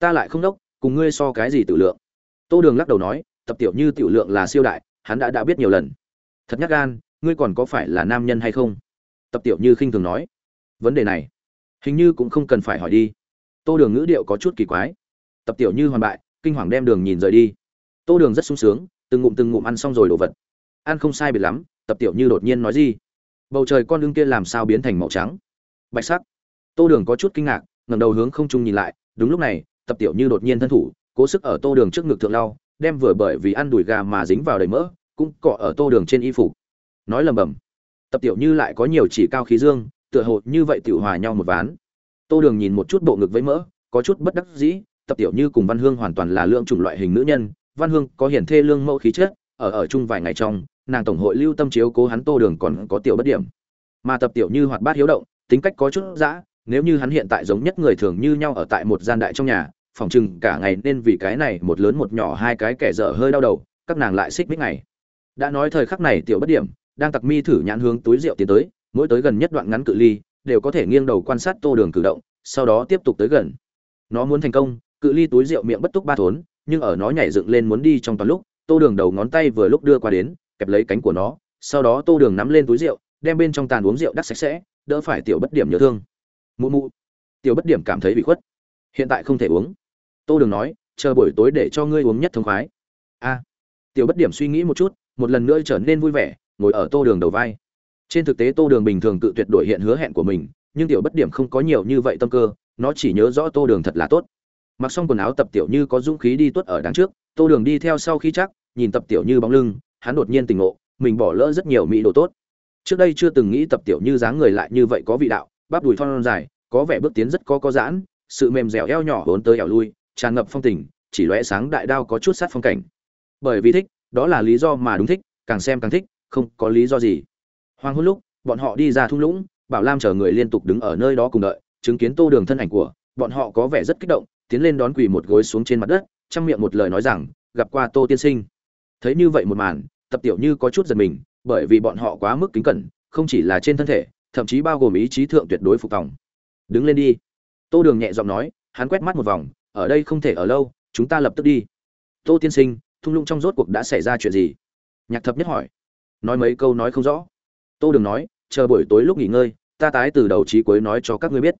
ta lại không đốc, cùng ngươi so cái gì tự lượng? Tô đường lắc đầu nói, tập tiểu như tiểu lượng là siêu đại, hắn đã đã biết nhiều lần. Thật nhắc gan, ngươi còn có phải là nam nhân hay không? Tập tiểu như khinh thường nói. Vấn đề này, hình như cũng không cần phải hỏi đi. Tô đường ngữ điệu có chút kỳ quái. Tập tiểu như hoàn bại, kinh hoàng đem đường nhìn rời đi. Tô đường rất sung sướng, từng ngụm từng ngụm ăn xong rồi đồ vật. Ăn không sai biệt lắm, tập tiểu như đột nhiên nói gì? Bầu trời con lưng kia làm sao biến thành màu trắng? Bạch sắc. Tô đường có chút kinh ngạc, ngẩng đầu hướng không trung nhìn lại, đúng lúc này tập tiểu như đột nhiên thân thủ, cố sức ở tô đường trước ngực thượng lau, đem vừa bởi vì ăn đùi gà mà dính vào đầy mỡ, cũng cọ ở tô đường trên y phục. Nói lầm bầm, tập tiểu như lại có nhiều chỉ cao khí dương, tựa hồ như vậy tiểu hòa nhau một ván. Tô đường nhìn một chút bộ ngực với mỡ, có chút bất đắc dĩ, tập tiểu như cùng văn hương hoàn toàn là lượng chủng loại hình nữ nhân, văn hương có hiển thê lương mẫu khí chất, ở ở chung vài ngày trong, nàng tổng hội lưu tâm chiếu cố hắn tô đường còn có tiểu bất điểm. Mà tập tiểu như hoạt bát hiếu động, tính cách có chút dã, nếu như hắn hiện tại giống nhất người thường như nhau ở tại một gian đại trong nhà phòng chừng cả ngày nên vì cái này một lớn một nhỏ hai cái kẻ dở hơi đau đầu, các nàng lại xích mích ngày. Đã nói thời khắc này tiểu bất điểm, đang tặc mi thử nhãn hướng túi rượu tiến tới, mỗi tới gần nhất đoạn ngắn cự ly, đều có thể nghiêng đầu quan sát tô đường cử động, sau đó tiếp tục tới gần. Nó muốn thành công, cự ly túi rượu miệng bất túc ba thốn, nhưng ở nó nhảy dựng lên muốn đi trong toàn lúc, tô đường đầu ngón tay vừa lúc đưa qua đến, kẹp lấy cánh của nó, sau đó tô đường nắm lên túi rượu, đem bên trong tàn uống rượu đắt sạch sẽ, đỡ phải tiểu bất điểm nhớ thương. Mụ mụ. Tiểu bất điểm cảm thấy bị khuất hiện tại không thể uống. Tô đường nói, chờ buổi tối để cho ngươi uống nhất thông khoái. A. Tiểu bất điểm suy nghĩ một chút, một lần nữa trở nên vui vẻ, ngồi ở tô đường đầu vai. Trên thực tế tô đường bình thường tự tuyệt đổi hiện hứa hẹn của mình, nhưng tiểu bất điểm không có nhiều như vậy tâm cơ, nó chỉ nhớ rõ tô đường thật là tốt. Mặc xong quần áo tập tiểu như có dũng khí đi tuất ở đằng trước, tô đường đi theo sau khi chắc, nhìn tập tiểu như bóng lưng, hắn đột nhiên tình ngộ, mình bỏ lỡ rất nhiều mỹ đồ tốt. Trước đây chưa từng nghĩ tập tiểu như dáng người lại như vậy có vị đạo, bắp đùi thon dài, có vẻ bước tiến rất có có giãn sự mềm dẻo eo nhỏ vốn tới ẻo lui, tràn ngập phong tình, chỉ lóe sáng đại đao có chút sát phong cảnh. Bởi vì thích, đó là lý do mà đúng thích, càng xem càng thích, không có lý do gì. Hoang hôn lúc, bọn họ đi ra thung lũng, bảo lam chờ người liên tục đứng ở nơi đó cùng đợi, chứng kiến tô đường thân ảnh của bọn họ có vẻ rất kích động, tiến lên đón quỳ một gối xuống trên mặt đất, trong miệng một lời nói rằng, gặp qua tô tiên sinh. Thấy như vậy một màn, tập tiểu như có chút giật mình, bởi vì bọn họ quá mức kính cẩn, không chỉ là trên thân thể, thậm chí bao gồm ý chí thượng tuyệt đối phục tòng. Đứng lên đi tô đường nhẹ giọng nói, hắn quét mắt một vòng, ở đây không thể ở lâu, chúng ta lập tức đi. Tô tiên sinh, thung lũng trong rốt cuộc đã xảy ra chuyện gì? Nhạc thập nhất hỏi. Nói mấy câu nói không rõ. Tô đường nói, chờ buổi tối lúc nghỉ ngơi, ta tái từ đầu trí cuối nói cho các ngươi biết.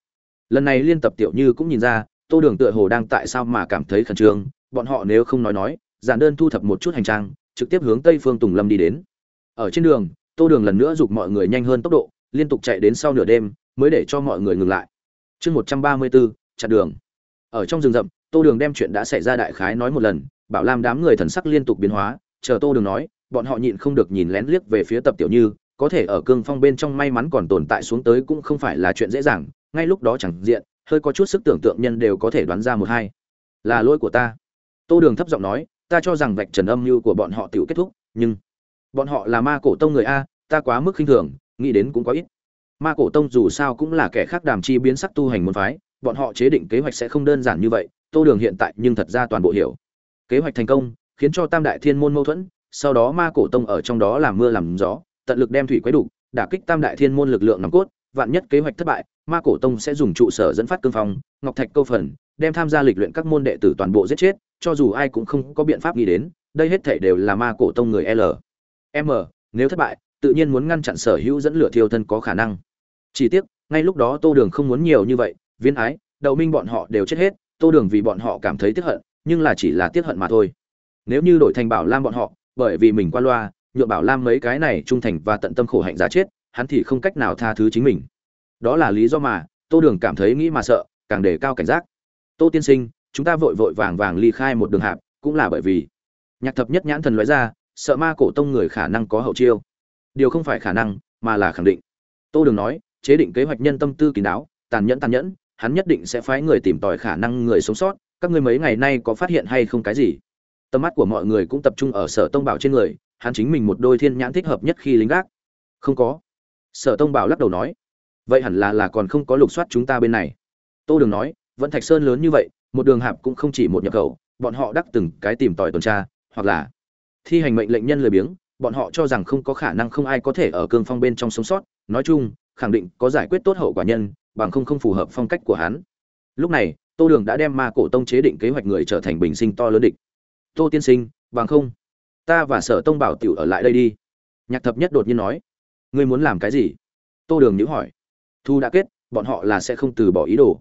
Lần này liên tập tiểu như cũng nhìn ra, tô đường tựa hồ đang tại sao mà cảm thấy khẩn trương, bọn họ nếu không nói nói, giản đơn thu thập một chút hành trang, trực tiếp hướng tây phương tùng lâm đi đến. Ở trên đường, tô đường lần nữa giục mọi người nhanh hơn tốc độ, liên tục chạy đến sau nửa đêm, mới để cho mọi người ngừng lại chương một trăm ba mươi bốn, chặn đường. Ở trong rừng rậm, tô đường đem chuyện đã xảy ra đại khái nói một lần, bảo lam đám người thần sắc liên tục biến hóa, chờ tô đường nói, bọn họ nhịn không được nhìn lén liếc về phía tập tiểu như, có thể ở cương phong bên trong may mắn còn tồn tại xuống tới cũng không phải là chuyện dễ dàng, ngay lúc đó chẳng diện, hơi có chút sức tưởng tượng nhân đều có thể đoán ra một hai. Là lỗi của ta. Tô đường thấp giọng nói, ta cho rằng vạch trần âm mưu của bọn họ tiểu kết thúc, nhưng bọn họ là ma cổ tông người a, ta quá mức khinh thường, nghĩ đến cũng có ít ma cổ tông dù sao cũng là kẻ khác đàm chi biến sắc tu hành môn phái, bọn họ chế định kế hoạch sẽ không đơn giản như vậy, tô đường hiện tại nhưng thật ra toàn bộ hiểu. Kế hoạch thành công, khiến cho tam đại thiên môn mâu thuẫn, sau đó ma cổ tông ở trong đó làm mưa làm gió, tận lực đem thủy quấy đủ đả kích tam đại thiên môn lực lượng nòng cốt, vạn nhất kế hoạch thất bại, ma cổ tông sẽ dùng trụ sở dẫn phát cương phong, ngọc thạch câu phần, đem tham gia lịch luyện các môn đệ tử toàn bộ giết chết, cho dù ai cũng không có biện pháp nghĩ đến, đây hết thảy đều là ma cổ tông người l m, nếu thất bại, tự nhiên muốn ngăn chặn sở hữu dẫn lửa thiêu thân có khả năng chỉ tiếc, ngay lúc đó tô đường không muốn nhiều như vậy, viên ái, đậu minh bọn họ đều chết hết, tô đường vì bọn họ cảm thấy tiếc hận, nhưng là chỉ là tiếc hận mà thôi. Nếu như đổi thành bảo lam bọn họ, bởi vì mình qua loa nhựa bảo lam mấy cái này trung thành và tận tâm khổ hạnh giá chết, hắn thì không cách nào tha thứ chính mình. Đó là lý do mà tô đường cảm thấy nghĩ mà sợ, càng đề cao cảnh giác. Tô tiên sinh, chúng ta vội vội vàng vàng ly khai một đường hạp, cũng là bởi vì nhạc thập nhất nhãn thần loại ra, sợ ma cổ tông người khả năng có hậu chiêu. Điều không phải khả năng, mà là khẳng định. Tô đường nói chế định kế hoạch nhân tâm tư kín đáo, tàn nhẫn tàn nhẫn, hắn nhất định sẽ phái người tìm tòi khả năng người sống sót, các ngươi mấy ngày nay có phát hiện hay không cái gì? Tầm mắt của mọi người cũng tập trung ở sở tông bảo trên người, hắn chính mình một đôi thiên nhãn thích hợp nhất khi lính gác. Không có. Sở tông bảo lắc đầu nói. Vậy hẳn là là còn không có lục soát chúng ta bên này. Tô đường nói, vẫn thạch sơn lớn như vậy, một đường hạp cũng không chỉ một nhập khẩu, bọn họ đắc từng cái tìm tòi tuần tra, hoặc là thi hành mệnh lệnh nhân lười biếng, bọn họ cho rằng không có khả năng không ai có thể ở cương phong bên trong sống sót. Nói chung khẳng định có giải quyết tốt hậu quả nhân, bằng không không phù hợp phong cách của hắn. Lúc này, tô đường đã đem ma cổ tông chế định kế hoạch người trở thành bình sinh to lớn địch. Tô tiên sinh, bằng không, ta và sở tông bảo tiểu ở lại đây đi. Nhạc thập nhất đột nhiên nói. Ngươi muốn làm cái gì? Tô đường nhữ hỏi. Thu đã kết, bọn họ là sẽ không từ bỏ ý đồ.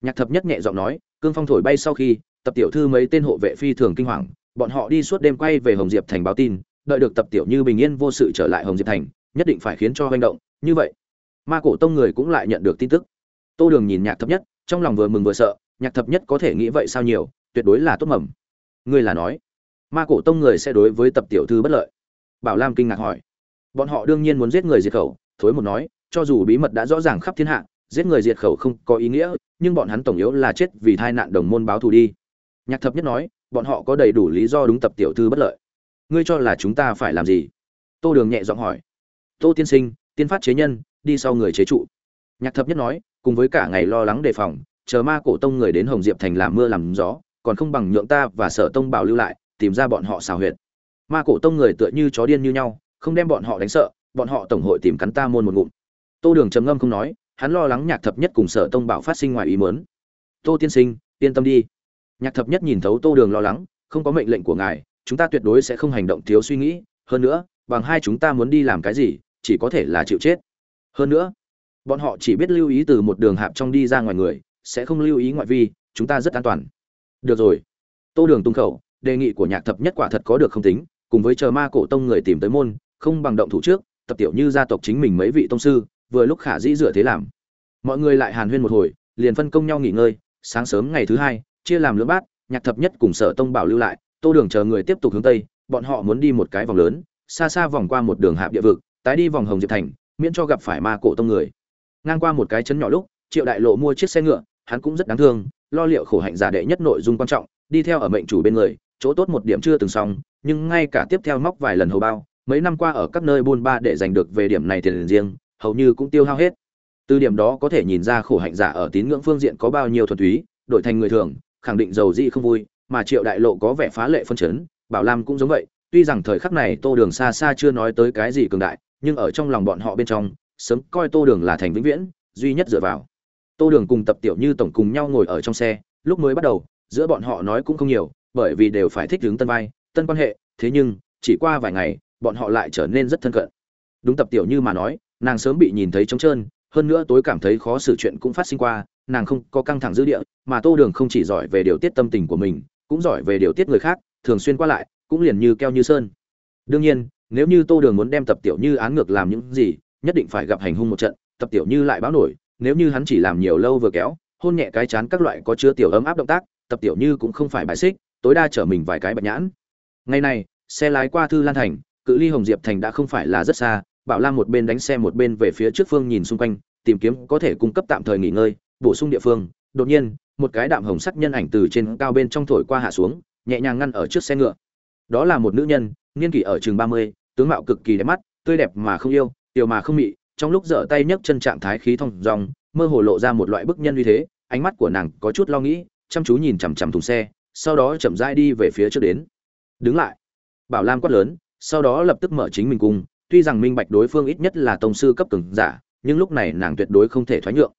Nhạc thập nhất nhẹ giọng nói. Cương phong thổi bay sau khi, tập tiểu thư mấy tên hộ vệ phi thường kinh hoàng, bọn họ đi suốt đêm quay về hồng diệp thành báo tin, đợi được tập tiểu như bình yên vô sự trở lại hồng diệp thành, nhất định phải khiến cho hành động, như vậy ma cổ tông người cũng lại nhận được tin tức. Tô đường nhìn nhạc thập nhất, trong lòng vừa mừng vừa sợ, nhạc thập nhất có thể nghĩ vậy sao nhiều, tuyệt đối là tốt mầm. Ngươi là nói, ma cổ tông người sẽ đối với tập tiểu thư bất lợi. Bảo lam kinh ngạc hỏi. Bọn họ đương nhiên muốn giết người diệt khẩu, thối một nói, cho dù bí mật đã rõ ràng khắp thiên hạ, giết người diệt khẩu không có ý nghĩa, nhưng bọn hắn tổng yếu là chết vì tai nạn đồng môn báo thù đi. Nhạc thập nhất nói, bọn họ có đầy đủ lý do đúng tập tiểu thư bất lợi. Ngươi cho là chúng ta phải làm gì? Tô đường nhẹ giọng hỏi. Tô tiên sinh tiên phát chế nhân, đi sau người chế trụ. Nhạc thập nhất nói, cùng với cả ngày lo lắng đề phòng, chờ ma cổ tông người đến hồng diệp thành làm mưa làm gió, còn không bằng nhượng ta và sở tông bảo lưu lại, tìm ra bọn họ xào huyệt. Ma cổ tông người tựa như chó điên như nhau, không đem bọn họ đánh sợ, bọn họ tổng hội tìm cắn ta môn một ngụm. Tô đường trầm ngâm không nói, hắn lo lắng nhạc thập nhất cùng sở tông bảo phát sinh ngoài ý mớn tô tiên sinh, yên tâm đi. Nhạc thập nhất nhìn thấu tô đường lo lắng, không có mệnh lệnh của ngài, chúng ta tuyệt đối sẽ không hành động thiếu suy nghĩ, hơn nữa, bằng hai chúng ta muốn đi làm cái gì chỉ có thể là chịu chết. Hơn nữa, bọn họ chỉ biết lưu ý từ một đường hạp trong đi ra ngoài người, sẽ không lưu ý ngoại vi, chúng ta rất an toàn. Được rồi. Tô đường tung khẩu, đề nghị của nhạc thập nhất quả thật có được không tính, cùng với chờ ma cổ tông người tìm tới môn, không bằng động thủ trước, tập tiểu như gia tộc chính mình mấy vị tông sư, vừa lúc khả dĩ dựa thế làm. Mọi người lại hàn huyên một hồi, liền phân công nhau nghỉ ngơi, sáng sớm ngày thứ hai, chia làm lưỡng bát, nhạc thập nhất cùng sở tông bảo lưu lại, tô đường chờ người tiếp tục hướng tây, bọn họ muốn đi một cái vòng lớn, xa xa vòng qua một đường hạp địa vực tái đi vòng hồng diệp thành, miễn cho gặp phải ma cổ tông người. Ngang qua một cái chấn nhỏ lúc, triệu đại lộ mua chiếc xe ngựa, hắn cũng rất đáng thương, lo liệu khổ hạnh giả đệ nhất nội dung quan trọng, đi theo ở mệnh chủ bên người, chỗ tốt một điểm chưa từng xong, nhưng ngay cả tiếp theo móc vài lần hầu bao, mấy năm qua ở các nơi buôn ba để giành được về điểm này tiền riêng, hầu như cũng tiêu hao hết. Từ điểm đó có thể nhìn ra khổ hạnh giả ở tín ngưỡng phương diện có bao nhiêu thuần túy, đổi thành người thường, khẳng định giàu dị không vui, mà triệu đại lộ có vẻ phá lệ phân chấn, bảo lam cũng giống vậy, tuy rằng thời khắc này tô đường xa xa chưa nói tới cái gì cường đại nhưng ở trong lòng bọn họ bên trong, sớm coi tô đường là thành vĩnh viễn, duy nhất dựa vào. Tô đường cùng tập tiểu như tổng cùng nhau ngồi ở trong xe, lúc mới bắt đầu, giữa bọn họ nói cũng không nhiều, bởi vì đều phải thích đứng tân vai, tân quan hệ, thế nhưng, chỉ qua vài ngày, bọn họ lại trở nên rất thân cận. Đúng tập tiểu như mà nói, nàng sớm bị nhìn thấy trống trơn, hơn nữa tối cảm thấy khó xử chuyện cũng phát sinh qua, nàng không có căng thẳng dữ địa, mà tô đường không chỉ giỏi về điều tiết tâm tình của mình, cũng giỏi về điều tiết người khác, thường xuyên qua lại, cũng liền như keo như sơn. Đương nhiên nếu như tô đường muốn đem tập tiểu như án ngược làm những gì, nhất định phải gặp hành hung một trận, tập tiểu như lại báo nổi, nếu như hắn chỉ làm nhiều lâu vừa kéo, hôn nhẹ cái chán các loại có chứa tiểu ấm áp động tác, tập tiểu như cũng không phải bài xích, tối đa chở mình vài cái bạch nhãn. Ngày này, xe lái qua thư lan thành, cự ly hồng diệp thành đã không phải là rất xa, bảo lam một bên đánh xe một bên về phía trước phương nhìn xung quanh, tìm kiếm có thể cung cấp tạm thời nghỉ ngơi, bổ sung địa phương. Đột nhiên, một cái đạm hồng sắc nhân ảnh từ trên cao bên trong thổi qua hạ xuống, nhẹ nhàng ngăn ở trước xe ngựa đó là một nữ nhân, niên kỷ ở chừng ba mươi, tướng mạo cực kỳ đẹp mắt, tươi đẹp mà không yêu, tiểu mà không mị, trong lúc dở tay nhấc chân trạng thái khí thông dòng, mơ hồ lộ ra một loại bức nhân uy thế, ánh mắt của nàng có chút lo nghĩ, chăm chú nhìn chằm chằm thùng xe, sau đó chậm rãi đi về phía trước đến. Đứng lại. Bảo lam quát lớn, sau đó lập tức mở chính mình cung tuy rằng minh bạch đối phương ít nhất là tông sư cấp cường giả, nhưng lúc này nàng tuyệt đối không thể thoái nhượng.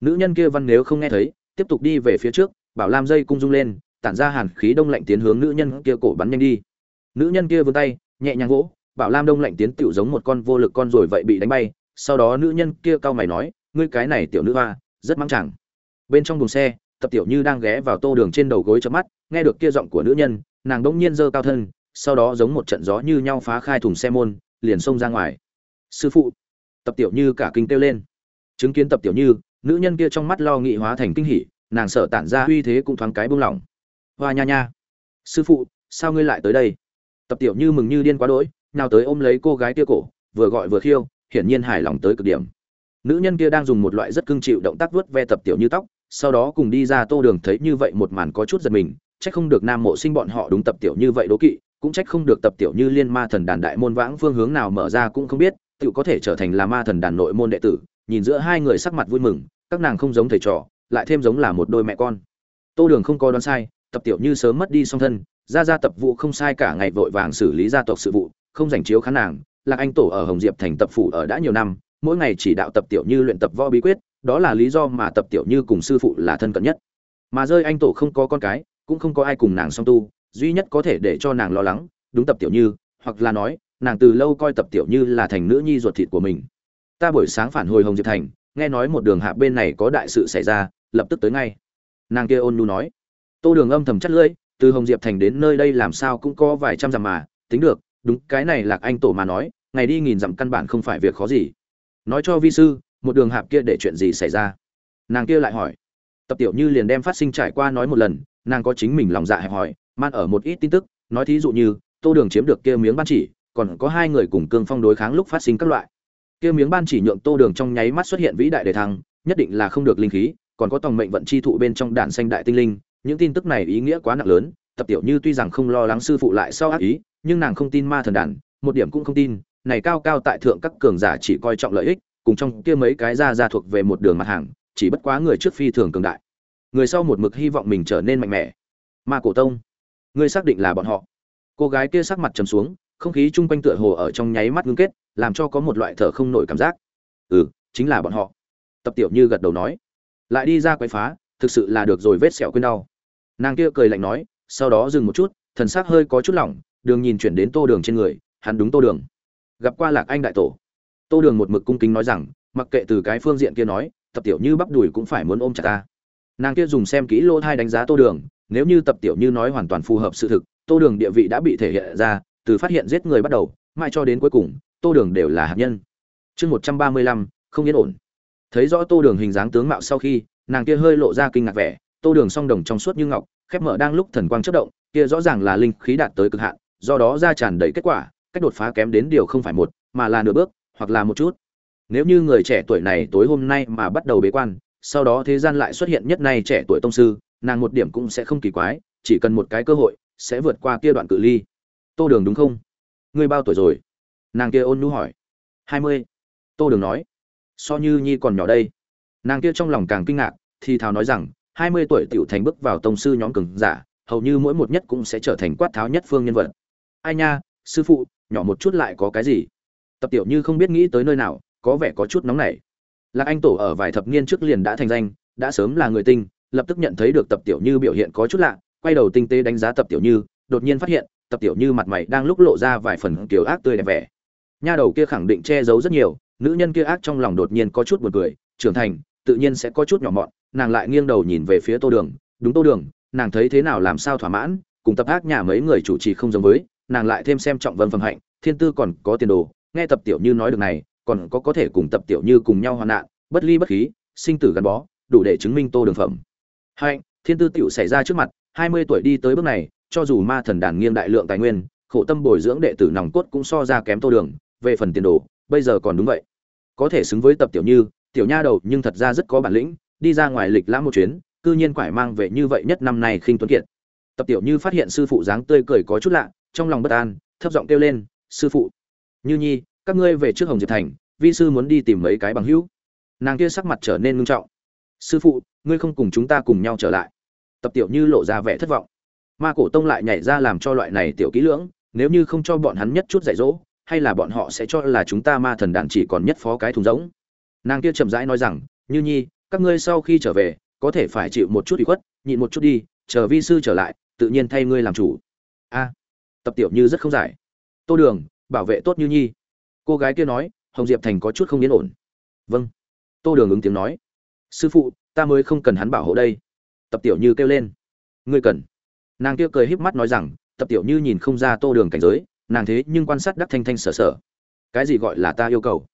Nữ nhân kia văn nếu không nghe thấy, tiếp tục đi về phía trước, bảo lam dây cung rung lên, tản ra hàn khí đông lạnh tiến hướng nữ nhân kia cổ bắn nhanh đi nữ nhân kia vươn tay, nhẹ nhàng gỗ bảo lam đông lạnh tiến tựu giống một con vô lực con rồi vậy bị đánh bay. Sau đó nữ nhân kia cau mày nói, ngươi cái này tiểu nữ hoa, rất mắng chẳng bên trong buồng xe, tập tiểu như đang ghé vào tô đường trên đầu gối chớp mắt, nghe được kia giọng của nữ nhân, nàng đỗng nhiên giơ cao thân, sau đó giống một trận gió như nhau phá khai thùng xe môn, liền xông ra ngoài. Sư phụ! Tập tiểu như cả kinh kêu lên. Chứng kiến tập tiểu như, nữ nhân kia trong mắt lo nghị hóa thành kinh hỉ, nàng sợ tản ra uy thế cũng thoáng cái buông lỏng. Hoa nha nha! Sư phụ, sao ngươi lại tới đây? Tập tiểu như mừng như điên quá đỗi, nào tới ôm lấy cô gái kia cổ, vừa gọi vừa khiêu, hiển nhiên hài lòng tới cực điểm. Nữ nhân kia đang dùng một loại rất cưng chịu động tác vuốt ve tập tiểu như tóc, sau đó cùng đi ra tô đường thấy như vậy một màn có chút giật mình trách không được nam mộ sinh bọn họ đúng tập tiểu như vậy đố kỵ, cũng trách không được tập tiểu như liên ma thần đàn đại môn vãng phương hướng nào mở ra cũng không biết, tự có thể trở thành là ma thần đàn nội môn đệ tử, nhìn giữa hai người sắc mặt vui mừng, các nàng không giống thầy trò, lại thêm giống là một đôi mẹ con. Tô đường không có đoán sai, tập tiểu như sớm mất đi song thân Gia gia tập vụ không sai cả ngày vội vàng xử lý gia tộc sự vụ, không dành chiếu khán nàng. Lạc anh tổ ở hồng diệp thành tập phủ ở đã nhiều năm, mỗi ngày chỉ đạo tập tiểu như luyện tập võ bí quyết, đó là lý do mà tập tiểu như cùng sư phụ là thân cận nhất. Mà rơi anh tổ không có con cái, cũng không có ai cùng nàng song tu, duy nhất có thể để cho nàng lo lắng, đúng tập tiểu như, hoặc là nói, nàng từ lâu coi tập tiểu như là thành nữ nhi ruột thịt của mình. Ta buổi sáng phản hồi hồng diệp thành, nghe nói một đường hạ bên này có đại sự xảy ra, lập tức tới ngay. Nàng kia ôn nhu nói. Tô đường âm thầm chất lưỡi từ hồng diệp thành đến nơi đây làm sao cũng có vài trăm dặm mà, tính được, đúng, cái này lạc anh tổ mà nói, ngày đi nghìn dặm căn bản không phải việc khó gì. Nói cho vi sư, một đường hạp kia để chuyện gì xảy ra? Nàng kia lại hỏi. Tập tiểu như liền đem phát sinh trải qua nói một lần, nàng có chính mình lòng dạ hẹp hòi, man ở một ít tin tức, nói thí dụ như, tô đường chiếm được kia miếng ban chỉ, còn có hai người cùng cương phong đối kháng lúc phát sinh các loại. Kia miếng ban chỉ nhượng tô đường trong nháy mắt xuất hiện vĩ đại đề thăng, nhất định là không được linh khí, còn có tòng mệnh vận chi thụ bên trong đạn xanh đại tinh linh những tin tức này ý nghĩa quá nặng lớn, tập tiểu như tuy rằng không lo lắng sư phụ lại sau ác ý, nhưng nàng không tin ma thần đàn, một điểm cũng không tin, này cao cao tại thượng các cường giả chỉ coi trọng lợi ích, cùng trong kia mấy cái ra ra thuộc về một đường mặt hàng, chỉ bất quá người trước phi thường cường đại. Người sau một mực hy vọng mình trở nên mạnh mẽ. Ma cổ tông, ngươi xác định là bọn họ. Cô gái kia sắc mặt trầm xuống, không khí chung quanh tựa hồ ở trong nháy mắt ngưng kết, làm cho có một loại thở không nổi cảm giác. Ừ chính là bọn họ. Tập tiểu như gật đầu nói. Lại đi ra quấy phá, thực sự là được rồi vết sẹo quên đau nàng kia cười lạnh nói, sau đó dừng một chút, thần sắc hơi có chút lỏng, đường nhìn chuyển đến tô đường trên người, hắn đúng tô đường. Gặp qua lạc anh đại tổ. Tô đường một mực cung kính nói rằng, mặc kệ từ cái phương diện kia nói, tập tiểu như bắp đùi cũng phải muốn ôm chặt ta. Nàng kia dùng xem kỹ lỗ thai đánh giá tô đường, nếu như tập tiểu như nói hoàn toàn phù hợp sự thực, tô đường địa vị đã bị thể hiện ra, từ phát hiện giết người bắt đầu, mãi cho đến cuối cùng, tô đường đều là hạt nhân. Chương một trăm ba mươi lăm, không yên ổn. Thấy rõ tô đường hình dáng tướng mạo sau khi, nàng kia hơi lộ ra kinh ngạc vẻ tô đường song đồng trong suốt như ngọc, khép mở đang lúc thần quang chất động, kia rõ ràng là linh khí đạt tới cực hạn, do đó ra tràn đầy kết quả, cách đột phá kém đến điều không phải một, mà là nửa bước, hoặc là một chút. Nếu như người trẻ tuổi này tối hôm nay mà bắt đầu bế quan, sau đó thế gian lại xuất hiện nhất nay trẻ tuổi tông sư, nàng một điểm cũng sẽ không kỳ quái, chỉ cần một cái cơ hội, sẽ vượt qua kia đoạn cự ly. Tô đường đúng không? Ngươi bao tuổi rồi? Nàng kia ôn nhu hỏi. Hai mươi. Tô đường nói. So như nhi còn nhỏ đây. Nàng kia trong lòng càng kinh ngạc, thì thào nói rằng hai mươi tuổi tiểu thành bước vào tông sư nhóm cường giả, hầu như mỗi một nhất cũng sẽ trở thành quát tháo nhất phương nhân vật. Ai nha, sư phụ, nhỏ một chút lại có cái gì? Tập tiểu như không biết nghĩ tới nơi nào, có vẻ có chút nóng nảy. Lạc anh tổ ở vài thập niên trước liền đã thành danh, đã sớm là người tinh, lập tức nhận thấy được tập tiểu như biểu hiện có chút lạ, quay đầu tinh tế đánh giá tập tiểu như, đột nhiên phát hiện, tập tiểu như mặt mày đang lúc lộ ra vài phần kiểu ác tươi đẹp vẻ. Nha đầu kia khẳng định che giấu rất nhiều, nữ nhân kia ác trong lòng đột nhiên có chút buồn cười, trưởng thành, tự nhiên sẽ có chút nhỏ mọn nàng lại nghiêng đầu nhìn về phía tô đường. Đúng tô đường, nàng thấy thế nào làm sao thỏa mãn, cùng tập ác nhà mấy người chủ trì không giống với, nàng lại thêm xem trọng vân phẩm hạnh, thiên tư còn có tiền đồ, nghe tập tiểu như nói được này, còn có có thể cùng tập tiểu như cùng nhau hoạn nạn, bất ly bất khí, sinh tử gắn bó, đủ để chứng minh tô đường phẩm. Hạnh, thiên tư tiểu xảy ra trước mặt, hai mươi tuổi đi tới bước này, cho dù ma thần đàn nghiêng đại lượng tài nguyên, khổ tâm bồi dưỡng đệ tử nòng cốt cũng so ra kém tô đường, về phần tiền đồ, bây giờ còn đúng vậy. Có thể xứng với tập tiểu như, tiểu nha đầu nhưng thật ra rất có bản lĩnh đi ra ngoài lịch lãm một chuyến, cư nhiên quải mang về như vậy nhất năm nay khinh tuấn kiệt. Tập tiểu như phát hiện sư phụ dáng tươi cười có chút lạ, trong lòng bất an, thấp giọng kêu lên, sư phụ, như nhi, các ngươi về trước hồng diệp thành, vi sư muốn đi tìm mấy cái bằng hữu. Nàng kia sắc mặt trở nên ngưng trọng. Sư phụ, ngươi không cùng chúng ta cùng nhau trở lại. Tập tiểu như lộ ra vẻ thất vọng. Ma cổ tông lại nhảy ra làm cho loại này tiểu kỹ lưỡng, nếu như không cho bọn hắn nhất chút dạy dỗ, hay là bọn họ sẽ cho là chúng ta ma thần đàn chỉ còn nhất phó cái thùng rỗng. Nàng kia chậm rãi nói rằng, như nhi các ngươi sau khi trở về, có thể phải chịu một chút ủy khuất, nhịn một chút đi, chờ vi sư trở lại, tự nhiên thay ngươi làm chủ. A, tập tiểu như rất không giải. Tô đường, bảo vệ tốt như nhi. Cô gái kia nói, hồng diệp thành có chút không yên ổn. Vâng. Tô đường ứng tiếng nói. Sư phụ, ta mới không cần hắn bảo hộ đây. Tập tiểu như kêu lên. Ngươi cần. Nàng kia cười híp mắt nói rằng, tập tiểu như nhìn không ra tô đường cảnh giới, nàng thế nhưng quan sát đắc thanh thanh sở sở. Cái gì gọi là ta yêu cầu?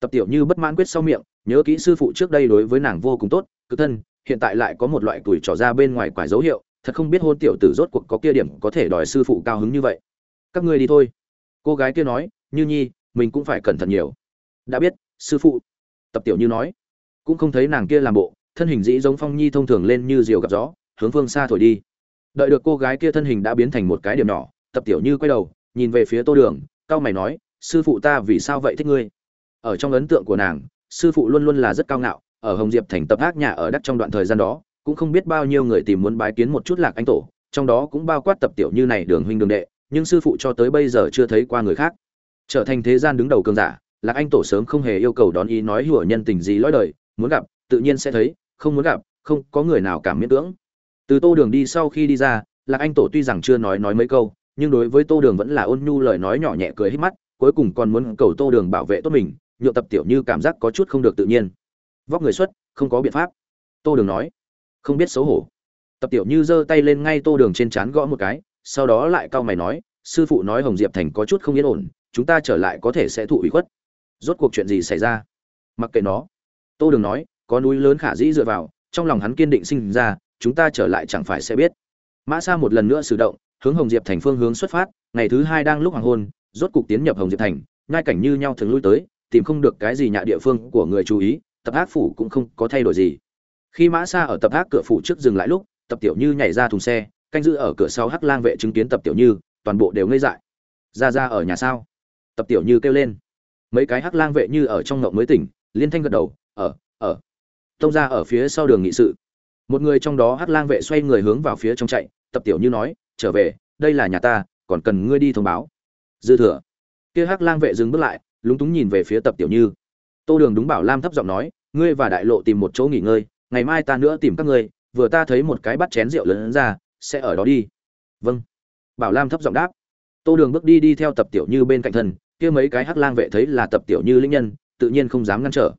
Tập tiểu như bất mãn quyết sau miệng, nhớ kỹ sư phụ trước đây đối với nàng vô cùng tốt, cứ thân, hiện tại lại có một loại tuổi trỏ ra bên ngoài quải dấu hiệu, thật không biết hôn tiểu tử rốt cuộc có kia điểm có thể đòi sư phụ cao hứng như vậy. Các ngươi đi thôi. Cô gái kia nói, như nhi, mình cũng phải cẩn thận nhiều. Đã biết, sư phụ. Tập tiểu như nói. Cũng không thấy nàng kia làm bộ, thân hình dĩ giống phong nhi thông thường lên như diều gặp gió, hướng phương xa thổi đi. Đợi được cô gái kia thân hình đã biến thành một cái điểm nhỏ, tập tiểu như quay đầu, nhìn về phía tô đường cao mày nói, sư phụ ta vì sao vậy thích ngươi? Ở trong ấn tượng của nàng, sư phụ luôn luôn là rất cao ngạo, ở hồng diệp thành tập ác nhà ở đắc trong đoạn thời gian đó, cũng không biết bao nhiêu người tìm muốn bái kiến một chút lạc anh tổ, trong đó cũng bao quát tập tiểu như này đường huynh đường đệ, nhưng sư phụ cho tới bây giờ chưa thấy qua người khác. Trở thành thế gian đứng đầu cường giả, lạc anh tổ sớm không hề yêu cầu đón ý nói hủa nhân tình gì lõi đời, muốn gặp, tự nhiên sẽ thấy, không muốn gặp, không có người nào cảm miễn cưỡng. Từ tô đường đi sau khi đi ra, lạc anh tổ tuy rằng chưa nói nói mấy câu, nhưng đối với tô đường vẫn là ôn nhu lời nói nhỏ nhẹ cười hết mắt, cuối cùng còn muốn cầu tô đường bảo vệ tốt mình nhộn tập tiểu như cảm giác có chút không được tự nhiên. Vóc người xuất, không có biện pháp. Tô đường nói, không biết xấu hổ. Tập tiểu như giơ tay lên ngay tô đường trên trán gõ một cái, sau đó lại cau mày nói, sư phụ nói hồng diệp thành có chút không yên ổn, chúng ta trở lại có thể sẽ thụ ủy khuất. Rốt cuộc chuyện gì xảy ra? Mặc kệ nó. Tô đường nói, có núi lớn khả dĩ dựa vào, trong lòng hắn kiên định sinh ra, chúng ta trở lại chẳng phải sẽ biết. Mã sa một lần nữa sử động, hướng hồng diệp thành phương hướng xuất phát, ngày thứ hai đang lúc hoàng hôn, rốt cục tiến nhập hồng diệp thành ngai cảnh như nhau thường lui tới tìm không được cái gì nhạ địa phương của người chú ý, tập ác phủ cũng không có thay đổi gì. Khi mã xa ở tập ác cửa phủ trước dừng lại lúc, tập tiểu như nhảy ra thùng xe, canh giữ ở cửa sau hắc lang vệ chứng kiến tập tiểu như, toàn bộ đều ngây dại. Ra ra ở nhà sao? Tập tiểu như kêu lên. Mấy cái hắc lang vệ như ở trong ngộng mới tỉnh, liên thanh gật đầu ở ở tông ra ở phía sau đường nghị sự. Một người trong đó hắc lang vệ xoay người hướng vào phía trong chạy, tập tiểu như nói, trở về, đây là nhà ta, còn cần ngươi đi thông báo. Dư thừa. Kia hắc lang vệ dừng bước lại lúng túng nhìn về phía tập tiểu như. Tô đường đúng bảo lam thấp giọng nói, ngươi và đại lộ tìm một chỗ nghỉ ngơi, ngày mai ta nữa tìm các ngươi, vừa ta thấy một cái bắt chén rượu lớn ra, sẽ ở đó đi. Vâng. Bảo lam thấp giọng đáp. Tô đường bước đi đi theo tập tiểu như bên cạnh thân, kia mấy cái hắc lang vệ thấy là tập tiểu như linh nhân, tự nhiên không dám ngăn trở.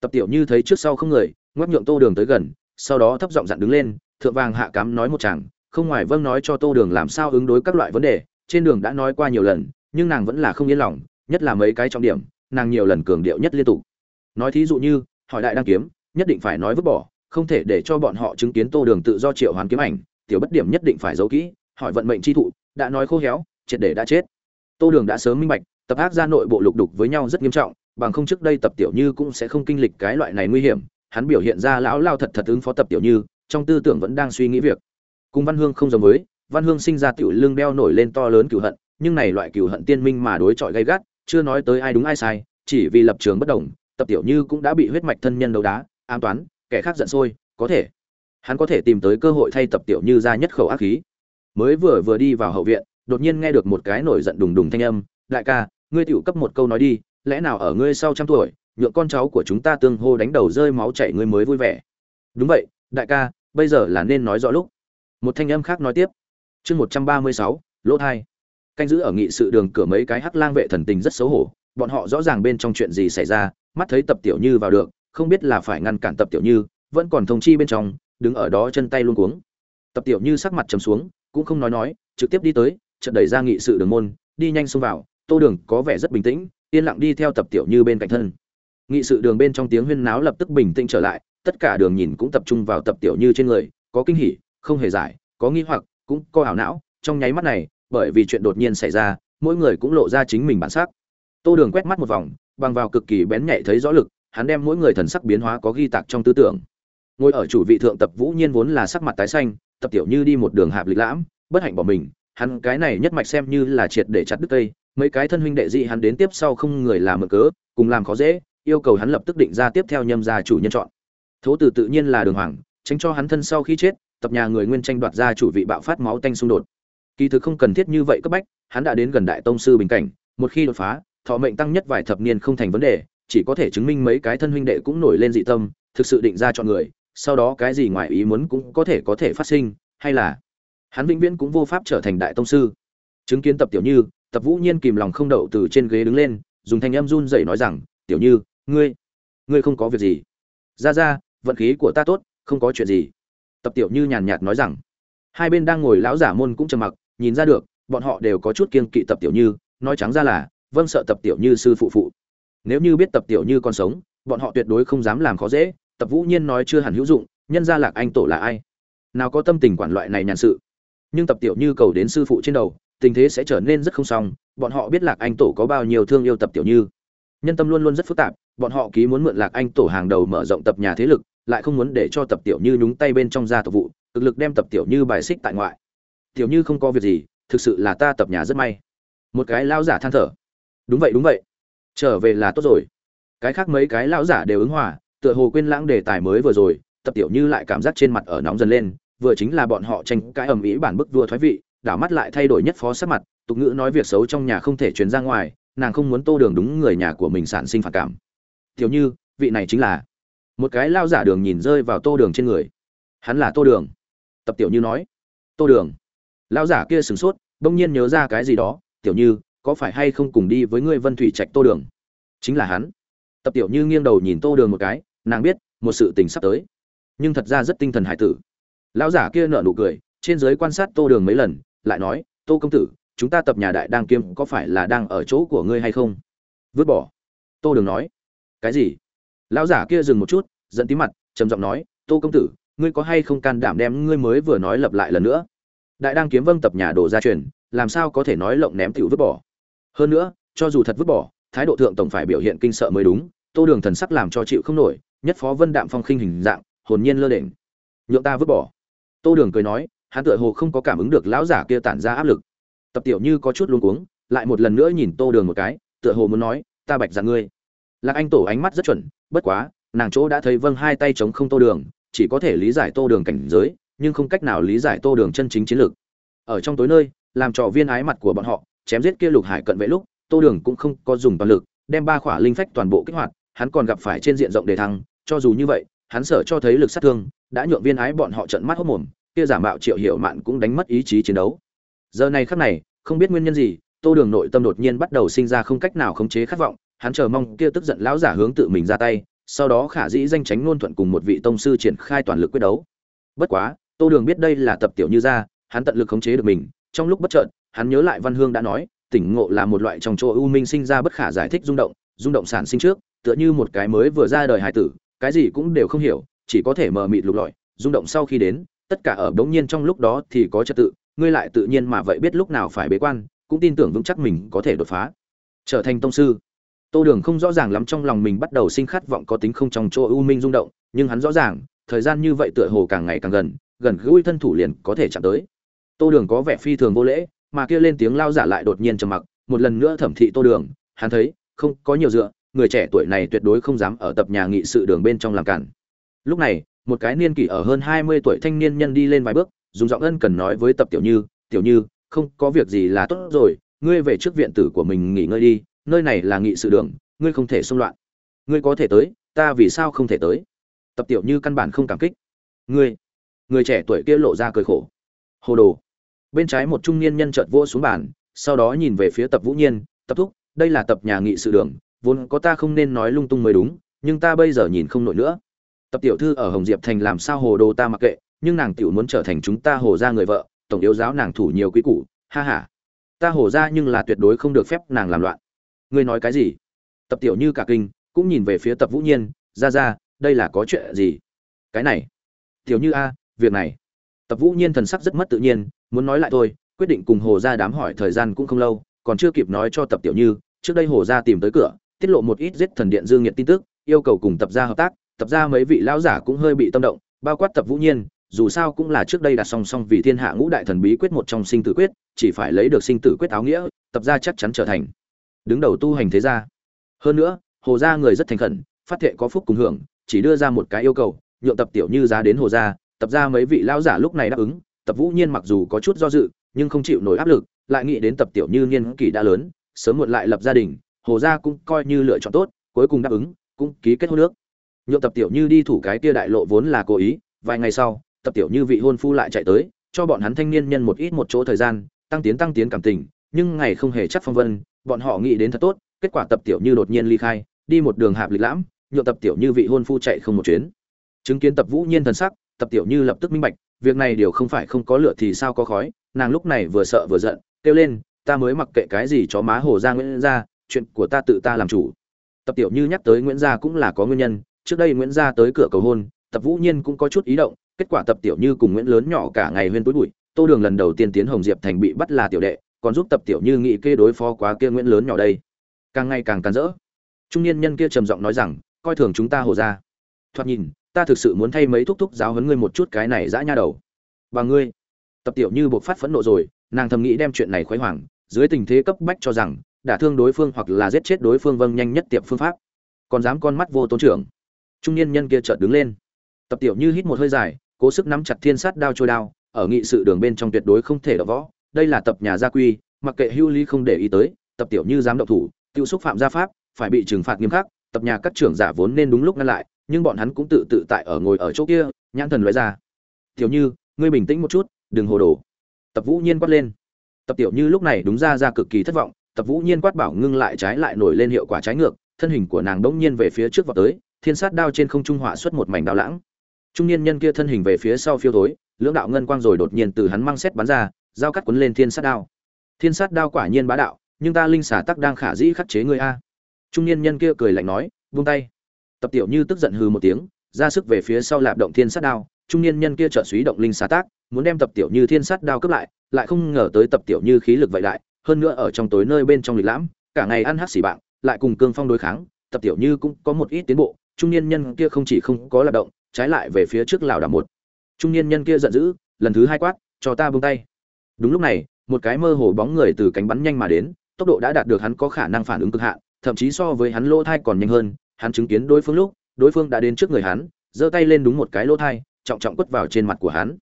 Tập tiểu như thấy trước sau không người, ngoắc nhượng tô đường tới gần, sau đó thấp giọng dặn đứng lên, thượng vàng hạ cám nói một chàng, không ngoài vâng nói cho tô đường làm sao ứng đối các loại vấn đề, trên đường đã nói qua nhiều lần, nhưng nàng vẫn là không yên lòng nhất là mấy cái trọng điểm, nàng nhiều lần cường điệu nhất liên tục. Nói thí dụ như, hỏi đại đăng kiếm, nhất định phải nói vứt bỏ, không thể để cho bọn họ chứng kiến tô đường tự do triệu hoán kiếm ảnh, tiểu bất điểm nhất định phải giấu kỹ, hỏi vận mệnh chi thụ, đã nói khô héo, triệt để đã chết. Tô đường đã sớm minh bạch, tập ác ra nội bộ lục đục với nhau rất nghiêm trọng, bằng không trước đây tập tiểu như cũng sẽ không kinh lịch cái loại này nguy hiểm, hắn biểu hiện ra lão lao thật thật ứng phó tập tiểu như, trong tư tưởng vẫn đang suy nghĩ việc. Cùng văn hương không giống với, văn hương sinh ra tiểu lương đeo nổi lên to lớn cửu hận, nhưng này loại cửu hận tiên minh mà đối chọi gay gắt chưa nói tới ai đúng ai sai, chỉ vì lập trường bất đồng, tập tiểu như cũng đã bị huyết mạch thân nhân đấu đá an toán, kẻ khác giận sôi, có thể. Hắn có thể tìm tới cơ hội thay tập tiểu như ra nhất khẩu ác khí. Mới vừa vừa đi vào hậu viện, đột nhiên nghe được một cái nổi giận đùng đùng thanh âm, đại ca, ngươi tiểu cấp một câu nói đi, lẽ nào ở ngươi sau trăm tuổi, nhượng con cháu của chúng ta tương hô đánh đầu rơi máu chảy ngươi mới vui vẻ? Đúng vậy, đại ca, bây giờ là nên nói rõ lúc. Một thanh âm khác nói tiếp. Chương một trăm ba mươi sáu, lỗ thai canh giữ ở nghị sự đường cửa mấy cái hắc lang vệ thần tình rất xấu hổ, bọn họ rõ ràng bên trong chuyện gì xảy ra, mắt thấy tập tiểu như vào được, không biết là phải ngăn cản tập tiểu như, vẫn còn thông chi bên trong, đứng ở đó chân tay luôn cuống. Tập tiểu như sắc mặt trầm xuống, cũng không nói nói, trực tiếp đi tới, chợt đẩy ra nghị sự đường môn, đi nhanh xông vào, tô đường có vẻ rất bình tĩnh, yên lặng đi theo tập tiểu như bên cạnh thân. Nghị sự đường bên trong tiếng huyên náo lập tức bình tĩnh trở lại, tất cả đường nhìn cũng tập trung vào tập tiểu như trên người, có kinh hỉ, không hề giải, có nghi hoặc, cũng có ảo não, trong nháy mắt này bởi vì chuyện đột nhiên xảy ra, mỗi người cũng lộ ra chính mình bản sắc. Tô đường quét mắt một vòng, bằng vào cực kỳ bén nhạy thấy rõ lực, hắn đem mỗi người thần sắc biến hóa có ghi tạc trong tư tưởng. Ngồi ở chủ vị thượng tập vũ nhiên vốn là sắc mặt tái xanh, tập tiểu như đi một đường hạp lịch lãm, bất hạnh bỏ mình, hắn cái này nhất mạch xem như là triệt để chặt đứt cây, mấy cái thân huynh đệ dị hắn đến tiếp sau không người làm mở cớ, cùng làm khó dễ, yêu cầu hắn lập tức định ra tiếp theo nhâm gia chủ nhân chọn. Thố tử tự nhiên là đường hoàng, tránh cho hắn thân sau khi chết, tập nhà người nguyên tranh đoạt ra chủ vị bạo phát máu tanh xung đột kỳ thực không cần thiết như vậy cấp bách, hắn đã đến gần đại tông sư bình cảnh, một khi đột phá, thọ mệnh tăng nhất vài thập niên không thành vấn đề, chỉ có thể chứng minh mấy cái thân huynh đệ cũng nổi lên dị tâm, thực sự định ra chọn người, sau đó cái gì ngoài ý muốn cũng có thể có thể phát sinh, hay là hắn vĩnh viễn cũng vô pháp trở thành đại tông sư. Chứng kiến tập tiểu như, tập vũ nhiên kìm lòng không đậu từ trên ghế đứng lên, dùng thanh âm run rẩy nói rằng, tiểu như, ngươi ngươi không có việc gì. Ra ra, vận khí của ta tốt, không có chuyện gì. Tập tiểu như nhàn nhạt nói rằng, hai bên đang ngồi lão giả môn cũng trầm mặc nhìn ra được, bọn họ đều có chút kiêng kỵ tập tiểu như, nói trắng ra là vâng sợ tập tiểu như sư phụ phụ. Nếu như biết tập tiểu như còn sống, bọn họ tuyệt đối không dám làm khó dễ, tập vũ nhiên nói chưa hẳn hữu dụng, nhân gia lạc anh tổ là ai? Nào có tâm tình quản loại này nhàn sự. Nhưng tập tiểu như cầu đến sư phụ trên đầu, tình thế sẽ trở nên rất không xong, bọn họ biết lạc anh tổ có bao nhiêu thương yêu tập tiểu như. Nhân tâm luôn luôn rất phức tạp, bọn họ ký muốn mượn lạc anh tổ hàng đầu mở rộng tập nhà thế lực, lại không muốn để cho tập tiểu như nhúng tay bên trong gia tộc vụ, cực lực đem tập tiểu như bài xích tại ngoại tiểu như không có việc gì, thực sự là ta tập nhà rất may. Một cái lao giả than thở. Đúng vậy đúng vậy. Trở về là tốt rồi. Cái khác mấy cái lão giả đều ứng hòa, tựa hồ quên lãng đề tài mới vừa rồi, tập tiểu như lại cảm giác trên mặt ở nóng dần lên, vừa chính là bọn họ tranh cãi ầm ĩ bản bức vua thoái vị, đảo mắt lại thay đổi nhất phó sắc mặt, tục ngữ nói việc xấu trong nhà không thể truyền ra ngoài, nàng không muốn tô đường đúng người nhà của mình sản sinh phản cảm. Tiểu như, vị này chính là. Một cái lao giả đường nhìn rơi vào tô đường trên người. Hắn là tô đường. Tập tiểu như nói. Tô đường lão giả kia sửng sốt, bỗng nhiên nhớ ra cái gì đó, tiểu như, có phải hay không cùng đi với ngươi vân thủy trạch tô đường? Chính là hắn. Tập tiểu như nghiêng đầu nhìn tô đường một cái, nàng biết, một sự tình sắp tới. Nhưng thật ra rất tinh thần hải tử. Lão giả kia nở nụ cười, trên giới quan sát tô đường mấy lần, lại nói, tô công tử, chúng ta tập nhà đại đang kiêm có phải là đang ở chỗ của ngươi hay không? Vứt bỏ. Tô đường nói. Cái gì? Lão giả kia dừng một chút dẫn tí mặt, trầm giọng nói, tô công tử, ngươi có hay không can đảm đem ngươi mới vừa nói lặp lại lần nữa? Đại đang kiếm vâng tập nhà đồ gia truyền, làm sao có thể nói lộng ném tiểu vứt bỏ? Hơn nữa, cho dù thật vứt bỏ, thái độ thượng tổng phải biểu hiện kinh sợ mới đúng, tô đường thần sắc làm cho chịu không nổi, nhất phó vân đạm phong khinh hình dạng, hồn nhiên lơ đễnh. Nhượng ta vứt bỏ. Tô đường cười nói, hắn tựa hồ không có cảm ứng được lão giả kia tản ra áp lực. Tập tiểu như có chút luống cuống, lại một lần nữa nhìn tô đường một cái, tựa hồ muốn nói, ta bạch dặn ngươi. Lạc anh tổ ánh mắt rất chuẩn, bất quá, nàng chỗ đã thấy vâng hai tay chống không tô đường, chỉ có thể lý giải tô đường cảnh giới nhưng không cách nào lý giải tô đường chân chính chiến lược. Ở trong tối nơi, làm trò viên ái mặt của bọn họ, chém giết kia lục hải cận vệ lúc, tô đường cũng không có dùng toàn lực, đem ba khỏa linh phách toàn bộ kích hoạt, hắn còn gặp phải trên diện rộng đề thăng, cho dù như vậy, hắn sợ cho thấy lực sát thương, đã nhượng viên ái bọn họ trận mắt hốc mồm, kia giả mạo triệu hiệu mạn cũng đánh mất ý chí chiến đấu. Giờ này khắc này, không biết nguyên nhân gì, tô đường nội tâm đột nhiên bắt đầu sinh ra không cách nào khống chế khát vọng, hắn chờ mong kia tức giận lão giả hướng tự mình ra tay, sau đó khả dĩ danh tránh ngôn thuận cùng một vị tông sư triển khai toàn lực quyết đấu. Bất quá tô đường biết đây là tập tiểu như ra hắn tận lực khống chế được mình, trong lúc bất chợt, hắn nhớ lại văn hương đã nói, tỉnh ngộ là một loại trong chỗ ưu minh sinh ra bất khả giải thích rung động rung động sản sinh trước, tựa như một cái mới vừa ra đời hài tử, cái gì cũng đều không hiểu, chỉ có thể mờ mịt lục lọi, rung động sau khi đến, tất cả ở đống nhiên trong lúc đó thì có trật tự, ngươi lại tự nhiên mà vậy biết lúc nào phải bế quan, cũng tin tưởng vững chắc mình có thể đột phá. Trở thành tông sư. Tô đường không rõ ràng lắm trong lòng mình bắt đầu sinh khát vọng có tính không trong chỗ ưu minh rung động, nhưng hắn rõ ràng, thời gian như vậy tựa hồ càng ngày càng gần gần gũi thân thủ liền có thể chạm tới. Tô đường có vẻ phi thường vô lễ, mà kia lên tiếng lao giả lại đột nhiên trầm mặc, một lần nữa thẩm thị tô đường, hắn thấy, không có nhiều dựa, người trẻ tuổi này tuyệt đối không dám ở tập nhà nghị sự đường bên trong làm cản. Lúc này, một cái niên kỷ ở hơn hai mươi tuổi thanh niên nhân đi lên vài bước, dùng giọng ân cần nói với tập tiểu như tiểu như, không có việc gì là tốt rồi, ngươi về trước viện tử của mình nghỉ ngơi đi, nơi này là nghị sự đường, ngươi không thể xung loạn. Ngươi có thể tới, ta vì sao không thể tới? Tập tiểu như căn bản không cảm kích. Ngươi người trẻ tuổi kia lộ ra cười khổ. Hồ đồ. Bên trái một trung niên nhân chợt vỗ xuống bàn, sau đó nhìn về phía tập vũ nhiên, tập thúc, đây là tập nhà nghị sự đường, vốn có ta không nên nói lung tung mới đúng, nhưng ta bây giờ nhìn không nổi nữa. Tập tiểu thư ở hồng diệp thành làm sao hồ đồ ta mặc kệ, nhưng nàng tiểu muốn trở thành chúng ta hồ ra người vợ, tổng yếu giáo nàng thủ nhiều quý củ, ha ha. Ta hồ ra nhưng là tuyệt đối không được phép nàng làm loạn. Ngươi nói cái gì? Tập tiểu như cả kinh, cũng nhìn về phía tập vũ nhiên ra ra đây là có chuyện gì? Cái này. Tiểu như a việc này. Tập vũ nhiên thần sắc rất mất tự nhiên, muốn nói lại thôi, quyết định cùng hồ ra đám hỏi thời gian cũng không lâu, còn chưa kịp nói cho tập tiểu như, trước đây hồ ra tìm tới cửa, tiết lộ một ít giết thần điện dương nhiệt tin tức, yêu cầu cùng tập ra hợp tác, tập ra mấy vị lão giả cũng hơi bị tâm động, bao quát tập vũ nhiên, dù sao cũng là trước đây đặt song song vì thiên hạ ngũ đại thần bí quyết một trong sinh tử quyết, chỉ phải lấy được sinh tử quyết áo nghĩa, tập ra chắc chắn trở thành đứng đầu tu hành thế gia. Hơn nữa, hồ gia người rất thành khẩn, phát thệ có phúc cùng hưởng, chỉ đưa ra một cái yêu cầu, nhượng tập tiểu như giá đến hồ gia tập ra mấy vị lão giả lúc này đáp ứng, tập vũ nhiên mặc dù có chút do dự, nhưng không chịu nổi áp lực, lại nghĩ đến tập tiểu như niên kỷ đã lớn, sớm muộn lại lập gia đình, hồ gia cũng coi như lựa chọn tốt, cuối cùng đáp ứng, cũng ký kết hôn nước nhượng tập tiểu như đi thủ cái kia đại lộ vốn là cố ý, vài ngày sau, tập tiểu như vị hôn phu lại chạy tới, cho bọn hắn thanh niên nhân một ít một chỗ thời gian, tăng tiến tăng tiến cảm tình, nhưng ngày không hề chắc phong vân, bọn họ nghĩ đến thật tốt, kết quả tập tiểu như đột nhiên ly khai, đi một đường hạp lịch lãm, nhượng tập tiểu như vị hôn phu chạy không một chuyến. Chứng kiến tập vũ nhiên thần sắc tập tiểu như lập tức minh bạch, việc này điều không phải không có lửa thì sao có khói, nàng lúc này vừa sợ vừa giận, kêu lên, ta mới mặc kệ cái gì chó má hồ gia nguyễn gia, chuyện của ta tự ta làm chủ. Tập tiểu như nhắc tới nguyễn gia cũng là có nguyên nhân, trước đây nguyễn gia tới cửa cầu hôn, tập vũ nhiên cũng có chút ý động, kết quả tập tiểu như cùng nguyễn lớn nhỏ cả ngày huyên túi bụi, tô đường lần đầu tiên tiến hồng diệp thành bị bắt là tiểu đệ, còn giúp tập tiểu như nghĩ kê đối phó quá kia nguyễn lớn nhỏ đây. Càng ngày càng càn rỡ. Trung niên nhân kia trầm giọng nói rằng, coi thường chúng ta hồ ra. Thoạt nhìn ta thực sự muốn thay mấy thúc thúc giáo huấn ngươi một chút cái này dã nha đầu. Và ngươi, tập tiểu như buộc phát phẫn nộ rồi, nàng thầm nghĩ đem chuyện này khoái hoàng, dưới tình thế cấp bách cho rằng, đả thương đối phương hoặc là giết chết đối phương vâng nhanh nhất tiệm phương pháp. Còn dám con mắt vô tôn trưởng. Trung niên nhân kia chợt đứng lên. Tập tiểu như hít một hơi dài, cố sức nắm chặt thiên sát đao trôi đao, ở nghị sự đường bên trong tuyệt đối không thể đọ võ. Đây là tập nhà gia quy, mặc kệ hưu ly không để ý tới, tập tiểu như dám động thủ, tiêu xúc phạm gia pháp, phải bị trừng phạt nghiêm khắc, tập nhà các trưởng giả vốn nên đúng lúc ngăn lại nhưng bọn hắn cũng tự tự tại ở ngồi ở chỗ kia, nhãn thần loại ra. Tiểu như, ngươi bình tĩnh một chút, đừng hồ đồ. Tập vũ nhiên quát lên. Tập tiểu như lúc này đúng ra ra cực kỳ thất vọng, tập vũ nhiên quát bảo ngưng lại trái lại nổi lên hiệu quả trái ngược, thân hình của nàng đống nhiên về phía trước vào tới, thiên sát đao trên không trung họa xuất một mảnh đao lãng. Trung niên nhân kia thân hình về phía sau phiêu thối, lưỡng đạo ngân quang rồi đột nhiên từ hắn mang xét bắn ra dao cắt quấn lên thiên sát đao. Thiên sát đao quả nhiên bá đạo, nhưng ta linh xả tắc đang khả dĩ khắc chế ngươi a. Trung niên nhân kia cười lạnh nói vung tay tập tiểu như tức giận hừ một tiếng, ra sức về phía sau lạp động thiên sát đao, trung niên nhân kia trợ suý động linh xả tác, muốn đem tập tiểu như thiên sát đao cướp lại lại không ngờ tới tập tiểu như khí lực vậy đại, hơn nữa ở trong tối nơi bên trong lịch lãm, cả ngày ăn hát xỉ bạn, lại cùng cương phong đối kháng, tập tiểu như cũng có một ít tiến bộ, trung niên nhân kia không chỉ không có lạp động, trái lại về phía trước lảo đảo một. Trung niên nhân kia giận dữ, lần thứ hai quát, cho ta buông tay. Đúng lúc này, một cái mơ hồ bóng người từ cánh bắn nhanh mà đến, tốc độ đã đạt được hắn có khả năng phản ứng cực hạn, thậm chí so với hắn lỗ thai còn nhanh hơn hắn chứng kiến đối phương lúc, đối phương đã đến trước người hắn, giơ tay lên đúng một cái lỗ thai, trọng trọng quất vào trên mặt của hắn.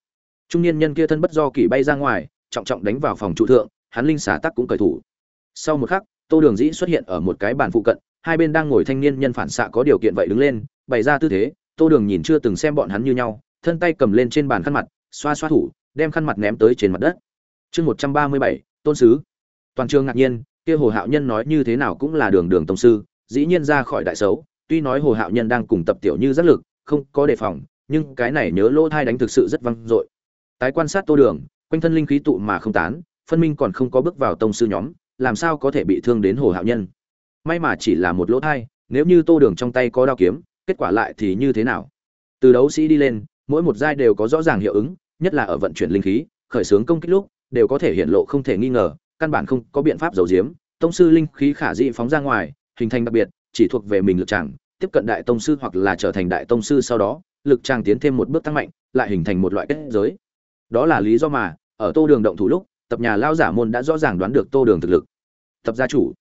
Trung niên nhân kia thân bất do kỷ bay ra ngoài, trọng trọng đánh vào phòng trụ thượng, hắn linh xả tắc cũng cởi thủ. Sau một khắc, tô đường dĩ xuất hiện ở một cái bàn phụ cận, hai bên đang ngồi thanh niên nhân phản xạ có điều kiện vậy đứng lên, bày ra tư thế, tô đường nhìn chưa từng xem bọn hắn như nhau, thân tay cầm lên trên bàn khăn mặt, xoa xoa thủ, đem khăn mặt ném tới trên mặt đất. Chương một trăm ba mươi bảy, tôn sứ. Toàn trường ngạc nhiên, kia hồ hạo nhân nói như thế nào cũng là đường đường tông sư dĩ nhiên ra khỏi đại xấu, tuy nói hồ hạo nhân đang cùng tập tiểu như rất lực, không có đề phòng, nhưng cái này nhớ lỗ thai đánh thực sự rất văng dội. Tái quan sát tô đường, quanh thân linh khí tụ mà không tán, phân minh còn không có bước vào tông sư nhóm, làm sao có thể bị thương đến hồ hạo nhân? May mà chỉ là một lỗ thai, nếu như tô đường trong tay có đao kiếm, kết quả lại thì như thế nào? Từ đấu sĩ đi lên, mỗi một giai đều có rõ ràng hiệu ứng, nhất là ở vận chuyển linh khí, khởi xướng công kích lúc, đều có thể hiện lộ không thể nghi ngờ, căn bản không có biện pháp giấu giếm, tông sư linh khí khả dị phóng ra ngoài hình thành đặc biệt, chỉ thuộc về mình lực tràng tiếp cận đại tông sư hoặc là trở thành đại tông sư sau đó, lực tràng tiến thêm một bước tăng mạnh, lại hình thành một loại kết giới. Đó là lý do mà, ở tô đường động thủ lúc, tập nhà lao giả môn đã rõ ràng đoán được tô đường thực lực. Tập gia chủ,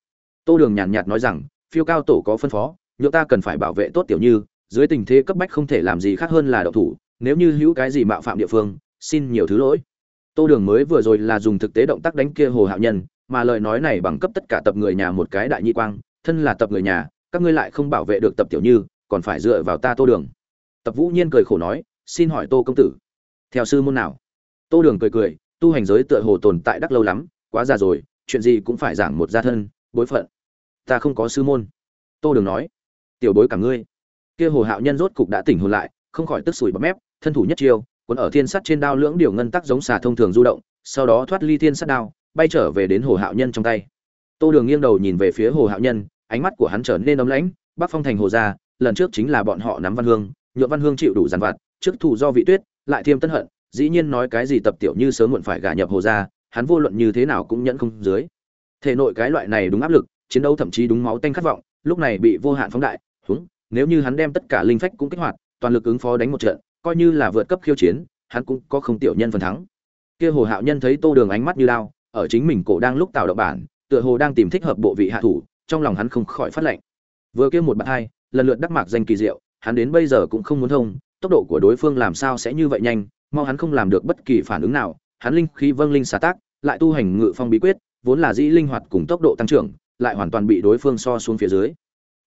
tô đường nhàn nhạt nói rằng, phiêu cao tổ có phân phó, nhựa ta cần phải bảo vệ tốt tiểu như, dưới tình thế cấp bách không thể làm gì khác hơn là động thủ, nếu như hữu cái gì mạo phạm địa phương, xin nhiều thứ lỗi. Tô đường mới vừa rồi là dùng thực tế động tác đánh kia hồ hạo nhân, mà lời nói này bằng cấp tất cả tập người nhà một cái đại nhi quang thân là tập người nhà, các ngươi lại không bảo vệ được tập tiểu như, còn phải dựa vào ta tô đường. Tập vũ nhiên cười khổ nói, xin hỏi tô công tử, theo sư môn nào? Tô đường cười cười, tu hành giới tựa hồ tồn tại đắc lâu lắm, quá già rồi, chuyện gì cũng phải giảng một gia thân, bối phận. Ta không có sư môn. Tô đường nói, tiểu bối cả ngươi. Kia hồ hạo nhân rốt cục đã tỉnh hồn lại, không khỏi tức sủi bọt mép, thân thủ nhất chiêu, cuốn ở thiên sắt trên đao lưỡng điều ngân tắc giống xà thông thường du động, sau đó thoát ly thiên sắt đao, bay trở về đến hồ hạo nhân trong tay. Tô đường nghiêng đầu nhìn về phía hồ hạo nhân ánh mắt của hắn trở nên ấm lãnh, bắc phong thành hồ gia, lần trước chính là bọn họ nắm văn hương, nhuộm văn hương chịu đủ giàn vặt, trước thủ do vị tuyết, lại thêm tân hận, dĩ nhiên nói cái gì tập tiểu như sớm muộn phải gả nhập hồ gia, hắn vô luận như thế nào cũng nhẫn không dưới. Thể nội cái loại này đúng áp lực, chiến đấu thậm chí đúng máu tanh khát vọng, lúc này bị vô hạn phóng đại, húng, nếu như hắn đem tất cả linh phách cũng kích hoạt, toàn lực ứng phó đánh một trận, coi như là vượt cấp khiêu chiến, hắn cũng có không tiểu nhân phần thắng. Kia hồ hạo nhân thấy tô đường ánh mắt như lao ở chính mình cổ đang lúc tạo động bản, tựa hồ đang tìm thích hợp bộ vị hạ thủ trong lòng hắn không khỏi phát lệnh. Vừa kêu một bạn hai, lần lượt đắc mạc danh kỳ diệu, hắn đến bây giờ cũng không muốn thông, tốc độ của đối phương làm sao sẽ như vậy nhanh, mau hắn không làm được bất kỳ phản ứng nào, hắn linh khí vâng linh xả tác, lại tu hành ngự phong bí quyết, vốn là dĩ linh hoạt cùng tốc độ tăng trưởng, lại hoàn toàn bị đối phương so xuống phía dưới.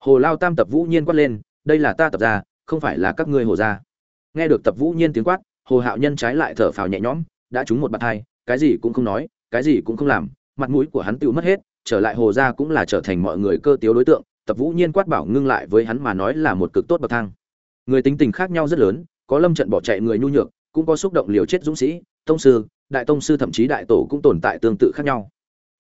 Hồ lao tam tập vũ nhiên quát lên, đây là ta tập ra không phải là các ngươi hồ gia. Nghe được tập vũ nhiên tiếng quát, hồ hạo nhân trái lại thở phào nhẹ nhõm, đã trúng một bạt hai, cái gì cũng không nói, cái gì cũng không làm, mặt mũi của hắn tự mất hết trở lại hồ gia cũng là trở thành mọi người cơ tiếu đối tượng, tập vũ nhiên quát bảo ngưng lại với hắn mà nói là một cực tốt bậc thang. Người tính tình khác nhau rất lớn, có lâm trận bỏ chạy người nhu nhược, cũng có xúc động liều chết dũng sĩ, tông sư, đại tông sư thậm chí đại tổ cũng tồn tại tương tự khác nhau.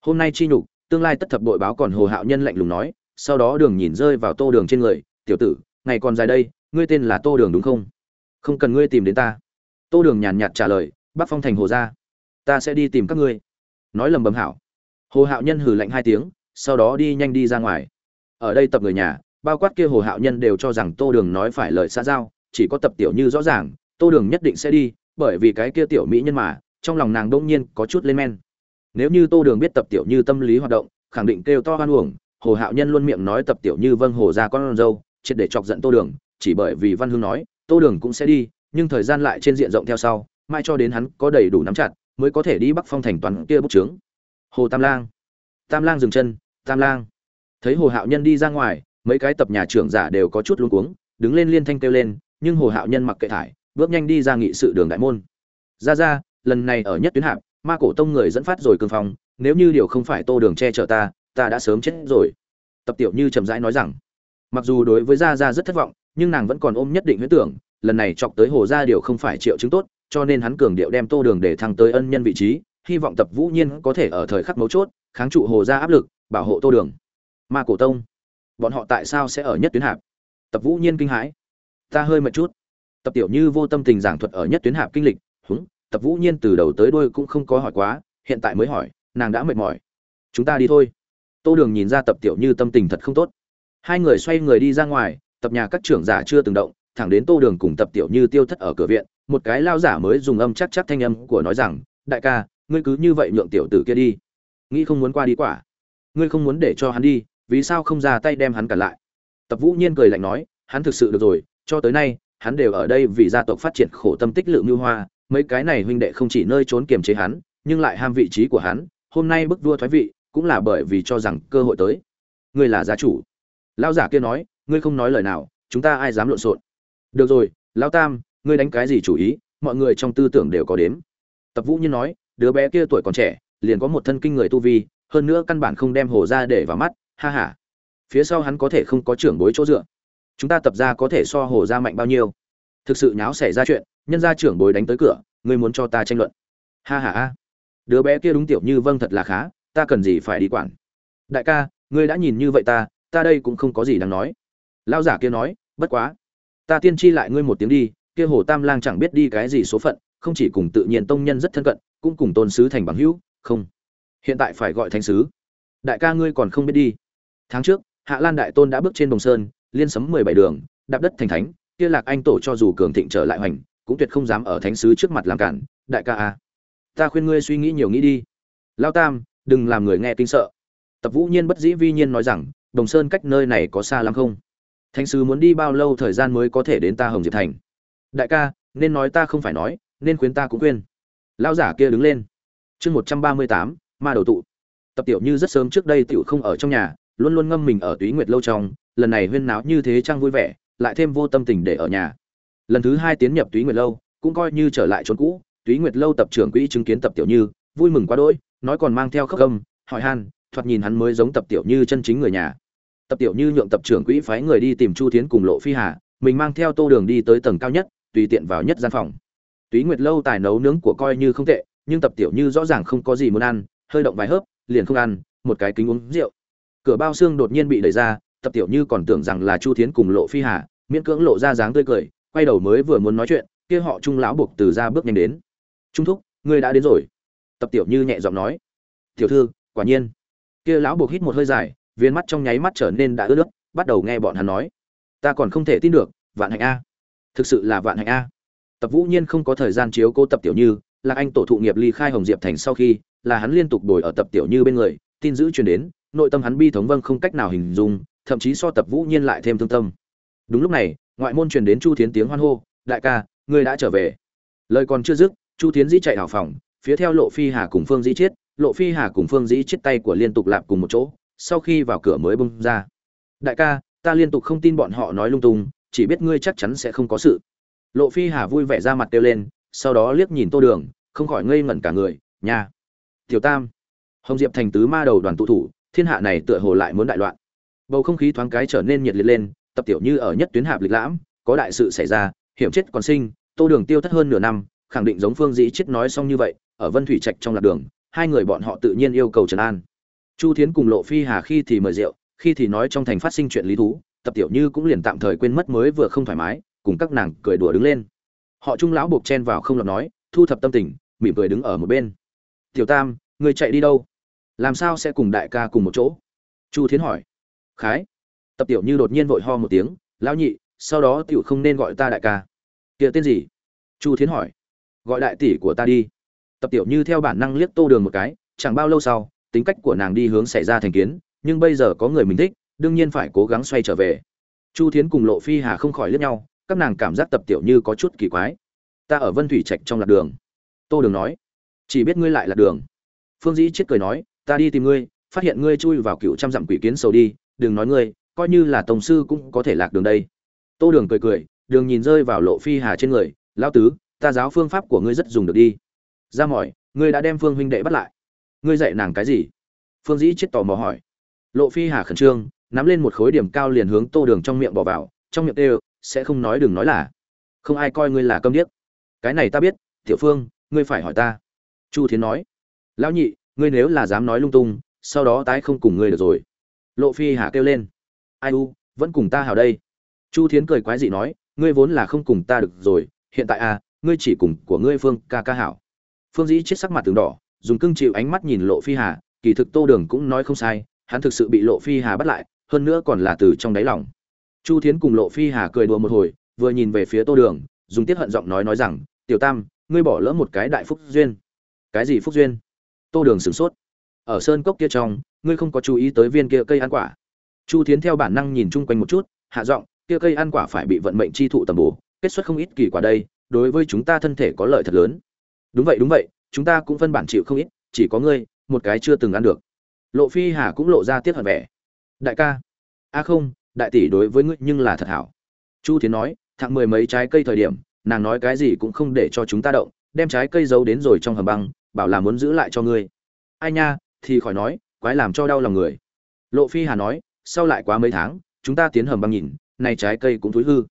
Hôm nay chi nhục, tương lai tất thập đội báo còn hồ hạo nhân lạnh lùng nói, sau đó đường nhìn rơi vào tô đường trên người, tiểu tử, ngày còn dài đây, ngươi tên là tô đường đúng không? Không cần ngươi tìm đến ta. Tô đường nhàn nhạt trả lời, bắc phong thành hồ ra ta sẽ đi tìm các ngươi. Nói lầm bầm hảo hồ hạo nhân hử lạnh hai tiếng, sau đó đi nhanh đi ra ngoài. Ở đây tập người nhà, bao quát kia hồ hạo nhân đều cho rằng tô đường nói phải lời xã giao, chỉ có tập tiểu như rõ ràng, tô đường nhất định sẽ đi, bởi vì cái kia tiểu mỹ nhân mà, trong lòng nàng đông nhiên có chút lên men. Nếu như tô đường biết tập tiểu như tâm lý hoạt động, khẳng định kêu to hoan uổng, hồ hạo nhân luôn miệng nói tập tiểu như vâng hồ ra con dâu, triệt để chọc giận tô đường, chỉ bởi vì văn hương nói, tô đường cũng sẽ đi, nhưng thời gian lại trên diện rộng theo sau, mai cho đến hắn có đầy đủ nắm chặt, mới có thể đi bắc phong thành toàn kia bút trướng hồ tam lang. Tam lang dừng chân, tam lang. Thấy hồ hạo nhân đi ra ngoài, mấy cái tập nhà trưởng giả đều có chút luống cuống, đứng lên liên thanh kêu lên, nhưng hồ hạo nhân mặc kệ thải, bước nhanh đi ra nghị sự đường đại môn. Ra ra, lần này ở nhất tuyến hạp, ma cổ tông người dẫn phát rồi cương phong, nếu như điều không phải tô đường che chở ta ta đã sớm chết rồi. Tập tiểu như chậm rãi nói rằng. Mặc dù đối với gia gia rất thất vọng, nhưng nàng vẫn còn ôm nhất định huyết tưởng, lần này chọc tới hồ gia điều không phải triệu chứng tốt, cho nên hắn cường điệu đem tô đường để thăng tới ân nhân vị trí hy vọng tập vũ nhiên có thể ở thời khắc mấu chốt, kháng trụ hồ gia áp lực, bảo hộ tô đường. Ma cổ tông, bọn họ tại sao sẽ ở nhất tuyến hạp? Tập vũ nhiên kinh hãi. Ta hơi mệt chút. Tập tiểu như vô tâm tình giảng thuật ở nhất tuyến hạp kinh lịch, húng, tập vũ nhiên từ đầu tới đôi cũng không có hỏi quá, hiện tại mới hỏi, nàng đã mệt mỏi. Chúng ta đi thôi. Tô đường nhìn ra tập tiểu như tâm tình thật không tốt. Hai người xoay người đi ra ngoài, tập nhà các trưởng giả chưa từng động, thẳng đến tô đường cùng tập tiểu như tiêu thất ở cửa viện, một cái lao giả mới dùng âm chắc chắc thanh âm của nói rằng, đại ca ngươi cứ như vậy nhượng tiểu tử kia đi. Nghĩ không muốn qua đi quả. Ngươi không muốn để cho hắn đi, vì sao không ra tay đem hắn cản lại? Tập vũ nhiên cười lạnh nói, hắn thực sự được rồi, cho tới nay, hắn đều ở đây vì gia tộc phát triển khổ tâm tích lượng mưu hoa, mấy cái này huynh đệ không chỉ nơi trốn kiềm chế hắn, nhưng lại ham vị trí của hắn, hôm nay bức vua thoái vị, cũng là bởi vì cho rằng cơ hội tới. Ngươi là gia chủ. Lão giả kia nói, ngươi không nói lời nào, chúng ta ai dám lộn xộn? Được rồi, lão tam, ngươi đánh cái gì chủ ý, mọi người trong tư tưởng đều có đếm. Tập vũ nhiên nói đứa bé kia tuổi còn trẻ, liền có một thân kinh người tu vi, hơn nữa căn bản không đem hồ ra để vào mắt, ha ha. Phía sau hắn có thể không có trưởng bối chỗ dựa. Chúng ta tập ra có thể so hồ ra mạnh bao nhiêu. Thực sự nháo xảy ra chuyện, nhân gia trưởng bối đánh tới cửa, ngươi muốn cho ta tranh luận. Ha ha a đứa bé kia đúng tiểu như vâng thật là khá, ta cần gì phải đi quản? Đại ca, ngươi đã nhìn như vậy ta ta đây cũng không có gì đáng nói. Lao giả kia nói, bất quá. Ta tiên tri lại ngươi một tiếng đi, kia hồ tam lang chẳng biết đi cái gì số phận không chỉ cùng tự nhiên tông nhân rất thân cận, cũng cùng tôn sứ thành bằng hữu, không. Hiện tại phải gọi thánh sứ. Đại ca ngươi còn không biết đi. Tháng trước, hạ lan đại tôn đã bước trên đồng sơn, liên sấm mười bảy đường, đạp đất thành thánh, kia lạc anh tổ cho dù cường thịnh trở lại hoành, cũng tuyệt không dám ở thánh sứ trước mặt làm cản. Đại ca a, ta khuyên ngươi suy nghĩ nhiều nghĩ đi. Lao tam, đừng làm người nghe kinh sợ. Tập vũ nhiên bất dĩ vi nhiên nói rằng đồng sơn cách nơi này có xa lắm không? Thánh sứ muốn đi bao lâu thời gian mới có thể đến ta hồng diệp thành? Đại ca, nên nói ta không phải nói nên khuyên ta cũng khuyên. Lao giả kia đứng lên. Chương một trăm ba mươi tám, ma đầu tụ. Tập tiểu như rất sớm trước đây tiểu không ở trong nhà, luôn luôn ngâm mình ở túy nguyệt lâu trong, lần này huyên náo như thế trang vui vẻ, lại thêm vô tâm tình để ở nhà. Lần thứ hai tiến nhập túy nguyệt lâu, cũng coi như trở lại chốn cũ, túy nguyệt lâu tập trưởng quỹ chứng kiến tập tiểu như, vui mừng quá đỗi, nói còn mang theo khắc gâm hỏi han, thoạt nhìn hắn mới giống tập tiểu như chân chính người nhà. Tập tiểu như nhượng tập trưởng quỹ phái người đi tìm chu tiến cùng lộ phi hà, mình mang theo tô đường đi tới tầng cao nhất, tùy tiện vào nhất gian phòng túy nguyệt lâu tài nấu nướng của coi như không tệ, nhưng tập tiểu như rõ ràng không có gì muốn ăn, hơi động vài hớp, liền không ăn, một cái kính uống rượu. Cửa bao xương đột nhiên bị đẩy ra, tập tiểu như còn tưởng rằng là chu thiến cùng lộ phi hà, miễn cưỡng lộ ra dáng tươi cười, quay đầu mới vừa muốn nói chuyện, kia họ trung lão buộc từ ra bước nhanh đến. Trung thúc, ngươi đã đến rồi. Tập tiểu như nhẹ giọng nói. Tiểu thư, quả nhiên. Kia lão buộc hít một hơi dài, viên mắt trong nháy mắt trở nên đã ướt nước, bắt đầu nghe bọn hắn nói. Ta còn không thể tin được, vạn hạnh a. Thực sự là vạn hạnh a tập vũ nhiên không có thời gian chiếu cô tập tiểu như là anh tổ thụ nghiệp ly khai hồng diệp thành sau khi là hắn liên tục đổi ở tập tiểu như bên người tin giữ truyền đến nội tâm hắn bi thống vâng không cách nào hình dung thậm chí so tập vũ nhiên lại thêm thương tâm. Đúng lúc này ngoại môn truyền đến chu thiến tiếng hoan hô đại ca ngươi đã trở về. Lời còn chưa dứt chu thiến dĩ chạy vào phòng phía theo lộ phi hà cùng phương dĩ Chiết, lộ phi hà cùng phương dĩ Chiết tay của liên tục lạp cùng một chỗ sau khi vào cửa mới bung ra. Đại ca ta liên tục không tin bọn họ nói lung tung chỉ biết ngươi chắc chắn sẽ không có sự lộ phi hà vui vẻ ra mặt kêu lên, sau đó liếc nhìn tô đường, không khỏi ngây ngẩn cả người nhà tiểu tam, hồng diệp thành tứ ma đầu đoàn tụ thủ, thiên hạ này tựa hồ lại muốn đại loạn. Bầu không khí thoáng cái trở nên nhiệt liệt lên, tập tiểu như ở nhất tuyến hạp lịch lãm, có đại sự xảy ra, hiểm chết còn sinh, tô đường tiêu thất hơn nửa năm, khẳng định giống phương dĩ chết nói xong như vậy, ở vân thủy trạch trong lạc đường, hai người bọn họ tự nhiên yêu cầu trần an. Chu thiến cùng lộ phi hà khi thì mời rượu, khi thì nói trong thành phát sinh chuyện lý thú, tập tiểu như cũng liền tạm thời quên mất mới vừa không thoải mái cùng các nàng cười đùa đứng lên. Họ trung lão buộc chen vào không lọt nói, thu thập tâm tình, mỉm cười đứng ở một bên. Tiểu tam, người chạy đi đâu? Làm sao sẽ cùng đại ca cùng một chỗ? Chu thiến hỏi. Khái. Tập tiểu như đột nhiên vội ho một tiếng, lão nhị, sau đó tiểu không nên gọi ta đại ca. Kia tên gì? Chu thiến hỏi. Gọi đại tỷ của ta đi. Tập tiểu như theo bản năng liếc tô đường một cái, chẳng bao lâu sau, tính cách của nàng đi hướng xảy ra thành kiến, nhưng bây giờ có người mình thích, đương nhiên phải cố gắng xoay trở về. Chu thiến cùng lộ phi hà không khỏi liếc nhau các nàng cảm giác tập tiểu như có chút kỳ quái. Ta ở vân thủy trạch trong lạc đường. Tô đường nói, chỉ biết ngươi lại lạc đường. Phương dĩ chết cười nói, ta đi tìm ngươi, phát hiện ngươi chui vào cựu trăm dặm quỷ kiến sầu đi, đừng nói ngươi, coi như là tổng sư cũng có thể lạc đường đây. Tô đường cười cười, đường nhìn rơi vào lộ phi hà trên người lao tứ, ta giáo phương pháp của ngươi rất dùng được đi. Ra mỏi, ngươi đã đem phương huynh đệ bắt lại. Ngươi dạy nàng cái gì? Phương dĩ chết tò mò hỏi. Lộ phi hà khẩn trương, nắm lên một khối điểm cao liền hướng tô đường trong miệng bỏ vào, trong miệng đều sẽ không nói đừng nói là. Không ai coi ngươi là câm điếc. Cái này ta biết, tiểu phương, ngươi phải hỏi ta. Chu thiến nói. Lão nhị, ngươi nếu là dám nói lung tung, sau đó tái không cùng ngươi được rồi. Lộ phi hà kêu lên. Ai u, vẫn cùng ta hào đây. Chu thiến cười quái dị nói, ngươi vốn là không cùng ta được rồi, hiện tại à ngươi chỉ cùng của ngươi phương ca ca hảo. Phương dĩ chết sắc mặt từng đỏ, dùng cưng chịu ánh mắt nhìn lộ phi hà, kỳ thực tô đường cũng nói không sai, hắn thực sự bị lộ phi hà bắt lại, hơn nữa còn là từ trong đáy lòng chu thiến cùng lộ phi hà cười đùa một hồi, vừa nhìn về phía tô đường, dùng tiết hận giọng nói nói rằng, tiểu tam, ngươi bỏ lỡ một cái đại phúc duyên. Cái gì phúc duyên? Tô đường sửng sốt. Ở sơn cốc kia trong, ngươi không có chú ý tới viên kia cây ăn quả. Chu thiến theo bản năng nhìn chung quanh một chút, hạ giọng, kia cây ăn quả phải bị vận mệnh chi thụ tầm bổ, kết xuất không ít kỳ quả đây, đối với chúng ta thân thể có lợi thật lớn. Đúng vậy đúng vậy, chúng ta cũng phân bản chịu không ít, chỉ có ngươi, một cái chưa từng ăn được. Lộ phi hà cũng lộ ra tiết hận vẻ. Đại ca. A không đại tỷ đối với ngươi nhưng là thật hảo. Chu thiến nói, thẳng mười mấy trái cây thời điểm, nàng nói cái gì cũng không để cho chúng ta động, đem trái cây giấu đến rồi trong hầm băng, bảo là muốn giữ lại cho ngươi. Ai nha, thì khỏi nói, quái làm cho đau lòng người. Lộ phi hà nói, sau lại quá mấy tháng, chúng ta tiến hầm băng nhìn, này trái cây cũng thúi hư.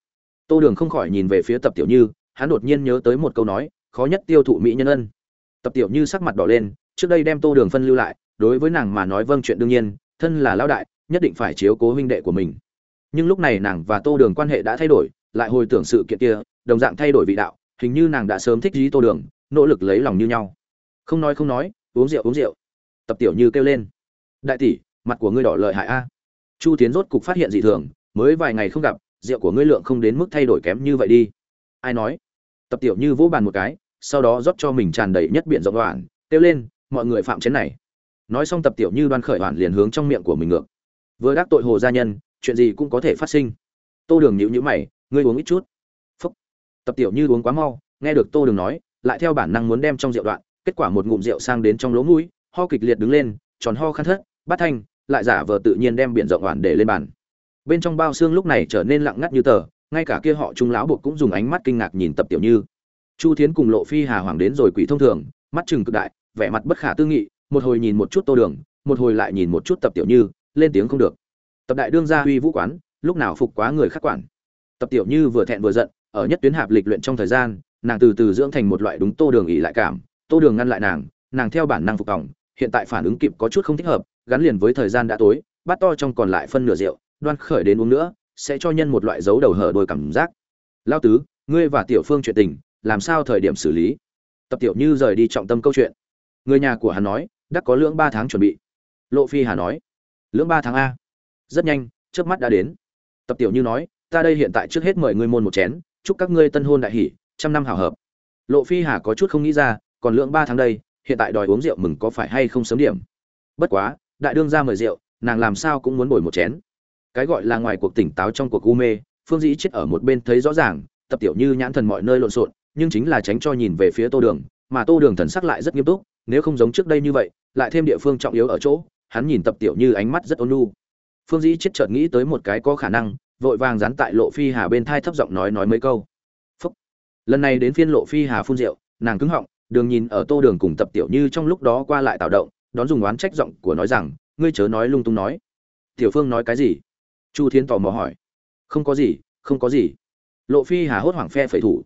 Tô đường không khỏi nhìn về phía tập tiểu như, hắn đột nhiên nhớ tới một câu nói, khó nhất tiêu thụ mỹ nhân ân. Tập tiểu như sắc mặt đỏ lên, trước đây đem tô đường phân lưu lại, đối với nàng mà nói vâng chuyện đương nhiên, thân là lão đại, nhất định phải chiếu cố huynh đệ của mình nhưng lúc này nàng và tô đường quan hệ đã thay đổi, lại hồi tưởng sự kiện kia, đồng dạng thay đổi vị đạo, hình như nàng đã sớm thích dí tô đường, nỗ lực lấy lòng như nhau. Không nói không nói, uống rượu uống rượu. Tập tiểu như kêu lên. Đại tỷ, mặt của ngươi đỏ lợi hại a. Chu tiến rốt cục phát hiện dị thường, mới vài ngày không gặp, rượu của ngươi lượng không đến mức thay đổi kém như vậy đi. Ai nói? Tập tiểu như vỗ bàn một cái, sau đó rót cho mình tràn đầy nhất biện rộng đoạn kêu lên, mọi người phạm chén này. Nói xong tập tiểu như đoan khởi hoàn liền hướng trong miệng của mình ngược. Vừa đắc tội hồ gia nhân chuyện gì cũng có thể phát sinh. Tô đường nhíu nhíu mày, ngươi uống ít chút. Phúc. Tập tiểu như uống quá mau, nghe được tô đường nói, lại theo bản năng muốn đem trong rượu đoạn, kết quả một ngụm rượu sang đến trong lỗ mũi, ho kịch liệt đứng lên, tròn ho khăn thất bát thanh, lại giả vờ tự nhiên đem biển rộng hoàn để lên bàn. Bên trong bao xương lúc này trở nên lặng ngắt như tờ, ngay cả kia họ trung lão buộc cũng dùng ánh mắt kinh ngạc nhìn tập tiểu như. Chu thiến cùng lộ phi hà hoàng đến rồi quỷ thông thường, mắt chừng cực đại, vẻ mặt bất khả tư nghị, một hồi nhìn một chút tô đường, một hồi lại nhìn một chút tập tiểu như, lên tiếng không được tập đại đương gia uy vũ quán, lúc nào phục quá người khác quản. Tập tiểu như vừa thẹn vừa giận, ở nhất tuyến hạp lịch luyện trong thời gian, nàng từ từ dưỡng thành một loại đúng tô đường ỉ lại cảm, tô đường ngăn lại nàng nàng theo bản năng phục tòng, hiện tại phản ứng kịp có chút không thích hợp, gắn liền với thời gian đã tối bát to trong còn lại phân nửa rượu, đoan khởi đến uống nữa, sẽ cho nhân một loại dấu đầu hở đôi cảm giác. Lao tứ, ngươi và tiểu phương chuyện tình, làm sao thời điểm xử lý? Tập tiểu như rời đi trọng tâm câu chuyện. Người nhà của hắn nói, đắc có lưỡng ba tháng chuẩn bị. Lộ phi hà nói, lưỡng ba tháng a rất nhanh trước mắt đã đến. Tập tiểu như nói, ta đây hiện tại trước hết mời ngươi môn một chén, chúc các ngươi tân hôn đại hỷ, trăm năm hào hợp. Lộ phi hà có chút không nghĩ ra, còn lượng ba tháng đây, hiện tại đòi uống rượu mừng có phải hay không sớm điểm? Bất quá, đại đương ra mời rượu, nàng làm sao cũng muốn bồi một chén. Cái gọi là ngoài cuộc tỉnh táo trong cuộc u mê, phương dĩ chết ở một bên thấy rõ ràng, tập tiểu như nhãn thần mọi nơi lộn xộn, nhưng chính là tránh cho nhìn về phía tô đường, mà tô đường thần sắc lại rất nghiêm túc, nếu không giống trước đây như vậy, lại thêm địa phương trọng yếu ở chỗ, hắn nhìn tập tiểu như ánh mắt rất ôn nu phương dĩ chết chợt nghĩ tới một cái có khả năng, vội vàng dán tại lộ phi hà bên thai thấp giọng nói nói mấy câu. Phúc. lần này đến phiên lộ phi hà phun rượu, nàng cứng họng, đường nhìn ở tô đường cùng tập tiểu như trong lúc đó qua lại tạo động, đón dùng oán trách giọng của nói rằng, ngươi chớ nói lung tung nói. Tiểu phương nói cái gì? Chu thiến tò mò hỏi. Không có gì, không có gì. Lộ phi hà hốt hoảng phe phẩy thủ.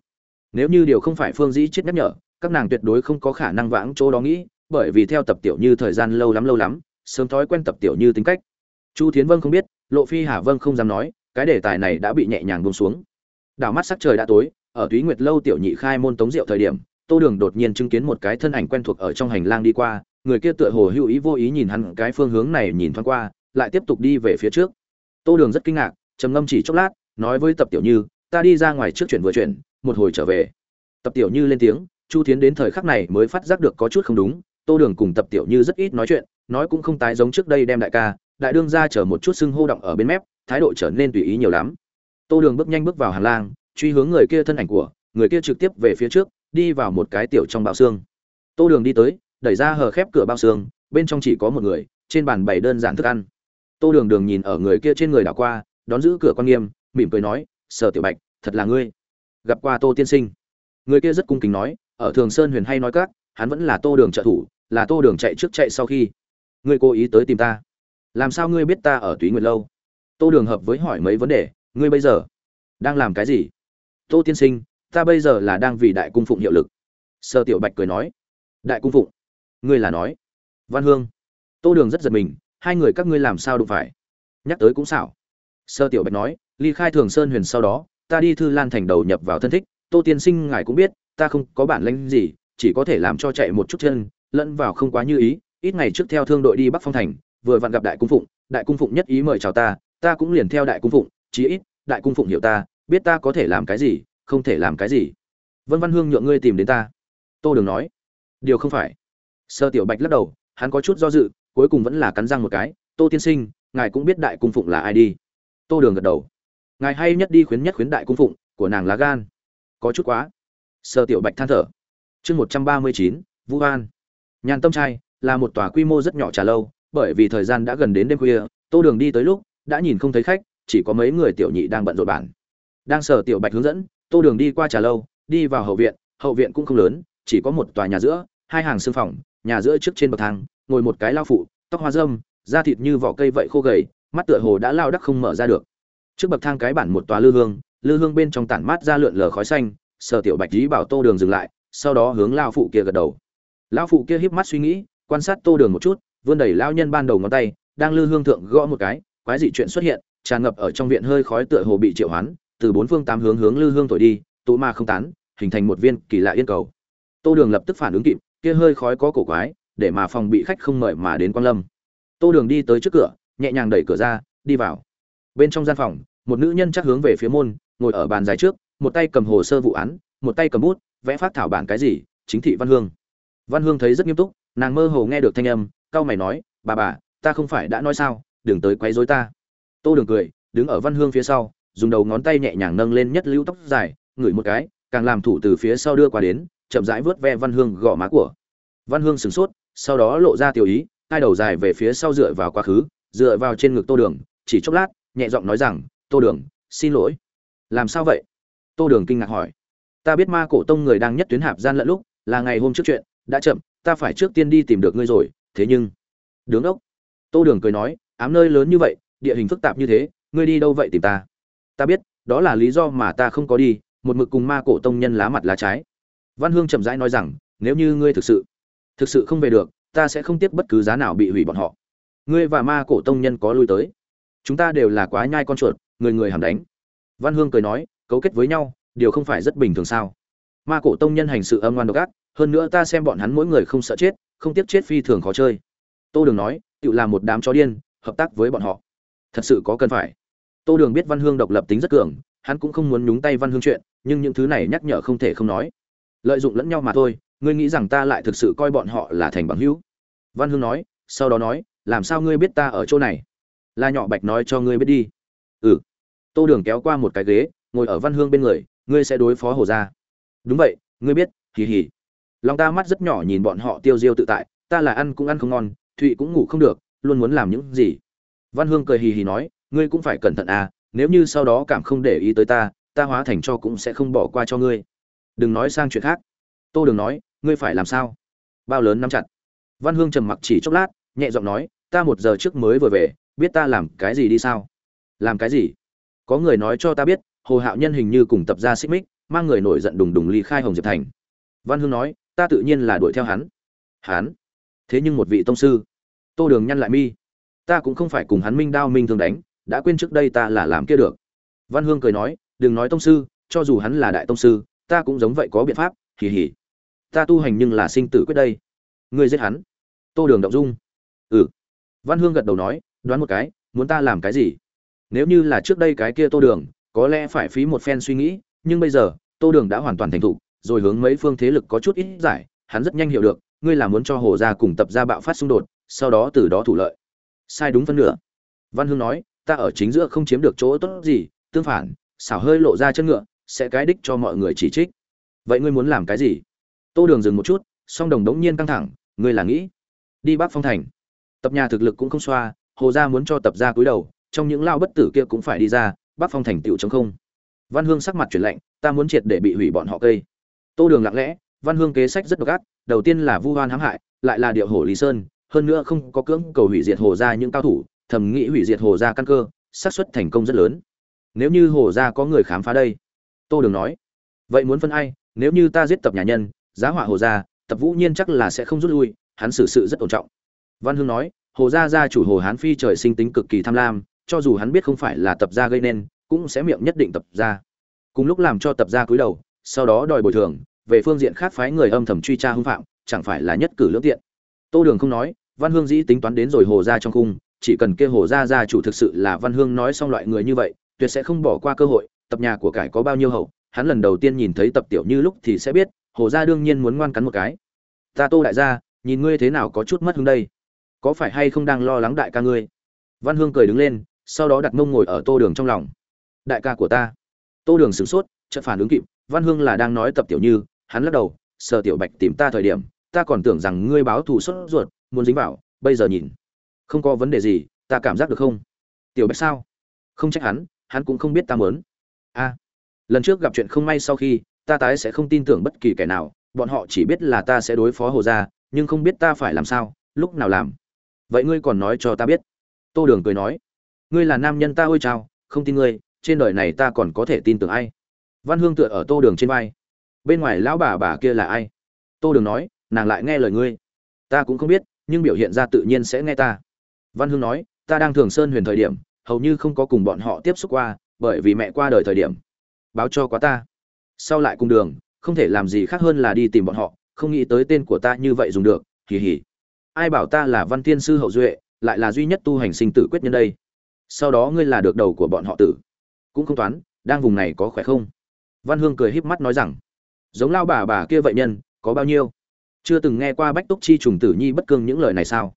Nếu như điều không phải phương dĩ chết nhắc nhở, các nàng tuyệt đối không có khả năng vãng chỗ đó nghĩ, bởi vì theo tập tiểu như thời gian lâu lắm lâu lắm, sớm thói quen tập tiểu như tính cách chu thiến Vâng không biết, lộ phi hà Vâng không dám nói, cái đề tài này đã bị nhẹ nhàng buông xuống. Đảo mắt sắc trời đã tối, ở túy nguyệt lâu tiểu nhị khai môn tống rượu thời điểm, tô đường đột nhiên chứng kiến một cái thân ảnh quen thuộc ở trong hành lang đi qua, người kia tựa hồ hữu ý vô ý nhìn hắn, cái phương hướng này nhìn thoáng qua, lại tiếp tục đi về phía trước. Tô đường rất kinh ngạc, trầm ngâm chỉ chốc lát, nói với tập tiểu như, ta đi ra ngoài trước chuyển vừa chuyển một hồi trở về. Tập tiểu như lên tiếng, chu thiến đến thời khắc này mới phát giác được có chút không đúng, tô đường cùng tập tiểu như rất ít nói chuyện, nói cũng không tái giống trước đây đem đại ca đại đương ra chở một chút sưng hô động ở bên mép, thái độ trở nên tùy ý nhiều lắm. Tô đường bước nhanh bước vào hành lang, truy hướng người kia thân ảnh của, người kia trực tiếp về phía trước, đi vào một cái tiểu trong bao xương. Tô đường đi tới, đẩy ra hờ khép cửa bao xương, bên trong chỉ có một người, trên bàn bày đơn giản thức ăn. Tô đường đường nhìn ở người kia trên người đảo qua, đón giữ cửa quan nghiêm, mỉm cười nói, sở tiểu bạch, thật là ngươi. Gặp qua tô tiên sinh. Người kia rất cung kính nói, ở thường sơn huyền hay nói các, hắn vẫn là tô đường trợ thủ, là tô đường chạy trước chạy sau khi. Ngươi cố ý tới tìm ta làm sao ngươi biết ta ở túy nguyệt lâu? Tô đường hợp với hỏi mấy vấn đề, ngươi bây giờ đang làm cái gì? Tô tiên sinh, ta bây giờ là đang vì đại cung phụng hiệu lực. Sơ tiểu bạch cười nói, đại cung phụng? Ngươi là nói, văn hương. Tô đường rất giật mình, hai người các ngươi làm sao đụng phải? Nhắc tới cũng xảo. Sơ tiểu bạch nói, ly khai thường sơn huyền sau đó, ta đi thư lan thành đầu nhập vào thân thích. Tô tiên sinh, ngài cũng biết, ta không có bản lĩnh gì, chỉ có thể làm cho chạy một chút chân, lẫn vào không quá như ý. Ít ngày trước theo thương đội đi bắc phong thành vừa vặn gặp đại cung phụng, đại cung phụng nhất ý mời chào ta ta cũng liền theo đại cung phụng, chí ít, đại cung phụng hiểu ta, biết ta có thể làm cái gì, không thể làm cái gì. Vân văn hương nhượng ngươi tìm đến ta. Tô đường nói. Điều không phải. Sơ tiểu bạch lắc đầu, hắn có chút do dự, cuối cùng vẫn là cắn răng một cái. Tô tiên sinh, ngài cũng biết đại cung phụng là ai đi. Tô đường gật đầu. Ngài hay nhất đi khuyến nhất khuyến đại cung phụng của nàng lá gan. Có chút quá. Sơ tiểu bạch than thở. Chương một trăm ba mươi chín vũ an nhàn tâm trai là một tòa quy mô rất nhỏ trà lâu bởi vì thời gian đã gần đến đêm khuya, tô đường đi tới lúc, đã nhìn không thấy khách, chỉ có mấy người tiểu nhị đang bận rộn bản đang sở tiểu bạch hướng dẫn, tô đường đi qua trà lâu, đi vào hậu viện hậu viện cũng không lớn, chỉ có một tòa nhà giữa, hai hàng xương phòng, nhà giữa trước trên bậc thang, ngồi một cái lao phụ, tóc hoa dâm da thịt như vỏ cây vậy khô gầy, mắt tựa hồ đã lao đắc không mở ra được. Trước bậc thang cái bản một tòa lư hương lư hương bên trong tản mát ra lượn lờ khói xanh sở tiểu bạch lý bảo tô đường dừng lại, sau đó hướng lao phụ kia gật đầu. Lao phụ kia híp mắt suy nghĩ, quan sát tô đường một chút vươn đẩy lao nhân ban đầu ngón tay, đang lư hương thượng gõ một cái, quái dị chuyện xuất hiện, tràn ngập ở trong viện hơi khói tựa hồ bị triệu hoán, từ bốn phương tám hướng hướng lư hương thổi đi, tụ ma không tán, hình thành một viên kỳ lạ yên cầu. Tô đường lập tức phản ứng kịp, kia hơi khói có cổ quái, để mà phòng bị khách không mời mà đến quan lâm. Tô đường đi tới trước cửa, nhẹ nhàng đẩy cửa ra, đi vào. Bên trong gian phòng, một nữ nhân chắc hướng về phía môn, ngồi ở bàn dài trước, một tay cầm hồ sơ vụ án, một tay cầm bút, vẽ phát thảo bản cái gì, chính thị văn hương. Văn hương thấy rất nghiêm túc, nàng mơ hồ nghe được thanh âm cau mày nói, bà bà, ta không phải đã nói sao, đừng tới quấy rối ta. Tô đường cười, đứng ở văn hương phía sau, dùng đầu ngón tay nhẹ nhàng nâng lên nhất lưu tóc dài, ngửi một cái, càng làm thủ từ phía sau đưa qua đến, chậm rãi vớt ve văn hương gõ má của. Văn hương sửng sốt, sau đó lộ ra tiểu ý, hai đầu dài về phía sau dựa vào quá khứ, dựa vào trên ngực tô đường, chỉ chốc lát, nhẹ giọng nói rằng, tô đường, xin lỗi. Làm sao vậy? Tô đường kinh ngạc hỏi. Ta biết ma cổ tông người đang nhất tuyến hạp gian lẫn lúc, là ngày hôm trước chuyện, đã chậm, ta phải trước tiên đi tìm được ngươi rồi thế nhưng, đứng ốc. Tô đường cười nói, ám nơi lớn như vậy, địa hình phức tạp như thế, ngươi đi đâu vậy tìm ta? Ta biết, đó là lý do mà ta không có đi, một mực cùng ma cổ tông nhân lá mặt lá trái. Văn hương chậm rãi nói rằng, nếu như ngươi thực sự thực sự không về được, ta sẽ không tiếc bất cứ giá nào bị hủy bọn họ. Ngươi và ma cổ tông nhân có lui tới. Chúng ta đều là quá nhai con chuột, người người hàm đánh. Văn hương cười nói, cấu kết với nhau, điều không phải rất bình thường sao? Ma cổ tông nhân hành sự âm ngoan độc ác, hơn nữa ta xem bọn hắn mỗi người không sợ chết không tiếc chết phi thường khó chơi. Tô đường nói, tự làm một đám chó điên, hợp tác với bọn họ. Thật sự có cần phải. Tô đường biết văn hương độc lập tính rất cường, hắn cũng không muốn nhúng tay văn hương chuyện, nhưng những thứ này nhắc nhở không thể không nói. Lợi dụng lẫn nhau mà thôi, ngươi nghĩ rằng ta lại thực sự coi bọn họ là thành bằng hữu? Văn hương nói, sau đó nói, làm sao ngươi biết ta ở chỗ này? La nhỏ bạch nói cho ngươi biết đi. Ừ. Tô đường kéo qua một cái ghế, ngồi ở văn hương bên người, ngươi sẽ đối phó hồ gia. Đúng vậy, ngươi biết, hì hì lòng ta mắt rất nhỏ nhìn bọn họ tiêu diêu tự tại, ta là ăn cũng ăn không ngon, thụy cũng ngủ không được, luôn muốn làm những gì? Văn hương cười hì hì nói, ngươi cũng phải cẩn thận à nếu như sau đó cảm không để ý tới ta ta hóa thành cho cũng sẽ không bỏ qua cho ngươi. Đừng nói sang chuyện khác. Tô đừng nói, ngươi phải làm sao? Bao lớn nắm chặt. Văn hương trầm mặc chỉ chốc lát, nhẹ giọng nói, ta một giờ trước mới vừa về, biết ta làm cái gì đi sao? Làm cái gì? Có người nói cho ta biết, hồ hạo nhân hình như cùng tập ra xích mích, mang người nổi giận đùng đùng ly khai hồng diệp thành. Văn hương nói ta tự nhiên là đuổi theo hắn. Hắn? Thế nhưng một vị tông sư. Tô đường nhăn lại mi. Ta cũng không phải cùng hắn minh đao minh thường đánh, đã quên trước đây ta là làm kia được. Văn hương cười nói, đừng nói tông sư, cho dù hắn là đại tông sư, ta cũng giống vậy có biện pháp hỉ hỉ ta tu hành nhưng là sinh tử quyết đây. Ngươi giết hắn. Tô đường động dung. Ừ. Văn hương gật đầu nói, đoán một cái, muốn ta làm cái gì? Nếu như là trước đây cái kia tô đường, có lẽ phải phí một phen suy nghĩ, nhưng bây giờ, tô đường đã hoàn toàn thành thục rồi hướng mấy phương thế lực có chút ít giải, hắn rất nhanh hiểu được, ngươi là muốn cho hồ gia cùng tập gia bạo phát xung đột, sau đó từ đó thủ lợi. Sai đúng phân nửa. Văn hương nói, ta ở chính giữa không chiếm được chỗ tốt gì, tương phản, xảo hơi lộ ra chân ngựa, sẽ cái đích cho mọi người chỉ trích. Vậy ngươi muốn làm cái gì? Tô đường dừng một chút, song đồng đống nhiên căng thẳng, ngươi là nghĩ đi bắc phong thành. Tập nhà thực lực cũng không xoa, hồ gia muốn cho tập gia cúi đầu, trong những lao bất tử kia cũng phải đi ra, bắc phong thành tựu chống không. Văn hương sắc mặt chuyển lạnh, ta muốn triệt để bị hủy bọn họ cây tô đường lặng lẽ, văn hương kế sách rất độc ác, đầu tiên là vu hoan hãm hại, lại là điệu hổ lý sơn, hơn nữa không có cưỡng cầu hủy diệt hồ ra những cao thủ, thầm nghĩ hủy diệt hồ ra căn cơ, xác suất thành công rất lớn. Nếu như hồ ra có người khám phá đây, tô đường nói, vậy muốn phân ai? Nếu như ta giết tập nhà nhân, giá họa hồ ra tập vũ nhiên chắc là sẽ không rút lui, hắn xử sự rất ổn trọng. Văn hương nói, hồ gia gia chủ hồ hán phi trời sinh tính cực kỳ tham lam, cho dù hắn biết không phải là tập gia gây nên, cũng sẽ miệng nhất định tập gia. Cùng lúc làm cho tập gia cúi đầu sau đó đòi bồi thường, về phương diện khác phái người âm thầm truy tra hưng phạm, chẳng phải là nhất cử lưỡng tiện. Tô đường không nói, văn hương dĩ tính toán đến rồi hồ gia trong cung, chỉ cần kia hồ gia gia chủ thực sự là văn hương nói xong loại người như vậy, tuyệt sẽ không bỏ qua cơ hội, tập nhà của cải có bao nhiêu hậu, hắn lần đầu tiên nhìn thấy tập tiểu như lúc thì sẽ biết, hồ gia đương nhiên muốn ngoan cắn một cái. Ta tô đại gia, nhìn ngươi thế nào có chút mất hứng đây? Có phải hay không đang lo lắng đại ca ngươi? Văn hương cười đứng lên, sau đó đặt mông ngồi ở tô đường trong lòng. Đại ca của ta. Tô đường sửng sốt, chợt phản ứng kịp văn hương là đang nói tập tiểu như, hắn lắc đầu, Sở tiểu bạch tìm ta thời điểm, ta còn tưởng rằng ngươi báo thù xuất ruột, muốn dính vào, bây giờ nhìn. Không có vấn đề gì, ta cảm giác được không? Tiểu bạch sao? Không trách hắn hắn cũng không biết ta muốn. a, lần trước gặp chuyện không may sau khi, ta tái sẽ không tin tưởng bất kỳ kẻ nào, bọn họ chỉ biết là ta sẽ đối phó hồ gia, nhưng không biết ta phải làm sao, lúc nào làm. Vậy ngươi còn nói cho ta biết. Tô đường cười nói. Ngươi là nam nhân ta ôi chao, không tin ngươi, trên đời này ta còn có thể tin tưởng ai? Văn hương tựa ở tô đường trên vai. Bên ngoài lão bà bà kia là ai? Tô đường nói, nàng lại nghe lời ngươi. Ta cũng không biết, nhưng biểu hiện ra tự nhiên sẽ nghe ta. Văn hương nói, ta đang thường sơn huyền thời điểm, hầu như không có cùng bọn họ tiếp xúc qua, bởi vì mẹ qua đời thời điểm. Báo cho quá ta. Sau lại cùng đường, không thể làm gì khác hơn là đi tìm bọn họ, không nghĩ tới tên của ta như vậy dùng được, hì hì. Ai bảo ta là văn tiên sư hậu duệ, lại là duy nhất tu hành sinh tử quyết nhân đây? Sau đó ngươi là được đầu của bọn họ tử. Cũng không toán, đang vùng này có khỏe không? Văn hương cười híp mắt nói rằng, giống lao bà bà kia vậy nhân, có bao nhiêu? Chưa từng nghe qua bách túc chi trùng tử nhi bất cương những lời này sao?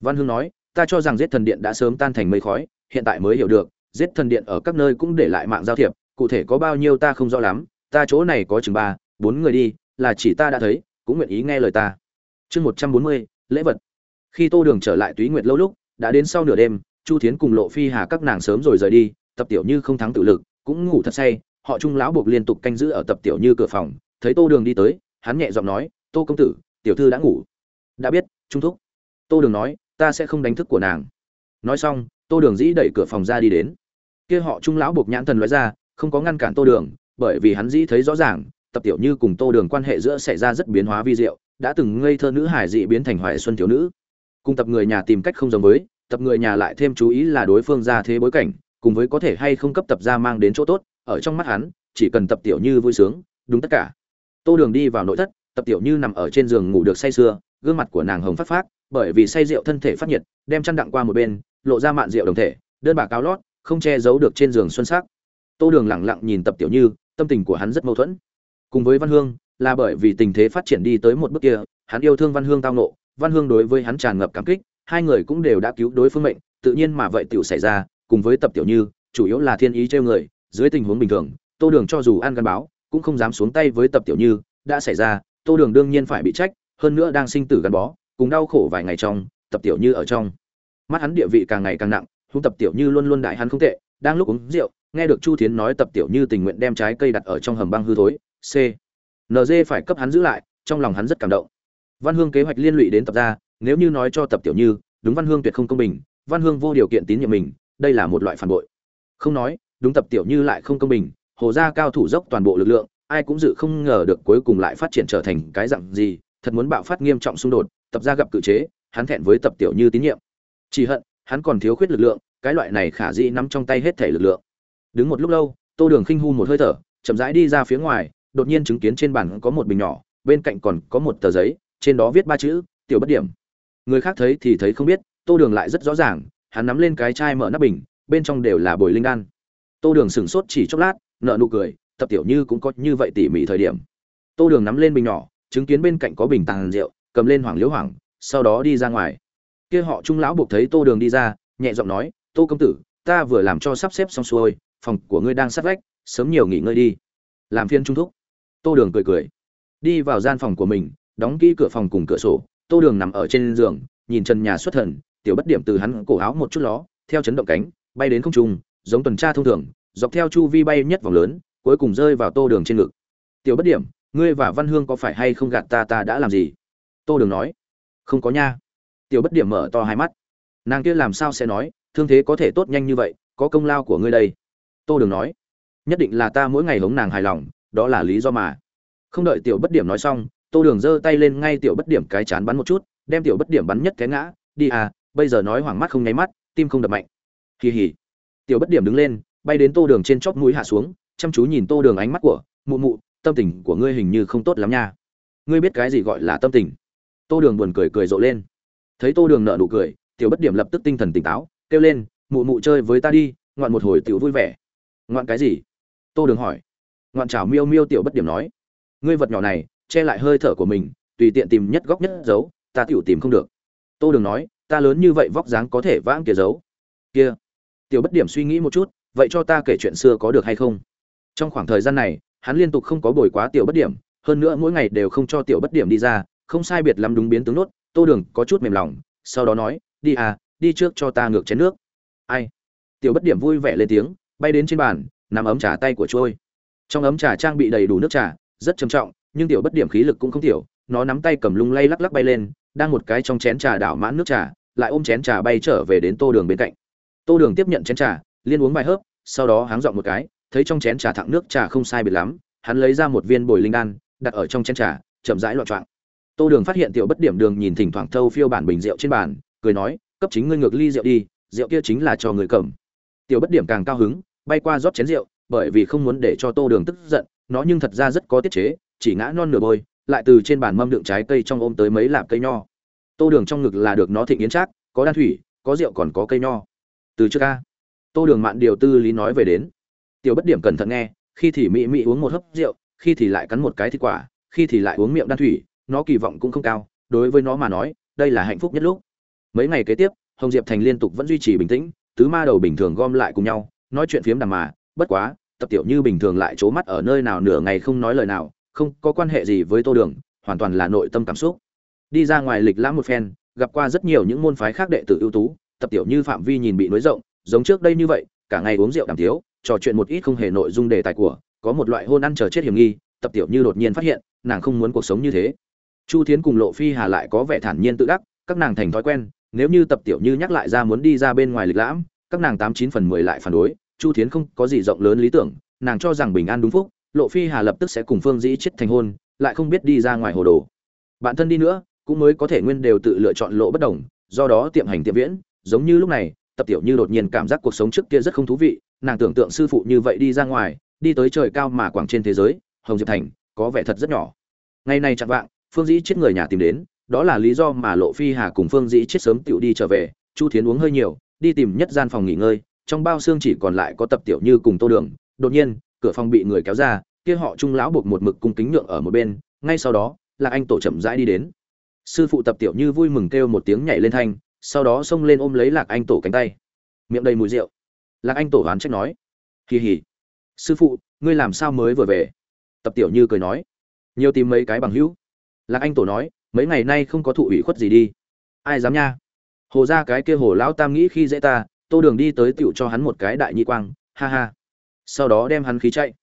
Văn hương nói, ta cho rằng giết thần điện đã sớm tan thành mây khói, hiện tại mới hiểu được, giết thần điện ở các nơi cũng để lại mạng giao thiệp, cụ thể có bao nhiêu ta không rõ lắm, ta chỗ này có chừng ba, bốn người đi, là chỉ ta đã thấy, cũng nguyện ý nghe lời ta. Chương một trăm bốn mươi, lễ vật. Khi tô đường trở lại túy nguyệt lâu lúc, đã đến sau nửa đêm, chu thiến cùng lộ phi hà các nàng sớm rồi rời đi, tập tiểu như không thắng tự lực, cũng ngủ thật say họ trung lão buộc liên tục canh giữ ở tập tiểu như cửa phòng, thấy tô đường đi tới, hắn nhẹ giọng nói, tô công tử, tiểu thư đã ngủ. Đã biết, trung thúc. Tô đường nói, ta sẽ không đánh thức của nàng. Nói xong, tô đường dĩ đẩy cửa phòng ra đi đến. Kia họ trung lão buộc nhãn thần nói ra, không có ngăn cản tô đường, bởi vì hắn dĩ thấy rõ ràng, tập tiểu như cùng tô đường quan hệ giữa xảy ra rất biến hóa vi diệu, đã từng ngây thơ nữ hải dị biến thành hoài xuân thiếu nữ. Cùng tập người nhà tìm cách không giống với, tập người nhà lại thêm chú ý là đối phương ra thế bối cảnh, cùng với có thể hay không cấp tập ra mang đến chỗ tốt ở trong mắt hắn, chỉ cần tập tiểu như vui sướng, đúng tất cả. Tô đường đi vào nội thất, tập tiểu như nằm ở trên giường ngủ được say sưa, gương mặt của nàng hồng phát phát bởi vì say rượu thân thể phát nhiệt, đem chăn đặng qua một bên, lộ ra mạn rượu đồng thể, đơn bà cao lót, không che giấu được trên giường xuân sắc. Tô đường lẳng lặng nhìn tập tiểu như, tâm tình của hắn rất mâu thuẫn. Cùng với văn hương, là bởi vì tình thế phát triển đi tới một bước kia, hắn yêu thương văn hương tao nộ văn hương đối với hắn tràn ngập cảm kích, hai người cũng đều đã cứu đối phương mệnh, tự nhiên mà vậy tiểu xảy ra, cùng với tập tiểu như, chủ yếu là thiên ý trêu người dưới tình huống bình thường, tô đường cho dù ăn gắn báo, cũng không dám xuống tay với tập tiểu như, đã xảy ra, tô đường đương nhiên phải bị trách, hơn nữa đang sinh tử gắn bó, cùng đau khổ vài ngày trong, tập tiểu như ở trong. Mắt hắn địa vị càng ngày càng nặng, huống tập tiểu như luôn luôn đại hắn không tệ, đang lúc uống rượu, nghe được chu thiến nói tập tiểu như tình nguyện đem trái cây đặt ở trong hầm băng hư thối, c. Nd phải cấp hắn giữ lại, trong lòng hắn rất cảm động. Văn hương kế hoạch liên lụy đến tập gia, nếu như nói cho tập tiểu như, đúng văn hương tuyệt không công bình, văn hương vô điều kiện tín nhiệm mình, đây là một loại phản bội. Không nói đúng tập tiểu như lại không công bình, hồ gia cao thủ dốc toàn bộ lực lượng, ai cũng dự không ngờ được cuối cùng lại phát triển trở thành cái dạng gì, thật muốn bạo phát nghiêm trọng xung đột, tập gia gặp cự chế, hắn thẹn với tập tiểu như tín nhiệm. Chỉ hận, hắn còn thiếu khuyết lực lượng, cái loại này khả dĩ nắm trong tay hết thể lực lượng. Đứng một lúc lâu, tô đường khinh hu một hơi thở, chậm rãi đi ra phía ngoài, đột nhiên chứng kiến trên bàn có một bình nhỏ, bên cạnh còn có một tờ giấy, trên đó viết ba chữ, tiểu bất điểm. Người khác thấy thì thấy không biết, tô đường lại rất rõ ràng, hắn nắm lên cái chai mở nắp bình, bên trong đều là bồi linh đan tô đường sửng sốt chỉ chốc lát nợ nụ cười, tập tiểu như cũng có như vậy tỉ mỉ thời điểm. Tô đường nắm lên bình nhỏ, chứng kiến bên cạnh có bình tàng rượu, cầm lên hoàng liễu hoàng, sau đó đi ra ngoài. Kia họ trung lão buộc thấy tô đường đi ra, nhẹ giọng nói, tô công tử, ta vừa làm cho sắp xếp xong xuôi, phòng của ngươi đang sát vách, sớm nhiều nghỉ ngơi đi. Làm phiên trung thúc. Tô đường cười cười. Đi vào gian phòng của mình, đóng kỹ cửa phòng cùng cửa sổ, tô đường nằm ở trên giường, nhìn trần nhà xuất thần, tiểu bất điểm từ hắn cổ áo một chút ló, theo chấn động cánh, bay đến không trung, giống tuần tra thông thường dọc theo chu vi bay nhất vòng lớn, cuối cùng rơi vào tô đường trên ngực. Tiểu bất điểm, ngươi và văn hương có phải hay không gạt ta ta đã làm gì? Tô đường nói. Không có nha. Tiểu bất điểm mở to hai mắt. Nàng kia làm sao sẽ nói, thương thế có thể tốt nhanh như vậy, có công lao của ngươi đây. Tô đường nói. Nhất định là ta mỗi ngày hống nàng hài lòng, đó là lý do mà. Không đợi tiểu bất điểm nói xong, tô đường giơ tay lên ngay tiểu bất điểm cái chán bắn một chút, đem tiểu bất điểm bắn nhất cái ngã, đi à bây giờ nói hoảng mắt không nháy mắt, tim không đập mạnh. Kỳ hỉ. Tiểu bất điểm đứng lên bay đến tô đường trên chóp mũi hạ xuống, chăm chú nhìn tô đường ánh mắt của mụ mụ, tâm tình của ngươi hình như không tốt lắm nha. Ngươi biết cái gì gọi là tâm tình? Tô đường buồn cười cười rộ lên. Thấy tô đường nợ nụ cười, tiểu bất điểm lập tức tinh thần tỉnh táo, kêu lên, mụ mụ chơi với ta đi, ngoạn một hồi tiểu vui vẻ. Ngoạn cái gì? Tô đường hỏi. Ngoạn chảo miêu miêu tiểu bất điểm nói. Ngươi vật nhỏ này, che lại hơi thở của mình, tùy tiện tìm nhất góc nhất giấu ta tiểu tìm không được. Tô đường nói, ta lớn như vậy vóc dáng có thể vãng kia giấu kia. Tiểu bất điểm suy nghĩ một chút vậy cho ta kể chuyện xưa có được hay không? Trong khoảng thời gian này, hắn liên tục không có bồi quá tiểu bất điểm, hơn nữa mỗi ngày đều không cho tiểu bất điểm đi ra, không sai biệt lắm đúng biến tướng nốt, tô đường có chút mềm lòng, sau đó nói, đi à đi trước cho ta ngược chén nước. Ai? Tiểu bất điểm vui vẻ lên tiếng, bay đến trên bàn nằm ấm trà tay của trôi. Trong ấm trà trang bị đầy đủ nước trà, rất trầm trọng, nhưng tiểu bất điểm khí lực cũng không tiểu, nó nắm tay cầm lung lay lắc lắc bay lên, đang một cái trong chén trà đảo mãn nước trà, lại ôm chén trà bay trở về đến tô đường bên cạnh. Tô đường tiếp nhận chén trà liên uống vài hớp, sau đó háng dọn một cái, thấy trong chén trà thẳng nước trà không sai biệt lắm, hắn lấy ra một viên bồi linh đan, đặt ở trong chén trà, chậm rãi loạn trọng tô đường phát hiện tiểu bất điểm đường nhìn thỉnh thoảng thâu phiêu bản bình rượu trên bàn, cười nói, cấp chính ngươi ngược ly rượu đi, rượu kia chính là cho người cầm. Tiểu bất điểm càng cao hứng, bay qua rót chén rượu, bởi vì không muốn để cho tô đường tức giận, nó nhưng thật ra rất có tiết chế, chỉ ngã non nửa bôi, lại từ trên bàn mâm đựng trái cây trong ôm tới mấy lạp cây nho. Tô đường trong ngực là được nó thịnh yến trác, có đan thủy, có rượu còn có cây nho. Từ trước ca tô đường mạn điều tư lý nói về đến. Tiểu bất điểm cẩn thận nghe, khi thì mỹ mỹ uống một hớp rượu, khi thì lại cắn một cái thịt quả, khi thì lại uống miệng đan thủy, nó kỳ vọng cũng không cao, đối với nó mà nói, đây là hạnh phúc nhất lúc. Mấy ngày kế tiếp, hồng diệp thành liên tục vẫn duy trì bình tĩnh, tứ ma đầu bình thường gom lại cùng nhau, nói chuyện phiếm đàm mà, bất quá, tập tiểu như bình thường lại c mắt ở nơi nào nửa ngày không nói lời nào, không có quan hệ gì với tô đường, hoàn toàn là nội tâm cảm xúc. Đi ra ngoài lịch lãm một phen, gặp qua rất nhiều những môn phái khác đệ tử ưu tú, tập tiểu như phạm vi nhìn bị nối rộng giống trước đây như vậy, cả ngày uống rượu đàm thiếu trò chuyện một ít không hề nội dung đề tài của, có một loại hôn ăn chờ chết hiểm nghi, tập tiểu như đột nhiên phát hiện, nàng không muốn cuộc sống như thế. Chu thiến cùng lộ phi hà lại có vẻ thản nhiên tự đắc, các nàng thành thói quen, nếu như tập tiểu như nhắc lại ra muốn đi ra bên ngoài lịch lãm, các nàng tám chín phần mười lại phản đối, chu thiến không có gì rộng lớn lý tưởng, nàng cho rằng bình an đúng phúc, lộ phi hà lập tức sẽ cùng phương dĩ chết thành hôn, lại không biết đi ra ngoài hồ đồ. Bạn thân đi nữa, cũng mới có thể nguyên đều tự lựa chọn lộ bất đồng, do đó tiệm hành tiệm viễn, giống như lúc này tập tiểu như đột nhiên cảm giác cuộc sống trước kia rất không thú vị, nàng tưởng tượng sư phụ như vậy đi ra ngoài, đi tới trời cao mà quảng trên thế giới, hồng diệp thành, có vẻ thật rất nhỏ. Ngày nay chặt vạng, phương dĩ chết người nhà tìm đến, đó là lý do mà lộ phi hà cùng phương dĩ chết sớm tựu đi trở về, chu thiến uống hơi nhiều, đi tìm nhất gian phòng nghỉ ngơi, trong bao xương chỉ còn lại có tập tiểu như cùng tô đường, đột nhiên, cửa phòng bị người kéo ra, kia họ trung lão buộc một mực cung kính nhượng ở một bên, ngay sau đó là anh tổ chậm rãi đi đến. Sư phụ tập tiểu như vui mừng kêu một tiếng nhảy lên thanh sau đó xông lên ôm lấy lạc anh tổ cánh tay. Miệng đầy mùi rượu. Lạc anh tổ hoán trách nói kỳ hỉ sư phụ, ngươi làm sao mới vừa về? Tập tiểu như cười nói, nhiều tìm mấy cái bằng hữu. Lạc anh tổ nói, mấy ngày nay không có thụ ủy khuất gì đi. Ai dám nha? Hồ ra cái kia hồ lão tam nghĩ khi dễ ta, tô đường đi tới tựu cho hắn một cái đại nhi quang, ha ha. Sau đó đem hắn khí chạy.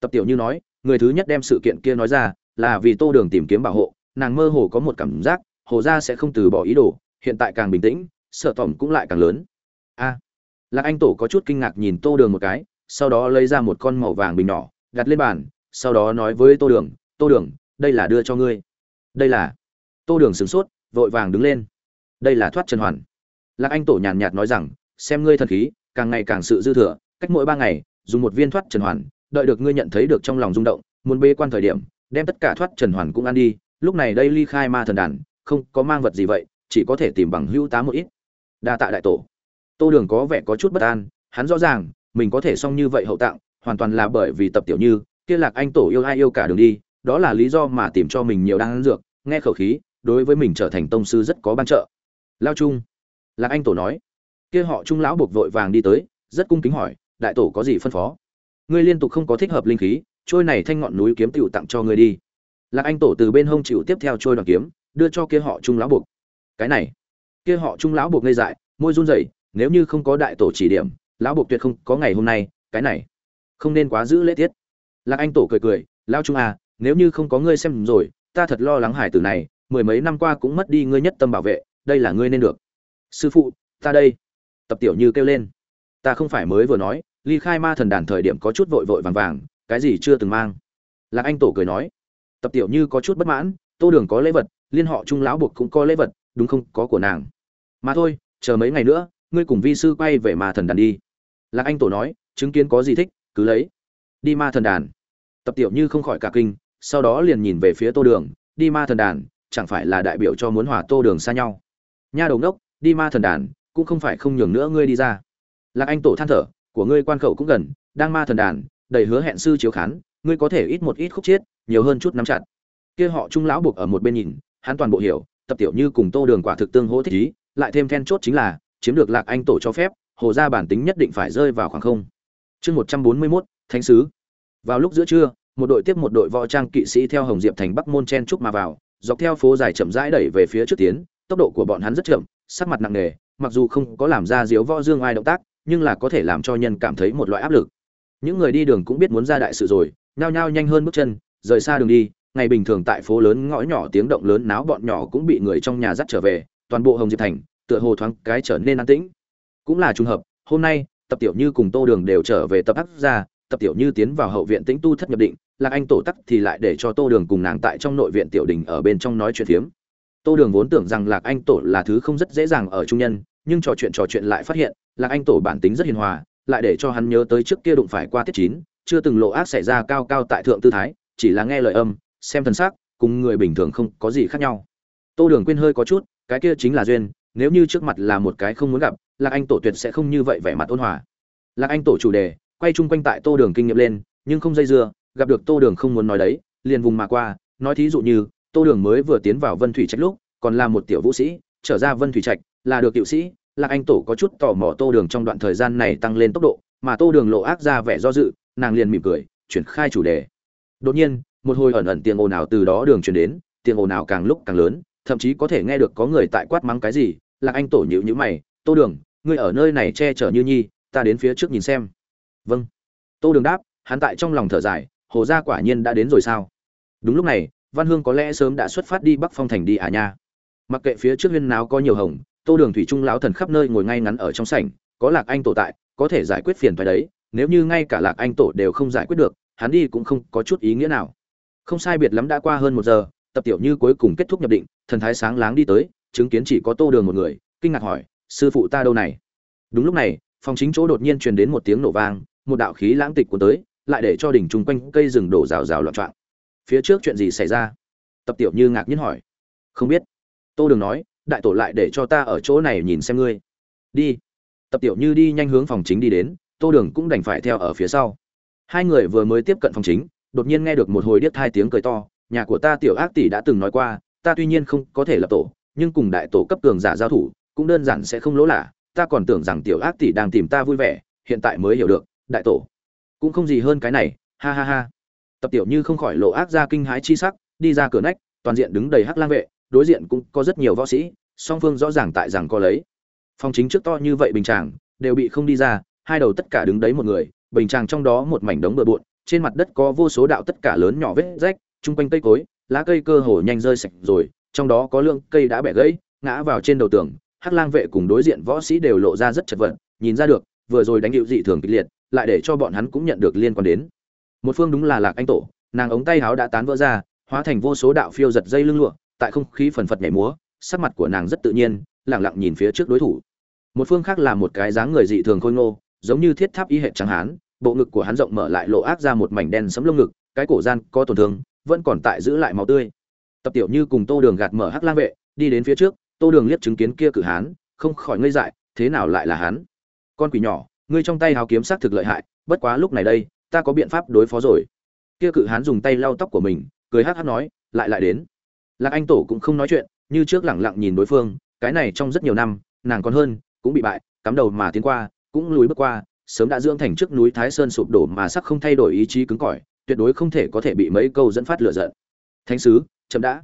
Tập tiểu như nói, người thứ nhất đem sự kiện kia nói ra, là vì tô đường tìm kiếm bảo hộ, nàng mơ hồ có một cảm giác, hồ gia sẽ không từ bỏ ý đồ hiện tại càng bình tĩnh, sợ tỏm cũng lại càng lớn. A, lạc anh tổ có chút kinh ngạc nhìn tô đường một cái, sau đó lấy ra một con màu vàng bình nhỏ, đặt lên bàn, sau đó nói với tô đường tô đường, đây là đưa cho ngươi. Đây là? Tô đường sửng sốt, vội vàng đứng lên. Đây là thoát trần hoàn. Lạc anh tổ nhàn nhạt nói rằng, xem ngươi thần khí, càng ngày càng sự dư thừa, cách mỗi ba ngày, dùng một viên thoát trần hoàn, đợi được ngươi nhận thấy được trong lòng rung động, muốn bê quan thời điểm, đem tất cả thoát trần hoàn cũng ăn đi, lúc này đây ly khai ma thần đàn, không có mang vật gì vậy chỉ có thể tìm bằng hữu tá một ít. Đa tạ đại tổ. Tô đường có vẻ có chút bất an, hắn rõ ràng, mình có thể xong như vậy hậu tặng hoàn toàn là bởi vì tập tiểu như, kia lạc anh tổ yêu ai yêu cả đường đi, đó là lý do mà tìm cho mình nhiều đan dược, nghe khẩu khí, đối với mình trở thành tông sư rất có ban trợ. Lao trung. Lạc anh tổ nói. Kia họ trung lão buộc vội vàng đi tới, rất cung kính hỏi, đại tổ có gì phân phó? Ngươi liên tục không có thích hợp linh khí, trôi này thanh ngọn núi kiếm tiểu tặng cho ngươi đi. Lạc anh tổ từ bên hông chịu tiếp theo trôi đoàn kiếm, đưa cho kia họ trung lão buộc cái này. Kia họ trung lão buộc ngây dại, môi run rẩy, nếu như không có đại tổ chỉ điểm, lão buộc tuyệt không có ngày hôm nay, cái này không nên quá giữ lễ tiết. Lạc anh tổ cười cười lao trung à nếu như không có ngươi xem rồi, ta thật lo lắng hải tử này, mười mấy năm qua cũng mất đi ngươi nhất tâm bảo vệ, đây là ngươi nên được. Sư phụ, ta đây. Tập tiểu như kêu lên. Ta không phải mới vừa nói, ly khai ma thần đàn thời điểm có chút vội vội vàng vàng, cái gì chưa từng mang. Lạc anh tổ cười nói. Tập tiểu như có chút bất mãn, tô đường có lễ vật, liên họ trung lão buộc cũng có lễ vật đúng không, có của nàng. Mà thôi, chờ mấy ngày nữa, ngươi cùng vi sư quay về ma thần đàn đi. Lạc anh tổ nói, chứng kiến có gì thích, cứ lấy. Đi ma thần đàn. Tập tiểu như không khỏi cả kinh, sau đó liền nhìn về phía tô đường, đi ma thần đàn, chẳng phải là đại biểu cho muốn hòa tô đường xa nhau? Nha đầu ngốc, đi ma thần đàn, cũng không phải không nhường nữa ngươi đi ra. Lạc anh tổ than thở, của ngươi quan khẩu cũng gần, đang ma thần đàn, đầy hứa hẹn sư chiếu khán, ngươi có thể ít một ít khúc chiết nhiều hơn chút nắm chặt. Kia họ trung lão buộc ở một bên nhìn, hắn toàn bộ hiểu tập tiểu như cùng tô đường quả thực tương hỗ thích ý, lại thêm then chốt chính là, chiếm được lạc anh tổ cho phép, hồ ra bản tính nhất định phải rơi vào khoảng không. Chương một trăm bốn mươi mốt, thánh sứ. Vào lúc giữa trưa, một đội tiếp một đội võ trang kỵ sĩ theo hồng diệp thành bắc môn chen trúc mà vào, dọc theo phố dài chậm rãi đẩy về phía trước tiến, tốc độ của bọn hắn rất chậm, sắc mặt nặng nề, mặc dù không có làm ra diếu võ dương ai động tác, nhưng là có thể làm cho nhân cảm thấy một loại áp lực. Những người đi đường cũng biết muốn ra đại sự rồi, nhao nhao nhanh hơn bước chân, rời xa đường đi ngày bình thường tại phố lớn ngõ nhỏ tiếng động lớn náo bọn nhỏ cũng bị người trong nhà dắt trở về, toàn bộ hồng diệp thành, tựa hồ thoáng cái trở nên an tĩnh. Cũng là trùng hợp, hôm nay, tập tiểu như cùng tô đường đều trở về tập áp ra tập tiểu như tiến vào hậu viện tĩnh tu thất nhập định, lạc anh tổ tắc thì lại để cho tô đường cùng nàng tại trong nội viện tiểu đình ở bên trong nói chuyện phiếm. Tô đường vốn tưởng rằng lạc anh tổ là thứ không rất dễ dàng ở trung nhân, nhưng trò chuyện trò chuyện lại phát hiện, lạc anh tổ bản tính rất hiền hòa, lại để cho hắn nhớ tới trước kia đụng phải qua tiết chín, chưa từng lộ ác xảy ra cao cao tại thượng tư thái, chỉ là nghe lời âm xem thần sắc cùng người bình thường không có gì khác nhau. Tô đường quên hơi có chút, cái kia chính là duyên, nếu như trước mặt là một cái không muốn gặp, lạc anh tổ tuyệt sẽ không như vậy vẻ mặt ôn hòa. Lạc anh tổ chủ đề, quay chung quanh tại tô đường kinh nghiệm lên, nhưng không dây dưa, gặp được tô đường không muốn nói đấy, liền vùng mà qua, nói thí dụ như, tô đường mới vừa tiến vào vân thủy trạch lúc, còn là một tiểu vũ sĩ, trở ra vân thủy trạch, là được tiểu sĩ, lạc anh tổ có chút tò mò tô đường trong đoạn thời gian này tăng lên tốc độ, mà tô đường lộ ác ra vẻ do dự, nàng liền mỉm cười, chuyển khai chủ đề. Đột nhiên một hồi ẩn ẩn tiếng ồn ào từ đó đường truyền đến, tiếng ồn ào càng lúc càng lớn, thậm chí có thể nghe được có người tại quát mắng cái gì, lạc anh tổ nhịu nhữ mày, tô đường, ngươi ở nơi này che chở như nhi, ta đến phía trước nhìn xem. Vâng. Tô đường đáp, hắn tại trong lòng thở dài, hồ gia quả nhiên đã đến rồi sao? Đúng lúc này, văn hương có lẽ sớm đã xuất phát đi bắc phong thành đi à nha. Mặc kệ phía trước huyên náo có nhiều hồng, tô đường thủy trung lão thần khắp nơi ngồi ngay ngắn ở trong sảnh, có lạc anh tổ tại, có thể giải quyết phiền phải đấy, nếu như ngay cả lạc anh tổ đều không giải quyết được, hắn đi cũng không có chút ý nghĩa nào không sai biệt lắm đã qua hơn một giờ, tập tiểu như cuối cùng kết thúc nhập định, thần thái sáng láng đi tới, chứng kiến chỉ có tô đường một người, kinh ngạc hỏi, sư phụ ta đâu này? Đúng lúc này, phòng chính chỗ đột nhiên truyền đến một tiếng nổ vang, một đạo khí lãng tịch cuốn tới, lại để cho đỉnh chung quanh cây rừng đổ rào rào loạn trọng phía trước chuyện gì xảy ra? Tập tiểu như ngạc nhiên hỏi. Không biết. Tô đường nói, đại tổ lại để cho ta ở chỗ này nhìn xem ngươi. Đi. Tập tiểu như đi nhanh hướng phòng chính đi đến, tô đường cũng đành phải theo ở phía sau. Hai người vừa mới tiếp cận phòng chính đột nhiên nghe được một hồi điếc hai tiếng cười to, nhà của ta tiểu ác tỷ đã từng nói qua, ta tuy nhiên không có thể lập tổ, nhưng cùng đại tổ cấp cường giả giao thủ, cũng đơn giản sẽ không lỗ lạ, ta còn tưởng rằng tiểu ác tỷ đang tìm ta vui vẻ, hiện tại mới hiểu được, đại tổ cũng không gì hơn cái này, ha ha ha. Tập tiểu như không khỏi lộ ác ra kinh hãi chi sắc, đi ra cửa nách, toàn diện đứng đầy hắc lang vệ, đối diện cũng có rất nhiều võ sĩ, song phương rõ ràng tại rằng có lấy. Phòng chính trước to như vậy bình chàng, đều bị không đi ra, hai đầu tất cả đứng đấy một người, bình chàng trong đó một mảnh đống bừa bộn trên mặt đất có vô số đạo tất cả lớn nhỏ vết rách, chung quanh cây cối, lá cây cơ hồ nhanh rơi sạch rồi, trong đó có lượng cây đã bẻ gãy, ngã vào trên đầu tường. Hắc lang vệ cùng đối diện võ sĩ đều lộ ra rất chật vật, nhìn ra được, vừa rồi đánh hiệu dị thường kịch liệt, lại để cho bọn hắn cũng nhận được liên quan đến. Một phương đúng là lạc anh tổ, nàng ống tay háo đã tán vỡ ra, hóa thành vô số đạo phiêu giật dây lưng lụa, tại không khí phần phật nhảy múa, sắc mặt của nàng rất tự nhiên lẳng lặng nhìn phía trước đối thủ. Một phương khác là một cái dáng người dị thường khôi ngô, giống như thiết tháp y hệ trắng hán bộ ngực của hắn rộng mở lại lộ ác ra một mảnh đen sẫm lông ngực, cái cổ gian có tổn thương, vẫn còn tại giữ lại máu tươi. Tập tiểu như cùng tô đường gạt mở hắc lang vệ, đi đến phía trước, tô đường liếc chứng kiến kia cử hán, không khỏi ngây dại, thế nào lại là hắn? Con quỷ nhỏ, ngươi trong tay hào kiếm sát thực lợi hại, bất quá lúc này đây, ta có biện pháp đối phó rồi. Kia cự hán dùng tay lau tóc của mình, cười hắc hắc nói, lại lại đến. Lạc anh tổ cũng không nói chuyện, như trước lẳng lặng nhìn đối phương, cái này trong rất nhiều năm, nàng còn hơn, cũng bị bại, cắm đầu mà tiến qua, cũng lùi bước qua sớm đã dưỡng thành trước núi thái sơn sụp đổ mà sắc không thay đổi ý chí cứng cỏi, tuyệt đối không thể có thể bị mấy câu dẫn phát lửa giận. Thánh sứ, chậm đã.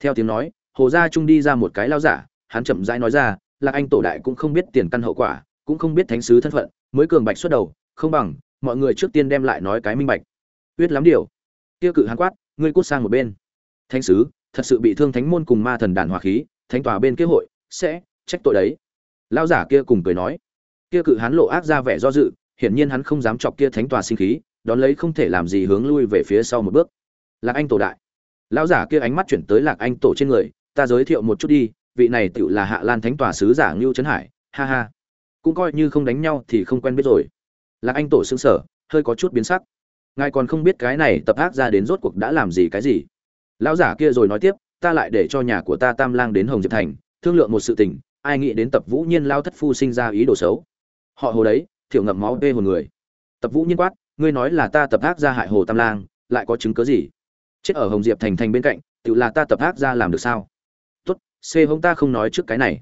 Theo tiếng nói, hồ gia trung đi ra một cái lao giả, hắn chậm rãi nói ra, lạc anh tổ đại cũng không biết tiền căn hậu quả, cũng không biết thánh sứ thân phận, mới cường bạch xuất đầu, không bằng, mọi người trước tiên đem lại nói cái minh bạch. Tuyết lắm điều. Tiêu cự hắn quát, ngươi cút sang một bên. Thánh sứ, thật sự bị thương thánh môn cùng ma thần đàn hòa khí, thánh tòa bên kế hội, sẽ trách tội đấy. Lão giả kia cùng cười nói kia cự hán lộ ác ra vẻ do dự, hiển nhiên hắn không dám chọc kia thánh tòa sinh khí, đón lấy không thể làm gì hướng lui về phía sau một bước. Lạc anh tổ đại. Lão giả kia ánh mắt chuyển tới lạc anh tổ trên người, ta giới thiệu một chút đi, vị này tựu là hạ lan thánh tòa sứ giả ngưu trấn hải, ha ha. Cũng coi như không đánh nhau thì không quen biết rồi. Lạc anh tổ xương sở hơi có chút biến sắc. Ngài còn không biết cái này tập ác ra đến rốt cuộc đã làm gì cái gì? Lão giả kia rồi nói tiếp, ta lại để cho nhà của ta tam lang đến hồng diệp thành, thương lượng một sự tình, ai nghĩ đến tập vũ nhiên lao thất phu sinh ra ý đồ xấu họ hồ đấy, thiểu ngậm máu tê hồn người. Tập vũ nhiên quát, ngươi nói là ta tập ác ra hại hồ tam lang, lại có chứng cớ gì? Chết ở hồng diệp thành thành bên cạnh, tự là ta tập ác ra làm được sao? Tốt, c hông ta không nói trước cái này.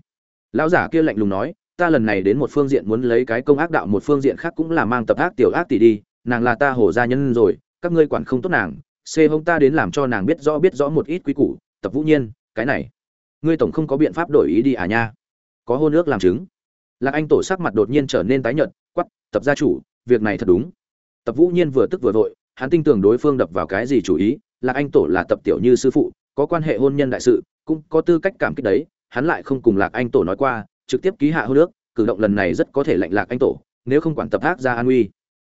Lão giả kia lạnh lùng nói, ta lần này đến một phương diện muốn lấy cái công ác đạo, một phương diện khác cũng là mang tập ác tiểu ác tỷ đi, nàng là ta hổ gia nhân rồi, các ngươi quản không tốt nàng. C hông ta đến làm cho nàng biết rõ biết rõ một ít quý củ. Tập vũ nhiên, cái này, ngươi tổng không có biện pháp đổi ý đi à nha? Có hôn ước làm chứng lạc anh tổ sắc mặt đột nhiên trở nên tái nhợt quắp tập gia chủ, việc này thật đúng. Tập vũ nhiên vừa tức vừa vội, hắn tin tưởng đối phương đập vào cái gì chủ ý, lạc anh tổ là tập tiểu như sư phụ, có quan hệ hôn nhân đại sự, cũng có tư cách cảm kích đấy, hắn lại không cùng lạc anh tổ nói qua, trực tiếp ký hạ hôn ước, cử động lần này rất có thể lệnh lạc anh tổ, nếu không quản tập ác ra an uy.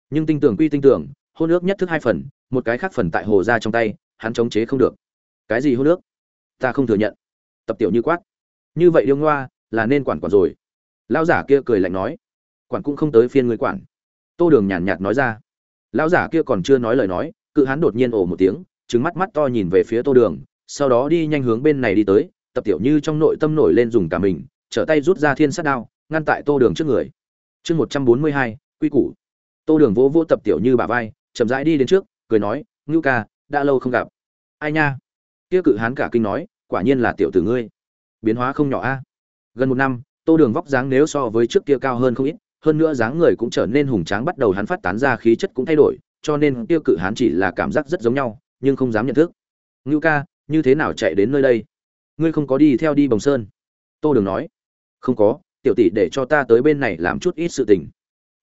Nhưng tin tưởng quy tin tưởng, hôn ước nhất thức hai phần, một cái khác phần tại hồ ra trong tay, hắn chống chế không được. Cái gì hôn ước? Ta không thừa nhận. Tập tiểu như quát. Như vậy điêu ngoa là nên quản quản rồi lão giả kia cười lạnh nói, quản cũng không tới phiên người quản. Tô đường nhàn nhạt nói ra. Lão giả kia còn chưa nói lời nói, cự hắn đột nhiên ồ một tiếng trứng mắt mắt to nhìn về phía tô đường, sau đó đi nhanh hướng bên này đi tới, tập tiểu như trong nội tâm nổi lên dùng cả mình, trở tay rút ra thiên sát đao, ngăn tại tô đường trước người. Chương một trăm bốn mươi hai, quy củ. Tô đường vỗ vỗ tập tiểu như bà vai, chậm rãi đi đến trước, cười nói, ngưu ca, đã lâu không gặp. Ai nha? Kia cự hán cả kinh nói, quả nhiên là tiểu tử ngươi. Biến hóa không nhỏ a. Gần một năm tô đường vóc dáng nếu so với trước kia cao hơn không ít, hơn nữa dáng người cũng trở nên hùng tráng bắt đầu hắn phát tán ra khí chất cũng thay đổi, cho nên tiêu cự hán chỉ là cảm giác rất giống nhau, nhưng không dám nhận thức. Ngưu ca, như thế nào chạy đến nơi đây? Ngươi không có đi theo đi bồng sơn? Tô đường nói. Không có, tiểu tỷ để cho ta tới bên này làm chút ít sự tình.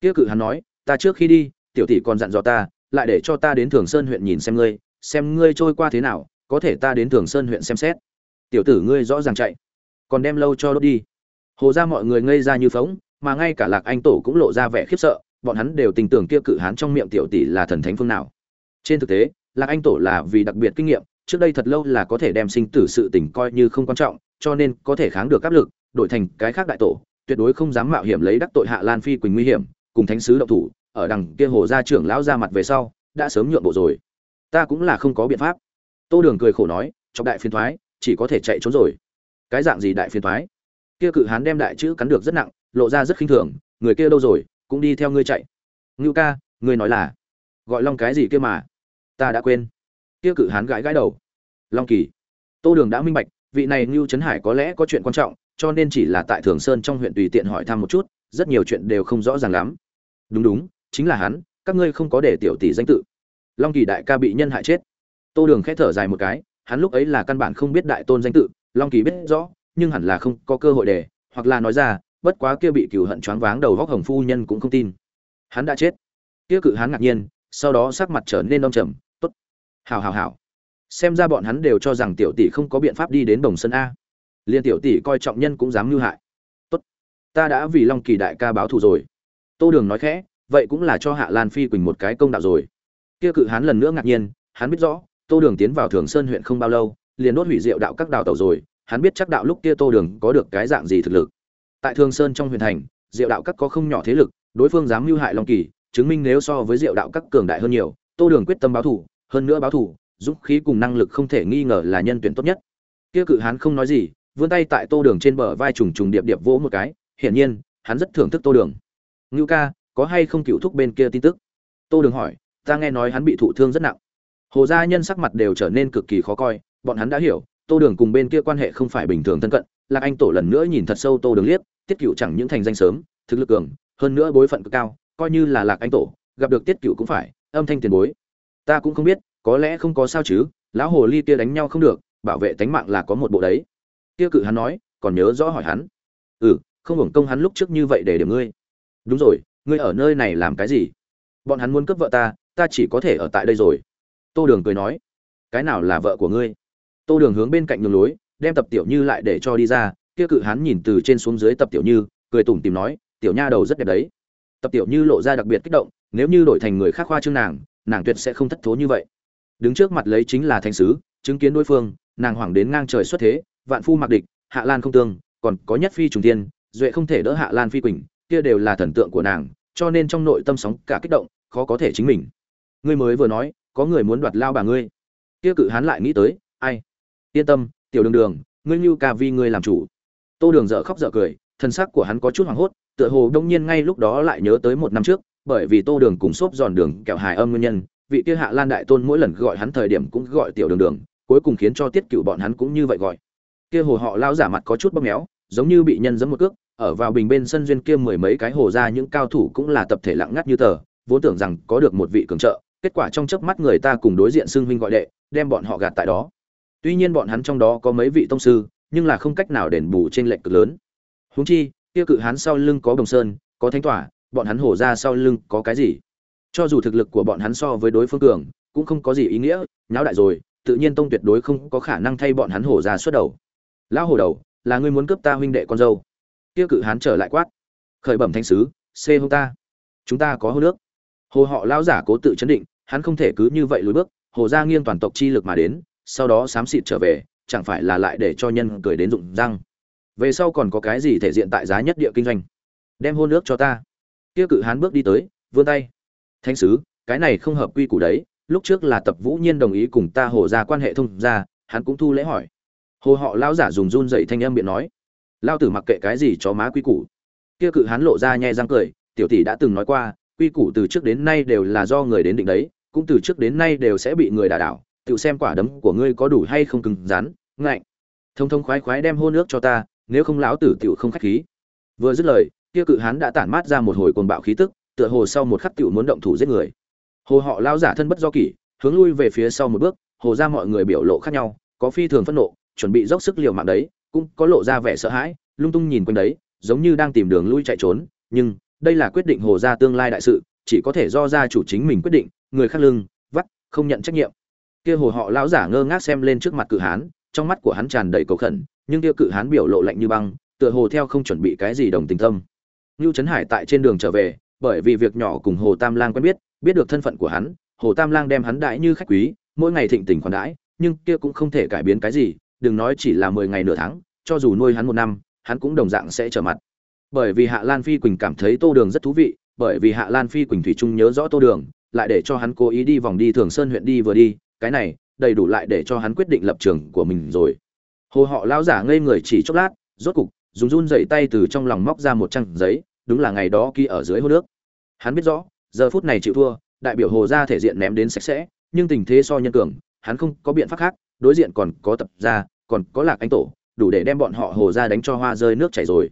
Tiêu cự hán nói, ta trước khi đi, tiểu tỷ còn dặn dò ta, lại để cho ta đến thường sơn huyện nhìn xem ngươi xem ngươi trôi qua thế nào, có thể ta đến thường sơn huyện xem xét. Tiểu tử ngươi rõ ràng chạy, còn đem lâu cho đốt đi hồ ra mọi người ngây ra như phóng, mà ngay cả lạc anh tổ cũng lộ ra vẻ khiếp sợ, bọn hắn đều tình tưởng kia cự hán trong miệng tiểu tỷ là thần thánh phương nào. Trên thực tế, lạc anh tổ là vì đặc biệt kinh nghiệm, trước đây thật lâu là có thể đem sinh tử sự tình coi như không quan trọng, cho nên có thể kháng được áp lực, đổi thành cái khác đại tổ, tuyệt đối không dám mạo hiểm lấy đắc tội hạ lan phi quỳnh nguy hiểm, cùng thánh sứ động thủ, ở đằng kia hồ gia trưởng lão ra mặt về sau, đã sớm nhượng bộ rồi. Ta cũng là không có biện pháp. Tô đường cười khổ nói trong đại phiên thoái, chỉ có thể chạy trốn rồi. Cái dạng gì đại phiên thoái? Kia cự hán đem đại chữ cắn được rất nặng, lộ ra rất khinh thường, người kia đâu rồi? Cũng đi theo ngươi chạy. Ngưu ca, ngươi nói là gọi long cái gì kia mà? Ta đã quên. Kia cự hán gãi gãi đầu. Long kỳ. Tô đường đã minh bạch, vị này ngưu trấn hải có lẽ có chuyện quan trọng, cho nên chỉ là tại thường sơn trong huyện tùy tiện hỏi thăm một chút, rất nhiều chuyện đều không rõ ràng lắm. Đúng đúng, chính là hắn, các ngươi không có để tiểu tỷ danh tự. Long kỳ đại ca bị nhân hại chết. Tô đường khẽ thở dài một cái, hắn lúc ấy là căn bản không biết đại tôn danh tự, long kỳ biết rõ nhưng hẳn là không có cơ hội để, hoặc là nói ra, bất quá kia bị cừu hận choáng váng đầu góc hồng phu nhân cũng không tin. Hắn đã chết. Kia cự hắn ngạc nhiên, sau đó sắc mặt trở nên đông trầm, tốt. Hào hào hào xem ra bọn hắn đều cho rằng tiểu tỷ không có biện pháp đi đến đồng sân a. Liên tiểu tỷ coi trọng nhân cũng dám mưu hại. Tốt. Ta đã vì long kỳ đại ca báo thù rồi. Tô đường nói khẽ, vậy cũng là cho hạ lan phi quỳnh một cái công đạo rồi. Kia cự hắn lần nữa ngạc nhiên, hắn biết rõ, tô đường tiến vào thường sơn huyện không bao lâu, liền đốt hủy diệu đạo các đào tàu rồi hắn biết chắc đạo lúc kia tô đường có được cái dạng gì thực lực. Tại Thương sơn trong huyền thành, diệu đạo các có không nhỏ thế lực, đối phương dám mưu hại long kỳ, chứng minh nếu so với diệu đạo các cường đại hơn nhiều, tô đường quyết tâm báo thủ hơn nữa báo thủ dũng khí cùng năng lực không thể nghi ngờ là nhân tuyển tốt nhất. Kia cự hán không nói gì, vươn tay tại tô đường trên bờ vai trùng trùng điệp điệp vỗ một cái, hiển nhiên, hắn rất thưởng thức tô đường. Ngưu ca, có hay không cựu thúc bên kia tin tức? Tô đường hỏi, ta nghe nói hắn bị thụ thương rất nặng. Hồ gia nhân sắc mặt đều trở nên cực kỳ khó coi, bọn hắn đã hiểu tô đường cùng bên kia quan hệ không phải bình thường thân cận, lạc anh tổ lần nữa nhìn thật sâu tô đường liếc, tiết cựu chẳng những thành danh sớm, thực lực cường, hơn nữa bối phận cực cao, coi như là lạc anh tổ, gặp được tiết cựu cũng phải, âm thanh tiền bối. Ta cũng không biết, có lẽ không có sao chứ, lão hồ ly kia đánh nhau không được, bảo vệ tánh mạng là có một bộ đấy. Kia cự hắn nói, còn nhớ rõ hỏi hắn. Ừ không hưởng công hắn lúc trước như vậy để điểm ngươi. Đúng rồi, ngươi ở nơi này làm cái gì? Bọn hắn muốn cướp vợ ta ta chỉ có thể ở tại đây rồi. Tô đường cười nói, cái nào là vợ của ngươi? Tô đường hướng bên cạnh đường lối, đem tập tiểu như lại để cho đi ra, kia cự hán nhìn từ trên xuống dưới tập tiểu như, cười tủm tìm nói, tiểu nha đầu rất đẹp đấy. Tập tiểu như lộ ra đặc biệt kích động, nếu như đổi thành người khác khoa trương nàng nàng tuyệt sẽ không thất thố như vậy. Đứng trước mặt lấy chính là thánh sứ, chứng kiến đối phương, nàng hoảng đến ngang trời xuất thế, vạn phu mặc địch, hạ lan không tương, còn có nhất phi trùng tiên duệ không thể đỡ hạ lan phi quỳnh, kia đều là thần tượng của nàng, cho nên trong nội tâm sóng cả kích động, khó có thể chính mình. Ngươi mới vừa nói, có người muốn đoạt lao bà ngươi. Kia cự hán lại nghĩ tới, ai? Yên tâm, tiểu đường đường, ngươi như ca vi ngươi làm chủ. Tô đường dở khóc dở cười, thân xác của hắn có chút hoảng hốt, tựa hồ đông nhiên ngay lúc đó lại nhớ tới một năm trước, bởi vì tô đường cùng xốp giòn đường kẹo hài âm nguyên nhân, vị kia hạ lan đại tôn mỗi lần gọi hắn thời điểm cũng gọi tiểu đường đường, cuối cùng khiến cho tiết cựu bọn hắn cũng như vậy gọi. Kia hồ họ lao giả mặt có chút bóp méo, giống như bị nhân giẫm một cước, ở vào bình bên sân duyên kia mười mấy cái hồ ra những cao thủ cũng là tập thể lặng ngắt như tờ, vốn tưởng rằng có được một vị cường trợ, kết quả trong chớp mắt người ta cùng đối diện xưng huynh gọi đệ, đem bọn họ gạt tại đó tuy nhiên bọn hắn trong đó có mấy vị tông sư, nhưng là không cách nào đền bù trên lệnh cực lớn. Huống chi, kia cự hắn sau lưng có đồng sơn, có thánh tỏa, bọn hắn hổ ra sau lưng có cái gì? Cho dù thực lực của bọn hắn so với đối phương cường, cũng không có gì ý nghĩa, nháo đại rồi, tự nhiên tông tuyệt đối không có khả năng thay bọn hắn hổ ra xuất đầu. Lão hổ đầu, là ngươi muốn cướp ta huynh đệ con dâu? Kia cự hán trở lại quát. Khởi bẩm thánh sứ, xê hung ta. Chúng ta có hô nước. Hồ họ lão giả cố tự chấn định, hắn không thể cứ như vậy lùi bước hồ ra nghiêng toàn tộc chi lực mà đến sau đó xám xịt trở về, chẳng phải là lại để cho nhân cười đến rụng răng. Về sau còn có cái gì thể diện tại giá nhất địa kinh doanh? Đem hôn nước cho ta. Kia cự hán bước đi tới, vươn tay. Thánh sứ, cái này không hợp quy củ đấy, lúc trước là tập vũ nhiên đồng ý cùng ta hồ ra quan hệ thông ra hắn cũng thu lễ hỏi. Hồ họ lão giả dùng run dậy thanh âm biện nói. Lao tử mặc kệ cái gì cho má quy củ. Kia cự hán lộ ra nhẹ răng cười, tiểu tỷ đã từng nói qua, quy củ từ trước đến nay đều là do người đến định đấy, cũng từ trước đến nay đều sẽ bị người đả đảo tự xem quả đấm của ngươi có đủ hay không cứng rắn, ngạnh. Thông thông khoái khoái đem hô nước cho ta, nếu không lão tử tiểu không khách khí. Vừa dứt lời, kia cự hán đã tản mát ra một hồi cuồng bạo khí tức, tựa hồ sau một khắc tiểu muốn động thủ giết người. Hồ họ lao giả thân bất do kỷ, hướng lui về phía sau một bước, hồ ra mọi người biểu lộ khác nhau, có phi thường phẫn nộ, chuẩn bị dốc sức liều mạng đấy, cũng có lộ ra vẻ sợ hãi, lung tung nhìn quanh đấy, giống như đang tìm đường lui chạy trốn, nhưng đây là quyết định hồ ra tương lai đại sự, chỉ có thể do gia chủ chính mình quyết định, người khác lưng, vắt, không nhận trách nhiệm kia hồ họ lão giả ngơ ngác xem lên trước mặt cự hán trong mắt của hắn tràn đầy cầu khẩn nhưng kia cự hán biểu lộ lạnh như băng tựa hồ theo không chuẩn bị cái gì đồng tình tâm Nưu Trấn Hải tại trên đường trở về, bởi vì việc nhỏ cùng Hồ Tam Lang quen biết, biết được thân phận của hắn, Hồ Tam Lang đem hắn đãi như khách quý, mỗi ngày thịnh tình khoản đãi, nhưng kia cũng không thể cải biến cái gì, đừng nói chỉ là 10 ngày nửa tháng, cho dù nuôi hắn một năm, hắn cũng đồng dạng sẽ trở mặt. Bởi vì Hạ Lan Phi Quỳnh cảm thấy Tô Đường rất thú vị, bởi vì Hạ Lan Phi Quỳnh thủy chung nhớ rõ Tô Đường, lại để cho hắn cố ý đi vòng đi Thường Sơn huyện đi vừa đi, cái này, đầy đủ lại để cho hắn quyết định lập trường của mình rồi. Hồ họ lão giả ngây người chỉ chốc lát, rốt cục, dùng run dậy tay từ trong lòng móc ra một trang giấy, đúng là ngày đó ký ở dưới hồ nước. Hắn biết rõ, giờ phút này chịu thua, đại biểu Hồ gia thể diện ném đến sạch sẽ, nhưng tình thế so nhân cường, hắn không có biện pháp khác, đối diện còn có tập gia, còn có Lạc Anh tổ, đủ để đem bọn họ Hồ gia đánh cho hoa rơi nước chảy rồi.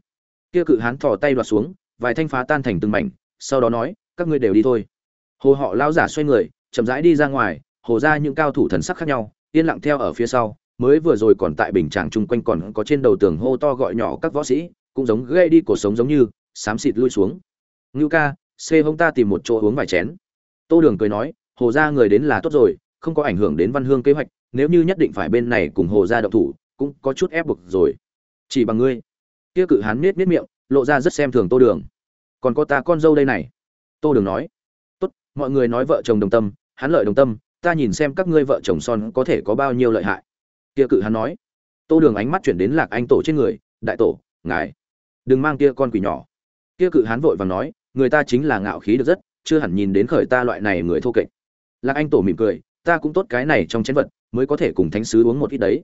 Kia cự hắn thò tay đoạt xuống, vài thanh phá tan thành từng mảnh, sau đó nói, các ngươi đều đi thôi. Hồ họ lão giả xoay người, chậm rãi đi ra ngoài, Hồ ra những cao thủ thần sắc khác nhau, yên lặng theo ở phía sau, mới vừa rồi còn tại bình tràng chung quanh còn có trên đầu tường hô to gọi nhỏ các võ sĩ cũng giống gây đi cuộc sống giống như xám xịt lui xuống. Ngưu ca xê hông ta tìm một chỗ uống vài chén. Tô đường cười nói hồ ra người đến là tốt rồi không có ảnh hưởng đến văn hương kế hoạch nếu như nhất định phải bên này cùng hồ ra động thủ cũng có chút ép buộc rồi. Chỉ bằng ngươi. Kia cự hán miết miết miệng lộ ra rất xem thường tô đường. Còn có ta con dâu đây này. Tô đường nói tốt mọi người nói vợ chồng đồng tâm hắn lợi đồng tâm ta nhìn xem các ngươi vợ chồng son có thể có bao nhiêu lợi hại. Kia cự hắn nói. Tô đường ánh mắt chuyển đến lạc anh tổ trên người, đại tổ, ngài đừng mang kia con quỷ nhỏ. Kia cự hắn vội vàng nói, người ta chính là ngạo khí được rất, chưa hẳn nhìn đến khởi ta loại này người thô kệch. Lạc anh tổ mỉm cười, ta cũng tốt cái này trong chén vật, mới có thể cùng thánh sứ uống một ít đấy.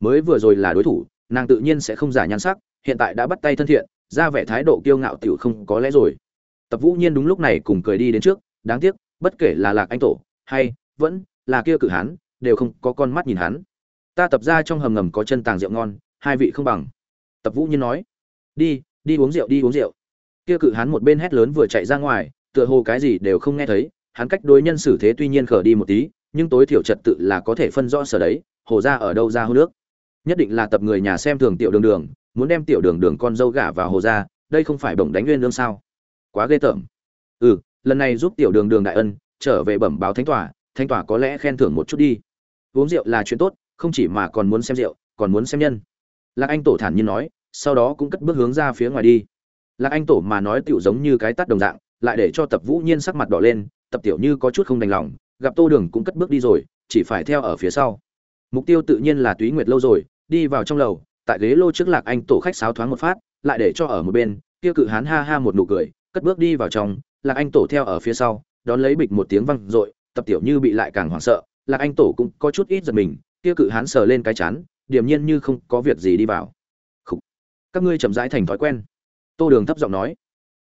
Mới vừa rồi là đối thủ, nàng tự nhiên sẽ không giả nhan sắc, hiện tại đã bắt tay thân thiện, ra vẻ thái độ kiêu ngạo tiểu không có lẽ rồi. Tập vũ nhiên đúng lúc này cùng cười đi đến trước, đáng tiếc, bất kể là lạc anh tổ hay vẫn là kia cự hán, đều không có con mắt nhìn hắn. Ta tập ra trong hầm ngầm có chân tàng rượu ngon, hai vị không bằng. Tập vũ nhiên nói, đi đi uống rượu, đi uống rượu. Kia cự hán một bên hét lớn vừa chạy ra ngoài, tựa hồ cái gì đều không nghe thấy, hắn cách đối nhân xử thế tuy nhiên khở đi một tí, nhưng tối thiểu trật tự là có thể phân rõ sở đấy, hồ ra ở đâu ra hô nước. Nhất định là tập người nhà xem thường tiểu đường đường, muốn đem tiểu đường đường con dâu gả vào hồ ra, đây không phải bổng đánh nguyên lương sao? Quá ghê tởm. Ừ lần này giúp tiểu đường đường đại ân, trở về bẩm báo thánh tòa thanh tỏa có lẽ khen thưởng một chút đi. Uống rượu là chuyện tốt, không chỉ mà còn muốn xem rượu, còn muốn xem nhân. Lạc anh tổ thản nhiên nói, sau đó cũng cất bước hướng ra phía ngoài đi. Lạc anh tổ mà nói tựu giống như cái tắt đồng dạng, lại để cho tập vũ nhiên sắc mặt đỏ lên, tập tiểu như có chút không đành lòng, gặp tô đường cũng cất bước đi rồi, chỉ phải theo ở phía sau. Mục tiêu tự nhiên là túy nguyệt lâu rồi, đi vào trong lầu, tại ghế lô trước lạc anh tổ khách sáo thoáng một phát, lại để cho ở một bên, kia cự hán ha ha một nụ cười, cất bước đi vào trong, lạc anh tổ theo ở phía sau, đón lấy bịch một tiếng văng r ộ i tập tiểu như bị lại càng hoảng sợ, lạc anh tổ cũng có chút ít giật mình, kia cự hán sờ lên cái chán, điềm nhiên như không có việc gì đi vào. Khủ. các ngươi chậm rãi thành thói quen. Tô đường thấp giọng nói.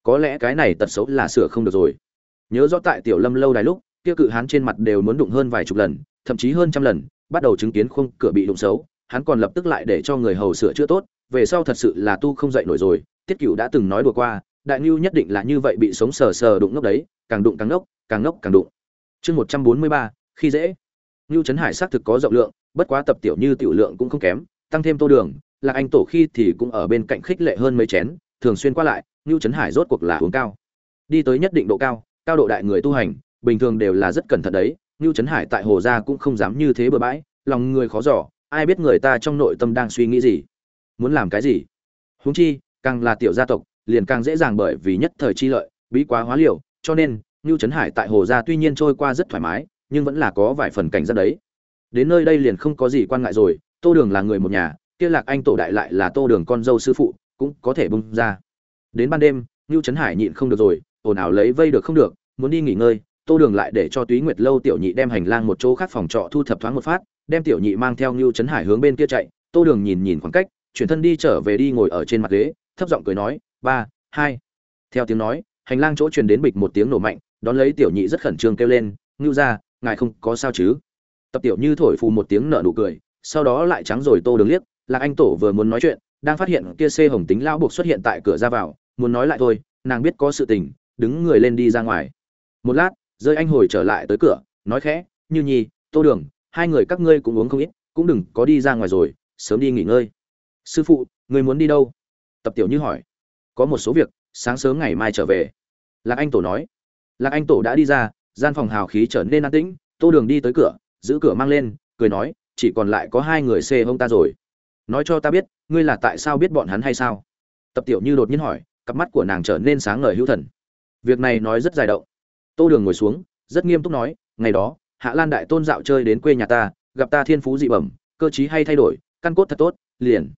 Có lẽ cái này tật xấu là sửa không được rồi. Nhớ rõ tại tiểu lâm lâu đài lúc, kia cự hán trên mặt đều muốn đụng hơn vài chục lần, thậm chí hơn trăm lần, bắt đầu chứng kiến khung cửa bị đụng xấu, hắn còn lập tức lại để cho người hầu sửa chữa tốt, về sau thật sự là tu không dậy nổi rồi, tiết cựu đã từng nói đùa qua, đại ngưu nhất định là như vậy bị sống sờ sờ đụng ngốc đấy, càng đụng càng ngốc càng ngốc càng đụng chương một trăm bốn mươi ba, khi dễ. Ngưu trấn hải xác thực có rộng lượng, bất quá tập tiểu như tiểu lượng cũng không kém, tăng thêm tô đường, lạc anh tổ khi thì cũng ở bên cạnh khích lệ hơn mấy chén, thường xuyên qua lại, ngưu trấn hải rốt cuộc là uống cao. Đi tới nhất định độ cao cao độ đại người tu hành, bình thường đều là rất cẩn thận đấy, ngưu trấn hải tại hồ gia cũng không dám như thế bừa bãi, lòng người khó giỏ ai biết người ta trong nội tâm đang suy nghĩ gì, muốn làm cái gì. Huống chi, càng là tiểu gia tộc, liền càng dễ dàng bởi vì nhất thời chi lợi, bí quá hóa liều, cho nên Nưu trấn hải tại hồ gia tuy nhiên trôi qua rất thoải mái, nhưng vẫn là có vài phần cảnh giác đấy. Đến nơi đây liền không có gì quan ngại rồi, tô đường là người một nhà, kia lạc anh tổ đại lại là tô đường con dâu sư phụ, cũng có thể bung ra. Đến ban đêm Nưu trấn hải nhịn không được rồi, ồn ào lấy vây được không được, muốn đi nghỉ ngơi, tô đường lại để cho túy nguyệt lâu tiểu nhị đem hành lang một chỗ khác phòng trọ thu thập thoáng một phát, đem tiểu nhị mang theo Nưu trấn hải hướng bên kia chạy. Tô đường nhìn nhìn khoảng cách, chuyển thân đi trở về đi ngồi ở trên mặt ghế, thấp giọng cười nói, ba, hai. Theo tiếng nói, hành lang chỗ truyền đến bịch một tiếng nổ mạnh đón lấy tiểu nhị rất khẩn trương kêu lên, ngưu ra ngài không có sao chứ? Tập tiểu như thổi phù một tiếng nở nụ cười, sau đó lại trắng rồi tô đường liếc, là anh tổ vừa muốn nói chuyện, đang phát hiện kia xê hồng tính lão buộc xuất hiện tại cửa ra vào, muốn nói lại thôi, nàng biết có sự tình, đứng người lên đi ra ngoài. Một lát, rơi anh hồi trở lại tới cửa, nói khẽ, như nhi, tô đường, hai người các ngươi cũng uống không ít, cũng đừng có đi ra ngoài rồi, sớm đi nghỉ ngơi. Sư phụ người muốn đi đâu? Tập tiểu như hỏi. Có một số việc, sáng sớm ngày mai trở về. Lạc anh tổ nói lạc anh tổ đã đi ra, gian phòng hào khí trở nên an tĩnh, tô đường đi tới cửa, giữ cửa mang lên, cười nói, chỉ còn lại có hai người xê hông ta rồi. Nói cho ta biết, ngươi là tại sao biết bọn hắn hay sao? Tập tiểu như đột nhiên hỏi, cặp mắt của nàng trở nên sáng ngời hữu thần. Việc này nói rất dài động. Tô đường ngồi xuống, rất nghiêm túc nói, ngày đó, hạ lan đại tôn dạo chơi đến quê nhà ta, gặp ta thiên phú dị bẩm, cơ chí hay thay đổi, căn cốt thật tốt, liền.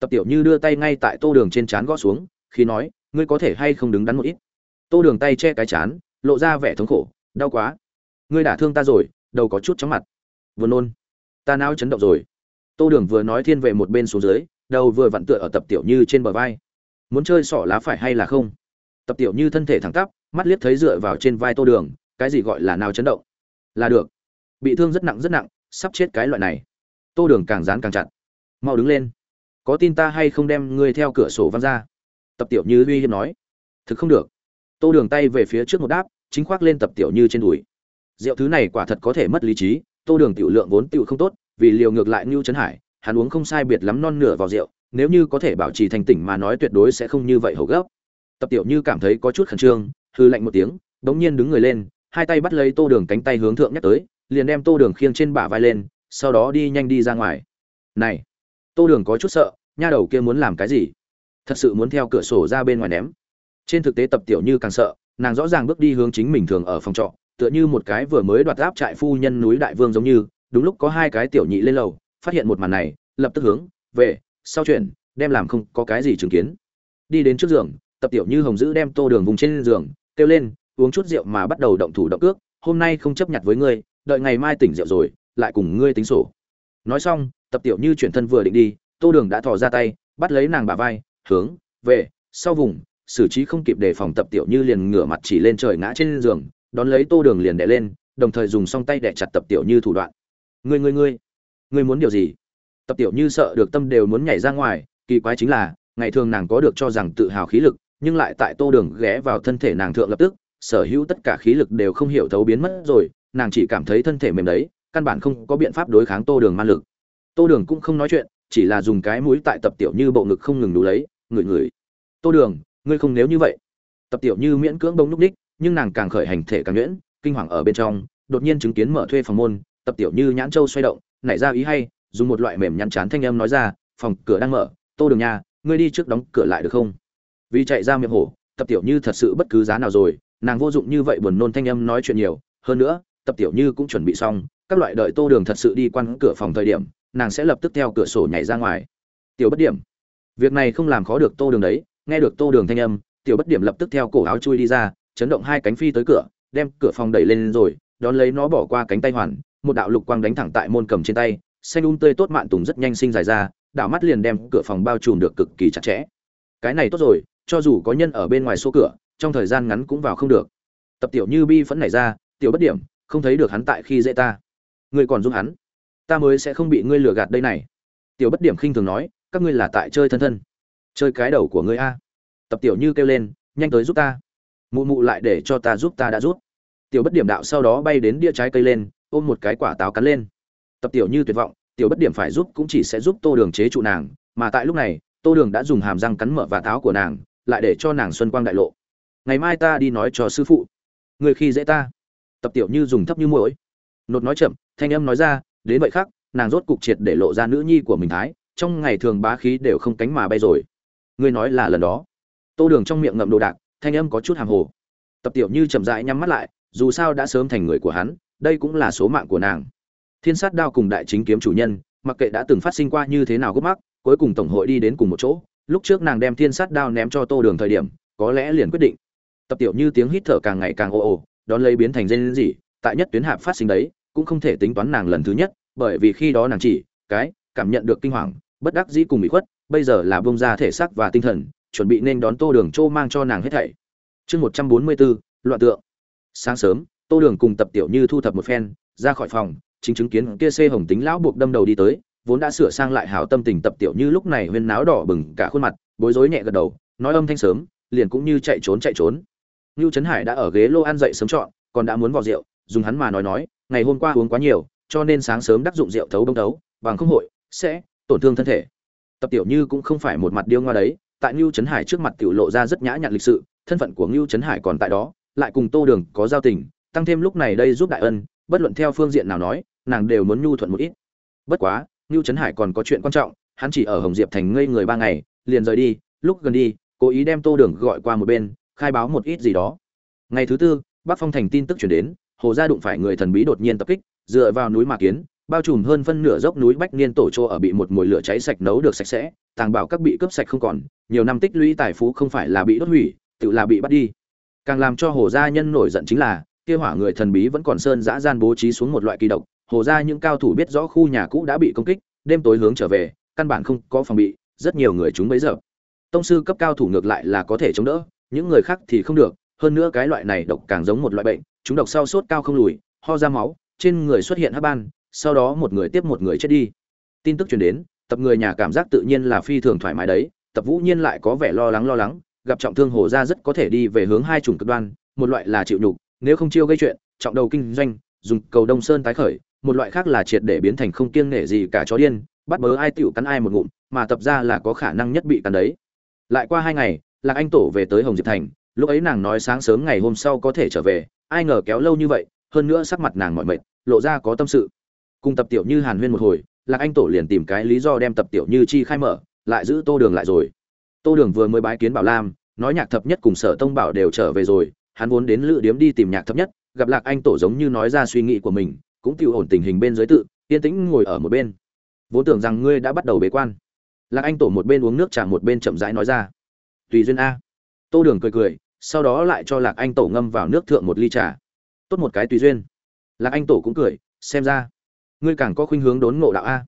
Tập tiểu như đưa tay ngay tại tô đường trên trán gõ xuống, khi nói, ngươi có thể hay không đứng đắn một ít. Tô đường tay che cái chán lộ ra vẻ thống khổ, đau quá. Ngươi đả thương ta rồi, đầu có chút chóng mặt. Vừa nôn, ta não chấn động rồi. Tô đường vừa nói thiên về một bên xuống dưới, đầu vừa vặn tựa ở tập tiểu như trên bờ vai. Muốn chơi sỏ lá phải hay là không? Tập tiểu như thân thể thẳng tắp, mắt liếc thấy dựa vào trên vai tô đường, cái gì gọi là nào chấn động? Là được. Bị thương rất nặng rất nặng, sắp chết cái loại này. Tô đường càng dán càng chặt. Mau đứng lên. Có tin ta hay không đem ngươi theo cửa sổ văng ra? Tập tiểu như uy hiếp nói. Thực không được. Tô đường tay về phía trước một đáp chính khoác lên tập tiểu như trên đùi. Rượu thứ này quả thật có thể mất lý trí, tô đường tiểu lượng vốn tiểu không tốt, vì liều ngược lại ngưu trấn hải, hắn uống không sai biệt lắm non nửa vào rượu, nếu như có thể bảo trì thành tỉnh mà nói tuyệt đối sẽ không như vậy hầu gấp. Tập tiểu như cảm thấy có chút khẩn trương, hư lạnh một tiếng bỗng nhiên đứng người lên, hai tay bắt lấy tô đường cánh tay hướng thượng nhắc tới, liền đem tô đường khiêng trên bả vai lên, sau đó đi nhanh đi ra ngoài. Này, tô đường có chút sợ, nha đầu kia muốn làm cái gì? Thật sự muốn theo cửa sổ ra bên ngoài ném trên thực tế tập tiểu như càng sợ, nàng rõ ràng bước đi hướng chính mình thường ở phòng trọ, tựa như một cái vừa mới đoạt giáp trại phu nhân núi đại vương giống như, đúng lúc có hai cái tiểu nhị lên lầu, phát hiện một màn này, lập tức hướng về, sau chuyện đem làm không có cái gì chứng kiến. Đi đến trước giường, tập tiểu như hồng giữ đem tô đường vùng trên giường, kêu lên, uống chút rượu mà bắt đầu động thủ động cước, hôm nay không chấp nhận với ngươi, đợi ngày mai tỉnh rượu rồi, lại cùng ngươi tính sổ. Nói xong, tập tiểu như chuyển thân vừa định đi, tô đường đã thò ra tay, bắt lấy nàng bà vai, hướng về, sau vùng xử trí không kịp đề phòng tập tiểu như liền ngửa mặt chỉ lên trời ngã trên giường, đón lấy tô đường liền đè lên, đồng thời dùng song tay đè chặt tập tiểu như thủ đoạn. Ngươi ngươi ngươi ngươi muốn điều gì? Tập tiểu như sợ được tâm đều muốn nhảy ra ngoài, kỳ quái chính là, ngày thường nàng có được cho rằng tự hào khí lực, nhưng lại tại tô đường ghé vào thân thể nàng thượng lập tức, sở hữu tất cả khí lực đều không hiểu thấu biến mất rồi, nàng chỉ cảm thấy thân thể mềm đấy, căn bản không có biện pháp đối kháng tô đường man lực. Tô đường cũng không nói chuyện, chỉ là dùng cái mũi tại tập tiểu như bộ ngực không ngừng đủ lấy, ngửi ngửi. Tô đường ngươi không nếu như vậy. Tập tiểu như miễn cưỡng bông núc ních, nhưng nàng càng khởi hành thể càng nhuyễn, kinh hoàng ở bên trong, đột nhiên chứng kiến mở thuê phòng môn, tập tiểu như nhãn châu xoay động, nảy ra ý hay, dùng một loại mềm nhăn chán thanh âm nói ra, phòng cửa đang mở, tô đường nha, ngươi đi trước đóng cửa lại được không? Vì chạy ra miệng hổ, tập tiểu như thật sự bất cứ giá nào rồi, nàng vô dụng như vậy buồn nôn thanh âm nói chuyện nhiều. Hơn nữa, tập tiểu như cũng chuẩn bị xong, các loại đợi tô đường thật sự đi quan cửa phòng thời điểm, nàng sẽ lập tức theo cửa sổ nhảy ra ngoài. Tiểu bất điểm, việc này không làm khó được tô đường đấy nghe được tô đường thanh âm, tiểu bất điểm lập tức theo cổ áo chui đi ra, chấn động hai cánh phi tới cửa, đem cửa phòng đẩy lên rồi, đón lấy nó bỏ qua cánh tay hoàn, một đạo lục quang đánh thẳng tại môn cầm trên tay, xanh un um tươi tốt mạn tùng rất nhanh sinh dài ra, đạo mắt liền đem cửa phòng bao trùm được cực kỳ chặt chẽ. Cái này tốt rồi, cho dù có nhân ở bên ngoài số cửa, trong thời gian ngắn cũng vào không được. Tập tiểu như bi phẫn nảy ra, tiểu bất điểm, không thấy được hắn tại khi dễ ta. Ngươi còn giúp hắn? Ta mới sẽ không bị ngươi lừa gạt đây này. Tiểu bất điểm khinh thường nói, các ngươi là tại chơi thân thân chơi cái đầu của ngươi a. Tập tiểu như kêu lên, nhanh tới giúp ta. Mụ mụ lại để cho ta giúp ta đã giúp. Tiểu bất điểm đạo sau đó bay đến đĩa trái cây lên, ôm một cái quả táo cắn lên. Tập tiểu như tuyệt vọng, tiểu bất điểm phải giúp cũng chỉ sẽ giúp tô đường chế trụ nàng, mà tại lúc này, tô đường đã dùng hàm răng cắn mở và táo của nàng, lại để cho nàng xuân quang đại lộ. Ngày mai ta đi nói cho sư phụ. Người khi dễ ta. Tập tiểu như dùng thấp như mũi nột nói chậm, thanh âm nói ra, đến vậy khác, nàng rốt cục triệt để lộ ra nữ nhi của mình thái, trong ngày thường bá khí đều không cánh mà bay rồi ngươi nói là lần đó. Tô đường trong miệng ngậm đồ đạc, thanh âm có chút hàng hồ. Tập tiểu như chậm rãi nhắm mắt lại, dù sao đã sớm thành người của hắn, đây cũng là số mạng của nàng. Thiên sát đao cùng đại chính kiếm chủ nhân, mặc kệ đã từng phát sinh qua như thế nào gốc mắc, cuối cùng tổng hội đi đến cùng một chỗ. Lúc trước nàng đem thiên sát đao ném cho tô đường thời điểm, có lẽ liền quyết định. Tập tiểu như tiếng hít thở càng ngày càng ồ ồ, đón lấy biến thành dây gì tại nhất tuyến hạp phát sinh đấy, cũng không thể tính toán nàng lần thứ nhất, bởi vì khi đó nàng chỉ, cái, cảm nhận được kinh hoàng, bất đắc dĩ cùng bị khuất bây giờ là bông ra thể xác và tinh thần chuẩn bị nên đón tô đường châu mang cho nàng hết thảy. Chương một trăm bốn mươi bốn loạn tượng. Sáng sớm tô đường cùng tập tiểu như thu thập một phen ra khỏi phòng chính chứng kiến kia xê hồng tính lão buộc đâm đầu đi tới vốn đã sửa sang lại hảo tâm tình tập tiểu như lúc này huyên náo đỏ bừng cả khuôn mặt bối rối nhẹ gật đầu nói âm thanh sớm liền cũng như chạy trốn chạy trốn. Ngưu Trấn Hải đã ở ghế lô ăn dậy sớm trọn còn đã muốn vào rượu, dùng hắn mà nói nói, ngày hôm qua uống quá nhiều, cho nên sáng sớm đắc dụng rượu thấu bông thấu, bằng không hội sẽ tổn thương thân thể. Tập Tiểu Như cũng không phải một mặt điêu ngoa đấy, tại ngưu Trấn Hải trước mặt tiểu lộ ra rất nhã nhặn lịch sự, thân phận của ngưu Trấn Hải còn tại đó, lại cùng Tô Đường có giao tình, tăng thêm lúc này đây giúp đại ân, bất luận theo phương diện nào nói, nàng đều muốn nhu thuận một ít. Bất quá, ngưu Trấn Hải còn có chuyện quan trọng, hắn chỉ ở Hồng Diệp thành ngây người ba ngày, liền rời đi, lúc gần đi, cố ý đem Tô Đường gọi qua một bên, khai báo một ít gì đó. Ngày thứ tư, Bắc Phong thành tin tức truyền đến, Hồ gia đụng phải người thần bí đột nhiên tập kích, dựa vào núi Mạc Kiến, bao trùm hơn phân nửa dốc núi Bách Niên tổ chỗ ở bị một mùi lửa cháy sạch nấu được sạch sẽ, tàng bảo các bị cướp sạch không còn, nhiều năm tích lũy tài phú không phải là bị đốt hủy, tự là bị bắt đi. Càng làm cho Hồ gia nhân nổi giận chính là, kia hỏa người thần bí vẫn còn sơn dã gian bố trí xuống một loại kỳ độc, Hồ gia những cao thủ biết rõ khu nhà cũ đã bị công kích, đêm tối hướng trở về, căn bản không có phòng bị, rất nhiều người chúng bấy giờ. Tông sư cấp cao thủ ngược lại là có thể chống đỡ, những người khác thì không được hơn nữa cái loại này độc càng giống một loại bệnh chúng độc sau sốt cao không lùi ho ra máu trên người xuất hiện hắc ban sau đó một người tiếp một người chết đi. Tin tức truyền đến, tập người nhà cảm giác tự nhiên là phi thường thoải mái đấy, tập vũ nhiên lại có vẻ lo lắng lo lắng, gặp trọng thương hồ ra rất có thể đi về hướng hai chủng cực đoan, một loại là chịu nhục, nếu không chiêu gây chuyện, trọng đầu kinh doanh, dùng cầu đông sơn tái khởi, một loại khác là triệt để biến thành không kiêng nể gì cả chó điên, bắt bớ ai tiểu cắn ai một ngụm, mà tập ra là có khả năng nhất bị cắn đấy. Lại qua hai ngày, lạc anh tổ về tới hồng diệp thành, lúc ấy nàng nói sáng sớm ngày hôm sau có thể trở về, ai ngờ kéo lâu như vậy, hơn nữa sắc mặt nàng mỏi mệt, lộ ra có tâm sự cùng tập tiểu như hàn huyên một hồi, lạc anh tổ liền tìm cái lý do đem tập tiểu như chi khai mở, lại giữ tô đường lại rồi. Tô đường vừa mới bái kiến bảo lam, nói nhạc thập nhất cùng sở tông bảo đều trở về rồi, hắn vốn đến lữ điếm đi tìm nhạc thập nhất, gặp lạc anh tổ giống như nói ra suy nghĩ của mình, cũng tiêu ổn tình hình bên dưới tự, yên tĩnh ngồi ở một bên. Vốn tưởng rằng ngươi đã bắt đầu bế quan. Lạc anh tổ một bên uống nước trà một bên chậm rãi nói ra. Tùy duyên a. Tô đường cười cười, sau đó lại cho lạc anh tổ ngâm vào nước thượng một ly trà. Tốt một cái tùy duyên. Lạc anh tổ cũng cười, xem ra ngươi càng có khuynh hướng đốn ngộ đạo a.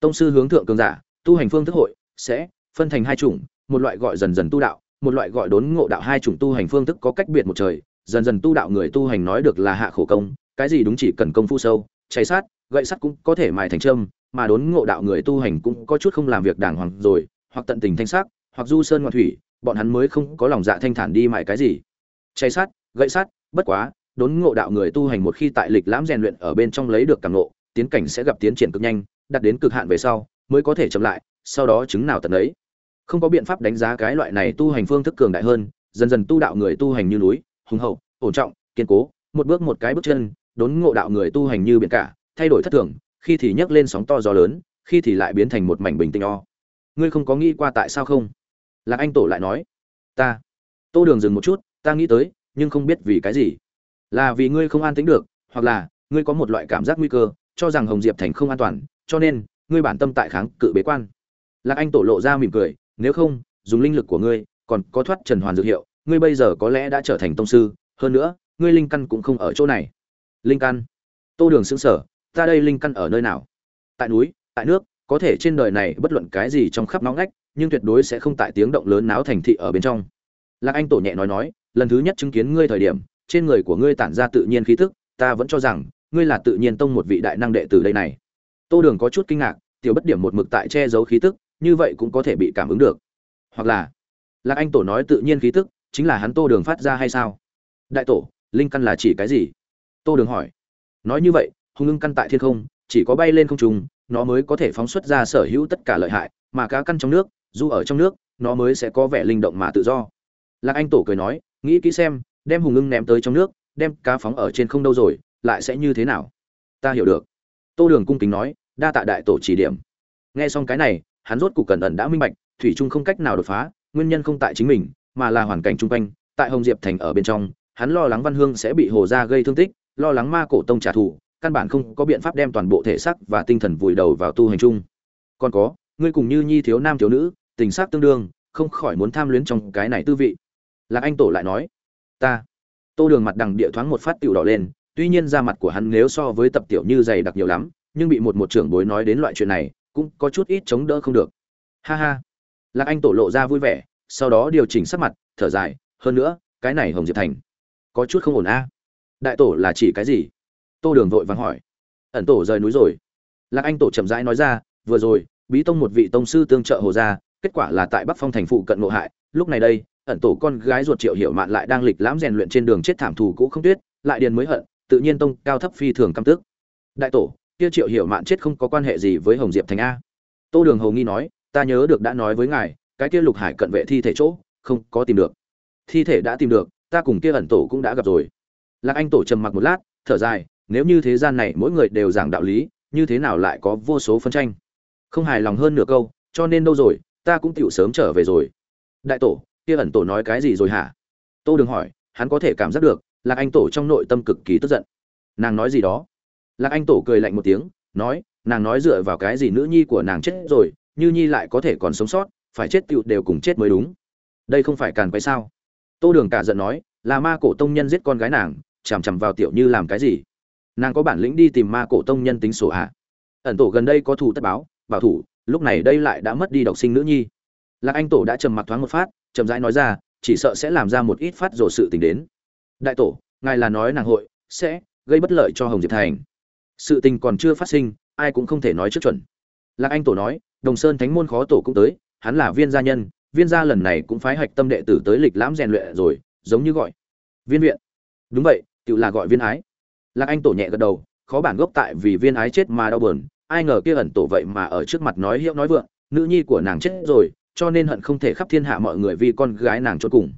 Tông sư hướng thượng cường giả tu hành phương thức hội sẽ phân thành hai chủng một loại gọi dần dần tu đạo một loại gọi đốn ngộ đạo. Hai chủng tu hành phương thức có cách biệt một trời dần dần tu đạo người tu hành nói được là hạ khổ công cái gì đúng chỉ cần công phu sâu cháy sát gậy sắt cũng có thể mài thành trâm mà đốn ngộ đạo người tu hành cũng có chút không làm việc đàng hoàng rồi hoặc tận tình thanh sắc hoặc du sơn ngoại thủy bọn hắn mới không có lòng dạ thanh thản đi mài cái gì. Cháy sát gậy sắt, bất quá đốn ngộ đạo người tu hành một khi tại lịch lãm rèn luyện ở bên trong lấy được cảm ngộ tiến cảnh sẽ gặp tiến triển cực nhanh, đạt đến cực hạn về sau, mới có thể chậm lại, sau đó chứng nào tận ấy. Không có biện pháp đánh giá cái loại này tu hành phương thức cường đại hơn, dần dần tu đạo người tu hành như núi, hùng hậu, ổn trọng, kiên cố, một bước một cái bước chân, đốn ngộ đạo người tu hành như biển cả, thay đổi thất thường, khi thì nhấc lên sóng to gió lớn, khi thì lại biến thành một mảnh bình tĩnh o. Ngươi không có nghĩ qua tại sao không? Lạc anh tổ lại nói. Ta. Tô đường dừng một chút, ta nghĩ tới, nhưng không biết vì cái gì. Là vì ngươi không an tính được, hoặc là, ngươi có một loại cảm giác nguy cơ cho rằng hồng diệp thành không an toàn, cho nên, ngươi bản tâm tại kháng cự bế quan. Lạc anh tổ lộ ra mỉm cười, nếu không, dùng linh lực của ngươi, còn có thoát trần hoàn dược hiệu, ngươi bây giờ có lẽ đã trở thành tông sư, hơn nữa, ngươi linh căn cũng không ở chỗ này. Linh căn? Tô đường xứng sở ta đây linh căn ở nơi nào? Tại núi, tại nước, có thể trên đời này bất luận cái gì trong khắp nóng ngách, nhưng tuyệt đối sẽ không tại tiếng động lớn náo thành thị ở bên trong. Lạc anh tổ nhẹ nói nói, lần thứ nhất chứng kiến ngươi thời điểm, trên người của ngươi tản ra tự nhiên khí tức, ta vẫn cho rằng ngươi là tự nhiên tông một vị đại năng đệ tử đây này. Tô đường có chút kinh ngạc, tiểu bất điểm một mực tại che giấu khí tức, như vậy cũng có thể bị cảm ứng được. Hoặc là, lạc anh tổ nói tự nhiên khí tức, chính là hắn tô đường phát ra hay sao? Đại tổ, linh căn là chỉ cái gì? Tô đường hỏi. Nói như vậy hùng ngưng căn tại thiên không, chỉ có bay lên không trùng nó mới có thể phóng xuất ra sở hữu tất cả lợi hại, mà cá căn trong nước, dù ở trong nước, nó mới sẽ có vẻ linh động mà tự do. Lạc anh tổ cười nói, nghĩ kỹ xem, đem hùng ngưng ném tới trong nước, đem cá phóng ở trên không đâu rồi lại sẽ như thế nào? Ta hiểu được. Tô đường cung kính nói, đa tạ đại tổ chỉ điểm. Nghe xong cái này, hắn rốt cục cẩn ẩn đã minh bạch, thủy trung không cách nào đột phá, nguyên nhân không tại chính mình, mà là hoàn cảnh chung quanh. Tại hồng diệp thành ở bên trong, hắn lo lắng văn hương sẽ bị hồ gia gây thương tích, lo lắng ma cổ tông trả thù, căn bản không có biện pháp đem toàn bộ thể xác và tinh thần vùi đầu vào tu hành chung. Còn có, ngươi cùng như nhi thiếu nam thiếu nữ, tình xác tương đương, không khỏi muốn tham luyến trong cái này tư vị. Lạc anh tổ lại nói, ta. Tô đường mặt đằng địa thoáng một phát tiểu đỏ lên tuy nhiên da mặt của hắn nếu so với tập tiểu như dày đặc nhiều lắm, nhưng bị một một trưởng bối nói đến loại chuyện này, cũng có chút ít chống đỡ không được. Ha ha. Lạc anh tổ lộ ra vui vẻ, sau đó điều chỉnh sắc mặt, thở dài, hơn nữa, cái này hồng diệp thành, có chút không ổn a. Đại tổ là chỉ cái gì? Tô đường vội vàng hỏi. Ẩn tổ rời núi rồi. Lạc anh tổ chậm rãi nói ra, vừa rồi, bí tông một vị tông sư tương trợ hồ ra kết quả là tại bắc phong thành phụ cận ngộ hại, lúc này đây, ẩn tổ con gái ruột triệu hiểu mạn lại đang lịch lãm rèn luyện trên đường chết thảm thù cũ không tuyết, lại điền mới hận tự nhiên tông cao thấp phi thường căm tức. Đại tổ, kia triệu hiểu mạn chết không có quan hệ gì với hồng diệp thành a. Tô đường hầu nghi nói, ta nhớ được đã nói với ngài, cái kia lục hải cận vệ thi thể chỗ, không có tìm được. Thi thể đã tìm được, ta cùng kia ẩn tổ cũng đã gặp rồi. Lạc anh tổ trầm mặc một lát, thở dài, nếu như thế gian này mỗi người đều giảng đạo lý, như thế nào lại có vô số phân tranh? Không hài lòng hơn nửa câu, cho nên đâu rồi, ta cũng tựu sớm trở về rồi. Đại tổ, kia ẩn tổ nói cái gì rồi hả? Tô đường hỏi, hắn có thể cảm giác được lạc anh tổ trong nội tâm cực kỳ tức giận. Nàng nói gì đó? Lạc anh tổ cười lạnh một tiếng, nói, nàng nói dựa vào cái gì nữ nhi của nàng chết rồi, như nhi lại có thể còn sống sót, phải chết tựu đều cùng chết mới đúng. Đây không phải càn quay sao? Tô đường cả giận nói, là ma cổ tông nhân giết con gái nàng, chằm chằm vào tiểu như làm cái gì? Nàng có bản lĩnh đi tìm ma cổ tông nhân tính sổ hạ. Ẩn tổ gần đây có thủ tất báo, bảo thủ, lúc này đây lại đã mất đi độc sinh nữ nhi. Lạc anh tổ đã trầm mặc thoáng một phát, chậm rãi nói ra, chỉ sợ sẽ làm ra một ít phát rồ sự tình đến đại tổ, ngài là nói nàng hội sẽ gây bất lợi cho hồng diệp thành. Sự tình còn chưa phát sinh, ai cũng không thể nói trước chuẩn. Lạc anh tổ nói, đồng sơn thánh môn khó tổ cũng tới, hắn là viên gia nhân, viên gia lần này cũng phái hạch tâm đệ tử tới lịch lãm rèn luyện rồi, giống như gọi viên viện. Đúng vậy, tự là gọi viên ái. Lạc anh tổ nhẹ gật đầu, khó bản gốc tại vì viên ái chết mà đau buồn, ai ngờ kia ẩn tổ vậy mà ở trước mặt nói hiệu nói vượng, nữ nhi của nàng chết rồi, cho nên hận không thể khắp thiên hạ mọi người vì con gái nàng chôn cùng.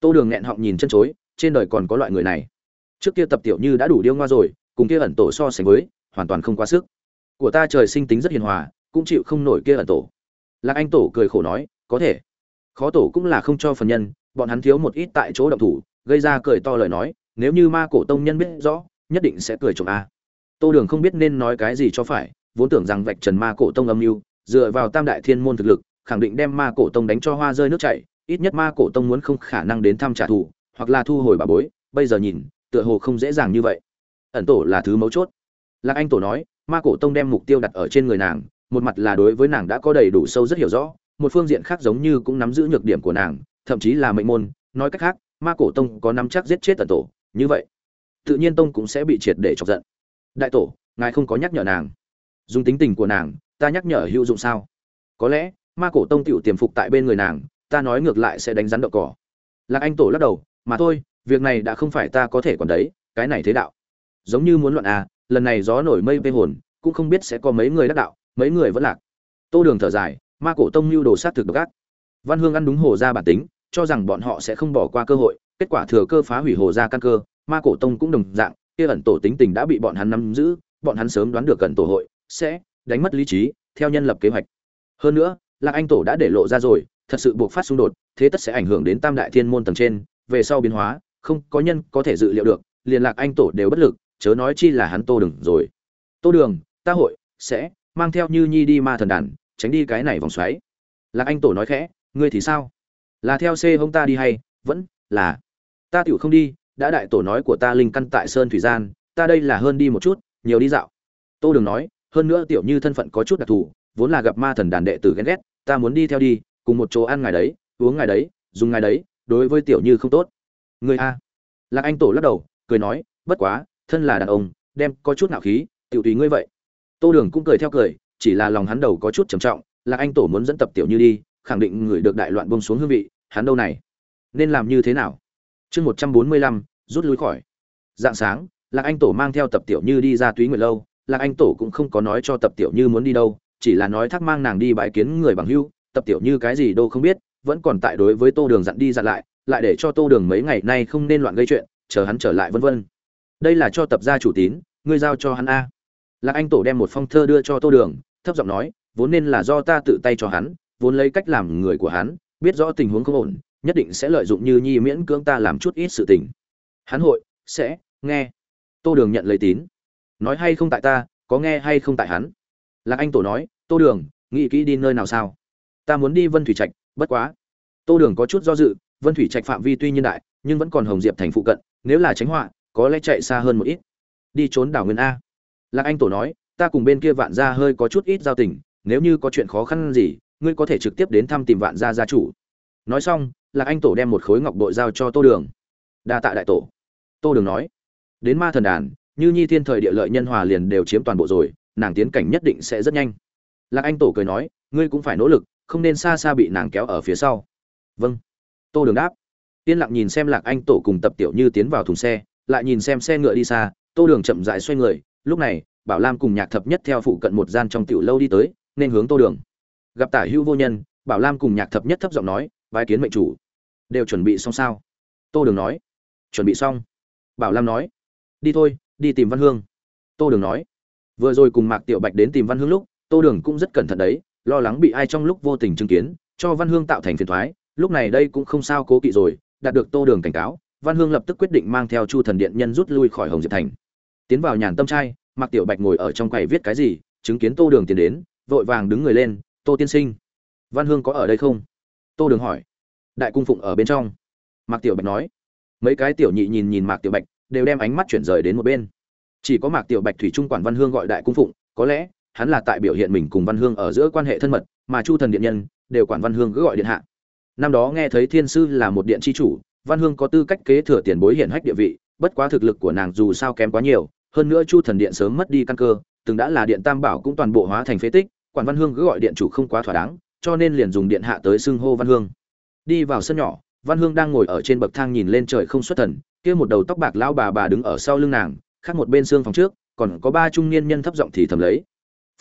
Tô đường nghẹn họng nhìn chân chối trên đời còn có loại người này. Trước kia tập tiểu như đã đủ điêu ngoa rồi, cùng kia ẩn tổ so sánh với, hoàn toàn không quá sức. Của ta trời sinh tính rất hiền hòa, cũng chịu không nổi kia ẩn tổ. Lạc anh tổ cười khổ nói, có thể. Khó tổ cũng là không cho phần nhân, bọn hắn thiếu một ít tại chỗ động thủ, gây ra cười to lời nói, nếu như ma cổ tông nhân biết rõ, nhất định sẽ cười chồng a. Tô đường không biết nên nói cái gì cho phải, vốn tưởng rằng vạch trần ma cổ tông âm mưu, dựa vào tam đại thiên môn thực lực, khẳng định đem ma cổ tông đánh cho hoa rơi nước chảy, ít nhất ma cổ tông muốn không khả năng đến thăm trả thù hoặc là thu hồi bà bối, bây giờ nhìn, tựa hồ không dễ dàng như vậy. Ẩn tổ là thứ mấu chốt. Lạc anh tổ nói, ma cổ tông đem mục tiêu đặt ở trên người nàng, một mặt là đối với nàng đã có đầy đủ sâu rất hiểu rõ, một phương diện khác giống như cũng nắm giữ nhược điểm của nàng, thậm chí là mệnh môn, nói cách khác, ma cổ tông có nắm chắc giết chết ẩn tổ, như vậy, tự nhiên tông cũng sẽ bị triệt để chọc giận. Đại tổ, ngài không có nhắc nhở nàng. Dùng tính tình của nàng, ta nhắc nhở hữu dụng sao? Có lẽ, ma cổ tông tựu tiềm phục tại bên người nàng, ta nói ngược lại sẽ đánh rắn đậu cỏ. Lạc anh tổ lắc đầu mà thôi, việc này đã không phải ta có thể còn đấy, cái này thế đạo. Giống như muốn loạn à lần này gió nổi mây vê hồn, cũng không biết sẽ có mấy người đắc đạo, mấy người vẫn lạc. Tô đường thở dài, ma cổ tông lưu đồ sát thực độc ác. Văn hương ăn đúng hồ ra bản tính, cho rằng bọn họ sẽ không bỏ qua cơ hội, kết quả thừa cơ phá hủy hồ ra căn cơ, ma cổ tông cũng đồng dạng, kia ẩn tổ tính tình đã bị bọn hắn nắm giữ, bọn hắn sớm đoán được cần tổ hội, sẽ đánh mất lý trí, theo nhân lập kế hoạch. Hơn nữa, lạc anh tổ đã để lộ ra rồi, thật sự buộc phát xung đột, thế tất sẽ ảnh hưởng đến tam đại thiên môn tầng trên về sau biến hóa, không có nhân có thể dự liệu được liên lạc anh tổ đều bất lực, chớ nói chi là hắn tô đường rồi. Tô đường, ta hội, sẽ, mang theo như nhi đi ma thần đàn, tránh đi cái này vòng xoáy. Lạc anh tổ nói khẽ, ngươi thì sao? Là theo c hông ta đi hay, vẫn là, ta tựu không đi, đã đại tổ nói của ta linh căn tại sơn thủy gian, ta đây là hơn đi một chút, nhiều đi dạo. Tô đường nói, hơn nữa tiểu như thân phận có chút đặc thù, vốn là gặp ma thần đàn đệ tử ghen ghét, ta muốn đi theo đi, cùng một chỗ ăn ngài đấy, uống ngài đấy, dùng ngài đấy đối với tiểu như không tốt. Người a. Lạc anh tổ lắc đầu, cười nói, bất quá, thân là đàn ông, đem có chút nạo khí, tiểu tùy ngươi vậy. Tô đường cũng cười theo cười, chỉ là lòng hắn đầu có chút trầm trọng, lạc anh tổ muốn dẫn tập tiểu như đi, khẳng định người được đại loạn bông xuống hương vị, hắn đâu này? Nên làm như thế nào? Chương một trăm bốn mươi lăm, rút lui khỏi. Dạng sáng, lạc anh tổ mang theo tập tiểu như đi ra túy nguyệt lâu, lạc anh tổ cũng không có nói cho tập tiểu như muốn đi đâu, chỉ là nói thắc mang nàng đi bãi kiến người bằng hưu, tập tiểu như cái gì đâu không biết vẫn còn tại đối với tô đường dặn đi dặn lại lại để cho tô đường mấy ngày nay không nên loạn gây chuyện, chờ hắn trở lại vân vân. Đây là cho tập gia chủ tín, ngươi giao cho hắn a. Lạc anh tổ đem một phong thơ đưa cho tô đường, thấp giọng nói, vốn nên là do ta tự tay cho hắn, vốn lấy cách làm người của hắn, biết rõ tình huống không ổn, nhất định sẽ lợi dụng như nhi miễn cưỡng ta làm chút ít sự tình. Hắn hội, sẽ, nghe. Tô đường nhận lấy tín. Nói hay không tại ta, có nghe hay không tại hắn? Lạc anh tổ nói, tô đường, nghĩ kỹ đi nơi nào sao? Ta muốn đi vân thủy trạch bất quá, tô đường có chút do dự, vân thủy trạch phạm vi tuy nhiên đại, nhưng vẫn còn hồng diệp thành phụ cận, nếu là tránh họa, có lẽ chạy xa hơn một ít. Đi trốn đảo nguyên a. Lạc anh tổ nói, ta cùng bên kia vạn gia hơi có chút ít giao tình, nếu như có chuyện khó khăn gì, ngươi có thể trực tiếp đến thăm tìm vạn gia gia chủ. Nói xong, lạc anh tổ đem một khối ngọc bội giao cho tô đường. Đa tạ đại tổ. Tô đường nói, đến ma thần đàn, như nhi thiên thời địa lợi nhân hòa liền đều chiếm toàn bộ rồi, nàng tiến cảnh nhất định sẽ rất nhanh. Lạc anh tổ cười nói, ngươi cũng phải nỗ lực không nên xa xa bị nàng kéo ở phía sau. Vâng. Tô đường đáp. Yên lặng nhìn xem lạc anh tổ cùng tập tiểu như tiến vào thùng xe, lại nhìn xem xe ngựa đi xa, tô đường chậm dại xoay người, lúc này, bảo lam cùng nhạc thập nhất theo phụ cận một gian trong tiểu lâu đi tới, nên hướng tô đường. Gặp tả hữu vô nhân, bảo lam cùng nhạc thập nhất thấp giọng nói vai kiến mệnh chủ. Đều chuẩn bị xong sao? Tô đường nói. Chuẩn bị xong. Bảo lam nói. Đi thôi, đi tìm văn hương. Tô đường nói. Vừa rồi cùng mạc tiểu bạch đến tìm văn hương lúc, tô đường cũng rất cẩn thận đấy lo lắng bị ai trong lúc vô tình chứng kiến, cho văn hương tạo thành phiền thoái lúc này đây cũng không sao cố kỵ rồi, đạt được tô đường cảnh cáo, văn hương lập tức quyết định mang theo chu thần điện nhân rút lui khỏi hồng diệp thành. Tiến vào nhàn tâm trai, mạc tiểu bạch ngồi ở trong quầy viết cái gì, chứng kiến tô đường tiến đến, vội vàng đứng người lên, tô tiên sinh, văn hương có ở đây không? Tô đường hỏi. Đại cung phụng ở bên trong. Mạc tiểu bạch nói. Mấy cái tiểu nhị nhìn nhìn mạc tiểu bạch, đều đem ánh mắt chuyển rời đến một bên. Chỉ có mạc tiểu bạch thủy trung quản văn hương gọi đại cung phụng, có lẽ hắn là tại biểu hiện mình cùng văn hương ở giữa quan hệ thân mật, mà chu thần điện nhân đều quản văn hương cứ gọi điện hạ. Năm đó nghe thấy thiên sư là một điện chi chủ, văn hương có tư cách kế thừa tiền bối hiển hách địa vị, bất quá thực lực của nàng dù sao kém quá nhiều, hơn nữa chu thần điện sớm mất đi căn cơ, từng đã là điện tam bảo cũng toàn bộ hóa thành phế tích, quản văn hương cứ gọi điện chủ không quá thỏa đáng, cho nên liền dùng điện hạ tới xưng hô văn hương. Đi vào sân nhỏ, văn hương đang ngồi ở trên bậc thang nhìn lên trời không xuất thần, kia một đầu tóc bạc lao bà bà đứng ở sau lưng nàng, khác một bên xương phòng trước, còn có ba trung niên nhân thấp giọng thì thầm lấy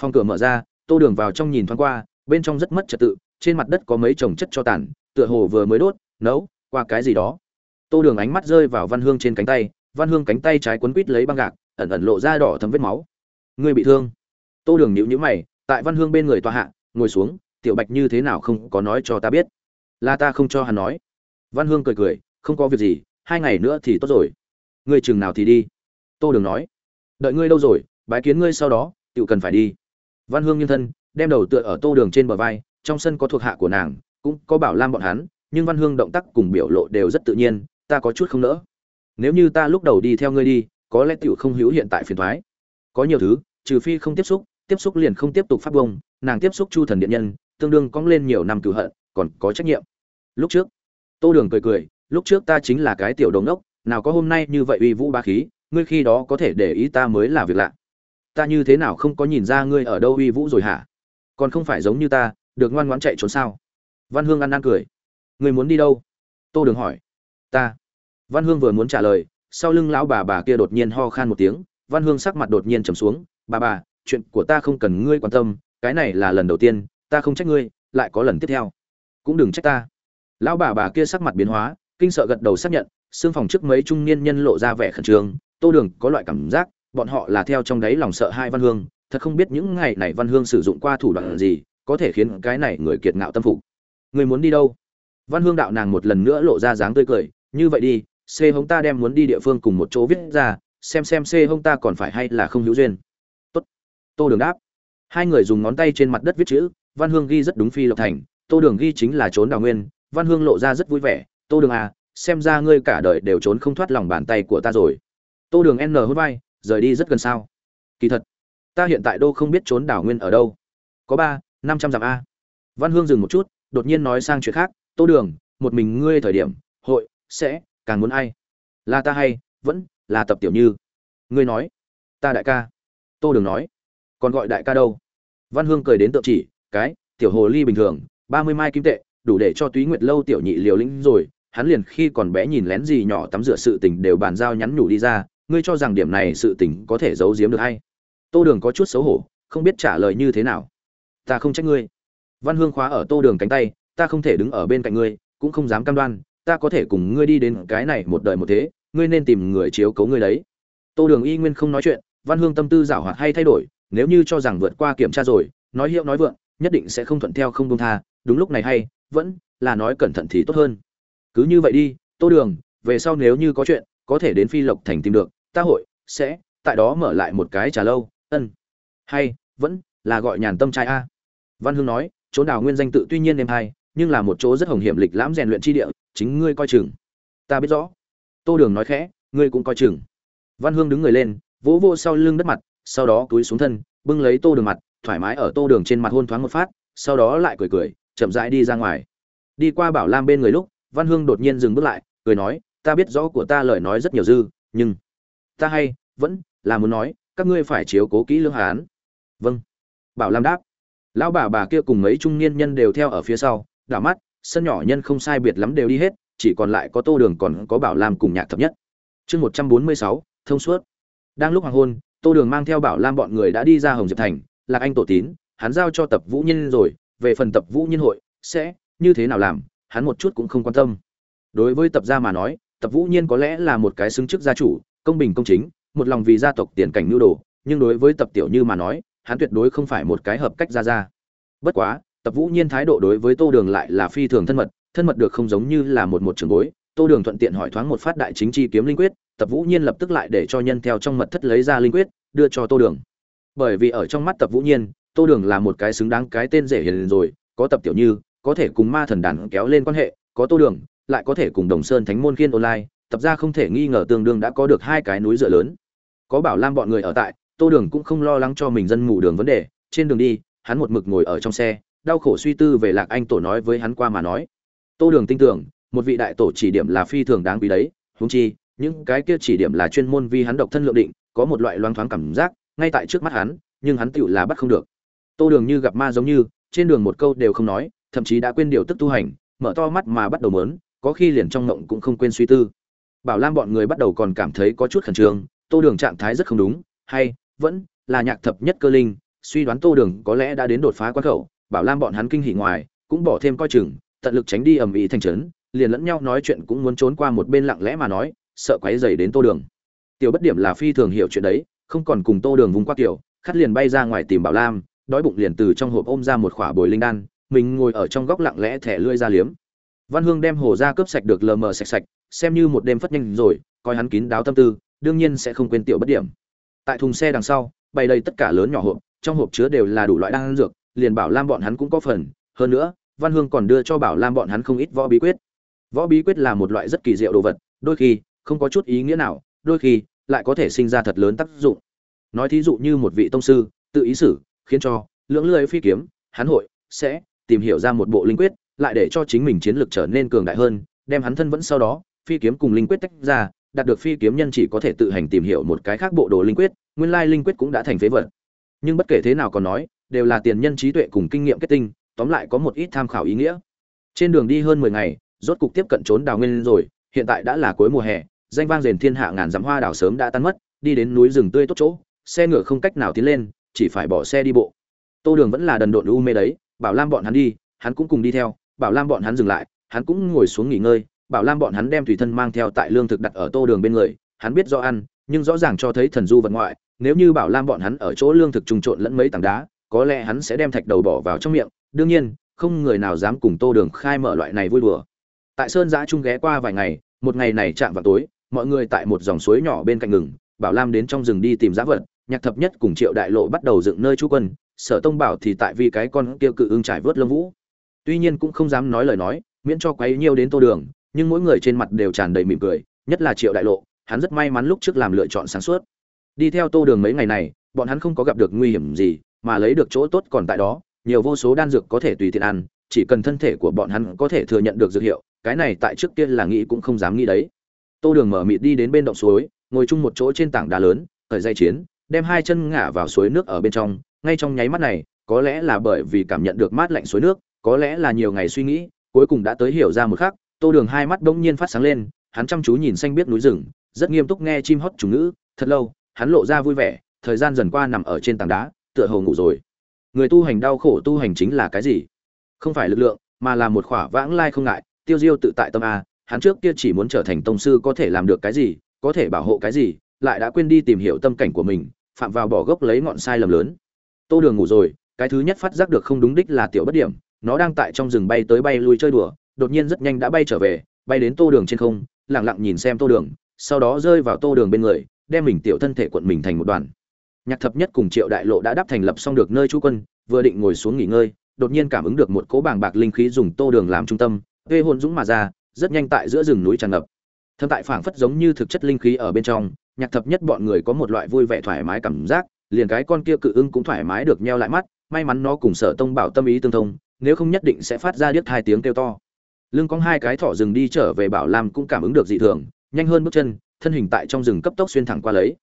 phòng cửa mở ra, tô đường vào trong nhìn thoáng qua, bên trong rất mất trật tự, trên mặt đất có mấy chồng chất cho tàn, tựa hồ vừa mới đốt, nấu, qua cái gì đó. Tô đường ánh mắt rơi vào văn hương trên cánh tay, văn hương cánh tay trái quấn quít lấy băng gạc, ẩn ẩn lộ ra đỏ thấm vết máu. Ngươi bị thương. Tô đường nhịu nhữ mày, tại văn hương bên người tòa hạ, ngồi xuống, tiểu bạch như thế nào không có nói cho ta biết. Là ta không cho hắn nói. Văn hương cười cười, không có việc gì, hai ngày nữa thì tốt rồi. Ngươi chừng nào thì đi. Tô đường nói. Đợi ngươi lâu rồi, bái kiến ngươi sau đó tự cần phải đi văn hương nhân thân, đem đầu tựa ở tô đường trên bờ vai, trong sân có thuộc hạ của nàng, cũng có bảo lam bọn hắn, nhưng văn hương động tác cùng biểu lộ đều rất tự nhiên, ta có chút không nỡ. Nếu như ta lúc đầu đi theo ngươi đi, có lẽ tiểu không hữu hiện tại phiền thoái. Có nhiều thứ, trừ phi không tiếp xúc tiếp xúc liền không tiếp tục phát bông, nàng tiếp xúc chu thần điện nhân, tương đương cong lên nhiều năm cửu hận, còn có trách nhiệm. Lúc trước, tô đường cười cười, lúc trước ta chính là cái tiểu đồng đốc, nào có hôm nay như vậy uy vũ ba khí, ngươi khi đó có thể để ý ta mới là việc lạ ta như thế nào không có nhìn ra ngươi ở đâu uy vũ rồi hả? Còn không phải giống như ta, được ngoan ngoãn chạy trốn sao? Văn hương ăn ăn cười. Ngươi muốn đi đâu? Tô đường hỏi. Ta. Văn hương vừa muốn trả lời, sau lưng lão bà bà kia đột nhiên ho khan một tiếng, văn hương sắc mặt đột nhiên trầm xuống. Bà bà, chuyện của ta không cần ngươi quan tâm, cái này là lần đầu tiên, ta không trách ngươi, lại có lần tiếp theo. Cũng đừng trách ta. Lão bà bà kia sắc mặt biến hóa, kinh sợ gật đầu xác nhận, xương phòng trước mấy trung niên nhân lộ ra vẻ khẩn trương. Tô đường có loại cảm giác bọn họ là theo trong đáy lòng sợ hai văn hương, thật không biết những ngày này văn hương sử dụng qua thủ đoạn gì, có thể khiến cái này người kiệt ngạo tâm phục. Người muốn đi đâu? Văn hương đạo nàng một lần nữa lộ ra dáng tươi cười, như vậy đi, c hông ta đem muốn đi địa phương cùng một chỗ viết ra, xem xem c hông ta còn phải hay là không hữu duyên. Tốt. Tô đường đáp. Hai người dùng ngón tay trên mặt đất viết chữ, văn hương ghi rất đúng phi lộc thành, tô đường ghi chính là trốn đào nguyên, văn hương lộ ra rất vui vẻ, tô đường à xem ra ngươi cả đời đều trốn không thoát lòng bàn tay của ta rồi. Tô đường n hôn vai rời đi rất gần sao? Kỳ thật, ta hiện tại đô không biết trốn đảo nguyên ở đâu. Có ba, năm trăm dặm a. Văn hương dừng một chút, đột nhiên nói sang chuyện khác. Tô đường, một mình ngươi thời điểm, hội, sẽ, càng muốn ai? Là ta hay, vẫn là tập tiểu như? Ngươi nói. Ta đại ca. Tô đường nói. Còn gọi đại ca đâu? Văn hương cười đến tượng chỉ, cái, tiểu hồ ly bình thường, ba mươi mai kim tệ, đủ để cho túy nguyệt lâu tiểu nhị liều lĩnh rồi. Hắn liền khi còn bé nhìn lén gì nhỏ tắm rửa sự tình đều bàn giao nhắn nhủ đi ra ngươi cho rằng điểm này sự tình có thể giấu giếm được hay? Tô đường có chút xấu hổ, không biết trả lời như thế nào. Ta không trách ngươi. Văn hương khóa ở tô đường cánh tay, ta không thể đứng ở bên cạnh ngươi, cũng không dám cam đoan, ta có thể cùng ngươi đi đến cái này một đời một thế, ngươi nên tìm người chiếu cấu ngươi đấy. Tô đường y nguyên không nói chuyện, văn hương tâm tư giảo hoạt hay thay đổi, nếu như cho rằng vượt qua kiểm tra rồi, nói hiệu nói vượng, nhất định sẽ không thuận theo không công tha, đúng lúc này hay, vẫn là nói cẩn thận thì tốt hơn. Cứ như vậy đi, tô đường, về sau nếu như có chuyện có thể đến phi lộc thành tìm được, ta hội sẽ tại đó mở lại một cái trà lâu. Ân. Hay, vẫn là gọi nhàn tâm trai a. Văn hương nói, chỗ đào nguyên danh tự tuy nhiên em hay, nhưng là một chỗ rất hồng hiểm lịch lãm rèn luyện chi địa, chính ngươi coi chừng. Ta biết rõ. Tô đường nói khẽ, ngươi cũng coi chừng. Văn hương đứng người lên, vỗ vô sau lưng đất mặt, sau đó túi xuống thân, bưng lấy tô đường mặt, thoải mái ở tô đường trên mặt hôn thoáng một phát, sau đó lại cười cười, chậm rãi đi ra ngoài. Đi qua bảo lam bên người lúc, văn hương đột nhiên dừng bước lại, cười nói ta biết rõ của ta lời nói rất nhiều dư, nhưng ta hay, vẫn là muốn nói, các ngươi phải chiếu cố kỹ lương hán vâng. Bảo lam đáp. Lão bà bà kia cùng mấy trung niên nhân đều theo ở phía sau, đảo mắt, sân nhỏ nhân không sai biệt lắm đều đi hết, chỉ còn lại có tô đường còn có bảo lam cùng nhạc thập nhất. Chương một trăm bốn mươi sáu, thông suốt. Đang lúc hoàng hôn, tô đường mang theo bảo lam bọn người đã đi ra hồng diệp thành, lạc anh tổ tín, hắn giao cho tập vũ nhiên rồi, về phần tập vũ nhiên hội, sẽ như thế nào làm, hắn một chút cũng không quan tâm. Đối với tập gia mà nói tập vũ nhiên có lẽ là một cái xứng chức gia chủ, công bình công chính, một lòng vì gia tộc tiền cảnh nhu đồ, nhưng đối với tập tiểu như mà nói, hắn tuyệt đối không phải một cái hợp cách gia gia. Bất quá, tập vũ nhiên thái độ đối với tô đường lại là phi thường thân mật thân mật được không giống như là một một trường bối. Tô đường thuận tiện hỏi thoáng một phát đại chính chi kiếm linh quyết, tập vũ nhiên lập tức lại để cho nhân theo trong mật thất lấy ra linh quyết, đưa cho tô đường. Bởi vì ở trong mắt tập vũ nhiên, tô đường là một cái xứng đáng cái tên rể hiền rồi, có tập tiểu như, có thể cùng ma thần đàn kéo lên quan hệ, có tô đường lại có thể cùng đồng sơn thánh môn khiên online, tập ra không thể nghi ngờ tương đương đã có được hai cái núi dựa lớn. Có bảo lam bọn người ở tại, tô đường cũng không lo lắng cho mình dân mù đường vấn đề, trên đường đi, hắn một mực ngồi ở trong xe, đau khổ suy tư về lạc anh tổ nói với hắn qua mà nói. Tô đường tin tưởng, một vị đại tổ chỉ điểm là phi thường đáng quý đấy, huống chi, những cái kia chỉ điểm là chuyên môn vì hắn độc thân lượng định, có một loại loáng thoáng cảm giác, ngay tại trước mắt hắn, nhưng hắn tựu là bắt không được. Tô đường như gặp ma giống như, trên đường một câu đều không nói, thậm chí đã quên điều tức tu hành, mở to mắt mà bắt đầu mớn có khi liền trong ngộng cũng không quên suy tư. Bảo lam bọn người bắt đầu còn cảm thấy có chút khẩn trương, tô đường trạng thái rất không đúng, hay, vẫn là nhạc thập nhất cơ linh, suy đoán tô đường có lẽ đã đến đột phá quan khẩu, bảo lam bọn hắn kinh hỉ ngoài, cũng bỏ thêm coi chừng, tận lực tránh đi ầm ĩ thành trấn, liền lẫn nhau nói chuyện cũng muốn trốn qua một bên lặng lẽ mà nói, sợ quấy dày đến tô đường. Tiểu bất điểm là phi thường hiểu chuyện đấy, không còn cùng tô đường vùng qua kiểu khát liền bay ra ngoài tìm bảo lam, đói bụng liền từ trong hộp ôm ra một khỏa bồi linh đan, mình ngồi ở trong góc lặng lẽ thẻ lươi ra liếm văn hương đem hồ ra cướp sạch được lờ mờ sạch sạch, xem như một đêm phất nhanh rồi, coi hắn kín đáo tâm tư, đương nhiên sẽ không quên tiểu bất điểm. Tại thùng xe đằng sau, bày đầy tất cả lớn nhỏ hộp, trong hộp chứa đều là đủ loại đan dược, liền bảo lam bọn hắn cũng có phần. Hơn nữa, văn hương còn đưa cho bảo lam bọn hắn không ít võ bí quyết. Võ bí quyết là một loại rất kỳ diệu đồ vật, đôi khi, không có chút ý nghĩa nào, đôi khi, lại có thể sinh ra thật lớn tác dụng. Nói thí dụ như một vị tông sư, tự ý xử, khiến cho, lưỡng lưỡi phi kiếm, hắn hội, sẽ, tìm hiểu ra một bộ linh quyết lại để cho chính mình chiến lược trở nên cường đại hơn, đem hắn thân vẫn sau đó, phi kiếm cùng linh quyết tách ra, đạt được phi kiếm nhân chỉ có thể tự hành tìm hiểu một cái khác bộ đồ linh quyết, nguyên lai linh quyết cũng đã thành phế vật. Nhưng bất kể thế nào còn nói, đều là tiền nhân trí tuệ cùng kinh nghiệm kết tinh, tóm lại có một ít tham khảo ý nghĩa. Trên đường đi hơn mười ngày, rốt cục tiếp cận trốn đào nguyên rồi, hiện tại đã là cuối mùa hè, danh vang rền thiên hạ ngàn dặm hoa đào sớm đã tan mất, đi đến núi rừng tươi tốt chỗ, xe ngựa không cách nào tiến lên, chỉ phải bỏ xe đi bộ. Tô đường vẫn là đần độn u mê đấy, bảo lam bọn hắn đi, hắn cũng cùng đi theo bảo lam bọn hắn dừng lại, hắn cũng ngồi xuống nghỉ ngơi. Bảo lam bọn hắn đem tùy thân mang theo tại lương thực đặt ở tô đường bên người. Hắn biết do ăn, nhưng rõ ràng cho thấy thần du vật ngoại. Nếu như bảo lam bọn hắn ở chỗ lương thực trùng trộn lẫn mấy tảng đá, có lẽ hắn sẽ đem thạch đầu bỏ vào trong miệng. Đương nhiên, không người nào dám cùng tô đường khai mở loại này vui đùa. Tại sơn giã trung ghé qua vài ngày, một ngày này chạm vào tối, mọi người tại một dòng suối nhỏ bên cạnh ngừng. Bảo lam đến trong rừng đi tìm giá vật. Nhạc thập nhất cùng triệu đại lộ bắt đầu dựng nơi trú quân. Sở tông bảo thì tại vì cái con kia cự ưng trải vớt lông vũ tuy nhiên cũng không dám nói lời nói, miễn cho quấy nhiêu đến tô đường, nhưng mỗi người trên mặt đều tràn đầy mỉm cười, nhất là triệu đại lộ, hắn rất may mắn lúc trước làm lựa chọn sáng suốt. Đi theo tô đường mấy ngày này, bọn hắn không có gặp được nguy hiểm gì, mà lấy được chỗ tốt còn tại đó, nhiều vô số đan dược có thể tùy tiện ăn, chỉ cần thân thể của bọn hắn có thể thừa nhận được dược hiệu, cái này tại trước kia là nghĩ cũng không dám nghĩ đấy. Tô đường mở mịt đi đến bên động suối, ngồi chung một chỗ trên tảng đá lớn thời dây chiến, đem hai chân ngả vào suối nước ở bên trong, ngay trong nháy mắt này, có lẽ là bởi vì cảm nhận được mát lạnh suối nước có lẽ là nhiều ngày suy nghĩ, cuối cùng đã tới hiểu ra một khắc, tô đường hai mắt bỗng nhiên phát sáng lên, hắn chăm chú nhìn xanh biết núi rừng, rất nghiêm túc nghe chim hót chủ ngữ, thật lâu, hắn lộ ra vui vẻ, thời gian dần qua nằm ở trên tảng đá, tựa hồ ngủ rồi. Người tu hành đau khổ tu hành chính là cái gì? Không phải lực lượng, mà là một khỏa vãng lai không ngại, tiêu diêu tự tại tâm a, hắn trước kia chỉ muốn trở thành tông sư có thể làm được cái gì, có thể bảo hộ cái gì, lại đã quên đi tìm hiểu tâm cảnh của mình, phạm vào bỏ gốc lấy ngọn sai lầm lớn. Tô đường ngủ rồi, cái thứ nhất phát giác được không đúng đích là tiểu bất điểm nó đang tại trong rừng bay tới bay lui chơi đùa, đột nhiên rất nhanh đã bay trở về, bay đến tô đường trên không lẳng lặng nhìn xem tô đường, sau đó rơi vào tô đường bên người, đem mình tiểu thân thể quận mình thành một đoàn. Nhạc thập nhất cùng triệu đại lộ đã đáp thành lập xong được nơi trú quân, vừa định ngồi xuống nghỉ ngơi, đột nhiên cảm ứng được một cỗ bàng bạc linh khí dùng tô đường làm trung tâm vê hồn dũng mà ra, rất nhanh tại giữa rừng núi tràn ngập. Thâm tại phảng phất giống như thực chất linh khí ở bên trong, nhạc thập nhất bọn người có một loại vui vẻ thoải mái cảm giác, liền cái con kia cự ưng cũng thoải mái được nheo lại mắt, may mắn nó cùng sở tông bảo tâm ý tương thông nếu không nhất định sẽ phát ra điếc hai tiếng kêu to. Lưng có hai cái thỏ rừng đi trở về bảo lam cũng cảm ứng được dị thường, nhanh hơn bước chân, thân hình tại trong rừng cấp tốc xuyên thẳng qua lấy.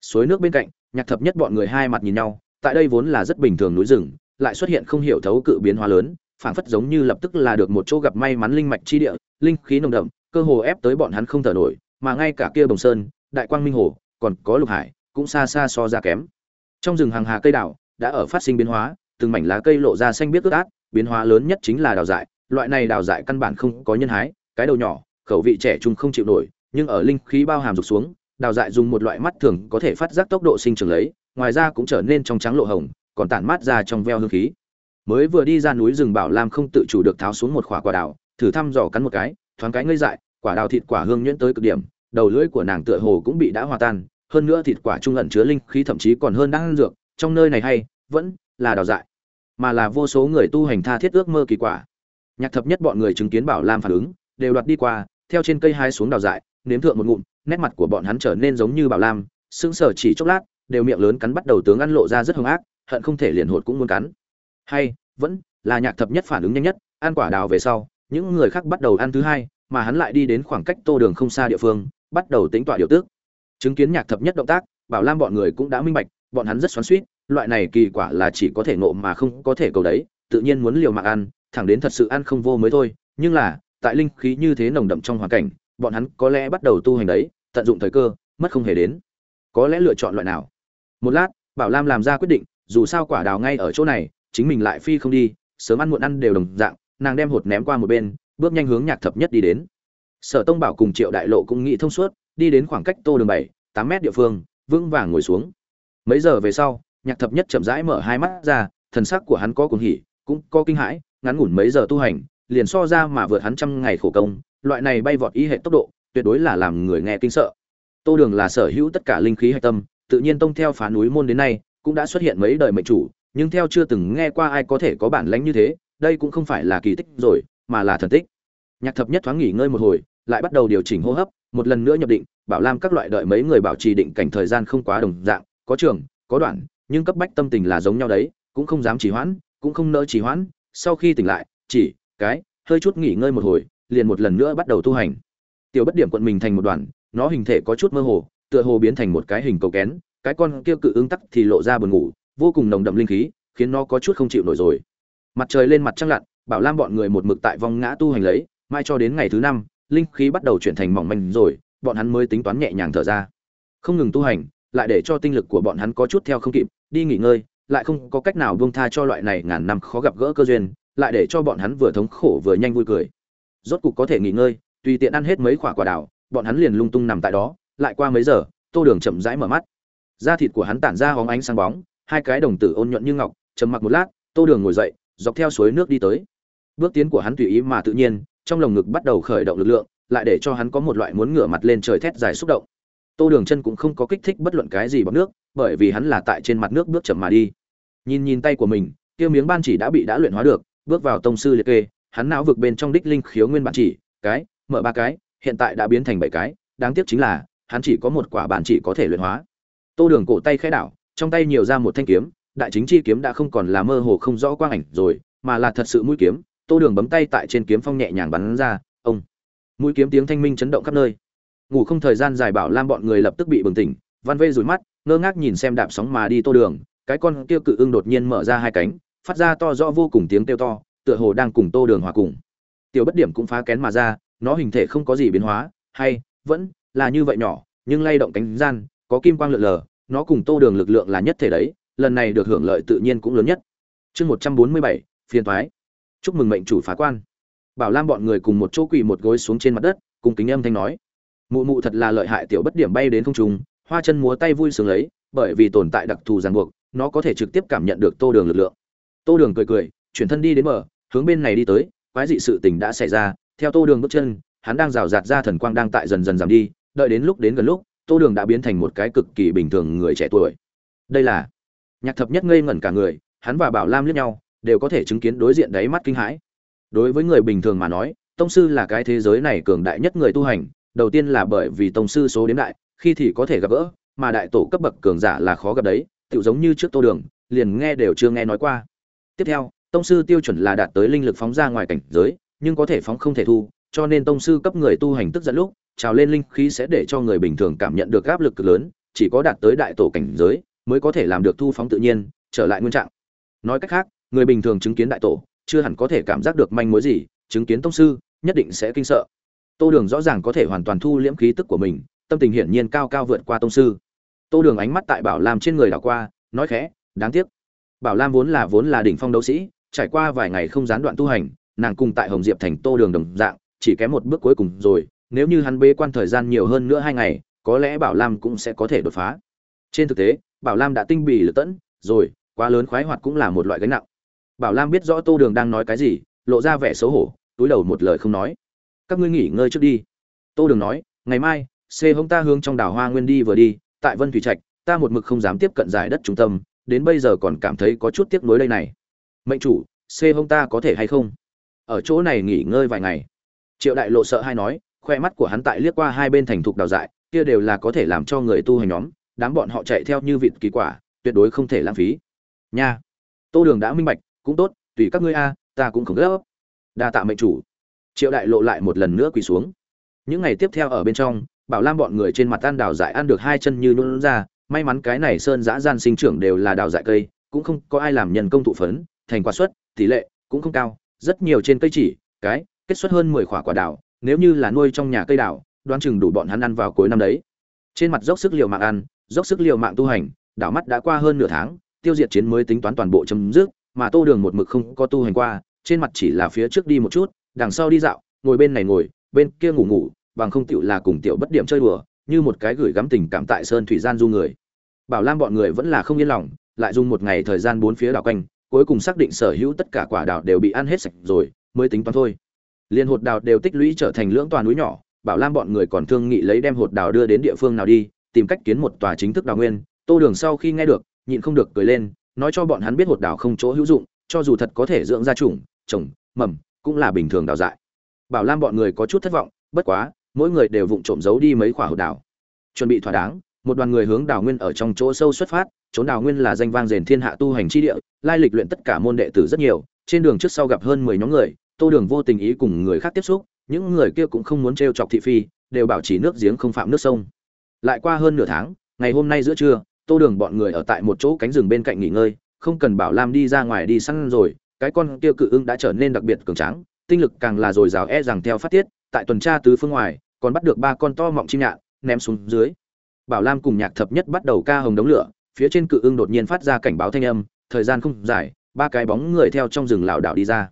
Suối nước bên cạnh, nhạc thập nhất bọn người hai mặt nhìn nhau, tại đây vốn là rất bình thường núi rừng, lại xuất hiện không hiểu thấu cự biến hóa lớn, phảng phất giống như lập tức là được một chỗ gặp may mắn linh mạch chi địa, linh khí nồng đậm, cơ hồ ép tới bọn hắn không thở nổi, mà ngay cả kia bồng sơn, đại quang minh hồ, còn có lục hải, cũng xa xa so ra kém. Trong rừng hàng hà cây đảo đã ở phát sinh biến hóa, từng mảnh lá cây lộ ra xanh biếc ướt át biến hóa lớn nhất chính là đào dại. Loại này đào dại căn bản không có nhân hái, cái đầu nhỏ, khẩu vị trẻ trung không chịu nổi, nhưng ở linh khí bao hàm rục xuống, đào dại dùng một loại mắt thường có thể phát giác tốc độ sinh trưởng lấy, ngoài ra cũng trở nên trong trắng lộ hồng, còn tản mát ra trong veo hương khí. Mới vừa đi ra núi rừng bảo lam không tự chủ được tháo xuống một quả quả đào, thử thăm dò cắn một cái, thoáng cái ngây dại, quả đào thịt quả hương nhuyễn tới cực điểm, đầu lưỡi của nàng tựa hồ cũng bị đã hòa tan, hơn nữa thịt quả trung ẩn chứa linh khí thậm chí còn hơn đang ăn dược, trong nơi này hay, vẫn là đào dại mà là vô số người tu hành tha thiết ước mơ kỳ quả. Nhạc thập nhất bọn người chứng kiến bảo lam phản ứng, đều đoạt đi qua, theo trên cây hai xuống đào dại, nếm thượng một ngụm, nét mặt của bọn hắn trở nên giống như bảo lam, sững sờ chỉ chốc lát, đều miệng lớn cắn bắt đầu tướng ăn lộ ra rất hung ác, hận không thể liền hột cũng muốn cắn. Hay, vẫn là nhạc thập nhất phản ứng nhanh nhất, ăn quả đào về sau, những người khác bắt đầu ăn thứ hai, mà hắn lại đi đến khoảng cách tô đường không xa địa phương, bắt đầu tính tọa điều tước chứng kiến nhạc thập nhất động tác, bảo lam bọn người cũng đã minh bạch, bọn hắn rất xoắn suýt loại này kỳ quả là chỉ có thể ngộ mà không có thể cầu đấy, tự nhiên muốn liều mạng ăn, thẳng đến thật sự ăn không vô mới thôi. Nhưng là, tại linh khí như thế nồng đậm trong hoàn cảnh, bọn hắn có lẽ bắt đầu tu hành đấy, tận dụng thời cơ, mất không hề đến. Có lẽ lựa chọn loại nào? Một lát, bảo lam làm ra quyết định, dù sao quả đào ngay ở chỗ này, chính mình lại phi không đi, sớm ăn muộn ăn đều đồng dạng, nàng đem hột ném qua một bên, bước nhanh hướng nhạc thập nhất đi đến. Sở tông bảo cùng triệu đại lộ cũng nghĩ thông suốt, đi đến khoảng cách tô đường bảy, tám mét địa phương, vững vàng ngồi xuống. Mấy giờ về sau nhạc thập nhất chậm rãi mở hai mắt ra, thần sắc của hắn có cuồng hỉ, cũng có kinh hãi, ngắn ngủn mấy giờ tu hành, liền so ra mà vượt hắn trăm ngày khổ công, loại này bay vọt ý hệ tốc độ, tuyệt đối là làm người nghe kinh sợ. Tô đường là sở hữu tất cả linh khí hạch tâm, tự nhiên tông theo phá núi môn đến nay, cũng đã xuất hiện mấy đời mệnh chủ, nhưng theo chưa từng nghe qua ai có thể có bản lãnh như thế, đây cũng không phải là kỳ tích rồi, mà là thần tích. Nhạc thập nhất thoáng nghỉ ngơi một hồi, lại bắt đầu điều chỉnh hô hấp, một lần nữa nhập định, bảo lam các loại đợi mấy người bảo trì định cảnh thời gian không quá đồng dạng, có trường, có đoạn nhưng cấp bách tâm tình là giống nhau đấy, cũng không dám trì hoãn, cũng không nỡ trì hoãn, sau khi tỉnh lại, chỉ, cái, hơi chút nghỉ ngơi một hồi, liền một lần nữa bắt đầu tu hành. Tiểu bất điểm quận mình thành một đoàn, nó hình thể có chút mơ hồ, tựa hồ biến thành một cái hình cầu kén, cái con kia cự ứng tắc thì lộ ra buồn ngủ, vô cùng nồng đậm linh khí, khiến nó có chút không chịu nổi rồi. Mặt trời lên mặt trăng lặn, bảo lam bọn người một mực tại vong ngã tu hành lấy, mai cho đến ngày thứ năm, linh khí bắt đầu chuyển thành mỏng manh rồi, bọn hắn mới tính toán nhẹ nhàng thở ra. Không ngừng tu hành lại để cho tinh lực của bọn hắn có chút theo không kịp, đi nghỉ ngơi, lại không có cách nào buông tha cho loại này ngàn năm khó gặp gỡ cơ duyên, lại để cho bọn hắn vừa thống khổ vừa nhanh vui cười. Rốt cục có thể nghỉ ngơi, tùy tiện ăn hết mấy quả quả đào, bọn hắn liền lung tung nằm tại đó, lại qua mấy giờ, tô đường chậm rãi mở mắt. Da thịt của hắn tản ra hóng ánh sáng bóng, hai cái đồng tử ôn nhuận như ngọc, trầm mặc một lát, tô đường ngồi dậy, dọc theo suối nước đi tới. Bước tiến của hắn tùy ý mà tự nhiên, trong lồng ngực bắt đầu khởi động lực lượng, lại để cho hắn có một loại muốn ngửa mặt lên trời thét dài xúc động tô đường chân cũng không có kích thích bất luận cái gì bằng nước, bởi vì hắn là tại trên mặt nước bước chậm mà đi. Nhìn nhìn tay của mình, kia miếng ban chỉ đã bị đã luyện hóa được, bước vào tông sư liệt kê, hắn não vực bên trong đích linh khiếu nguyên bản chỉ, cái, mở ba cái, hiện tại đã biến thành bảy cái, đáng tiếc chính là, hắn chỉ có một quả bản chỉ có thể luyện hóa. Tô đường cổ tay khẽ đảo, trong tay nhiều ra một thanh kiếm, đại chính chi kiếm đã không còn là mơ hồ không rõ quang ảnh rồi, mà là thật sự mũi kiếm. Tô đường bấm tay tại trên kiếm phong nhẹ nhàng bắn ra, ông. Mũi kiếm tiếng thanh minh chấn động khắp nơi ngủ không thời gian dài bảo lam bọn người lập tức bị bừng tỉnh, văn vây rủi mắt, ngơ ngác nhìn xem đạp sóng mà đi tô đường, cái con kia cự ưng đột nhiên mở ra hai cánh, phát ra to rõ vô cùng tiếng kêu to, tựa hồ đang cùng tô đường hòa cùng. Tiểu bất điểm cũng phá kén mà ra, nó hình thể không có gì biến hóa, hay, vẫn là như vậy nhỏ, nhưng lay động cánh gian, có kim quang lượn lờ, nó cùng tô đường lực lượng là nhất thể đấy, lần này được hưởng lợi tự nhiên cũng lớn nhất. Chương một trăm bốn mươi bảy, phiền thoái chúc mừng mệnh chủ phá quan. Bảo lam bọn người cùng một chỗ quỳ một gối xuống trên mặt đất, cùng kính âm thanh nói mụ mụ thật là lợi hại tiểu bất điểm bay đến không trung, hoa chân múa tay vui sướng lấy, bởi vì tồn tại đặc thù ràng buộc, nó có thể trực tiếp cảm nhận được tô đường lực lượng. Tô đường cười cười, chuyển thân đi đến mở hướng bên này đi tới, quái dị sự tình đã xảy ra, theo tô đường bước chân, hắn đang rào rạt ra thần quang đang tại dần dần giảm đi, đợi đến lúc đến gần lúc, tô đường đã biến thành một cái cực kỳ bình thường người trẻ tuổi. Đây là nhạc thập nhất ngây ngẩn cả người, hắn và bảo lam liếc nhau, đều có thể chứng kiến đối diện đáy mắt kinh hãi. Đối với người bình thường mà nói, tông sư là cái thế giới này cường đại nhất người tu hành đầu tiên là bởi vì tông sư số đến đại, khi thì có thể gặp gỡ, mà đại tổ cấp bậc cường giả là khó gặp đấy, tựu giống như trước tô đường, liền nghe đều chưa nghe nói qua. Tiếp theo, tông sư tiêu chuẩn là đạt tới linh lực phóng ra ngoài cảnh giới, nhưng có thể phóng không thể thu, cho nên tông sư cấp người tu hành tức giận lúc, trào lên linh khí sẽ để cho người bình thường cảm nhận được áp lực cực lớn, chỉ có đạt tới đại tổ cảnh giới, mới có thể làm được thu phóng tự nhiên, trở lại nguyên trạng. Nói cách khác, người bình thường chứng kiến đại tổ, chưa hẳn có thể cảm giác được manh mối gì, chứng kiến tông sư, nhất định sẽ kinh sợ tô đường rõ ràng có thể hoàn toàn thu liễm khí tức của mình, tâm tình hiển nhiên cao cao vượt qua tông sư. Tô đường ánh mắt tại bảo lam trên người đảo qua, nói khẽ, đáng tiếc. Bảo lam vốn là vốn là đỉnh phong đấu sĩ, trải qua vài ngày không gián đoạn tu hành, nàng cùng tại hồng diệp thành tô đường đồng dạng, chỉ kém một bước cuối cùng rồi, nếu như hắn bế quan thời gian nhiều hơn nữa hai ngày, có lẽ bảo lam cũng sẽ có thể đột phá. Trên thực tế, bảo lam đã tinh bì lựa tẫn, rồi, quá lớn khoái hoạt cũng là một loại gánh nặng. Bảo lam biết rõ tô đường đang nói cái gì, lộ ra vẻ xấu hổ, túi đầu một lời không nói các ngươi nghỉ ngơi trước đi. Tô đường nói, ngày mai c hông ta hướng trong đảo hoa nguyên đi vừa đi, tại vân thủy trạch, ta một mực không dám tiếp cận giải đất trung tâm, đến bây giờ còn cảm thấy có chút tiếc nuối đây này. Mệnh chủ c hông ta có thể hay không? Ở chỗ này nghỉ ngơi vài ngày. Triệu đại lộ sợ hay nói, khoe mắt của hắn tại liếc qua hai bên thành thục đào dại, kia đều là có thể làm cho người tu hành nhóm, đám bọn họ chạy theo như vịt kỳ quả, tuyệt đối không thể lãng phí. Nha. Tô đường đã minh bạch, cũng tốt, tùy các ngươi a, ta cũng không gấp. Đa tạ mệnh chủ triệu đại lộ lại một lần nữa quỳ xuống. Những ngày tiếp theo ở bên trong, bảo lam bọn người trên mặt ăn đào dại ăn được hai chân như luôn ra, may mắn cái này sơn giã gian sinh trưởng đều là đào dại cây, cũng không có ai làm nhân công thụ phấn, thành quả suất, tỷ lệ cũng không cao, rất nhiều trên cây chỉ, cái, kết xuất hơn mười quả quả đào, nếu như là nuôi trong nhà cây đào, đoán chừng đủ bọn hắn ăn vào cuối năm đấy. Trên mặt dốc sức liều mạng ăn, dốc sức liều mạng tu hành, đảo mắt đã qua hơn nửa tháng, tiêu diệt chiến mới tính toán toàn bộ chấm dứt, mà tô đường một mực không có tu hành qua, trên mặt chỉ là phía trước đi một chút đằng sau đi dạo, ngồi bên này ngồi, bên kia ngủ ngủ, bằng không tựu là cùng tiểu bất điểm chơi đùa, như một cái gửi gắm tình cảm tại sơn thủy gian du người. Bảo lam bọn người vẫn là không yên lòng, lại dùng một ngày thời gian bốn phía đảo quanh, cuối cùng xác định sở hữu tất cả quả đào đều bị ăn hết sạch rồi, mới tính toán thôi. Liên hột đào đều tích lũy trở thành lưỡng toàn núi nhỏ, bảo lam bọn người còn thương nghị lấy đem hột đào đưa đến địa phương nào đi, tìm cách kiến một tòa chính thức đào nguyên. Tô đường sau khi nghe được, nhịn không được cười lên, nói cho bọn hắn biết hột đào không chỗ hữu dụng, cho dù thật có thể dưỡng ra chủng, trồng, mầm cũng là bình thường đào dại. Bảo lam bọn người có chút thất vọng, bất quá, mỗi người đều vụng trộm giấu đi mấy quả hột đào. Chuẩn bị thỏa đáng, một đoàn người hướng đào nguyên ở trong chỗ sâu xuất phát, trốn đào nguyên là danh vang rền thiên hạ tu hành chi địa, lai lịch luyện tất cả môn đệ tử rất nhiều, trên đường trước sau gặp hơn mười nhóm người, tô đường vô tình ý cùng người khác tiếp xúc, những người kia cũng không muốn t chọc thị phi, đều bảo trì nước giếng không phạm nước sông. Lại qua hơn nửa tháng, ngày hôm nay giữa trưa, tô đường bọn người ở tại một chỗ cánh rừng bên cạnh nghỉ ngơi, không cần bảo lam đi ra ngoài đi săn rồi cái con kia cự ưng đã trở nên đặc biệt cường tráng, tinh lực càng là dồi dào e rằng theo phát tiết, tại tuần tra tứ phương ngoài, còn bắt được ba con to mọng chim nhạn, ném xuống dưới. Bảo lam cùng nhạc thập nhất bắt đầu ca hồng đống lửa, phía trên cự ưng đột nhiên phát ra cảnh báo thanh âm, thời gian không dài, ba cái bóng người theo trong rừng lảo đảo đi ra.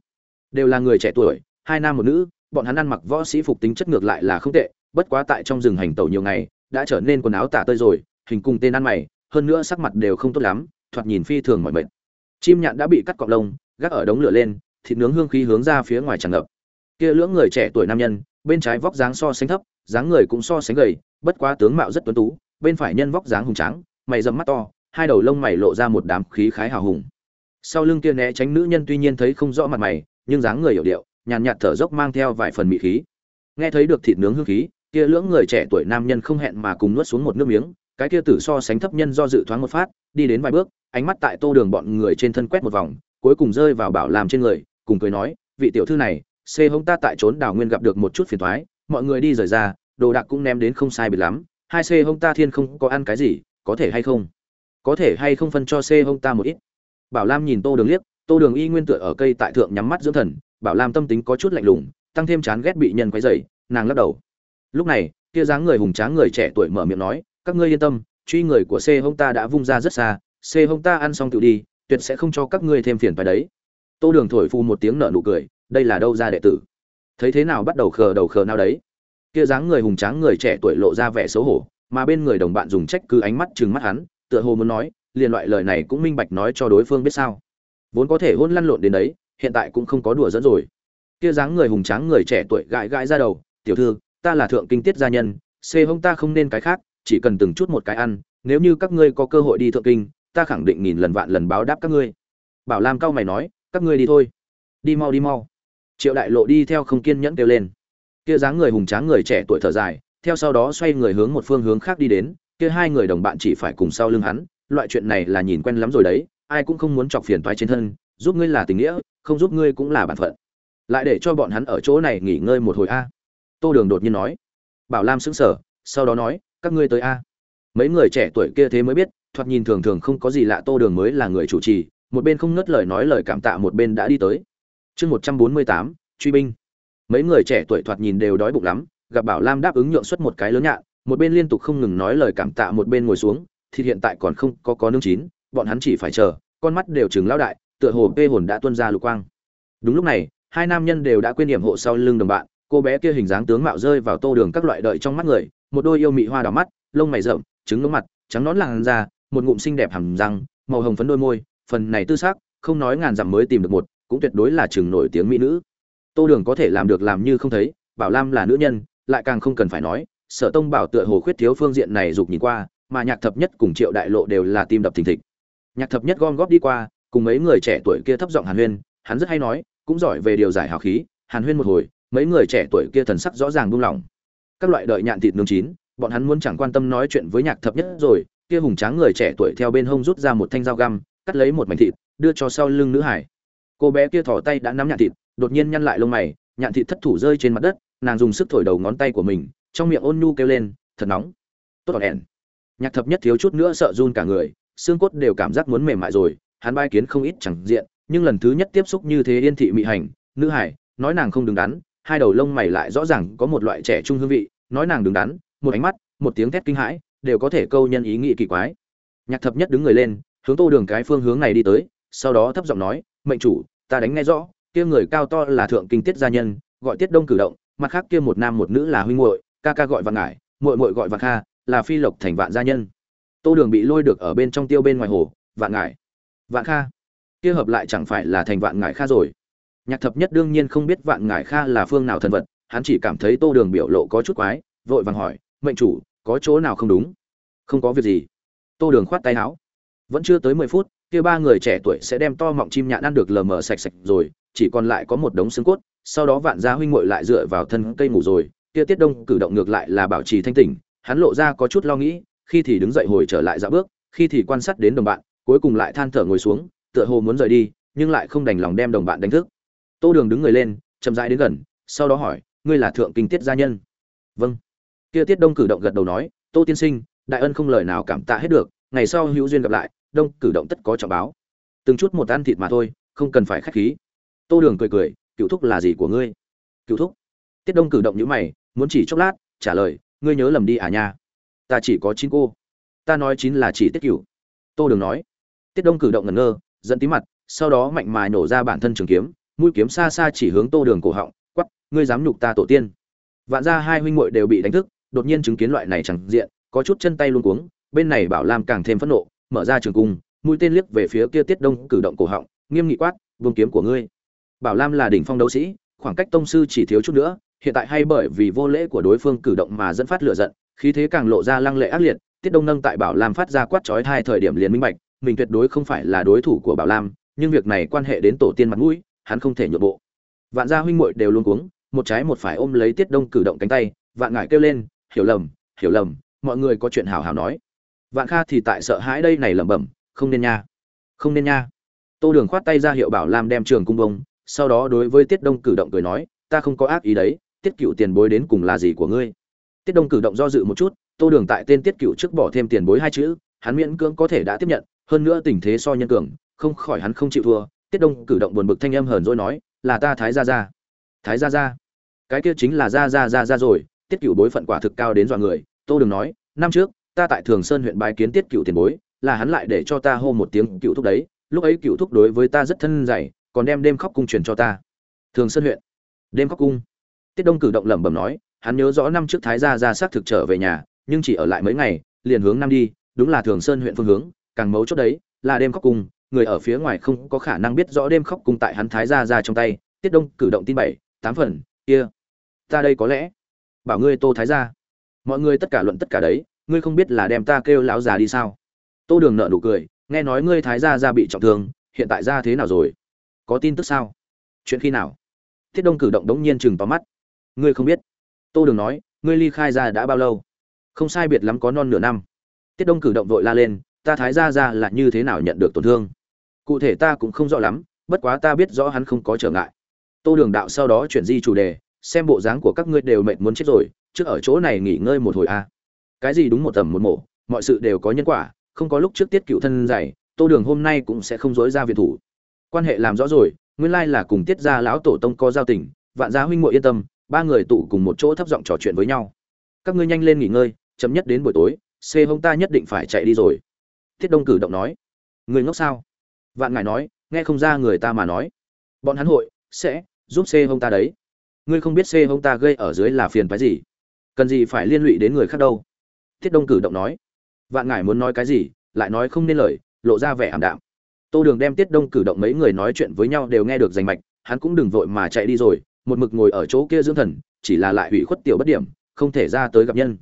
Đều là người trẻ tuổi, hai nam một nữ, bọn hắn ăn mặc võ sĩ phục tính chất ngược lại là không tệ, bất quá tại trong rừng hành tẩu nhiều ngày, đã trở nên quần áo tả tơi rồi, hình cùng tên ăn mày, hơn nữa sắc mặt đều không tốt lắm, thoạt nhìn phi thường mọi mệt. Chim nhạn đã bị cắt cọp lông gác ở đống lửa lên, thịt nướng hương khí hướng ra phía ngoài tràn ngập. Kia lưỡng người trẻ tuổi nam nhân, bên trái vóc dáng so sánh thấp, dáng người cũng so sánh gầy, bất quá tướng mạo rất tuấn tú, bên phải nhân vóc dáng hùng tráng, mày rậm mắt to, hai đầu lông mày lộ ra một đám khí khái hào hùng. Sau lưng kia né tránh nữ nhân tuy nhiên thấy không rõ mặt mày, nhưng dáng người hiểu điệu, nhàn nhạt thở dốc mang theo vài phần mị khí. Nghe thấy được thịt nướng hương khí, kia lưỡng người trẻ tuổi nam nhân không hẹn mà cùng nuốt xuống một nước miếng, cái kia tử so sánh thấp nhân do dự thoáng một phát, đi đến vài bước, ánh mắt tại tô đường bọn người trên thân quét một vòng cuối cùng rơi vào bảo làm trên người, cùng cười nói, vị tiểu thư này, xê hông ta tại trốn đảo nguyên gặp được một chút phiền thoái mọi người đi rời ra, đồ đạc cũng ném đến không sai biệt lắm, hai xê hông ta thiên không có ăn cái gì, có thể hay không? Có thể hay không phân cho xê hông ta một ít. Bảo lam nhìn tô đường liếc, tô đường y nguyên tựa ở cây tại thượng nhắm mắt dưỡng thần, bảo lam tâm tính có chút lạnh lùng, tăng thêm chán ghét bị nhân quấy dày nàng lắc đầu. Lúc này, kia dáng người hùng tráng người trẻ tuổi mở miệng nói, các ngươi yên tâm, truy người của xê hông ta đã vung ra rất xa, xê hông ta ăn xong tự đi tuyệt sẽ không cho các ngươi thêm phiền phải đấy. Tô đường thổi phu một tiếng nở nụ cười, đây là đâu ra đệ tử? Thấy thế nào bắt đầu khờ đầu khờ nào đấy? Kia dáng người hùng tráng người trẻ tuổi lộ ra vẻ xấu hổ, mà bên người đồng bạn dùng trách cứ ánh mắt chừng mắt hắn, tựa hồ muốn nói, liền loại lời này cũng minh bạch nói cho đối phương biết sao. Vốn có thể hôn lăn lộn đến đấy, hiện tại cũng không có đùa dẫn rồi. Kia dáng người hùng tráng người trẻ tuổi gãi gãi ra đầu, tiểu thư, ta là thượng kinh tiết gia nhân, xê hông ta không nên cái khác, chỉ cần từng chút một cái ăn, nếu như các ngươi có cơ hội đi thượng kinh ta khẳng định nghìn lần vạn lần báo đáp các ngươi. Bảo lam cao mày nói, các ngươi đi thôi. Đi mau đi mau. Triệu đại lộ đi theo không kiên nhẫn kêu lên. Kia dáng người hùng tráng người trẻ tuổi thở dài, theo sau đó xoay người hướng một phương hướng khác đi đến, kia hai người đồng bạn chỉ phải cùng sau lưng hắn. Loại chuyện này là nhìn quen lắm rồi đấy, ai cũng không muốn chọc phiền toái trên thân, giúp ngươi là tình nghĩa, không giúp ngươi cũng là bản phận. Lại để cho bọn hắn ở chỗ này nghỉ ngơi một hồi a. Tô đường đột nhiên nói. Bảo lam sững sờ, sau đó nói, các ngươi tới a. Mấy người trẻ tuổi kia thế mới biết thoạt nhìn thường thường không có gì lạ, tô đường mới là người chủ trì, một bên không ngớt lời nói lời cảm tạ, một bên đã đi tới. Chương một trăm bốn mươi tám, truy binh. Mấy người trẻ tuổi thoạt nhìn đều đói bụng lắm, gặp bảo lam đáp ứng nhượng suất một cái lớn nhạn một bên liên tục không ngừng nói lời cảm tạ, một bên ngồi xuống, thì hiện tại còn không có có nương chín, bọn hắn chỉ phải chờ, con mắt đều chừng lao đại, tựa hồ vê hồn đã tuân ra lục quang. Đúng lúc này, hai nam nhân đều đã quên điểm hộ sau lưng đồng bạn, cô bé kia hình dáng tướng mạo rơi vào tô đường các loại đợi trong mắt người, một đôi yêu mị hoa đỏ mắt, lông mày rậm, trứng ngưỡng mặt, trắng nón làn da một ngụm xinh đẹp hằn răng màu hồng phấn đôi môi phần này tư sắc, không nói ngàn dặm mới tìm được một cũng tuyệt đối là trường nổi tiếng mỹ nữ. Tô đường có thể làm được làm như không thấy bảo lam là nữ nhân lại càng không cần phải nói sở tông bảo tựa hồ khuyết thiếu phương diện này dục nhìn qua mà nhạc thập nhất cùng triệu đại lộ đều là tim đập thình thịch. Nhạc thập nhất gom góp đi qua cùng mấy người trẻ tuổi kia thấp giọng hàn huyên hắn rất hay nói cũng giỏi về điều giải hào khí hàn huyên một hồi mấy người trẻ tuổi kia thần sắc rõ ràng buông lỏng. Các loại đợi nhạn thịt nướng chín bọn hắn muốn chẳng quan tâm nói chuyện với nhạc thập nhất rồi kia hùng tráng người trẻ tuổi theo bên hông rút ra một thanh dao găm, cắt lấy một mảnh thịt, đưa cho sau lưng nữ hải. Cô bé kia thỏ tay đã nắm nhạn thịt, đột nhiên nhăn lại lông mày, nhạn thịt thất thủ rơi trên mặt đất, nàng dùng sức thổi đầu ngón tay của mình, trong miệng ôn nhu kêu lên, thật nóng. Tốt ỏn ẻn nhạc thập nhất thiếu chút nữa sợ run cả người, xương cốt đều cảm giác muốn mềm mại rồi, hắn bai kiến không ít chẳng diện, nhưng lần thứ nhất tiếp xúc như thế yên thị mị hành, nữ hải, nói nàng không đứng đắn, hai đầu lông mày lại rõ ràng có một loại trẻ trung hương vị, nói nàng đứng đắn, một ánh mắt, một tiếng thét kinh hãi đều có thể câu nhân ý nghĩ kỳ quái. Nhạc thập nhất đứng người lên, hướng tô đường cái phương hướng này đi tới, sau đó thấp giọng nói, mệnh chủ, ta đánh nghe rõ, kia người cao to là thượng kinh tiết gia nhân, gọi tiết đông cử động, mặt khác kia một nam một nữ là huynh muội, ca ca gọi vạn ngải, muội muội gọi vạn kha, là phi lộc thành vạn gia nhân. Tô đường bị lôi được ở bên trong tiêu bên ngoài hồ, vạn ngải, vạn kha, kia hợp lại chẳng phải là thành vạn ngải kha rồi? Nhạc thập nhất đương nhiên không biết vạn ngải kha là phương nào thần vật, hắn chỉ cảm thấy tô đường biểu lộ có chút quái, vội vàng hỏi, mệnh chủ có chỗ nào không đúng? Không có việc gì. Tô đường khoát tay áo. Vẫn chưa tới mười phút, kia ba người trẻ tuổi sẽ đem to mọng chim nhạn ăn được lờ mờ sạch sạch rồi, chỉ còn lại có một đống xương cốt, sau đó vạn gia huynh ngội lại dựa vào thân cây ngủ rồi, kia tiết đông cử động ngược lại là bảo trì thanh tỉnh, hắn lộ ra có chút lo nghĩ, khi thì đứng dậy hồi trở lại dạo bước, khi thì quan sát đến đồng bạn, cuối cùng lại than thở ngồi xuống, tựa hồ muốn rời đi, nhưng lại không đành lòng đem đồng bạn đánh thức. Tô đường đứng người lên, chậm rãi đến gần, sau đó hỏi, ngươi là thượng kinh tiết gia nhân? Vâng kia tiết đông cử động gật đầu nói, tô tiên sinh, đại ân không lời nào cảm tạ hết được, ngày sau hữu duyên gặp lại, đông cử động tất có trọng báo. Từng chút một ăn thịt mà thôi, không cần phải khách khí. Tô đường cười cười, cựu thúc là gì của ngươi? Cựu thúc? Tiết đông cử động như mày, muốn chỉ chốc lát, trả lời, ngươi nhớ lầm đi à nha. Ta chỉ có chín cô. Ta nói chín là chỉ tiết cửu. Tô đường nói. Tiết đông cử động ngẩn ngơ dẫn tí mặt, sau đó mạnh mài nổ ra bản thân trường kiếm, mũi kiếm xa xa chỉ hướng tô đường cổ họng quắp ngươi dám nhục ta tổ tiên. Vạn ra hai huynh muội đều bị đánh thức đột nhiên chứng kiến loại này chẳng diện, có chút chân tay luống cuống, bên này bảo lam càng thêm phẫn nộ, mở ra trường cung, mũi tên liếc về phía kia tiết đông cử động cổ họng, nghiêm nghị quát, vương kiếm của ngươi. Bảo lam là đỉnh phong đấu sĩ, khoảng cách tông sư chỉ thiếu chút nữa, hiện tại hay bởi vì vô lễ của đối phương cử động mà dẫn phát lửa giận, khí thế càng lộ ra lăng lệ ác liệt, tiết đông nâng tại bảo lam phát ra quát chói hai thời điểm liền minh bạch, mình tuyệt đối không phải là đối thủ của bảo lam, nhưng việc này quan hệ đến tổ tiên mặt mũi, hắn không thể nhượng bộ. Vạn gia huynh muội đều luống cuống, một trái một phải ôm lấy tiết đông cử động cánh tay, vạn ngải kêu lên hiểu lầm hiểu lầm, mọi người có chuyện hào hào nói. Vạn kha thì tại sợ hãi đây này lẩm bẩm, không nên nha, không nên nha. Tô đường khoát tay ra hiệu bảo lam đem trường cung bông, sau đó đối với tiết đông cử động cười nói, ta không có ác ý đấy, tiết cựu tiền bối đến cùng là gì của ngươi? Tiết đông cử động do dự một chút, tô đường tại tên tiết cựu trước bỏ thêm tiền bối hai chữ, hắn miễn cưỡng có thể đã tiếp nhận, hơn nữa tình thế so nhân cường, không khỏi hắn không chịu thua. Tiết đông cử động buồn bực thanh âm hờn dỗi nói, là ta thái gia gia. Thái gia gia? Cái kia chính là gia gia gia gia rồi tiết cựu bối phận quả thực cao đến dọa người, tô đường nói, năm trước, ta tại thường sơn huyện bài kiến tiết cựu tiền bối, là hắn lại để cho ta hô một tiếng cựu thúc đấy, lúc ấy cựu thúc đối với ta rất thân dày còn đem đêm khóc cung truyền cho ta. Thường sơn huyện. Đêm khóc cung. Tiết đông cử động lẩm bẩm nói, hắn nhớ rõ năm trước thái gia ra xác thực trở về nhà, nhưng chỉ ở lại mấy ngày, liền hướng nam đi, đúng là thường sơn huyện phương hướng, càng mấu chốt đấy, là đêm khóc cung, người ở phía ngoài không có khả năng biết rõ đêm khóc cung tại hắn thái gia ra trong tay. Tiết đông cử động tin bảy, tám phần, kia. Ta đây có lẽ bảo ngươi tô thái gia mọi người tất cả luận tất cả đấy, ngươi không biết là đem ta kêu lão già đi sao? Tô đường nợ nụ cười, nghe nói ngươi thái gia ra bị trọng thương, hiện tại ra thế nào rồi? Có tin tức sao? Chuyện khi nào? Thiết đông cử động đống nhiên chừng tóm mắt. Ngươi không biết. Tô đường nói, ngươi ly khai ra đã bao lâu? Không sai biệt lắm có non nửa năm. Tiết đông cử động vội la lên, ta thái ra ra là như thế nào nhận được tổn thương? Cụ thể ta cũng không rõ lắm, bất quá ta biết rõ hắn không có trở ngại. Tô đường đạo sau đó chuyển di chủ đề xem bộ dáng của các ngươi đều mệt muốn chết rồi, trước ở chỗ này nghỉ ngơi một hồi a cái gì đúng một tầm một mổ mọi sự đều có nhân quả, không có lúc trước tiết cựu thân dày tô đường hôm nay cũng sẽ không dối ra viện thủ. Quan hệ làm rõ rồi, nguyên lai là cùng tiết gia lão tổ tông có giao tình, vạn gia huynh muội yên tâm, ba người tụ cùng một chỗ thấp giọng trò chuyện với nhau. Các ngươi nhanh lên nghỉ ngơi chấm nhất đến buổi tối xê hông ta nhất định phải chạy đi rồi. Thiết đông cử động nói. Người ngốc sao? Vạn ngài nói, nghe không ra người ta mà nói. Bọn hắn hội sẽ giúp xê hông ta đấy ngươi không biết xê hông ta gây ở dưới là phiền phái gì? Cần gì phải liên lụy đến người khác đâu? Thiết đông cử động nói. Vạn ngải muốn nói cái gì, lại nói không nên lời, lộ ra vẻ ảm đạm. Tô đường đem tiết đông cử động mấy người nói chuyện với nhau đều nghe được rành mạch, hắn cũng đừng vội mà chạy đi rồi, một mực ngồi ở chỗ kia dưỡng thần, chỉ là lại hủy khuất tiểu bất điểm, không thể ra tới gặp nhân.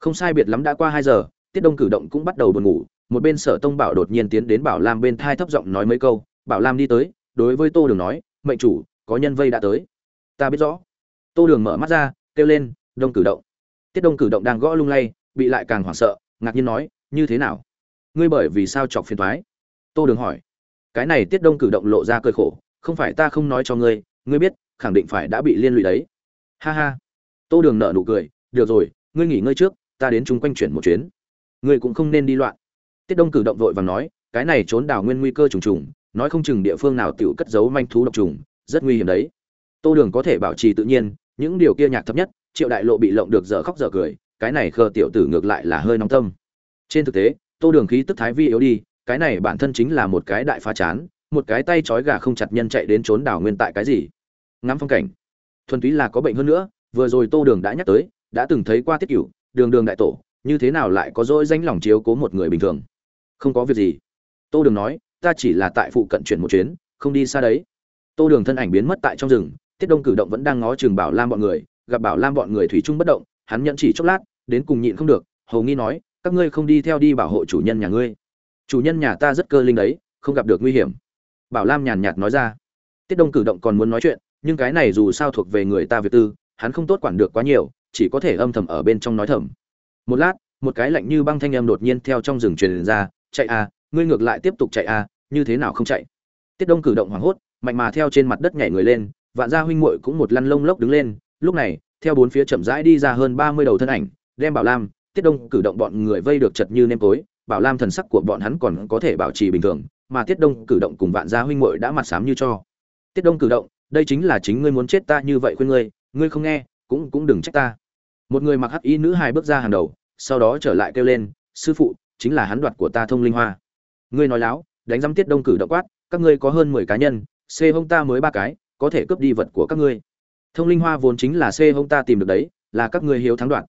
Không sai biệt lắm đã qua hai giờ tiết đông cử động cũng bắt đầu buồn ngủ, một bên sở tông bảo đột nhiên tiến đến bảo lam bên thai thấp giọng nói mấy câu, bảo lam đi tới. Đối với tô đường nói, mệnh chủ, có nhân vây đã tới. Ta biết rõ tô đường mở mắt ra, kêu lên, đông cử động. Tiết đông cử động đang gõ lung lay, bị lại càng hoảng sợ, ngạc nhiên nói, như thế nào? Ngươi bởi vì sao chọc phiền thoái tô đường hỏi. Cái này tiết đông cử động lộ ra cơi khổ, không phải ta không nói cho ngươi ngươi biết, khẳng định phải đã bị liên lụy đấy. Ha ha. Tô đường nở nụ cười, được rồi, ngươi nghỉ ngơi trước, ta đến chung quanh chuyển một chuyến. Ngươi cũng không nên đi loạn. Tiết đông cử động vội và nói, cái này trốn đảo nguyên nguy cơ trùng trùng, nói không chừng địa phương nào tiểu cất giấu manh thú độc trùng, rất nguy hiểm đấy. Tô đường có thể bảo trì tự nhiên những điều kia nhạc thấp nhất, triệu đại lộ bị lộng được dở khóc dở cười, cái này khờ tiểu tử ngược lại là hơi nóng tâm. Trên thực tế, tô đường khí tức thái vi yếu đi, cái này bản thân chính là một cái đại phá chán, một cái tay trói gà không chặt nhân chạy đến trốn đảo nguyên tại cái gì. Ngắm phong cảnh. Thuần túy là có bệnh hơn nữa, vừa rồi tô đường đã nhắc tới, đã từng thấy qua tiết cửu, đường đường đại tổ, như thế nào lại có dỗi danh lòng chiếu cố một người bình thường? Không có việc gì. Tô đường nói, ta chỉ là tại phụ cận chuyển một chuyến, không đi xa đấy. Tô đường thân ảnh biến mất tại trong rừng tiết đông cử động vẫn đang ngó chừng bảo lam bọn người, gặp bảo lam bọn người thủy chung bất động, hắn nhận chỉ chốc lát, đến cùng nhịn không được, hầu nghi nói, các ngươi không đi theo đi bảo hộ chủ nhân nhà ngươi. Chủ nhân nhà ta rất cơ linh đấy, không gặp được nguy hiểm. Bảo lam nhàn nhạt nói ra. Tiết đông cử động còn muốn nói chuyện, nhưng cái này dù sao thuộc về người ta việc tư, hắn không tốt quản được quá nhiều, chỉ có thể âm thầm ở bên trong nói thầm. Một lát, một cái lạnh như băng thanh âm đột nhiên theo trong rừng truyền ra, chạy a ngươi ngược lại tiếp tục chạy a như thế nào không chạy? Tiết đông cử động hoảng hốt, mạnh mà theo trên mặt đất nhảy người lên vạn gia huynh muội cũng một lăn lông lốc đứng lên, lúc này, theo bốn phía chậm rãi đi ra hơn ba mươi đầu thân ảnh, đem bảo lam, tiết đông cử động bọn người vây được chật như nêm tối, bảo lam thần sắc của bọn hắn còn có thể bảo trì bình thường, mà tiết đông cử động cùng vạn gia huynh muội đã mặt sám như cho. Tiết đông cử động, đây chính là chính ngươi muốn chết ta như vậy khuyên ngươi ngươi không nghe, cũng cũng đừng trách ta. Một người mặc hắc y nữ hài bước ra hàng đầu, sau đó trở lại kêu lên, sư phụ, chính là hắn đoạt của ta thông linh hoa. Ngươi nói láo, đánh giám tiết đông cử động quát, các ngươi có hơn mười cá nhân, xê hông ta mới ba cái có thể cướp đi vật của các ngươi. Thông linh hoa vốn chính là xe hông ta tìm được đấy, là các ngươi hiếu thắng đoạt.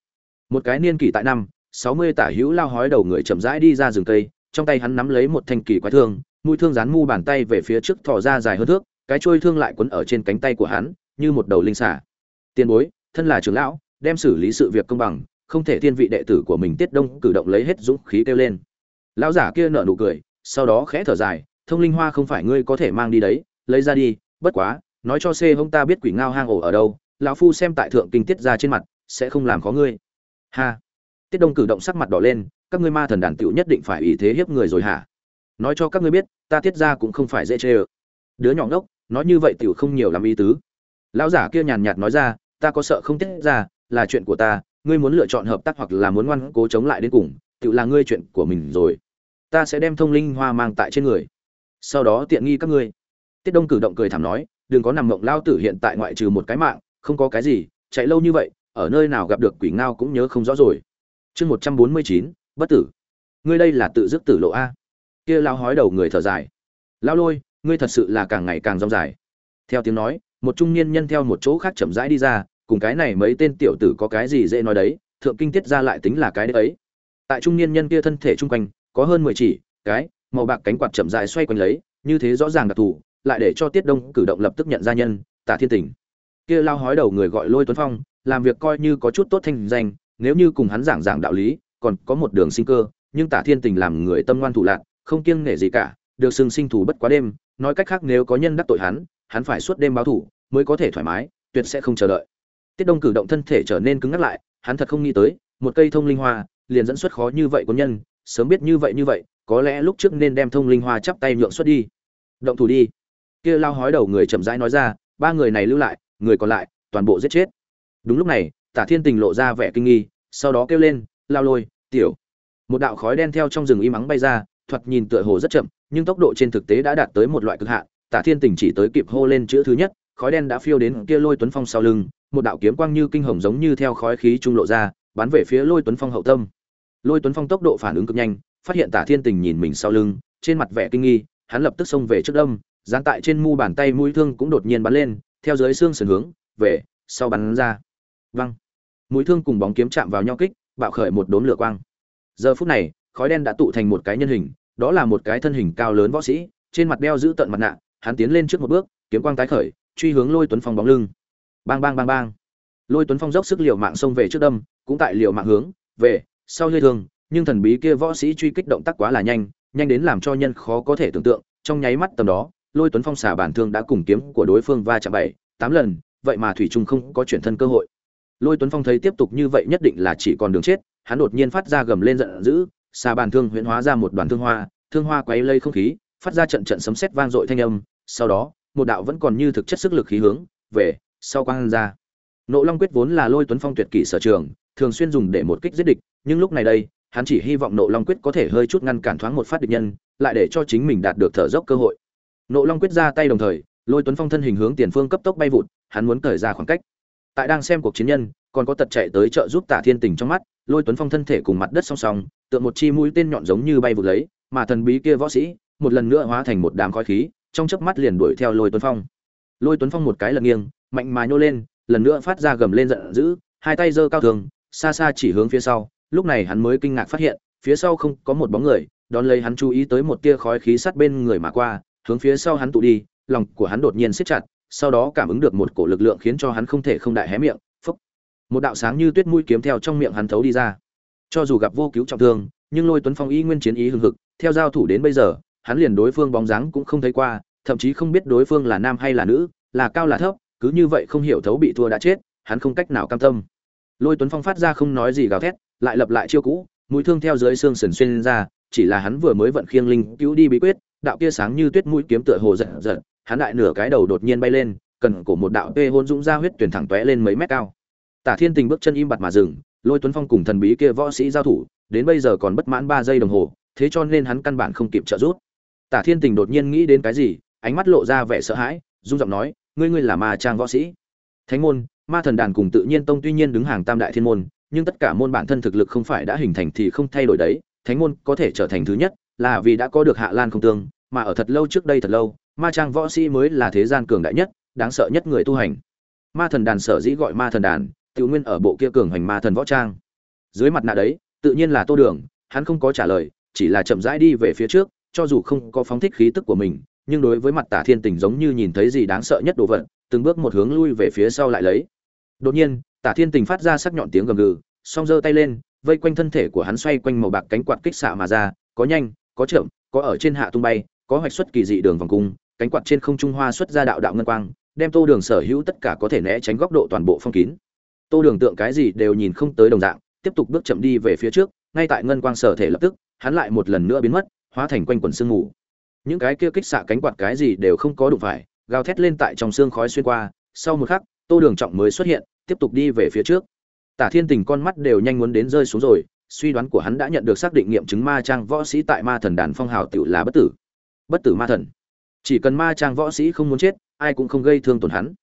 Một cái niên kỷ tại năm, sáu mươi tả hữu lao hói đầu người chậm rãi đi ra rừng cây, trong tay hắn nắm lấy một thanh kỳ quái thương, mũi thương dán mu bàn tay về phía trước thò ra dài hơn thước, cái trôi thương lại quấn ở trên cánh tay của hắn, như một đầu linh xả tiền bối, thân là trưởng lão, đem xử lý sự việc công bằng, không thể thiên vị đệ tử của mình tiết đông cử động lấy hết dũng khí kêu lên. Lão giả kia nở nụ cười, sau đó khẽ thở dài, thông linh hoa không phải ngươi có thể mang đi đấy, lấy ra đi, bất quá nói cho c hông ta biết quỷ ngao hang ổ ở đâu, lão phu xem tại thượng kinh tiết ra trên mặt, sẽ không làm khó ngươi. Ha. Tiết đông cử động sắc mặt đỏ lên, các ngươi ma thần đàn tựu nhất định phải ý thế hiếp người rồi hả? Nói cho các ngươi biết, ta tiết ra cũng không phải dễ chê ơ. Đứa nhỏ ngốc, nói như vậy tựu không nhiều làm ý tứ. Lão giả kia nhàn nhạt nói ra, ta có sợ không tiết ra, là chuyện của ta, ngươi muốn lựa chọn hợp tác hoặc là muốn ngoan cố chống lại đến cùng tự là ngươi chuyện của mình rồi. Ta sẽ đem thông linh hoa mang tại trên người. Sau đó tiện nghi các ngươi. Tiết đông cử động cười thảm nói đừng có nằm mộng lao tử hiện tại ngoại trừ một cái mạng, không có cái gì, chạy lâu như vậy, ở nơi nào gặp được quỷ ngao cũng nhớ không rõ rồi. Chương một trăm bốn mươi chín, bất tử. Ngươi đây là tự dứt tử lộ a. Kia lao hói đầu người thở dài. Lao lôi, ngươi thật sự là càng ngày càng rong dài. Theo tiếng nói, một trung niên nhân theo một chỗ khác chậm rãi đi ra, cùng cái này mấy tên tiểu tử có cái gì dễ nói đấy, thượng kinh tiết ra lại tính là cái đấy. Tại trung niên nhân kia thân thể chung quanh, có hơn mười chỉ, cái, màu bạc cánh quạt chậm dài xoay quanh lấy, như thế rõ ràng đặc thù lại để cho tiết đông cử động lập tức nhận ra nhân, tả thiên tình. Kia lao hói đầu người gọi lôi tuấn phong, làm việc coi như có chút tốt thanh danh, nếu như cùng hắn giảng giảng đạo lý, còn có một đường sinh cơ, nhưng tả thiên tình làm người tâm ngoan thủ lạc, không kiêng nể gì cả, được xưng sinh thủ bất quá đêm, nói cách khác nếu có nhân đắc tội hắn hắn phải suốt đêm báo thủ, mới có thể thoải mái, tuyệt sẽ không chờ đợi. Tiết đông cử động thân thể trở nên cứng ngắc lại, hắn thật không nghĩ tới, một cây thông linh hoa, liền dẫn xuất khó như vậy của nhân, sớm biết như vậy như vậy, có lẽ lúc trước nên đem thông linh hoa chắp tay nhượng xuất đi. Động thủ đi kia lao hói đầu người chậm rãi nói ra, ba người này lưu lại, người còn lại, toàn bộ giết chết. Đúng lúc này, tả thiên tình lộ ra vẻ kinh nghi, sau đó kêu lên, lao lôi, tiểu. Một đạo khói đen theo trong rừng im ắng bay ra, thoạt nhìn tựa hồ rất chậm, nhưng tốc độ trên thực tế đã đạt tới một loại cực hạn. Tả thiên tình chỉ tới kịp hô lên chữ thứ nhất, khói đen đã phiêu đến kia lôi tuấn phong sau lưng, một đạo kiếm quang như kinh hồng giống như theo khói khí trung lộ ra, bắn về phía lôi tuấn phong hậu tâm. Lôi tuấn phong tốc độ phản ứng cực nhanh, phát hiện tả thiên tình nhìn mình sau lưng, trên mặt vẻ kinh nghi, hắn lập tức xông về trước đông giáng tại trên mu bàn tay mũi thương cũng đột nhiên bắn lên, theo dưới xương sườn hướng, về, sau bắn ra. Văng mũi thương cùng bóng kiếm chạm vào nhau kích, bạo khởi một đốm lửa quang. Giờ phút này, khói đen đã tụ thành một cái nhân hình, đó là một cái thân hình cao lớn võ sĩ, trên mặt đeo giữ tận mặt nạ, hắn tiến lên trước một bước, kiếm quang tái khởi, truy hướng lôi tuấn phong bóng lưng. Bang bang bang bang. Lôi tuấn phong dốc sức liều mạng xông về trước đâm, cũng tại liều mạng hướng, về, sau hơi thương, nhưng thần bí kia võ sĩ truy kích động tác quá là nhanh nhanh đến làm cho nhân khó có thể tưởng tượng, trong nháy mắt tầm đó lôi tuấn phong xả bản thương đã cùng kiếm của đối phương va chạm bảy, tám lần, vậy mà thủy trung không có chuyển thân cơ hội. Lôi tuấn phong thấy tiếp tục như vậy nhất định là chỉ còn đường chết, hắn đột nhiên phát ra gầm lên giận dữ xà bàn thương huyễn hóa ra một đoàn thương hoa thương hoa quấy lây không khí, phát ra trận trận sấm sét vang dội thanh âm, sau đó, một đạo vẫn còn như thực chất sức lực khí hướng về sau quang ra. Nộ long quyết vốn là lôi tuấn phong tuyệt kỷ sở trường, thường xuyên dùng để một kích giết địch, nhưng lúc này đây, hắn chỉ hy vọng nộ long quyết có thể hơi chút ngăn cản thoáng một phát địch nhân, lại để cho chính mình đạt được thở dốc cơ hội nộ long quyết ra tay đồng thời, lôi tuấn phong thân hình hướng tiền phương cấp tốc bay vụt, hắn muốn cởi ra khoảng cách. Tại đang xem cuộc chiến nhân, còn có tật chạy tới trợ giúp tả thiên tình trong mắt, lôi tuấn phong thân thể cùng mặt đất song song, tựa một chi mũi tên nhọn giống như bay vụt lấy, mà thần bí kia võ sĩ, một lần nữa hóa thành một đám khói khí, trong chớp mắt liền đuổi theo lôi tuấn phong. Lôi tuấn phong một cái lật nghiêng, mạnh mà nhô lên, lần nữa phát ra gầm lên giận dữ, hai tay giơ cao thường, xa xa chỉ hướng phía sau, lúc này hắn mới kinh ngạc phát hiện, phía sau không có một bóng người, đón lấy hắn chú ý tới một tia khói khí sát bên người mà qua hướng phía sau hắn tụ đi, lòng của hắn đột nhiên siết chặt, sau đó cảm ứng được một cổ lực lượng khiến cho hắn không thể không đại hé miệng, phốc. một đạo sáng như tuyết mũi kiếm theo trong miệng hắn thấu đi ra cho dù gặp vô cứu trọng thương, nhưng lôi tuấn phong y nguyên chiến ý hừng hực, theo giao thủ đến bây giờ, hắn liền đối phương bóng dáng cũng không thấy qua, thậm chí không biết đối phương là nam hay là nữ, là cao là thấp, cứ như vậy không hiểu thấu bị thua đã chết, hắn không cách nào cam tâm lôi tuấn phong phát ra không nói gì gào thét, lại lập lại chiêu cũ, mũi thương theo dưới xương sườn xuyên ra, chỉ là hắn vừa mới vận khiêng linh cứu đi bí quyết đạo kia sáng như tuyết mũi kiếm tựa hồ giật giật, hắn đại nửa cái đầu đột nhiên bay lên, cần cổ một đạo tê hôn dũng ra huyết tuyển thẳng tóe lên mấy mét cao. Tả thiên tình bước chân im bặt mà dừng, lôi tuấn phong cùng thần bí kia võ sĩ giao thủ, đến bây giờ còn bất mãn ba giây đồng hồ, thế cho nên hắn căn bản không kịp trợ giúp. Tả thiên tình đột nhiên nghĩ đến cái gì, ánh mắt lộ ra vẻ sợ hãi, run giọng nói, ngươi ngươi là ma trang võ sĩ. Thánh môn, ma thần đàn cùng tự nhiên tông tuy nhiên đứng hàng tam đại thiên môn, nhưng tất cả môn bản thân thực lực không phải đã hình thành thì không thay đổi đấy, thánh môn có thể trở thành thứ nhất là vì đã có được hạ lan không tương, mà ở thật lâu trước đây thật lâu, ma trang võ sĩ mới là thế gian cường đại nhất, đáng sợ nhất người tu hành. Ma thần đàn sở dĩ gọi ma thần đàn, tự nguyên ở bộ kia cường hành ma thần võ trang. Dưới mặt nạ đấy, tự nhiên là tô đường, hắn không có trả lời, chỉ là chậm rãi đi về phía trước, cho dù không có phóng thích khí tức của mình, nhưng đối với mặt tả thiên tình giống như nhìn thấy gì đáng sợ nhất đồ vật, từng bước một hướng lui về phía sau lại lấy. Đột nhiên, tả thiên tình phát ra sắc nhọn tiếng gầm gừ, song giơ tay lên, vây quanh thân thể của hắn xoay quanh màu bạc cánh quạt kích xạ mà ra, có nhanh có chậm, có ở trên hạ tung bay, có hoạch xuất kỳ dị đường vòng cung, cánh quạt trên không trung hoa xuất ra đạo đạo ngân quang, đem tô đường sở hữu tất cả có thể né tránh góc độ toàn bộ phong kín. Tô đường tượng cái gì đều nhìn không tới đồng dạng, tiếp tục bước chậm đi về phía trước, ngay tại ngân quang sở thể lập tức, hắn lại một lần nữa biến mất, hóa thành quanh quần sương mù. Những cái kia kích xạ cánh quạt cái gì đều không có đụng phải, gào thét lên tại trong xương khói xuyên qua, sau một khắc, tô đường trọng mới xuất hiện, tiếp tục đi về phía trước. Tả thiên tình con mắt đều nhanh muốn đến rơi xuống rồi suy đoán của hắn đã nhận được xác định nghiệm chứng ma trang võ sĩ tại ma thần đàn phong hào tự là bất tử. Bất tử ma thần. Chỉ cần ma trang võ sĩ không muốn chết, ai cũng không gây thương tổn hắn.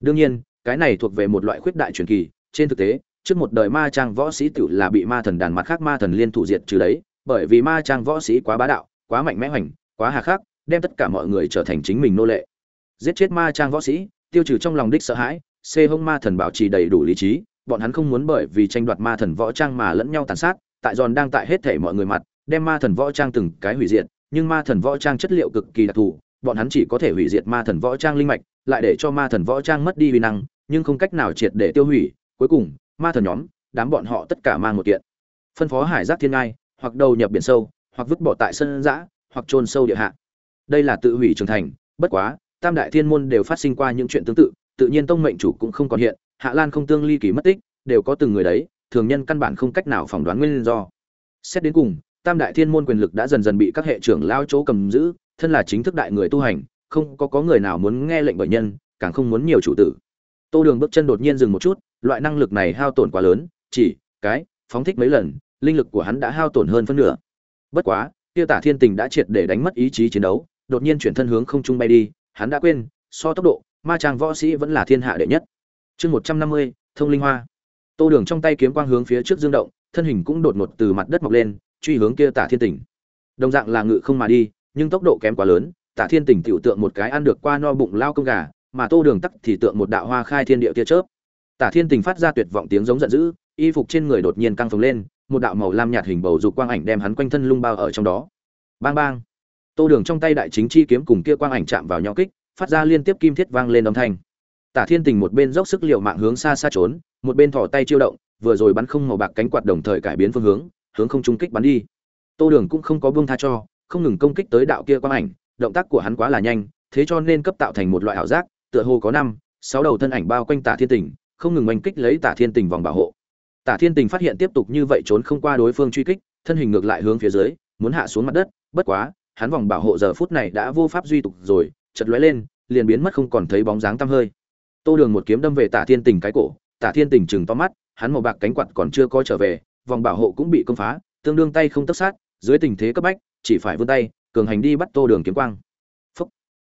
Đương nhiên, cái này thuộc về một loại khuyết đại truyền kỳ, trên thực tế, trước một đời ma trang võ sĩ tự là bị ma thần đàn mặt khác ma thần liên thủ diệt trừ đấy, bởi vì ma trang võ sĩ quá bá đạo, quá mạnh mẽ hoành, quá hà khắc, đem tất cả mọi người trở thành chính mình nô lệ. Giết chết ma trang võ sĩ, tiêu trừ trong lòng đích sợ hãi, xê hông ma thần bảo trì đầy đủ lý trí bọn hắn không muốn bởi vì tranh đoạt ma thần võ trang mà lẫn nhau tàn sát, tại giòn đang tại hết thể mọi người mặt, đem ma thần võ trang từng cái hủy diệt, nhưng ma thần võ trang chất liệu cực kỳ đặc thù, bọn hắn chỉ có thể hủy diệt ma thần võ trang linh mạch, lại để cho ma thần võ trang mất đi uy năng, nhưng không cách nào triệt để tiêu hủy, cuối cùng, ma thần nhóm, đám bọn họ tất cả mang một kiện. Phân phó hải giác thiên ngai, hoặc đầu nhập biển sâu, hoặc vứt bỏ tại sân giã hoặc trôn sâu địa hạ. Đây là tự hủy trưởng thành, bất quá, tam đại thiên môn đều phát sinh qua những chuyện tương tự tự nhiên tông mệnh chủ cũng không còn hiện, hạ lan không tương ly kỳ mất tích, đều có từng người đấy, thường nhân căn bản không cách nào phỏng đoán nguyên do. Xét đến cùng, tam đại thiên môn quyền lực đã dần dần bị các hệ trưởng lao chỗ cầm giữ, thân là chính thức đại người tu hành, không có có người nào muốn nghe lệnh bởi nhân, càng không muốn nhiều chủ tử. Tô đường bước chân đột nhiên dừng một chút, loại năng lực này hao tổn quá lớn, chỉ, cái, phóng thích mấy lần, linh lực của hắn đã hao tổn hơn phân nửa. Bất quá, kia tả thiên tình đã triệt để đánh mất ý chí chiến đấu, đột nhiên chuyển thân hướng không trung bay đi, hắn đã quên, so tốc độ ma trang võ sĩ vẫn là thiên hạ đệ nhất. Chương một trăm năm mươi, thông linh hoa. Tô đường trong tay kiếm quang hướng phía trước dương động, thân hình cũng đột ngột từ mặt đất mọc lên, truy hướng kia tả thiên tỉnh. Đồng dạng là ngự không mà đi, nhưng tốc độ kém quá lớn, tả thiên tỉnh tiểu tượng một cái ăn được qua no bụng lao công gà, mà tô đường tắc thì tượng một đạo hoa khai thiên địa tia chớp. Tả thiên tỉnh phát ra tuyệt vọng tiếng giống giận dữ, y phục trên người đột nhiên căng phồng lên, một đạo màu lam nhạt hình bầu dục quang ảnh đem hắn quanh thân lung bao ở trong đó. Bang bang. Tô đường trong tay đại chính chi kiếm cùng kia quang ảnh chạm vào nhau kích phát ra liên tiếp kim thiết vang lên âm thanh. Tả thiên tình một bên dốc sức liệu mạng hướng xa xa trốn, một bên thò tay chiêu động, vừa rồi bắn không màu bạc cánh quạt đồng thời cải biến phương hướng hướng không trung kích bắn đi. Tô đường cũng không có buông tha cho, không ngừng công kích tới đạo kia quang ảnh, động tác của hắn quá là nhanh, thế cho nên cấp tạo thành một loại ảo giác, tựa hồ có năm, sáu đầu thân ảnh bao quanh tả thiên tình, không ngừng oanh kích lấy tả thiên tình vòng bảo hộ. Tả thiên tình phát hiện tiếp tục như vậy trốn không qua đối phương truy kích, thân hình ngược lại hướng phía dưới, muốn hạ xuống mặt đất, bất quá, hắn vòng bảo hộ giờ phút này đã vô pháp duy tục rồi chật lóe lên liền biến mất không còn thấy bóng dáng tăm hơi. Tô đường một kiếm đâm về tả thiên tình cái cổ, tả thiên tình chừng to mắt, hắn màu bạc cánh quạt còn chưa có trở về, vòng bảo hộ cũng bị công phá, tương đương tay không tất sát, dưới tình thế cấp bách, chỉ phải vươn tay, cường hành đi bắt tô đường kiếm quang. Phúc.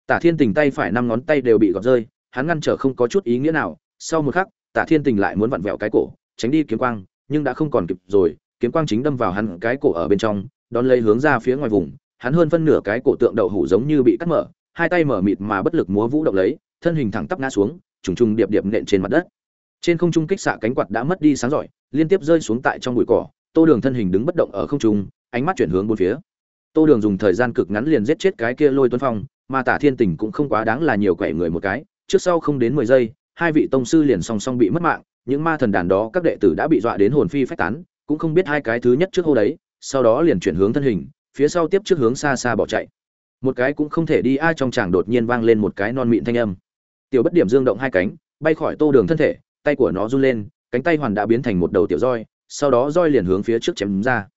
Tả thiên tình tay phải năm ngón tay đều bị gọt rơi, hắn ngăn trở không có chút ý nghĩa nào, sau một khắc, tả thiên tình lại muốn vặn vẹo cái cổ, tránh đi kiếm quang, nhưng đã không còn kịp rồi, kiếm quang chính đâm vào hắn cái cổ ở bên trong, đón lấy hướng ra phía ngoài vùng, hắn hơn phân nửa cái cổ tượng đậu hủ giống như bị cắt mở hai tay mở mịt mà bất lực múa vũ động lấy, thân hình thẳng tắp ngã xuống, trùng trùng điệp điệp nện trên mặt đất. Trên không trung kích xạ cánh quạt đã mất đi sáng giỏi, liên tiếp rơi xuống tại trong bụi cỏ, tô đường thân hình đứng bất động ở không trung, ánh mắt chuyển hướng bốn phía. Tô đường dùng thời gian cực ngắn liền giết chết cái kia lôi tuấn phong, mà tả thiên tình cũng không quá đáng là nhiều quẻ người một cái. Trước sau không đến mười giây, hai vị tông sư liền song song bị mất mạng, những ma thần đàn đó các đệ tử đã bị dọa đến hồn phi phách tán, cũng không biết hai cái thứ nhất trước hô đấy, sau đó liền chuyển hướng thân hình, phía sau tiếp trước hướng xa xa bỏ chạy một cái cũng không thể đi ai trong chàng đột nhiên vang lên một cái non mịn thanh âm. Tiểu bất điểm dương động hai cánh, bay khỏi tô đường thân thể, tay của nó run lên, cánh tay hoàn đã biến thành một đầu tiểu roi, sau đó roi liền hướng phía trước chém ra.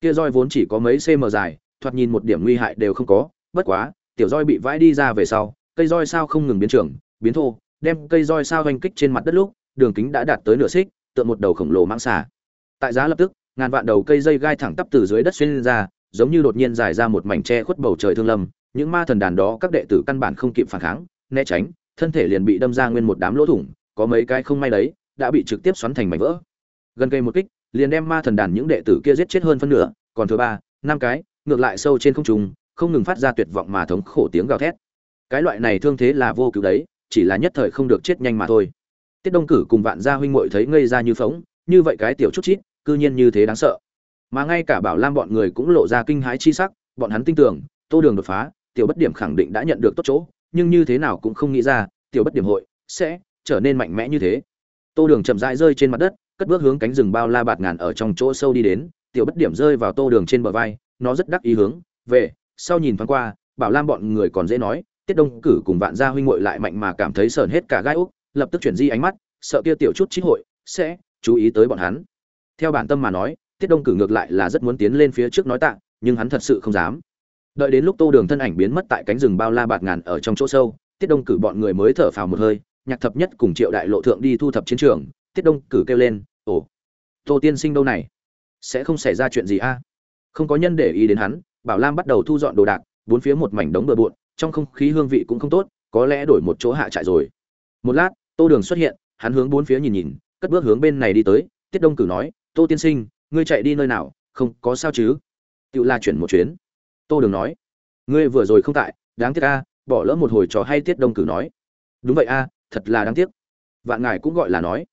Kia roi vốn chỉ có mấy cm dài, thoạt nhìn một điểm nguy hại đều không có, bất quá, tiểu roi bị vãi đi ra về sau, cây roi sao không ngừng biến trưởng, biến thô, đem cây roi sao oanh kích trên mặt đất lúc, đường kính đã đạt tới nửa xích tượng một đầu khổng lồ mang xà. Tại giá lập tức, ngàn vạn đầu cây dây gai thẳng tắp từ dưới đất xuyên lên ra giống như đột nhiên dài ra một mảnh tre khuất bầu trời thương lâm, những ma thần đàn đó các đệ tử căn bản không kịp phản kháng, né tránh, thân thể liền bị đâm ra nguyên một đám lỗ thủng, có mấy cái không may đấy, đã bị trực tiếp xoắn thành mảnh vỡ. Gần cây một kích, liền đem ma thần đàn những đệ tử kia giết chết hơn phân nửa, còn thứ ba, năm cái, ngược lại sâu trên không trung, không ngừng phát ra tuyệt vọng mà thống khổ tiếng gào thét. Cái loại này thương thế là vô cứu đấy, chỉ là nhất thời không được chết nhanh mà thôi. Tiết đông cử cùng vạn gia huynh muội thấy ngây ra như phóng như vậy cái tiểu chút chít, cư nhiên như thế đáng sợ mà ngay cả bảo lam bọn người cũng lộ ra kinh hãi chi sắc, bọn hắn tin tưởng, tô đường đột phá, tiểu bất điểm khẳng định đã nhận được tốt chỗ, nhưng như thế nào cũng không nghĩ ra, tiểu bất điểm hội sẽ trở nên mạnh mẽ như thế. Tô đường chậm rãi rơi trên mặt đất, cất bước hướng cánh rừng bao la bạt ngàn ở trong chỗ sâu đi đến, tiểu bất điểm rơi vào tô đường trên bờ vai, nó rất đắc ý hướng về, sau nhìn thoáng qua, bảo lam bọn người còn dễ nói, tiết đông cử cùng vạn gia huynh ngội lại mạnh mà cảm thấy sờn hết cả gai úc, lập tức chuyển di ánh mắt, sợ kia tiểu chút trí hội sẽ chú ý tới bọn hắn. Theo bản tâm mà nói tiết đông cử ngược lại là rất muốn tiến lên phía trước nói tạ, nhưng hắn thật sự không dám. Đợi đến lúc tô đường thân ảnh biến mất tại cánh rừng bao la bạt ngàn ở trong chỗ sâu, tiết đông cử bọn người mới thở phào một hơi, nhạc thập nhất cùng triệu đại lộ thượng đi thu thập chiến trường, tiết đông cử kêu lên, ồ, tô tiên sinh đâu này? Sẽ không xảy ra chuyện gì a? Không có nhân để ý đến hắn, bảo lam bắt đầu thu dọn đồ đạc, bốn phía một mảnh đống bừa bộn, trong không khí hương vị cũng không tốt, có lẽ đổi một chỗ hạ trại rồi. Một lát, tô đường xuất hiện, hắn hướng bốn phía nhìn nhìn, cất bước hướng bên này đi tới, tiết đông cử nói, tô tiên sinh ngươi chạy đi nơi nào, không có sao chứ? Tự la chuyển một chuyến. Tô đường nói, ngươi vừa rồi không tại, đáng tiếc a, bỏ lỡ một hồi trò hay tiết đông cử nói. Đúng vậy a, thật là đáng tiếc. Vạn ngài cũng gọi là nói,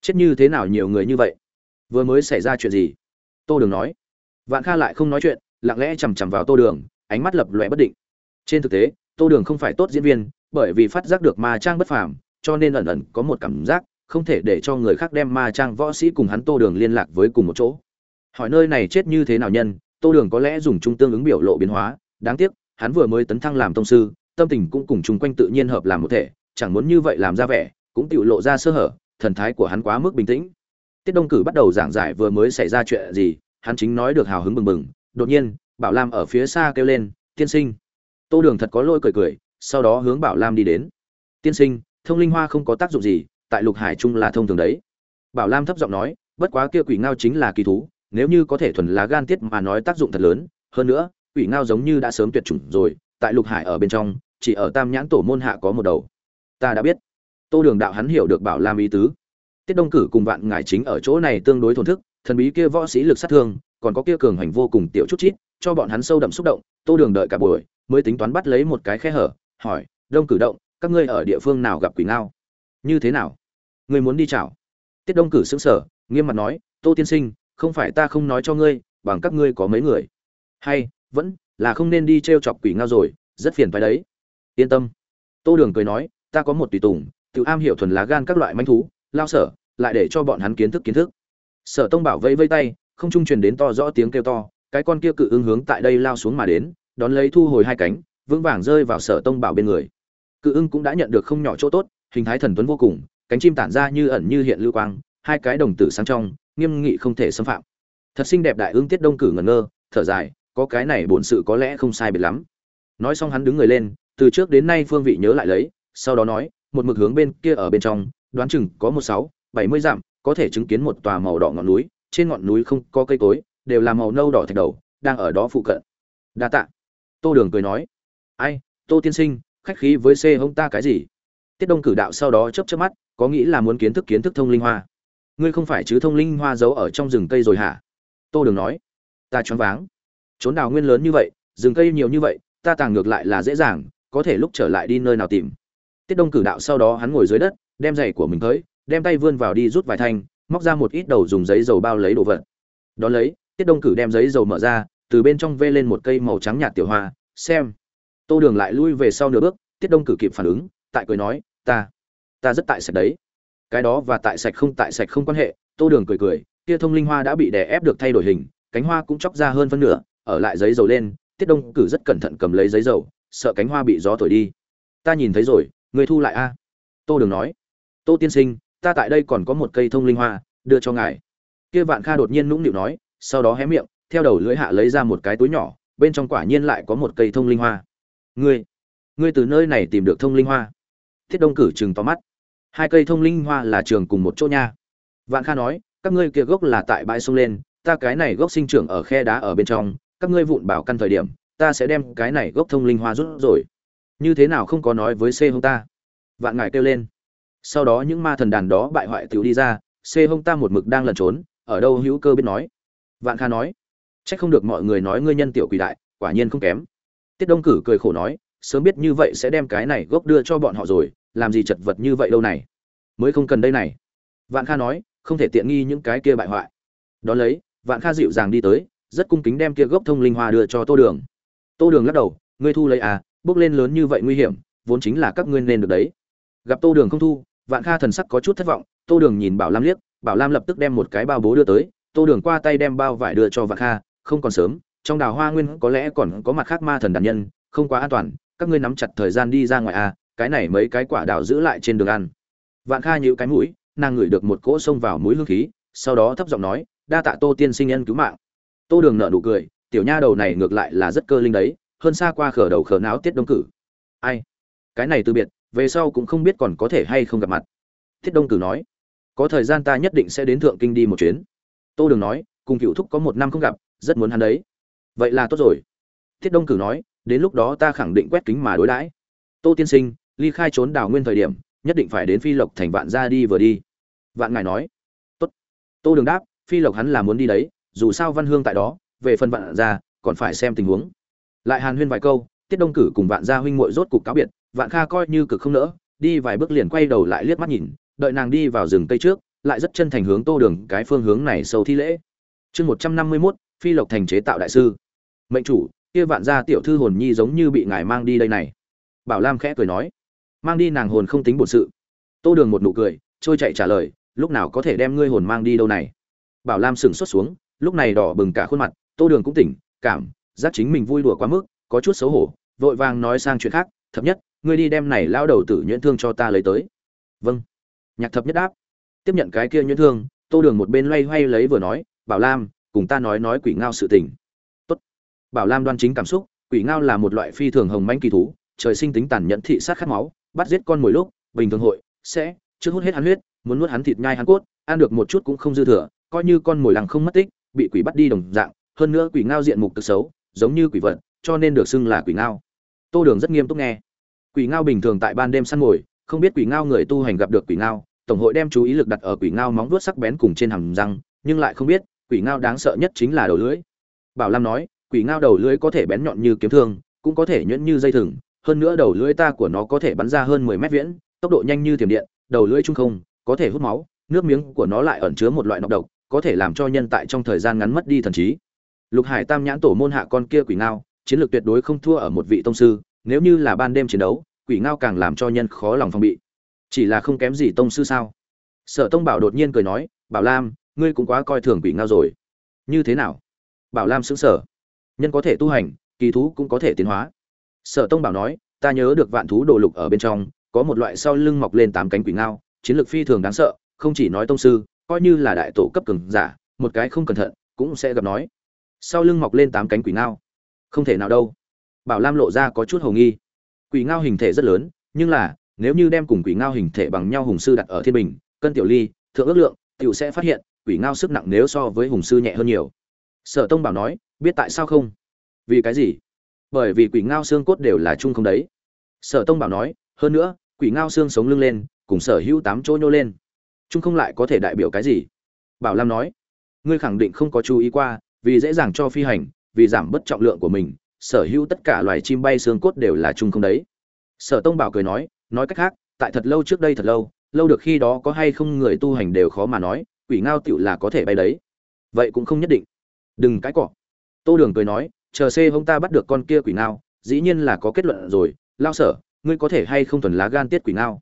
chết như thế nào nhiều người như vậy? Vừa mới xảy ra chuyện gì? Tô đường nói, vạn kha lại không nói chuyện, lặng lẽ chằm chằm vào tô đường, ánh mắt lập lòe bất định. Trên thực tế, tô đường không phải tốt diễn viên, bởi vì phát giác được ma trang bất phàm, cho nên ẩn ẩn có một cảm giác không thể để cho người khác đem ma trang võ sĩ cùng hắn tô đường liên lạc với cùng một chỗ. Hỏi nơi này chết như thế nào nhân, tô đường có lẽ dùng trung tương ứng biểu lộ biến hóa, đáng tiếc, hắn vừa mới tấn thăng làm tông sư, tâm tình cũng cùng chung quanh tự nhiên hợp làm một thể, chẳng muốn như vậy làm ra vẻ, cũng tự lộ ra sơ hở, thần thái của hắn quá mức bình tĩnh. Tiết đông cử bắt đầu giảng giải vừa mới xảy ra chuyện gì, hắn chính nói được hào hứng bừng bừng, đột nhiên, bảo lam ở phía xa kêu lên, tiên sinh. Tô đường thật có lôi cười cười, sau đó hướng bảo lam đi đến. Tiên sinh, thông linh hoa không có tác dụng gì tại lục hải trung là thông thường đấy. Bảo lam thấp giọng nói, bất quá kia quỷ ngao chính là kỳ thú, nếu như có thể thuần lá gan tiết mà nói tác dụng thật lớn, hơn nữa, quỷ ngao giống như đã sớm tuyệt chủng rồi, tại lục hải ở bên trong, chỉ ở tam nhãn tổ môn hạ có một đầu. Ta đã biết. Tô đường đạo hắn hiểu được bảo lam ý tứ. Tiết đông cử cùng vạn ngải chính ở chỗ này tương đối thổn thức, thần bí kia võ sĩ lực sát thương, còn có kia cường hành vô cùng tiểu chút chít, cho bọn hắn sâu đậm xúc động, tô đường đợi cả buổi, mới tính toán bắt lấy một cái khe hở, hỏi, đông cử động, các ngươi ở địa phương nào gặp quỷ ngao? Như thế nào? Ngươi muốn đi chào tiết đông cử xứng sở nghiêm mặt nói, tô tiên sinh, không phải ta không nói cho ngươi, bằng các ngươi có mấy người. Hay, vẫn là không nên đi t r e o chọc quỷ ngao rồi, rất phiền phải đấy. Yên tâm. Tô đường cười nói, ta có một tùy tùng, tự am hiểu thuần lá gan các loại manh thú, lao sở, lại để cho bọn hắn kiến thức kiến thức. Sở tông bảo vẫy vây tay, không trung truyền đến to rõ tiếng kêu to, cái con kia cự ứng hướng tại đây lao xuống mà đến, đón lấy thu hồi hai cánh, vững vàng rơi vào sở tông bảo bên người. Cự ưng cũng đã nhận được không nhỏ chỗ tốt, hình thái thần tuấn vô cùng cánh chim tản ra như ẩn như hiện lưu quang, hai cái đồng tử sáng trong, nghiêm nghị không thể xâm phạm. Thật xinh đẹp đại ương tiết đông cử ngẩn ngơ, thở dài, có cái này bổn sự có lẽ không sai biệt lắm. Nói xong hắn đứng người lên, từ trước đến nay phương vị nhớ lại lấy, sau đó nói, một mực hướng bên kia ở bên trong, đoán chừng có một sáu, bảy mươi dặm, có thể chứng kiến một tòa màu đỏ ngọn núi, trên ngọn núi không có cây cối, đều là màu nâu đỏ thạch đầu, đang ở đó phụ cận. Đa tạ. Tô đường cười nói, ai, tô tiên sinh, khách khí với c hông ta cái gì? Tiết đông cử đạo sau đó chấp chấp mắt, có nghĩ là muốn kiến thức kiến thức thông linh hoa. Ngươi không phải chứ thông linh hoa giấu ở trong rừng cây rồi hả? Tô đường nói. Ta choáng váng. Trốn đào nguyên lớn như vậy, rừng cây nhiều như vậy, ta tàng ngược lại là dễ dàng, có thể lúc trở lại đi nơi nào tìm. Tiết đông cử đạo sau đó hắn ngồi dưới đất, đem giày của mình tới, đem tay vươn vào đi rút vài thanh, móc ra một ít đầu dùng giấy dầu bao lấy đồ vật. Đ ó lấy, tiết đông cử đem giấy dầu mở ra, từ bên trong vê lên một cây màu trắng nhạt tiểu hoa, xem. Tô đường lại lui về sau nửa bước, tiết đông cử kịp phản ứng, tại cười nói ta ta rất tại sạch đấy. Cái đó và tại sạch không tại sạch không quan hệ, tô đường cười cười, kia thông linh hoa đã bị đè ép được thay đổi hình, cánh hoa cũng chóc ra hơn phân nửa, ở lại giấy dầu lên, tiết đông cử rất cẩn thận cầm lấy giấy dầu, sợ cánh hoa bị gió thổi đi. Ta nhìn thấy rồi, người thu lại a. Tô đường nói, tô tiên sinh, ta tại đây còn có một cây thông linh hoa, đưa cho ngài. Kia vạn kha đột nhiên nũng nịu nói, sau đó hé miệng, theo đầu lưỡi hạ lấy ra một cái túi nhỏ, bên trong quả nhiên lại có một cây thông linh hoa. Ngươi ngươi từ nơi này tìm được thông linh hoa thiết đông cử chừng to mắt. Hai cây thông linh hoa là trường cùng một chỗ nha. Vạn kha nói, các ngươi kia gốc là tại bãi sông lên, ta cái này gốc sinh trưởng ở khe đá ở bên trong, các ngươi vụn bảo căn thời điểm, ta sẽ đem cái này gốc thông linh hoa rút rồi. Như thế nào không có nói với c hông ta? Vạn ngài kêu lên. Sau đó những ma thần đàn đó bại hoại tiểu đi ra, c hông ta một mực đang lẩn trốn, ở đâu hữu cơ biết nói. Vạn kha nói trách không được mọi người nói ngươi nhân tiểu quỷ đại, quả nhiên không kém. Tiết đông cử cười khổ nói, sớm biết như vậy sẽ đem cái này gốc đưa cho bọn họ rồi làm gì chật vật như vậy đâu này? Mới không cần đây này. Vạn kha nói, không thể tiện nghi những cái kia bại hoại. Đón lấy, vạn kha dịu dàng đi tới, rất cung kính đem kia gốc thông linh hoa đưa cho tô đường. Tô đường lắc đầu, ngươi thu lấy à bước lên lớn như vậy nguy hiểm, vốn chính là các ngươi nên được đấy. Gặp tô đường không thu, vạn kha thần sắc có chút thất vọng, tô đường nhìn bảo lam liếc, bảo lam lập tức đem một cái bao bố đưa tới, tô đường qua tay đem bao vải đưa cho vạn kha, không còn sớm, trong đào hoa nguyên có lẽ còn có mặt khác ma thần đàn nhân, không quá an toàn, các ngươi nắm chặt thời gian đi ra ngoài à cái này mấy cái quả đào giữ lại trên đường ăn. Vạn kha nhíu cái mũi, nàng ngửi được một cỗ xông vào mũi hương khí, sau đó thấp giọng nói, đa tạ tô tiên sinh nhân cứu mạng. Tô đường nợ nụ cười, tiểu nha đầu này ngược lại là rất cơ linh đấy, hơn xa qua khở đầu khở não tiết đông cử. Ai? Cái này từ biệt, về sau cũng không biết còn có thể hay không gặp mặt. Thiết đông cử nói, có thời gian ta nhất định sẽ đến thượng kinh đi một chuyến. Tô đường nói, cùng cựu thúc có một năm không gặp, rất muốn hắn đấy. Vậy là tốt rồi. Thiết đông cử nói, đến lúc đó ta khẳng định quét kính mà đối đãi. Tô tiên sinh ly khai trốn đào nguyên thời điểm, nhất định phải đến phi lộc thành vạn ra đi vừa đi. Vạn ngài nói. Tốt. Tô đường đáp, phi lộc hắn là muốn đi đấy, dù sao văn hương tại đó, về phần vạn ra còn phải xem tình huống. Lại hàn huyên vài câu, tiết đông cử cùng vạn gia huynh muội rốt cục cáo biệt, vạn kha coi như cực không nỡ, đi vài bước liền quay đầu lại liếc mắt nhìn, đợi nàng đi vào rừng cây trước, lại rất chân thành hướng tô đường cái phương hướng này sâu thi lễ. Chương một trăm năm mươi mốt, phi lộc thành chế tạo đại sư. Mệnh chủ, kia vạn gia tiểu thư hồn nhi giống như bị ngài mang đi đây này. Bảo lam khẽ cười nói mang đi nàng hồn không tính bổn sự. Tô đường một nụ cười, trôi chạy trả lời, lúc nào có thể đem ngươi hồn mang đi đâu này? Bảo lam sững xuất xuống, lúc này đỏ bừng cả khuôn mặt, tô đường cũng tỉnh, cảm giác chính mình vui đùa quá mức, có chút xấu hổ, vội vàng nói sang chuyện khác, thập nhất, ngươi đi đem này lao đầu tử nhuyễn thương cho ta lấy tới. Vâng. Nhạc thập nhất đáp. Tiếp nhận cái kia nhuyễn thương, tô đường một bên loay hoay lấy vừa nói, bảo lam, cùng ta nói nói quỷ ngao sự tình. Tốt. Bảo lam đoan chính cảm xúc, quỷ ngao là một loại phi thường hồng manh kỳ thú, trời sinh tính tàn nhẫn thị sát khát máu bắt giết con mỗi lúc, bình thường hội sẽ, trước hút hết hắn huyết, muốn nuốt hắn thịt nhai hắn cốt, ăn được một chút cũng không dư thừa, coi như con mồi lằng không mất tích, bị quỷ bắt đi đồng dạng, hơn nữa quỷ ngao diện mục cực xấu, giống như quỷ vật, cho nên được xưng là quỷ ngao. Tô đường rất nghiêm túc nghe. Quỷ ngao bình thường tại ban đêm săn mồi, không biết quỷ ngao người tu hành gặp được quỷ ngao, tổng hội đem chú ý lực đặt ở quỷ ngao móng vuốt sắc bén cùng trên hàm răng, nhưng lại không biết, quỷ ngao đáng sợ nhất chính là đầu lưỡi. Bảo lam nói, quỷ ngao đầu lưỡi có thể bén nhọn như kiếm thương, cũng có thể nhuyễn như dây thừng hơn nữa đầu lưỡi ta của nó có thể bắn ra hơn mười mét viễn, tốc độ nhanh như thiểm điện, đầu lưỡi trung không, có thể hút máu, nước miếng của nó lại ẩn chứa một loại nọc độc, có thể làm cho nhân tại trong thời gian ngắn mất đi thần trí. Lục hải tam nhãn tổ môn hạ con kia quỷ ngao, chiến lược tuyệt đối không thua ở một vị tông sư, nếu như là ban đêm chiến đấu, quỷ ngao càng làm cho nhân khó lòng phòng bị. Chỉ là không kém gì tông sư sao? Sở tông bảo đột nhiên cười nói, bảo lam, ngươi cũng quá coi thường quỷ ngao rồi. Như thế nào? Bảo lam sững sờ. Nhân có thể tu hành, kỳ thú cũng có thể tiến hóa sở tông bảo nói, ta nhớ được vạn thú đồ lục ở bên trong, có một loại sau lưng mọc lên tám cánh quỷ ngao, chiến lược phi thường đáng sợ, không chỉ nói tông sư, coi như là đại tổ cấp cường giả, một cái không cẩn thận, cũng sẽ gặp nói. Sau lưng mọc lên tám cánh quỷ ngao, không thể nào đâu. Bảo lam lộ ra có chút hầu nghi. Quỷ ngao hình thể rất lớn, nhưng là, nếu như đem cùng quỷ ngao hình thể bằng nhau hùng sư đặt ở thiên bình, cân tiểu ly, thượng ước lượng, tiểu sẽ phát hiện, quỷ ngao sức nặng nếu so với hùng sư nhẹ hơn nhiều. Sở tông bảo nói, biết tại sao không? Vì cái gì? Bởi vì quỷ ngao xương cốt đều là chung không đấy. Sở tông bảo nói, hơn nữa, quỷ ngao xương sống lưng lên, cùng sở hữu tám chỗ nhô lên. Chung không lại có thể đại biểu cái gì? Bảo lam nói, ngươi khẳng định không có chú ý qua, vì dễ dàng cho phi hành, vì giảm bất trọng lượng của mình, sở hữu tất cả loài chim bay xương cốt đều là chung không đấy. Sở tông bảo cười nói nói cách khác, tại thật lâu trước đây thật lâu lâu được khi đó có hay không người tu hành đều khó mà nói, quỷ ngao tựu là có thể bay đấy. Vậy cũng không nhất định. Đừng cãi cọ. Tô đường cười nói chờ xê hông ta bắt được con kia quỷ nao, dĩ nhiên là có kết luận rồi, lao sở, ngươi có thể hay không thuần lá gan tiết quỷ nao?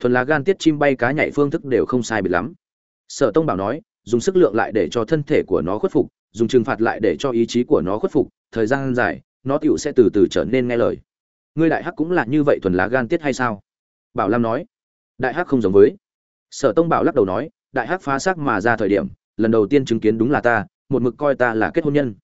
Thuần lá gan tiết chim bay cá nhảy phương thức đều không sai biệt lắm. Sở tông bảo nói, dùng sức lượng lại để cho thân thể của nó khuất phục, dùng trừng phạt lại để cho ý chí của nó khuất phục, thời gian dài, nó tựu sẽ từ từ trở nên nghe lời. Ngươi đại hắc cũng là như vậy thuần lá gan tiết hay sao? Bảo lam nói. Đại hắc không giống với. Sở tông bảo lắc đầu nói, đại hắc phá xác mà ra thời điểm, lần đầu tiên chứng kiến đúng là ta, một mực coi ta là kết hôn nhân.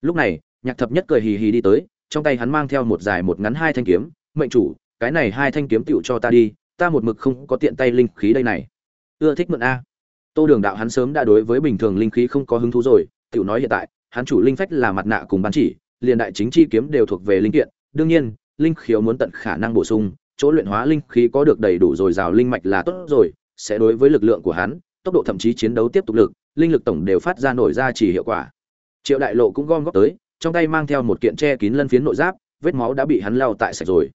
Lúc này nhạc thập nhất cười hì hì đi tới, trong tay hắn mang theo một dài một ngắn hai thanh kiếm, mệnh chủ, cái này hai thanh kiếm tựu cho ta đi, ta một mực không có tiện tay linh khí đây này. Ưa thích mượn a. Tô đường đạo hắn sớm đã đối với bình thường linh khí không có hứng thú rồi tựu nói hiện tại, hắn chủ linh phách là mặt nạ cùng bán chỉ, liền đại chính chi kiếm đều thuộc về linh kiện, đương nhiên, linh khiếu muốn tận khả năng bổ sung, chỗ luyện hóa linh khí có được đầy đủ dồi dào linh mạch là tốt rồi, sẽ đối với lực lượng của hắn, tốc độ thậm chí chiến đấu tiếp tục lực, linh lực tổng đều phát ra nổi ra chỉ hiệu quả. Triệu đại lộ cũng gom góp tới trong tay mang theo một kiện che kín lân phiến nội giáp, vết máu đã bị hắn lao tại sạch rồi.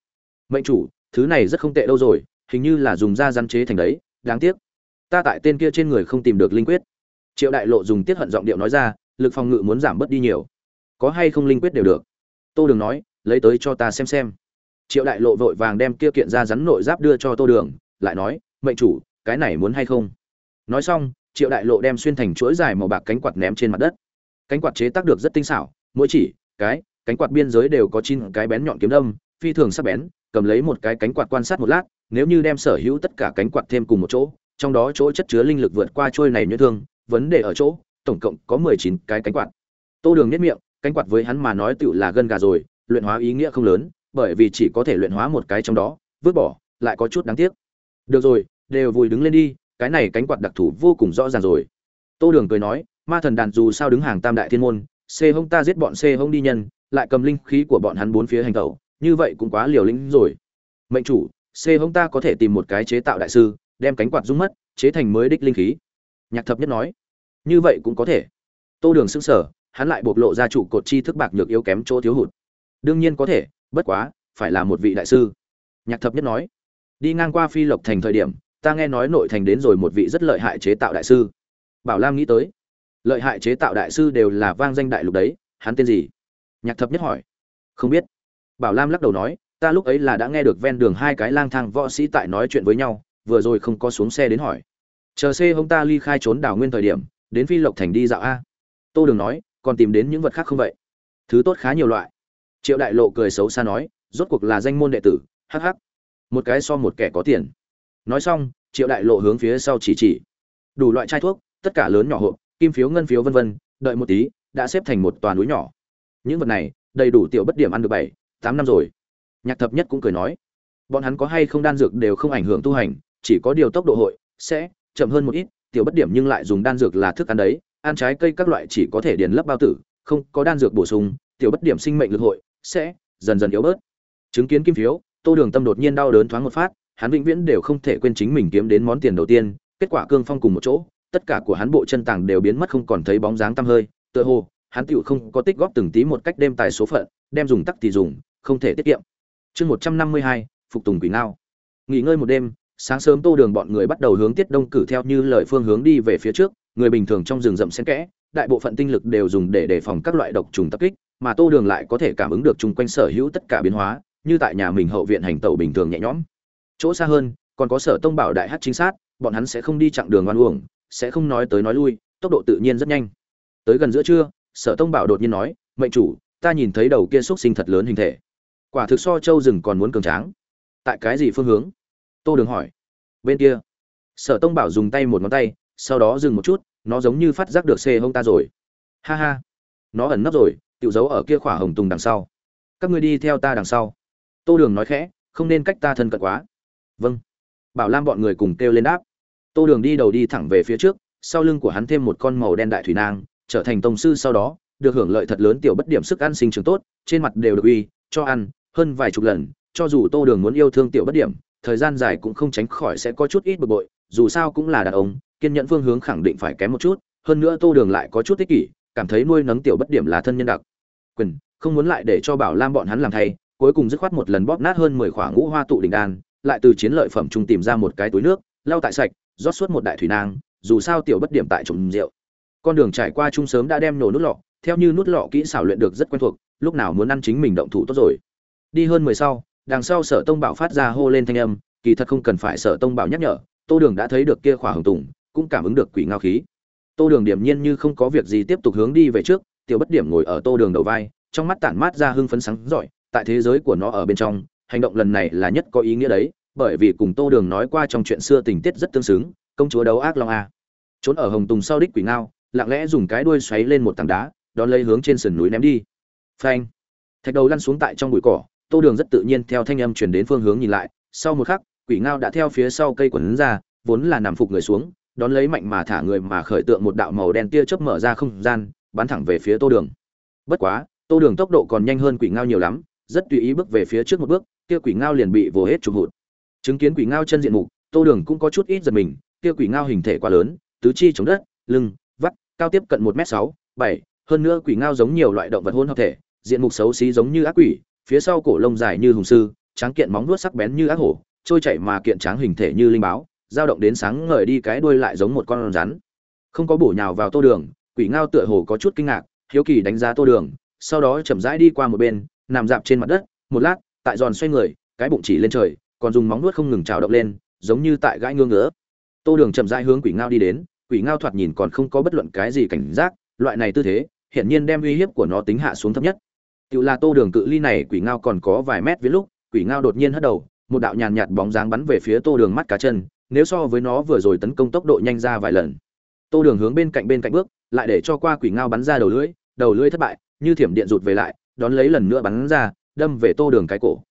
Mệnh chủ, thứ này rất không tệ đâu rồi, hình như là dùng da rắn chế thành đấy, đáng tiếc. Ta tại tên kia trên người không tìm được linh quyết. Triệu đại lộ dùng tiết hận giọng điệu nói ra, lực phòng ngự muốn giảm bớt đi nhiều. Có hay không linh quyết đều được. Tô đường nói, lấy tới cho ta xem xem. Triệu đại lộ vội vàng đem kia kiện ra rắn nội giáp đưa cho tô đường, lại nói, mệnh chủ, cái này muốn hay không? Nói xong, triệu đại lộ đem xuyên thành chuỗi dài màu bạc cánh quạt ném trên mặt đất. Cánh quạt chế tác được rất tinh xảo mỗi chỉ, cái, cánh quạt biên giới đều có chín cái bén nhọn kiếm đâm, phi thường sắc bén, cầm lấy một cái cánh quạt quan sát một lát, nếu như đem sở hữu tất cả cánh quạt thêm cùng một chỗ, trong đó chỗ chất chứa linh lực vượt qua trôi này như thương, vấn đề ở chỗ, tổng cộng có mười chín cái cánh quạt. Tô đường nhất miệng, cánh quạt với hắn mà nói tựu là gân gà rồi, luyện hóa ý nghĩa không lớn, bởi vì chỉ có thể luyện hóa một cái trong đó, vứt bỏ, lại có chút đáng tiếc. Được rồi, đều vùi đứng lên đi, cái này cánh quạt đặc thù vô cùng rõ ràng rồi. Tô đường cười nói, ma thần đàn dù sao đứng hàng tam đại thiên môn xê hông ta giết bọn xê hông đi nhân, lại cầm linh khí của bọn hắn bốn phía hành tẩu, như vậy cũng quá liều lĩnh rồi. Mệnh chủ, xê hông ta có thể tìm một cái chế tạo đại sư, đem cánh quạt rung mất, chế thành mới đích linh khí. Nhạc thập nhất nói. Như vậy cũng có thể. Tô đường xưng sở hắn lại bộc lộ ra trụ cột chi thức bạc nhược yếu kém chỗ thiếu hụt. Đương nhiên có thể, bất quá, phải là một vị đại sư. Nhạc thập nhất nói. Đi ngang qua phi lộc thành thời điểm, ta nghe nói nội thành đến rồi một vị rất lợi hại chế tạo đại sư. Bảo lam nghĩ tới lợi hại chế tạo đại sư đều là vang danh đại lục đấy, hắn tên gì? Nhạc thập nhất hỏi. Không biết. Bảo lam lắc đầu nói, ta lúc ấy là đã nghe được ven đường hai cái lang thang võ sĩ tại nói chuyện với nhau, vừa rồi không có xuống xe đến hỏi. Chờ xe hông ta ly khai trốn đảo nguyên thời điểm, đến phi lộc thành đi dạo a. Tô đường nói, còn tìm đến những vật khác không vậy? Thứ tốt khá nhiều loại. Triệu đại lộ cười xấu xa nói, rốt cuộc là danh môn đệ tử hh một cái so một kẻ có tiền. Nói xong, triệu đại lộ hướng phía sau chỉ chỉ. Đủ loại chai thuốc, tất cả lớn nhỏ hộp kim phiếu, ngân phiếu, vân vân, đợi một tí, đã xếp thành một toàn núi nhỏ. Những vật này, đầy đủ tiểu bất điểm ăn được bảy, tám năm rồi. Nhạc thập nhất cũng cười nói, bọn hắn có hay không đan dược đều không ảnh hưởng tu hành, chỉ có điều tốc độ hội sẽ chậm hơn một ít, tiểu bất điểm nhưng lại dùng đan dược là thức ăn đấy, ăn trái cây các loại chỉ có thể điền lấp bao tử, không có đan dược bổ sung, tiểu bất điểm sinh mệnh lực hội sẽ dần dần yếu bớt. Chứng kiến kim phiếu, tô đường tâm đột nhiên đau đớn thoáng một phát, hắn vĩnh viễn đều không thể quên chính mình kiếm đến món tiền đầu tiên, kết quả cương phong cùng một chỗ tất cả của hắn bộ chân tàng đều biến mất không còn thấy bóng dáng tăm hơi, tựa hồ, hắn tựu không có tích góp từng tí một cách đem tài số phận, đem dùng tắc thì dùng, không thể tiết kiệm. Chương một trăm năm mươi hai, phục tùng quỷ ngao. Nghỉ ngơi một đêm, sáng sớm tô đường bọn người bắt đầu hướng tiết đông cử theo như lời phương hướng đi về phía trước, người bình thường trong rừng rậm xen kẽ, đại bộ phận tinh lực đều dùng để đề phòng các loại độc trùng tập kích, mà tô đường lại có thể cảm ứng được chung quanh sở hữu tất cả biến hóa, như tại nhà mình hậu viện hành tẩu bình thường nhẹ nhõm. Chỗ xa hơn, còn có sở tông bảo đại hát chính xác bọn hắn sẽ không đi chặng đường oan uổng sẽ không nói tới nói lui, tốc độ tự nhiên rất nhanh. Tới gần giữa trưa, sở tông bảo đột nhiên nói, mệnh chủ, ta nhìn thấy đầu kia xúc sinh thật lớn hình thể. Quả thực so châu rừng còn muốn cường tráng. Tại cái gì phương hướng? Tô đường hỏi. Bên kia. Sở tông bảo dùng tay một ngón tay, sau đó dừng một chút, nó giống như phát giác được xê hông ta rồi. Ha ha, nó ẩn nấp rồi tự giấu ở kia khỏa hồng tùng đằng sau. Các ngươi đi theo ta đằng sau. Tô đường nói khẽ, không nên cách ta thân cận quá. Vâng. Bảo lam bọn người cùng kêu lên đáp tô đường đi đầu đi thẳng về phía trước, sau lưng của hắn thêm một con màu đen đại thủy nang, trở thành tông sư sau đó, được hưởng lợi thật lớn tiểu bất điểm sức ăn sinh trưởng tốt, trên mặt đều được uy, cho ăn, hơn vài chục lần, cho dù tô đường muốn yêu thương tiểu bất điểm, thời gian dài cũng không tránh khỏi sẽ có chút ít bực bội, dù sao cũng là đàn ông, kiên nhẫn phương hướng khẳng định phải kém một chút, hơn nữa tô đường lại có chút ích kỷ, cảm thấy nuôi nấng tiểu bất điểm là thân nhân đặc. Quyền, không muốn lại để cho bảo lam bọn hắn làm thay, cuối cùng dứt khoát một lần bóp nát hơn mười khoảng ngũ hoa tụ đỉnh đan, lại từ chiến lợi phẩm trung tìm ra một cái túi nước, lau tại sạch rót suốt một đại thủy nang, dù sao tiểu bất điểm tại trộm rượu. Con đường trải qua chung sớm đã đem nổ nút lọ, theo như nút lọ kỹ xảo luyện được rất quen thuộc, lúc nào muốn ăn chính mình động thủ tốt rồi. Đi hơn mười sau, đằng sau sở tông bảo phát ra hô lên thanh âm, kỳ thật không cần phải sở tông bảo nhắc nhở, tô đường đã thấy được kia khỏa hồng tùng, cũng cảm ứng được quỷ ngao khí. Tô đường điểm nhiên như không có việc gì tiếp tục hướng đi về trước, tiểu bất điểm ngồi ở tô đường đầu vai, trong mắt tản mát ra hưng phấn sáng giỏi, tại thế giới của nó ở bên trong, hành động lần này là nhất có ý nghĩa đấy bởi vì cùng tô đường nói qua trong chuyện xưa tình tiết rất tương xứng, công chúa đấu ác long a. Trốn ở hồng tùng sau đích quỷ ngao, lặng lẽ dùng cái đuôi xoáy lên một tảng đá, đón lấy hướng trên sườn núi ném đi. Phanh! Thạch đầu lăn xuống tại trong bụi cỏ, tô đường rất tự nhiên theo thanh âm chuyển đến phương hướng nhìn lại. Sau một khắc, quỷ ngao đã theo phía sau cây quần ra, vốn là nằm phục người xuống, đón lấy mạnh mà thả người mà khởi tượng một đạo màu đen tia chớp mở ra không gian, bắn thẳng về phía tô đường. Bất quá, tô đường tốc độ còn nhanh hơn quỷ ngao nhiều lắm, rất tùy ý bước về phía trước một bước, kia quỷ ngao liền bị vồ hết trục hụt chứng kiến quỷ ngao chân diện mục, tô đường cũng có chút ít giật mình, kia quỷ ngao hình thể quá lớn, tứ chi chống đất, lưng, vắt, cao tiếp cận một m sáu, bảy, hơn nữa quỷ ngao giống nhiều loại động vật hôn hợp thể, diện mục xấu xí giống như ác quỷ, phía sau cổ lông dài như hùng sư, tráng kiện móng vuốt sắc bén như ác hổ, trôi chảy mà kiện tráng hình thể như linh báo, dao động đến sáng ngời đi cái đuôi lại giống một con rắn. Không có bổ nhào vào tô đường, quỷ ngao tựa hồ có chút kinh ngạc, hiếu kỳ đánh giá tô đường, sau đó chậm rãi đi qua một bên, nằm dạp trên mặt đất, một lát, tại giòn xoay người, cái bụng chỉ lên trời còn dùng móng nuốt không ngừng trào động lên, giống như tại gãi ngương ngứa. Tô đường chậm rãi hướng quỷ ngao đi đến, quỷ ngao thoạt nhìn còn không có bất luận cái gì cảnh giác, loại này tư thế, hiển nhiên đem uy hiếp của nó tính hạ xuống thấp nhất. Tự là tô đường cự ly này, quỷ ngao còn có vài mét với lúc, quỷ ngao đột nhiên hất đầu, một đạo nhàn nhạt bóng dáng bắn về phía tô đường mắt cá chân, nếu so với nó vừa rồi tấn công tốc độ nhanh ra vài lần. Tô đường hướng bên cạnh bên cạnh bước, lại để cho qua quỷ ngao bắn ra đầu lưỡi đầu lưỡi thất bại, như thiểm điện rụt về lại, đón lấy lần nữa bắn ra, đâm về tô đường cái cổ.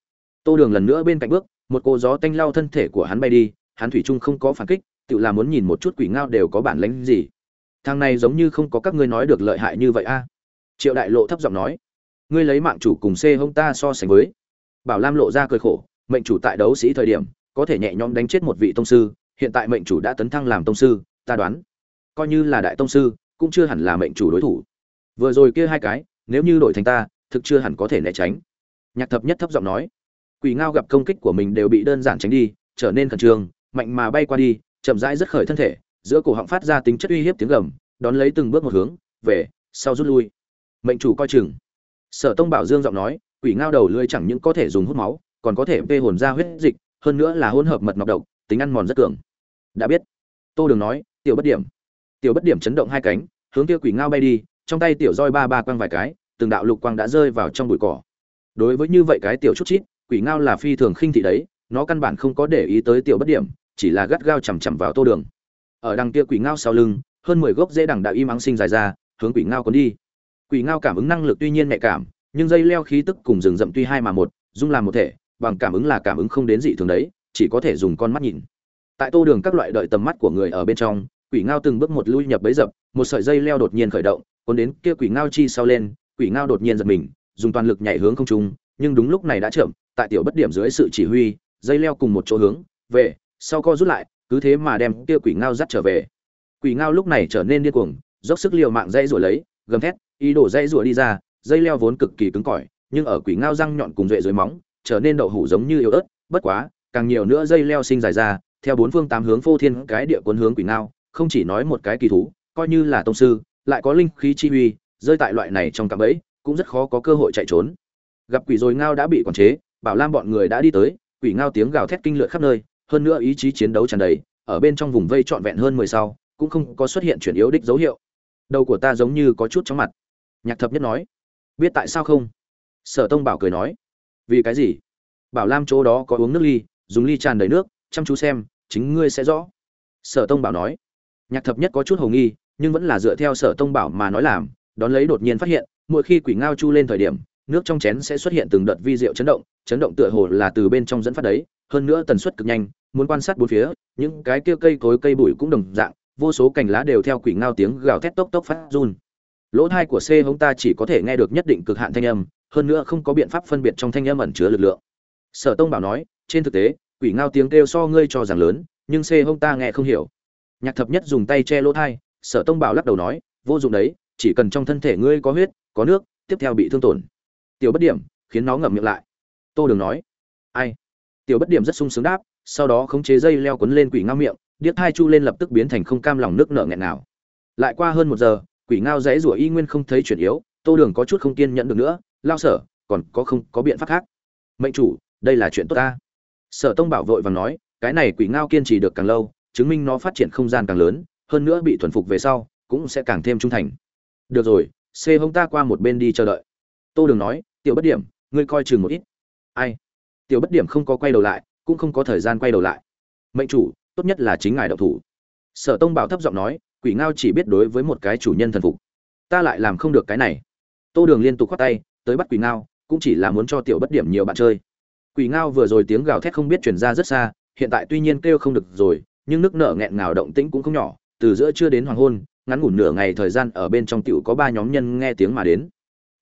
Tô đường lần nữa bên cạnh bước một cô gió tanh lao thân thể của hắn bay đi, hắn thủy trung không có phản kích, tự là muốn nhìn một chút quỷ ngao đều có bản lĩnh gì. Thằng này giống như không có các ngươi nói được lợi hại như vậy a. Triệu đại lộ thấp giọng nói, ngươi lấy mạng chủ cùng xê hông ta so sánh với. Bảo lam lộ ra cười khổ, mệnh chủ tại đấu sĩ thời điểm, có thể nhẹ nhõm đánh chết một vị tông sư, hiện tại mệnh chủ đã tấn thăng làm tông sư, ta đoán, coi như là đại tông sư, cũng chưa hẳn là mệnh chủ đối thủ. Vừa rồi kia hai cái, nếu như đổi thành ta, thực chưa hẳn có thể né tránh. Nhạc thập nhất thấp giọng nói quỷ ngao gặp công kích của mình đều bị đơn giản tránh đi, trở nên khẩn trương, mạnh mà bay qua đi, chậm rãi rất khởi thân thể, giữa cổ họng phát ra tính chất uy hiếp tiếng gầm, đón lấy từng bước một hướng, về, sau rút lui. Mệnh chủ coi chừng. Sở tông bảo dương giọng nói quỷ ngao đầu lưỡi chẳng những có thể dùng hút máu, còn có thể vê hồn ra huyết dịch, hơn nữa là hỗn hợp mật nọc độc, tính ăn mòn rất cường. Đã biết. Tô đường nói, tiểu bất điểm. Tiểu bất điểm chấn động hai cánh, hướng kia quỷ ngao bay đi, trong tay tiểu roi ba ba quăng vài cái, từng đạo lục quang đã rơi vào trong bụi cỏ. Đối với như vậy cái tiểu chút chít quỷ ngao là phi thường khinh thị đấy, nó căn bản không có để ý tới tiểu bất điểm, chỉ là gắt gao chằm chằm vào tô đường. Ở đằng kia quỷ ngao sau lưng, hơn mười gốc dễ đằng đã im áng sinh dài ra, hướng quỷ ngao cuốn đi. Quỷ ngao cảm ứng năng lực tuy nhiên nhạy cảm, nhưng dây leo khí tức cùng rừng rậm tuy hai mà một, dung làm một thể, bằng cảm ứng là cảm ứng không đến dị thường đấy, chỉ có thể dùng con mắt nhìn. Tại tô đường các loại đợi tầm mắt của người ở bên trong, quỷ ngao từng bước một lui nhập bấy dập, một sợi dây leo đột nhiên khởi động còn đến kia quỷ ngao chi sau lên, quỷ ngao đột nhiên giật mình, dùng toàn lực nhảy hướng không trung, nhưng đúng lúc này đã chậm tại tiểu bất điểm dưới sự chỉ huy, dây leo cùng một chỗ hướng, về, sau co rút lại, cứ thế mà đem kia quỷ ngao dắt trở về. Quỷ ngao lúc này trở nên điên cuồng, dốc sức liều mạng dây rủa lấy, gầm thét, ý đổ dây rủa đi ra, dây leo vốn cực kỳ cứng cỏi, nhưng ở quỷ ngao răng nhọn cùng duệ dưới móng, trở nên đậu hủ giống như yếu ớt, bất quá, càng nhiều nữa dây leo sinh dài ra, theo bốn phương tám hướng phô thiên cái địa cuốn hướng quỷ ngao, không chỉ nói một cái kỳ thú, coi như là tông sư, lại có linh khí chi uy, rơi tại loại này trong cạm bẫy, cũng rất khó có cơ hội chạy trốn. Gặp quỷ rồi ngao đã bị quản chế bảo lam bọn người đã đi tới, quỷ ngao tiếng gào thét kinh lượt khắp nơi, hơn nữa ý chí chiến đấu tràn đầy, ở bên trong vùng vây trọn vẹn hơn mười sau, cũng không có xuất hiện chuyển yếu đích dấu hiệu. Đầu của ta giống như có chút chóng mặt. Nhạc thập nhất nói, biết tại sao không? Sở tông bảo cười nói, vì cái gì? Bảo lam chỗ đó có uống nước ly, dùng ly tràn đầy nước, chăm chú xem, chính ngươi sẽ rõ. Sở tông bảo nói, nhạc thập nhất có chút hồ nghi, nhưng vẫn là dựa theo sở tông bảo mà nói làm, đón lấy đột nhiên phát hiện, mỗi khi quỷ ngao chu lên thời điểm nước trong chén sẽ xuất hiện từng đợt vi diệu chấn động chấn động tựa hồ là từ bên trong dẫn phát đấy hơn nữa tần suất cực nhanh muốn quan sát bốn phía những cái kia cây cối cây bụi cũng đồng dạng vô số cành lá đều theo quỷ ngao tiếng gào thét tốc tốc phát run. Lỗ tai của c hống ta chỉ có thể nghe được nhất định cực hạn thanh âm hơn nữa không có biện pháp phân biệt trong thanh âm ẩn chứa lực lượng. Sở tông bảo nói trên thực tế quỷ ngao tiếng kêu so ngươi cho rằng lớn nhưng c hông ta nghe không hiểu. Nhạc thập nhất dùng tay che lỗ tai, sở tông bảo lắc đầu nói vô dụng đấy chỉ cần trong thân thể ngươi có huyết có nước tiếp theo bị thương tổn tiểu bất điểm, khiến nó ngậm miệng lại. Tô đường nói, ai? Tiểu bất điểm rất sung sướng đáp, sau đó khống chế dây leo quấn lên quỷ ngao miệng, điếc thai chu lên lập tức biến thành không cam lòng nước nợ nghẹn nào lại qua hơn một giờ, quỷ ngao dãy rủa y nguyên không thấy chuyển yếu, tô đường có chút không kiên nhẫn được nữa, lao sở, còn có không, có biện pháp khác? Mệnh chủ, đây là chuyện tốt ta. Sở tông bảo vội và nói, cái này quỷ ngao kiên trì được càng lâu, chứng minh nó phát triển không gian càng lớn, hơn nữa bị thuần phục về sau, cũng sẽ càng thêm trung thành. Được rồi xê hông ta qua một bên đi chờ đợi. Tô đường nói tiểu bất điểm, ngươi coi chừng một ít. Ai? Tiểu bất điểm không có quay đầu lại, cũng không có thời gian quay đầu lại. Mệnh chủ, tốt nhất là chính ngài đậu thủ. Sở tông bảo thấp giọng nói, quỷ ngao chỉ biết đối với một cái chủ nhân thần phục. Ta lại làm không được cái này. Tô đường liên tục khoát tay, tới bắt quỷ ngao, cũng chỉ là muốn cho tiểu bất điểm nhiều bạn chơi. Quỷ ngao vừa rồi tiếng gào thét không biết chuyển ra rất xa, hiện tại tuy nhiên kêu không được rồi, nhưng nước nở nghẹn ngào động tĩnh cũng không nhỏ. Từ giữa chưa đến hoàng hôn, ngắn ngủn nửa ngày thời gian ở bên trong tiểu có ba nhóm nhân nghe tiếng mà đến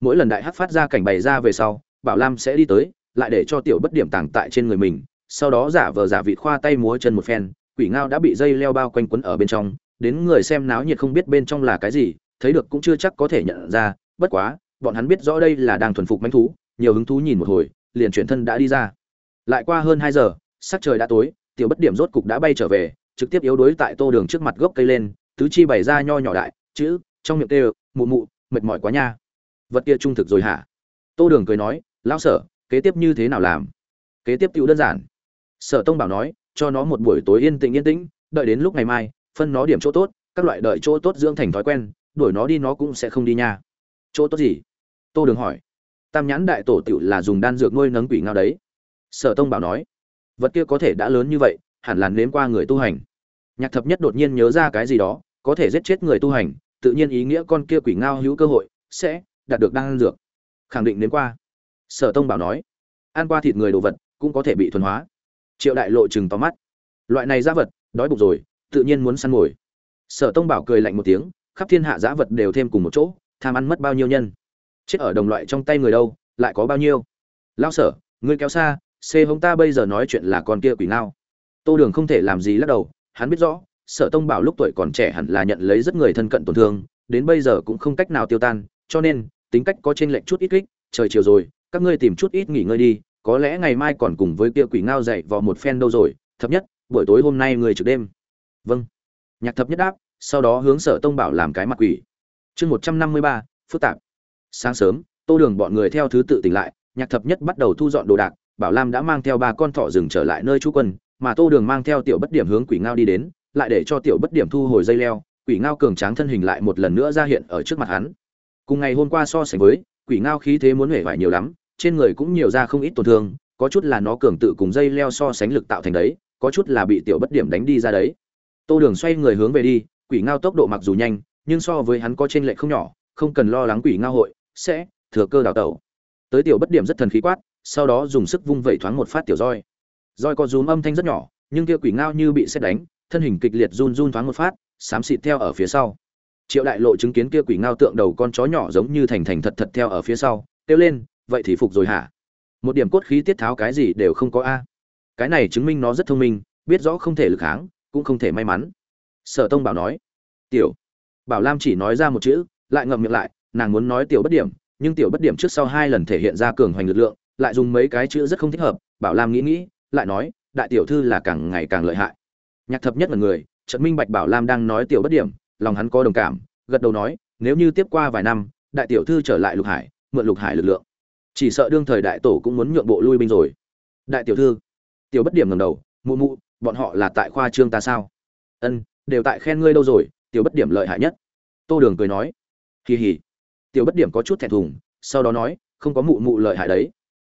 mỗi lần đại hắc phát ra cảnh bày ra về sau, bảo lam sẽ đi tới, lại để cho tiểu bất điểm tàng tại trên người mình, sau đó giả vờ giả vị khoa tay múa chân một phen, quỷ ngao đã bị dây leo bao quanh quấn ở bên trong, đến người xem náo nhiệt không biết bên trong là cái gì, thấy được cũng chưa chắc có thể nhận ra, bất quá, bọn hắn biết rõ đây là đang thuần phục manh thú, nhiều hứng thú nhìn một hồi, liền chuyển thân đã đi ra. Lại qua hơn hai giờ, sắc trời đã tối, tiểu bất điểm rốt cục đã bay trở về, trực tiếp yếu đuối tại tô đường trước mặt gốc cây lên, tứ chi bày ra nho nhỏ đại, chữ, trong miệng kêu, mụ mụ, mệt mỏi quá nha vật kia trung thực rồi hả? Tô đường cười nói, lão sở, kế tiếp như thế nào làm? Kế tiếp tựu đơn giản. Sở tông bảo nói, cho nó một buổi tối yên tĩnh yên tĩnh, đợi đến lúc ngày mai, phân nó điểm chỗ tốt, các loại đợi chỗ tốt dưỡng thành thói quen, đuổi nó đi nó cũng sẽ không đi nha. Chỗ tốt gì? Tô đường hỏi. Tam nhãn đại tổ tựu là dùng đan dược nuôi nấng quỷ ngao đấy. Sở tông bảo nói. Vật kia có thể đã lớn như vậy, hẳn là nếm qua người tu hành. Nhạc thập nhất đột nhiên nhớ ra cái gì đó, có thể giết chết người tu hành, tự nhiên ý nghĩa con kia quỷ ngao hữu cơ hội, sẽ đạt được đan dược. Khẳng định đến qua. Sở tông bảo nói, ăn qua thịt người đồ vật cũng có thể bị thuần hóa. Triệu đại lộ chừng to mắt. Loại này giá vật, đói bụng rồi, tự nhiên muốn săn mồi. Sở tông bảo cười lạnh một tiếng, khắp thiên hạ giá vật đều thêm cùng một chỗ, tham ăn mất bao nhiêu nhân? Chết ở đồng loại trong tay người đâu, lại có bao nhiêu? Lao sở, ngươi kéo xa, xê hống ta bây giờ nói chuyện là con kia quỷ ngao tô đường không thể làm gì lắc đầu, hắn biết rõ, sở tông bảo lúc tuổi còn trẻ hẳn là nhận lấy rất người thân cận tổn thương, đến bây giờ cũng không cách nào tiêu tan, cho nên tính cách có trên lệnh chút ít kích, trời chiều rồi, các ngươi tìm chút ít nghỉ ngơi đi, có lẽ ngày mai còn cùng với kia quỷ ngao dậy vào một phen đâu rồi, thập nhất, buổi tối hôm nay người trực đêm. Vâng. Nhạc thập nhất đáp, sau đó hướng sở tông bảo làm cái mặt quỷ. Chương một trăm năm mươi ba, phức tạp. Sáng sớm, tô đường bọn người theo thứ tự tỉnh lại, nhạc thập nhất bắt đầu thu dọn đồ đạc, bảo lam đã mang theo ba con thỏ rừng trở lại nơi trú quân, mà tô đường mang theo tiểu bất điểm hướng quỷ ngao đi đến, lại để cho tiểu bất điểm thu hồi dây leo, quỷ ngao cường tráng thân hình lại một lần nữa ra hiện ở trước mặt hắn cùng ngày hôm qua so sánh với, quỷ ngao khí thế muốn hể vải nhiều lắm, trên người cũng nhiều ra không ít tổn thương, có chút là nó cường tự cùng dây leo so sánh lực tạo thành đấy, có chút là bị tiểu bất điểm đánh đi ra đấy. Tô đường xoay người hướng về đi, quỷ ngao tốc độ mặc dù nhanh, nhưng so với hắn có trên lệ không nhỏ, không cần lo lắng quỷ ngao hội, sẽ, thừa cơ đào tẩu. Tới tiểu bất điểm rất thần khí quát, sau đó dùng sức vung vẩy thoáng một phát tiểu roi. Roi có rúm âm thanh rất nhỏ, nhưng kia quỷ ngao như bị xét đánh, thân hình kịch liệt run run thoáng một phát, xám xịt theo ở phía sau triệu đại lộ chứng kiến kia quỷ ngao tượng đầu con chó nhỏ giống như thành thành thật thật theo ở phía sau, kêu lên, vậy thì phục rồi hả? Một điểm cốt khí tiết tháo cái gì đều không có a. Cái này chứng minh nó rất thông minh, biết rõ không thể lực kháng, cũng không thể may mắn. Sở tông bảo nói, tiểu. Bảo lam chỉ nói ra một chữ, lại ngậm miệng lại, nàng muốn nói tiểu bất điểm, nhưng tiểu bất điểm trước sau hai lần thể hiện ra cường hoành lực lượng, lại dùng mấy cái chữ rất không thích hợp. Bảo lam nghĩ nghĩ, lại nói, đại tiểu thư là càng ngày càng lợi hại. Nhạc thập nhất là người trận minh bạch bảo lam đang nói tiểu bất điểm lòng hắn có đồng cảm, gật đầu nói, nếu như tiếp qua vài năm, đại tiểu thư trở lại lục hải, mượn lục hải lực lượng. Chỉ sợ đương thời đại tổ cũng muốn nhượng bộ lui binh rồi. Đại tiểu thư. Tiểu bất điểm ngẩng đầu, mụ mụ, bọn họ là tại khoa trương ta sao? Ân, đều tại khen ngươi đâu rồi, tiểu bất điểm lợi hại nhất. Tô đường cười nói. Kỳ hỉ tiểu bất điểm có chút thẹn thùng, sau đó nói, không có mụ mụ lợi hại đấy.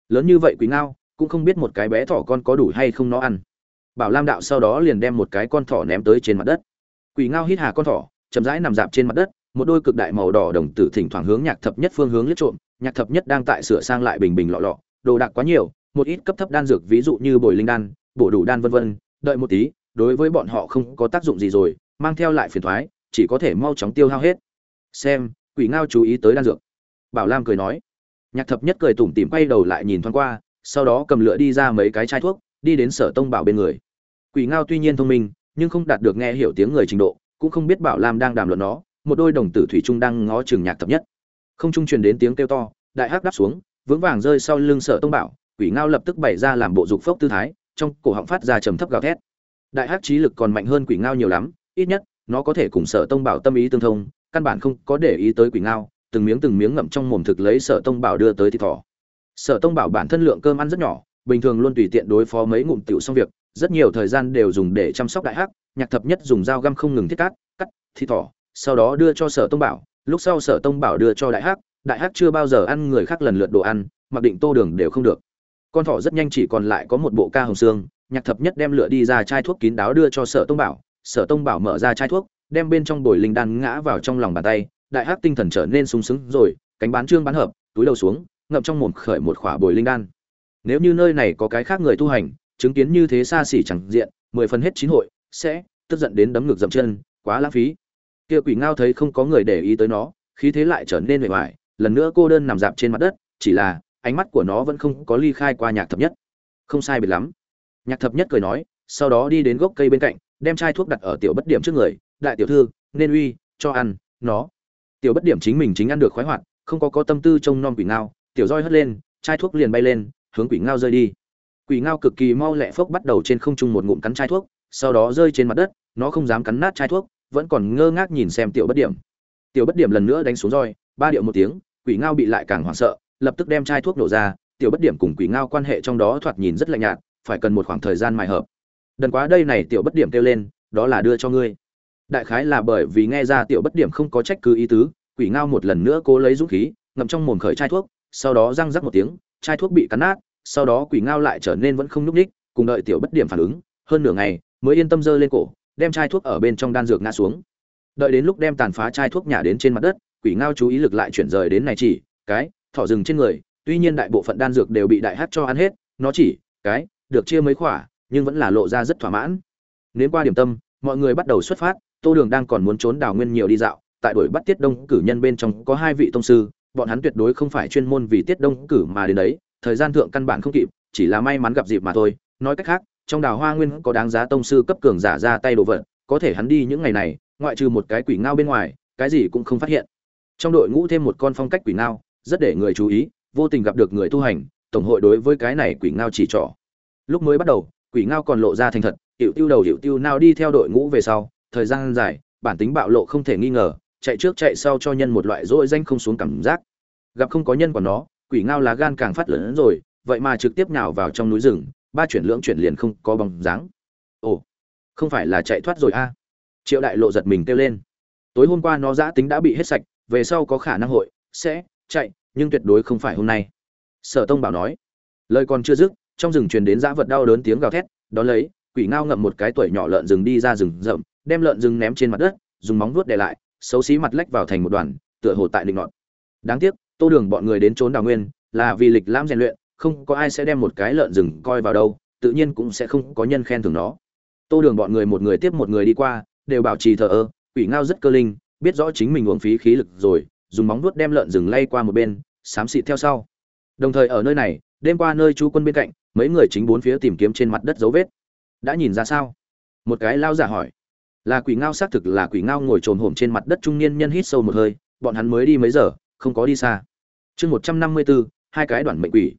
Lớn như vậy quý ngao, cũng không biết một cái bé thỏ con có đủ hay không nó ăn. Bảo lam đạo sau đó liền đem một cái con thỏ ném tới trên mặt đất. Quỷ ngao hít hà con thỏ chậm rãi nằm dạp trên mặt đất, một đôi cực đại màu đỏ đồng tử thỉnh thoảng hướng nhạc thập nhất phương hướng liếc trộm, nhạc thập nhất đang tại sửa sang lại bình bình lọ lọ, đồ đạc quá nhiều, một ít cấp thấp đan dược, ví dụ như bồi linh đan, bổ đủ đan vân vân, đợi một tí, đối với bọn họ không có tác dụng gì rồi, mang theo lại phiền thoái, chỉ có thể mau chóng tiêu hao hết. Xem, quỷ ngao chú ý tới đan dược. Bảo lam cười nói. Nhạc thập nhất cười tủm tỉm quay đầu lại nhìn thoáng qua, sau đó cầm lựa đi ra mấy cái chai thuốc, đi đến sở tông bảo bên người. Quỷ ngao tuy nhiên thông minh, nhưng không đạt được nghe hiểu tiếng người trình độ cũng không biết bảo lam đang đàm luận nó, một đôi đồng tử thủy trung đang ngó chừng nhạc thập nhất. Không trung truyền đến tiếng kêu to, đại hắc đáp xuống, vững vàng rơi sau lưng sở tông bảo, quỷ ngao lập tức bày ra làm bộ dục phốc tư thái, trong cổ họng phát ra trầm thấp gào thét. Đại hắc trí lực còn mạnh hơn quỷ ngao nhiều lắm, ít nhất, nó có thể cùng sở tông bảo tâm ý tương thông, căn bản không có để ý tới quỷ ngao, từng miếng từng miếng ngậm trong mồm thực lấy sở tông bảo đưa tới thịt thỏ. Sở tông bảo bản thân lượng cơm ăn rất nhỏ, bình thường luôn tùy tiện đối phó mấy ngụm tiểu xong việc, rất nhiều thời gian đều dùng để chăm sóc đại hắc nhạc thập nhất dùng dao găm không ngừng thiết cắt cắt thịt thỏ, sau đó đưa cho sở tông bảo. Lúc sau sở tông bảo đưa cho đại hắc đại hắc chưa bao giờ ăn người khác lần lượt đồ ăn, mặc định tô đường đều không được. Con thỏ rất nhanh chỉ còn lại có một bộ ca hồng xương, nhạc thập nhất đem lựa đi ra chai thuốc kín đáo đưa cho sở tông bảo. Sở tông bảo mở ra chai thuốc, đem bên trong bồi linh đan ngã vào trong lòng bàn tay. Đại hắc tinh thần trở nên sung sướng rồi, cánh bán trương bán hợp, túi đầu xuống, ngậm trong mồm khởi một khỏa bồi linh đan. Nếu như nơi này có cái khác người tu hành, chứng kiến như thế xa xỉ chẳng diện, mười phần hết chín hội sẽ tức giận đến đấm ngực dậm chân, quá lãng phí. Kia quỷ ngao thấy không có người để ý tới nó, khí thế lại trở nên mệt mỏi lần nữa cô đơn nằm dạp trên mặt đất, chỉ là ánh mắt của nó vẫn không có ly khai qua nhạc thập nhất. Không sai biệt lắm. Nhạc thập nhất cười nói, sau đó đi đến gốc cây bên cạnh, đem chai thuốc đặt ở tiểu bất điểm trước người, đại tiểu thư, nên uy, cho ăn, nó. Tiểu bất điểm chính mình chính ăn được khoái hoạt, không có có tâm tư trông nom quỷ ngao, tiểu roi hất lên, chai thuốc liền bay lên, hướng quỷ ngao rơi đi. Quỷ ngao cực kỳ mau lẹ phốc bắt đầu trên không trung một ngụm cắn chai thuốc sau đó rơi trên mặt đất, nó không dám cắn nát chai thuốc, vẫn còn ngơ ngác nhìn xem tiểu bất điểm. Tiểu bất điểm lần nữa đánh xuống roi, ba điệu một tiếng, quỷ ngao bị lại càng hoảng sợ, lập tức đem chai thuốc nổ ra, tiểu bất điểm cùng quỷ ngao quan hệ trong đó thoạt nhìn rất lạnh nhạt, phải cần một khoảng thời gian mài hợp. Đần quá đây này tiểu bất điểm kêu lên, đó là đưa cho ngươi. Đại khái là bởi vì nghe ra tiểu bất điểm không có trách cứ ý tứ, quỷ ngao một lần nữa cố lấy dũng khí, ngậm trong mồm khởi chai thuốc, sau đó răng rắc một tiếng, chai thuốc bị cắn nát, sau đó quỷ ngao lại trở nên vẫn không nhúc ních cùng đợi tiểu bất điểm phản ứng. Hơn nửa ngày mới yên tâm giơ lên cổ, đem chai thuốc ở bên trong đan dược ngã xuống. Đợi đến lúc đem tàn phá chai thuốc nhả đến trên mặt đất, quỷ ngao chú ý lực lại chuyển rời đến này chỉ, cái, thỏ rừng trên người, tuy nhiên đại bộ phận đan dược đều bị đại hát cho ăn hết, nó chỉ, cái, được chia mấy khỏa, nhưng vẫn là lộ ra rất thỏa mãn. Nếu qua điểm tâm, mọi người bắt đầu xuất phát, tô đường đang còn muốn trốn đào nguyên nhiều đi dạo, tại đuổi bắt tiết đông cử nhân bên trong có hai vị tông sư, bọn hắn tuyệt đối không phải chuyên môn vì tiết đông cử mà đến đấy, thời gian thượng căn bản không kịp, chỉ là may mắn gặp dịp mà thôi, nói cách khác trong đào hoa nguyên có đáng giá tông sư cấp cường giả ra tay đồ vật, có thể hắn đi những ngày này, ngoại trừ một cái quỷ ngao bên ngoài, cái gì cũng không phát hiện. Trong đội ngũ thêm một con phong cách quỷ ngao, rất để người chú ý, vô tình gặp được người tu hành, tổng hội đối với cái này quỷ ngao chỉ trỏ. Lúc mới bắt đầu, quỷ ngao còn lộ ra thành thật hiệu tiêu đầu hiệu tiêu nào đi theo đội ngũ về sau, thời gian dài, bản tính bạo lộ không thể nghi ngờ, chạy trước chạy sau cho nhân một loại dỗi danh không xuống cảm giác. Gặp không có nhân của nó, quỷ ngao lá gan càng phát lớn hơn rồi, vậy mà trực tiếp nhào vào trong núi rừng ba chuyển lưỡng chuyển liền không có bóng dáng. Ồ, không phải là chạy thoát rồi a? À? triệu đại lộ giật mình kêu lên. Tối hôm qua nó giã tính đã bị hết sạch, về sau có khả năng hội, sẽ chạy, nhưng tuyệt đối không phải hôm nay. Sở tông bảo nói. Lời còn chưa dứt, trong rừng truyền đến dã vật đau đớn tiếng gào thét, đó lấy, quỷ ngao ngậm một cái tuổi nhỏ lợn rừng đi ra rừng rậm, đem lợn rừng ném trên mặt đất, dùng móng vuốt để lại, xấu xí mặt lách vào thành một đoàn, tựa hồ tại định nọt. Đáng tiếc, tô đường bọn người đến trốn đào nguyên, là vì lịch lãm rèn luyện không có ai sẽ đem một cái lợn rừng coi vào đâu, tự nhiên cũng sẽ không có nhân khen thưởng nó. Tô đường bọn người một người tiếp một người đi qua, đều bảo trì thờ ơ, quỷ ngao rất cơ linh, biết rõ chính mình uống phí khí lực rồi, dùng móng vuốt đem lợn rừng lay qua một bên, xám xịt theo sau. Đồng thời ở nơi này, đêm qua nơi chú quân bên cạnh, mấy người chính bốn phía tìm kiếm trên mặt đất dấu vết. Đã nhìn ra sao? Một cái lao giả hỏi. Là quỷ ngao xác thực là quỷ ngao ngồi trồm hổm trên mặt đất trung niên nhân hít sâu một hơi, bọn hắn mới đi mấy giờ, không có đi xa. Chương một trăm năm mươi bốn hai cái đoàn mệnh quỷ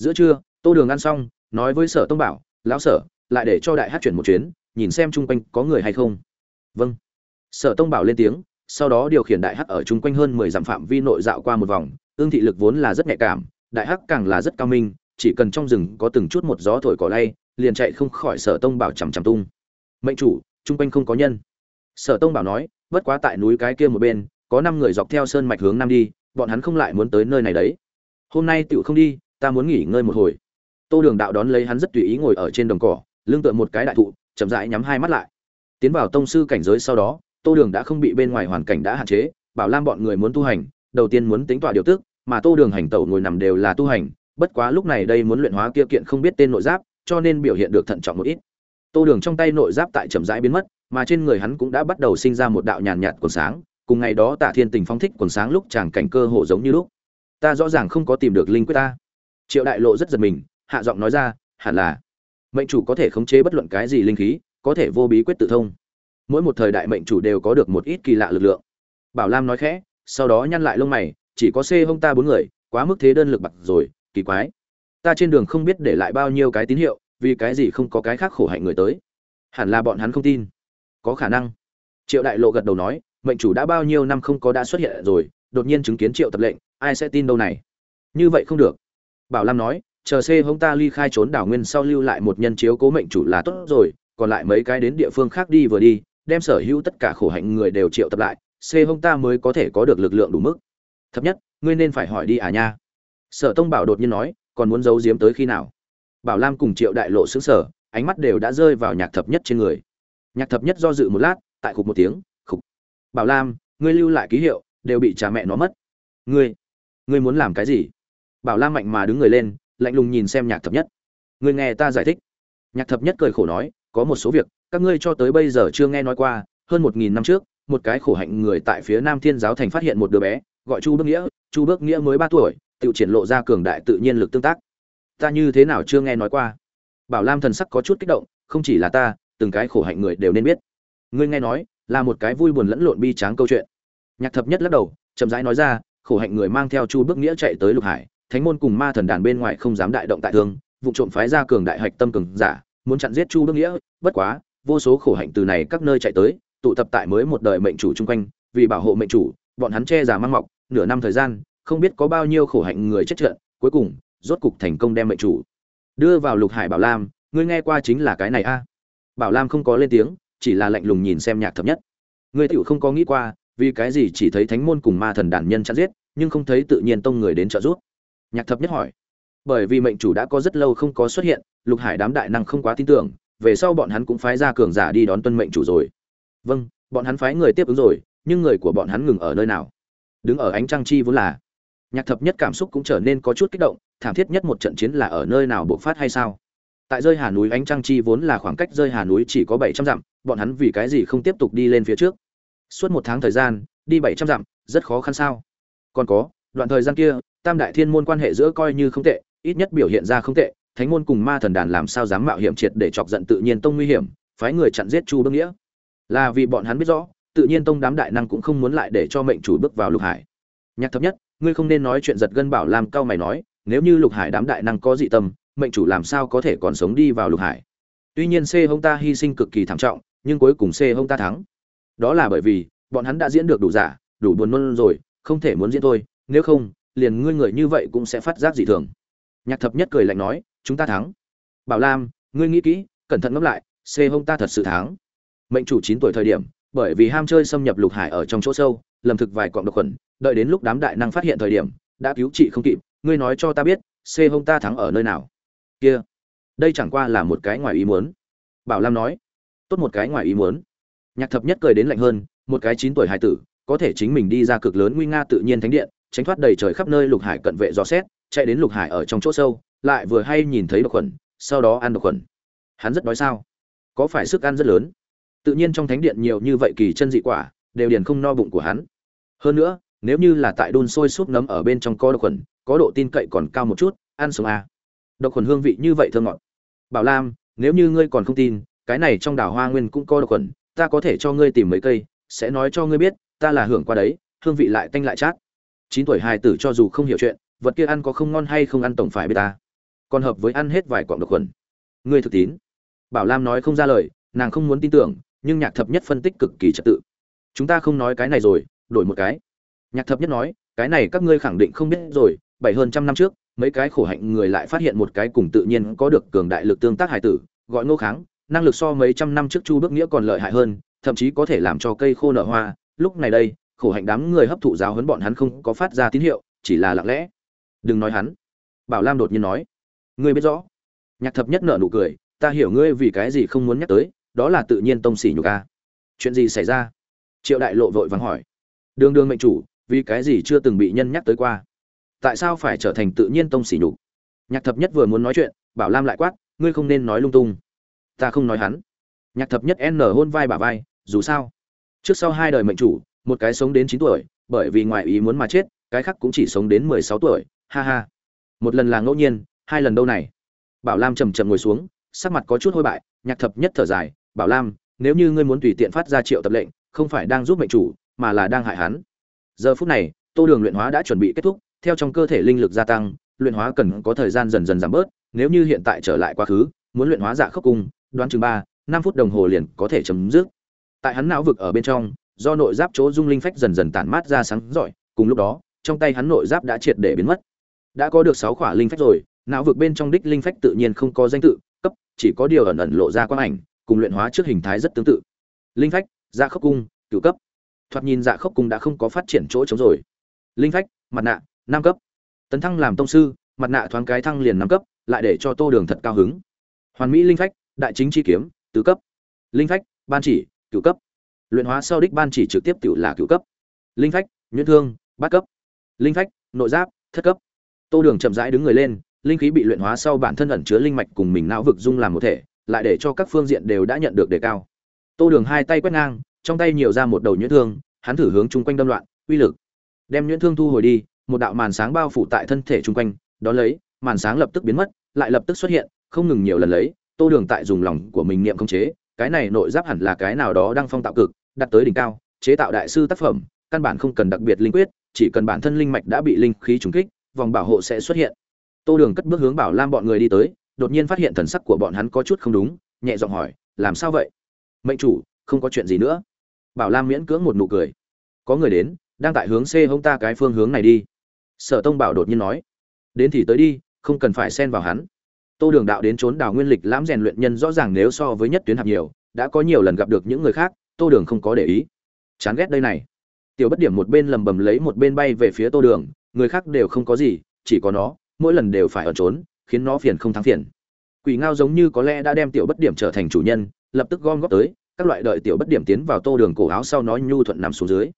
giữa trưa, tô đường ăn xong, nói với sở tông bảo, lão sở, lại để cho đại hát chuyển một chuyến, nhìn xem chung quanh có người hay không. Vâng. Sở tông bảo lên tiếng, sau đó điều khiển đại hắc ở chung quanh hơn mười dặm phạm vi nội dạo qua một vòng. Ương thị lực vốn là rất nhạy cảm, đại hắc càng là rất cao minh, chỉ cần trong rừng có từng chút một gió thổi cỏ lay, liền chạy không khỏi sở tông bảo chằm chằm tung. Mệnh chủ, chung quanh không có nhân. Sở tông bảo nói, bất quá tại núi cái kia một bên, có năm người dọc theo sơn mạch hướng nam đi, bọn hắn không lại muốn tới nơi này đấy. Hôm nay tựu không đi ta muốn nghỉ ngơi một hồi. Tô đường đạo đón lấy hắn rất tùy ý ngồi ở trên đồng cỏ, lưng tựa một cái đại thụ, chậm rãi nhắm hai mắt lại. Tiến vào tông sư cảnh giới sau đó, tô đường đã không bị bên ngoài hoàn cảnh đã hạn chế, bảo lam bọn người muốn tu hành, đầu tiên muốn tính tọa điều tức, mà tô đường hành tẩu ngồi nằm đều là tu hành, bất quá lúc này đây muốn luyện hóa kia kiện không biết tên nội giáp, cho nên biểu hiện được thận trọng một ít. Tô đường trong tay nội giáp tại chậm rãi biến mất, mà trên người hắn cũng đã bắt đầu sinh ra một đạo nhàn nhạt quần sáng, cùng ngày đó tạ thiên tình phong thích quần sáng lúc chàng cảnh cơ hồ giống như lúc. Ta rõ ràng không có tìm được linh quyết ta triệu đại lộ rất giật mình, hạ giọng nói ra, hẳn là, mệnh chủ có thể khống chế bất luận cái gì linh khí, có thể vô bí quyết tự thông. Mỗi một thời đại mệnh chủ đều có được một ít kỳ lạ lực lượng. Bảo lam nói khẽ, sau đó nhăn lại lông mày, chỉ có c hông ta bốn người, quá mức thế đơn lực bạc rồi, kỳ quái. Ta trên đường không biết để lại bao nhiêu cái tín hiệu, vì cái gì không có cái khác khổ hạnh người tới. Hẳn là bọn hắn không tin. Có khả năng. Triệu đại lộ gật đầu nói, mệnh chủ đã bao nhiêu năm không có đã xuất hiện rồi, đột nhiên chứng kiến triệu tập lệnh, ai sẽ tin đâu này? Như vậy không được bảo lam nói, chờ c hông ta ly khai trốn đảo nguyên sau lưu lại một nhân chiếu cố mệnh chủ là tốt rồi, còn lại mấy cái đến địa phương khác đi vừa đi, đem sở hữu tất cả khổ hạnh người đều triệu tập lại, c hông ta mới có thể có được lực lượng đủ mức. Thấp nhất, ngươi nên phải hỏi đi à nha. Sở tông bảo đột nhiên nói, còn muốn giấu giếm tới khi nào? Bảo lam cùng triệu đại lộ xứng sở ánh mắt đều đã rơi vào nhạc thập nhất trên người. Nhạc thập nhất do dự một lát, tại khục một tiếng, khục. Bảo lam, ngươi lưu lại ký hiệu, đều bị cha mẹ nó mất. Ngươi ngươi muốn làm cái gì? Bảo lam mạnh mà đứng người lên, lạnh lùng nhìn xem nhạc thập nhất. Người nghe ta giải thích. Nhạc thập nhất cười khổ nói, có một số việc, các ngươi cho tới bây giờ chưa nghe nói qua. Hơn một nghìn năm trước, một cái khổ hạnh người tại phía nam thiên giáo thành phát hiện một đứa bé, gọi chu bước nghĩa. Chu bước nghĩa mới ba tuổi, tự triển lộ ra cường đại tự nhiên lực tương tác. Ta như thế nào chưa nghe nói qua? Bảo lam thần sắc có chút kích động, không chỉ là ta, từng cái khổ hạnh người đều nên biết. Ngươi nghe nói, là một cái vui buồn lẫn lộn bi tráng câu chuyện. Nhạc thập nhất lắc đầu, chậm rãi nói ra, khổ hạnh người mang theo chu bước nghĩa chạy tới lục hải thánh môn cùng ma thần đàn bên ngoài không dám đại động tại thương, vụ trộm phái ra cường đại hạch tâm cường giả, muốn chặn giết chu Đức nghĩa, bất quá, vô số khổ hạnh từ này các nơi chạy tới, tụ tập tại mới một đời mệnh chủ chung quanh, vì bảo hộ mệnh chủ, bọn hắn che giả mang mọc, nửa năm thời gian, không biết có bao nhiêu khổ hạnh người chết trận, cuối cùng, rốt cục thành công đem mệnh chủ đưa vào lục hải bảo lam, ngươi nghe qua chính là cái này a? Bảo lam không có lên tiếng, chỉ là lạnh lùng nhìn xem nhạc thập nhất. Ngươi tiểu không có nghĩ qua, vì cái gì chỉ thấy thánh môn cùng ma thần đàn nhân chặn giết, nhưng không thấy tự nhiên tông người đến trợ giúp nhạc thập nhất hỏi. Bởi vì mệnh chủ đã có rất lâu không có xuất hiện, lục hải đám đại năng không quá tin tưởng, về sau bọn hắn cũng phái ra cường giả đi đón tuân mệnh chủ rồi. Vâng bọn hắn phái người tiếp ứng rồi, nhưng người của bọn hắn ngừng ở nơi nào? Đứng ở ánh trăng chi vốn là. Nhạc thập nhất cảm xúc cũng trở nên có chút kích động, thảm thiết nhất một trận chiến là ở nơi nào bộc phát hay sao? Tại rơi hà núi ánh trăng chi vốn là khoảng cách rơi hà núi chỉ có bảy trăm dặm, bọn hắn vì cái gì không tiếp tục đi lên phía trước? Suốt một tháng thời gian, đi bảy trăm dặm, rất khó khăn sao? Còn có, đoạn thời gian kia tam đại thiên môn quan hệ giữa coi như không tệ, ít nhất biểu hiện ra không tệ, thánh môn cùng ma thần đàn làm sao dám mạo hiểm triệt để chọc giận tự nhiên tông nguy hiểm, phái người chặn giết chu bưng nghĩa. Là vì bọn hắn biết rõ, tự nhiên tông đám đại năng cũng không muốn lại để cho mệnh chủ bước vào lục hải. Nhạc thấp nhất, ngươi không nên nói chuyện giật gân bảo làm cao mày nói, nếu như lục hải đám đại năng có dị tâm, mệnh chủ làm sao có thể còn sống đi vào lục hải? Tuy nhiên c hông ta hy sinh cực kỳ thảm trọng, nhưng cuối cùng c hông ta thắng. Đó là bởi vì, bọn hắn đã diễn được đủ giả, đủ buồn nôn rồi, không thể muốn diễn thôi, nếu không liền ngươi người như vậy cũng sẽ phát giác dị thường. Nhạc thập nhất cười lạnh nói, chúng ta thắng. Bảo lam, ngươi nghĩ kỹ, cẩn thận ngẫm lại, c hông ta thật sự thắng. Mệnh chủ chín tuổi thời điểm, bởi vì ham chơi xâm nhập lục hải ở trong chỗ sâu, lầm thực vài cọng độc khuẩn, đợi đến lúc đám đại năng phát hiện thời điểm, đã cứu trị không kịp, ngươi nói cho ta biết, c hông ta thắng ở nơi nào? Kia, đây chẳng qua là một cái ngoài ý muốn. Bảo lam nói, tốt một cái ngoài ý muốn. Nhạc thập nhất cười đến lạnh hơn, một cái chín tuổi hải tử, có thể chính mình đi ra cực lớn nguy nga tự nhiên thánh điện tránh thoát đầy trời khắp nơi lục hải cận vệ dò xét, chạy đến lục hải ở trong chỗ sâu, lại vừa hay nhìn thấy độc khuẩn, sau đó ăn độc khuẩn. Hắn rất đói sao? Có phải sức ăn rất lớn? Tự nhiên trong thánh điện nhiều như vậy kỳ chân dị quả, đều điền không no bụng của hắn. Hơn nữa, nếu như là tại đun sôi súp nấm ở bên trong có độc khuẩn, có độ tin cậy còn cao một chút, ăn sống a độc khuẩn hương vị như vậy thơm ngọt. Bảo lam, nếu như ngươi còn không tin, cái này trong đảo hoa nguyên cũng có độc khuẩn, ta có thể cho ngươi tìm mấy cây, sẽ nói cho ngươi biết, ta là hưởng qua đấy, hương vị lại tanh lại chát chín tuổi hài tử cho dù không hiểu chuyện, vật kia ăn có không ngon hay không ăn tổng phải bê ta. Còn hợp với ăn hết vài quặng độc khuẩn. Ngươi thực tín. Bảo lam nói không ra lời, nàng không muốn tin tưởng, nhưng nhạc thập nhất phân tích cực kỳ trật tự. Chúng ta không nói cái này rồi, đổi một cái. Nhạc thập nhất nói, cái này các ngươi khẳng định không biết rồi, bảy hơn trăm năm trước, mấy cái khổ hạnh người lại phát hiện một cái cùng tự nhiên có được cường đại lực tương tác hải tử, gọi ngô kháng, năng lực so mấy trăm năm trước chu bước nghĩa còn lợi hại hơn, thậm chí có thể làm cho cây khô nở hoa. Lúc này đây khổ hạnh đám người hấp thụ giáo huấn bọn hắn không có phát ra tín hiệu, chỉ là lặng lẽ. Đừng nói hắn. Bảo lam đột nhiên nói. Ngươi biết rõ. Nhạc thập nhất nợ nụ cười. Ta hiểu ngươi vì cái gì không muốn nhắc tới, đó là tự nhiên tông xỉ nhục a. Chuyện gì xảy ra? Triệu đại lộ vội vàng hỏi. Đường đường mệnh chủ, vì cái gì chưa từng bị nhân nhắc tới qua? Tại sao phải trở thành tự nhiên tông xỉ nhục? Nhạc thập nhất vừa muốn nói chuyện, bảo lam lại quát, ngươi không nên nói lung tung. Ta không nói hắn. Nhạc thập nhất n hôn vai bả vai, dù sao. Trước sau hai đời mệnh chủ một cái sống đến chín tuổi, bởi vì ngoại ý muốn mà chết, cái khác cũng chỉ sống đến mười sáu tuổi, ha ha. Một lần là ngẫu nhiên, hai lần đâu này? Bảo lam chầm chậm ngồi xuống, sắc mặt có chút hôi bại, nhạc thập nhất thở dài, bảo lam, nếu như ngươi muốn tùy tiện phát ra triệu tập lệnh, không phải đang giúp mệnh chủ, mà là đang hại hắn. Giờ phút này, tô đường luyện hóa đã chuẩn bị kết thúc, theo trong cơ thể linh lực gia tăng, luyện hóa cần có thời gian dần dần giảm bớt, nếu như hiện tại trở lại quá khứ, muốn luyện hóa dạ khốc cung, đoán chừng ba, năm phút đồng hồ liền có thể chấm dứt. Tại hắn não vực ở bên trong do nội giáp chỗ dung linh phách dần dần tản mát ra sáng rọi, cùng lúc đó, trong tay hắn nội giáp đã triệt để biến mất. Đã có được sáu khỏa linh phách rồi, não vực bên trong đích linh phách tự nhiên không có danh tự, cấp, chỉ có điều ẩn ẩn lộ ra quang ảnh, cùng luyện hóa trước hình thái rất tương tự. Linh phách dạ khốc cung, cửu cấp. Thoạt nhìn dạ khốc cung đã không có phát triển chỗ trống rồi. Linh phách, mặt nạ, năm cấp. Tấn thăng làm tông sư, mặt nạ thoáng cái thăng liền năm cấp, lại để cho tô đường thật cao hứng. Hoàn mỹ linh phách, đại chính chi kiếm, tứ cấp. Linh phách, ban chỉ, cửu cấp luyện hóa sau đích ban chỉ trực tiếp tự là cựu cấp. Linh phách, nhuyễn thương, bát cấp. Linh phách, nội giáp, thất cấp. Tô đường chậm rãi đứng người lên, linh khí bị luyện hóa sau bản thân ẩn chứa linh mạch cùng mình não vực dung làm một thể, lại để cho các phương diện đều đã nhận được đề cao. Tô đường hai tay quét ngang, trong tay nhiều ra một đầu nhuyễn thương, hắn thử hướng chung quanh đâm loạn, uy lực. Đem nhuyễn thương thu hồi đi, một đạo màn sáng bao phủ tại thân thể chung quanh, đón lấy, màn sáng lập tức biến mất, lại lập tức xuất hiện, không ngừng nhiều lần lấy, tô đường tại dùng lòng của mình niệm khống chế, cái này nội giáp hẳn là cái nào đó đang phong tạo cực đặt tới đỉnh cao, chế tạo đại sư tác phẩm, căn bản không cần đặc biệt linh quyết, chỉ cần bản thân linh mạch đã bị linh khí trùng kích, vòng bảo hộ sẽ xuất hiện. Tô đường cất bước hướng bảo lam bọn người đi tới, đột nhiên phát hiện thần sắc của bọn hắn có chút không đúng, nhẹ giọng hỏi, làm sao vậy? Mệnh chủ, không có chuyện gì nữa? Bảo lam miễn cưỡng một nụ cười. Có người đến, đang tại hướng c hông ta cái phương hướng này đi. Sở tông bảo đột nhiên nói. Đến thì tới đi, không cần phải xen vào hắn. Tô đường đạo đến trốn đào nguyên lịch lãm rèn luyện nhân rõ ràng nếu so với nhất tuyến hạp nhiều, đã có nhiều lần gặp được những người khác tô đường không có để ý. Chán ghét đây này. Tiểu bất điểm một bên lầm bầm lấy một bên bay về phía tô đường, người khác đều không có gì, chỉ có nó, mỗi lần đều phải ở trốn, khiến nó phiền không thắng phiền. Quỷ ngao giống như có lẽ đã đem tiểu bất điểm trở thành chủ nhân, lập tức gom góp tới, các loại đợi tiểu bất điểm tiến vào tô đường cổ áo sau nó nhu thuận nằm xuống dưới.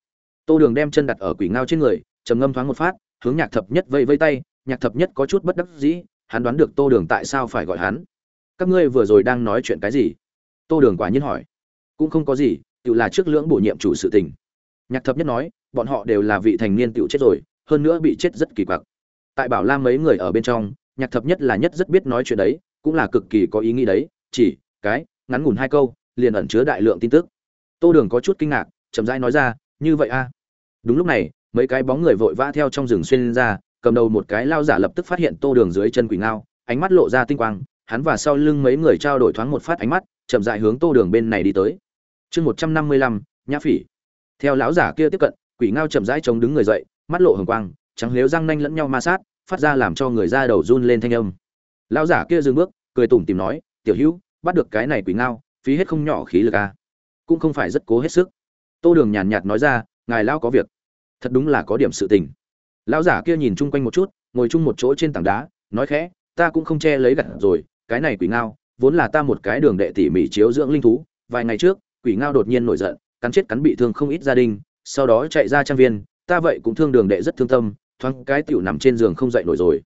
Tô đường đem chân đặt ở quỷ ngao trên người, trầm ngâm thoáng một phát, hướng nhạc thập nhất vây vây tay, nhạc thập nhất có chút bất đắc dĩ, hắn đoán được tô đường tại sao phải gọi hắn. Các ngươi vừa rồi đang nói chuyện cái gì? Tô đường quả nhiên hỏi. Cũng không có gì tự là trước lưỡng bổ nhiệm chủ sự tình. Nhạc thập nhất nói, bọn họ đều là vị thành niên tự chết rồi, hơn nữa bị chết rất kỳ quặc. Tại bảo lam mấy người ở bên trong, nhạc thập nhất là nhất rất biết nói chuyện đấy, cũng là cực kỳ có ý nghĩ đấy, chỉ, cái, ngắn ngủn hai câu, liền ẩn chứa đại lượng tin tức. Tô đường có chút kinh ngạc, chậm rãi nói ra, như vậy a đúng lúc này, mấy cái bóng người vội vã theo trong rừng xuyên ra, cầm đầu một cái lao giả lập tức phát hiện tô đường dưới chân quỷ ngao, ánh mắt lộ ra tinh quang, hắn và sau lưng mấy người trao đổi thoáng một phát ánh mắt, chậm rãi hướng tô đường bên này đi tới chương một trăm năm mươi lăm, nhã phỉ. Theo lão giả kia tiếp cận, quỷ ngao chậm rãi chống đứng người dậy, mắt lộ hồng quang, trắng lếu răng nanh lẫn nhau ma sát, phát ra làm cho người da đầu run lên thanh âm. Lão giả kia dừng bước, cười tủm tìm nói, tiểu hữu, bắt được cái này quỷ ngao, phí hết không nhỏ khí lực à. cũng không phải rất cố hết sức. Tô đường nhàn nhạt nói ra, ngài lão có việc. Thật đúng là có điểm sự tình. Lão giả kia nhìn chung quanh một chút, ngồi chung một chỗ trên tảng đá, nói khẽ, ta cũng không che lấy gặt rồi, cái này quỷ ngao, vốn là ta một cái đường đệ tỉ mỉ chiếu dưỡng linh thú, vài ngày trước quỷ ngao đột nhiên nổi giận, cắn chết cắn bị thương không ít gia đình, sau đó chạy ra trang viên, ta vậy cũng thương đường đệ rất thương tâm, thoáng cái tiểu nằm trên giường không dậy nổi rồi.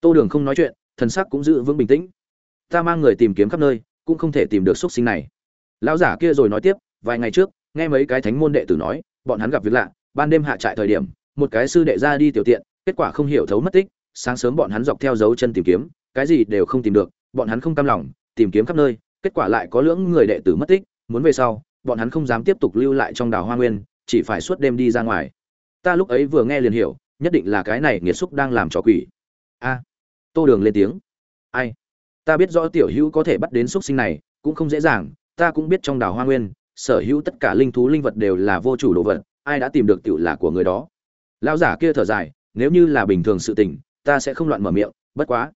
Tô đường không nói chuyện, thần sắc cũng giữ vững bình tĩnh. Ta mang người tìm kiếm khắp nơi, cũng không thể tìm được xuất sinh này. Lão giả kia rồi nói tiếp, vài ngày trước, nghe mấy cái thánh môn đệ tử nói, bọn hắn gặp việc lạ, ban đêm hạ trại thời điểm, một cái sư đệ ra đi tiểu tiện, kết quả không hiểu thấu mất tích, sáng sớm bọn hắn dọc theo dấu chân tìm kiếm, cái gì đều không tìm được, bọn hắn không cam lòng, tìm kiếm khắp nơi, kết quả lại có lưỡng người đệ tử mất tích muốn về sau, bọn hắn không dám tiếp tục lưu lại trong đảo hoa nguyên, chỉ phải suốt đêm đi ra ngoài. Ta lúc ấy vừa nghe liền hiểu, nhất định là cái này nghiệt xúc đang làm trò quỷ. A. Tô đường lên tiếng. Ai? Ta biết rõ tiểu hữu có thể bắt đến xúc sinh này, cũng không dễ dàng, ta cũng biết trong đảo hoa nguyên, sở hữu tất cả linh thú linh vật đều là vô chủ đồ vật, ai đã tìm được tiểu là của người đó. Lão giả kia thở dài, nếu như là bình thường sự tình, ta sẽ không loạn mở miệng, bất quá.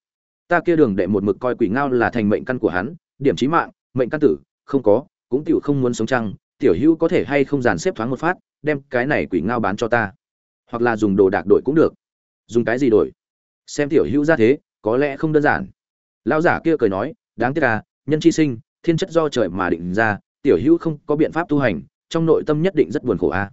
Ta kia đường đệ một mực coi quỷ ngao là thành mệnh căn của hắn, điểm chí mạng, mệnh căn tử, không có cũng tiểu không muốn sống chăng, tiểu hữu có thể hay không dàn xếp thoáng một phát, đem cái này quỷ ngao bán cho ta. Hoặc là dùng đồ đạc đổi cũng được. Dùng cái gì đổi? Xem tiểu hữu ra thế, có lẽ không đơn giản. Lão giả kia cười nói, đáng tiếc à nhân chi sinh, thiên chất do trời mà định ra, tiểu hữu không có biện pháp tu hành, trong nội tâm nhất định rất buồn khổ a à.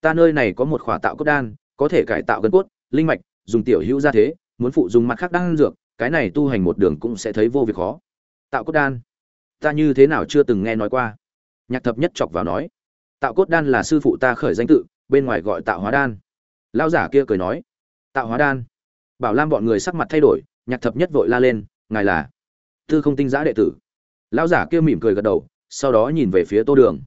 ta nơi này có một khỏa tạo cốt đan, có thể cải tạo gân cốt, linh mạch, dùng tiểu hữu ra thế, muốn phụ dùng mặt khác đan dược, cái này tu hành một đường cũng sẽ thấy vô việc khó. Tạo cốt đan. Ta như thế nào chưa từng nghe nói qua nhạc thập nhất chọc vào nói, tạo cốt đan là sư phụ ta khởi danh tự, bên ngoài gọi tạo hóa đan. Lao giả kia cười nói, tạo hóa đan? Bảo lam bọn người sắc mặt thay đổi, nhạc thập nhất vội la lên, ngài là tư không tinh giã đệ tử. Lao giả kia mỉm cười gật đầu, sau đó nhìn về phía tô đường.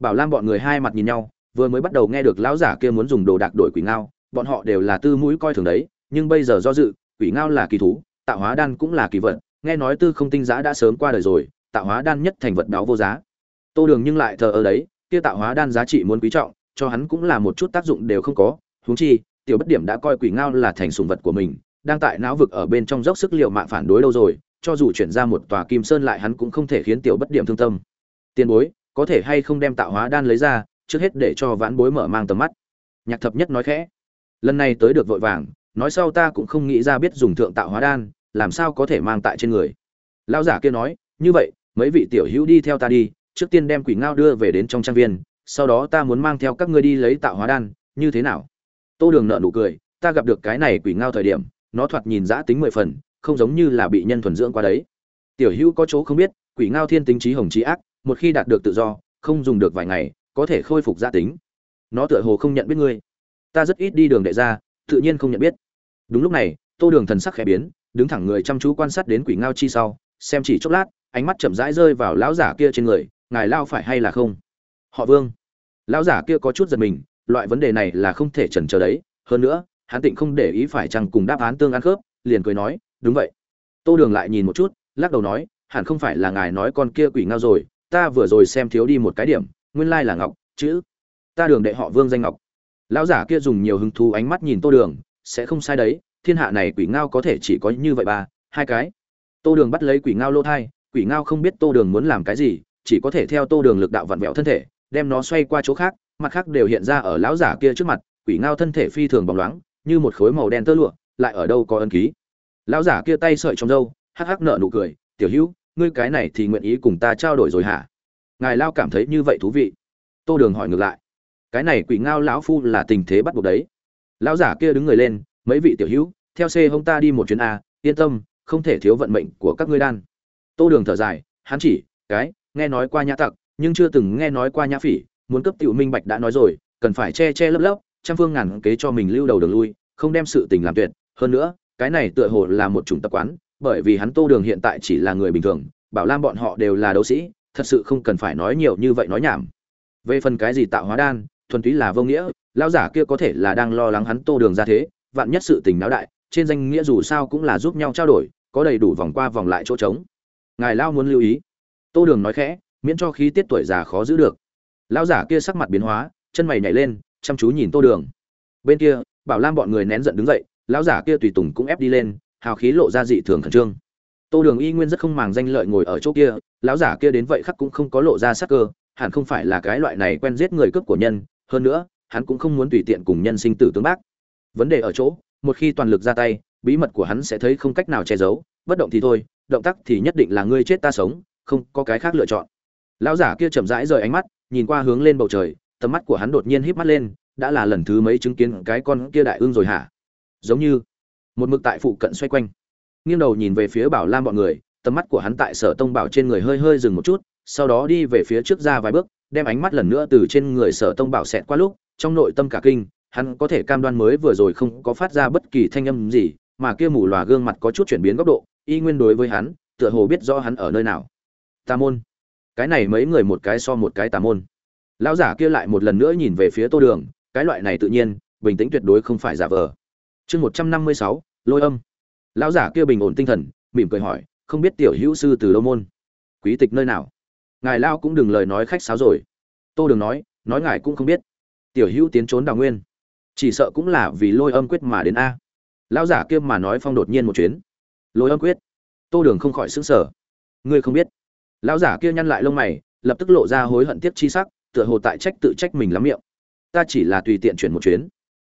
Bảo lam bọn người hai mặt nhìn nhau, vừa mới bắt đầu nghe được lão giả kia muốn dùng đồ đạc đổi quỷ ngao, bọn họ đều là tư mũi coi thường đấy, nhưng bây giờ do dự, quỷ ngao là kỳ thú, tạo hóa đan cũng là kỳ vật, nghe nói tư không tinh giã đã sớm qua đời rồi, tạo hóa đan nhất thành vật đáo vô giá tô đường nhưng lại thờ ở đấy, kia tạo hóa đan giá trị muốn quý trọng, cho hắn cũng là một chút tác dụng đều không có. Huống chi, tiểu bất điểm đã coi quỷ ngao là thành sùng vật của mình, đang tại não vực ở bên trong dốc sức liệu mạng phản đối đâu rồi, cho dù chuyển ra một tòa kim sơn lại hắn cũng không thể khiến tiểu bất điểm thương tâm. Tiền bối, có thể hay không đem tạo hóa đan lấy ra, trước hết để cho vãn bối mở mang tầm mắt. Nhạc thập nhất nói khẽ. Lần này tới được vội vàng, nói sau ta cũng không nghĩ ra biết dùng thượng tạo hóa đan, làm sao có thể mang tại trên người. Lão giả kia nói, như vậy, mấy vị tiểu hữu đi theo ta đi trước tiên đem quỷ ngao đưa về đến trong trang viên, sau đó ta muốn mang theo các ngươi đi lấy tạo hóa đan, như thế nào? Tô đường nợ nụ cười, ta gặp được cái này quỷ ngao thời điểm, nó thoạt nhìn giã tính mười phần, không giống như là bị nhân thuần dưỡng qua đấy. Tiểu hữu có chỗ không biết, quỷ ngao thiên tính trí hồng trí ác, một khi đạt được tự do, không dùng được vài ngày, có thể khôi phục gia tính. Nó tựa hồ không nhận biết ngươi. Ta rất ít đi đường đệ ra, tự nhiên không nhận biết. Đúng lúc này, tô đường thần sắc khẽ biến, đứng thẳng người chăm chú quan sát đến quỷ ngao chi sau, xem chỉ chốc lát, ánh mắt chậm rãi rơi vào lão giả kia trên người ngài lao phải hay là không? Họ vương. Lão giả kia có chút giật mình, loại vấn đề này là không thể chần chờ đấy. Hơn nữa, hắn tịnh không để ý phải chăng cùng đáp án tương ăn khớp, liền cười nói, đúng vậy. Tô đường lại nhìn một chút, lắc đầu nói, hẳn không phải là ngài nói con kia quỷ ngao rồi, ta vừa rồi xem thiếu đi một cái điểm, nguyên lai là ngọc, chữ. Ta đường đệ họ vương danh ngọc. Lão giả kia dùng nhiều hứng thú ánh mắt nhìn tô đường, sẽ không sai đấy, thiên hạ này quỷ ngao có thể chỉ có như vậy ba hai cái. Tô đường bắt lấy quỷ ngao lô thai, quỷ ngao không biết tô đường muốn làm cái gì chỉ có thể theo tô đường lực đạo vặn vẹo thân thể, đem nó xoay qua chỗ khác, mặt khác đều hiện ra ở lão giả kia trước mặt, quỷ ngao thân thể phi thường bóng loáng, như một khối màu đen tơ lụa, lại ở đâu có ân ký. Lão giả kia tay sợi trong râu, hắc hắc nợ nụ cười, tiểu hữu, ngươi cái này thì nguyện ý cùng ta trao đổi rồi hả? Ngài lao cảm thấy như vậy thú vị. Tô đường hỏi ngược lại, cái này quỷ ngao lão phu là tình thế bắt buộc đấy. Lão giả kia đứng người lên, mấy vị tiểu hữu, theo xe hông ta đi một chuyến a, yên tâm, không thể thiếu vận mệnh của các ngươi đan. Tô đường thở dài, hắn chỉ, cái nghe nói qua nhã tặc, nhưng chưa từng nghe nói qua nhã phỉ, muốn cấp tiểu minh bạch đã nói rồi, cần phải che che lấp lấp, trăm phương ngàn kế cho mình lưu đầu đường lui, không đem sự tình làm tuyệt. Hơn nữa, cái này tựa hồ là một chủng tập quán, bởi vì hắn tô đường hiện tại chỉ là người bình thường, bảo lam bọn họ đều là đấu sĩ, thật sự không cần phải nói nhiều như vậy nói nhảm. Về phần cái gì tạo hóa đan, thuần túy là vô nghĩa, lão giả kia có thể là đang lo lắng hắn tô đường ra thế, vạn nhất sự tình náo đại, trên danh nghĩa dù sao cũng là giúp nhau trao đổi, có đầy đủ vòng qua vòng lại chỗ trống. Ngài lao muốn lưu ý tô đường nói khẽ, miễn cho khí tiết tuổi già khó giữ được. Lão giả kia sắc mặt biến hóa, chân mày nhảy lên, chăm chú nhìn tô đường. Bên kia, bảo lam bọn người nén giận đứng dậy, lão giả kia tùy tùng cũng ép đi lên, hào khí lộ ra dị thường khẩn trương. Tô đường y nguyên rất không màng danh lợi ngồi ở chỗ kia, lão giả kia đến vậy khắc cũng không có lộ ra sắc cơ, hẳn không phải là cái loại này quen giết người cướp của nhân, hơn nữa, hắn cũng không muốn tùy tiện cùng nhân sinh tử tương bác. Vấn đề ở chỗ, một khi toàn lực ra tay, bí mật của hắn sẽ thấy không cách nào che giấu, bất động thì thôi, động tác thì nhất định là ngươi chết ta sống không có cái khác lựa chọn. Lão giả kia chậm rãi rời ánh mắt, nhìn qua hướng lên bầu trời, tầm mắt của hắn đột nhiên híp mắt lên, đã là lần thứ mấy chứng kiến cái con kia đại ương rồi hả? Giống như một mực tại phụ cận xoay quanh. Nghiêng đầu nhìn về phía bảo lam bọn người, tầm mắt của hắn tại sở tông bảo trên người hơi hơi dừng một chút, sau đó đi về phía trước ra vài bước, đem ánh mắt lần nữa từ trên người sở tông bảo xẹt qua lúc, trong nội tâm cả kinh, hắn có thể cam đoan mới vừa rồi không có phát ra bất kỳ thanh âm gì, mà kia mù lòa gương mặt có chút chuyển biến góc độ, y nguyên đối với hắn, tựa hồ biết rõ hắn ở nơi nào tà môn. Cái này mấy người một cái so một cái tà môn. Lão giả kia lại một lần nữa nhìn về phía tô đường, cái loại này tự nhiên, bình tĩnh tuyệt đối không phải giả vờ. Chương một trăm năm mươi sáu, lôi âm. Lão giả kia bình ổn tinh thần, mỉm cười hỏi, không biết tiểu hữu sư từ đâu môn? Quý tịch nơi nào? Ngài lao cũng đừng lời nói khách sáo rồi. Tô đường nói nói ngài cũng không biết. Tiểu hữu tiến trốn đào nguyên. Chỉ sợ cũng là vì lôi âm quyết mà đến a. Lão giả kia mà nói phong đột nhiên một chuyến. Lôi âm quyết. Tô đường không khỏi xứng sở ngươi không biết? Lão giả kia nhăn lại lông mày, lập tức lộ ra hối hận tiếc chi sắc, tựa hồ tại trách tự trách mình lắm miệng. Ta chỉ là tùy tiện chuyển một chuyến.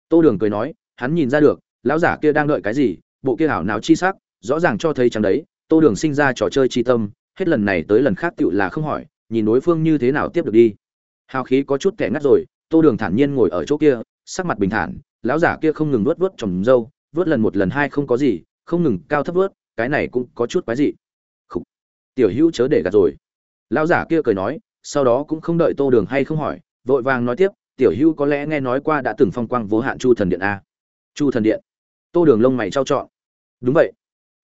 Tô đường cười nói, hắn nhìn ra được, lão giả kia đang đợi cái gì, bộ kia hảo nào chi sắc, rõ ràng cho thấy chẳng đấy, tô đường sinh ra trò chơi chi tâm, hết lần này tới lần khác tựu là không hỏi, nhìn đối phương như thế nào tiếp được đi. Hào khí có chút kẻ ngắt rồi, tô đường thản nhiên ngồi ở chỗ kia, sắc mặt bình thản, lão giả kia không ngừng vớt vớt trồng dâu vớt lần một lần hai không có gì, không ngừng cao thấp vớt cái này cũng có chút quái dị tiểu hữu chớ để gạt rồi. Lão giả kia cười nói, sau đó cũng không đợi tô đường hay không hỏi, vội vàng nói tiếp, tiểu hữu có lẽ nghe nói qua đã từng phong quang vô hạn chu thần điện a chu thần điện? Tô đường lông mày trao trọn. Đúng vậy.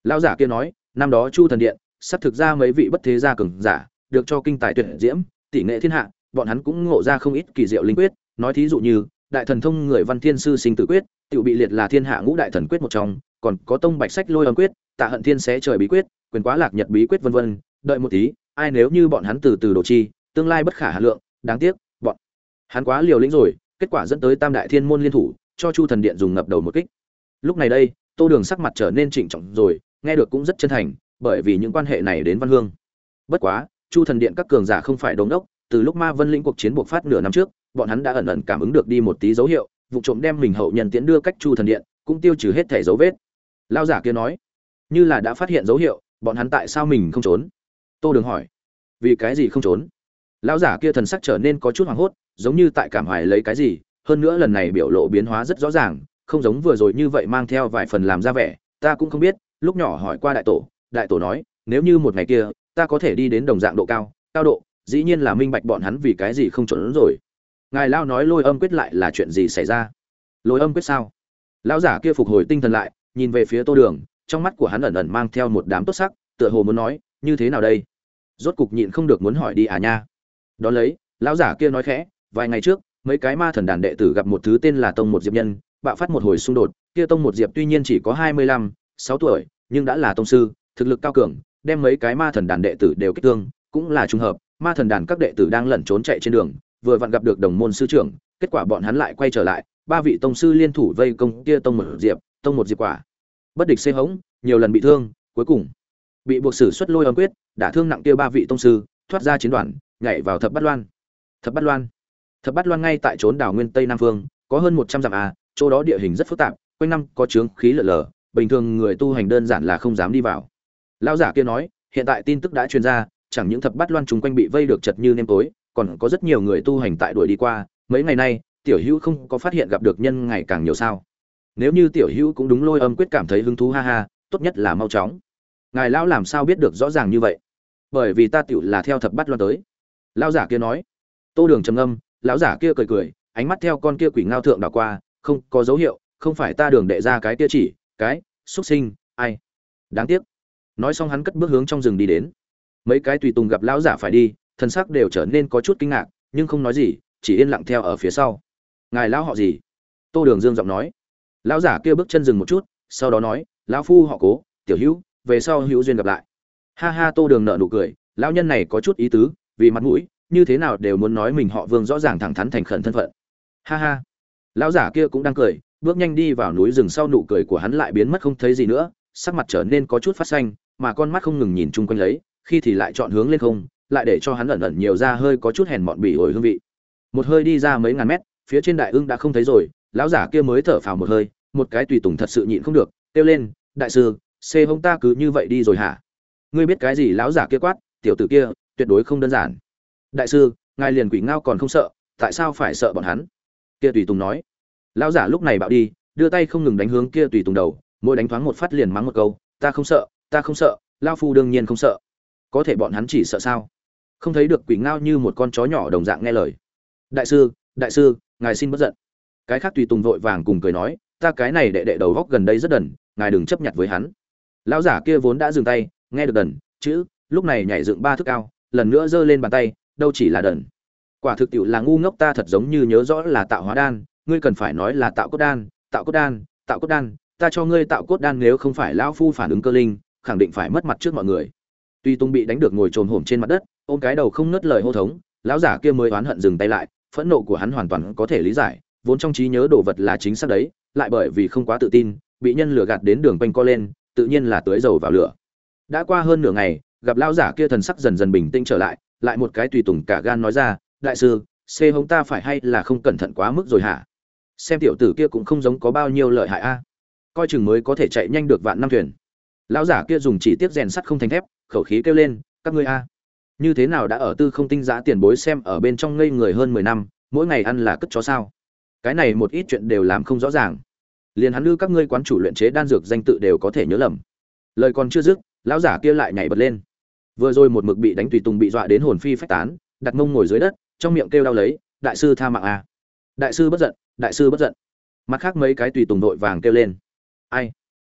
Lão giả kia nói, năm đó chu thần điện, sắp thực ra mấy vị bất thế gia cường giả, được cho kinh tài tuyệt diễm, tỷ nghệ thiên hạ, bọn hắn cũng ngộ ra không ít kỳ diệu linh quyết. Nói thí dụ như, đại thần thông người văn thiên sư sinh tử quyết tự bị liệt là thiên hạ ngũ đại thần quyết một trong còn có tông bạch sách lôi âm quyết, tạ hận thiên xé trời bí quyết, quyền quá lạc nhật bí quyết vân vân, đợi một tí, ai nếu như bọn hắn từ từ đồ chi, tương lai bất khả hà lượng, đáng tiếc, bọn hắn quá liều lĩnh rồi, kết quả dẫn tới tam đại thiên môn liên thủ, cho chu thần điện dùng ngập đầu một kích. Lúc này đây, tô đường sắc mặt trở nên trịnh trọng rồi, nghe được cũng rất chân thành, bởi vì những quan hệ này đến văn hương. Bất quá, chu thần điện các cường giả không phải đống đốc, từ lúc ma vân lĩnh cuộc chiến buộc phát nửa năm trước, bọn hắn đã ẩn ẩn cảm ứng được đi một tí dấu hiệu, vụ trộm đem mình hậu nhân tiến đưa cách chu thần điện, cũng tiêu trừ hết thẻ dấu vết lao giả kia nói, như là đã phát hiện dấu hiệu, bọn hắn tại sao mình không trốn? Tô đường hỏi, vì cái gì không trốn? Lão giả kia thần sắc trở nên có chút hoảng hốt, giống như tại cảm hoài lấy cái gì, hơn nữa lần này biểu lộ biến hóa rất rõ ràng, không giống vừa rồi như vậy mang theo vài phần làm ra vẻ, ta cũng không biết, lúc nhỏ hỏi qua đại tổ đại tổ nói, nếu như một ngày kia, ta có thể đi đến đồng dạng độ cao cao độ, dĩ nhiên là minh bạch bọn hắn vì cái gì không trốn rồi. Ngài lao nói lôi âm quyết lại là chuyện gì xảy ra? Lôi âm quyết sao? Lão giả kia phục hồi tinh thần lại nhìn về phía tô đường, trong mắt của hắn ẩn ẩn mang theo một đám tốt sắc, tựa hồ muốn nói, như thế nào đây? Rốt cục nhịn không được muốn hỏi đi à nha. Đón lấy, lão giả kia nói khẽ, vài ngày trước, mấy cái ma thần đàn đệ tử gặp một thứ tên là tông một diệp nhân, bạo phát một hồi xung đột. Kia tông một diệp tuy nhiên chỉ có hai mươi lăm, sáu tuổi, nhưng đã là tông sư, thực lực cao cường, đem mấy cái ma thần đàn đệ tử đều kích thương, cũng là trùng hợp, ma thần đàn các đệ tử đang lẩn trốn chạy trên đường, vừa vặn gặp được đồng môn sư trưởng, kết quả bọn hắn lại quay trở lại, ba vị tông sư liên thủ vây công kia tông một diệp, tông một diệp quả bất địch xê hống, nhiều lần bị thương, cuối cùng bị buộc xử xuất lôi âm quyết, đả thương nặng kia ba vị tông sư, thoát ra chiến đoàn, nhảy vào thập bát loan. Thập bát loan. Thập bát loan ngay tại trốn đảo nguyên tây nam phương, có hơn một trăm dặm à chỗ đó địa hình rất phức tạp, quanh năm có trướng khí lở lở bình thường người tu hành đơn giản là không dám đi vào. Lão giả kia nói, hiện tại tin tức đã truyền ra, chẳng những thập bát loan chúng quanh bị vây được chật như nêm tối, còn có rất nhiều người tu hành tại đuổi đi qua, mấy ngày nay, tiểu hữu không có phát hiện gặp được nhân ngày càng nhiều sao nếu như tiểu hữu cũng đúng lôi âm quyết cảm thấy hứng thú ha ha, tốt nhất là mau chóng. Ngài lão làm sao biết được rõ ràng như vậy? Bởi vì ta tiểu là theo thập bát loan tới. Lão giả kia nói. Tô đường trầm âm lão giả kia cười cười, ánh mắt theo con kia quỷ ngao thượng đảo qua, không có dấu hiệu, không phải ta đường đệ ra cái kia chỉ, cái, xuất sinh, ai? Đáng tiếc. Nói xong hắn cất bước hướng trong rừng đi đến. Mấy cái tùy tùng gặp lão giả phải đi, thân xác đều trở nên có chút kinh ngạc, nhưng không nói gì, chỉ yên lặng theo ở phía sau. Ngài lão họ gì? Tô đường dương giọng nói lão giả kia bước chân dừng một chút, sau đó nói, lão phu họ cố, tiểu hữu, về sau hữu duyên gặp lại. Ha ha, tô đường nợ nụ cười, lão nhân này có chút ý tứ, vì mặt mũi, như thế nào đều muốn nói mình họ vương rõ ràng thẳng thắn thành khẩn thân phận. Ha ha. Lão giả kia cũng đang cười, bước nhanh đi vào núi rừng sau nụ cười của hắn lại biến mất không thấy gì nữa, sắc mặt trở nên có chút phát xanh, mà con mắt không ngừng nhìn chung quanh lấy, khi thì lại chọn hướng lên không, lại để cho hắn ẩn ẩn nhiều ra hơi có chút hèn mọn bỉ ổi hương vị. Một hơi đi ra mấy ngàn mét, phía trên đại ưng đã không thấy rồi, lão giả kia mới thở phào một hơi một cái tùy tùng thật sự nhịn không được, kêu lên, đại sư, xê hông ta cứ như vậy đi rồi hả? Ngươi biết cái gì lão giả kia quát, tiểu tử kia, tuyệt đối không đơn giản. Đại sư, ngài liền quỷ ngao còn không sợ, tại sao phải sợ bọn hắn? Kia tùy tùng nói. Lão giả lúc này bạo đi, đưa tay không ngừng đánh hướng kia tùy tùng đầu, mỗi đánh thoáng một phát liền mắng một câu, ta không sợ, ta không sợ lao phu đương nhiên không sợ. Có thể bọn hắn chỉ sợ sao? Không thấy được quỷ ngao như một con chó nhỏ đồng dạng nghe lời. Đại sư đại sư, ngài xin bất giận. Cái khác tùy tùng vội vàng cùng cười nói ta cái này đệ đệ đầu góc gần đây rất đần, ngài đừng chấp nhận với hắn. Lão giả kia vốn đã dừng tay, nghe được đần, chữ, lúc này nhảy dựng ba thước cao, lần nữa giơ lên bàn tay, đâu chỉ là đần. Quả thực tiệu là ngu ngốc ta thật giống như nhớ rõ là tạo hóa đan, ngươi cần phải nói là tạo cốt đan, tạo cốt đan, tạo cốt đan, ta cho ngươi tạo cốt đan nếu không phải lão phu phản ứng cơ linh, khẳng định phải mất mặt trước mọi người. Tuy tung bị đánh được ngồi trồn hổm trên mặt đất, ôm cái đầu không nứt lời hô thống, lão giả kia mới oán hận dừng tay lại, phẫn nộ của hắn hoàn toàn có thể lý giải, vốn trong trí nhớ đồ vật là chính xác đấy lại bởi vì không quá tự tin, bị nhân lửa gạt đến đường quanh co lên, tự nhiên là tưới dầu vào lửa. Đã qua hơn nửa ngày, gặp lão giả kia thần sắc dần dần bình tĩnh trở lại lại một cái tùy tùng cả gan nói ra, đại sư, xê hống ta phải hay là không cẩn thận quá mức rồi hả? Xem tiểu tử kia cũng không giống có bao nhiêu lợi hại a. Coi chừng mới có thể chạy nhanh được vạn năm thuyền. Lão giả kia dùng chỉ tiếp rèn sắt không thành thép, khẩu khí kêu lên, các ngươi a, như thế nào đã ở tư không tinh giã tiền bối xem ở bên trong ngây người hơn mười năm, mỗi ngày ăn là cất chó sao? Cái này một ít chuyện đều làm không rõ ràng. Liền hắn lưu các ngươi quán chủ luyện chế đan dược danh tự đều có thể nhớ lầm. Lời còn chưa dứt, lão giả kia lại nhảy bật lên. Vừa rồi một mực bị đánh tùy tùng bị dọa đến hồn phi phách tán, đặt mông ngồi dưới đất, trong miệng kêu đau lấy, đại sư tha mạng à? đại sư bất giận, đại sư bất giận. Mặt khác mấy cái tùy tùng đội vàng kêu lên. Ai?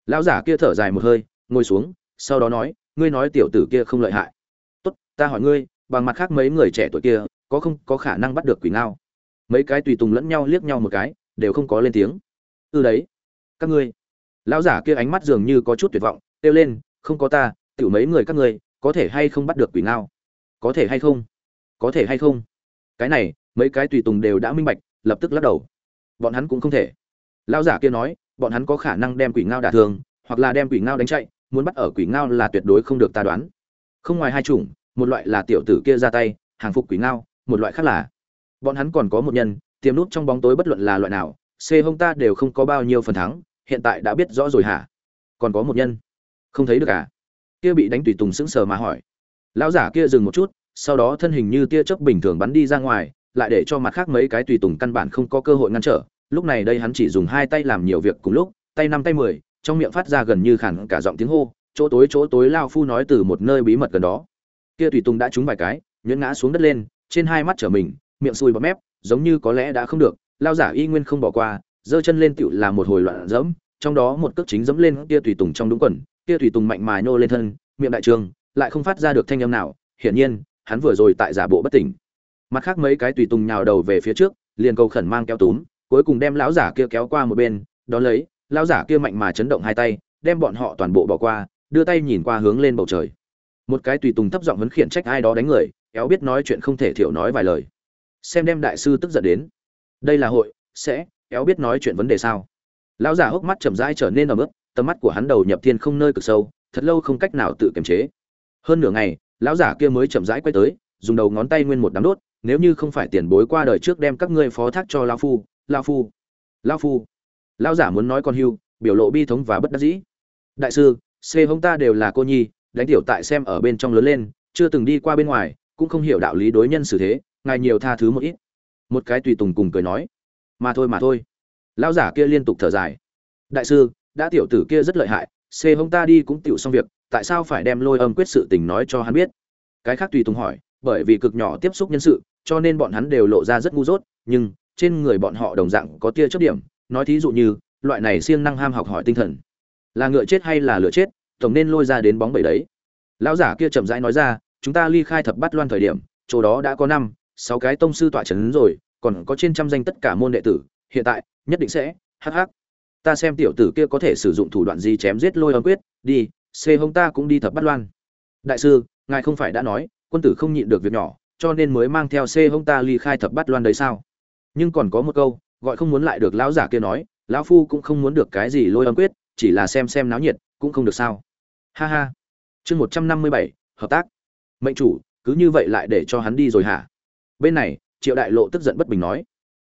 Lão giả kia thở dài một hơi, ngồi xuống, sau đó nói, ngươi nói tiểu tử kia không lợi hại. Tốt, ta hỏi ngươi, bằng mặt khác mấy người trẻ tuổi kia, có không có khả năng bắt được quỷ ngao? Mấy cái tùy tùng lẫn nhau liếc nhau một cái, đều không có lên tiếng. Ư ừ đấy, các ngươi. Lão giả kia ánh mắt dường như có chút tuyệt vọng, kêu lên, không có ta, tiểu mấy người các ngươi, có thể hay không bắt được quỷ ngao? Có thể hay không? Có thể hay không? Cái này, mấy cái tùy tùng đều đã minh bạch, lập tức lắc đầu. Bọn hắn cũng không thể. Lão giả kia nói, bọn hắn có khả năng đem quỷ ngao đả thương, hoặc là đem quỷ ngao đánh chạy, muốn bắt ở quỷ ngao là tuyệt đối không được ta đoán. Không ngoài hai chủng, một loại là tiểu tử kia ra tay, hàng phục quỷ ngao, một loại khác là bọn hắn còn có một nhân, tiềm nút trong bóng tối bất luận là loại nào, c hông ta đều không có bao nhiêu phần thắng, hiện tại đã biết rõ rồi hả? Còn có một nhân. Không thấy được à? Kia bị đánh tùy tùng sững sờ mà hỏi. Lão giả kia dừng một chút, sau đó thân hình như tia chớp bình thường bắn đi ra ngoài, lại để cho mặt khác mấy cái tùy tùng căn bản không có cơ hội ngăn trở. Lúc này đây hắn chỉ dùng hai tay làm nhiều việc cùng lúc, tay năm tay mười, trong miệng phát ra gần như khản cả giọng tiếng hô, chỗ tối chỗ tối lao phu nói từ một nơi bí mật gần đó. Kia tùy tùng đã trúng vài cái, nhuyễn ngã xuống đất lên, trên hai mắt trở mình miệng sùi bọt mép, giống như có lẽ đã không được, lao giả y nguyên không bỏ qua, giơ chân lên tựu là một hồi loạn dẫm trong đó một cước chính dẫm lên kia tùy tùng trong đúng quần, kia tùy tùng mạnh mài nô lên thân, miệng đại trường, lại không phát ra được thanh âm nào, hiển nhiên, hắn vừa rồi tại giả bộ bất tỉnh. Mặt khác mấy cái tùy tùng nhào đầu về phía trước, liền cầu khẩn mang kéo túm, cuối cùng đem lão giả kia kéo qua một bên, đón lấy, lão giả kia mạnh mà chấn động hai tay, đem bọn họ toàn bộ bỏ qua, đưa tay nhìn qua hướng lên bầu trời. Một cái tùy tùng thấp giọng vấn khiển trách ai đó đánh người, éo biết nói chuyện không thể thiểu nói vài lời xem đem đại sư tức giận đến. Đây là hội, sẽ, éo biết nói chuyện vấn đề sao? Lão giả hốc mắt chậm rãi trở nên ấm ức tầm mắt của hắn đầu nhập thiên không nơi cực sâu, thật lâu không cách nào tự kiềm chế. Hơn nửa ngày, lão giả kia mới chậm rãi quay tới, dùng đầu ngón tay nguyên một đám đốt, nếu như không phải tiền bối qua đời trước đem các ngươi phó thác cho lão phu lão phu lão phu. Lão giả muốn nói con hưu, biểu lộ bi thống và bất đắc dĩ. Đại sư c hông ta đều là cô nhi, đánh tiểu tại xem ở bên trong lớn lên, chưa từng đi qua bên ngoài, cũng không hiểu đạo lý đối nhân xử thế ngài nhiều tha thứ một ít. Một cái tùy tùng cùng cười nói, mà thôi mà thôi. Lão giả kia liên tục thở dài, đại sư, đã tiểu tử kia rất lợi hại, xê hông ta đi cũng tiểu xong việc, tại sao phải đem lôi âm quyết sự tình nói cho hắn biết? Cái khác tùy tùng hỏi, bởi vì cực nhỏ tiếp xúc nhân sự, cho nên bọn hắn đều lộ ra rất ngu dốt, nhưng trên người bọn họ đồng dạng có tia chấp điểm. Nói thí dụ như, loại này siêng năng ham học hỏi tinh thần, là ngựa chết hay là lửa chết, tổng nên lôi ra đến bóng bẩy đấy. Lão giả kia chậm rãi nói ra, chúng ta ly khai thập bát loan thời điểm, chỗ đó đã có năm sáu cái tông sư tọa trấn rồi, còn có trên trăm danh tất cả môn đệ tử, hiện tại, nhất định sẽ, hắc hắc. Ta xem tiểu tử kia có thể sử dụng thủ đoạn gì chém giết lôi âm quyết, đi xê hông ta cũng đi thập bát loan. Đại sư, ngài không phải đã nói, quân tử không nhịn được việc nhỏ, cho nên mới mang theo xê hông ta ly khai thập bát loan đấy sao? Nhưng còn có một câu, gọi không muốn lại được lão giả kia nói, lão phu cũng không muốn được cái gì lôi âm quyết, chỉ là xem xem náo nhiệt, cũng không được sao. Ha ha. Chương một trăm năm mươi bảy, hợp tác. Mệnh chủ, cứ như vậy lại để cho hắn đi rồi hả? Bên này, triệu đại lộ tức giận bất bình nói,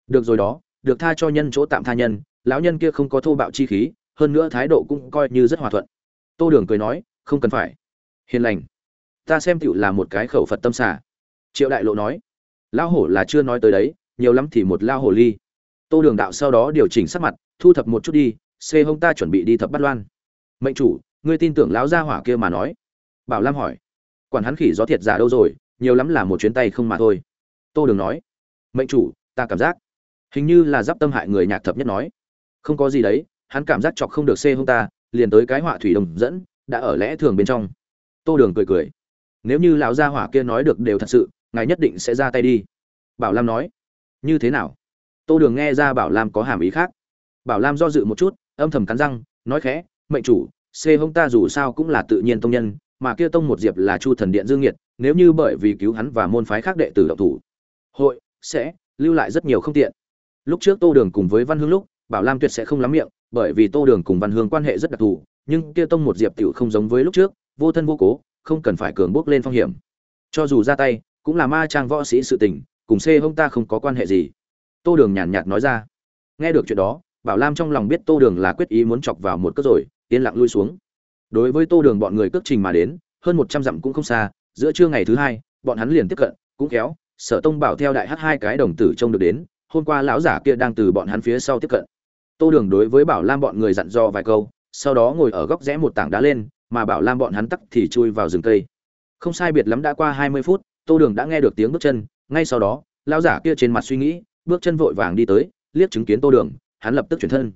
được rồi đó, được tha cho nhân chỗ tạm tha nhân, lão nhân kia không có thô bạo chi khí, hơn nữa thái độ cũng coi như rất hòa thuận. Tô đường cười nói, không cần phải. Hiền lành, ta xem tựu là một cái khẩu phật tâm xả triệu đại lộ nói, lão hổ là chưa nói tới đấy, nhiều lắm thì một lao hổ ly. Tô đường đạo sau đó điều chỉnh sắc mặt, thu thập một chút đi, xê hông ta chuẩn bị đi thập bắt loan. Mệnh chủ, ngươi tin tưởng lão gia hỏa kia mà nói? Bảo lam hỏi, quản hắn khỉ gió thiệt giả đâu rồi, nhiều lắm là một chuyến tay không mà thôi tô đường nói, mệnh chủ, ta cảm giác hình như là giáp tâm hại người nhạc thập nhất nói. Không có gì đấy, hắn cảm giác chọc không được xê hông ta, liền tới cái họa thủy đồng dẫn, đã ở lẽ thường bên trong. Tô đường cười cười, nếu như lão gia hỏa kia nói được đều thật sự, ngài nhất định sẽ ra tay đi. Bảo lam nói, như thế nào? Tô đường nghe ra bảo lam có hàm ý khác. Bảo lam do dự một chút, âm thầm cắn răng, nói khẽ, mệnh chủ, xê hông ta dù sao cũng là tự nhiên tông nhân, mà kia tông một diệp là chu thần điện dương nhiệt, nếu như bởi vì cứu hắn và môn phái khác đệ tử độc thủ hội, sẽ lưu lại rất nhiều không tiện. Lúc trước tô đường cùng với văn hương lúc, bảo lam tuyệt sẽ không lắm miệng, bởi vì tô đường cùng văn hương quan hệ rất đặc thù, nhưng kia tông một diệp tiểu không giống với lúc trước, vô thân vô cố, không cần phải cường bước lên phong hiểm. Cho dù ra tay, cũng là ma trang võ sĩ sự tình, cùng c hông ta không có quan hệ gì. Tô đường nhàn nhạt nói ra. Nghe được chuyện đó, bảo lam trong lòng biết tô đường là quyết ý muốn chọc vào một cước rồi, yên lặng lui xuống. Đối với tô đường bọn người cước trình mà đến, hơn một trăm dặm cũng không xa, giữa trưa ngày thứ hai, bọn hắn liền tiếp cận, cũng kéo sở tông bảo theo đại hát hai cái đồng tử trông được đến, hôm qua lão giả kia đang từ bọn hắn phía sau tiếp cận. Tô đường đối với bảo lam bọn người dặn dò vài câu, sau đó ngồi ở góc rẽ một tảng đá lên, mà bảo lam bọn hắn tắc thì chui vào rừng cây. Không sai biệt lắm đã qua hai mươi phút, tô đường đã nghe được tiếng bước chân, ngay sau đó, lão giả kia trên mặt suy nghĩ, bước chân vội vàng đi tới, liếc chứng kiến tô đường, hắn lập tức chuyển thân.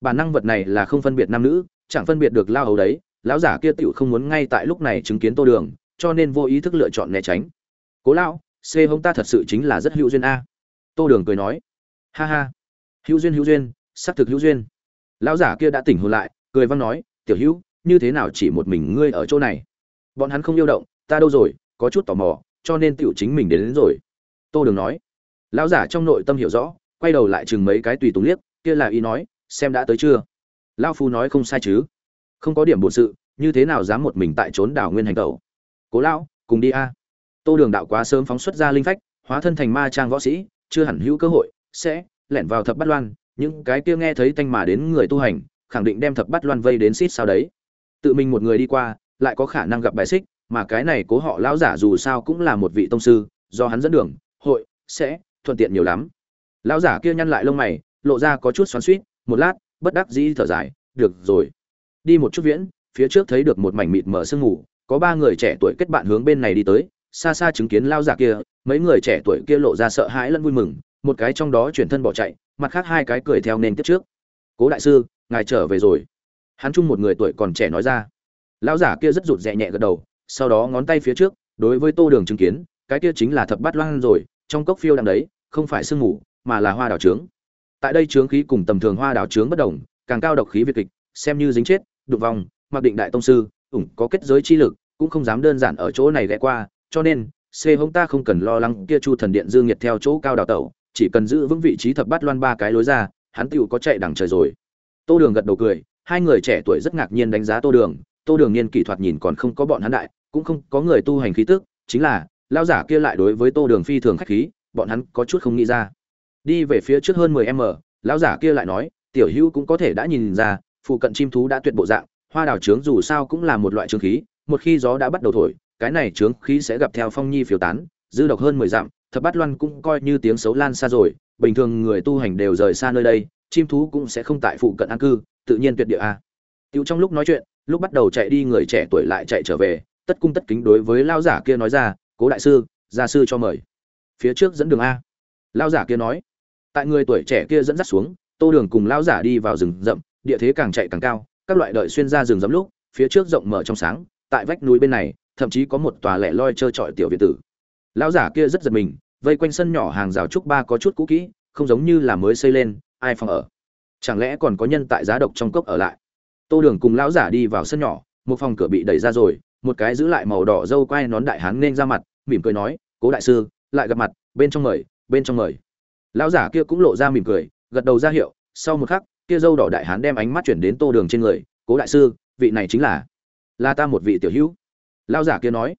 Bản năng vật này là không phân biệt nam nữ, chẳng phân biệt được lao hầu đấy, lão giả kia tựu không muốn ngay tại lúc này chứng kiến tô đường, cho nên vô ý thức lựa chọn né tránh. Cố Lão c hông ta thật sự chính là rất hữu duyên a. Tô đường cười nói. Ha ha. Hữu duyên hữu duyên xác thực hữu duyên. Lão giả kia đã tỉnh hồn lại cười văng nói tiểu hữu như thế nào chỉ một mình ngươi ở chỗ này? Bọn hắn không yêu động ta đâu rồi có chút tò mò cho nên tựu chính mình đến, đến rồi. Tô đường nói. Lão giả trong nội tâm hiểu rõ quay đầu lại chừng mấy cái tùy tùng liếc kia là ý nói xem đã tới chưa? Lão phu nói không sai chứ. Không có điểm bổn sự như thế nào dám một mình tại trốn đảo nguyên hành tẩu? Cố lão cùng đi a tô đường đạo quá sớm phóng xuất ra linh phách, hóa thân thành ma trang võ sĩ, chưa hẳn hữu cơ hội, sẽ lẻn vào thập bát loan. Những cái kia nghe thấy tanh mà đến người tu hành, khẳng định đem thập bát loan vây đến xít sao đấy. Tự mình một người đi qua, lại có khả năng gặp bài xích, mà cái này cố họ lão giả dù sao cũng là một vị tông sư, do hắn dẫn đường, hội, sẽ thuận tiện nhiều lắm. Lão giả kia nhăn lại lông mày, lộ ra có chút xoắn suýt một lát, bất đắc dĩ thở dài, được rồi. Đi một chút viễn, phía trước thấy được một mảnh mịt mở sương ngủ có ba người trẻ tuổi kết bạn hướng bên này đi tới xa xa chứng kiến lao giả kia, mấy người trẻ tuổi kia lộ ra sợ hãi lẫn vui mừng, một cái trong đó chuyển thân bỏ chạy, mặt khác hai cái cười theo nên tiếp trước. Cố đại sư, ngài trở về rồi. Hắn chung một người tuổi còn trẻ nói ra. Lão giả kia rất rụt rè nhẹ gật đầu, sau đó ngón tay phía trước, đối với tô đường chứng kiến, cái kia chính là thập bát loan rồi, trong cốc phiêu đang đấy, không phải sương mù, mà là hoa đào trướng. Tại đây trướng khí cùng tầm thường hoa đào trướng bất đồng, càng cao độc khí việt kịch, xem như dính chết đục vòng mặc định đại tông sư, ủng có kết giới chi lực, cũng không dám đơn giản ở chỗ này ghé qua cho nên, c hông ta không cần lo lắng kia chu thần điện dương nhiệt theo chỗ cao đào tẩu, chỉ cần giữ vững vị trí thập bát loan ba cái lối ra, hắn tựu có chạy đằng trời rồi. Tô đường gật đầu cười, hai người trẻ tuổi rất ngạc nhiên đánh giá tô đường tô đường niên kỷ thoạt nhìn còn không có bọn hắn đại, cũng không có người tu hành khí tức, chính là lao giả kia lại đối với tô đường phi thường khách khí, bọn hắn có chút không nghĩ ra. Đi về phía trước hơn mười m lão giả kia lại nói, tiểu hữu cũng có thể đã nhìn ra, phụ cận chim thú đã tuyệt bộ dạng, hoa đào trướng dù sao cũng là một loại trướng khí, một khi gió đã bắt đầu thổi cái này trướng khí sẽ gặp theo phong nhi phiêu tán dư độc hơn mười dặm thập bát loan cũng coi như tiếng xấu lan xa rồi bình thường người tu hành đều rời xa nơi đây chim thú cũng sẽ không tại phụ cận an cư tự nhiên tuyệt địa a Tiểu trong lúc nói chuyện, lúc bắt đầu chạy đi người trẻ tuổi lại chạy trở về, tất cung tất kính đối với lao giả kia nói ra, "Cố đại sư, gia sư cho mời." Phía trước dẫn đường a. Lao giả kia nói. Tại người tuổi trẻ kia dẫn dắt xuống, Tô Đường cùng lao giả đi vào rừng rậm, địa thế càng chạy càng cao, các loại đợi xuyên ra rừng rậm lúc, phía trước rộng mở trong sáng, tại vách núi bên này, thậm chí có một tòa lẻ loi chơi trọi tiểu viện tử. Lão giả kia rất giật mình, vây quanh sân nhỏ hàng rào trúc ba có chút cũ kỹ, không giống như là mới xây lên, ai phòng ở. Chẳng lẽ còn có nhân tại giá độc trong cốc ở lại? tô đường cùng lão giả đi vào sân nhỏ một phòng cửa bị đẩy ra rồi một cái giữ lại màu đỏ dâu quai nón đại hán nên ra mặt mỉm cười nói cố đại sư lại gặp mặt bên trong mời bên trong mời lão giả kia cũng lộ ra mỉm cười gật đầu ra hiệu sau một khắc kia dâu đỏ đại hán đem ánh mắt chuyển đến tô đường trên người cố đại sư vị này chính là là ta một vị tiểu hữu lão giả kia nói.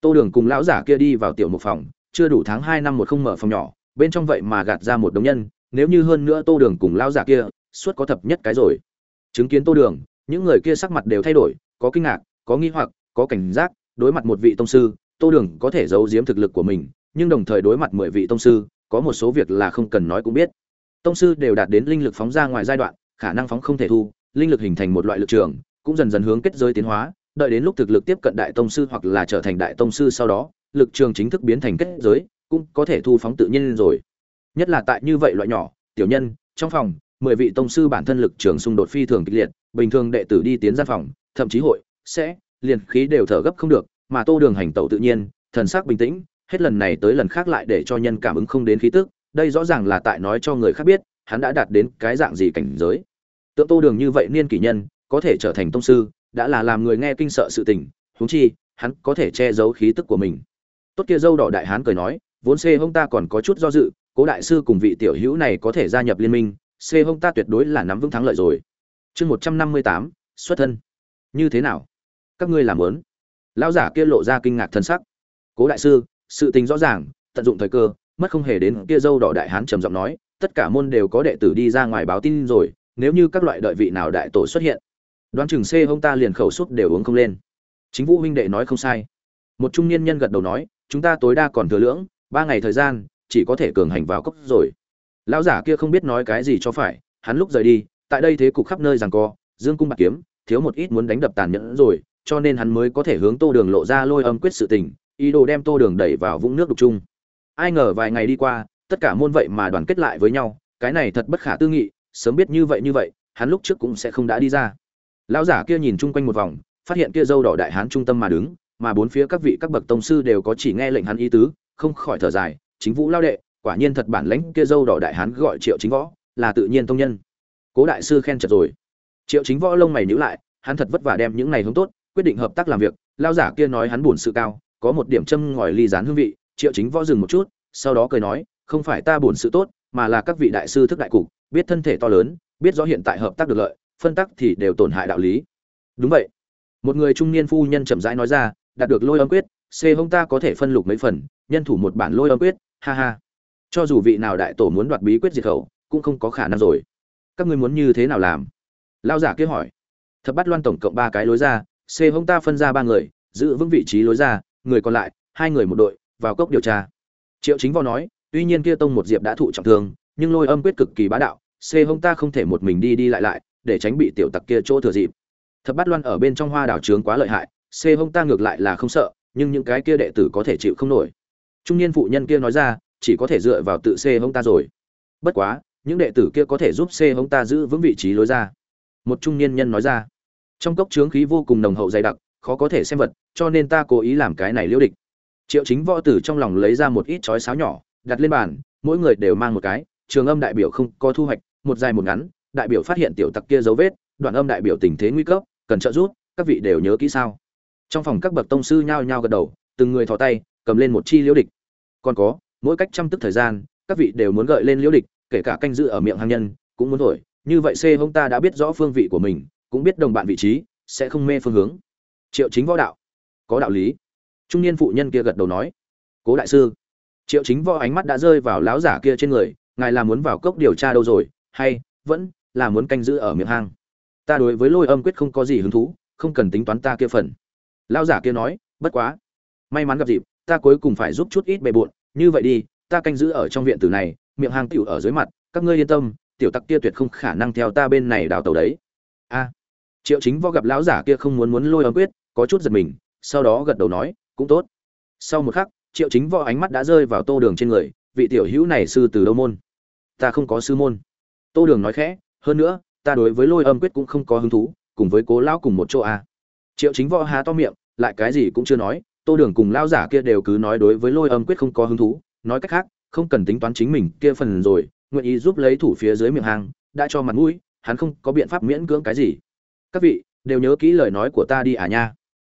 Tô đường cùng lão giả kia đi vào tiểu một phòng, chưa đủ tháng hai năm một không mở phòng nhỏ, bên trong vậy mà gạt ra một đống nhân, nếu như hơn nữa tô đường cùng lão giả kia, suốt có thập nhất cái rồi. Chứng kiến tô đường, những người kia sắc mặt đều thay đổi, có kinh ngạc, có nghi hoặc, có cảnh giác, đối mặt một vị tông sư, tô đường có thể giấu giếm thực lực của mình, nhưng đồng thời đối mặt mười vị tông sư, có một số việc là không cần nói cũng biết. Tông sư đều đạt đến linh lực phóng ra ngoài giai đoạn, khả năng phóng không thể thu, linh lực hình thành một loại lực trường, cũng dần dần hướng kết giới tiến hóa đợi đến lúc thực lực tiếp cận đại tông sư hoặc là trở thành đại tông sư sau đó, lực trường chính thức biến thành kết giới, cũng có thể thu phóng tự nhiên rồi. Nhất là tại như vậy loại nhỏ, tiểu nhân, trong phòng, mười vị tông sư bản thân lực trường xung đột phi thường kịch liệt, bình thường đệ tử đi tiến ra phòng, thậm chí hội, sẽ, liền khí đều thở gấp không được, mà tô đường hành tẩu tự nhiên, thần sắc bình tĩnh, hết lần này tới lần khác lại để cho nhân cảm ứng không đến khí tức, đây rõ ràng là tại nói cho người khác biết, hắn đã đạt đến cái dạng gì cảnh giới. Tượng tô đường như vậy niên kỷ nhân, có thể trở thành tông sư đã là làm người nghe kinh sợ sự tình, huống chi, hắn có thể che giấu khí tức của mình. Tốt kia dâu đỏ đại hán cười nói, vốn xê hông ta còn có chút do dự, cố đại sư cùng vị tiểu hữu này có thể gia nhập liên minh, xê hông ta tuyệt đối là nắm vững thắng lợi rồi. Chương một trăm năm mươi tám, xuất thân. Như thế nào? Các ngươi làm lớn. Lão giả kia lộ ra kinh ngạc thân sắc. Cố đại sư, sự tình rõ ràng, tận dụng thời cơ, mất không hề đến kia dâu đỏ đại hán trầm giọng nói, tất cả môn đều có đệ tử đi ra ngoài báo tin rồi, nếu như các loại đợi vị nào đại tổ xuất hiện đoán chừng xê hông ta liền khẩu súp đều uống không lên. Chính vũ huynh đệ nói không sai. Một trung niên nhân gật đầu nói, chúng ta tối đa còn thừa lưỡng, ba ngày thời gian, chỉ có thể cường hành vào cốc rồi. Lão giả kia không biết nói cái gì cho phải, hắn lúc rời đi, tại đây thế cục khắp nơi rằng co, dương cung bạc kiếm, thiếu một ít muốn đánh đập tàn nhẫn rồi, cho nên hắn mới có thể hướng tô đường lộ ra lôi âm quyết sự tình, ý đồ đem tô đường đẩy vào vũng nước đục chung. Ai ngờ vài ngày đi qua, tất cả môn vậy mà đoàn kết lại với nhau, cái này thật bất khả tư nghị, sớm biết như vậy như vậy, hắn lúc trước cũng sẽ không đã đi ra lão giả kia nhìn chung quanh một vòng, phát hiện kia dâu đỏ đại hán trung tâm mà đứng, mà bốn phía các vị các bậc tông sư đều có chỉ nghe lệnh hắn ý tứ, không khỏi thở dài, chính vũ lao đệ, quả nhiên thật bản lãnh kia dâu đỏ đại hán gọi triệu chính võ, là tự nhiên tông nhân. Cố đại sư khen chật rồi. Triệu chính võ lông mày nhữ lại, hắn thật vất vả đem những này hướng tốt, quyết định hợp tác làm việc lao giả kia nói hắn buồn sự cao, có một điểm châm ngòi ly rán hương vị, triệu chính võ dừng một chút, sau đó cười nói, không phải ta buồn sự tốt, mà là các vị đại sư thức đại cục, biết thân thể to lớn, biết rõ hiện tại hợp tác được lợi phân tắc thì đều tổn hại đạo lý. Đúng vậy. Một người trung niên phu nhân chậm rãi nói ra, đạt được lôi âm quyết, c hông ta có thể phân lục mấy phần, nhân thủ một bản lôi âm quyết, ha ha. Cho dù vị nào đại tổ muốn đoạt bí quyết diệt khẩu, cũng không có khả năng rồi. Các ngươi muốn như thế nào làm? Lao giả kia hỏi. Thập bắt loan tổng cộng ba cái lối ra, c hông ta phân ra ba người, giữ vững vị trí lối ra, người còn lại, hai người một đội, vào cốc điều tra. Triệu chính võ nói, tuy nhiên kia tông một diệp đã thụ trọng thương, nhưng lôi âm quyết cực kỳ bá đạo, c hông ta không thể một mình đi đi lại lại để tránh bị tiểu tặc kia chỗ thừa dịp. Thập bát loan ở bên trong hoa đảo trướng quá lợi hại c hông ta ngược lại là không sợ, nhưng những cái kia đệ tử có thể chịu không nổi. Trung niên phụ nhân kia nói ra, chỉ có thể dựa vào tự c hông ta rồi. Bất quá, những đệ tử kia có thể giúp c hông ta giữ vững vị trí lối ra. Một trung niên nhân nói ra, trong cốc trướng khí vô cùng nồng hậu dày đặc, khó có thể xem vật, cho nên ta cố ý làm cái này liễu địch. Triệu chính võ tử trong lòng lấy ra một ít chói sáo nhỏ, đặt lên bàn, mỗi người đều mang một cái, trường âm đại biểu không có thu hoạch, một dài một ngắn đại biểu phát hiện tiểu tặc kia dấu vết, đoạn âm đại biểu tình thế nguy cấp, cần trợ giúp, các vị đều nhớ kỹ sao? Trong phòng các bậc tông sư nhao nhao gật đầu, từng người thò tay, cầm lên một chi liễu địch. Còn có, mỗi cách trăm tức thời gian, các vị đều muốn gợi lên liễu địch, kể cả canh giữ ở miệng hang nhân, cũng muốn thổi. Như vậy c hông ta đã biết rõ phương vị của mình, cũng biết đồng bạn vị trí, sẽ không mê phương hướng. Triệu chính võ đạo. Có đạo lý. Trung niên phụ nhân kia gật đầu nói. Cố đại sư. Triệu chính võ ánh mắt đã rơi vào láo giả kia trên người, ngài là muốn vào cốc điều tra đâu rồi, hay vẫn là muốn canh giữ ở miệng hang. Ta đối với lôi âm quyết không có gì hứng thú, không cần tính toán ta kia phần. Lao giả kia nói, bất quá, may mắn gặp dịp, ta cuối cùng phải giúp chút ít bề bộn. Như vậy đi, ta canh giữ ở trong viện tử này, miệng hang tiểu ở dưới mặt, các ngươi yên tâm, tiểu tặc kia tuyệt không khả năng theo ta bên này đào tàu đấy. A. Triệu chính võ gặp lão giả kia không muốn muốn lôi âm quyết, có chút giật mình, sau đó gật đầu nói, cũng tốt. Sau một khắc, triệu chính võ ánh mắt đã rơi vào tô đường trên người, vị tiểu hữu này sư từ đâu môn? Ta không có sư môn. Tô đường nói khẽ hơn nữa, ta đối với lôi âm quyết cũng không có hứng thú, cùng với cố lão cùng một chỗ a triệu chính võ há to miệng, lại cái gì cũng chưa nói, tô đường cùng lão giả kia đều cứ nói đối với lôi âm quyết không có hứng thú, nói cách khác, không cần tính toán chính mình kia phần rồi, nguyện ý giúp lấy thủ phía dưới miệng hàng đã cho mặt mũi, hắn không có biện pháp miễn cưỡng cái gì. Các vị, đều nhớ kỹ lời nói của ta đi à nha.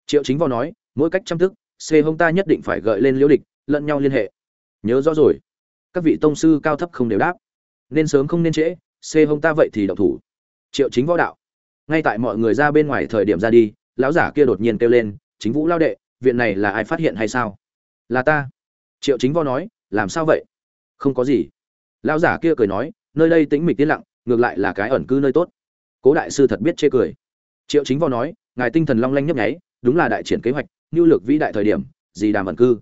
Triệu chính võ nói, mỗi cách chăm thức, c hông ta nhất định phải gợi lên liễu địch, lẫn nhau liên hệ. Nhớ rõ rồi. Các vị tông sư cao thấp không đều đáp. Nên sớm không nên trễ c hông ta vậy thì động thủ. Triệu chính võ đạo. Ngay tại mọi người ra bên ngoài thời điểm ra đi, lão giả kia đột nhiên kêu lên, chính vũ lao đệ, viện này là ai phát hiện hay sao? Là ta. Triệu chính võ nói, làm sao vậy? Không có gì. Lão giả kia cười nói, nơi đây tĩnh mịch yên lặng, ngược lại là cái ẩn cư nơi tốt. Cố đại sư thật biết chê cười. Triệu chính võ nói, ngài tinh thần long lanh nhấp nháy, đúng là đại triển kế hoạch nhu lược vĩ đại thời điểm, gì đàm ẩn cư.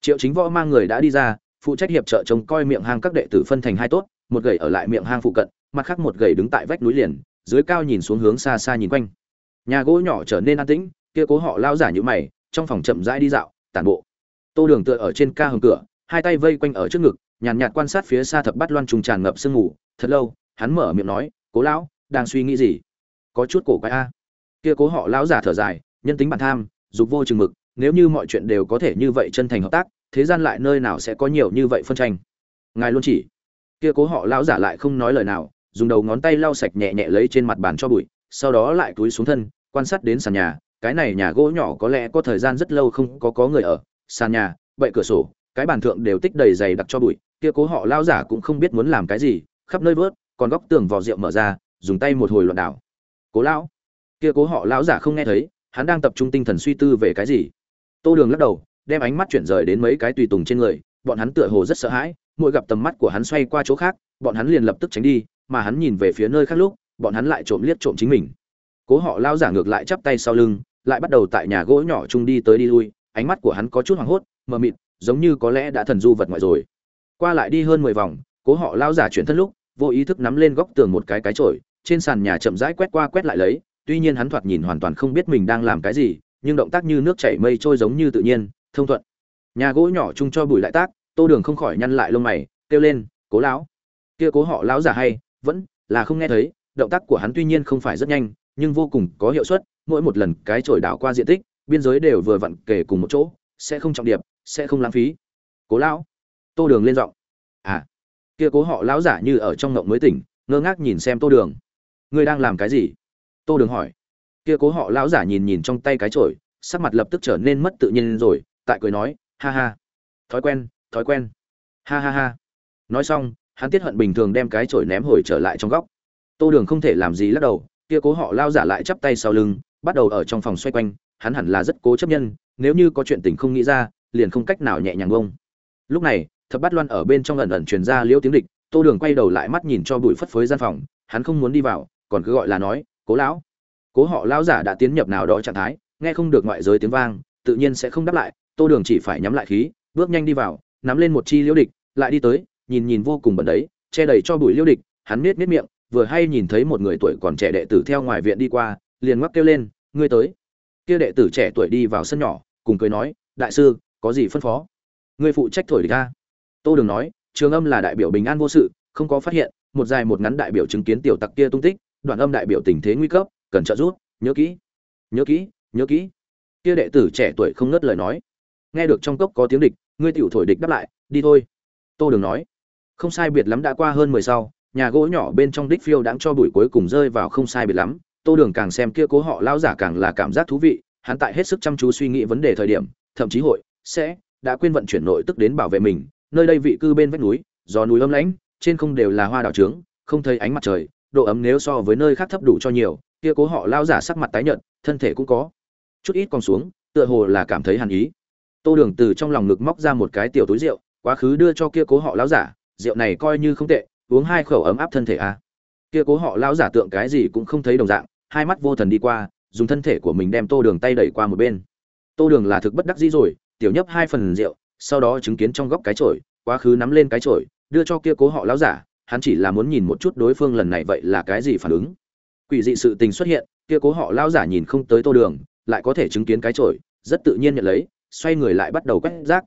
Triệu chính võ mang người đã đi ra, phụ trách hiệp trợ trông coi miệng hang các đệ tử phân thành hai tốt, một gậy ở lại miệng hang phụ cận mặt khác một gầy đứng tại vách núi liền dưới cao nhìn xuống hướng xa xa nhìn quanh. Nhà gỗ nhỏ trở nên an tĩnh kia cố họ lao giả như mày trong phòng chậm rãi đi dạo tản bộ. Tô đường tựa ở trên ca hầm cửa hai tay vây quanh ở trước ngực nhàn nhạt, nhạt quan sát phía xa thập bát loan trùng tràn ngập sương ngủ thật lâu hắn mở miệng nói cố lão đang suy nghĩ gì? Có chút cổ quái a. Kia cố họ lão giả thở dài nhân tính bản tham dục vô chừng mực nếu như mọi chuyện đều có thể như vậy chân thành hợp tác thế gian lại nơi nào sẽ có nhiều như vậy phân tranh? Ngài luôn chỉ. Kia cố họ lão giả lại không nói lời nào dùng đầu ngón tay lau sạch nhẹ nhẹ lấy trên mặt bàn cho bụi, sau đó lại túi xuống thân, quan sát đến sàn nhà. Cái này nhà gỗ nhỏ có lẽ có thời gian rất lâu không có có người ở. Sàn nhà bậy cửa sổ, cái bàn thượng đều tích đầy dày đặc cho bụi. Kia cố họ lão giả cũng không biết muốn làm cái gì, khắp nơi vớt, còn góc tường vò rượu mở ra, dùng tay một hồi loạn đảo. Cố lão, kia cố họ lão giả không nghe thấy, hắn đang tập trung tinh thần suy tư về cái gì. Tô đường lắc đầu, đem ánh mắt chuyển rời đến mấy cái tùy tùng trên người, bọn hắn tựa hồ rất sợ hãi, mỗi gặp tầm mắt của hắn xoay qua chỗ khác, bọn hắn liền lập tức tránh đi mà hắn nhìn về phía nơi khác lúc bọn hắn lại trộm liếc trộm chính mình. Cố họ lao giả ngược lại chắp tay sau lưng lại bắt đầu tại nhà gỗ nhỏ chung đi tới đi lui ánh mắt của hắn có chút hoảng hốt mờ mịt giống như có lẽ đã thần du vật ngoại rồi. Qua lại đi hơn mười vòng cố họ lao giả chuyển thân lúc vô ý thức nắm lên góc tường một cái cái trội, trên sàn nhà chậm rãi quét qua quét lại lấy tuy nhiên hắn thoạt nhìn hoàn toàn không biết mình đang làm cái gì nhưng động tác như nước chảy mây trôi giống như tự nhiên thông thuận. Nhà gỗ nhỏ chung cho bùi lại tác tô đường không khỏi nhăn lại lông mày kêu lên cố lão. Kia cố họ lão giả hay vẫn là không nghe thấy, động tác của hắn tuy nhiên không phải rất nhanh, nhưng vô cùng có hiệu suất, mỗi một lần cái chổi đảo qua diện tích, biên giới đều vừa vặn kể cùng một chỗ, sẽ không trọng điệp, sẽ không lãng phí. Cố lão, tô đường lên giọng. À kia cố họ lão giả như ở trong ngộng mới tỉnh, ngơ ngác nhìn xem tô đường. Ngươi đang làm cái gì? Tô đường hỏi. Kia cố họ lão giả nhìn nhìn trong tay cái chổi, sắc mặt lập tức trở nên mất tự nhiên rồi, tại cười nói, ha ha, thói quen thói quen. Ha ha ha. Nói xong hắn tiết hận bình thường đem cái chổi ném hồi trở lại trong góc. Tô đường không thể làm gì lắc đầu, kia cố họ lao giả lại chắp tay sau lưng, bắt đầu ở trong phòng xoay quanh, hắn hẳn là rất cố chấp nhân, nếu như có chuyện tình không nghĩ ra, liền không cách nào nhẹ nhàng bông. Lúc này, thập bát loan ở bên trong ẩn ẩn truyền ra liễu tiếng địch, tô đường quay đầu lại mắt nhìn cho bụi phất phới gian phòng, hắn không muốn đi vào, còn cứ gọi là nói, cố lão. Cố họ lão giả đã tiến nhập nào đó trạng thái, nghe không được ngoại giới tiếng vang, tự nhiên sẽ không đáp lại, tô đường chỉ phải nhắm lại khí, bước nhanh đi vào, nắm lên một chi liễu địch, lại đi tới nhìn nhìn vô cùng bẩn đấy, che đầy cho bụi liêu địch, hắn nết nết miệng, vừa hay nhìn thấy một người tuổi còn trẻ đệ tử theo ngoài viện đi qua, liền ngoắc kêu lên, ngươi tới. Kia đệ tử trẻ tuổi đi vào sân nhỏ, cùng cười nói, đại sư, có gì phân phó? Ngươi phụ trách thổi địch ta. tô đường nói, trường âm là đại biểu bình an vô sự, không có phát hiện, một dài một ngắn đại biểu chứng kiến tiểu tặc kia tung tích, đoạn âm đại biểu tình thế nguy cấp, cần trợ giúp, nhớ kỹ nhớ kỹ nhớ kỹ. Kia đệ tử trẻ tuổi không ngớt lời nói. Nghe được trong cốc có tiếng địch, ngươi tiểu thổi địch đáp lại, đi thôi. Tô đường nói không sai biệt lắm đã qua hơn mười sau, nhà gỗ nhỏ bên trong đích phiêu đãng cho buổi cuối cùng rơi vào không sai biệt lắm. Tô đường càng xem kia cố họ lao giả càng là cảm giác thú vị, hắn tại hết sức chăm chú suy nghĩ vấn đề thời điểm, thậm chí hội, sẽ, đã quên vận chuyển nội tức đến bảo vệ mình. Nơi đây vị cư bên vách núi, gió núi ấm lãnh, trên không đều là hoa đào trướng, không thấy ánh mặt trời, độ ấm nếu so với nơi khác thấp đủ cho nhiều, kia cố họ lao giả sắc mặt tái nhợt, thân thể cũng có chút ít còn xuống, tựa hồ là cảm thấy hàn ý. Tô đường từ trong lòng ngực móc ra một cái tiểu túi rượu, quá khứ đưa cho kia cố họ lão giả rượu này coi như không tệ, uống hai khẩu ấm áp thân thể a à. kia cố họ lão giả tượng cái gì cũng không thấy đồng dạng, hai mắt vô thần đi qua, dùng thân thể của mình đem tô đường tay đẩy qua một bên. Tô đường là thực bất đắc dĩ rồi, tiểu nhấp hai phần rượu, sau đó chứng kiến trong góc cái chổi, quá khứ nắm lên cái chổi, đưa cho kia cố họ lão giả, hắn chỉ là muốn nhìn một chút đối phương lần này vậy là cái gì phản ứng. Quỷ dị sự tình xuất hiện, kia cố họ lão giả nhìn không tới tô đường, lại có thể chứng kiến cái chổi, rất tự nhiên nhận lấy, xoay người lại bắt đầu quét rác.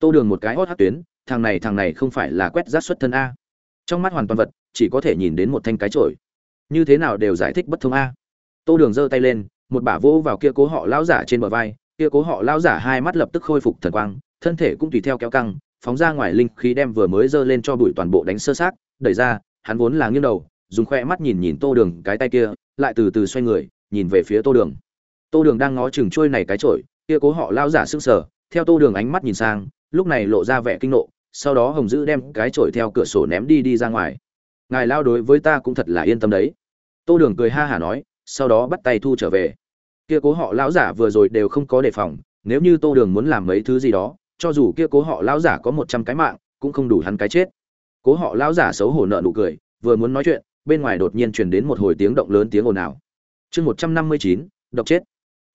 Tô đường một cái hót hát tuyến thằng này thằng này không phải là quét rác xuất thân a. Trong mắt hoàn toàn vật, chỉ có thể nhìn đến một thanh cái trội như thế nào đều giải thích bất thông a. Tô đường giơ tay lên, một bả vỗ vào kia cố họ lão giả trên bờ vai, kia cố họ lão giả hai mắt lập tức khôi phục thần quang, thân thể cũng tùy theo kéo căng, phóng ra ngoài linh khí đem vừa mới giơ lên cho bụi toàn bộ đánh sơ sát đẩy ra, hắn vốn là nghiêng đầu, dùng khoe mắt nhìn nhìn tô đường, cái tay kia, lại từ từ xoay người, nhìn về phía tô đường. Tô đường đang ngó chừng trôi này cái trội kia cố họ lao giả sưng sờ, theo tô đường ánh mắt nhìn sang, lúc này lộ ra vẻ kinh nộ sau đó hồng dữ đem cái trội theo cửa sổ ném đi đi ra ngoài. Ngài lao đối với ta cũng thật là yên tâm đấy. Tô đường cười ha hả nói, sau đó bắt tay thu trở về. Kia cố họ lão giả vừa rồi đều không có đề phòng, nếu như tô đường muốn làm mấy thứ gì đó, cho dù kia cố họ lão giả có một trăm cái mạng, cũng không đủ hắn cái chết. Cố họ lão giả xấu hổ nợ nụ cười, vừa muốn nói chuyện, bên ngoài đột nhiên truyền đến một hồi tiếng động lớn tiếng ồn ào. Chương một trăm năm mươi chín, độc chết.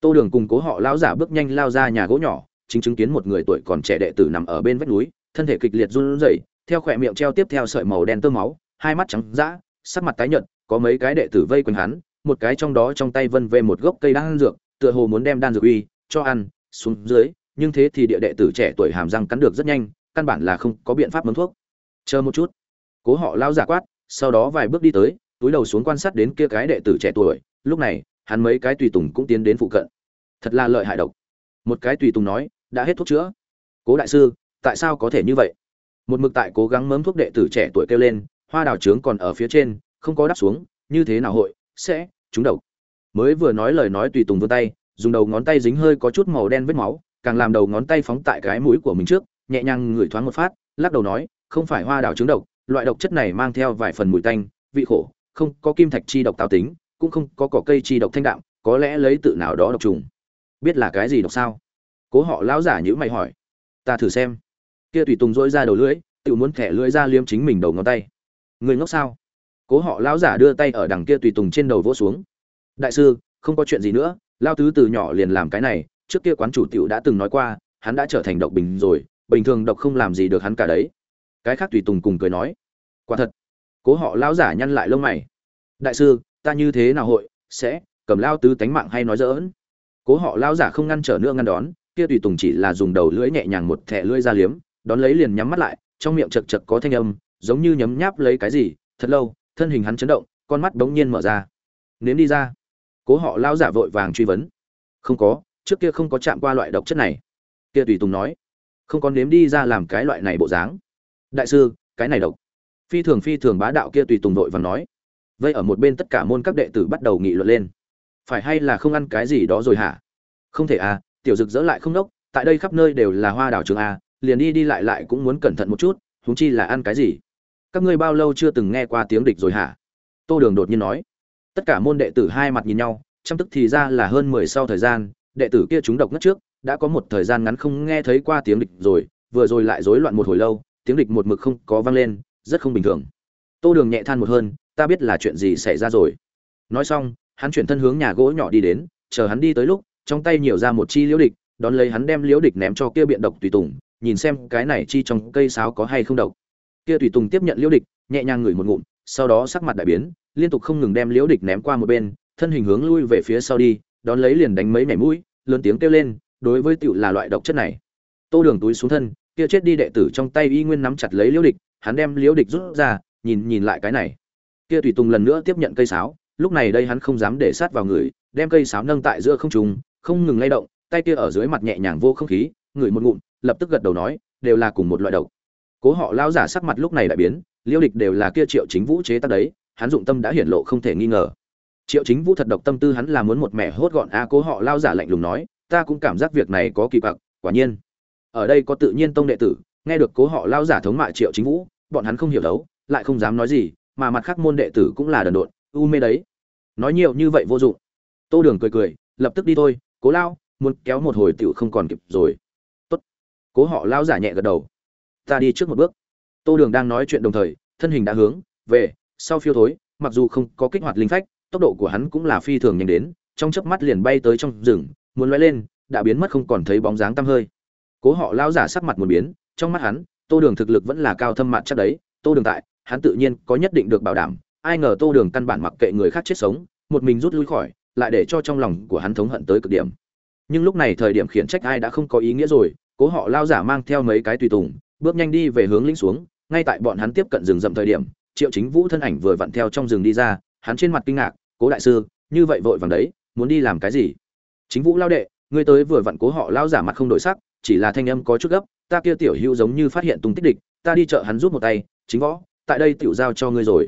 Tô đường cùng cố họ lão giả bước nhanh lao ra nhà gỗ nhỏ, chính chứng kiến một người tuổi còn trẻ đệ tử nằm ở bên vách núi thân thể kịch liệt run rẩy, theo khỏe miệng treo tiếp theo sợi màu đen tơ máu, hai mắt trắng dã, sắc mặt tái nhợt, có mấy cái đệ tử vây quanh hắn, một cái trong đó trong tay vân về một gốc cây đan dược, tựa hồ muốn đem đan dược uy cho ăn, xuống dưới, nhưng thế thì địa đệ tử trẻ tuổi hàm răng cắn được rất nhanh, căn bản là không có biện pháp mướn thuốc. Chờ một chút. Cố họ lao giả quát, sau đó vài bước đi tới, túi đầu xuống quan sát đến kia cái đệ tử trẻ tuổi, lúc này, hắn mấy cái tùy tùng cũng tiến đến phụ cận. Thật là lợi hại độc. Một cái tùy tùng nói, đã hết thuốc chữa. Cố đại sư tại sao có thể như vậy? Một mực tại cố gắng mớm thuốc đệ tử trẻ tuổi kêu lên, hoa đào trướng còn ở phía trên, không có đắp xuống, như thế nào hội, sẽ, trúng độc. Mới vừa nói lời nói tùy tùng vươn tay, dùng đầu ngón tay dính hơi có chút màu đen vết máu, càng làm đầu ngón tay phóng tại cái mũi của mình trước, nhẹ nhàng ngửi thoáng một phát, lắc đầu nói, không phải hoa đào trứng độc, loại độc chất này mang theo vài phần mùi tanh, vị khổ, không có kim thạch chi độc táo tính, cũng không có cỏ cây chi độc thanh đạm, có lẽ lấy tự nào đó độc trùng. Biết là cái gì độc sao? Cố họ lão giả nhữ mày hỏi. Ta thử xem kia tùy tùng dỗi ra đầu lưỡi, tự muốn thẻ lưỡi ra liếm chính mình đầu ngón tay. Người ngốc sao? Cố họ lão giả đưa tay ở đằng kia tùy tùng trên đầu vỗ xuống. Đại sư, không có chuyện gì nữa lao tứ từ nhỏ liền làm cái này, trước kia quán chủ tiểu đã từng nói qua, hắn đã trở thành độc bình rồi, bình thường độc không làm gì được hắn cả đấy. Cái khác tùy tùng cùng cười nói. Quả thật. Cố họ lão giả nhăn lại lông mày. Đại sư, ta như thế nào hội, sẽ, cầm lao tứ tánh mạng hay nói dỡn? Cố họ lão giả không ngăn trở nữa ngăn đón, kia tùy tùng chỉ là dùng đầu lưỡi nhẹ nhàng một thẻ lưỡi ra liếm đón lấy liền nhắm mắt lại, trong miệng chật chật có thanh âm, giống như nhấm nháp lấy cái gì, thật lâu, thân hình hắn chấn động, con mắt bỗng nhiên mở ra. Nếm đi ra. Cố họ lão giả vội vàng truy vấn. Không có, trước kia không có chạm qua loại độc chất này. Kia tùy tùng nói. Không có nếm đi ra làm cái loại này bộ dáng. Đại sư, cái này độc. Phi thường phi thường bá đạo kia tùy tùng vội và nói. Vậy ở một bên tất cả môn các đệ tử bắt đầu nghị luận lên. Phải hay là không ăn cái gì đó rồi hả? Không thể à tiểu dực dỡ lại không đốc, tại đây khắp nơi đều là hoa đào trường a liền đi đi lại lại cũng muốn cẩn thận một chút, huống chi là ăn cái gì? Các ngươi bao lâu chưa từng nghe qua tiếng địch rồi hả? Tô đường đột nhiên nói. Tất cả môn đệ tử hai mặt nhìn nhau, chăm tức thì ra là hơn mười sau thời gian, đệ tử kia chúng độc ngất trước, đã có một thời gian ngắn không nghe thấy qua tiếng địch rồi, vừa rồi lại rối loạn một hồi lâu, tiếng địch một mực không có vang lên, rất không bình thường. Tô đường nhẹ than một hơn, ta biết là chuyện gì xảy ra rồi. Nói xong, hắn chuyển thân hướng nhà gỗ nhỏ đi đến, chờ hắn đi tới lúc, trong tay nhiều ra một chi liễu địch, đón lấy hắn đem liễu địch ném cho kia biện độc tùy tùng nhìn xem cái này chi trong cây sáo có hay không độc. Kia tùy tùng tiếp nhận liễu địch, nhẹ nhàng ngửi một ngụm, sau đó sắc mặt đại biến, liên tục không ngừng đem liễu địch ném qua một bên, thân hình hướng lui về phía sau đi, đón lấy liền đánh mấy mẻ mũi, lớn tiếng kêu lên, đối với tiểu là loại độc chất này. Tô đường túi xuống thân, kia chết đi đệ tử trong tay y nguyên nắm chặt lấy liễu địch, hắn đem liễu địch rút ra, nhìn nhìn lại cái này. Kia tùy tùng lần nữa tiếp nhận cây sáo, lúc này đây hắn không dám để sát vào người, đem cây sáo nâng tại giữa không trung, không ngừng lay động, tay kia ở dưới mặt nhẹ nhàng vô không khí ngửi một ngụm, lập tức gật đầu nói, đều là cùng một loại độc. Cố họ lao giả sắc mặt lúc này lại biến, liêu địch đều là kia triệu chính vũ chế tác đấy, hắn dụng tâm đã hiển lộ không thể nghi ngờ. Triệu chính vũ thật độc tâm tư hắn là muốn một mẹ hốt gọn, a, cố họ lao giả lạnh lùng nói, ta cũng cảm giác việc này có kỳ quặc, quả nhiên. Ở đây có tự nhiên tông đệ tử, nghe được cố họ lao giả thống mạ triệu chính vũ, bọn hắn không hiểu đấu, lại không dám nói gì, mà mặt khác môn đệ tử cũng là đần độn, u mê đấy. Nói nhiều như vậy vô dụng. Tô đường cười cười, lập tức đi thôi, cố lao muốn kéo một hồi tiểu không còn kịp rồi cố họ lao giả nhẹ gật đầu. Ta đi trước một bước. Tô đường đang nói chuyện đồng thời, thân hình đã hướng về sau phiêu thối, mặc dù không có kích hoạt linh phách, tốc độ của hắn cũng là phi thường nhanh đến, trong chớp mắt liền bay tới trong rừng, muốn lóe lên, đã biến mất không còn thấy bóng dáng tăm hơi. Cố họ lao giả sắc mặt một biến, trong mắt hắn, tô đường thực lực vẫn là cao thâm mặt chắc đấy, tô đường tại, hắn tự nhiên có nhất định được bảo đảm, ai ngờ tô đường căn bản mặc kệ người khác chết sống, một mình rút lui khỏi, lại để cho trong lòng của hắn thống hận tới cực điểm. Nhưng lúc này thời điểm khiển trách ai đã không có ý nghĩa rồi cố họ lao giả mang theo mấy cái tùy tùng, bước nhanh đi về hướng lĩnh xuống, ngay tại bọn hắn tiếp cận rừng rậm thời điểm, triệu chính vũ thân ảnh vừa vặn theo trong rừng đi ra, hắn trên mặt kinh ngạc, cố đại sư, như vậy vội vàng đấy, muốn đi làm cái gì? Chính vũ lao đệ, ngươi tới vừa vặn cố họ lao giả mặt không đổi sắc, chỉ là thanh âm có chút gấp, ta kia tiểu hữu giống như phát hiện tung tích địch, ta đi chợ hắn rút một tay, chính võ, tại đây tiểu giao cho ngươi rồi.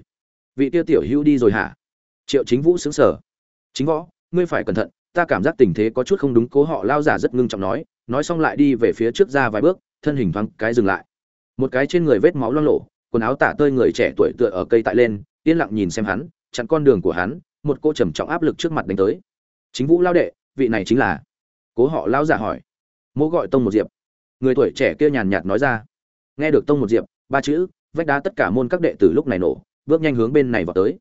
Vị kia tiểu hữu đi rồi hả? Triệu chính vũ xứng sở chính võ, ngươi phải cẩn thận, ta cảm giác tình thế có chút không đúng, cố họ lao giả rất ngưng trọng nói nói xong lại đi về phía trước ra vài bước, thân hình thoáng cái dừng lại. Một cái trên người vết máu loang lộ quần áo tả tơi người trẻ tuổi tựa ở cây tại lên, yên lặng nhìn xem hắn, chặn con đường của hắn, một cô trầm trọng áp lực trước mặt đánh tới. Chính vũ lao đệ, vị này chính là? Cố họ lao giả hỏi. Mỗ gọi tông một diệp. Người tuổi trẻ kia nhàn nhạt nói ra. Nghe được tông một diệp, ba chữ, vách đá tất cả môn các đệ tử lúc này nổ, bước nhanh hướng bên này vào tới.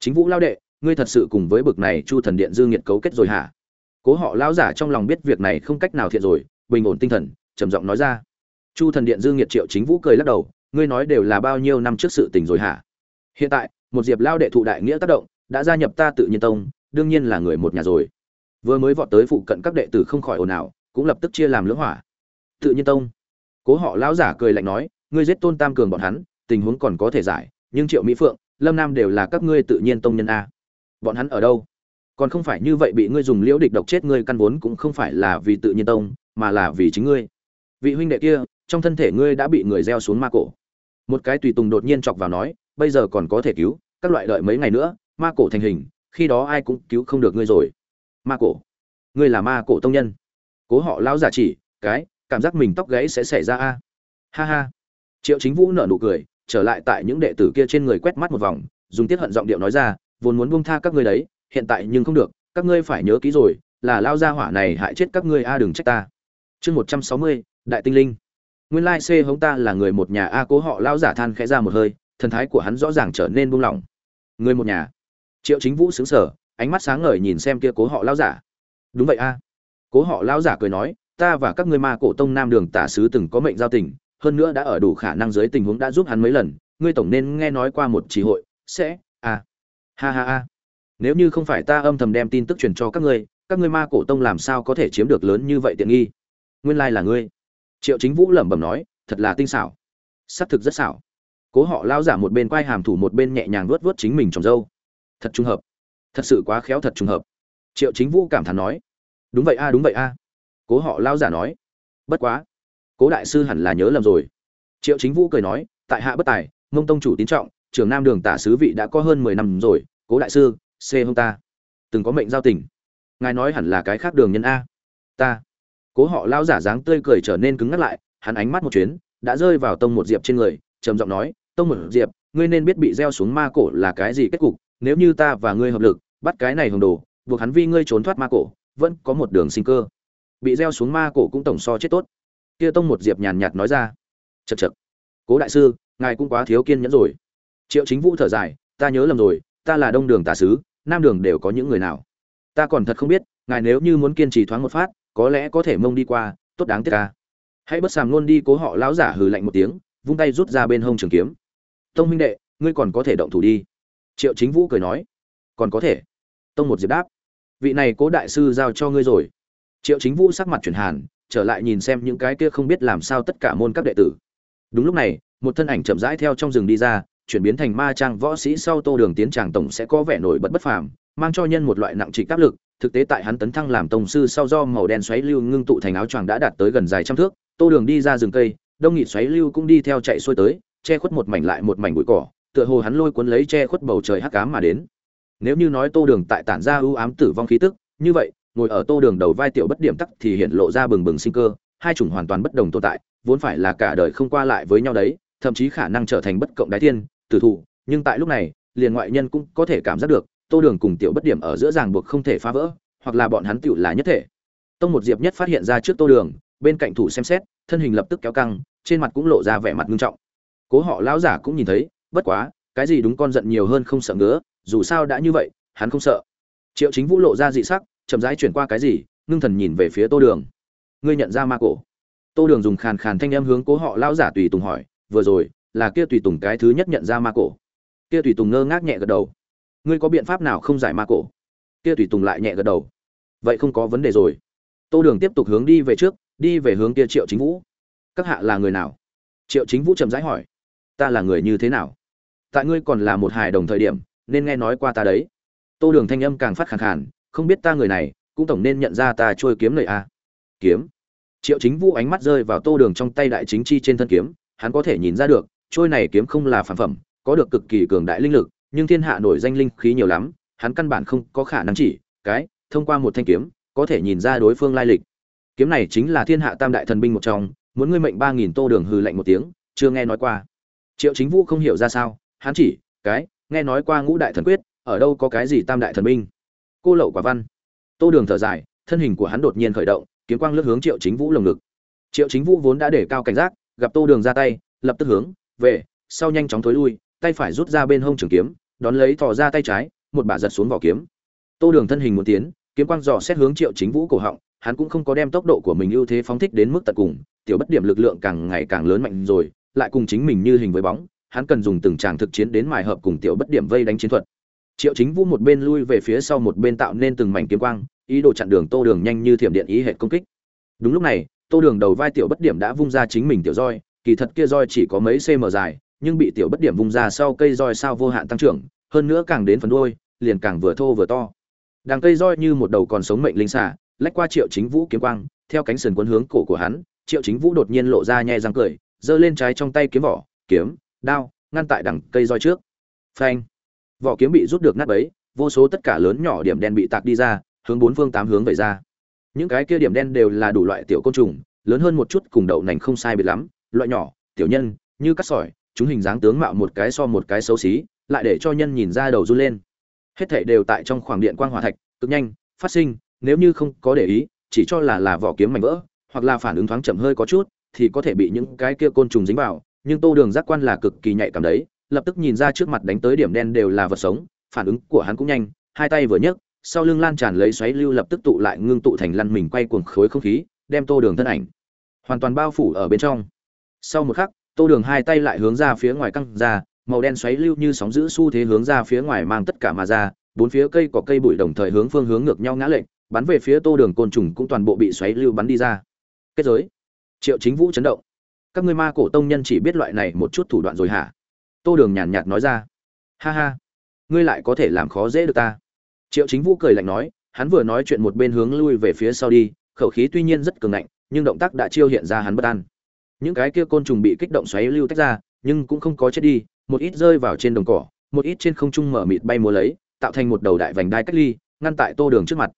Chính vũ lao đệ, ngươi thật sự cùng với bực này chu thần điện dư nghiệt cấu kết rồi hả? Cố họ lão giả trong lòng biết việc này không cách nào thiện rồi, bình ổn tinh thần, trầm giọng nói ra. Chu thần điện dư nghiệt triệu chính vũ cười lắc đầu, ngươi nói đều là bao nhiêu năm trước sự tình rồi hả? Hiện tại, một diệp lao đệ thụ đại nghĩa tác động, đã gia nhập ta tự nhiên tông, đương nhiên là người một nhà rồi. Vừa mới vọt tới phụ cận các đệ tử không khỏi ồn ào, cũng lập tức chia làm lưỡng hỏa. Tự nhiên tông. Cố họ lão giả cười lạnh nói, ngươi giết tôn tam cường bọn hắn, tình huống còn có thể giải, nhưng triệu mỹ phượng, lâm nam đều là các ngươi tự nhiên tông nhân a. Bọn hắn ở đâu? Còn không phải như vậy bị ngươi dùng liễu địch độc chết ngươi căn vốn cũng không phải là vì tự nhiên tông, mà là vì chính ngươi. Vị huynh đệ kia, trong thân thể ngươi đã bị người gieo xuống ma cổ. Một cái tùy tùng đột nhiên chọc vào nói, bây giờ còn có thể cứu, các loại đợi mấy ngày nữa, ma cổ thành hình, khi đó ai cũng cứu không được ngươi rồi. Ma cổ? Ngươi là ma cổ tông nhân. Cố họ lão giả chỉ, cái, cảm giác mình tóc gãy sẽ xảy ra a. Ha ha. Triệu chính vũ nở nụ cười, trở lại tại những đệ tử kia trên người quét mắt một vòng, dùng tiết hận giọng điệu nói ra, vốn muốn buông tha các ngươi đấy hiện tại nhưng không được, các ngươi phải nhớ kỹ rồi, là lao gia hỏa này hại chết các ngươi a, đừng trách ta. Chương một trăm sáu mươi, đại tinh linh. Nguyên lai c hống ta là người một nhà a cố họ lao giả than khẽ ra một hơi, thần thái của hắn rõ ràng trở nên buông lỏng. Người một nhà. Triệu chính vũ xứng sở ánh mắt sáng ngời nhìn xem kia cố họ lao giả. Đúng vậy a. Cố họ lao giả cười nói, ta và các ngươi ma cổ tông nam đường tả sứ từng có mệnh giao tình, hơn nữa đã ở đủ khả năng dưới tình huống đã giúp hắn mấy lần, ngươi tổng nên nghe nói qua một chỉ hội, sẽ a ha ha ha nếu như không phải ta âm thầm đem tin tức truyền cho các ngươi các ngươi ma cổ tông làm sao có thể chiếm được lớn như vậy tiện nghi? Nguyên lai là ngươi. Triệu chính vũ lẩm bẩm nói, thật là tinh xảo. Xác thực rất xảo. Cố họ lao giả một bên quay hàm thủ một bên nhẹ nhàng vuốt vuốt chính mình trồng dâu thật trùng hợp. Thật sự quá khéo thật trùng hợp. Triệu chính vũ cảm thán nói. Đúng vậy a, đúng vậy a. Cố họ lao giả nói. Bất quá. Cố đại sư hẳn là nhớ lầm rồi. Triệu chính vũ cười nói. Tại hạ bất tài, mông tông chủ tín trọng, trưởng nam đường tả sứ vị đã có hơn mười năm rồi. Cố đại sư c hông ta. Từng có mệnh giao tình. Ngài nói hẳn là cái khác đường nhân a. Ta. Cố họ lao giả dáng tươi cười trở nên cứng ngắt lại, hắn ánh mắt một chuyến, đã rơi vào tông một diệp trên người, trầm giọng nói, tông một diệp, ngươi nên biết bị gieo xuống ma cổ là cái gì kết cục, nếu như ta và ngươi hợp lực, bắt cái này hồng đồ, buộc hắn vi ngươi trốn thoát ma cổ, vẫn có một đường sinh cơ. Bị gieo xuống ma cổ cũng tổng so chết tốt. Kia tông một diệp nhàn nhạt nói ra chật chật cố đại sư, ngài cũng quá thiếu kiên nhẫn rồi. Triệu chính vũ thở dài, ta nhớ lầm rồi, ta là đông đường tà sứ nam đường đều có những người nào. Ta còn thật không biết, ngài nếu như muốn kiên trì thoáng một phát, có lẽ có thể mông đi qua, tốt đáng tiếc ca hãy bất sàm luôn đi cố họ lão giả hừ lạnh một tiếng, vung tay rút ra bên hông trường kiếm. Tông minh đệ, ngươi còn có thể động thủ đi. Triệu chính vũ cười nói. Còn có thể. Tông một diệp đáp. Vị này cố đại sư giao cho ngươi rồi. Triệu chính vũ sắc mặt chuyển hàn, trở lại nhìn xem những cái kia không biết làm sao tất cả môn các đệ tử. Đúng lúc này, một thân ảnh chậm rãi theo trong rừng đi ra chuyển biến thành ma trang võ sĩ sau tô đường tiến tràng tổng sẽ có vẻ nổi bật bất phàm, mang cho nhân một loại nặng trịch áp lực, thực tế tại hắn tấn thăng làm tổng sư sau do màu đen xoáy lưu ngưng tụ thành áo choàng đã đạt tới gần dài trăm thước, tô đường đi ra rừng cây, đông nghị xoáy lưu cũng đi theo chạy xuôi tới, che khuất một mảnh lại một mảnh bụi cỏ, tựa hồ hắn lôi cuốn lấy che khuất bầu trời hắc ám mà đến. Nếu như nói tô đường tại tản ra ưu ám tử vong khí tức, như vậy, ngồi ở tô đường đầu vai tiểu bất điểm tắc thì hiện lộ ra bừng bừng sinh cơ, hai chủng hoàn toàn bất đồng tồn tại, vốn phải là cả đời không qua lại với nhau đấy, thậm chí khả năng trở thành bất cộng đái thiên tử thủ, nhưng tại lúc này, liền ngoại nhân cũng có thể cảm giác được, tô đường cùng tiểu bất điểm ở giữa ràng buộc không thể phá vỡ, hoặc là bọn hắn tựu là nhất thể. Tông một diệp nhất phát hiện ra trước tô đường, bên cạnh thủ xem xét, thân hình lập tức kéo căng, trên mặt cũng lộ ra vẻ mặt nghiêm trọng. Cố họ lão giả cũng nhìn thấy, bất quá, cái gì đúng con giận nhiều hơn không sợ ngứa, dù sao đã như vậy, hắn không sợ. Triệu chính vũ lộ ra dị sắc, chậm rãi chuyển qua cái gì, ngưng thần nhìn về phía tô đường. Ngươi nhận ra ma cổ. Tô đường dùng khàn khàn thanh em hướng cố họ lão giả tùy tùng hỏi, vừa rồi là kia tùy tùng cái thứ nhất nhận ra ma cổ. Kia tùy tùng ngơ ngác nhẹ gật đầu. Ngươi có biện pháp nào không giải ma cổ? Kia tùy tùng lại nhẹ gật đầu. Vậy không có vấn đề rồi. Tô đường tiếp tục hướng đi về trước, đi về hướng kia triệu chính vũ. Các hạ là người nào? Triệu chính vũ chậm rãi hỏi. Ta là người như thế nào? Tại ngươi còn là một hài đồng thời điểm, nên nghe nói qua ta đấy. Tô đường thanh âm càng phát khàn khàn, không biết ta người này, cũng tổng nên nhận ra ta trôi kiếm lời a à. kiếm? Triệu chính vũ ánh mắt rơi vào tô đường trong tay đại chính chi trên thân kiếm, hắn có thể nhìn ra được trôi này kiếm không là phản phẩm, có được cực kỳ cường đại linh lực, nhưng thiên hạ nổi danh linh khí nhiều lắm, hắn căn bản không có khả năng chỉ, cái, thông qua một thanh kiếm, có thể nhìn ra đối phương lai lịch. Kiếm này chính là thiên hạ tam đại thần binh một trong, muốn ngươi mệnh ba nghìn tô đường hừ lạnh một tiếng, chưa nghe nói qua. Triệu chính vũ không hiểu ra sao, hắn chỉ, cái, nghe nói qua ngũ đại thần quyết, ở đâu có cái gì tam đại thần binh. Cô lậu quả văn. Tô đường thở dài, thân hình của hắn đột nhiên khởi động, kiếm quang lướt hướng triệu chính vũ lồng ngực. Triệu chính vũ vốn đã để cao cảnh giác, gặp tô đường ra tay, lập tức hướng về, sau nhanh chóng thối lui, tay phải rút ra bên hông trường kiếm, đón lấy thò ra tay trái, một bả giật xuống vỏ kiếm. Tô đường thân hình muốn tiến, kiếm quang dò xét hướng triệu chính vũ cổ họng, hắn cũng không có đem tốc độ của mình ưu thế phóng thích đến mức tận cùng, tiểu bất điểm lực lượng càng ngày càng lớn mạnh rồi, lại cùng chính mình như hình với bóng, hắn cần dùng từng tràng thực chiến đến mài hợp cùng tiểu bất điểm vây đánh chiến thuật. Triệu chính vũ một bên lui về phía sau một bên tạo nên từng mảnh kiếm quang, ý đồ chặn đường tô đường nhanh như thiểm điện ý hệ công kích. Đúng lúc này, tô đường đầu vai tiểu bất điểm đã vung ra chính mình tiểu roi kỳ thật kia roi chỉ có mấy cm dài, nhưng bị tiểu bất điểm vung ra sau cây roi sao vô hạn tăng trưởng, hơn nữa càng đến phần đuôi, liền càng vừa thô vừa to. Đằng cây roi như một đầu còn sống mệnh linh xả lách qua triệu chính vũ kiếm quang, theo cánh sườn quân hướng cổ của hắn, triệu chính vũ đột nhiên lộ ra nhẹ răng cười, giơ lên trái trong tay kiếm vỏ, kiếm, đao, ngăn tại đằng cây roi trước. Phanh! Vỏ kiếm bị rút được nát bấy, vô số tất cả lớn nhỏ điểm đen bị tạc đi ra, hướng bốn phương tám hướng về ra. Những cái kia điểm đen đều là đủ loại tiểu côn trùng, lớn hơn một chút cùng đậu nành không sai biệt lắm loại nhỏ, tiểu nhân, như cắt sỏi, chúng hình dáng tướng mạo một cái so một cái xấu xí, lại để cho nhân nhìn ra đầu run lên. Hết thảy đều tại trong khoảng điện quang hỏa thạch, cực nhanh, phát sinh, nếu như không có để ý, chỉ cho là là vỏ kiếm mảnh vỡ, hoặc là phản ứng thoáng chậm hơi có chút, thì có thể bị những cái kia côn trùng dính vào, nhưng tô đường giác quan là cực kỳ nhạy cảm đấy, lập tức nhìn ra trước mặt đánh tới điểm đen đều là vật sống, phản ứng của hắn cũng nhanh, hai tay vừa nhấc, sau lưng lan tràn lấy xoáy lưu lập tức tụ lại ngưng tụ thành lăn mình quay cuồng khối không khí, đem tô đường thân ảnh hoàn toàn bao phủ ở bên trong sau một khắc tô đường hai tay lại hướng ra phía ngoài căng ra màu đen xoáy lưu như sóng giữ xu thế hướng ra phía ngoài mang tất cả mà ra bốn phía cây có cây bụi đồng thời hướng phương hướng ngược nhau ngã lệnh bắn về phía tô đường côn trùng cũng toàn bộ bị xoáy lưu bắn đi ra. Kết giới. Triệu chính vũ chấn động. Các ngươi ma cổ tông nhân chỉ biết loại này một chút thủ đoạn rồi hả? Tô đường nhàn nhạt nói ra. Ha ha. Ngươi lại có thể làm khó dễ được ta. Triệu chính vũ cười lạnh nói hắn vừa nói chuyện một bên hướng lui về phía sau đi khẩu khí tuy nhiên rất cường ngạnh, nhưng động tác đã chiêu hiện ra hắn bất an những cái kia côn trùng bị kích động xoáy lưu tách ra, nhưng cũng không có chết đi, một ít rơi vào trên đồng cỏ, một ít trên không trung mở mịt bay múa lấy, tạo thành một đầu đại vành đai cách ly, ngăn tại tô đường trước mặt.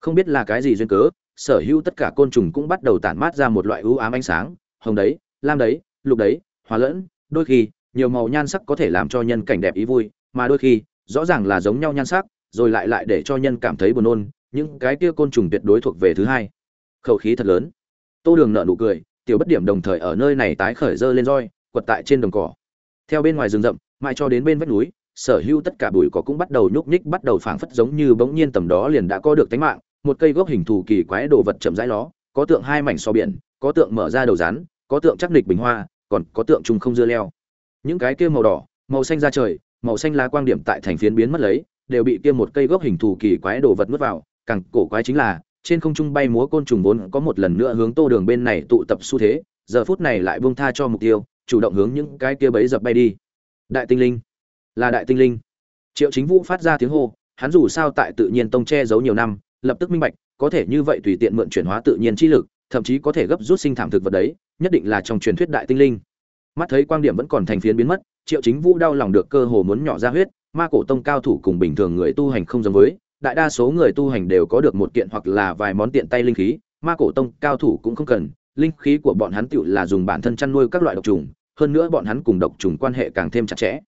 Không biết là cái gì duyên cớ, sở hữu tất cả côn trùng cũng bắt đầu tản mát ra một loại ưu ám ánh sáng, hồng đấy, lam đấy, lục đấy, hòa lẫn, đôi khi, nhiều màu nhan sắc có thể làm cho nhân cảnh đẹp ý vui, mà đôi khi, rõ ràng là giống nhau nhan sắc, rồi lại lại để cho nhân cảm thấy buồn nôn, những cái kia côn trùng tuyệt đối thuộc về thứ hai. Khẩu khí thật lớn. Tô đường nợ nụ cười tiểu bất điểm đồng thời ở nơi này tái khởi dơ lên roi, quật tại trên đồng cỏ. Theo bên ngoài rừng rậm, mãi cho đến bên vách núi, sở hữu tất cả bụi cỏ cũng bắt đầu nhúc nhích, bắt đầu phảng phất giống như bỗng nhiên tầm đó liền đã có được tánh mạng. Một cây gốc hình thù kỳ quái đồ vật chậm rãi ló, có tượng hai mảnh so biển, có tượng mở ra đầu rán có tượng chắc nịch bình hoa, còn có tượng trùng không dưa leo. Những cái kia màu đỏ, màu xanh ra trời, màu xanh lá quang điểm tại thành phiến biến mất lấy, đều bị kia một cây gốc hình thù kỳ quái đồ vật nuốt vào. Càng cổ quái chính là trên không trung bay múa côn trùng vốn có một lần nữa hướng tô đường bên này tụ tập xu thế, giờ phút này lại buông tha cho mục tiêu, chủ động hướng những cái kia bấy dập bay đi. Đại tinh linh. Là đại tinh linh. Triệu chính vũ phát ra tiếng hô, hắn dù sao tại tự nhiên tông che giấu nhiều năm, lập tức minh bạch, có thể như vậy tùy tiện mượn chuyển hóa tự nhiên chi lực, thậm chí có thể gấp rút sinh thảm thực vật đấy, nhất định là trong truyền thuyết đại tinh linh. Mắt thấy quang điểm vẫn còn thành phiến biến mất, triệu chính vũ đau lòng được cơ hồ muốn nhỏ ra huyết, ma cổ tông cao thủ cùng bình thường người tu hành không giống với đại đa số người tu hành đều có được một kiện hoặc là vài món tiện tay linh khí, ma cổ tông cao thủ cũng không cần, linh khí của bọn hắn tựu là dùng bản thân chăn nuôi các loại độc trùng, hơn nữa bọn hắn cùng độc trùng quan hệ càng thêm chặt chẽ.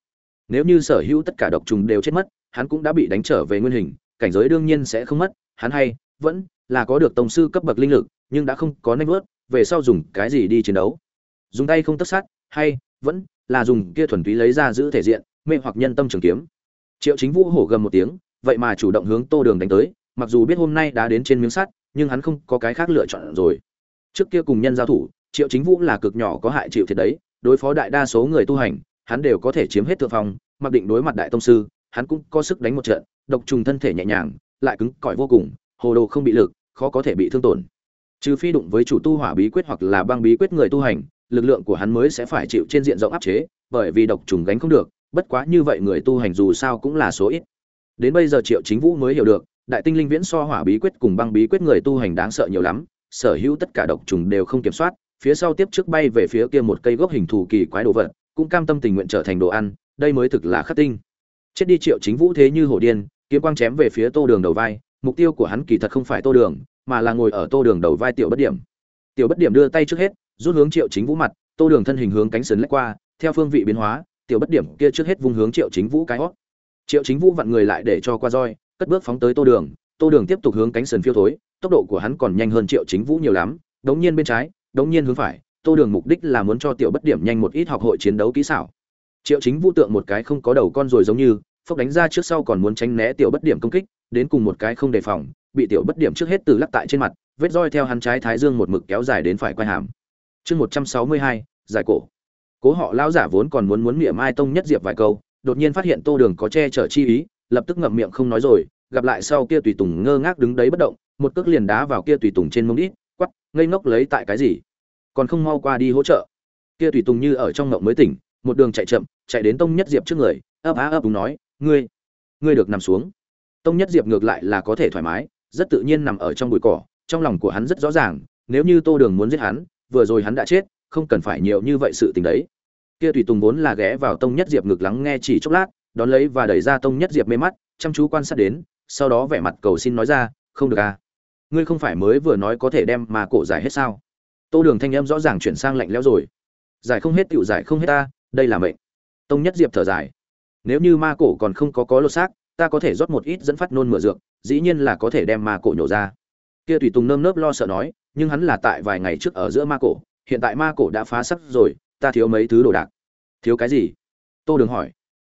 Nếu như sở hữu tất cả độc trùng đều chết mất, hắn cũng đã bị đánh trở về nguyên hình, cảnh giới đương nhiên sẽ không mất, hắn hay, vẫn là có được tổng sư cấp bậc linh lực, nhưng đã không có nanh vớt về sau dùng cái gì đi chiến đấu? Dùng tay không tất sát, hay, vẫn là dùng kia thuần túy lấy ra giữ thể diện, mê hoặc nhân tâm trường kiếm. Triệu chính vũ hổ gầm một tiếng vậy mà chủ động hướng tô đường đánh tới, mặc dù biết hôm nay đã đến trên miếng sắt, nhưng hắn không có cái khác lựa chọn rồi. Trước kia cùng nhân giao thủ, triệu chính vũ là cực nhỏ có hại chịu thiệt đấy, đối phó đại đa số người tu hành, hắn đều có thể chiếm hết thượng phong, mặc định đối mặt đại tông sư, hắn cũng có sức đánh một trận, độc trùng thân thể nhẹ nhàng, lại cứng cỏi vô cùng, hồ đồ không bị lực, khó có thể bị thương tổn. Trừ phi đụng với chủ tu hỏa bí quyết hoặc là băng bí quyết người tu hành, lực lượng của hắn mới sẽ phải chịu trên diện rộng áp chế, bởi vì độc trùng gánh không được, bất quá như vậy người tu hành dù sao cũng là số ít đến bây giờ triệu chính vũ mới hiểu được, đại tinh linh viễn so hỏa bí quyết cùng băng bí quyết người tu hành đáng sợ nhiều lắm, sở hữu tất cả độc trùng đều không kiểm soát, phía sau tiếp trước bay về phía kia một cây gốc hình thù kỳ quái đồ vật, cũng cam tâm tình nguyện trở thành đồ ăn, đây mới thực là khắc tinh. Chết đi triệu chính vũ thế như hổ điên, kiếm quang chém về phía tô đường đầu vai, mục tiêu của hắn kỳ thật không phải tô đường, mà là ngồi ở tô đường đầu vai tiểu bất điểm. Tiểu bất điểm đưa tay trước hết, rút hướng triệu chính vũ mặt, tô đường thân hình hướng cánh sườn lách qua, theo phương vị biến hóa, tiểu bất điểm kia trước hết vung hướng triệu chính vũ cái hót triệu chính vũ vặn người lại để cho qua roi, cất bước phóng tới tô đường. Tô đường tiếp tục hướng cánh sườn phiêu thối, tốc độ của hắn còn nhanh hơn triệu chính vũ nhiều lắm. Đống nhiên bên trái, đống nhiên hướng phải, tô đường mục đích là muốn cho tiểu bất điểm nhanh một ít học hội chiến đấu kỹ xảo. Triệu chính vũ tượng một cái không có đầu con rồi giống như, phốc đánh ra trước sau còn muốn tránh né tiểu bất điểm công kích, đến cùng một cái không đề phòng, bị tiểu bất điểm trước hết từ lắc tại trên mặt, vết roi theo hắn trái thái dương một mực kéo dài đến phải quay hàm. Chương một trăm sáu mươi hai, giải cổ. Cố họ lão giả vốn còn muốn muốn miệng mai tông nhất diệp vài câu đột nhiên phát hiện tô đường có che chở chi ý, lập tức ngậm miệng không nói rồi, gặp lại sau kia tùy tùng ngơ ngác đứng đấy bất động, một cước liền đá vào kia tùy tùng trên mông đít quắp ngây ngốc lấy tại cái gì? Còn không mau qua đi hỗ trợ. Kia tùy tùng như ở trong ngộng mới tỉnh, một đường chạy chậm, chạy đến tông nhất diệp trước người, ấp á ấp đúng nói, ngươi ngươi được nằm xuống. Tông nhất diệp ngược lại là có thể thoải mái, rất tự nhiên nằm ở trong bụi cỏ, trong lòng của hắn rất rõ ràng, nếu như tô đường muốn giết hắn, vừa rồi hắn đã chết, không cần phải nhiều như vậy sự tình đấy kia tùy tùng vốn là ghé vào tông nhất diệp ngực lắng nghe chỉ chốc lát, đón lấy và đẩy ra tông nhất diệp mê mắt, chăm chú quan sát đến, sau đó vẻ mặt cầu xin nói ra, không được à. Ngươi không phải mới vừa nói có thể đem mà cổ giải hết sao? Tô đường thanh âm rõ ràng chuyển sang lạnh lẽo rồi. Giải không hết tựu giải không hết ta, đây là mệnh. Tông nhất diệp thở dài. Nếu như ma cổ còn không có có lột xác, ta có thể rót một ít dẫn phát nôn mửa dược, dĩ nhiên là có thể đem ma cổ nhổ ra. Kia tùy tùng nơm nớp lo sợ nói, nhưng hắn là tại vài ngày trước ở giữa ma cổ, hiện tại ma cổ đã phá sắc rồi ta thiếu mấy thứ đồ đạc. Thiếu cái gì? Tô đường hỏi.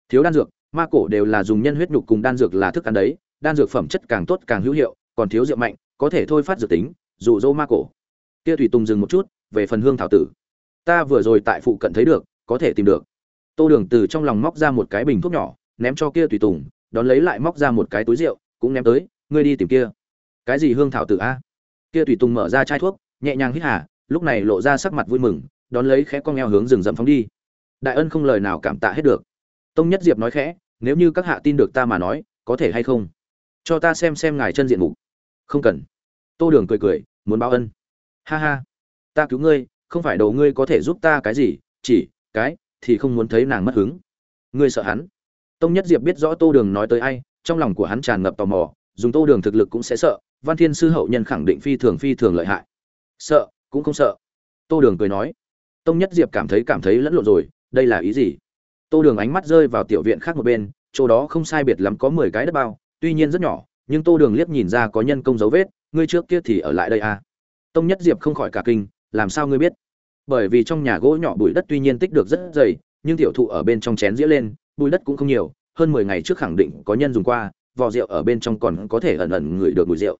Thiếu đan dược, ma cổ đều là dùng nhân huyết nhục cùng đan dược là thức ăn đấy, đan dược phẩm chất càng tốt càng hữu hiệu, còn thiếu rượu mạnh, có thể thôi phát dược tính, dụ dỗ ma cổ. Kia thủy tùng dừng một chút, về phần hương thảo tử. Ta vừa rồi tại phụ cận thấy được, có thể tìm được. Tô đường từ trong lòng móc ra một cái bình thuốc nhỏ, ném cho kia tùy tùng, đón lấy lại móc ra một cái túi rượu, cũng ném tới, ngươi đi tìm kia. Cái gì hương thảo tử a? Kia tùy tùng mở ra chai thuốc, nhẹ nhàng hít hà, lúc này lộ ra sắc mặt vui mừng đón lấy khẽ con eo hướng rừng rậm phóng đi. Đại ân không lời nào cảm tạ hết được. Tông nhất diệp nói khẽ, nếu như các hạ tin được ta mà nói, có thể hay không? Cho ta xem xem ngài chân diện mục. Không cần. Tô đường cười cười, muốn báo ân. Ha ha, ta cứu ngươi, không phải đầu ngươi có thể giúp ta cái gì, chỉ cái thì không muốn thấy nàng mất hứng. Ngươi sợ hắn? Tông nhất diệp biết rõ tô đường nói tới ai, trong lòng của hắn tràn ngập tò mò, dùng tô đường thực lực cũng sẽ sợ, văn thiên sư hậu nhân khẳng định phi thường phi thường lợi hại. Sợ, cũng không sợ. Tô đường cười nói tông nhất diệp cảm thấy cảm thấy lẫn lộn rồi, đây là ý gì? Tô đường ánh mắt rơi vào tiểu viện khác một bên, chỗ đó không sai biệt lắm có mười cái đất bao, tuy nhiên rất nhỏ, nhưng tô đường liếc nhìn ra có nhân công dấu vết, ngươi trước kia thì ở lại đây à. tông nhất diệp không khỏi cả kinh, làm sao ngươi biết? Bởi vì trong nhà gỗ nhỏ bụi đất tuy nhiên tích được rất dày, nhưng tiểu thụ ở bên trong chén dĩa lên, bụi đất cũng không nhiều, hơn mười ngày trước khẳng định có nhân dùng qua, vò rượu ở bên trong còn có thể ẩn ẩn ngửi được mùi rượu.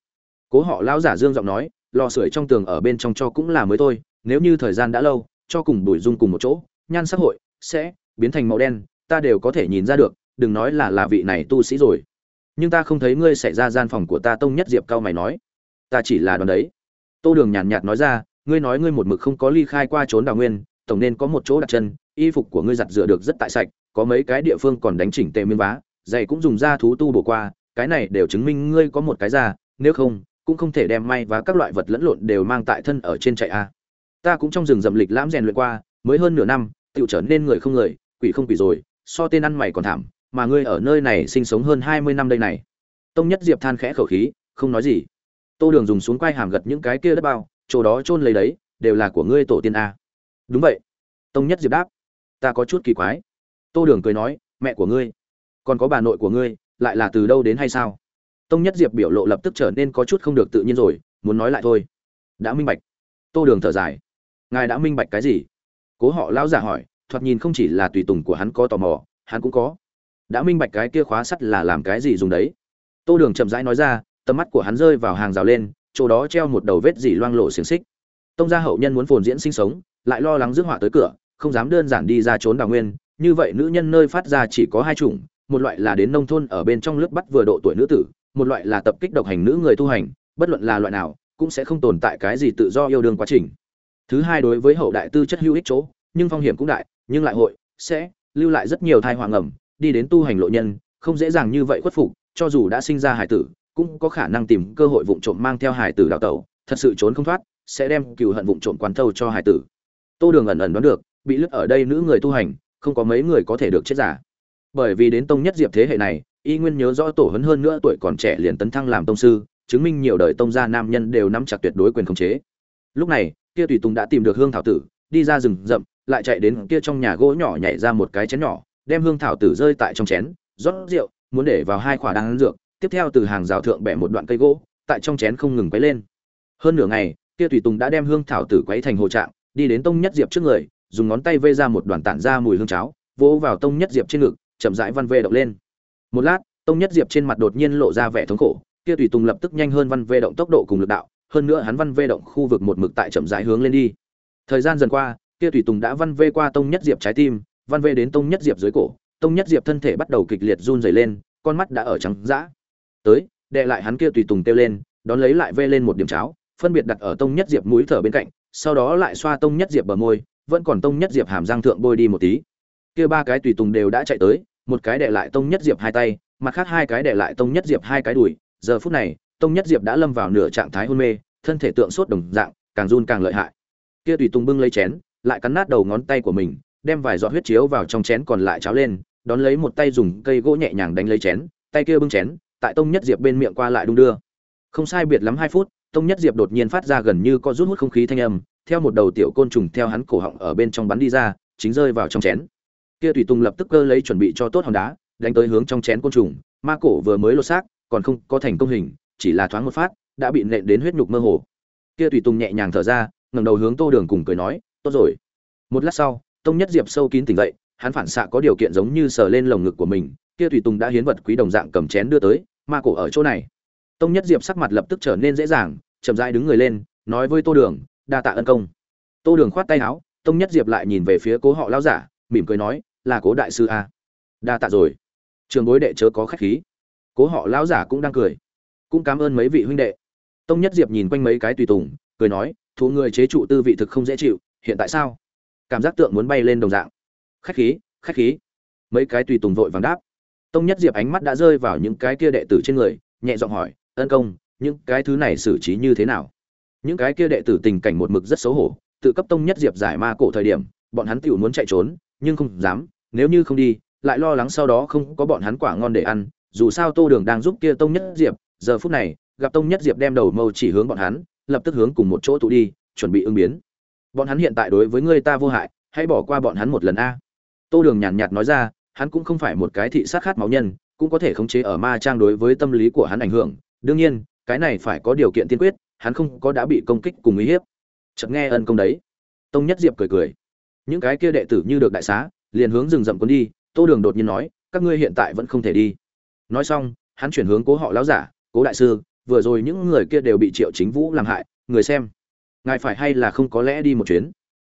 Cố họ lão giả dương giọng nói, lò sưởi trong tường ở bên trong cho cũng là mới thôi, nếu như thời gian đã lâu cho cùng bùi dung cùng một chỗ, nhan sắc hội sẽ biến thành màu đen, ta đều có thể nhìn ra được, đừng nói là là vị này tu sĩ rồi. Nhưng ta không thấy ngươi xảy ra gian phòng của ta tông nhất diệp cao mày nói. Ta chỉ là đón đấy. Tô đường nhàn nhạt nói ra, ngươi nói ngươi một mực không có ly khai qua trốn đào nguyên, tổng nên có một chỗ đặt chân, y phục của ngươi giặt rửa được rất tại sạch, có mấy cái địa phương còn đánh chỉnh tề miếng vá, giày cũng dùng da thú tu bổ qua, cái này đều chứng minh ngươi có một cái da, nếu không, cũng không thể đem may và các loại vật lẫn lộn đều mang tại thân ở trên chạy a ta cũng trong rừng rậm lịch lãm rèn luyện qua, mới hơn nửa năm tự trở nên người không người, quỷ không quỷ rồi, so tên ăn mày còn thảm, mà ngươi ở nơi này sinh sống hơn hai mươi năm đây này. Tông nhất diệp than khẽ khẩu khí, không nói gì. Tô đường dùng xuống quai hàm gật những cái kia đất bao, chỗ đó chôn lấy đấy, đều là của ngươi tổ tiên a. Đúng vậy. Tông nhất diệp đáp. Ta có chút kỳ quái. Tô đường cười nói, mẹ của ngươi, còn có bà nội của ngươi, lại là từ đâu đến hay sao? Tông nhất diệp biểu lộ lập tức trở nên có chút không được tự nhiên rồi, muốn nói lại thôi. Đã minh bạch. Tô đường thở dài ngài đã minh bạch cái gì? Cố họ lão giả hỏi, thoạt nhìn không chỉ là tùy tùng của hắn có tò mò, hắn cũng có. Đã minh bạch cái kia khóa sắt là làm cái gì dùng đấy? Tô đường chậm rãi nói ra, tầm mắt của hắn rơi vào hàng rào lên, chỗ đó treo một đầu vết dỉ loang lộ xiềng xích. Tông gia hậu nhân muốn phồn diễn sinh sống, lại lo lắng rước họa tới cửa, không dám đơn giản đi ra trốn đào nguyên. Như vậy nữ nhân nơi phát ra chỉ có hai chủng, một loại là đến nông thôn ở bên trong lớp bắt vừa độ tuổi nữ tử, một loại là tập kích độc hành nữ người tu hành, bất luận là loại nào, cũng sẽ không tồn tại cái gì tự do yêu đương quá trình thứ hai đối với hậu đại tư chất hữu ích chỗ, nhưng phong hiểm cũng đại, nhưng lại hội, sẽ lưu lại rất nhiều thai hoàng ẩm đi đến tu hành lộ nhân, không dễ dàng như vậy khuất phục, cho dù đã sinh ra hải tử, cũng có khả năng tìm cơ hội vụng trộm mang theo hải tử đào tẩu, thật sự trốn không thoát, sẽ đem cừu hận vụng trộm quán thâu cho hải tử. Tô đường ẩn ẩn đoán được, bị lướt ở đây nữ người tu hành, không có mấy người có thể được chết giả. Bởi vì đến tông nhất diệp thế hệ này, y nguyên nhớ rõ tổ hấn hơn nữa tuổi còn trẻ liền tấn thăng làm tông sư, chứng minh nhiều đời tông gia nam nhân đều nắm chặt tuyệt đối quyền khống chế. Lúc này kia tùy tùng đã tìm được hương thảo tử, đi ra rừng rậm, lại chạy đến kia trong nhà gỗ nhỏ nhảy ra một cái chén nhỏ, đem hương thảo tử rơi tại trong chén, rót rượu, muốn để vào hai khỏa đan dược, tiếp theo từ hàng rào thượng bẻ một đoạn cây gỗ, tại trong chén không ngừng quấy lên. Hơn nửa ngày, kia tùy tùng đã đem hương thảo tử quấy thành hồ trạng, đi đến tông nhất diệp trước người, dùng ngón tay vây ra một đoàn tản ra mùi hương cháo, vỗ vào tông nhất diệp trên ngực, chậm rãi văn vê động lên. Một lát, tông nhất diệp trên mặt đột nhiên lộ ra vẻ thống khổ, kia tùy tùng lập tức nhanh hơn văn vê động tốc độ cùng lực đạo hơn nữa hắn văn vê động khu vực một mực tại chậm rãi hướng lên đi. Thời gian dần qua, kia tùy tùng đã văn vê qua tông nhất diệp trái tim, văn vê đến tông nhất diệp dưới cổ, tông nhất diệp thân thể bắt đầu kịch liệt run rẩy lên, con mắt đã ở trắng dã. Tới đệ lại hắn kia tùy tùng kêu lên, đón lấy lại vê lên một điểm cháo, phân biệt đặt ở tông nhất diệp mũi thở bên cạnh, sau đó lại xoa tông nhất diệp bờ môi, vẫn còn tông nhất diệp hàm răng thượng bôi đi một tí. Kia ba cái tùy tùng đều đã chạy tới, một cái đệ lại tông nhất diệp hai tay, mặt khác hai cái đệ lại tông nhất diệp hai cái đùi. Giờ phút này, tông nhất diệp đã lâm vào nửa trạng thái hôn mê thân thể tượng sốt đồng dạng, càng run càng lợi hại. Kia tùy tùng bưng lấy chén, lại cắn nát đầu ngón tay của mình, đem vài giọt huyết chiếu vào trong chén còn lại cháo lên, đón lấy một tay dùng cây gỗ nhẹ nhàng đánh lấy chén, tay kia bưng chén, tại tông nhất diệp bên miệng qua lại đung đưa. Không sai biệt lắm hai phút, tông nhất diệp đột nhiên phát ra gần như có rút hút không khí thanh âm, theo một đầu tiểu côn trùng theo hắn cổ họng ở bên trong bắn đi ra, chính rơi vào trong chén. Kia tùy tùng lập tức cơ lấy chuẩn bị cho tốt hòn đá, đánh tới hướng trong chén côn trùng, ma cổ vừa mới lột xác, còn không có thành công hình, chỉ là thoáng một phát đã bị nện đến huyết nhục mơ hồ. Kia tùy tùng nhẹ nhàng thở ra, ngẩng đầu hướng tô đường cùng cười nói, tốt rồi. Một lát sau, tông nhất diệp sâu kín tỉnh dậy, hắn phản xạ có điều kiện giống như sờ lên lồng ngực của mình, kia tùy tùng đã hiến vật quý đồng dạng cầm chén đưa tới, ma cổ ở chỗ này. Tông nhất diệp sắc mặt lập tức trở nên dễ dàng, chậm rãi đứng người lên, nói với tô đường, đa tạ ân công. Tô đường khoát tay áo, tông nhất diệp lại nhìn về phía cố họ lao giả, mỉm cười nói, là cố đại sư a. Đa tạ rồi. Trường bối đệ chớ có khách khí. Cố họ lão giả cũng đang cười. Cũng cảm ơn mấy vị huynh đệ tông nhất diệp nhìn quanh mấy cái tùy tùng, cười nói, thú người chế trụ tư vị thực không dễ chịu, hiện tại sao? Cảm giác tượng muốn bay lên đồng dạng. Khách khí khách khí. Mấy cái tùy tùng vội vàng đáp. Tông nhất diệp ánh mắt đã rơi vào những cái kia đệ tử trên người, nhẹ giọng hỏi, ân công, những cái thứ này xử trí như thế nào? Những cái kia đệ tử tình cảnh một mực rất xấu hổ, tự cấp tông nhất diệp giải ma cổ thời điểm, bọn hắn tự muốn chạy trốn, nhưng không dám, nếu như không đi, lại lo lắng sau đó không có bọn hắn quả ngon để ăn, dù sao tô đường đang giúp kia tông nhất diệp, giờ phút này gặp tông nhất diệp đem đầu mâu chỉ hướng bọn hắn, lập tức hướng cùng một chỗ tụ đi, chuẩn bị ứng biến. Bọn hắn hiện tại đối với ngươi ta vô hại, hãy bỏ qua bọn hắn một lần a. Tô đường nhàn nhạt nói ra, hắn cũng không phải một cái thị sát khát máu nhân, cũng có thể khống chế ở ma trang đối với tâm lý của hắn ảnh hưởng. Đương nhiên, cái này phải có điều kiện tiên quyết, hắn không có đã bị công kích cùng uy hiếp. Chợt nghe ân công đấy. Tông nhất diệp cười cười. Những cái kia đệ tử như được đại xá, liền hướng rừng rậm quân đi, tô đường đột nhiên nói, các ngươi hiện tại vẫn không thể đi. Nói xong, hắn chuyển hướng cố họ lão giả, cố đại sư vừa rồi những người kia đều bị triệu chính vũ làm hại, người xem, ngài phải hay là không có lẽ đi một chuyến?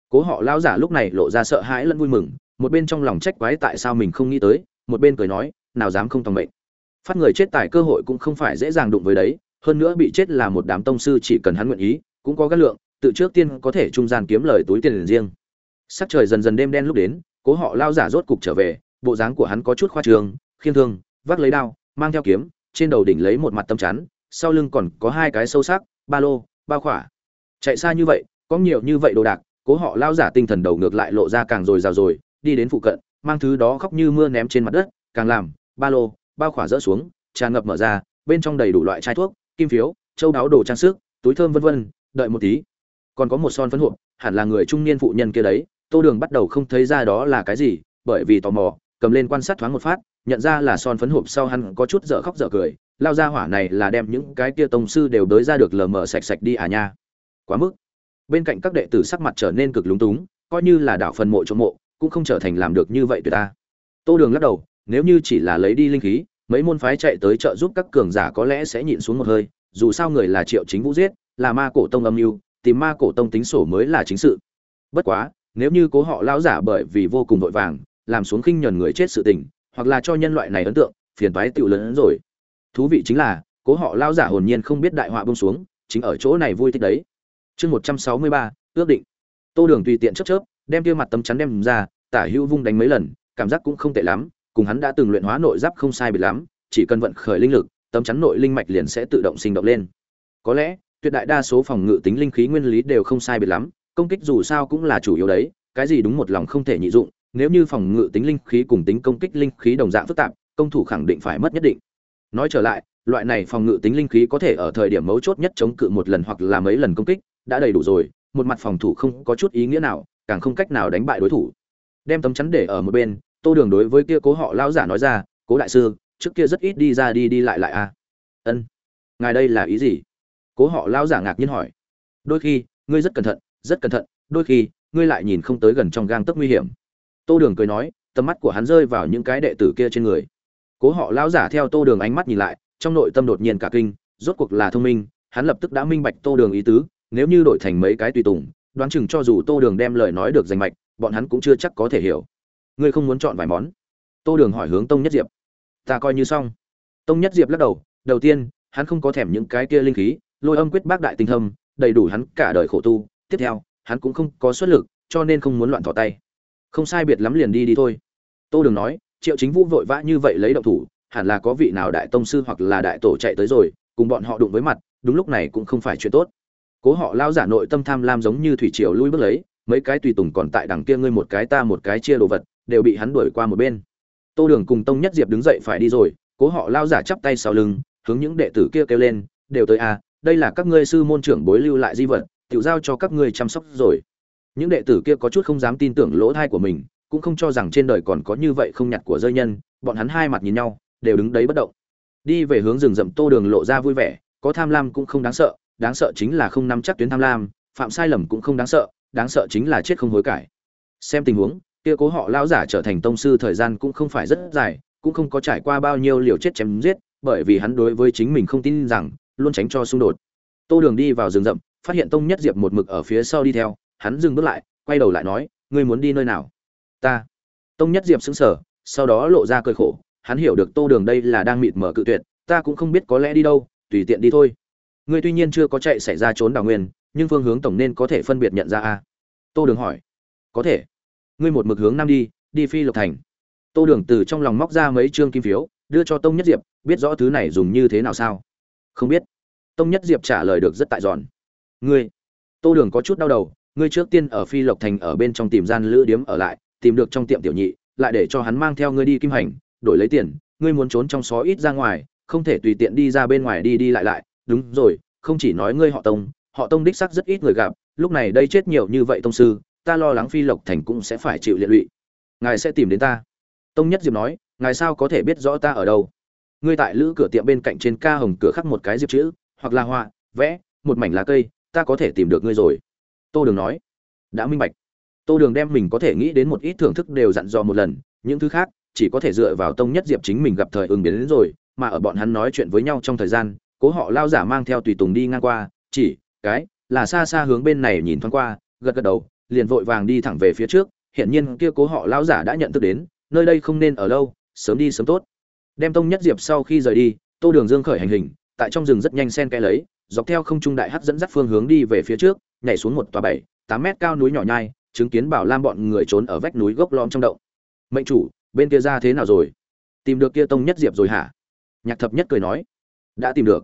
Cố họ lão giả lúc này lộ ra sợ hãi lẫn vui mừng, một bên trong lòng trách quái tại sao mình không nghĩ tới, một bên cười nói, nào dám không tòng mệnh. Phát người chết tài cơ hội cũng không phải dễ dàng đụng với đấy, hơn nữa bị chết là một đám tông sư chỉ cần hắn nguyện ý, cũng có gắt lượng, tự trước tiên có thể trung gian kiếm lời túi tiền riêng. Sắc trời dần dần đêm đen lúc đến, cố họ lao giả rốt cục trở về, bộ dáng của hắn có chút khoa trường khiên thương, vác lấy đao, mang theo kiếm, trên đầu đỉnh lấy một mặt tâm chắn sau lưng còn có hai cái sâu sắc, ba lô, ba khỏa. Chạy xa như vậy, có nhiều như vậy đồ đạc, cố họ lao giả tinh thần đầu ngược lại lộ ra càng rồi rào rồi, đi đến phụ cận, mang thứ đó khóc như mưa ném trên mặt đất, càng làm, ba lô bao khỏa rỡ xuống, tràn ngập mở ra, bên trong đầy đủ loại chai thuốc, kim phiếu, châu đáo đồ trang sức, túi thơm vân vân, đợi một tí. Còn có một son phấn hộp, hẳn là người trung niên phụ nhân kia đấy, tô đường bắt đầu không thấy ra đó là cái gì, bởi vì tò mò, cầm lên quan sát thoáng một phát nhận ra là son phấn hộp sau hắn có chút dở khóc dở cười, lao ra hỏa này là đem những cái kia tông sư đều đới ra được lờ mờ sạch sạch đi à nha. Quá mức. Bên cạnh các đệ tử sắc mặt trở nên cực lúng túng, coi như là đảo phần mộ chỗ mộ, cũng không trở thành làm được như vậy tuyệt ta. Tô đường lắc đầu, nếu như chỉ là lấy đi linh khí, mấy môn phái chạy tới trợ giúp các cường giả có lẽ sẽ nhịn xuống một hơi, dù sao người là triệu chính vũ giết, là ma cổ tông âm mưu, tìm ma cổ tông tính sổ mới là chính sự. Bất quá, nếu như cố họ lão giả bởi vì vô cùng vội vàng, làm xuống khinh nhẫn người chết sự tình hoặc là cho nhân loại này ấn tượng, phiền toái tựu lớn hơn rồi. Thú vị chính là, cố họ lao giả hồn nhiên không biết đại họa bông xuống, chính ở chỗ này vui thích đấy. Chương một trăm sáu mươi ba, ước định. Tô đường tùy tiện chớp chớp, đem kia mặt tấm chắn đem ra, tả hữu vung đánh mấy lần, cảm giác cũng không tệ lắm, cùng hắn đã từng luyện hóa nội giáp không sai biệt lắm, chỉ cần vận khởi linh lực, tấm chắn nội linh mạch liền sẽ tự động sinh động lên. Có lẽ, tuyệt đại đa số phòng ngự tính linh khí nguyên lý đều không sai biệt lắm, công kích dù sao cũng là chủ yếu đấy, cái gì đúng một lòng không thể nhị dụng nếu như phòng ngự tính linh khí cùng tính công kích linh khí đồng dạng phức tạp, công thủ khẳng định phải mất nhất định. Nói trở lại, loại này phòng ngự tính linh khí có thể ở thời điểm mấu chốt nhất chống cự một lần hoặc là mấy lần công kích, đã đầy đủ rồi, một mặt phòng thủ không có chút ý nghĩa nào, càng không cách nào đánh bại đối thủ. Đem tấm chắn để ở một bên, tô đường đối với kia cố họ lão giả nói ra, cố đại sư, trước kia rất ít đi ra đi đi lại lại à? Ân, ngài đây là ý gì? Cố họ lão giả ngạc nhiên hỏi. Đôi khi, ngươi rất cẩn thận, rất cẩn thận, đôi khi, ngươi lại nhìn không tới gần trong gang tấc nguy hiểm tô đường cười nói, tầm mắt của hắn rơi vào những cái đệ tử kia trên người. Cố họ lão giả theo tô đường ánh mắt nhìn lại, trong nội tâm đột nhiên cả kinh, rốt cuộc là thông minh, hắn lập tức đã minh bạch tô đường ý tứ, nếu như đổi thành mấy cái tùy tùng, đoán chừng cho dù tô đường đem lời nói được danh mạch, bọn hắn cũng chưa chắc có thể hiểu. Ngươi không muốn chọn vài món? Tô đường hỏi hướng tông nhất diệp. Ta coi như xong. Tông nhất diệp lắc đầu đầu tiên, hắn không có thèm những cái kia linh khí, lôi âm quyết bác đại tinh thâm, đầy đủ hắn cả đời khổ tu, tiếp theo, hắn cũng không có xuất lực, cho nên không muốn loạn thỏ tay không sai biệt lắm liền đi đi thôi. Tô đường nói, triệu chính vũ vội vã như vậy lấy động thủ, hẳn là có vị nào đại tông sư hoặc là đại tổ chạy tới rồi, cùng bọn họ đụng với mặt, đúng lúc này cũng không phải chuyện tốt. Cố họ lao giả nội tâm tham lam giống như thủy triều lui bước lấy, mấy cái tùy tùng còn tại đằng kia ngươi một cái ta một cái chia đồ vật, đều bị hắn đuổi qua một bên. Tô đường cùng tông nhất diệp đứng dậy phải đi rồi, cố họ lao giả chắp tay sau lưng, hướng những đệ tử kia kêu lên, đều tới à đây là các ngươi sư môn trưởng bối lưu lại di vật tự giao cho các ngươi chăm sóc rồi những đệ tử kia có chút không dám tin tưởng lỗ thai của mình, cũng không cho rằng trên đời còn có như vậy không nhặt của rơi nhân, bọn hắn hai mặt nhìn nhau, đều đứng đấy bất động. Đi về hướng rừng rậm tô đường lộ ra vui vẻ, có tham lam cũng không đáng sợ đáng sợ chính là không nắm chắc tuyến tham lam, phạm sai lầm cũng không đáng sợ đáng sợ chính là chết không hối cải. Xem tình huống, kia cố họ lão giả trở thành tông sư thời gian cũng không phải rất dài, cũng không có trải qua bao nhiêu liều chết chém giết, bởi vì hắn đối với chính mình không tin rằng, luôn tránh cho xung đột. Tô đường đi vào rừng rậm, phát hiện tông nhất diệp một mực ở phía sau đi theo hắn dừng bước lại, quay đầu lại nói, ngươi muốn đi nơi nào? Ta. Tông nhất diệp sững sờ, sau đó lộ ra cơi khổ, hắn hiểu được tô đường đây là đang mịt mở cự tuyệt, ta cũng không biết có lẽ đi đâu, tùy tiện đi thôi. Ngươi tuy nhiên chưa có chạy xảy ra trốn đào nguyên, nhưng phương hướng tổng nên có thể phân biệt nhận ra a. Tô đường hỏi. Có thể. Ngươi một mực hướng nam đi đi phi lộc thành. Tô đường từ trong lòng móc ra mấy chương kim phiếu, đưa cho tông nhất diệp, biết rõ thứ này dùng như thế nào sao? Không biết. Tông nhất diệp trả lời được rất tại giòn. Ngươi. Tô đường có chút đau đầu ngươi trước tiên ở phi lộc thành ở bên trong tìm gian lữ điếm ở lại, tìm được trong tiệm tiểu nhị, lại để cho hắn mang theo ngươi đi kim hành, đổi lấy tiền, ngươi muốn trốn trong xó ít ra ngoài, không thể tùy tiện đi ra bên ngoài đi đi lại lại. Đúng rồi, không chỉ nói ngươi họ tông họ tông đích sắc rất ít người gặp, lúc này đây chết nhiều như vậy tông sư, ta lo lắng phi lộc thành cũng sẽ phải chịu liệt lụy. Ngài sẽ tìm đến ta. Tông nhất diệp nói, ngài sao có thể biết rõ ta ở đâu? Ngươi tại lữ cửa tiệm bên cạnh trên ca hồng cửa khắc một cái diệp chữ, hoặc là họa, vẽ, một mảnh lá cây, ta có thể tìm được ngươi rồi tô đường nói, đã minh bạch. Tô đường đem mình có thể nghĩ đến một ít thưởng thức đều dặn dò một lần, những thứ khác, chỉ có thể dựa vào tông nhất diệp chính mình gặp thời ứng biến đến rồi, mà ở bọn hắn nói chuyện với nhau trong thời gian, cố họ lao giả mang theo tùy tùng đi ngang qua, chỉ, cái, là xa xa hướng bên này nhìn thoáng qua, gật gật đầu, liền vội vàng đi thẳng về phía trước, hiển nhiên kia cố họ lao giả đã nhận thức đến, nơi đây không nên ở lâu, sớm đi sớm tốt. Đem tông nhất diệp sau khi rời đi, tô đường dương khởi hành hình, tại trong rừng rất nhanh sen kẽ lấy, dọc theo không trung đại hắc dẫn dắt phương hướng đi về phía trước nhảy xuống một tòa bảy, tám mét cao núi nhỏ nhai, chứng kiến bảo lam bọn người trốn ở vách núi gốc lom trong động. Mệnh chủ, bên kia ra thế nào rồi? Tìm được kia tông nhất diệp rồi hả? Nhạc thập nhất cười nói. Đã tìm được.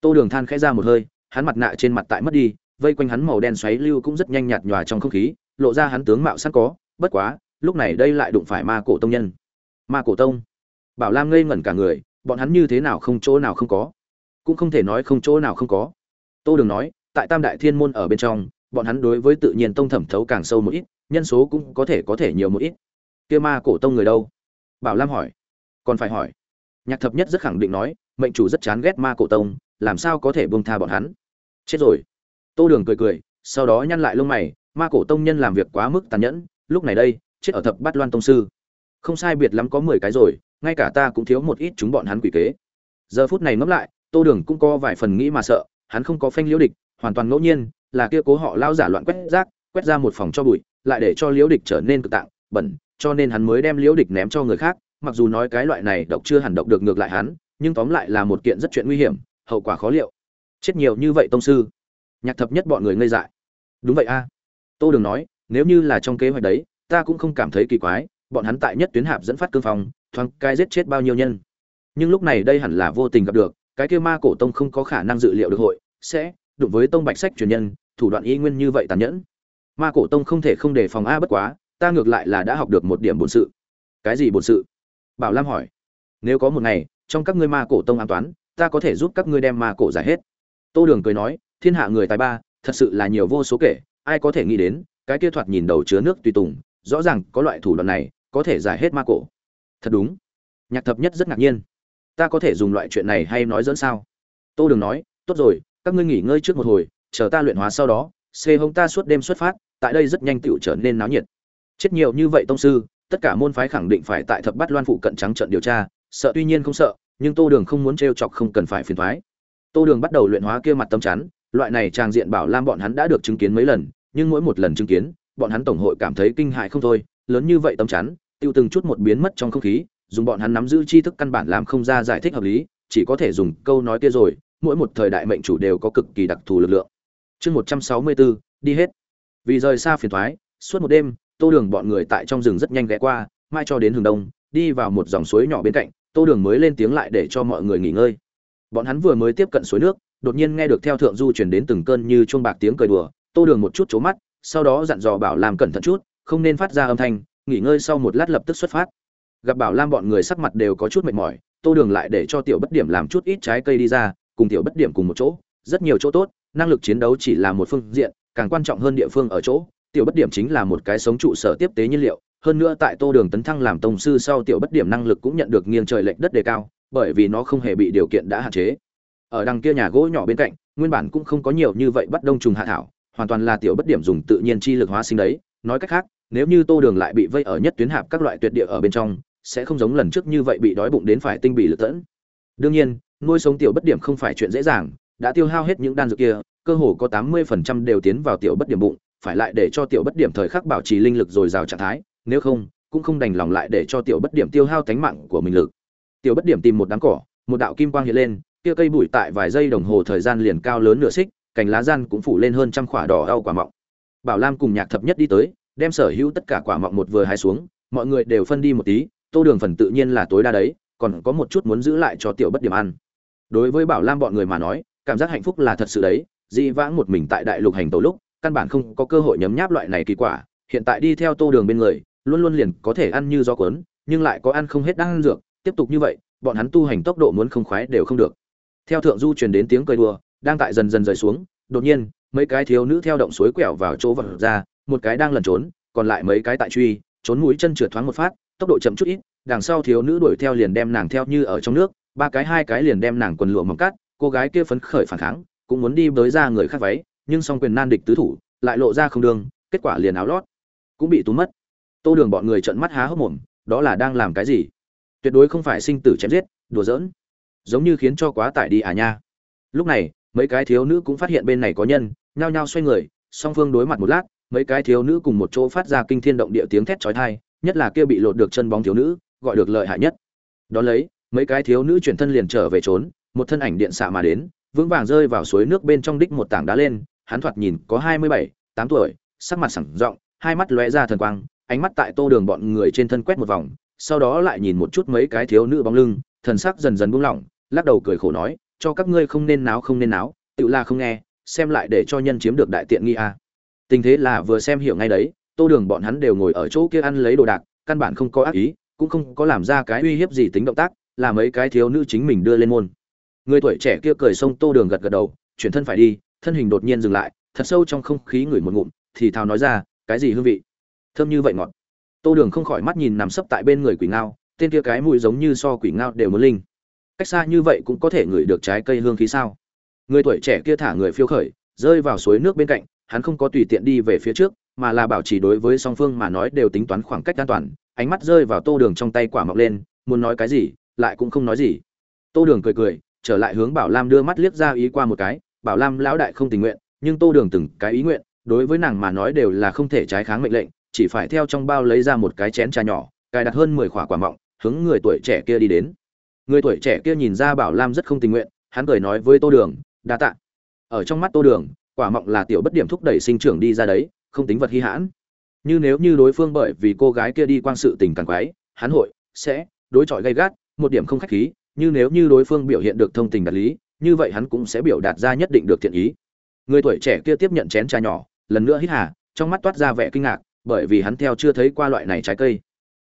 Tô đường than khẽ ra một hơi, hắn mặt nạ trên mặt tại mất đi, vây quanh hắn màu đen xoáy lưu cũng rất nhanh nhạt nhòa trong không khí, lộ ra hắn tướng mạo sẵn có, bất quá, lúc này đây lại đụng phải ma cổ tông nhân. Ma cổ tông. Bảo lam ngây ngẩn cả người, bọn hắn như thế nào không chỗ nào không có? Cũng không thể nói không chỗ nào không có. Tô đường nói tại tam đại thiên môn ở bên trong, bọn hắn đối với tự nhiên tông thẩm thấu càng sâu một ít, nhân số cũng có thể có thể nhiều một ít. Kia ma cổ tông người đâu? Bảo lam hỏi. Còn phải hỏi. Nhạc thập nhất rất khẳng định nói, mệnh chủ rất chán ghét ma cổ tông, làm sao có thể buông tha bọn hắn? Chết rồi. Tô đường cười cười, sau đó nhăn lại lông mày, ma cổ tông nhân làm việc quá mức tàn nhẫn, lúc này đây, chết ở thập bát loan tông sư. Không sai biệt lắm có mười cái rồi, ngay cả ta cũng thiếu một ít chúng bọn hắn quỷ kế. Giờ phút này ngẫm lại, tô đường cũng có vài phần nghĩ mà sợ, hắn không có phanh liễu địch hoàn toàn ngẫu nhiên là kia cố họ lao giả loạn quét rác quét ra một phòng cho bụi lại để cho liễu địch trở nên cực tạng bẩn cho nên hắn mới đem liễu địch ném cho người khác mặc dù nói cái loại này độc chưa hẳn độc được ngược lại hắn nhưng tóm lại là một kiện rất chuyện nguy hiểm hậu quả khó liệu. Chết nhiều như vậy tông sư. Nhạc thập nhất bọn người ngây dại. Đúng vậy a. Tô đường nói nếu như là trong kế hoạch đấy ta cũng không cảm thấy kỳ quái bọn hắn tại nhất tuyến hạp dẫn phát cương phòng, thoáng cai giết chết bao nhiêu nhân. Nhưng lúc này đây hẳn là vô tình gặp được cái kia ma cổ tông không có khả năng dự liệu được hội sẽ đụng với tông bạch sách truyền nhân, thủ đoạn y nguyên như vậy tàn nhẫn. Ma cổ tông không thể không đề phòng a bất quá, ta ngược lại là đã học được một điểm bổn sự. Cái gì bổn sự? Bảo lam hỏi. Nếu có một ngày, trong các ngươi ma cổ tông an toán, ta có thể giúp các ngươi đem ma cổ giải hết. Tô đường cười nói, thiên hạ người tài ba, thật sự là nhiều vô số kể, ai có thể nghĩ đến, cái kia thoạt nhìn đầu chứa nước tùy tùng, rõ ràng có loại thủ đoạn này, có thể giải hết ma cổ. Thật đúng. Nhạc thập nhất rất ngạc nhiên. Ta có thể dùng loại chuyện này hay nói dẫn sao? Tô đường nói, tốt rồi các ngươi nghỉ ngơi trước một hồi, chờ ta luyện hóa sau đó, xê hông ta suốt đêm xuất phát, tại đây rất nhanh tựu trở nên náo nhiệt. Chết nhiều như vậy tông sư, tất cả môn phái khẳng định phải tại thập bát loan phụ cận trắng trận điều tra, sợ tuy nhiên không sợ, nhưng tô đường không muốn t chọc không cần phải phiền thoái tô đường bắt đầu luyện hóa kia mặt tâm chắn, loại này trang diện bảo lam bọn hắn đã được chứng kiến mấy lần, nhưng mỗi một lần chứng kiến, bọn hắn tổng hội cảm thấy kinh hại không thôi, lớn như vậy tâm chắn, tiêu từng chút một biến mất trong không khí, dùng bọn hắn nắm giữ tri thức căn bản làm không ra giải thích hợp lý, chỉ có thể dùng câu nói kia rồi mỗi một thời đại mệnh chủ đều có cực kỳ đặc thù lực lượng. Chương một trăm sáu mươi bốn đi hết. Vì rời xa phiền toái, suốt một đêm tô đường bọn người tại trong rừng rất nhanh ghé qua mai cho đến hướng đông đi vào một dòng suối nhỏ bên cạnh tô đường mới lên tiếng lại để cho mọi người nghỉ ngơi. Bọn hắn vừa mới tiếp cận suối nước đột nhiên nghe được theo thượng du chuyển đến từng cơn như chuông bạc tiếng cười đùa tô đường một chút chố mắt sau đó dặn dò bảo làm cẩn thận chút không nên phát ra âm thanh nghỉ ngơi sau một lát lập tức xuất phát. Gặp bảo lam bọn người sắc mặt đều có chút mệt mỏi tô đường lại để cho tiểu bất điểm làm chút ít trái cây đi ra cùng tiểu bất điểm cùng một chỗ, rất nhiều chỗ tốt, năng lực chiến đấu chỉ là một phương diện, càng quan trọng hơn địa phương ở chỗ. Tiểu bất điểm chính là một cái sống trụ sở tiếp tế nhiên liệu, hơn nữa tại tô đường tấn thăng làm tông sư sau tiểu bất điểm năng lực cũng nhận được nghiêng trời lệch đất đề cao, bởi vì nó không hề bị điều kiện đã hạn chế. Ở đằng kia nhà gỗ nhỏ bên cạnh, nguyên bản cũng không có nhiều như vậy bắt đông trùng hạ thảo, hoàn toàn là tiểu bất điểm dùng tự nhiên chi lực hóa sinh đấy. Nói cách khác, nếu như tô đường lại bị vây ở nhất tuyến hạp các loại tuyệt địa ở bên trong, sẽ không giống lần trước như vậy bị đói bụng đến phải tinh bị lực tẫn. Đương nhiên nuôi sống tiểu bất điểm không phải chuyện dễ dàng, đã tiêu hao hết những đan dược kia, cơ hồ có tám mươi phần trăm đều tiến vào tiểu bất điểm bụng, phải lại để cho tiểu bất điểm thời khắc bảo trì linh lực rồi rào trạng thái, nếu không, cũng không đành lòng lại để cho tiểu bất điểm tiêu hao tánh mạng của mình lực. Tiểu bất điểm tìm một đám cỏ, một đạo kim quang hiện lên, kia cây bụi tại vài giây đồng hồ thời gian liền cao lớn nửa xích, cành lá gian cũng phủ lên hơn trăm quả đỏ đau quả mọng. Bảo lam cùng nhạc thập nhất đi tới, đem sở hữu tất cả quả mọng một vừa hai xuống, mọi người đều phân đi một tí, tô đường phần tự nhiên là tối đa đấy, còn có một chút muốn giữ lại cho tiểu bất điểm ăn đối với bảo lam bọn người mà nói, cảm giác hạnh phúc là thật sự đấy. Dị vãng một mình tại đại lục hành tàu lúc, căn bản không có cơ hội nhấm nháp loại này kỳ quả. Hiện tại đi theo tô đường bên người, luôn luôn liền có thể ăn như gió cuốn, nhưng lại có ăn không hết đang ăn dược. Tiếp tục như vậy, bọn hắn tu hành tốc độ muốn không khoái đều không được. Theo thượng du truyền đến tiếng cười đùa, đang tại dần dần rời xuống, đột nhiên, mấy cái thiếu nữ theo động suối quẹo vào chỗ vật ra, một cái đang lẩn trốn, còn lại mấy cái tại truy, trốn mũi chân trượt thoáng một phát, tốc độ chậm chút ít, đằng sau thiếu nữ đuổi theo liền đem nàng theo như ở trong nước ba cái hai cái liền đem nàng quần lụa mỏng cắt, cô gái kia phấn khởi phản kháng cũng muốn đi bới ra người khác váy nhưng song quyền nan địch tứ thủ lại lộ ra không đường kết quả liền áo lót cũng bị túm mất. Tô đường bọn người trợn mắt há hốc mồm đó là đang làm cái gì? Tuyệt đối không phải sinh tử chém giết đùa giỡn giống như khiến cho quá tải đi à nha. Lúc này mấy cái thiếu nữ cũng phát hiện bên này có nhân nhao nhao xoay người song phương đối mặt một lát mấy cái thiếu nữ cùng một chỗ phát ra kinh thiên động địa tiếng thét chói tai nhất là kia bị lột được chân bóng thiếu nữ gọi được lợi hại nhất. Đó lấy mấy cái thiếu nữ chuyển thân liền trở về trốn, một thân ảnh điện xạ mà đến, vững vàng rơi vào suối nước bên trong đích một tảng đá lên, hắn thoạt nhìn có hai mươi bảy, tám tuổi, sắc mặt sẳng rộng, hai mắt lóe ra thần quang, ánh mắt tại tô đường bọn người trên thân quét một vòng, sau đó lại nhìn một chút mấy cái thiếu nữ bóng lưng, thần sắc dần dần buông lỏng, lắc đầu cười khổ nói, cho các ngươi không nên náo, không nên náo, tự la không nghe, xem lại để cho nhân chiếm được đại tiện nghi a à. tình thế là vừa xem hiểu ngay đấy, tô đường bọn hắn đều ngồi ở chỗ kia ăn lấy đồ đạc, căn bản không có ác ý, cũng không có làm ra cái uy hiếp gì tính động tác là mấy cái thiếu nữ chính mình đưa lên môn. Người tuổi trẻ kia cười xông tô đường gật gật đầu, chuyển thân phải đi, thân hình đột nhiên dừng lại, thật sâu trong không khí ngửi một ngụm, thì thào nói ra, cái gì hương vị? Thơm như vậy ngọt. Tô đường không khỏi mắt nhìn nằm sấp tại bên người quỷ ngao, tên kia cái mùi giống như so quỷ ngao đều muốn linh. Cách xa như vậy cũng có thể ngửi được trái cây hương khí sao? Người tuổi trẻ kia thả người phiêu khởi, rơi vào suối nước bên cạnh, hắn không có tùy tiện đi về phía trước, mà là bảo trì đối với song phương mà nói đều tính toán khoảng cách an toàn, ánh mắt rơi vào tô đường trong tay quả mọc lên, muốn nói cái gì lại cũng không nói gì. Tô đường cười cười, trở lại hướng bảo lam đưa mắt liếc ra ý qua một cái, bảo lam lão đại không tình nguyện, nhưng tô đường từng cái ý nguyện, đối với nàng mà nói đều là không thể trái kháng mệnh lệnh, chỉ phải theo trong bao lấy ra một cái chén trà nhỏ, cài đặt hơn mười quả quả mọng, hướng người tuổi trẻ kia đi đến. Người tuổi trẻ kia nhìn ra bảo lam rất không tình nguyện, hắn cười nói với tô đường, đa tạ. Ở trong mắt tô đường, quả mọng là tiểu bất điểm thúc đẩy sinh trưởng đi ra đấy, không tính vật hy hãn. Như nếu như đối phương bởi vì cô gái kia đi quan sự tình càng quái, hắn hội, sẽ đối chọi gay gắt một điểm không khách khí, như nếu như đối phương biểu hiện được thông tình đạt lý, như vậy hắn cũng sẽ biểu đạt ra nhất định được thiện ý. Người tuổi trẻ kia tiếp nhận chén trà nhỏ, lần nữa hít hà, trong mắt toát ra vẻ kinh ngạc, bởi vì hắn theo chưa thấy qua loại này trái cây.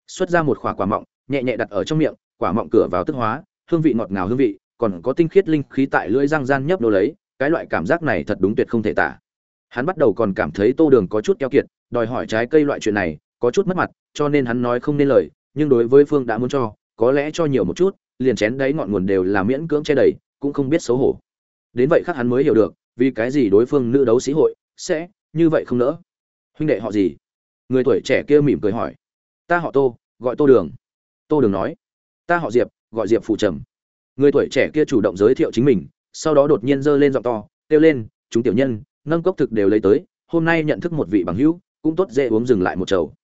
Xuất ra một quả quả mọng, nhẹ nhẹ đặt ở trong miệng, quả mọng cửa vào tức hóa, hương vị ngọt ngào hương vị, còn có tinh khiết linh khí tại lưỡi răng gian nhấp nô lấy, cái loại cảm giác này thật đúng tuyệt không thể tả. Hắn bắt đầu còn cảm thấy tô đường có chút keo kiệt, đòi hỏi trái cây loại chuyện này, có chút mất mặt, cho nên hắn nói không nên lời, nhưng đối với phương đã muốn cho có lẽ cho nhiều một chút, liền chén đấy ngọn nguồn đều là miễn cưỡng che đầy, cũng không biết xấu hổ. Đến vậy khác hắn mới hiểu được, vì cái gì đối phương nữ đấu sĩ hội sẽ như vậy không nỡ. Huynh đệ họ gì? Người tuổi trẻ kia mỉm cười hỏi. Ta họ tô, gọi tô đường. Tô đường nói. Ta họ diệp, gọi diệp phụ trầm. Người tuổi trẻ kia chủ động giới thiệu chính mình, sau đó đột nhiên giơ lên giọng to, kêu lên, chúng tiểu nhân, nâng cốc thực đều lấy tới, hôm nay nhận thức một vị bằng hữu, cũng tốt dễ uống dừng lại một chầu.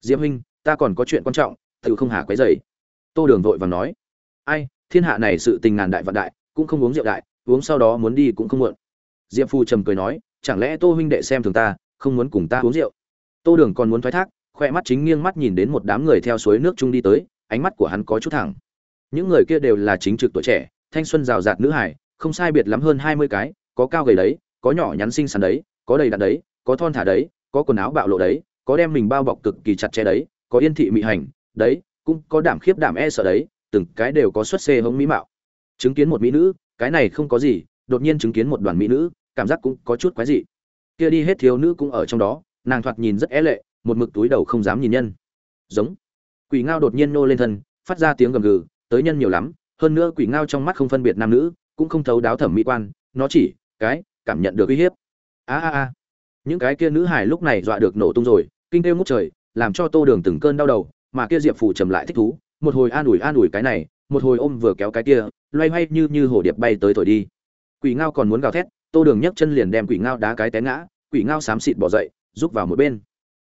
Diệp huynh, ta còn có chuyện quan trọng tự không hà quấy dày tô đường vội và nói, ai, thiên hạ này sự tình ngàn đại vạn đại, cũng không uống rượu đại, uống sau đó muốn đi cũng không muộn. Diệp phu trầm cười nói, chẳng lẽ tô huynh đệ xem thường ta, không muốn cùng ta uống rượu? Tô đường còn muốn thoái thác khoe mắt chính nghiêng mắt nhìn đến một đám người theo suối nước chung đi tới, ánh mắt của hắn có chút thẳng. Những người kia đều là chính trực tuổi trẻ, thanh xuân rào rạt nữ hải không sai biệt lắm hơn hai mươi cái, có cao gầy đấy, có nhỏ nhắn xinh xắn đấy, có đầy đặn đấy, có thon thả đấy, có quần áo bạo lộ đấy, có đem mình bao bọc cực kỳ chặt chẽ đấy, có yên thị mị hành, đấy cũng có đảm khiếp đảm e sợ đấy, từng cái đều có xuất xê hống mỹ mạo. Chứng kiến một mỹ nữ, cái này không có gì, đột nhiên chứng kiến một đoàn mỹ nữ, cảm giác cũng có chút quái dị. Kia đi hết thiếu nữ cũng ở trong đó, nàng thoạt nhìn rất é lệ, một mực túi đầu không dám nhìn nhân. Giống. Quỷ ngao đột nhiên nô lên thân, phát ra tiếng gầm gừ, tới nhân nhiều lắm, hơn nữa quỷ ngao trong mắt không phân biệt nam nữ, cũng không thấu đáo thẩm mỹ quan, nó chỉ, cái, cảm nhận được uy hiếp. A a a. Những cái kia nữ hài lúc này dọa được nổ tung rồi, kinh kêu ngút trời, làm cho tô đường từng cơn đau đầu mà kia diệp phủ trầm lại thích thú, một hồi an ủi an ủi cái này, một hồi ôm vừa kéo cái kia, loay hoay như như hồ điệp bay tới thổi đi. Quỷ ngao còn muốn gào thét, tô đường nhấc chân liền đem quỷ ngao đá cái té ngã, quỷ ngao xám xịt bỏ dậy, rút vào một bên.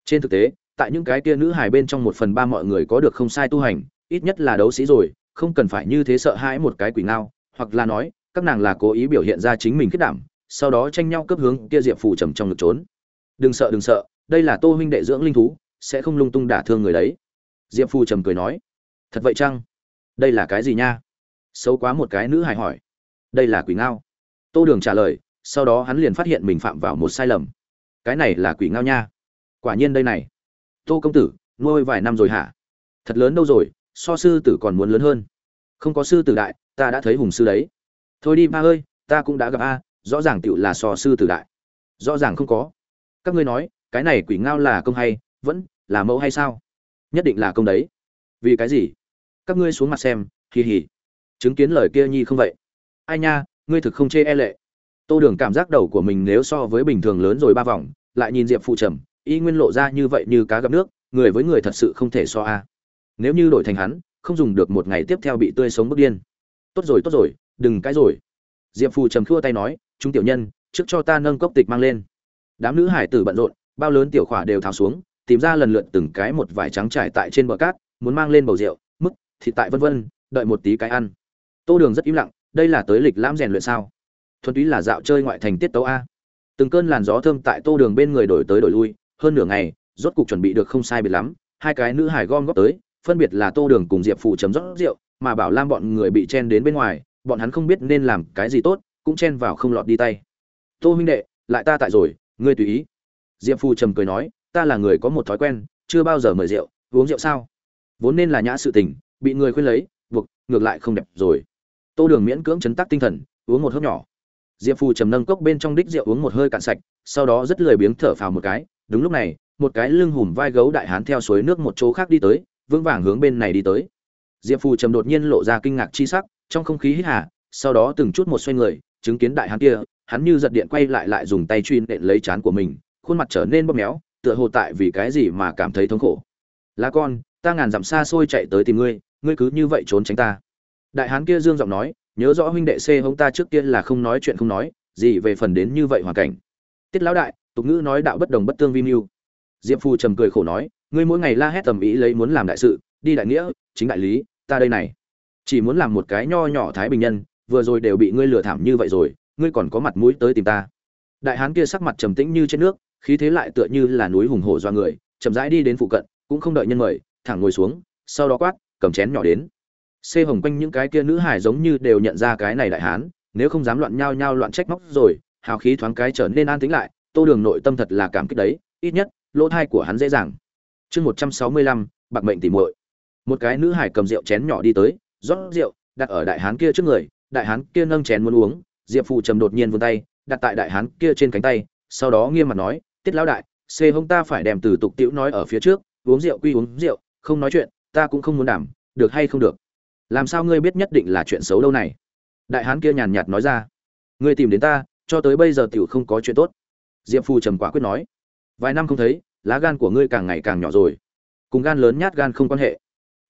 Trên thực tế, tại những cái kia nữ hài bên trong một phần ba mọi người có được không sai tu hành, ít nhất là đấu sĩ rồi, không cần phải như thế sợ hãi một cái quỷ ngao, hoặc là nói, các nàng là cố ý biểu hiện ra chính mình kết đảm, sau đó tranh nhau cấp hướng kia diệp phủ trầm trong ngực trốn. Đừng sợ đừng sợ, đây là tô huynh đệ dưỡng linh thú, sẽ không lung tung đả thương người đấy diệp Phu trầm cười nói, thật vậy chăng? Đây là cái gì nha? Xấu quá một cái nữ hài hỏi. Đây là quỷ ngao. Tô đường trả lời, sau đó hắn liền phát hiện mình phạm vào một sai lầm. Cái này là quỷ ngao nha. Quả nhiên đây này. Tô công tử, nuôi vài năm rồi hả? Thật lớn đâu rồi, so sư tử còn muốn lớn hơn. Không có sư tử đại, ta đã thấy hùng sư đấy. Thôi đi ba ơi, ta cũng đã gặp a, rõ ràng tựu là so sư tử đại. Rõ ràng không có. Các ngươi nói, cái này quỷ ngao là công hay, vẫn là mẫu hay sao? Nhất định là công đấy. Vì cái gì? Các ngươi xuống mặt xem, hì hì. Chứng kiến lời kia nhi không vậy? Ai nha, ngươi thực không chê e lệ. Tô đường cảm giác đầu của mình nếu so với bình thường lớn rồi ba vòng, lại nhìn diệp phụ trầm, y nguyên lộ ra như vậy như cá gặp nước, người với người thật sự không thể so a. Nếu như đổi thành hắn, không dùng được một ngày tiếp theo bị tươi sống bức điên. Tốt rồi tốt rồi, đừng cãi rồi. Diệp phù trầm khua tay nói, chúng tiểu nhân, trước cho ta nâng cốc tịch mang lên. Đám nữ hải tử bận rộn, bao lớn tiểu khỏa đều tháo xuống tìm ra lần lượt từng cái một vải trắng trải tại trên bờ cát, muốn mang lên bầu rượu mức thịt tại vân vân, đợi một tí cái ăn. Tô đường rất im lặng, đây là tới lịch lãm rèn luyện sao? Thuần túy là dạo chơi ngoại thành tiết tấu a. Từng cơn làn gió thơm tại tô đường bên người đổi tới đổi lui, hơn nửa ngày, rốt cục chuẩn bị được không sai biệt lắm, hai cái nữ hải gom góp tới, phân biệt là tô đường cùng diệp phụ chấm rót rượu, mà bảo lam bọn người bị chen đến bên ngoài, bọn hắn không biết nên làm cái gì tốt, cũng chen vào không lọt đi tay. Tô huynh đệ, lại ta tại rồi, ngươi tùy ý. Diệp phu trầm cười nói ta là người có một thói quen, chưa bao giờ mời rượu, uống rượu sao? Vốn nên là nhã sự tình, bị người khuyên lấy, buộc, ngược lại không đẹp rồi. Tô đường miễn cưỡng chấn tác tinh thần, uống một hớp nhỏ. Diệp phu trầm nâng cốc bên trong đích rượu uống một hơi cạn sạch, sau đó rất lười biếng thở phào một cái. Đúng lúc này, một cái lưng hùm vai gấu đại hán theo suối nước một chỗ khác đi tới, vững vàng hướng bên này đi tới. Diệp phù trầm đột nhiên lộ ra kinh ngạc chi sắc, trong không khí hít hà, sau đó từng chút một xoay người, chứng kiến đại hán kia, hắn như giật điện quay lại lại dùng tay truy nện lấy chán của mình, khuôn mặt trở nên bóp méo tựa hồ tại vì cái gì mà cảm thấy thống khổ. Lá con, ta ngàn dặm xa xôi chạy tới tìm ngươi ngươi cứ như vậy trốn tránh ta. Đại hán kia dương giọng nói, nhớ rõ huynh đệ c hông ta trước kia là không nói chuyện không nói, gì về phần đến như vậy hoàn cảnh. Tiết lão đại, tục ngữ nói đạo bất đồng bất tương vi mưu. Diệp phu trầm cười khổ nói, ngươi mỗi ngày la hét tầm ý lấy muốn làm đại sự, đi đại nghĩa, chính đại lý, ta đây này. Chỉ muốn làm một cái nho nhỏ thái bình nhân, vừa rồi đều bị ngươi lừa thảm như vậy rồi, ngươi còn có mặt mũi tới tìm ta. Đại hán kia sắc mặt trầm tĩnh như trên nước khí thế lại tựa như là núi hùng hổ do người, chậm rãi đi đến phụ cận, cũng không đợi nhân mời, thẳng ngồi xuống, sau đó quát, cầm chén nhỏ đến. Xê hồng quanh những cái kia nữ hải giống như đều nhận ra cái này đại hán, nếu không dám loạn nhao nhao loạn trách móc rồi, hào khí thoáng cái trở nên an tĩnh lại, tô đường nội tâm thật là cảm kích đấy, ít nhất, lỗ thai của hắn dễ dàng. Chương một trăm sáu mươi lăm, bạc mệnh tỉ muội. Một cái nữ hải cầm rượu chén nhỏ đi tới, rót rượu, đặt ở đại hán kia trước người, đại hán kia nâng chén muốn uống, diệp phụ trầm đột nhiên vươn tay, đặt tại đại hán kia trên cánh tay, sau đó nghiêm mặt nói tiết lão đại, xê hông ta phải đem từ tục tiễu nói ở phía trước, uống rượu quy uống rượu, không nói chuyện, ta cũng không muốn đảm được hay không được? Làm sao ngươi biết nhất định là chuyện xấu đâu này? Đại hán kia nhàn nhạt nói ra. Ngươi tìm đến ta, cho tới bây giờ tiểu không có chuyện tốt. Diệp phu trầm quả quyết nói. Vài năm không thấy, lá gan của ngươi càng ngày càng nhỏ rồi. Cùng gan lớn nhát gan không quan hệ.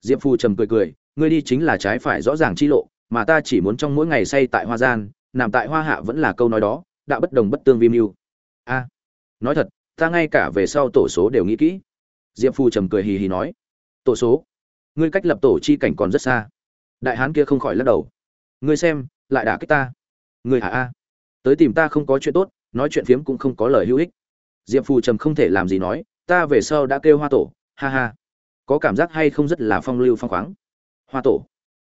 Diệp phu trầm cười cười, ngươi đi chính là trái phải rõ ràng chi lộ, mà ta chỉ muốn trong mỗi ngày say tại hoa gian, nằm tại hoa hạ vẫn là câu nói đó đã bất đồng bất tương vi mưu. A nói thật, ta ngay cả về sau tổ số đều nghĩ kỹ. Diệp phu trầm cười hì hì nói, tổ số? Ngươi cách lập tổ chi cảnh còn rất xa. Đại hán kia không khỏi lắc đầu, ngươi xem, lại đả kích ta. Ngươi hả a? Tới tìm ta không có chuyện tốt, nói chuyện phiếm cũng không có lời hữu ích. Diệp phù trầm không thể làm gì nói, ta về sau đã kêu hoa tổ, ha ha. Có cảm giác hay không rất là phong lưu phong khoáng. Hoa tổ?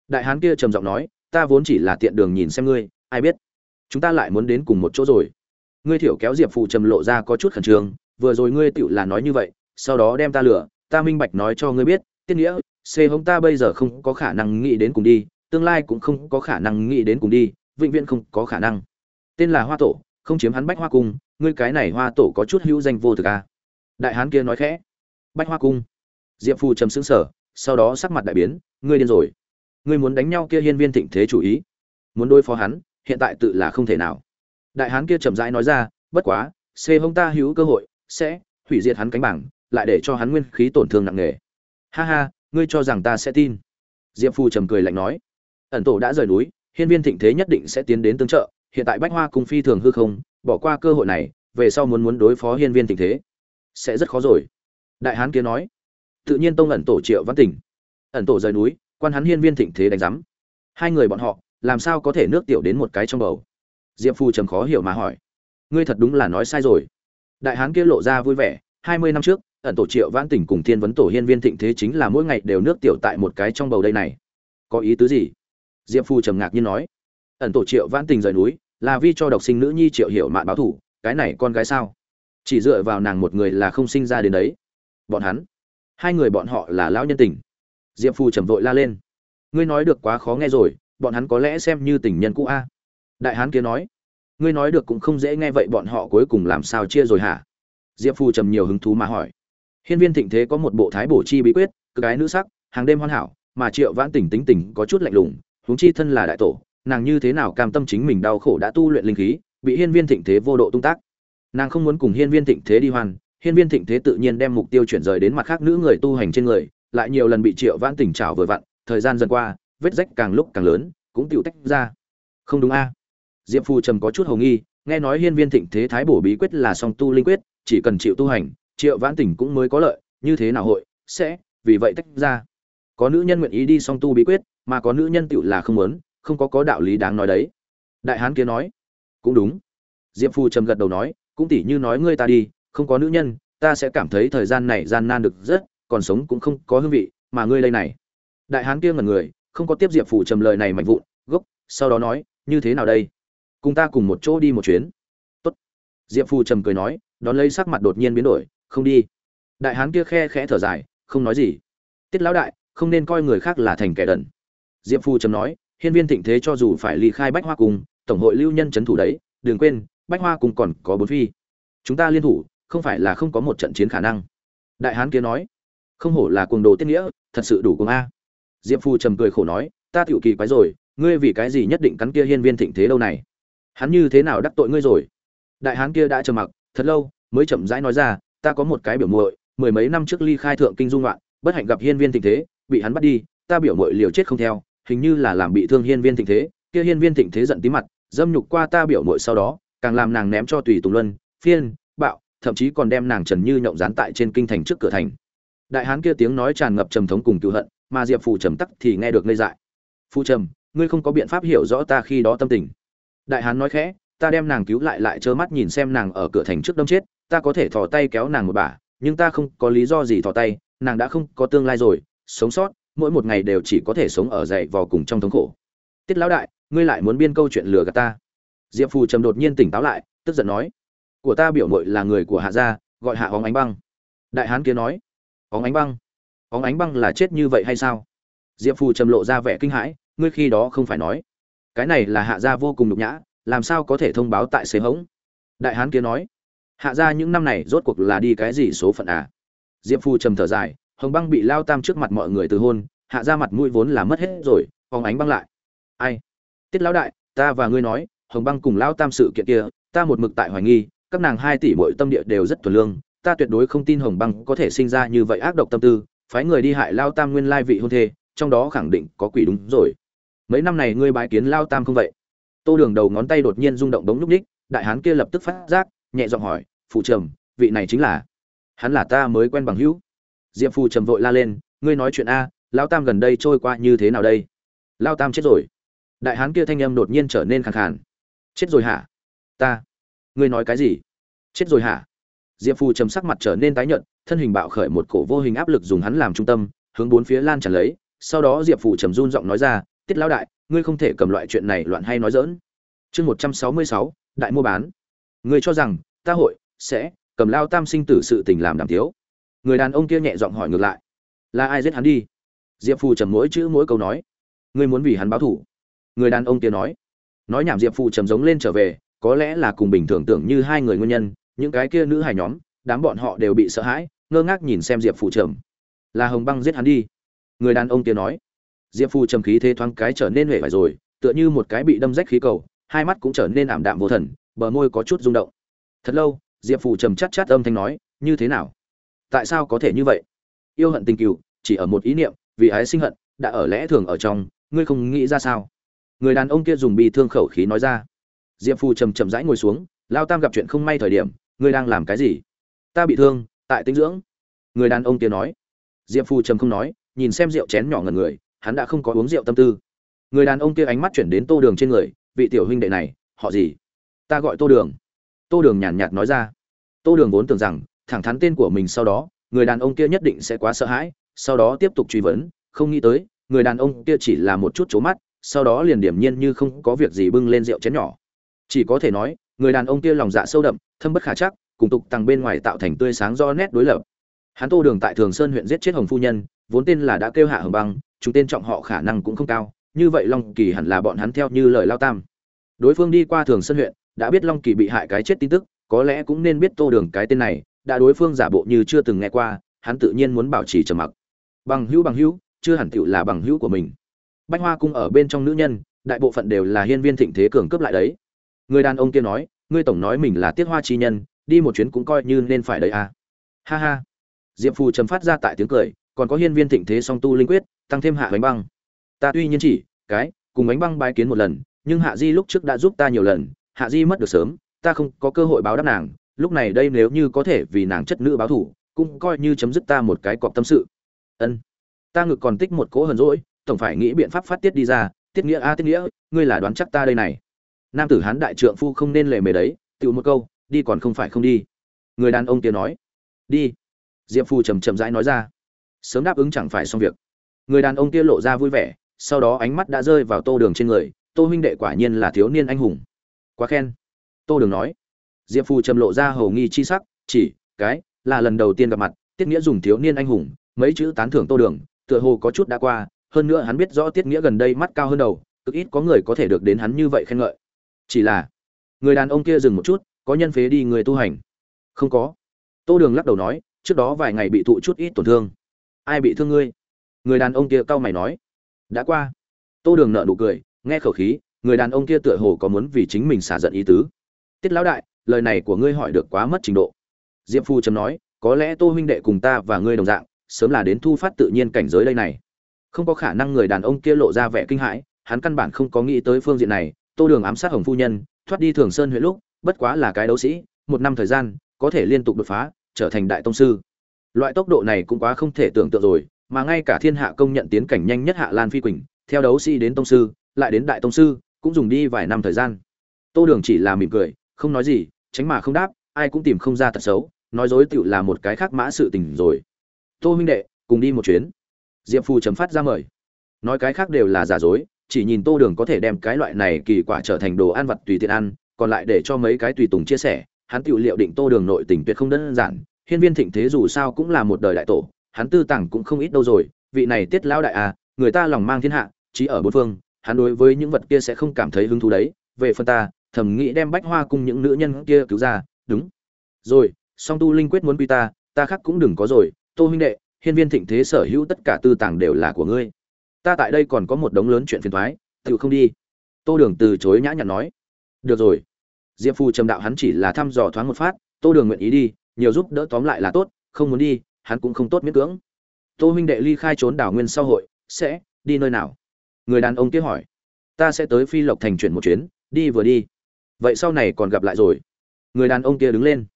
Đại hán kia trầm giọng nói, ta vốn chỉ là tiện đường nhìn xem ngươi, ai biết? Chúng ta lại muốn đến cùng một chỗ rồi ngươi thiểu kéo diệp phụ trầm lộ ra có chút khẩn trương, vừa rồi ngươi tựu là nói như vậy, sau đó đem ta lửa ta minh bạch nói cho ngươi biết, tiết nghĩa, c hống ta bây giờ không có khả năng nghĩ đến cùng đi, tương lai cũng không có khả năng nghĩ đến cùng đi, vĩnh viễn không có khả năng. Tên là hoa tổ, không chiếm hắn bách hoa cung, ngươi cái này hoa tổ có chút hữu danh vô thực à. đại hán kia nói khẽ. Bách hoa cung. Diệp phù trầm xứng sở sau đó sắc mặt đại biến, ngươi điên rồi. Ngươi muốn đánh nhau kia hiên viên thịnh thế chủ ý. Muốn đối phó hắn, hiện tại tự là không thể nào đại hán kia chậm rãi nói ra, bất quá xê hông ta hữu cơ hội, sẽ hủy diệt hắn cánh bảng, lại để cho hắn nguyên khí tổn thương nặng nề. Ha ha, ngươi cho rằng ta sẽ tin? Diệp phù trầm cười lạnh nói. Ẩn tổ đã rời núi, hiên viên thịnh thế nhất định sẽ tiến đến tương trợ, hiện tại bách hoa cung phi thường hư không, bỏ qua cơ hội này, về sau muốn muốn đối phó hiên viên thịnh thế, sẽ rất khó rồi. Đại hán kia nói. Tự nhiên tông ẩn tổ triệu văn tỉnh. Ẩn tổ rời núi, quan hắn hiên viên thịnh thế đánh giám. Hai người bọn họ, làm sao có thể nước tiểu đến một cái trong bầu? Diệp phu trầm khó hiểu mà hỏi. Ngươi thật đúng là nói sai rồi. Đại hán kia lộ ra vui vẻ, hai mươi năm trước, ẩn tổ triệu vãn tỉnh cùng thiên vấn tổ hiên viên thịnh thế chính là mỗi ngày đều nước tiểu tại một cái trong bầu đây này. Có ý tứ gì? Diệp phu trầm ngạc nhiên nói. Ẩn tổ triệu vãn tình rời núi, là vi cho độc sinh nữ nhi triệu hiểu mạn báo thủ cái này con gái sao? Chỉ dựa vào nàng một người là không sinh ra đến đấy. Bọn hắn, hai người bọn họ là lão nhân tình. Diệp phu trầm vội la lên. Ngươi nói được quá khó nghe rồi, bọn hắn có lẽ xem như tình nhân cũ a đại hán kia nói, ngươi nói được cũng không dễ nghe vậy bọn họ cuối cùng làm sao chia rồi hả? Diệp phu trầm nhiều hứng thú mà hỏi, hiên viên thịnh thế có một bộ thái bổ chi bí quyết, cực gái nữ sắc, hàng đêm hoàn hảo, mà triệu vãn tỉnh tính tình có chút lạnh lùng, huống chi thân là đại tổ, nàng như thế nào cam tâm chính mình đau khổ đã tu luyện linh khí, bị hiên viên thịnh thế vô độ tung tác. Nàng không muốn cùng hiên viên thịnh thế đi hoàn hiên viên thịnh thế tự nhiên đem mục tiêu chuyển rời đến mặt khác nữ người tu hành trên người, lại nhiều lần bị triệu vãn tỉnh trào vừa vặn, thời gian dần qua, vết rách càng lúc càng lớn, cũng tựu tách ra. Không đúng a diệp phu trầm có chút hồ nghi, nghe nói hiên viên thịnh thế thái bổ bí quyết là song tu linh quyết, chỉ cần chịu tu hành, triệu vãn tỉnh cũng mới có lợi, như thế nào hội, sẽ, vì vậy tách ra. Có nữ nhân nguyện ý đi song tu bí quyết, mà có nữ nhân tựu là không muốn, không có có đạo lý đáng nói đấy. Đại hán kia nói, cũng đúng. Diệp phu trầm gật đầu nói, cũng tỉ như nói ngươi ta đi, không có nữ nhân, ta sẽ cảm thấy thời gian này gian nan được rất, còn sống cũng không có hương vị, mà ngươi đây này. Đại hán kia ngẩn người, không có tiếp diệp Phù trầm lời này mạnh vụn, gốc, sau đó nói, như thế nào đây? Cùng ta cùng một chỗ đi một chuyến. Tốt. Diệp phù trầm cười nói, đón lấy sắc mặt đột nhiên biến đổi, không đi. Đại hán kia khe khẽ thở dài, không nói gì. Tiết lão đại, không nên coi người khác là thành kẻ đần. Diệp phù trầm nói, hiên viên thịnh thế cho dù phải ly khai bách hoa cung, tổng hội lưu nhân c h ấ n thủ đấy, đừng quên, bách hoa cung còn có bốn phi. Chúng ta liên thủ, không phải là không có một trận chiến khả năng. Đại hán kia nói, không hổ là cuồng đồ tiết nghĩa, thật sự đủ cuồng a. Diệp phù trầm cười khổ nói, ta tiểu kỳ quái rồi, ngươi vì cái gì nhất định cắn kia hiên viên thịnh thế đâu này? Hắn như thế nào đắc tội ngươi rồi? Đại hán kia đã trầm mặc, thật lâu, mới chậm rãi nói ra, ta có một cái biểu muội, mười mấy năm trước ly khai thượng kinh dung loạn, bất hạnh gặp hiên viên thịnh thế, bị hắn bắt đi, ta biểu muội liều chết không theo, hình như là làm bị thương hiên viên thịnh thế. Kia hiên viên thịnh thế giận tí mặt, dâm nhục qua ta biểu muội sau đó, càng làm nàng ném cho tùy tùng luân, phiên, bạo, thậm chí còn đem nàng trần như nhộng dán tại trên kinh thành trước cửa thành. Đại hán kia tiếng nói tràn ngập trầm thống cùng cựu hận, mà diệp phù trầm tắc thì nghe được ngây dại. Phù trầm, ngươi không có biện pháp hiểu rõ ta khi đó tâm tình đại hán nói khẽ, ta đem nàng cứu lại lại trơ mắt nhìn xem nàng ở cửa thành trước đâm chết, ta có thể thò tay kéo nàng một bà, nhưng ta không có lý do gì thò tay, nàng đã không có tương lai rồi, sống sót, mỗi một ngày đều chỉ có thể sống ở dậy vò cùng trong thống khổ. Tiết lão đại, ngươi lại muốn biên câu chuyện lừa gạt ta? Diệp phù trầm đột nhiên tỉnh táo lại, tức giận nói, của ta biểu mội là người của hạ gia, gọi hạ hóng ánh băng. Đại hán kia nói hóng ánh băng? Hóng ánh băng là chết như vậy hay sao? Diệp phù trầm lộ ra vẻ kinh hãi, ngươi khi đó không phải nói cái này là hạ gia vô cùng nhục nhã, làm sao có thể thông báo tại xế hống? Đại hán kia nói, hạ gia những năm này rốt cuộc là đi cái gì số phận à? Diệp phu trầm thở dài, hồng băng bị lao tam trước mặt mọi người từ hôn, hạ ra mặt mũi vốn là mất hết rồi, phóng ánh băng lại. Ai? Tiết lão đại, ta và ngươi nói, hồng băng cùng lao tam sự kiện kia, ta một mực tại hoài nghi, các nàng hai tỷ mỗi tâm địa đều rất thuần lương, ta tuyệt đối không tin hồng băng có thể sinh ra như vậy ác độc tâm tư, phái người đi hại lao tam nguyên lai vị hôn thê, trong đó khẳng định có quỷ đúng rồi mấy năm này ngươi bái kiến lao tam không vậy? Tô đường đầu ngón tay đột nhiên rung động đống nhúc ních đại hán kia lập tức phát giác, nhẹ giọng hỏi phụ trầm, vị này chính là? Hắn là ta mới quen bằng hữu. Diệp phù trầm vội la lên, ngươi nói chuyện a, lao tam gần đây trôi qua như thế nào đây? Lao tam chết rồi. Đại hán kia thanh âm đột nhiên trở nên khàn khàn. Chết rồi hả? Ta? Ngươi nói cái gì? Chết rồi hả? Diệp phù trầm sắc mặt trở nên tái nhợt, thân hình bạo khởi một cổ vô hình áp lực dùng hắn làm trung tâm, hướng bốn phía lan tràn lấy, sau đó diệp phù trầm run giọng nói ra tiết lão đại, ngươi không thể cầm loại chuyện này loạn hay nói dỡn chương một trăm sáu mươi sáu, đại mua bán. Ngươi cho rằng, ta hội sẽ cầm lao tam sinh tử sự tình làm đảm thiếu người đàn ông kia nhẹ giọng hỏi ngược lại. Là ai giết hắn đi? Diệp phù trầm mỗi chữ mỗi câu nói. Ngươi muốn vì hắn báo thủ người đàn ông kia nói. Nói nhảm diệp phù trầm giống lên trở về, có lẽ là cùng bình thường tưởng như hai người nguyên nhân, những cái kia nữ hài nhóm, đám bọn họ đều bị sợ hãi, ngơ ngác nhìn xem diệp phù trầm. Là hồng băng giết hắn đi. Người đàn ông kia nói diệp phù trầm khí thế thoáng cái trở nên huệ vải rồi, tựa như một cái bị đâm rách khí cầu, hai mắt cũng trở nên ảm đạm vô thần, bờ môi có chút rung động. Thật lâu, diệp phù trầm chát chát âm thanh nói, như thế nào? Tại sao có thể như vậy? Yêu hận tình cựu chỉ ở một ý niệm, vì ái sinh hận, đã ở lẽ thường ở trong, ngươi không nghĩ ra sao? Người đàn ông kia dùng bi thương khẩu khí nói ra. Diệp phù trầm trầm rãi ngồi xuống, lao tam gặp chuyện không may thời điểm, ngươi đang làm cái gì? Ta bị thương, tại tinh dưỡng. Người đàn ông kia nói. Diệp phù trầm không nói, nhìn xem rượu chén nhỏ ngần người hắn đã không có uống rượu tâm tư. Người đàn ông kia ánh mắt chuyển đến tô đường trên người, vị tiểu huynh đệ này, họ gì? Ta gọi tô đường. Tô đường nhàn nhạt nói ra. Tô đường vốn tưởng rằng, thẳng thắn tên của mình sau đó, người đàn ông kia nhất định sẽ quá sợ hãi, sau đó tiếp tục truy vấn, không nghĩ tới, người đàn ông kia chỉ là một chút c mắt, sau đó liền điểm nhiên như không có việc gì bưng lên rượu chén nhỏ. Chỉ có thể nói, người đàn ông kia lòng dạ sâu đậm, thâm bất khả chắc, cùng tục tăng bên ngoài tạo thành tươi sáng do nét đối lập. Hắn tô đường tại thường sơn huyện giết chết hồng phu nhân, vốn tên là đã kêu hạ hồng băng chúng tên trọng họ khả năng cũng không cao, như vậy long kỳ hẳn là bọn hắn theo như lời lao tam. Đối phương đi qua thường sơn huyện, đã biết long kỳ bị hại cái chết tin tức, có lẽ cũng nên biết tô đường cái tên này, đã đối phương giả bộ như chưa từng nghe qua, hắn tự nhiên muốn bảo trì trầm mặc. Bằng hữu bằng hữu, chưa hẳn tựu là bằng hữu của mình. Bách hoa cung ở bên trong nữ nhân, đại bộ phận đều là hiên viên thịnh thế cường cướp lại đấy. Người đàn ông kia nói, ngươi tổng nói mình là tiết hoa chi nhân, đi một chuyến cũng coi như nên phải đấy à. Ha ha. Diệp phù trầm phát ra tại tiếng cười, còn có hiên viên thịnh thế song tu linh quyết tăng thêm hạ bánh băng. Ta tuy nhiên chỉ, cái, cùng bánh băng bái kiến một lần, nhưng hạ di lúc trước đã giúp ta nhiều lần, hạ di mất được sớm, ta không có cơ hội báo đáp nàng. Lúc này đây nếu như có thể vì nàng chất nữ báo thủ, cũng coi như chấm dứt ta một cái cọp tâm sự. Ân. Ta ngực còn tích một cỗ hờn rỗi tổng phải nghĩ biện pháp phát tiết đi ra. Tiết nghĩa, a, tiết nghĩa, ngươi là đoán chắc ta đây này. Nam tử hán đại trượng phu không nên lề mề đấy tự một câu, đi còn không phải không đi. Người đàn ông kia nói. Đi. Diệp phu trầm trầm rãi nói ra. Sớm đáp ứng chẳng phải xong việc người đàn ông kia lộ ra vui vẻ, sau đó ánh mắt đã rơi vào tô đường trên người, tô huynh đệ quả nhiên là thiếu niên anh hùng. Quá khen. Tô đường nói. Diệp phu trầm lộ ra hầu nghi chi sắc, chỉ, cái, là lần đầu tiên gặp mặt, tiết nghĩa dùng thiếu niên anh hùng, mấy chữ tán thưởng tô đường, tựa hồ có chút đã qua, hơn nữa hắn biết rõ tiết nghĩa gần đây mắt cao hơn đầu, cực ít có người có thể được đến hắn như vậy khen ngợi. Chỉ là, người đàn ông kia dừng một chút, có nhân phế đi người tu hành. Không có. Tô đường lắc đầu nói, trước đó vài ngày bị thụ chút ít tổn thương. Ai bị thương ngươi? Người đàn ông kia cau mày nói, đã qua. Tô đường nợ nụ cười, nghe khẩu khí, người đàn ông kia tựa hồ có muốn vì chính mình xả giận ý tứ. Tiết lão đại, lời này của ngươi hỏi được quá mất trình độ. Diệp phu chấm nói, có lẽ tô huynh đệ cùng ta và ngươi đồng dạng, sớm là đến thu phát tự nhiên cảnh giới đây này. Không có khả năng người đàn ông kia lộ ra vẻ kinh hãi, hắn căn bản không có nghĩ tới phương diện này. Tô đường ám sát hồng phu nhân, thoát đi thường sơn huyện lúc, bất quá là cái đấu sĩ, một năm thời gian, có thể liên tục đột phá, trở thành đại tông sư. Loại tốc độ này cũng quá không thể tưởng tượng rồi mà ngay cả thiên hạ công nhận tiến cảnh nhanh nhất hạ lan phi quỳnh, theo đấu sĩ đến tông sư, lại đến đại tông sư, cũng dùng đi vài năm thời gian. Tô đường chỉ là mỉm cười, không nói gì, tránh mà không đáp, ai cũng tìm không ra tật xấu, nói dối tựu là một cái khác mã sự tình rồi. Tô huynh đệ, cùng đi một chuyến. Diệp phù chấm phát ra mời. Nói cái khác đều là giả dối, chỉ nhìn tô đường có thể đem cái loại này kỳ quả trở thành đồ ăn vặt tùy tiện ăn, còn lại để cho mấy cái tùy tùng chia sẻ, hắn tự liệu định tô đường nội tình tuyệt không đơn giản, hiên viên thịnh thế dù sao cũng là một đời đại tổ hắn tư tàng cũng không ít đâu rồi, vị này tiết lão đại à người ta lòng mang thiên hạ, chỉ ở bốn phương, hắn đối với những vật kia sẽ không cảm thấy hứng thú đấy. Về phần ta, thầm nghĩ đem bách hoa cùng những nữ nhân kia cứu ra. Đúng. Rồi, song tu linh quyết muốn quy ta ta khác cũng đừng có rồi. Tô huynh đệ, hiên viên thịnh thế sở hữu tất cả tư tàng đều là của ngươi. Ta tại đây còn có một đống lớn chuyện phiền thoái tự không đi. Tô đường từ chối nhã nhặn nói. Được rồi. Diệp phu trầm đạo hắn chỉ là thăm dò thoáng một phát, tô đường nguyện ý đi, nhiều giúp đỡ tóm lại là tốt, không muốn đi hắn cũng không tốt miễn cưỡng. Tô huynh đệ ly khai trốn đảo nguyên sau hội, sẽ đi nơi nào? Người đàn ông kia hỏi. Ta sẽ tới phi lộc thành chuyển một chuyến, đi vừa đi. Vậy sau này còn gặp lại rồi. Người đàn ông kia đứng lên.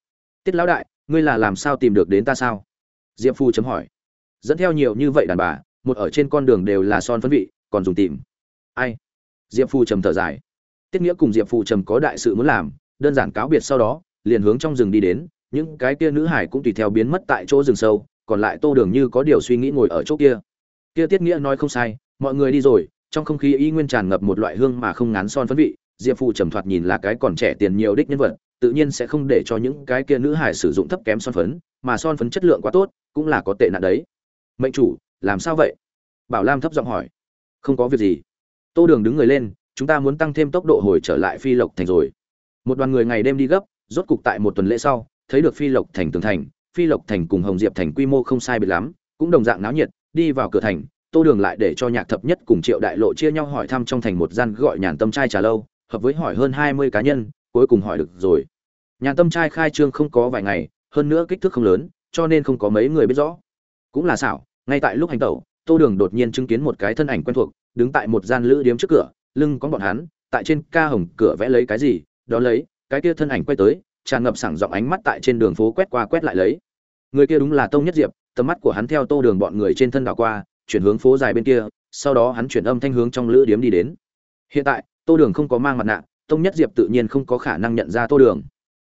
Tiết lão đại, ngươi là làm sao tìm được đến ta sao? Diệp phu chấm hỏi. Dẫn theo nhiều như vậy đàn bà, một ở trên con đường đều là son phấn vị, còn dùng tìm. Ai? Diệp phu trầm thở dài. Tiết nghĩa cùng diệp phu trầm có đại sự muốn làm, đơn giản cáo biệt sau đó, liền hướng trong rừng đi đến những cái kia nữ hải cũng tùy theo biến mất tại chỗ rừng sâu, còn lại tô đường như có điều suy nghĩ ngồi ở chỗ kia. Kia tiết nghĩa nói không sai, mọi người đi rồi, trong không khí y nguyên tràn ngập một loại hương mà không ngán son phấn vị, diệp phụ trầm thoạt nhìn là cái còn trẻ tiền nhiều đích nhân vật, tự nhiên sẽ không để cho những cái kia nữ hải sử dụng thấp kém son phấn, mà son phấn chất lượng quá tốt, cũng là có tệ nạn đấy. Mệnh chủ, làm sao vậy? Bảo lam thấp giọng hỏi. Không có việc gì. Tô đường đứng người lên, chúng ta muốn tăng thêm tốc độ hồi trở lại phi lộc thành rồi. Một đoàn người ngày đêm đi gấp, rốt cục tại một tuần lễ sau thấy được phi lộc thành tường thành, phi lộc thành cùng hồng diệp thành quy mô không sai biệt lắm, cũng đồng dạng náo nhiệt, đi vào cửa thành, tô đường lại để cho nhạc thập nhất cùng triệu đại lộ chia nhau hỏi thăm trong thành một gian gọi nhàn tâm trai trà lâu, hợp với hỏi hơn hai mươi cá nhân, cuối cùng hỏi được rồi. Nhàn tâm trai khai trương không có vài ngày, hơn nữa kích thước không lớn, cho nên không có mấy người biết rõ. Cũng là xảo, ngay tại lúc hành tẩu, tô đường đột nhiên chứng kiến một cái thân ảnh quen thuộc, đứng tại một gian lữ điếm trước cửa, lưng có bọn hắn, tại trên ca hồng cửa vẽ lấy cái gì, đó lấy, cái kia thân ảnh quay tới tràn ngập sảng giọng ánh mắt tại trên đường phố quét qua quét lại lấy. Người kia đúng là tông nhất diệp, tầm mắt của hắn theo tô đường bọn người trên thân đảo qua, chuyển hướng phố dài bên kia, sau đó hắn chuyển âm thanh hướng trong lữ điếm đi đến. Hiện tại, tô đường không có mang mặt nạ, tông nhất diệp tự nhiên không có khả năng nhận ra tô đường.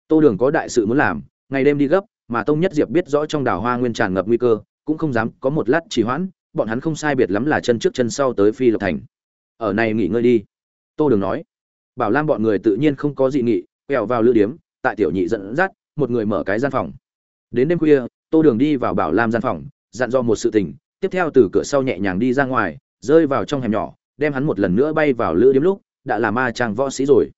Tô đường có đại sự muốn làm, ngày đêm đi gấp, mà tông nhất diệp biết rõ trong đảo hoa nguyên tràn ngập nguy cơ, cũng không dám có một lát trì hoãn, bọn hắn không sai biệt lắm là chân trước chân sau tới phi lộc thành. Ở này nghỉ ngơi đi, tô đường nói. Bảo lam bọn người tự nhiên không có dị nghị, quẹo vào lữ điếm tại tiểu nhị dẫn dắt, một người mở cái gian phòng. Đến đêm khuya, tô đường đi vào bảo lam gian phòng, dặn dò một sự tình, tiếp theo từ cửa sau nhẹ nhàng đi ra ngoài, rơi vào trong hẻm nhỏ, đem hắn một lần nữa bay vào lữ điếm lúc, đã là ma trang võ sĩ rồi.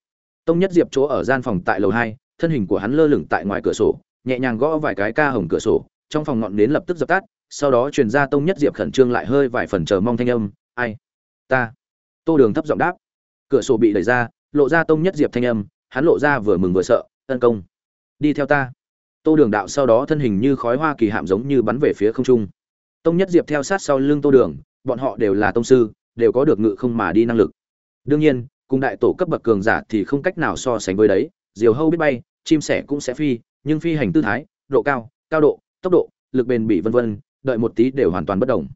Tông nhất diệp chỗ ở gian phòng tại lầu hai, thân hình của hắn lơ lửng tại ngoài cửa sổ, nhẹ nhàng gõ vài cái ca hồng cửa sổ, trong phòng ngọn nến lập tức dập tắt, sau đó truyền ra tông nhất diệp khẩn trương lại hơi vài phần chờ mong thanh âm, ai? Ta? Tô đường thấp giọng đáp. Cửa sổ bị đẩy ra, lộ ra tông nhất diệp thanh âm, hắn lộ ra vừa mừng vừa sợ tấn công. Đi theo ta. Tô đường đạo sau đó thân hình như khói hoa kỳ hạm giống như bắn về phía không trung. Tông nhất diệp theo sát sau lưng tô đường, bọn họ đều là tông sư, đều có được ngự không mà đi năng lực. Đương nhiên, cùng đại tổ cấp bậc cường giả thì không cách nào so sánh với đấy, diều hâu biết bay, chim sẻ cũng sẽ phi, nhưng phi hành tư thái, độ cao cao độ, tốc độ, lực bền bỉ vân vân, đợi một tí đều hoàn toàn bất đồng.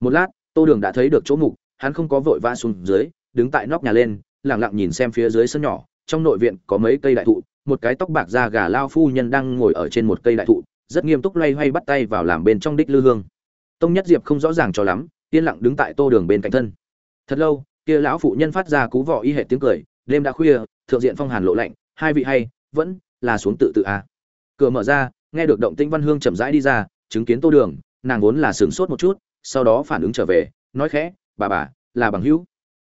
Một lát, tô đường đã thấy được chỗ mục, hắn không có vội vã xuống dưới, đứng tại nóc nhà lên lẳng lặng nhìn xem phía dưới sân nhỏ, trong nội viện có mấy cây đại thụ một cái tóc bạc da gà lao phu nhân đang ngồi ở trên một cây đại thụ, rất nghiêm túc loay hoay bắt tay vào làm bên trong đích lư hương. Tông nhất diệp không rõ ràng cho lắm, yên lặng đứng tại tô đường bên cạnh thân. Thật lâu, kia lão phụ nhân phát ra cú vọ y hệ tiếng cười, đêm đã khuya, thượng diện phong hàn lộ lạnh, hai vị hay, vẫn là xuống tự tự a cửa mở ra, nghe được động tĩnh văn hương chậm rãi đi ra, chứng kiến tô đường, nàng vốn là sửng sốt một chút, sau đó phản ứng trở về, nói khẽ, bà bà, là bằng hữu.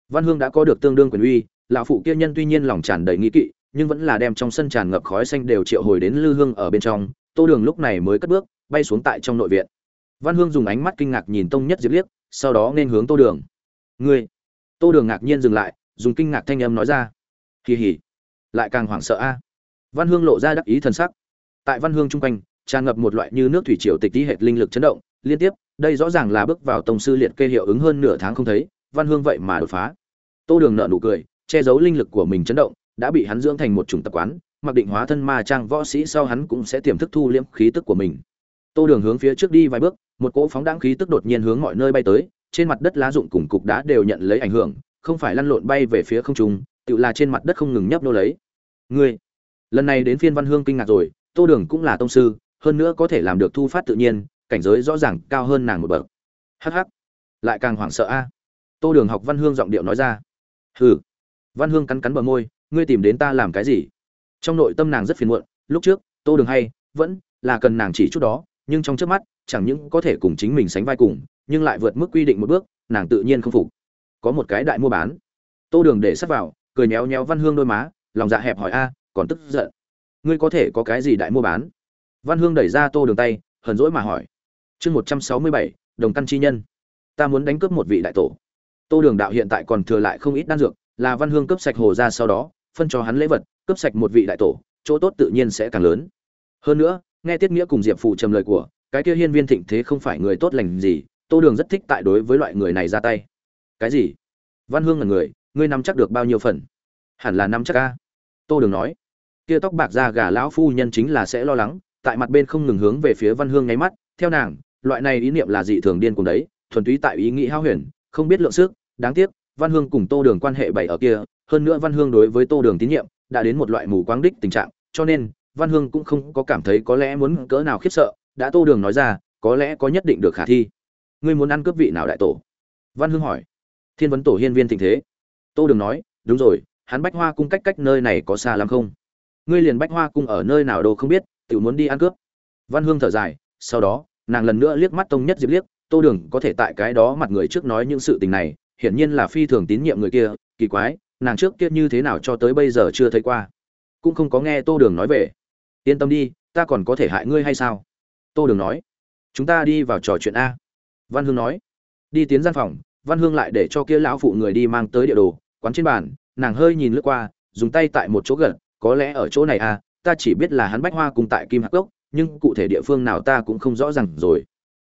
Văn hương đã có được tương đương quyền uy, lão phụ kia nhân tuy nhiên lòng tràn đầy nghi kỵ nhưng vẫn là đem trong sân tràn ngập khói xanh đều triệu hồi đến lư hương ở bên trong, tô đường lúc này mới cất bước, bay xuống tại trong nội viện. Văn hương dùng ánh mắt kinh ngạc nhìn tông nhất diệp liếc, sau đó nên hướng tô đường. Ngươi? Tô đường ngạc nhiên dừng lại, dùng kinh ngạc thanh âm nói ra. Kỳ hỉ, lại càng hoảng sợ a. Văn hương lộ ra đắc ý thần sắc. Tại văn hương chung quanh, tràn ngập một loại như nước thủy triều tịch tí hệt linh lực chấn động, liên tiếp, đây rõ ràng là bước vào tổng sư liệt kê hiệu ứng hơn nửa tháng không thấy, văn hương vậy mà đột phá. Tô đường nợ nụ cười, che giấu linh lực của mình chấn động đã bị hắn dưỡng thành một chủng tập quán, mặc định hóa thân ma trang võ sĩ sau hắn cũng sẽ tiềm thức thu liễm khí tức của mình. Tô đường hướng phía trước đi vài bước, một cỗ phóng đáng khí tức đột nhiên hướng mọi nơi bay tới, trên mặt đất lá rụng cùng cục đá đều nhận lấy ảnh hưởng, không phải lăn lộn bay về phía không trung tự là trên mặt đất không ngừng nhấp nô lấy. Ngươi, lần này đến phiên văn hương kinh ngạc rồi, tô đường cũng là tông sư, hơn nữa có thể làm được thu phát tự nhiên, cảnh giới rõ ràng cao hơn nàng một bậc. Hh lại càng hoảng sợ a. Tô đường học văn hương giọng điệu nói ra. Hừ. Văn hương cắn cắn bờ môi ngươi tìm đến ta làm cái gì? Trong nội tâm nàng rất phiền muộn, lúc trước, tô đường hay vẫn là cần nàng chỉ chút đó, nhưng trong trước mắt, chẳng những có thể cùng chính mình sánh vai cùng, nhưng lại vượt mức quy định một bước, nàng tự nhiên không phục. Có một cái đại mua bán. Tô đường để sắt vào, cười méo méo văn hương đôi má, lòng dạ hẹp hỏi, a, còn tức giận. Ngươi có thể có cái gì đại mua bán? Văn hương đẩy ra tô đường tay, hờn dỗi mà hỏi, chương một trăm sáu mươi bảy, đồng căn chi nhân. Ta muốn đánh cướp một vị đại tổ. Tô đường đạo hiện tại còn thừa lại không ít đan dược, là văn hương cướp sạch hồ ra sau đó phân cho hắn lễ vật, cướp sạch một vị đại tổ, chỗ tốt tự nhiên sẽ càng lớn. Hơn nữa, nghe tiết nghĩa cùng diệp phụ trầm lời của, cái kia hiên viên thịnh thế không phải người tốt lành gì, tô đường rất thích tại đối với loại người này ra tay. Cái gì? Văn hương là người, ngươi nắm chắc được bao nhiêu phần? Hẳn là nắm chắc ca tô đường nói. Kia tóc bạc da gà lão phu nhân chính là sẽ lo lắng, tại mặt bên không ngừng hướng về phía văn hương nháy mắt, theo nàng, loại này ý niệm là dị thường điên cùng đấy, thuần túy tại ý nghĩ hao huyền, không biết lượng sức, đáng tiếc, văn hương cùng tô đường quan hệ bày ở kia hơn nữa văn hương đối với tô đường tín nhiệm đã đến một loại mù quáng đích tình trạng, cho nên văn hương cũng không có cảm thấy có lẽ muốn cỡ nào khiếp sợ, đã tô đường nói ra, có lẽ có nhất định được khả thi. Ngươi muốn ăn cướp vị nào đại tổ? Văn hương hỏi. Thiên vấn tổ hiên viên tình thế. Tô đường nói, đúng rồi, hắn bách hoa cung cách cách nơi này có xa lắm không? Ngươi liền bách hoa cung ở nơi nào đâu không biết tự muốn đi ăn cướp. Văn hương thở dài, sau đó, nàng lần nữa liếc mắt tông nhất diệp liếc, tô đường có thể tại cái đó mặt người trước nói những sự tình này, hiển nhiên là phi thường tín nhiệm người kia, kỳ quái nàng trước kia như thế nào cho tới bây giờ chưa thấy qua. Cũng không có nghe tô đường nói về. Yên tâm đi, ta còn có thể hại ngươi hay sao? Tô đường nói. Chúng ta đi vào trò chuyện a. Văn hương nói. Đi tiến gian phòng, văn hương lại để cho kia lão phụ người đi mang tới địa đồ, quán trên bàn, nàng hơi nhìn lướt qua, dùng tay tại một chỗ gần có lẽ ở chỗ này à ta chỉ biết là hắn bách hoa cùng tại kim hạc cốc, nhưng cụ thể địa phương nào ta cũng không rõ ràng rồi.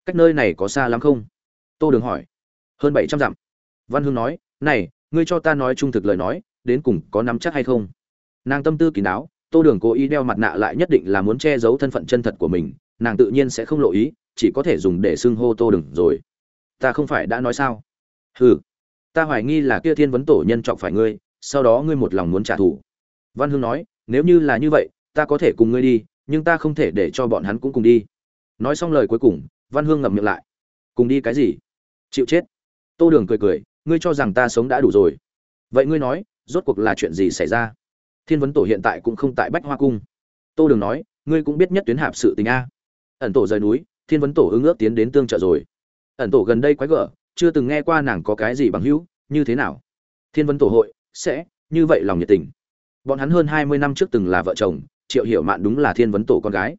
Cách nơi này có xa lắm không? Tô đường hỏi. Hơn bảy trăm dặm. Văn hương nói, này ngươi cho ta nói trung thực lời nói, đến cùng có nắm chắc hay không? Nàng tâm tư kín đáo, tô đường cố ý đeo mặt nạ lại nhất định là muốn che giấu thân phận chân thật của mình, nàng tự nhiên sẽ không lộ ý, chỉ có thể dùng để xưng hô tô đường rồi. Ta không phải đã nói sao? Hừ, ta hoài nghi là kia thiên vấn tổ nhân trọng phải ngươi, sau đó ngươi một lòng muốn trả thù. Văn hương nói, nếu như là như vậy, ta có thể cùng ngươi đi, nhưng ta không thể để cho bọn hắn cũng cùng đi. Nói xong lời cuối cùng, văn hương ngậm miệng lại. Cùng đi cái gì? Chịu chết. Tô đường cười cười ngươi cho rằng ta sống đã đủ rồi. Vậy ngươi nói, rốt cuộc là chuyện gì xảy ra? Thiên vấn tổ hiện tại cũng không tại bách hoa cung. Tô đường nói, ngươi cũng biết nhất tuyến hạp sự tình a. Ẩn tổ rời núi, thiên vấn tổ hưng ước tiến đến tương trợ rồi. Ẩn tổ gần đây quái gở, chưa từng nghe qua nàng có cái gì bằng hữu, như thế nào? Thiên vấn tổ hội, sẽ, như vậy lòng nhiệt tình. Bọn hắn hơn hai mươi năm trước từng là vợ chồng, triệu hiểu mạn đúng là thiên vấn tổ con gái.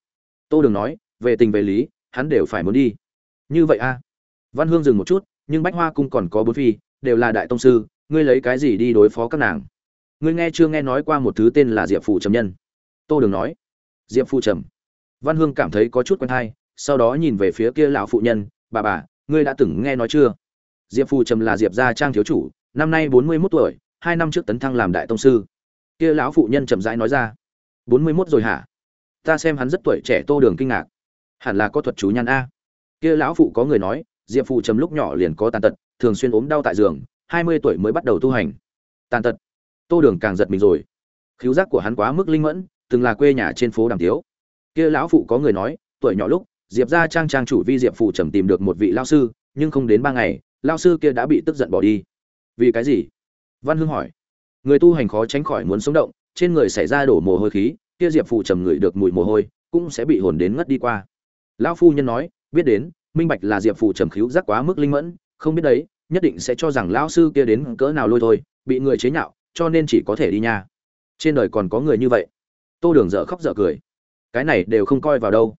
Tô đường nói, về tình về lý, hắn đều phải muốn đi. Như vậy a. Văn hương dừng một chút, nhưng bách hoa cung còn có bốn phi đều là đại tông sư, ngươi lấy cái gì đi đối phó các nàng? Ngươi nghe chưa nghe nói qua một thứ tên là diệp phụ trầm nhân? Tô đường nói. Diệp phụ trầm. Văn hương cảm thấy có chút quen thai sau đó nhìn về phía kia lão phụ nhân, bà bà, ngươi đã từng nghe nói chưa? Diệp phụ trầm là diệp gia trang thiếu chủ, năm nay bốn mươi mốt tuổi, hai năm trước tấn thăng làm đại tông sư. Kia lão phụ nhân chậm rãi nói ra. Bốn mươi mốt rồi hả? Ta xem hắn rất tuổi trẻ tô đường kinh ngạc. Hẳn là có thuật chú nhan a. Kia lão phụ có người nói diệp phụ trầm lúc nhỏ liền có tàn tật, thường xuyên ốm đau tại giường, hai mươi tuổi mới bắt đầu tu hành. Tàn tật. Tô đường càng giật mình rồi. Khiếu giác của hắn quá mức linh mẫn, từng là quê nhà trên phố đàm tiếu. Kia lão phụ có người nói, tuổi nhỏ lúc, diệp ra trang trang chủ vi diệp phụ trầm tìm được một vị lao sư, nhưng không đến ba ngày, lao sư kia đã bị tức giận bỏ đi. Vì cái gì? Văn hưng hỏi. Người tu hành khó tránh khỏi muốn sống động, trên người xảy ra đổ mồ hôi khí, kia diệp phụ trầm ngửi được mùi mồ hôi, cũng sẽ bị hồn đến ngất đi qua. Lão phu nhân nói, biết đến minh bạch là diệp phủ trầm khíu giác quá mức linh mẫn, không biết đấy, nhất định sẽ cho rằng lão sư kia đến cỡ nào lôi thôi, bị người chế nhạo, cho nên chỉ có thể đi nha. Trên đời còn có người như vậy. Tô đường dở khóc dở cười. Cái này đều không coi vào đâu.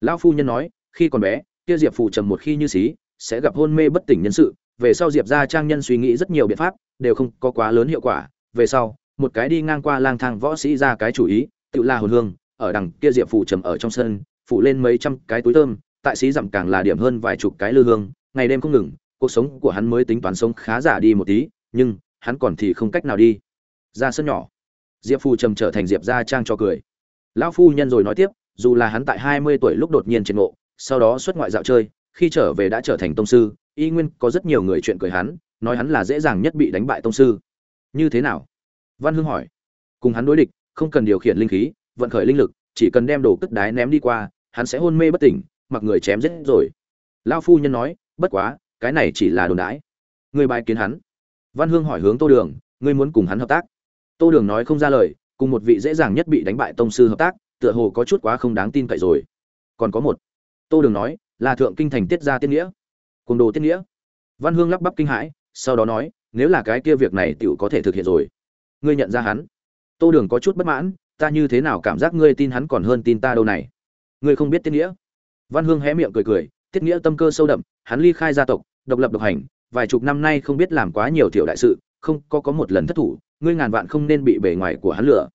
Lão phu nhân nói, khi còn bé, kia diệp phủ trầm một khi như xí, sẽ gặp hôn mê bất tỉnh nhân sự, về sau diệp ra trang nhân suy nghĩ rất nhiều biện pháp, đều không có quá lớn hiệu quả. Về sau, một cái đi ngang qua lang thang võ sĩ ra cái chủ ý, tự la hồn hương, ở đằng kia diệp phủ trầm ở trong sân, phủ lên mấy trăm cái túi thơm tại sĩ dặm càng là điểm hơn vài chục cái lư hương, ngày đêm không ngừng, cuộc sống của hắn mới tính toán sống khá giả đi một tí, nhưng hắn còn thì không cách nào đi. Ra sân nhỏ. Diệp Phu trầm trở thành diệp gia trang cho cười. Lão phu nhân rồi nói tiếp, dù là hắn tại hai mươi tuổi lúc đột nhiên triệt ngộ, sau đó xuất ngoại dạo chơi, khi trở về đã trở thành tông sư, y nguyên có rất nhiều người chuyện cười hắn, nói hắn là dễ dàng nhất bị đánh bại tông sư. Như thế nào? Văn hưng hỏi. Cùng hắn đối địch, không cần điều khiển linh khí, vận khởi linh lực, chỉ cần đem đồ cất đái ném đi qua, hắn sẽ hôn mê bất tỉnh mặc người chém giết rồi. Lão phu nhân nói, bất quá, cái này chỉ là đồn đãi. Người bài kiến hắn. Văn hương hỏi hướng tô đường, ngươi muốn cùng hắn hợp tác? Tô đường nói không ra lời, cùng một vị dễ dàng nhất bị đánh bại tông sư hợp tác, tựa hồ có chút quá không đáng tin cậy rồi. Còn có một. Tô đường nói, là thượng kinh thành tiết gia tiết nghĩa. Cùng đồ tiết nghĩa. Văn hương lắp bắp kinh hãi, sau đó nói, nếu là cái kia việc này tựu có thể thực hiện rồi. Ngươi nhận ra hắn. Tô đường có chút bất mãn, ta như thế nào cảm giác ngươi tin hắn còn hơn tin ta đâu này? Ngươi không biết tiết nghĩa văn hương hé miệng cười cười, tiết nghĩa tâm cơ sâu đậm, hắn ly khai gia tộc, độc lập độc hành, vài chục năm nay không biết làm quá nhiều tiểu đại sự, không có có một lần thất thủ, ngươi ngàn vạn không nên bị bề ngoài của hắn lừa.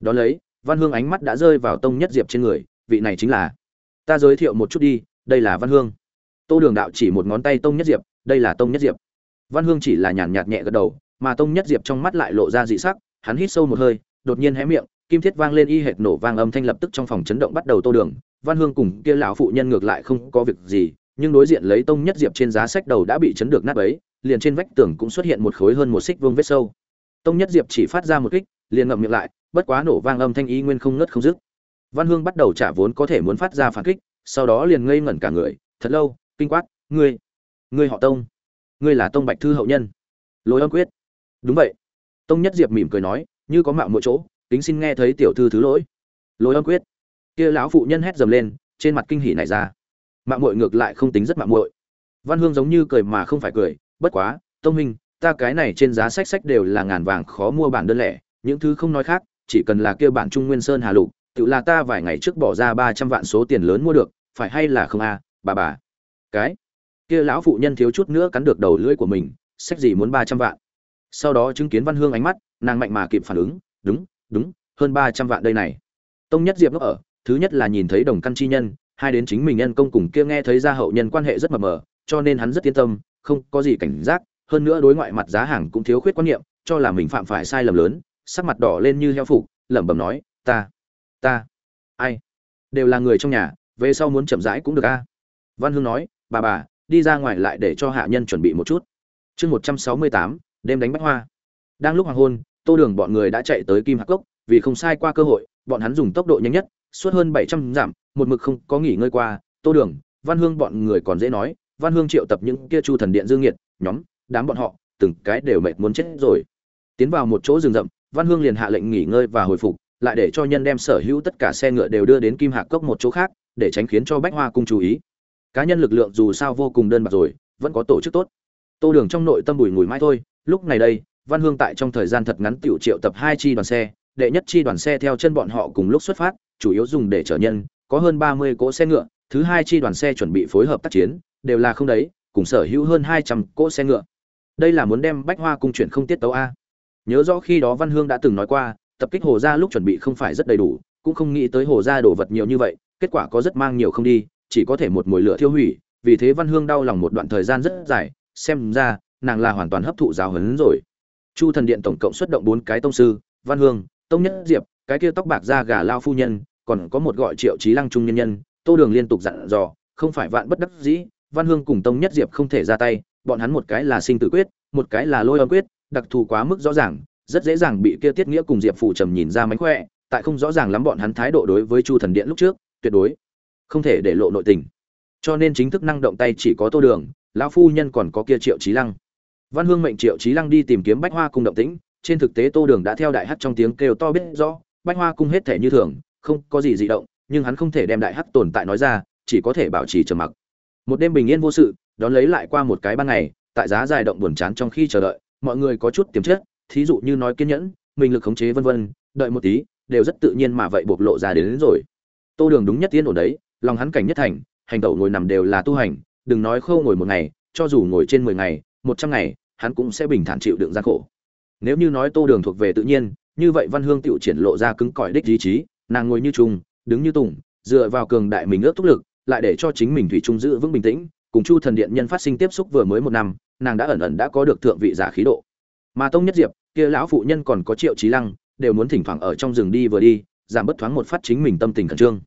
đó lấy, văn hương ánh mắt đã rơi vào tông nhất diệp trên người, vị này chính là. Ta giới thiệu một chút đi, đây là văn hương. Tô đường đạo chỉ một ngón tay tông nhất diệp, đây là tông nhất diệp. Văn hương chỉ là nhàn nhạt nhẹ gật đầu, mà tông nhất diệp trong mắt lại lộ ra dị sắc, hắn hít sâu một hơi, đột nhiên hé miệng kim thiết vang lên y hệt nổ vang âm thanh lập tức trong phòng chấn động bắt đầu tô đường. Văn hương cùng kia lão phụ nhân ngược lại không có việc gì, nhưng đối diện lấy tông nhất diệp trên giá sách đầu đã bị chấn được nát ấy liền trên vách tường cũng xuất hiện một khối hơn một xích vương vết sâu. Tông nhất diệp chỉ phát ra một kích, liền ngậm miệng lại, bất quá nổ vang âm thanh y nguyên không ngớt không dứt. Văn hương bắt đầu trả vốn có thể muốn phát ra phản kích, sau đó liền ngây ngẩn cả người, thật lâu, kinh quát, ngươi ngươi họ tông, ngươi là tông bạch thư hậu nhân. Lối âm quyết. Đúng vậy. Tông nhất diệp mỉm cười nói, như có mạo mỗi chỗ kính xin nghe thấy tiểu thư thứ lỗi. Lối âm quyết. Kia lão phụ nhân hét dầm lên, trên mặt kinh hỉ này ra. Mạng muội ngược lại không tính rất mạng muội. Văn hương giống như cười mà không phải cười, bất quá, tông minh ta cái này trên giá sách sách đều là ngàn vàng khó mua bản đơn lẻ, những thứ không nói khác, chỉ cần là kia bản trung nguyên sơn hà lục, tự là ta vài ngày trước bỏ ra ba trăm vạn số tiền lớn mua được, phải hay là không a, bà bà. Cái, kia lão phụ nhân thiếu chút nữa cắn được đầu lưỡi của mình, sách gì muốn ba trăm vạn. Sau đó chứng kiến văn hương ánh mắt, nàng mạnh mà kịp phản ứng, đúng đúng, hơn ba trăm vạn đây này. Tông nhất diệp ngốc ở, thứ nhất là nhìn thấy đồng căn chi nhân, hai đến chính mình nhân công cùng kia nghe thấy ra hậu nhân quan hệ rất mập mờ, cho nên hắn rất yên tâm, không có gì cảnh giác, hơn nữa đối ngoại mặt giá hàng cũng thiếu khuyết quan niệm, cho là mình phạm phải sai lầm lớn, sắc mặt đỏ lên như heo phục, lẩm bẩm nói, ta ta, ai? Đều là người trong nhà, về sau muốn chậm rãi cũng được a. Văn hương nói, bà bà, đi ra ngoài lại để cho hạ nhân chuẩn bị một chút. Chương một trăm sáu mươi tám, đêm đánh bách hoa. Đang lúc hoàng hôn tô đường bọn người đã chạy tới kim hạc cốc, vì không sai qua cơ hội, bọn hắn dùng tốc độ nhanh nhất, suốt hơn bảy trăm dặm, một mực không có nghỉ ngơi qua. Tô đường, văn hương bọn người còn dễ nói, văn hương triệu tập những kia chu thần điện dương nhiệt nhóm, đám bọn họ, từng cái đều mệt muốn chết rồi. Tiến vào một chỗ rừng rậm, văn hương liền hạ lệnh nghỉ ngơi và hồi phục, lại để cho nhân đem sở hữu tất cả xe ngựa đều đưa đến kim hạc cốc một chỗ khác, để tránh khiến cho bách hoa cung chú ý. Cá nhân lực lượng dù sao vô cùng đơn bạc rồi, vẫn có tổ chức tốt. Tô đường trong nội tâm bùi ngùi mãi thôi, lúc này đây văn hương tại trong thời gian thật ngắn tiểu triệu tập hai chi đoàn xe, đệ nhất chi đoàn xe theo chân bọn họ cùng lúc xuất phát, chủ yếu dùng để chở nhân, có hơn ba mươi cỗ xe ngựa, thứ hai chi đoàn xe chuẩn bị phối hợp tác chiến, đều là không đấy, cùng sở hữu hơn hai trăm cỗ xe ngựa. Đây là muốn đem bách hoa cung chuyển không tiết tấu a. Nhớ rõ khi đó văn hương đã từng nói qua, tập kích hồ gia lúc chuẩn bị không phải rất đầy đủ, cũng không nghĩ tới hồ gia đổ vật nhiều như vậy, kết quả có rất mang nhiều không đi, chỉ có thể một mùi lửa thiêu hủy, vì thế văn hương đau lòng một đoạn thời gian rất dài, xem ra, nàng là hoàn toàn hấp thụ giáo huấn rồi chu thần điện tổng cộng xuất động bốn cái tông sư, văn hương, tông nhất diệp, cái kia tóc bạc da gà lao phu nhân, còn có một gọi triệu trí lăng trung nhân nhân, tô đường liên tục dặn dò, không phải vạn bất đắc dĩ, văn hương cùng tông nhất diệp không thể ra tay, bọn hắn một cái là sinh tử quyết, một cái là lôi âm quyết, đặc thù quá mức rõ ràng, rất dễ dàng bị kia tiết nghĩa cùng diệp phụ trầm nhìn ra mánh khỏe, tại không rõ ràng lắm bọn hắn thái độ đối với chu thần điện lúc trước, tuyệt đối không thể để lộ nội tình. Cho nên chính thức năng động tay chỉ có tô đường, lão phu nhân còn có kia triệu trí lăng văn hương mệnh triệu trí lăng đi tìm kiếm bách hoa cung động tĩnh. Trên thực tế tô đường đã theo đại hắc trong tiếng kêu to biết rõ bách hoa cung hết thể như thường không có gì dị động nhưng hắn không thể đem đại hắc tồn tại nói ra chỉ có thể bảo trì trầm mặc. Một đêm bình yên vô sự đón lấy lại qua một cái ban ngày tại giá dài động buồn chán trong khi chờ đợi mọi người có chút tiềm chất thí dụ như nói kiên nhẫn mình lực khống chế vân vân đợi một tí đều rất tự nhiên mà vậy bộc lộ ra đến, đến rồi. Tô đường đúng nhất tiên ổn đấy lòng hắn cảnh nhất thành hành tẩu ngồi nằm đều là tu hành đừng nói khâu ngồi một ngày cho dù ngồi trên mười ngày một trăm ngày, hắn cũng sẽ bình thản chịu đựng gian khổ. Nếu như nói tô đường thuộc về tự nhiên, như vậy văn hương tựu triển lộ ra cứng cỏi đích ý chí, nàng ngồi như trùng, đứng như tùng, dựa vào cường đại mình ước thúc lực, lại để cho chính mình thủy trung giữ vững bình tĩnh, cùng chu thần điện nhân phát sinh tiếp xúc vừa mới một năm, nàng đã ẩn ẩn đã có được thượng vị giả khí độ. Mà tông nhất diệp, kia lão phụ nhân còn có triệu trí lăng, đều muốn thỉnh thoảng ở trong rừng đi vừa đi, giảm bất thoáng một phát chính mình tâm tình khẩn trương.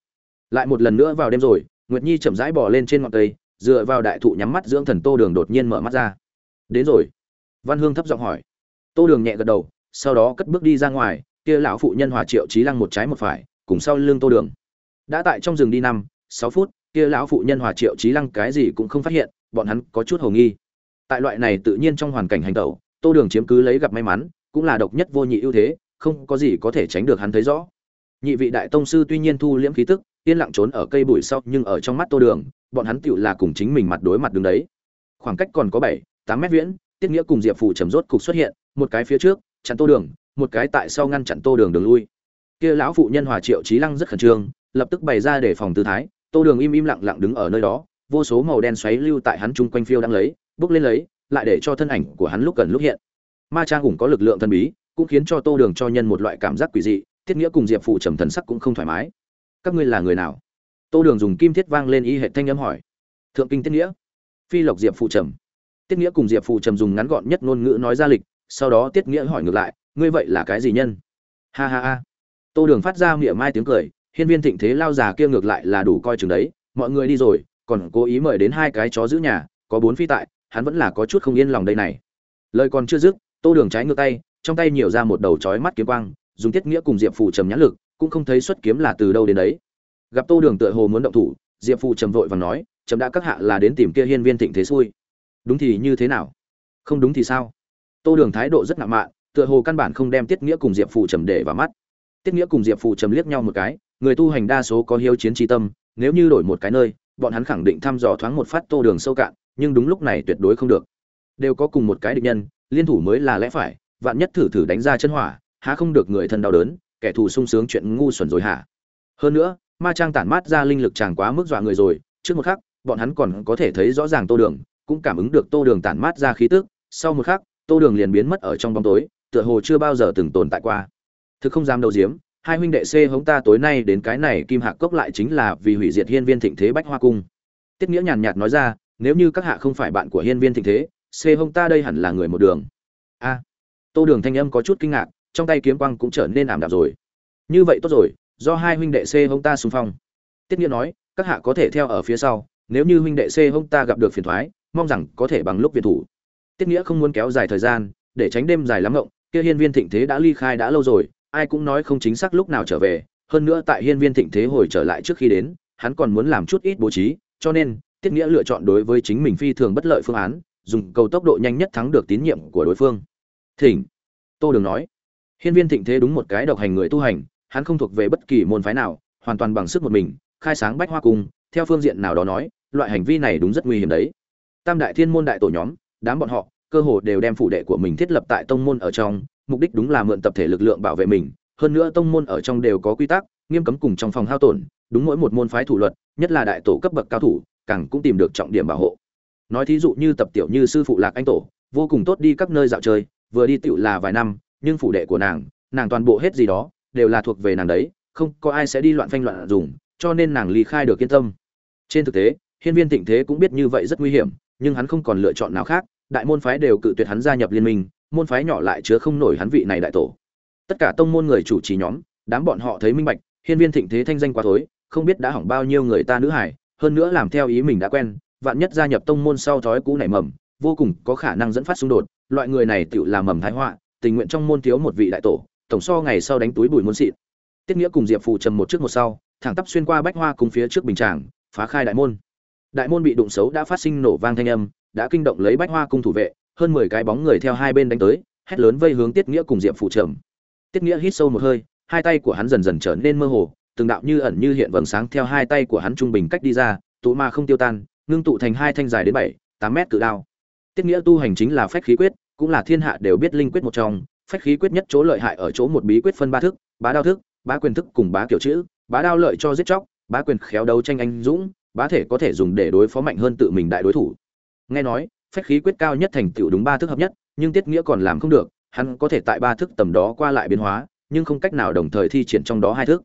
Lại một lần nữa vào đêm rồi, nguyệt nhi chậm rãi bỏ lên trên ngọn cây, dựa vào đại thụ nhắm mắt dưỡng thần tô đường đột nhiên mở mắt ra đến rồi. Văn hương thấp giọng hỏi. Tô đường nhẹ gật đầu, sau đó cất bước đi ra ngoài, kia lão phụ nhân hòa triệu trí lăng một trái một phải, cùng sau lưng tô đường. Đã tại trong rừng đi năm, sáu phút, kia lão phụ nhân hòa triệu trí lăng cái gì cũng không phát hiện, bọn hắn có chút hầu nghi. Tại loại này tự nhiên trong hoàn cảnh hành tẩu, tô đường chiếm cứ lấy gặp may mắn, cũng là độc nhất vô nhị ưu thế, không có gì có thể tránh được hắn thấy rõ. Nhị vị đại tông sư tuy nhiên thu liễm khí tức, yên lặng trốn ở cây bụi sau, nhưng ở trong mắt tô đường, bọn hắn tựu là cùng chính mình mặt đối mặt đứng đấy. Khoảng cách còn có bảy tám mét viễn, tiết nghĩa cùng diệp phủ trầm rốt cục xuất hiện, một cái phía trước, chặn tô đường, một cái tại sau ngăn chặn tô đường đường lui. Kia lão phụ nhân hòa triệu trí lăng rất khẩn trương, lập tức bày ra để phòng tư thái, tô đường im im lặng lặng đứng ở nơi đó, vô số màu đen xoáy lưu tại hắn chung quanh phiêu đang lấy, bước lên lấy, lại để cho thân ảnh của hắn lúc gần lúc hiện. Ma trang cũng có lực lượng thần bí, cũng khiến cho tô đường cho nhân một loại cảm giác quỷ dị, tiết nghĩa cùng diệp phụ trầm thần sắc cũng không thoải mái. Các ngươi là người nào? Tô đường dùng kim thiết vang lên y hệ thanh âm hỏi. Thượng kinh tiết nghĩa. Phi lộc diệp phụ trầm tiết nghĩa cùng diệp phụ trầm dùng ngắn gọn nhất ngôn ngữ nói ra lịch, sau đó tiết nghĩa hỏi ngược lại, ngươi vậy là cái gì nhân? Ha ha ha. Tô đường phát ra mỉa mai tiếng cười, hiên viên thịnh thế lao già kia ngược lại là đủ coi chừng đấy, mọi người đi rồi, còn cố ý mời đến hai cái chó giữ nhà, có bốn phi tại, hắn vẫn là có chút không yên lòng đây này. Lời còn chưa dứt, tô đường trái ngược tay, trong tay nhiều ra một đầu chói mắt kiếm quang, dùng tiết nghĩa cùng diệp phù trầm nhãn lực, cũng không thấy xuất kiếm là từ đâu đến đấy. Gặp tô đường tựa hồ muốn động thủ, diệp phù trầm vội và nói trầm đã các hạ là đến tìm kia hiên viên thịnh thế xui đúng thì như thế nào? Không đúng thì sao? Tô đường thái độ rất ngạo mạn, tựa hồ căn bản không đem tiết nghĩa cùng diệp Phụ trầm để vào mắt. Tiết nghĩa cùng diệp Phụ trầm liếc nhau một cái, người tu hành đa số có hiếu chiến trí tâm, nếu như đổi một cái nơi, bọn hắn khẳng định thăm dò thoáng một phát tô đường sâu cạn, nhưng đúng lúc này tuyệt đối không được. Đều có cùng một cái địch nhân, liên thủ mới là lẽ phải, vạn nhất thử thử đánh ra chân hỏa, há không được người thân đau đớn, kẻ thù sung sướng chuyện ngu xuẩn rồi hả? Hơn nữa, ma trang tản mát ra linh lực chàng quá mức dọa người rồi, trước một khắc, bọn hắn còn có thể thấy rõ ràng tô đường cũng cảm ứng được tô đường tản mát ra khí tức, sau một khắc, tô đường liền biến mất ở trong bóng tối, tựa hồ chưa bao giờ từng tồn tại qua. Thực không dám đầu diếm hai huynh đệ c hống ta tối nay đến cái này kim hạc cốc lại chính là vì hủy diệt hiên viên thịnh thế bách hoa cung. Tiết nghĩa nhàn nhạt nói ra, nếu như các hạ không phải bạn của hiên viên thịnh thế, c hống ta đây hẳn là người một đường. A. Tô đường thanh âm có chút kinh ngạc, trong tay kiếm quang cũng trở nên ảm đạm rồi. Như vậy tốt rồi, do hai huynh đệ c hống ta xung phong. Tiết nghĩa nói, các hạ có thể theo ở phía sau, nếu như huynh đệ c hống ta gặp được phiền thoái mong rằng có thể bằng lúc viện thủ. Tiết nghĩa không muốn kéo dài thời gian, để tránh đêm dài lắm ngộng, kia hiên viên thịnh thế đã ly khai đã lâu rồi, ai cũng nói không chính xác lúc nào trở về, hơn nữa tại hiên viên thịnh thế hồi trở lại trước khi đến, hắn còn muốn làm chút ít bố trí, cho nên tiết nghĩa lựa chọn đối với chính mình phi thường bất lợi phương án, dùng cầu tốc độ nhanh nhất thắng được tín nhiệm của đối phương. Thỉnh tô đường nói. Hiên viên thịnh thế đúng một cái độc hành người tu hành, hắn không thuộc về bất kỳ môn phái nào, hoàn toàn bằng sức một mình, khai sáng bách hoa cung, theo phương diện nào đó nói, loại hành vi này đúng rất nguy hiểm đấy tam đại thiên môn đại tổ nhóm, đám bọn họ, cơ hồ đều đem phủ đệ của mình thiết lập tại tông môn ở trong, mục đích đúng là mượn tập thể lực lượng bảo vệ mình. Hơn nữa tông môn ở trong đều có quy tắc, nghiêm cấm cùng trong phòng hao tổn, đúng mỗi một môn phái thủ luật, nhất là đại tổ cấp bậc cao thủ, càng cũng tìm được trọng điểm bảo hộ. Nói thí dụ như tập tiểu như sư phụ lạc anh tổ, vô cùng tốt đi các nơi dạo chơi, vừa đi tựu là vài năm, nhưng phủ đệ của nàng nàng toàn bộ hết gì đó, đều là thuộc về nàng đấy, không có ai sẽ đi loạn phanh loạn dùng, cho nên nàng ly khai được yên tâm. Trên thực tế, hiên viên thịnh thế cũng biết như vậy rất nguy hiểm nhưng hắn không còn lựa chọn nào khác, đại môn phái đều cự tuyệt hắn gia nhập liên minh, môn phái nhỏ lại chứa không nổi hắn vị này đại tổ tất cả tông môn người chủ trì nhóm, đám bọn họ thấy minh bạch, hiên viên thịnh thế thanh danh quá thối, không biết đã hỏng bao nhiêu người ta nữ hải hơn nữa làm theo ý mình đã quen, vạn nhất gia nhập tông môn sau thói cũ nảy mầm, vô cùng có khả năng dẫn phát xung đột, loại người này tự làm mầm thái họa, tình nguyện trong môn thiếu một vị đại tổ, tổng so ngày sau đánh túi bùi môn xịt. tiết nghĩa cùng diệp phụ trầm một trước một sau, thẳng tắp xuyên qua bách hoa cùng phía trước bình tràng, phá khai đại môn đại môn bị đụng xấu đã phát sinh nổ vang thanh âm, đã kinh động lấy bách hoa cung thủ vệ, hơn mười cái bóng người theo hai bên đánh tới, hét lớn vây hướng tiết nghĩa cùng diệp phụ trầm. Tiết nghĩa hít sâu một hơi, hai tay của hắn dần dần trở nên mơ hồ, từng đạo như ẩn như hiện vầng sáng theo hai tay của hắn trung bình cách đi ra, tụ ma không tiêu tan, ngưng tụ thành hai thanh dài đến bảy, tám mét cự đao. Tiết nghĩa tu hành chính là phách khí quyết, cũng là thiên hạ đều biết linh quyết một trong, phách khí quyết nhất chỗ lợi hại ở chỗ một bí quyết phân ba thức, bá đao thức, bá quyền thức cùng bá kiểu chữ, bá đao lợi cho giết chóc, bá quyền khéo đấu tranh anh dũng bá thể có thể dùng để đối phó mạnh hơn tự mình đại đối thủ. Nghe nói, phách khí quyết cao nhất thành tựu đúng ba thức hợp nhất, nhưng tiết nghĩa còn làm không được, hắn có thể tại ba thức tầm đó qua lại biến hóa, nhưng không cách nào đồng thời thi triển trong đó hai thức.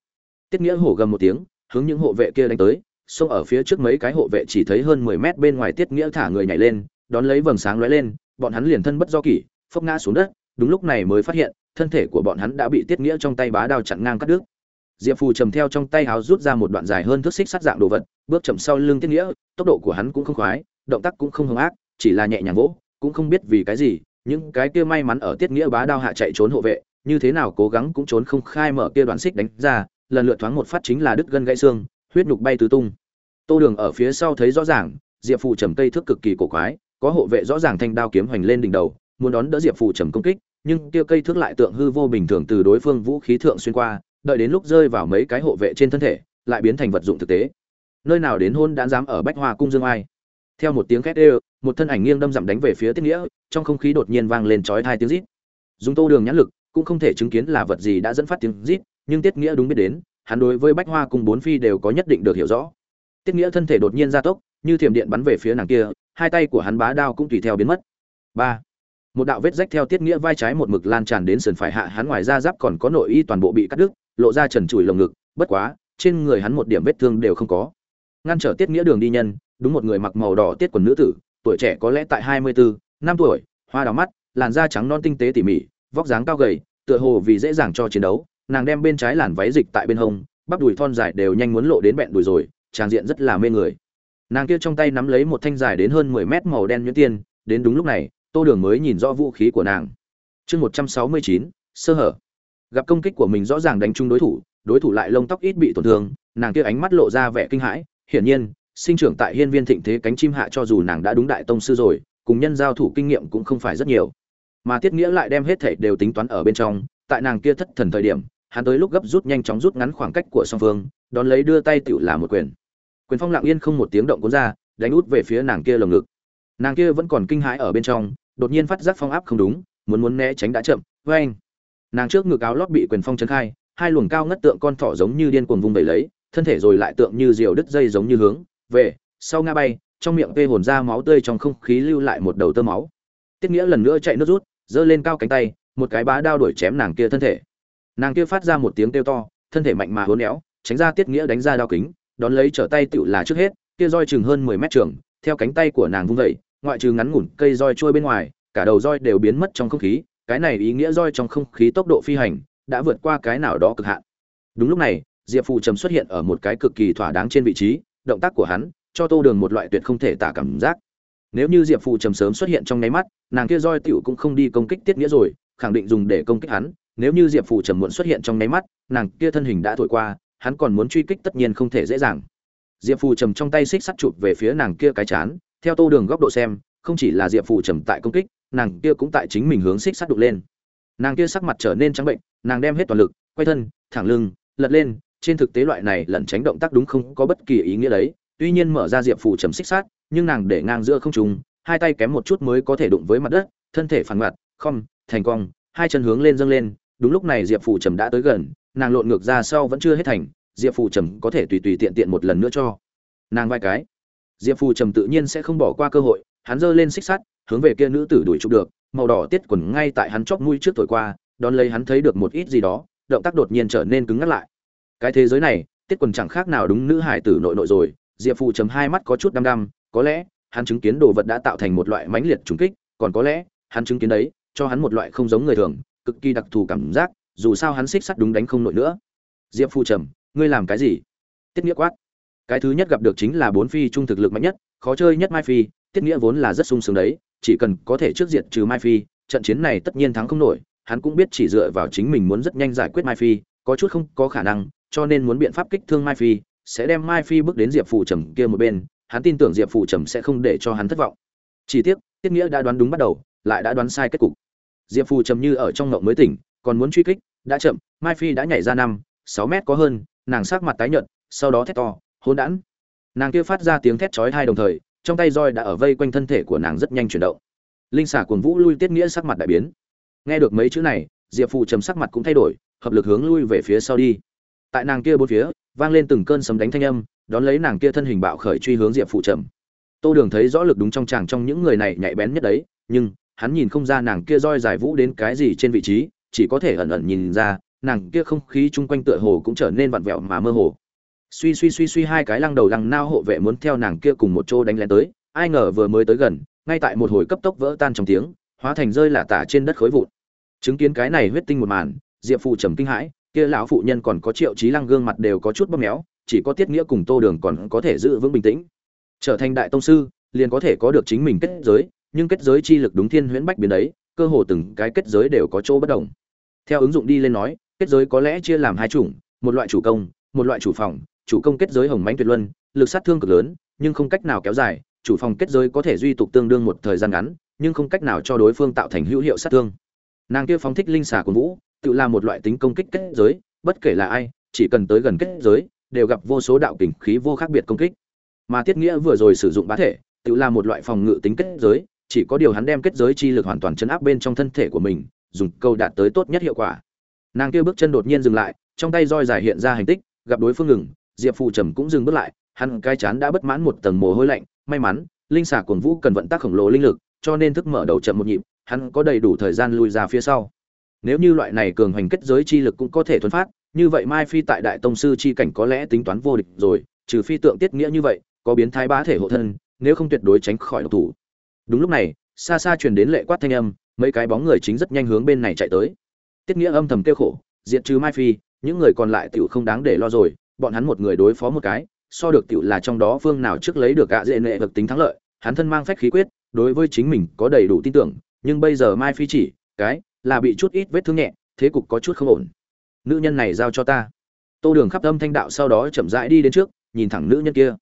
Tiết nghĩa hổ gầm một tiếng, hướng những hộ vệ kia đánh tới, xông ở phía trước mấy cái hộ vệ chỉ thấy hơn mười mét bên ngoài tiết nghĩa thả người nhảy lên, đón lấy vầng sáng lóe lên, bọn hắn liền thân bất do kỷ, phốc ngã xuống đất, đúng lúc này mới phát hiện, thân thể của bọn hắn đã bị tiết nghĩa trong tay bá đao chặn ngang cắt đứt diệp phù trầm theo trong tay háo rút ra một đoạn dài hơn thước xích sắt dạng đồ vật, bước chậm sau lưng tiết nghĩa, tốc độ của hắn cũng không khoái, động tác cũng không hung ác, chỉ là nhẹ nhàng vỗ, cũng không biết vì cái gì, những cái kia may mắn ở tiết nghĩa bá đao hạ chạy trốn hộ vệ, như thế nào cố gắng cũng trốn không khai mở kia đoạn xích đánh ra, lần lượt thoáng một phát chính là đứt gân gãy xương, huyết nhục bay tứ tung. Tô đường ở phía sau thấy rõ ràng, diệp phù trầm cây thước cực kỳ cổ quái, có hộ vệ rõ ràng thanh đao kiếm hoành lên đỉnh đầu, muốn đón đỡ diệp phù trầm công kích, nhưng kia cây thước lại tượng hư vô bình thường từ đối phương vũ khí thượng xuyên qua đợi đến lúc rơi vào mấy cái hộ vệ trên thân thể, lại biến thành vật dụng thực tế. Nơi nào đến hôn đã dám ở bách hoa cung dương ai? Theo một tiếng két ê một thân ảnh nghiêng đâm dặm đánh về phía tiết nghĩa, trong không khí đột nhiên vang lên chói hai tiếng rít. Dùng tô đường nhãn lực, cũng không thể chứng kiến là vật gì đã dẫn phát tiếng rít, nhưng tiết nghĩa đúng biết đến, hắn đối với bách hoa cung bốn phi đều có nhất định được hiểu rõ. Tiết nghĩa thân thể đột nhiên gia tốc, như thiểm điện bắn về phía nàng kia, hai tay của hắn bá đao cũng tùy theo biến mất. Ba. Một đạo vết rách theo tiết nghĩa vai trái một mực lan tràn đến sườn phải hạ, hắn ngoài ra giáp còn có nội y toàn bộ bị cắt đứt lộ ra trần trụi lồng ngực, bất quá, trên người hắn một điểm vết thương đều không có. Ngăn trở tiết nghĩa đường đi nhân, đúng một người mặc màu đỏ tiết quần nữ tử, tuổi trẻ có lẽ tại hai mươi bốn năm tuổi, hoa đào mắt, làn da trắng non tinh tế tỉ mỉ, vóc dáng cao gầy, tựa hồ vì dễ dàng cho chiến đấu, nàng đem bên trái làn váy dịch tại bên hông, bắp đùi thon dài đều nhanh muốn lộ đến bẹn đùi rồi, tràng diện rất là mê người. Nàng kia trong tay nắm lấy một thanh dài đến hơn mười mét màu đen nhuyễn tiên, đến đúng lúc này, tô đường mới nhìn rõ vũ khí của nàng. Chương một trăm sáu mươi chín, sơ hở gặp công kích của mình rõ ràng đánh trúng đối thủ đối thủ lại lông tóc ít bị tổn thương, nàng kia ánh mắt lộ ra vẻ kinh hãi. Hiển nhiên, sinh trưởng tại hiên viên thịnh thế cánh chim hạ cho dù nàng đã đúng đại tông sư rồi, cùng nhân giao thủ kinh nghiệm cũng không phải rất nhiều. Mà tiết nghĩa lại đem hết thảy đều tính toán ở bên trong, tại nàng kia thất thần thời điểm, hắn tới lúc gấp rút nhanh chóng rút ngắn khoảng cách của song phương, đón lấy đưa tay tựu là một quyền. Quyền phong lặng yên không một tiếng động cuốn ra, đánh út về phía nàng kia lồng ngực. Nàng kia vẫn còn kinh hãi ở bên trong, đột nhiên phát giác phong áp không đúng, muốn muốn né tránh đã chậm. Với anh nàng trước ngực áo lót bị quyền phong chấn khai, hai luồng cao ngất tượng con thỏ giống như điên cuồng vung đẩy lấy, thân thể rồi lại tượng như diều đứt dây giống như hướng, về, sau ngã bay, trong miệng vê hồn ra máu tươi trong không khí lưu lại một đầu tơ máu. Tiết nghĩa lần nữa chạy nước rút, giơ lên cao cánh tay, một cái bá đao đuổi chém nàng kia thân thể. Nàng kia phát ra một tiếng kêu to, thân thể mạnh mà hốn éo tránh ra tiết nghĩa đánh ra đao kính, đón lấy trở tay tựu là trước hết, kia roi chừng hơn mười mét trường, theo cánh tay của nàng vung vẩy ngoại trừ ngắn ngủn cây roi trôi bên ngoài, cả đầu roi đều biến mất trong không khí cái này ý nghĩa roi trong không khí tốc độ phi hành đã vượt qua cái nào đó cực hạn. Đúng lúc này, diệp phù trầm xuất hiện ở một cái cực kỳ thỏa đáng trên vị trí, động tác của hắn cho tô đường một loại tuyệt không thể tả cảm giác. Nếu như diệp phù trầm sớm xuất hiện trong nháy mắt, nàng kia roi tiểu cũng không đi công kích tiết nghĩa rồi, khẳng định dùng để công kích hắn. Nếu như diệp phù trầm muộn xuất hiện trong nháy mắt, nàng kia thân hình đã thổi qua, hắn còn muốn truy kích tất nhiên không thể dễ dàng. Diệp phù trầm trong tay xích sắt chụp về phía nàng kia cái chán, theo tô đường góc độ xem, không chỉ là diệp phù trầm tại công kích nàng kia cũng tại chính mình hướng xích sắt đục lên. Nàng kia sắc mặt trở nên trắng bệnh, nàng đem hết toàn lực, quay thân, thẳng lưng, lật lên, trên thực tế loại này lẩn tránh động tác đúng không có bất kỳ ý nghĩa đấy. Tuy nhiên mở ra diệp phù trầm xích sát nhưng nàng để ngang giữa không trùng hai tay kém một chút mới có thể đụng với mặt đất, thân thể phản mặt không thành cong, hai chân hướng lên dâng lên. Đúng lúc này diệp phù trầm đã tới gần, nàng lộn ngược ra sau vẫn chưa hết thành, diệp phù trầm có thể tùy tùy tiện tiện một lần nữa cho nàng vai cái. Diệp phù trầm tự nhiên sẽ không bỏ qua cơ hội, hắn giơ lên xích sắt hướng về kia nữ tử đuổi chụp được, màu đỏ tiết quần ngay tại hắn chóp mũi trước thổi qua, đón lấy hắn thấy được một ít gì đó, động tác đột nhiên trở nên cứng ngắt lại. Cái thế giới này, tiết quần chẳng khác nào đúng nữ hải tử nội nội rồi, diệp phù chấm hai mắt có chút đăm đăm, có lẽ, hắn chứng kiến đồ vật đã tạo thành một loại mãnh liệt trùng kích, còn có lẽ, hắn chứng kiến đấy, cho hắn một loại không giống người thường, cực kỳ đặc thù cảm giác, dù sao hắn xích sắt đúng đánh không nổi nữa. Diệp phù trầm ngươi làm cái gì? Tiết nghĩa quát. Cái thứ nhất gặp được chính là bốn phi trung thực lực mạnh nhất, khó chơi nhất mai phi, tiết nghĩa vốn là rất sung sướng đấy chỉ cần có thể trước diện trừ mai phi, trận chiến này tất nhiên thắng không nổi, hắn cũng biết chỉ dựa vào chính mình muốn rất nhanh giải quyết mai phi, có chút không có khả năng, cho nên muốn biện pháp kích thương mai phi, sẽ đem mai phi bước đến diệp phù trầm kia một bên, hắn tin tưởng diệp phù trầm sẽ không để cho hắn thất vọng. Chỉ tiếc, tiết nghĩa đã đoán đúng bắt đầu, lại đã đoán sai kết cục. Diệp phù trầm như ở trong ngộng mới tỉnh, còn muốn truy kích, đã chậm, mai phi đã nhảy ra năm, sáu mét có hơn, nàng sắc mặt tái nhợt, sau đó thét to, hỗn đản! Nàng kia phát ra tiếng thét chói tai đồng thời trong tay roi đã ở vây quanh thân thể của nàng rất nhanh chuyển động. Linh xả cuồng vũ lui tiết nghĩa sắc mặt đại biến. Nghe được mấy chữ này, diệp phù trầm sắc mặt cũng thay đổi, hợp lực hướng lui về phía sau đi. Tại nàng kia bốn phía, vang lên từng cơn sấm đánh thanh âm, đón lấy nàng kia thân hình bạo khởi truy hướng diệp phù trầm. Tô đường thấy rõ lực đúng trong chàng trong những người này nhạy bén nhất đấy, nhưng hắn nhìn không ra nàng kia roi giải vũ đến cái gì trên vị trí, chỉ có thể ẩn ẩn nhìn ra, nàng kia không khí chung quanh tựa hồ cũng trở nên vặn vẹo mà mơ hồ suy suy suy suy hai cái lăng đầu lăng nao hộ vệ muốn theo nàng kia cùng một chỗ đánh lén tới, ai ngờ vừa mới tới gần, ngay tại một hồi cấp tốc vỡ tan trong tiếng, hóa thành rơi lả tả trên đất khối vụn. Chứng kiến cái này huyết tinh một màn, diệp phụ trầm kinh hãi, kia lão phụ nhân còn có triệu trí lăng gương mặt đều có chút bóp méo, chỉ có tiết nghĩa cùng tô đường còn có thể giữ vững bình tĩnh. Trở thành đại tông sư, liền có thể có được chính mình kết giới, nhưng kết giới chi lực đúng thiên huyễn bách biến đấy, cơ hồ từng cái kết giới đều có chỗ bất đồng. Theo ứng dụng đi lên nói, kết giới có lẽ chia làm hai chủng, một loại chủ công, một loại chủ phòng chủ công kết giới hồng mãnh tuyệt luân, lực sát thương cực lớn, nhưng không cách nào kéo dài, chủ phòng kết giới có thể duy tục tương đương một thời gian ngắn, nhưng không cách nào cho đối phương tạo thành hữu hiệu sát thương. Nàng kia phóng thích linh xà của vũ, tự là một loại tính công kích kết giới, bất kể là ai, chỉ cần tới gần kết giới, đều gặp vô số đạo kình khí vô khác biệt công kích. Mà tiết nghĩa vừa rồi sử dụng bá thể, tự là một loại phòng ngự tính kết giới, chỉ có điều hắn đem kết giới chi lực hoàn toàn chấn áp bên trong thân thể của mình, dùng câu đạt tới tốt nhất hiệu quả. Nàng kia bước chân đột nhiên dừng lại, trong tay roi dài hiện ra hành tích, gặp đối phương ngừng diệp phù trầm cũng dừng bước lại, hắn cai chán đã bất mãn một tầng mồ hôi lạnh, may mắn, linh xà cuồng vũ cần vận tác khổng lồ linh lực, cho nên thức mở đầu chậm một nhịp, hắn có đầy đủ thời gian lui ra phía sau. Nếu như loại này cường hành kết giới chi lực cũng có thể thuần phát, như vậy mai phi tại đại tông sư chi cảnh có lẽ tính toán vô địch rồi, trừ phi tượng tiết nghĩa như vậy, có biến thái bá thể hộ thân, nếu không tuyệt đối tránh khỏi độc thủ. Đúng lúc này, xa xa truyền đến lệ quát thanh âm, mấy cái bóng người chính rất nhanh hướng bên này chạy tới. Tiết nghĩa âm thầm kêu khổ diện trừ mai phi, những người còn lại tiểu không đáng để lo rồi bọn hắn một người đối phó một cái, so được tiểu là trong đó phương nào trước lấy được gạ dễ nệ vật tính thắng lợi, hắn thân mang phách khí quyết, đối với chính mình có đầy đủ tin tưởng, nhưng bây giờ mai phi chỉ, cái, là bị chút ít vết thương nhẹ, thế cục có chút không ổn. Nữ nhân này giao cho ta. Tô đường khắp âm thanh đạo sau đó chậm rãi đi đến trước, nhìn thẳng nữ nhân kia.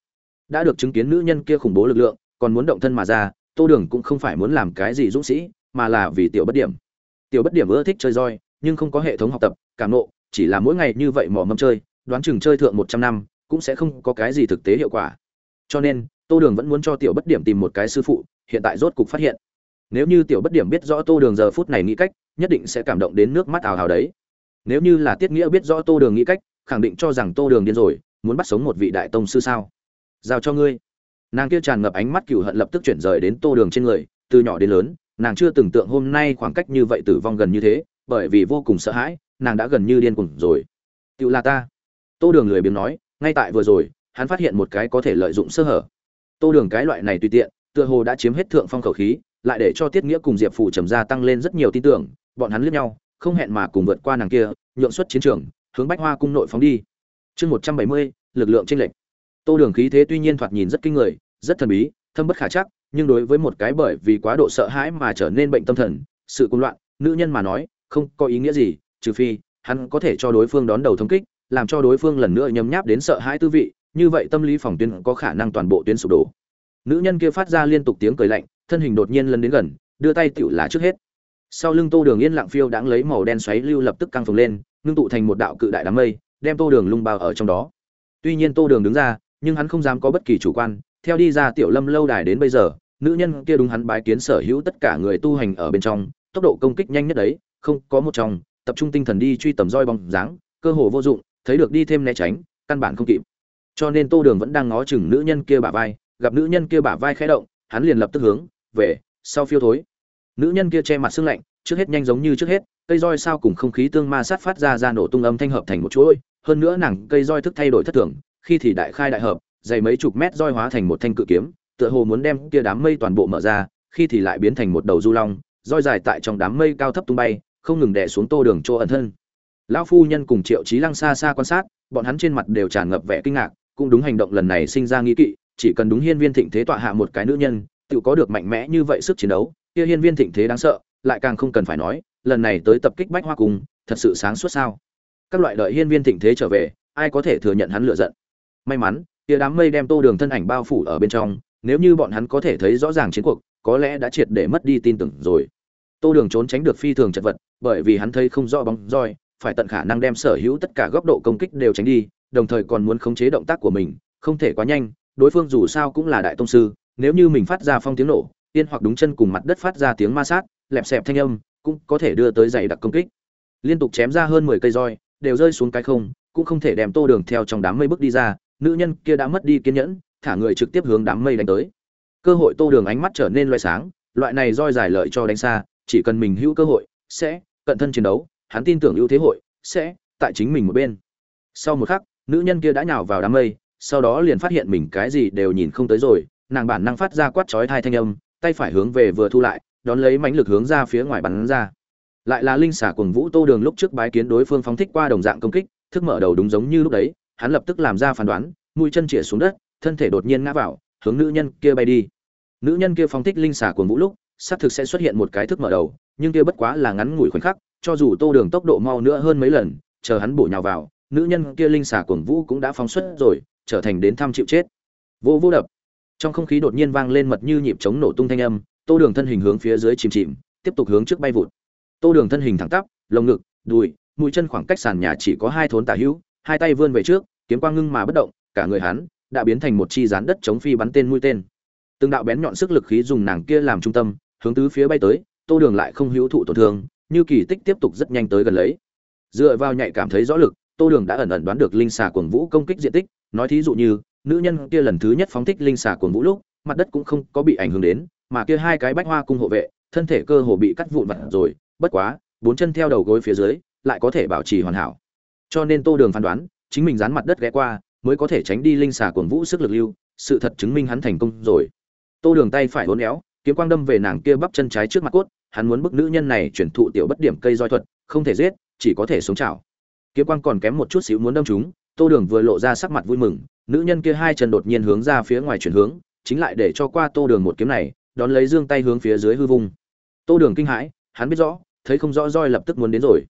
Đã được chứng kiến nữ nhân kia khủng bố lực lượng, còn muốn động thân mà ra, tô đường cũng không phải muốn làm cái gì dũng sĩ, mà là vì tiểu bất điểm. Tiểu bất điểm ưa thích chơi roi, nhưng không có hệ thống học tập, cảm nộ, chỉ là mỗi ngày như vậy mò mâm chơi đoán chừng chơi thượng một trăm năm, cũng sẽ không có cái gì thực tế hiệu quả. Cho nên, tô đường vẫn muốn cho tiểu bất điểm tìm một cái sư phụ, hiện tại rốt cục phát hiện. Nếu như tiểu bất điểm biết rõ tô đường giờ phút này nghĩ cách, nhất định sẽ cảm động đến nước mắt ào ào đấy. Nếu như là tiết nghĩa biết rõ tô đường nghĩ cách, khẳng định cho rằng tô đường điên rồi, muốn bắt sống một vị đại tông sư sao? Giao cho ngươi. Nàng kia tràn ngập ánh mắt cựu hận lập tức chuyển rời đến tô đường trên người, từ nhỏ đến lớn, nàng chưa từng tượng hôm nay khoảng cách như vậy tử vong gần như thế, bởi vì vô cùng sợ hãi, nàng đã gần như điên cuồng rồi. Tự là ta tô đường lười biếng nói, ngay tại vừa rồi, hắn phát hiện một cái có thể lợi dụng sơ hở. Tô đường cái loại này tùy tiện, tựa hồ đã chiếm hết thượng phong khẩu khí, lại để cho tiết nghĩa cùng diệp phủ trầm gia tăng lên rất nhiều tin tưởng, bọn hắn liếc nhau, không hẹn mà cùng vượt qua nàng kia, nhượng xuất chiến trường, hướng bách hoa cung nội phóng đi. Chương một trăm bảy mươi, lực lượng tranh lệch. Tô đường khí thế tuy nhiên thoạt nhìn rất kinh người, rất thần bí, thâm bất khả chắc, nhưng đối với một cái bởi vì quá độ sợ hãi mà trở nên bệnh tâm thần, sự cuồng loạn, nữ nhân mà nói, không có ý nghĩa gì, trừ phi, hắn có thể cho đối phương đón đầu thống kích làm cho đối phương lần nữa nhấm nháp đến sợ hãi tư vị, như vậy tâm lý phòng tuyến có khả năng toàn bộ tuyến sụp đổ. Nữ nhân kia phát ra liên tục tiếng cười lạnh, thân hình đột nhiên lần đến gần, đưa tay tựu là trước hết. Sau lưng tô đường yên lặng phiêu đãng lấy màu đen xoáy lưu lập tức căng phồng lên, ngưng tụ thành một đạo cự đại đám mây, đem tô đường lung bao ở trong đó. Tuy nhiên tô đường đứng ra, nhưng hắn không dám có bất kỳ chủ quan, theo đi ra tiểu lâm lâu đài đến bây giờ, nữ nhân kia đúng hắn bái kiến sở hữu tất cả người tu hành ở bên trong, tốc độ công kích nhanh nhất đấy, không có một trong, tập trung tinh thần đi truy tầm roi bóng dáng, cơ hồ vô dụng thấy được đi thêm né tránh, căn bản không kịp. Cho nên tô đường vẫn đang ngó chừng nữ nhân kia bả vai, gặp nữ nhân kia bả vai khẽ động, hắn liền lập tức hướng về sau phiêu thối. Nữ nhân kia che mặt sưng lạnh, trước hết nhanh giống như trước hết, cây roi sao cùng không khí tương ma sát phát ra ra nổ tung âm thanh hợp thành một chuỗi, hơn nữa nàng cây roi thức thay đổi thất thường, khi thì đại khai đại hợp, dày mấy chục mét roi hóa thành một thanh cự kiếm, tựa hồ muốn đem kia đám mây toàn bộ mở ra, khi thì lại biến thành một đầu du long, roi dài tại trong đám mây cao thấp tung bay, không ngừng đè xuống tô đường chỗ ẩn thân lão phu nhân cùng triệu trí lăng xa xa quan sát, bọn hắn trên mặt đều tràn ngập vẻ kinh ngạc, cũng đúng hành động lần này sinh ra nghi kỵ, chỉ cần đúng hiên viên thịnh thế tọa hạ một cái nữ nhân, tự có được mạnh mẽ như vậy sức chiến đấu, kia hiên viên thịnh thế đáng sợ, lại càng không cần phải nói, lần này tới tập kích bách hoa cung, thật sự sáng suốt sao. Các loại đợi hiên viên thịnh thế trở về, ai có thể thừa nhận hắn lựa giận? May mắn, kia đám mây đem tô đường thân ảnh bao phủ ở bên trong, nếu như bọn hắn có thể thấy rõ ràng chiến cuộc, có lẽ đã triệt để mất đi tin tưởng rồi. Tô đường trốn tránh được phi thường chật vật, bởi vì hắn thấy không rõ bóng roi phải tận khả năng đem sở hữu tất cả góc độ công kích đều tránh đi, đồng thời còn muốn khống chế động tác của mình, không thể quá nhanh, đối phương dù sao cũng là đại tông sư, nếu như mình phát ra phong tiếng nổ tiên hoặc đúng chân cùng mặt đất phát ra tiếng ma sát, lẹp xẹp thanh âm, cũng có thể đưa tới dày đặc công kích. Liên tục chém ra hơn mười cây roi, đều rơi xuống cái không, cũng không thể đem tô đường theo trong đám mây bước đi ra, nữ nhân kia đã mất đi kiên nhẫn, thả người trực tiếp hướng đám mây đánh tới. Cơ hội tô đường ánh mắt trở nên loé sáng, loại này roi giải lợi cho đánh xa, chỉ cần mình hữu cơ hội, sẽ cận thân chiến đấu hắn tin tưởng ưu thế hội sẽ tại chính mình một bên. Sau một khắc, nữ nhân kia đã nhào vào đám mây, sau đó liền phát hiện mình cái gì đều nhìn không tới rồi, nàng bản năng phát ra quát chói thai thanh âm, tay phải hướng về vừa thu lại, đón lấy mãnh lực hướng ra phía ngoài bắn ra. Lại là linh xả cuồng vũ tô đường lúc trước bái kiến đối phương phóng thích qua đồng dạng công kích, thức mở đầu đúng giống như lúc đấy, hắn lập tức làm ra phán đoán, mũi chân chĩa xuống đất, thân thể đột nhiên ngã vào, hướng nữ nhân kia bay đi. Nữ nhân kia phóng thích linh xả cuồng vũ lúc, xác thực sẽ xuất hiện một cái thức mở đầu, nhưng kia bất quá là ngắn ngủi khoảnh khắc cho dù tô đường tốc độ mau nữa hơn mấy lần, chờ hắn bổ nhào vào, nữ nhân kia linh xả cuồng vũ cũng đã phóng xuất rồi, trở thành đến thăm chịu chết. Vô vô đập. Trong không khí đột nhiên vang lên mật như nhịp chống nổ tung thanh âm, tô đường thân hình hướng phía dưới chìm chìm, tiếp tục hướng trước bay vụt. Tô đường thân hình thẳng tắp, lồng ngực, đùi, mũi chân khoảng cách sàn nhà chỉ có hai thốn tả hữu, hai tay vươn về trước, kiếm quang ngưng mà bất động, cả người hắn đã biến thành một chi rán đất chống phi bắn tên mũi tên. Từng đạo bén nhọn sức lực khí dùng nàng kia làm trung tâm, hướng tứ phía bay tới, tô đường lại không hữu thụ tổn thương như kỳ tích tiếp tục rất nhanh tới gần lấy. Dựa vào nhạy cảm thấy rõ lực, tô đường đã ẩn ẩn đoán được linh xà cuồng vũ công kích diện tích. Nói thí dụ như, nữ nhân kia lần thứ nhất phóng thích linh xà cuồng vũ lúc, mặt đất cũng không có bị ảnh hưởng đến, mà kia hai cái bách hoa cung hộ vệ, thân thể cơ hồ bị cắt vụn vặt rồi, bất quá, bốn chân theo đầu gối phía dưới, lại có thể bảo trì hoàn hảo. Cho nên tô đường phán đoán, chính mình dán mặt đất ghé qua, mới có thể tránh đi linh xà cuồng vũ sức lực lưu, sự thật chứng minh hắn thành công rồi. Tô đường tay phải hốn éo, kiếm quang đâm về nàng kia bắp chân trái trước mặt cốt hắn muốn bức nữ nhân này chuyển thụ tiểu bất điểm cây roi thuật, không thể giết, chỉ có thể sống chảo. Kiếm quang còn kém một chút xíu muốn đâm chúng, tô đường vừa lộ ra sắc mặt vui mừng, nữ nhân kia hai chân đột nhiên hướng ra phía ngoài chuyển hướng, chính lại để cho qua tô đường một kiếm này, đón lấy dương tay hướng phía dưới hư vung. Tô đường kinh hãi, hắn biết rõ, thấy không rõ roi lập tức muốn đến rồi.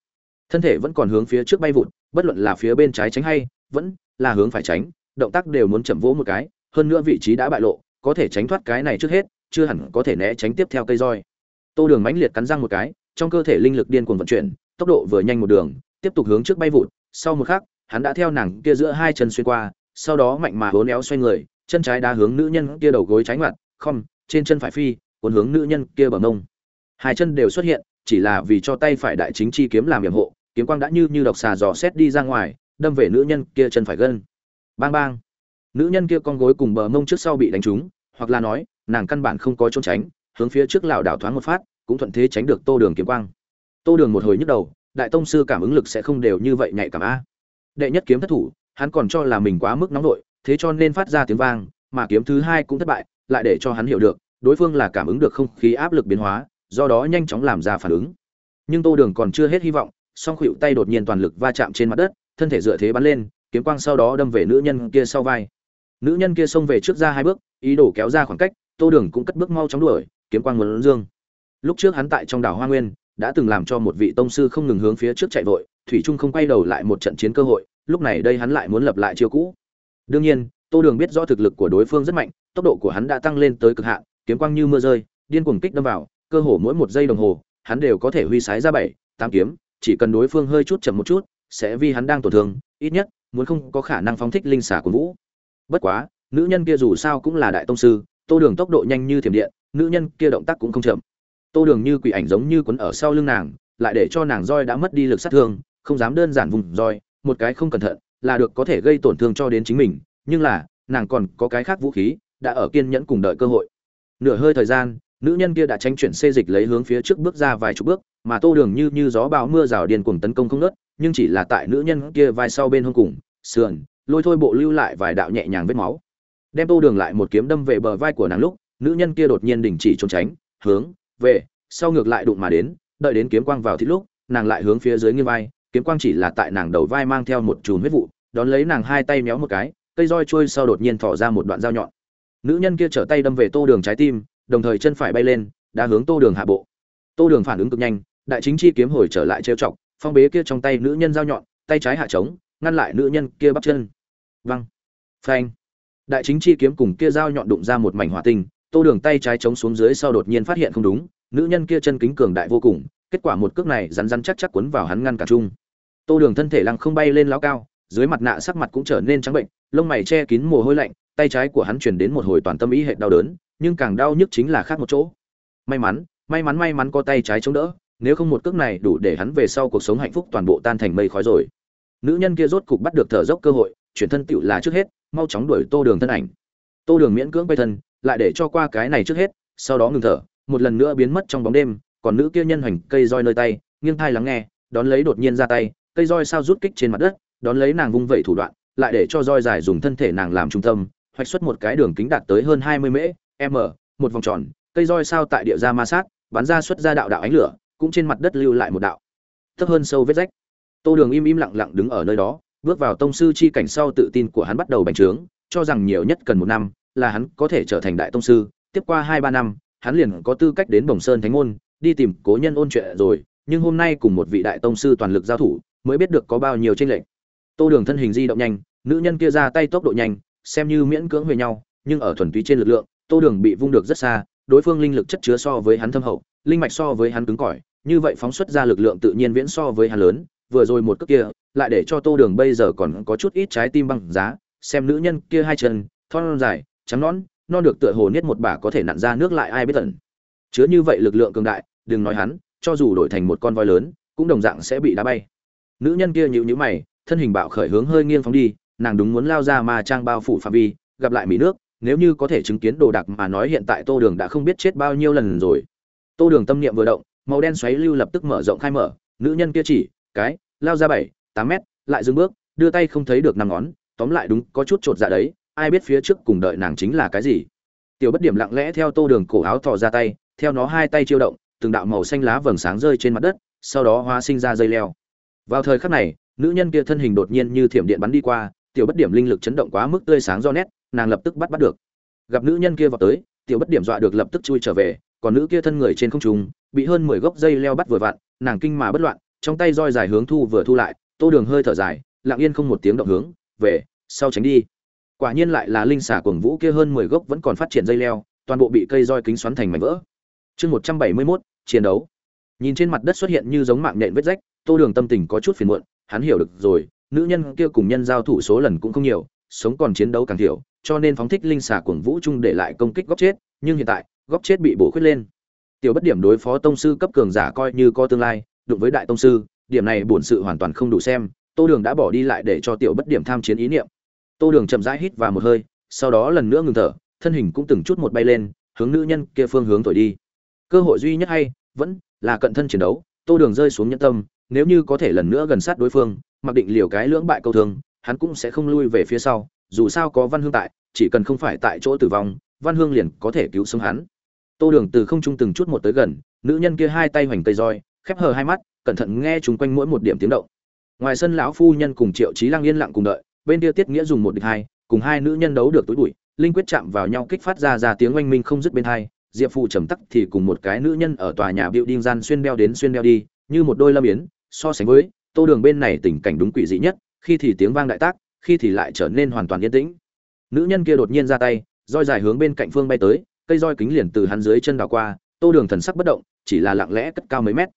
Thân thể vẫn còn hướng phía trước bay vụt, bất luận là phía bên trái tránh hay, vẫn là hướng phải tránh, động tác đều muốn chậm vỗ một cái, hơn nữa vị trí đã bại lộ, có thể tránh thoát cái này trước hết, chưa hẳn có thể né tránh tiếp theo cây roi tô đường mãnh liệt cắn răng một cái, trong cơ thể linh lực điên cuồng vận chuyển, tốc độ vừa nhanh một đường, tiếp tục hướng trước bay vụt. Sau một khắc, hắn đã theo nàng kia giữa hai chân xuyên qua, sau đó mạnh mà hốn éo xoay người, chân trái đá hướng nữ nhân kia đầu gối trái ngoặt không trên chân phải phi, cuốn hướng nữ nhân kia bờ mông. Hai chân đều xuất hiện, chỉ là vì cho tay phải đại chính chi kiếm làm yểm hộ, kiếm quang đã như như độc xà dò xét đi ra ngoài, đâm về nữ nhân kia chân phải gân. Bang bang. Nữ nhân kia con gối cùng bờ mông trước sau bị đánh trúng, hoặc là nói, nàng căn bản không có trốn tránh hướng phía trước lảo đảo thoáng một phát, cũng thuận thế tránh được tô đường kiếm quang. Tô đường một hồi nhức đầu, đại tông sư cảm ứng lực sẽ không đều như vậy nhạy cảm a. Đệ nhất kiếm thất thủ, hắn còn cho là mình quá mức nóng nổi thế cho nên phát ra tiếng vang, mà kiếm thứ hai cũng thất bại, lại để cho hắn hiểu được, đối phương là cảm ứng được không khí áp lực biến hóa, do đó nhanh chóng làm ra phản ứng. Nhưng tô đường còn chưa hết hy vọng, song khuỷu tay đột nhiên toàn lực va chạm trên mặt đất, thân thể dựa thế bắn lên, kiếm quang sau đó đâm về nữ nhân kia sau vai. Nữ nhân kia xông về trước ra hai bước, ý đồ kéo ra khoảng cách, tô đường cũng cất bước mau chóng đuổi kiếm quang muốn dương. Lúc trước hắn tại trong đảo hoa nguyên, đã từng làm cho một vị tông sư không ngừng hướng phía trước chạy vội, thủy trung không quay đầu lại một trận chiến cơ hội, lúc này đây hắn lại muốn lập lại chiêu cũ. Đương nhiên, tô đường biết rõ thực lực của đối phương rất mạnh, tốc độ của hắn đã tăng lên tới cực hạn, kiếm quang như mưa rơi, điên cuồng kích đâm vào, cơ hồ mỗi một giây đồng hồ, hắn đều có thể huy sái ra bảy, tám kiếm, chỉ cần đối phương hơi chút chậm một chút, sẽ vì hắn đang tổn thương, ít nhất, muốn không có khả năng phóng thích linh xả của vũ. Bất quá, nữ nhân kia dù sao cũng là đại tông sư, tô đường tốc độ nhanh như thiểm điện nữ nhân kia động tác cũng không chậm. Tô đường như quỷ ảnh giống như quấn ở sau lưng nàng, lại để cho nàng roi đã mất đi lực sát thương, không dám đơn giản vùng roi, một cái không cẩn thận là được có thể gây tổn thương cho đến chính mình, nhưng là, nàng còn có cái khác vũ khí, đã ở kiên nhẫn cùng đợi cơ hội. Nửa hơi thời gian, nữ nhân kia đã tránh chuyển xê dịch lấy hướng phía trước bước ra vài chục bước, mà tô đường như như gió bão mưa rào điên cuồng tấn công không nớt nhưng chỉ là tại nữ nhân kia vai sau bên hông cùng, sườn, lôi thôi bộ lưu lại vài đạo nhẹ nhàng vết máu. Đem tô đường lại một kiếm đâm về bờ vai của nàng lúc nữ nhân kia đột nhiên đình chỉ trốn tránh, hướng về sau ngược lại đụng mà đến, đợi đến kiếm quang vào thịt lúc, nàng lại hướng phía dưới nghiêng vai, kiếm quang chỉ là tại nàng đầu vai mang theo một chùm huyết vụ, đón lấy nàng hai tay méo một cái, cây roi trôi sau đột nhiên thỏ ra một đoạn dao nhọn. Nữ nhân kia trở tay đâm về tô đường trái tim, đồng thời chân phải bay lên, đã hướng tô đường hạ bộ. Tô đường phản ứng cực nhanh, đại chính chi kiếm hồi trở lại trêu chọc, phong bế kia trong tay nữ nhân dao nhọn, tay trái hạ trống, ngăn lại nữ nhân kia bắp chân. Văng phanh. Đại chính chi kiếm cùng kia dao nhọn đụng ra một mảnh hỏa tinh tô đường tay trái chống xuống dưới sau đột nhiên phát hiện không đúng, nữ nhân kia chân kính cường đại vô cùng, kết quả một cước này rắn rắn chắc chắc quấn vào hắn ngăn cả chung. Tô đường thân thể lăng không bay lên lao cao, dưới mặt nạ sắc mặt cũng trở nên trắng bệnh, lông mày che kín mồ hôi lạnh, tay trái của hắn chuyển đến một hồi toàn tâm ý hệ đau đớn, nhưng càng đau nhức chính là khác một chỗ. May mắn may mắn may mắn có tay trái chống đỡ, nếu không một cước này đủ để hắn về sau cuộc sống hạnh phúc toàn bộ tan thành mây khói rồi. Nữ nhân kia rốt cục bắt được thở dốc cơ hội, chuyển thân tựu là trước hết, mau chóng đuổi tô đường thân ảnh. Tô đường miễn cưỡng bay thân lại để cho qua cái này trước hết, sau đó ngừng thở, một lần nữa biến mất trong bóng đêm, còn nữ kia nhân hoành cây roi nơi tay, nghiêng thai lắng nghe, đón lấy đột nhiên ra tay, cây roi sao rút kích trên mặt đất, đón lấy nàng vung vẩy thủ đoạn, lại để cho roi dài dùng thân thể nàng làm trung tâm, hoạch xuất một cái đường kính đạt tới hơn hai mươi mễ, m, một vòng tròn, cây roi sao tại địa ra ma sát, bắn ra xuất ra đạo đạo ánh lửa, cũng trên mặt đất lưu lại một đạo. Thấp hơn sâu vết rách. Tô đường im im lặng lặng đứng ở nơi đó, bước vào tông sư chi cảnh sau tự tin của hắn bắt đầu bành trướng, cho rằng nhiều nhất cần một năm là hắn có thể trở thành đại tông sư, tiếp qua hai ba năm, hắn liền có tư cách đến bồng sơn thánh môn, đi tìm cố nhân ôn chuyện rồi, nhưng hôm nay cùng một vị đại tông sư toàn lực giao thủ, mới biết được có bao nhiêu tranh lệch. Tô đường thân hình di động nhanh, nữ nhân kia ra tay tốc độ nhanh, xem như miễn cưỡng về nhau, nhưng ở thuần túy trên lực lượng, tô đường bị vung được rất xa, đối phương linh lực chất chứa so với hắn thâm hậu, linh mạch so với hắn cứng cỏi, như vậy phóng xuất ra lực lượng tự nhiên viễn so với hắn lớn, vừa rồi một cước kia, lại để cho tô đường bây giờ còn có chút ít trái tim băng giá, xem nữ nhân kia hai chân, thon dài trắng nón non được tựa hồ niết một bả có thể nặn ra nước lại ai biết tận. Chứa như vậy lực lượng cường đại, đừng nói hắn, cho dù đổi thành một con voi lớn, cũng đồng dạng sẽ bị đá bay. Nữ nhân kia nhíu nhíu mày, thân hình bạo khởi hướng hơi nghiêng phóng đi, nàng đúng muốn lao ra mà trang bao phủ phạm vi, gặp lại mỹ nước, nếu như có thể chứng kiến đồ đạc mà nói hiện tại tô đường đã không biết chết bao nhiêu lần rồi. Tô đường tâm niệm vừa động, màu đen xoáy lưu lập tức mở rộng khai mở, nữ nhân kia chỉ, cái, lao ra bảy, tám mét, lại dừng bước, đưa tay không thấy được năm ngón, tóm lại đúng có chút chột dạ đấy ai biết phía trước cùng đợi nàng chính là cái gì. Tiểu bất điểm lặng lẽ theo tô đường cổ áo thò ra tay, theo nó hai tay chiêu động, từng đạo màu xanh lá vầng sáng rơi trên mặt đất, sau đó hóa sinh ra dây leo. Vào thời khắc này, nữ nhân kia thân hình đột nhiên như thiểm điện bắn đi qua, tiểu bất điểm linh lực chấn động quá mức tươi sáng do nét, nàng lập tức bắt bắt được. Gặp nữ nhân kia vào tới, tiểu bất điểm dọa được lập tức chui trở về, còn nữ kia thân người trên không trung, bị hơn mười gốc dây leo bắt vừa vặn, nàng kinh mà bất loạn, trong tay roi dài hướng thu vừa thu lại, tô đường hơi thở dài, lặng yên không một tiếng động hướng, về, sau tránh đi quả nhiên lại là linh xà cuồng vũ kia hơn mười gốc vẫn còn phát triển dây leo, toàn bộ bị cây roi kính xoắn thành mảnh vỡ. Chương một trăm bảy mươi mốt, chiến đấu. Nhìn trên mặt đất xuất hiện như giống mạng nhện vết rách, tô đường tâm tình có chút phiền muộn, hắn hiểu được rồi, nữ nhân kia cùng nhân giao thủ số lần cũng không nhiều, sống còn chiến đấu càng thiểu, cho nên phóng thích linh xà cuồng vũ chung để lại công kích góc chết, nhưng hiện tại, góc chết bị bổ khuyết lên. Tiểu bất điểm đối phó tông sư cấp cường giả coi như có tương lai, đụng với đại tông sư, điểm này bổn sự hoàn toàn không đủ xem, tô đường đã bỏ đi lại để cho tiểu bất điểm tham chiến ý niệm tô đường chậm rãi hít vào một hơi, sau đó lần nữa ngừng thở, thân hình cũng từng chút một bay lên, hướng nữ nhân kia phương hướng thổi đi. Cơ hội duy nhất hay, vẫn là cận thân chiến đấu, tô đường rơi xuống nhân tâm, nếu như có thể lần nữa gần sát đối phương, mặc định liều cái lưỡng bại câu thương, hắn cũng sẽ không lui về phía sau, dù sao có văn hương tại, chỉ cần không phải tại chỗ tử vong, văn hương liền có thể cứu sống hắn. Tô đường từ không trung từng chút một tới gần, nữ nhân kia hai tay hoành cây roi, khép hờ hai mắt, cẩn thận nghe chung quanh mỗi một điểm tiếng động. Ngoài sân lão phu nhân cùng triệu trí lăng yên lặng cùng đợi bên kia tiết nghĩa dùng một địch hai, cùng hai nữ nhân đấu được túi bụi, linh quyết chạm vào nhau kích phát ra ra tiếng oanh minh không dứt bên hai, diệp phụ trầm tắc thì cùng một cái nữ nhân ở tòa nhà biểu đinh gian xuyên đeo đến xuyên đeo đi, như một đôi lâm yến, so sánh với, tô đường bên này tình cảnh đúng quỷ dị nhất, khi thì tiếng vang đại tác, khi thì lại trở nên hoàn toàn yên tĩnh. Nữ nhân kia đột nhiên ra tay, roi dài hướng bên cạnh phương bay tới, cây roi kính liền từ hắn dưới chân đào qua, tô đường thần sắc bất động, chỉ là lặng lẽ cất cao mấy mét.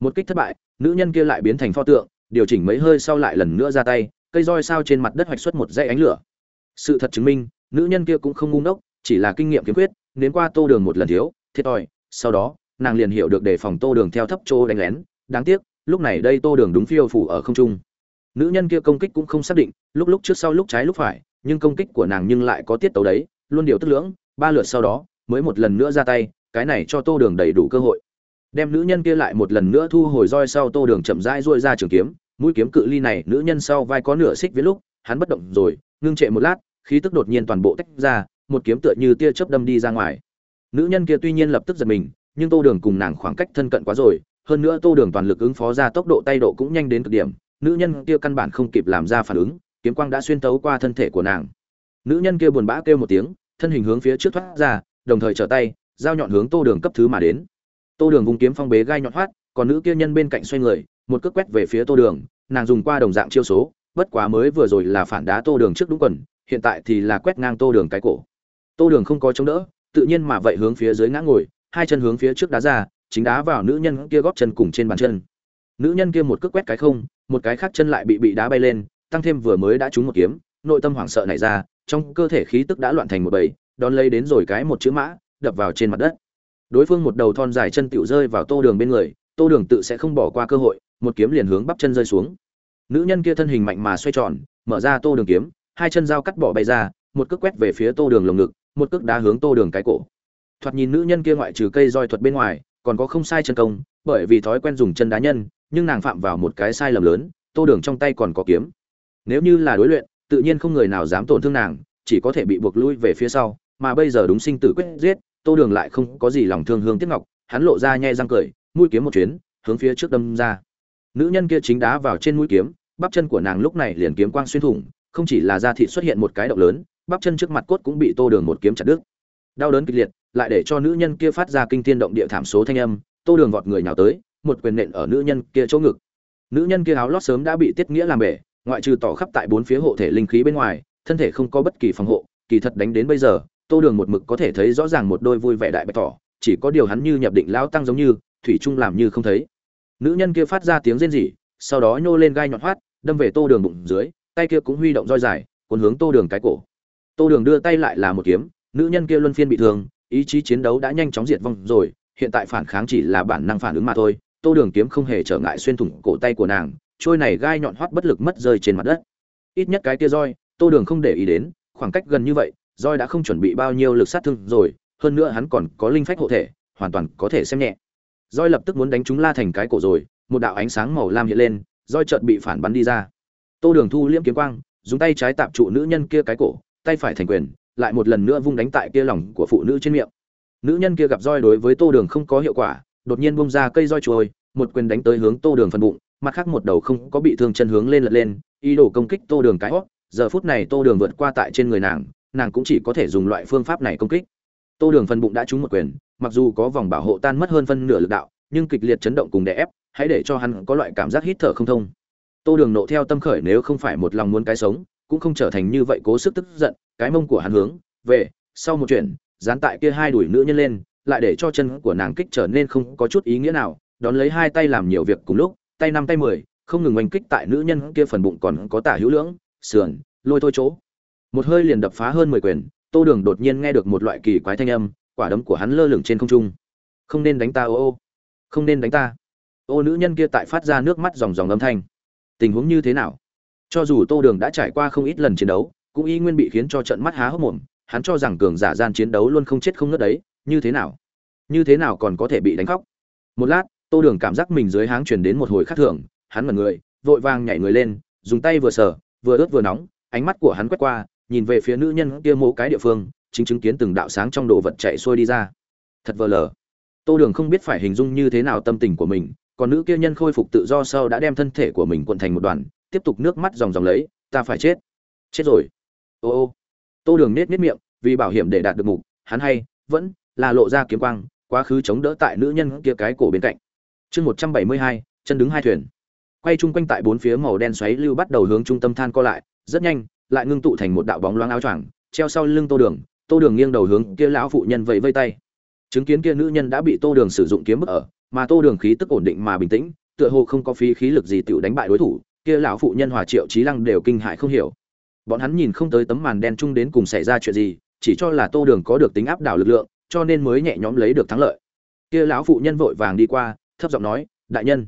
Một kích thất bại, nữ nhân kia lại biến thành pho tượng, điều chỉnh mấy hơi sau lại lần nữa ra tay cây roi sao trên mặt đất hoạch xuất một dãy ánh lửa. Sự thật chứng minh, nữ nhân kia cũng không ngu ngốc, chỉ là kinh nghiệm kiếm quyết, nếm qua tô đường một lần thiếu, thiệt thòi, sau đó, nàng liền hiểu được đề phòng tô đường theo thấp chỗ đánh lén, đáng tiếc, lúc này đây tô đường đúng phiêu phủ ở không trung. Nữ nhân kia công kích cũng không xác định, lúc lúc trước sau lúc trái lúc phải, nhưng công kích của nàng nhưng lại có tiết tấu đấy, luôn điều tức lưỡng, ba lượt sau đó, mới một lần nữa ra tay, cái này cho tô đường đầy đủ cơ hội. Đem nữ nhân kia lại một lần nữa thu hồi roi sau tô đường chậm rãi ruôi ra trường kiếm mũi kiếm cự ly này nữ nhân sau vai có nửa xích viết lúc, hắn bất động rồi, ngưng trệ một lát, khí tức đột nhiên toàn bộ tách ra, một kiếm tựa như tia chớp đâm đi ra ngoài. Nữ nhân kia tuy nhiên lập tức giật mình, nhưng tô đường cùng nàng khoảng cách thân cận quá rồi, hơn nữa tô đường toàn lực ứng phó ra tốc độ tay độ cũng nhanh đến cực điểm, nữ nhân kia căn bản không kịp làm ra phản ứng, kiếm quang đã xuyên tấu qua thân thể của nàng. Nữ nhân kia buồn bã kêu một tiếng, thân hình hướng phía trước thoát ra, đồng thời trở tay dao nhọn hướng tô đường cấp thứ mà đến. Tô đường vùng kiếm phong bế gai nhọn thoát còn nữ kia nhân bên cạnh xoay người một cước quét về phía tô đường, nàng dùng qua đồng dạng chiêu số, bất quá mới vừa rồi là phản đá tô đường trước đúng quần, hiện tại thì là quét ngang tô đường cái cổ. Tô đường không có chống đỡ, tự nhiên mà vậy hướng phía dưới ngã ngồi, hai chân hướng phía trước đá ra, chính đá vào nữ nhân kia góp chân cùng trên bàn chân. Nữ nhân kia một cước quét cái không, một cái khác chân lại bị bị đá bay lên, tăng thêm vừa mới đã trúng một kiếm, nội tâm hoảng sợ này ra, trong cơ thể khí tức đã loạn thành một bầy, đón lấy đến rồi cái một chữ mã, đập vào trên mặt đất. Đối phương một đầu thon dài chân tiểu rơi vào tô đường bên người, tô đường tự sẽ không bỏ qua cơ hội một kiếm liền hướng bắp chân rơi xuống. Nữ nhân kia thân hình mạnh mà xoay tròn, mở ra tô đường kiếm, hai chân dao cắt bỏ bay ra, một cước quét về phía tô đường lồng ngực, một cước đá hướng tô đường cái cổ. Thoạt nhìn nữ nhân kia ngoại trừ cây roi thuật bên ngoài, còn có không sai chân công, bởi vì thói quen dùng chân đá nhân, nhưng nàng phạm vào một cái sai lầm lớn, tô đường trong tay còn có kiếm. Nếu như là đối luyện, tự nhiên không người nào dám tổn thương nàng, chỉ có thể bị buộc lui về phía sau, mà bây giờ đúng sinh tử quyết giết, tô đường lại không có gì lòng thương hương tiếc ngọc, hắn lộ ra nhai răng cười, mũi kiếm một chuyến, hướng phía trước đâm ra nữ nhân kia chính đá vào trên mũi kiếm, bắp chân của nàng lúc này liền kiếm quang xuyên thủng, không chỉ là da thịt xuất hiện một cái động lớn, bắp chân trước mặt cốt cũng bị tô đường một kiếm chặt đứt. Đau đớn kịch liệt, lại để cho nữ nhân kia phát ra kinh thiên động địa thảm số thanh âm, tô đường vọt người nhào tới, một quyền nện ở nữ nhân kia chỗ ngực. Nữ nhân kia áo lót sớm đã bị tiết nghĩa làm bể, ngoại trừ tỏ khắp tại bốn phía hộ thể linh khí bên ngoài, thân thể không có bất kỳ phòng hộ, kỳ thật đánh đến bây giờ, tô đường một mực có thể thấy rõ ràng một đôi vui vẻ đại bày tỏ, chỉ có điều hắn như nhập định lão tăng giống như, thủy trung làm như không thấy nữ nhân kia phát ra tiếng rên rỉ, sau đó nhô lên gai nhọn hoắt, đâm về tô đường bụng dưới, tay kia cũng huy động roi dài, cuốn hướng tô đường cái cổ. Tô đường đưa tay lại là một kiếm, nữ nhân kia luân phiên bị thương, ý chí chiến đấu đã nhanh chóng diệt vong rồi, hiện tại phản kháng chỉ là bản năng phản ứng mà thôi, tô đường kiếm không hề trở ngại xuyên thủng cổ tay của nàng, trôi này gai nhọn hoắt bất lực mất rơi trên mặt đất. Ít nhất cái kia roi, tô đường không để ý đến, khoảng cách gần như vậy, roi đã không chuẩn bị bao nhiêu lực sát thương rồi, hơn nữa hắn còn có linh phách hộ thể, hoàn toàn có thể xem nhẹ roi lập tức muốn đánh chúng la thành cái cổ rồi, một đạo ánh sáng màu lam hiện lên, roi chợt bị phản bắn đi ra. Tô đường thu liễm kiếm quang, dùng tay trái tạm trụ nữ nhân kia cái cổ, tay phải thành quyền, lại một lần nữa vung đánh tại kia lòng của phụ nữ trên miệng. Nữ nhân kia gặp roi đối với tô đường không có hiệu quả, đột nhiên bung ra cây roi trôi một quyền đánh tới hướng tô đường phần bụng, mặt khác một đầu không có bị thương chân hướng lên lật lên, ý đồ công kích tô đường cái hót giờ phút này tô đường vượt qua tại trên người nàng nàng cũng chỉ có thể dùng loại phương pháp này công kích. Tô đường phần bụng đã trúng một quyền mặc dù có vòng bảo hộ tan mất hơn phân nửa lực đạo, nhưng kịch liệt chấn động cùng đè ép, hãy để cho hắn có loại cảm giác hít thở không thông. Tô đường nộ theo tâm khởi nếu không phải một lòng muốn cái sống, cũng không trở thành như vậy cố sức tức giận, cái mông của hắn hướng về, sau một chuyện, dán tại kia hai đuổi nữ nhân lên, lại để cho chân của nàng kích trở nên không có chút ý nghĩa nào, đón lấy hai tay làm nhiều việc cùng lúc, tay năm tay mười, không ngừng oanh kích tại nữ nhân kia phần bụng còn có tả hữu lưỡng, sườn, lôi thôi chỗ. Một hơi liền đập phá hơn mười quyền, tô đường đột nhiên nghe được một loại kỳ quái thanh âm quả đấm của hắn lơ lửng trên không trung. Không nên đánh ta, ô ô. Không nên đánh ta. Ô nữ nhân kia tại phát ra nước mắt dòng dòng âm thanh. Tình huống như thế nào? Cho dù tô đường đã trải qua không ít lần chiến đấu, cũng y nguyên bị khiến cho trận mắt há hốc mồm. Hắn cho rằng cường giả gian chiến đấu luôn không chết không ngất đấy. Như thế nào? Như thế nào còn có thể bị đánh khóc? Một lát, tô đường cảm giác mình dưới háng chuyển đến một hồi khắc thường. Hắn mật người, vội vàng nhảy người lên, dùng tay vừa sờ, vừa ướt vừa nóng. Ánh mắt của hắn quét qua, nhìn về phía nữ nhân kia mỗ cái địa phương chính chứng kiến từng đạo sáng trong đồ vật chạy xuôi đi ra. Thật vờ lờ. Tô đường không biết phải hình dung như thế nào tâm tình của mình, còn nữ kia nhân khôi phục tự do sau đã đem thân thể của mình cuộn thành một đoàn, tiếp tục nước mắt dòng dòng lấy, ta phải chết. Chết rồi. Ô ô. Tô đường nết nết miệng, vì bảo hiểm để đạt được mục, hắn hay, vẫn là lộ ra kiếm quang, quá khứ chống đỡ tại nữ nhân kia cái cổ bên cạnh. Chương một trăm bảy mươi hai, chân đứng hai thuyền. Quay chung quanh tại bốn phía màu đen xoáy lưu bắt đầu hướng trung tâm than co lại, rất nhanh, lại ngưng tụ thành một đạo bóng loáng áo choàng, treo sau lưng tô đường tô đường nghiêng đầu hướng kia lão phụ nhân vẫy vây tay. Chứng kiến kia nữ nhân đã bị tô đường sử dụng kiếm bức ở, mà tô đường khí tức ổn định mà bình tĩnh, tựa hồ không có phí khí lực gì tự đánh bại đối thủ, kia lão phụ nhân hòa triệu trí lăng đều kinh hại không hiểu. Bọn hắn nhìn không tới tấm màn đen chung đến cùng xảy ra chuyện gì, chỉ cho là tô đường có được tính áp đảo lực lượng, cho nên mới nhẹ nhõm lấy được thắng lợi. Kia lão phụ nhân vội vàng đi qua, thấp giọng nói, đại nhân,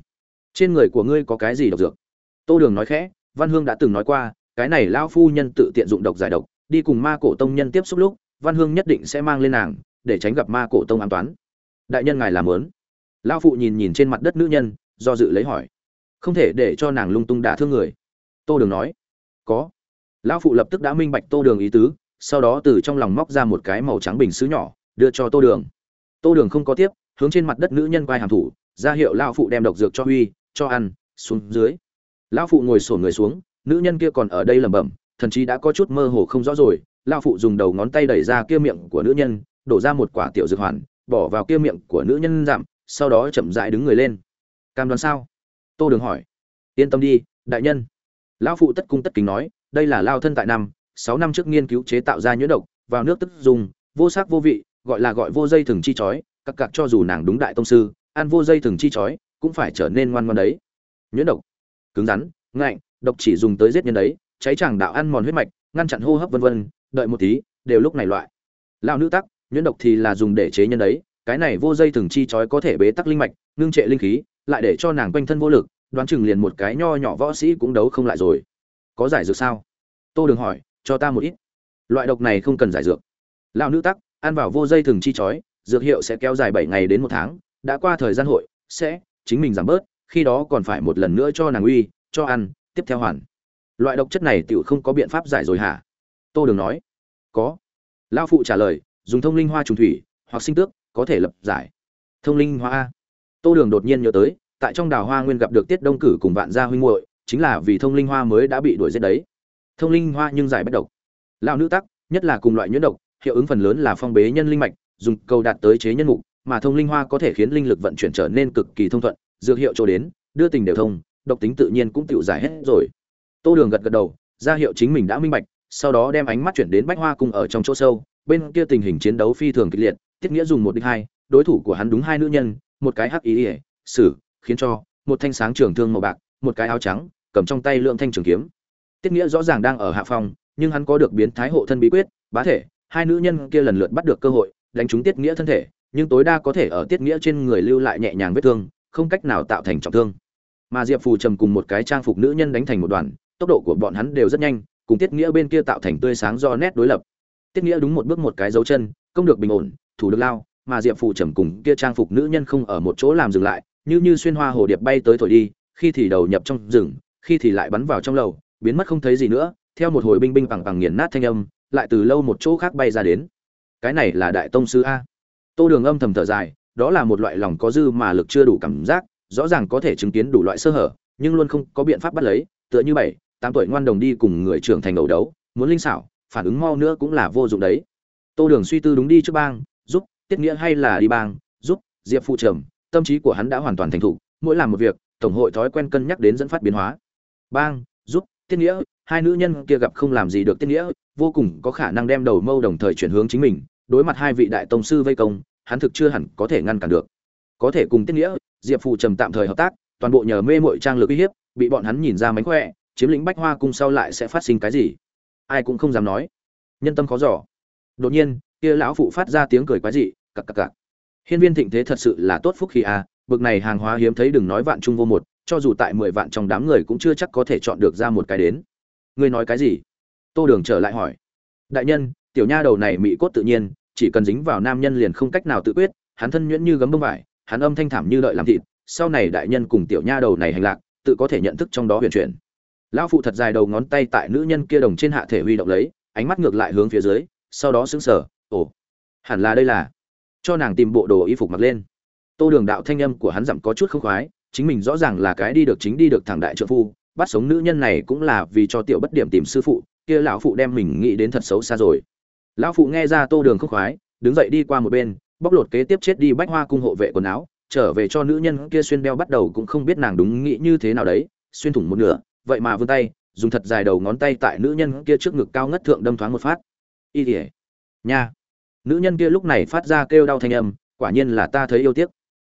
trên người của ngươi có cái gì độc dược? Tô đường nói khẽ, văn hương đã từng nói qua, cái này lão phu nhân tự tiện dụng độc giải độc, đi cùng ma cổ tông nhân tiếp xúc lúc văn hương nhất định sẽ mang lên nàng, để tránh gặp ma cổ tông an toán. Đại nhân ngài làm lớn lão phụ nhìn nhìn trên mặt đất nữ nhân, do dự lấy hỏi. Không thể để cho nàng lung tung đả thương người. Tô đường nói. Có. Lão phụ lập tức đã minh bạch tô đường ý tứ, sau đó từ trong lòng móc ra một cái màu trắng bình xứ nhỏ, đưa cho tô đường. Tô đường không có tiếp, hướng trên mặt đất nữ nhân vai hàm thủ, ra hiệu lão phụ đem độc dược cho huy, cho ăn, xuống dưới. Lão phụ ngồi sổn người xuống, nữ nhân kia còn ở đây lẩm bẩm, thần chí đã có chút mơ hồ không rõ rồi lão phụ dùng đầu ngón tay đẩy ra kia miệng của nữ nhân, đổ ra một quả tiểu dược hoàn, bỏ vào kia miệng của nữ nhân giảm sau đó chậm rãi đứng người lên. Cam đoan sao? Tô đường hỏi. Yên tâm đi, đại nhân. Lão phụ tất cung tất kính nói, đây là lao thân tại năm, sáu năm trước nghiên cứu chế tạo ra nhuyễn độc, vào nước tức dùng, vô sắc vô vị, gọi là gọi vô dây thừng chi chói Cặc cặc cho dù nàng đúng đại tông sư, ăn vô dây thừng chi chói, cũng phải trở nên ngoan ngoan đấy. Nhuyễn độc. Cứng rắn, ngạnh, độc chỉ dùng tới giết nhân đấy, cháy chẳng đạo ăn mòn huyết mạch, ngăn chặn hô hấp vân vân đợi một tí, đều lúc này loại. Lao nữ tắc, nhuyễn độc thì là dùng để chế nhân đấy, cái này vô dây thường chi chói có thể bế tắc linh mạch, ngưng trệ linh khí, lại để cho nàng quanh thân vô lực, đoán chừng liền một cái nho nhỏ võ sĩ cũng đấu không lại rồi. Có giải dược sao? Tô đường hỏi, cho ta một ít. Loại độc này không cần giải dược. Lão nữ tắc, ăn vào vô dây thường chi chói, dược hiệu sẽ kéo dài bảy ngày đến một tháng, đã qua thời gian hội, sẽ chính mình giảm bớt, khi đó còn phải một lần nữa cho nàng uy, cho ăn, tiếp theo hoàn. Loại độc chất này tựu không có biện pháp giải rồi hả? Tô đường nói. Có. Lão phụ trả lời, dùng thông linh hoa trùng thủy, hoặc sinh tước, có thể lập giải. Thông linh hoa a. Tô đường đột nhiên nhớ tới, tại trong đào hoa nguyên gặp được tiết đông cử cùng vạn gia huynh muội, chính là vì thông linh hoa mới đã bị đuổi giết đấy. Thông linh hoa nhưng giải bất độc. Lão nữ tắc, nhất là cùng loại nhuyễn độc, hiệu ứng phần lớn là phong bế nhân linh mạch, dùng cầu đạt tới chế nhân mục mà thông linh hoa có thể khiến linh lực vận chuyển trở nên cực kỳ thông thuận, dược hiệu chỗ đến, đưa tình đều thông, độc tính tự nhiên cũng tự giải hết rồi. Tô đường gật gật đầu, ra hiệu chính mình đã minh bạch sau đó đem ánh mắt chuyển đến bách hoa cung ở trong chỗ sâu, bên kia tình hình chiến đấu phi thường kịch liệt tiết nghĩa dùng một đích hai, đối thủ của hắn đúng hai nữ nhân, một cái hắc ý ỉa sử, khiến cho, một thanh sáng trường thương màu bạc, một cái áo trắng, cầm trong tay lượng thanh trường kiếm. Tiết nghĩa rõ ràng đang ở hạ phòng, nhưng hắn có được biến thái hộ thân bí quyết, bá thể, hai nữ nhân kia lần lượt bắt được cơ hội, đánh trúng tiết nghĩa thân thể, nhưng tối đa có thể ở tiết nghĩa trên người lưu lại nhẹ nhàng vết thương, không cách nào tạo thành trọng thương. Mà diệp phù trầm cùng một cái trang phục nữ nhân đánh thành một đoàn, tốc độ của bọn hắn đều rất nhanh cùng tiết nghĩa bên kia tạo thành tươi sáng do nét đối lập. Tiết nghĩa đúng một bước một cái dấu chân, công được bình ổn, thủ được lao, mà diệp phù trầm cùng kia trang phục nữ nhân không ở một chỗ làm dừng lại, như như xuyên hoa hồ điệp bay tới thổi đi, khi thì đầu nhập trong rừng, khi thì lại bắn vào trong lầu, biến mất không thấy gì nữa, theo một hồi binh binh bằng bằng nghiền nát thanh âm, lại từ lâu một chỗ khác bay ra đến. Cái này là đại tông sư a. Tô đường âm thầm thở dài, đó là một loại lòng có dư mà lực chưa đủ cảm giác, rõ ràng có thể chứng kiến đủ loại sơ hở, nhưng luôn không có biện pháp bắt lấy, tựa như bảy tám tuổi ngoan đồng đi cùng người trưởng thành ẩu đấu, muốn linh xảo, phản ứng mau nữa cũng là vô dụng đấy. Tô đường suy tư đúng đi trước bang, giúp, tiết nghĩa hay là đi bang, giúp, diệp phụ trầm, tâm trí của hắn đã hoàn toàn thành thục, mỗi làm một việc, tổng hội thói quen cân nhắc đến dẫn phát biến hóa. Bang, giúp, tiết nghĩa, hai nữ nhân kia gặp không làm gì được tiết nghĩa, vô cùng có khả năng đem đầu mâu đồng thời chuyển hướng chính mình, đối mặt hai vị đại tông sư vây công, hắn thực chưa hẳn có thể ngăn cản được. Có thể cùng tiết nghĩa, diệp phụ trầm tạm thời hợp tác, toàn bộ nhờ mê mội trang lực uy hiếp, bị bọn hắn nhìn ra mánh khỏe chiếm lĩnh bách hoa cung sau lại sẽ phát sinh cái gì? Ai cũng không dám nói. Nhân tâm khó giỏ đột nhiên, kia lão phụ phát ra tiếng cười quái dị, cặc cặc cặc. Hiên viên thịnh thế thật sự là tốt phúc khi a à, bực này hàng hóa hiếm thấy đừng nói vạn trung vô một, cho dù tại mười vạn trong đám người cũng chưa chắc có thể chọn được ra một cái đến. Ngươi nói cái gì? Tô đường trở lại hỏi. Đại nhân, tiểu nha đầu này mỹ cốt tự nhiên, chỉ cần dính vào nam nhân liền không cách nào tự quyết, hắn thân nhuyễn như gấm bông vải, hắn âm thanh thảm như đợi làm thịt, sau này đại nhân cùng tiểu nha đầu này hành lạc, tự có thể nhận thức trong đó huyền chuyển lão phụ thật dài đầu ngón tay tại nữ nhân kia đồng trên hạ thể huy động lấy, ánh mắt ngược lại hướng phía dưới, sau đó sững sờ, ồ, hẳn là đây là. Cho nàng tìm bộ đồ y phục mặc lên. Tô đường đạo thanh âm của hắn dặm có chút không khoái, chính mình rõ ràng là cái đi được chính đi được thẳng đại trợ phu, bắt sống nữ nhân này cũng là vì cho tiểu bất điểm tìm sư phụ, kia lão phụ đem mình nghĩ đến thật xấu xa rồi. Lão phụ nghe ra tô đường không khoái, đứng dậy đi qua một bên, bóc lột kế tiếp chết đi bách hoa cung hộ vệ quần áo, trở về cho nữ nhân kia xuyên đeo bắt đầu cũng không biết nàng đúng nghĩ như thế nào đấy, xuyên thủng một nửa vậy mà vươn tay, dùng thật dài đầu ngón tay tại nữ nhân kia trước ngực cao ngất thượng đâm thoáng một phát. Y tỉa nha. Nữ nhân kia lúc này phát ra kêu đau thanh âm, quả nhiên là ta thấy yêu tiếc.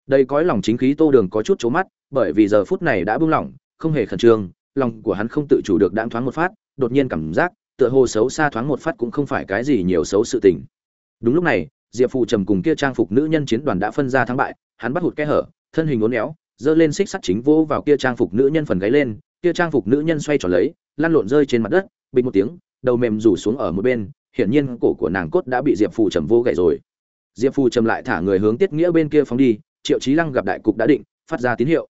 Đây cõi lòng chính khí tô đường có chút trố mắt, bởi vì giờ phút này đã buông lỏng, không hề khẩn trương, lòng của hắn không tự chủ được đãng thoáng một phát, đột nhiên cảm giác, tựa hồ xấu xa thoáng một phát cũng không phải cái gì nhiều xấu sự tình. Đúng lúc này, diệp phụ trầm cùng kia trang phục nữ nhân chiến đoàn đã phân ra thắng bại, hắn bắt hụt kẽ hở, thân hình uốn éo, giơ lên xích sắt chính vô vào kia trang phục nữ nhân phần gáy lên kia trang phục nữ nhân xoay tròn lấy, lăn lộn rơi trên mặt đất, bình một tiếng, đầu mềm rủ xuống ở một bên, hiển nhiên cổ của nàng cốt đã bị diệp phù trầm vô gậy rồi. Diệp phù trầm lại thả người hướng tiết nghĩa bên kia phóng đi, triệu chí lăng gặp đại cục đã định, phát ra tín hiệu.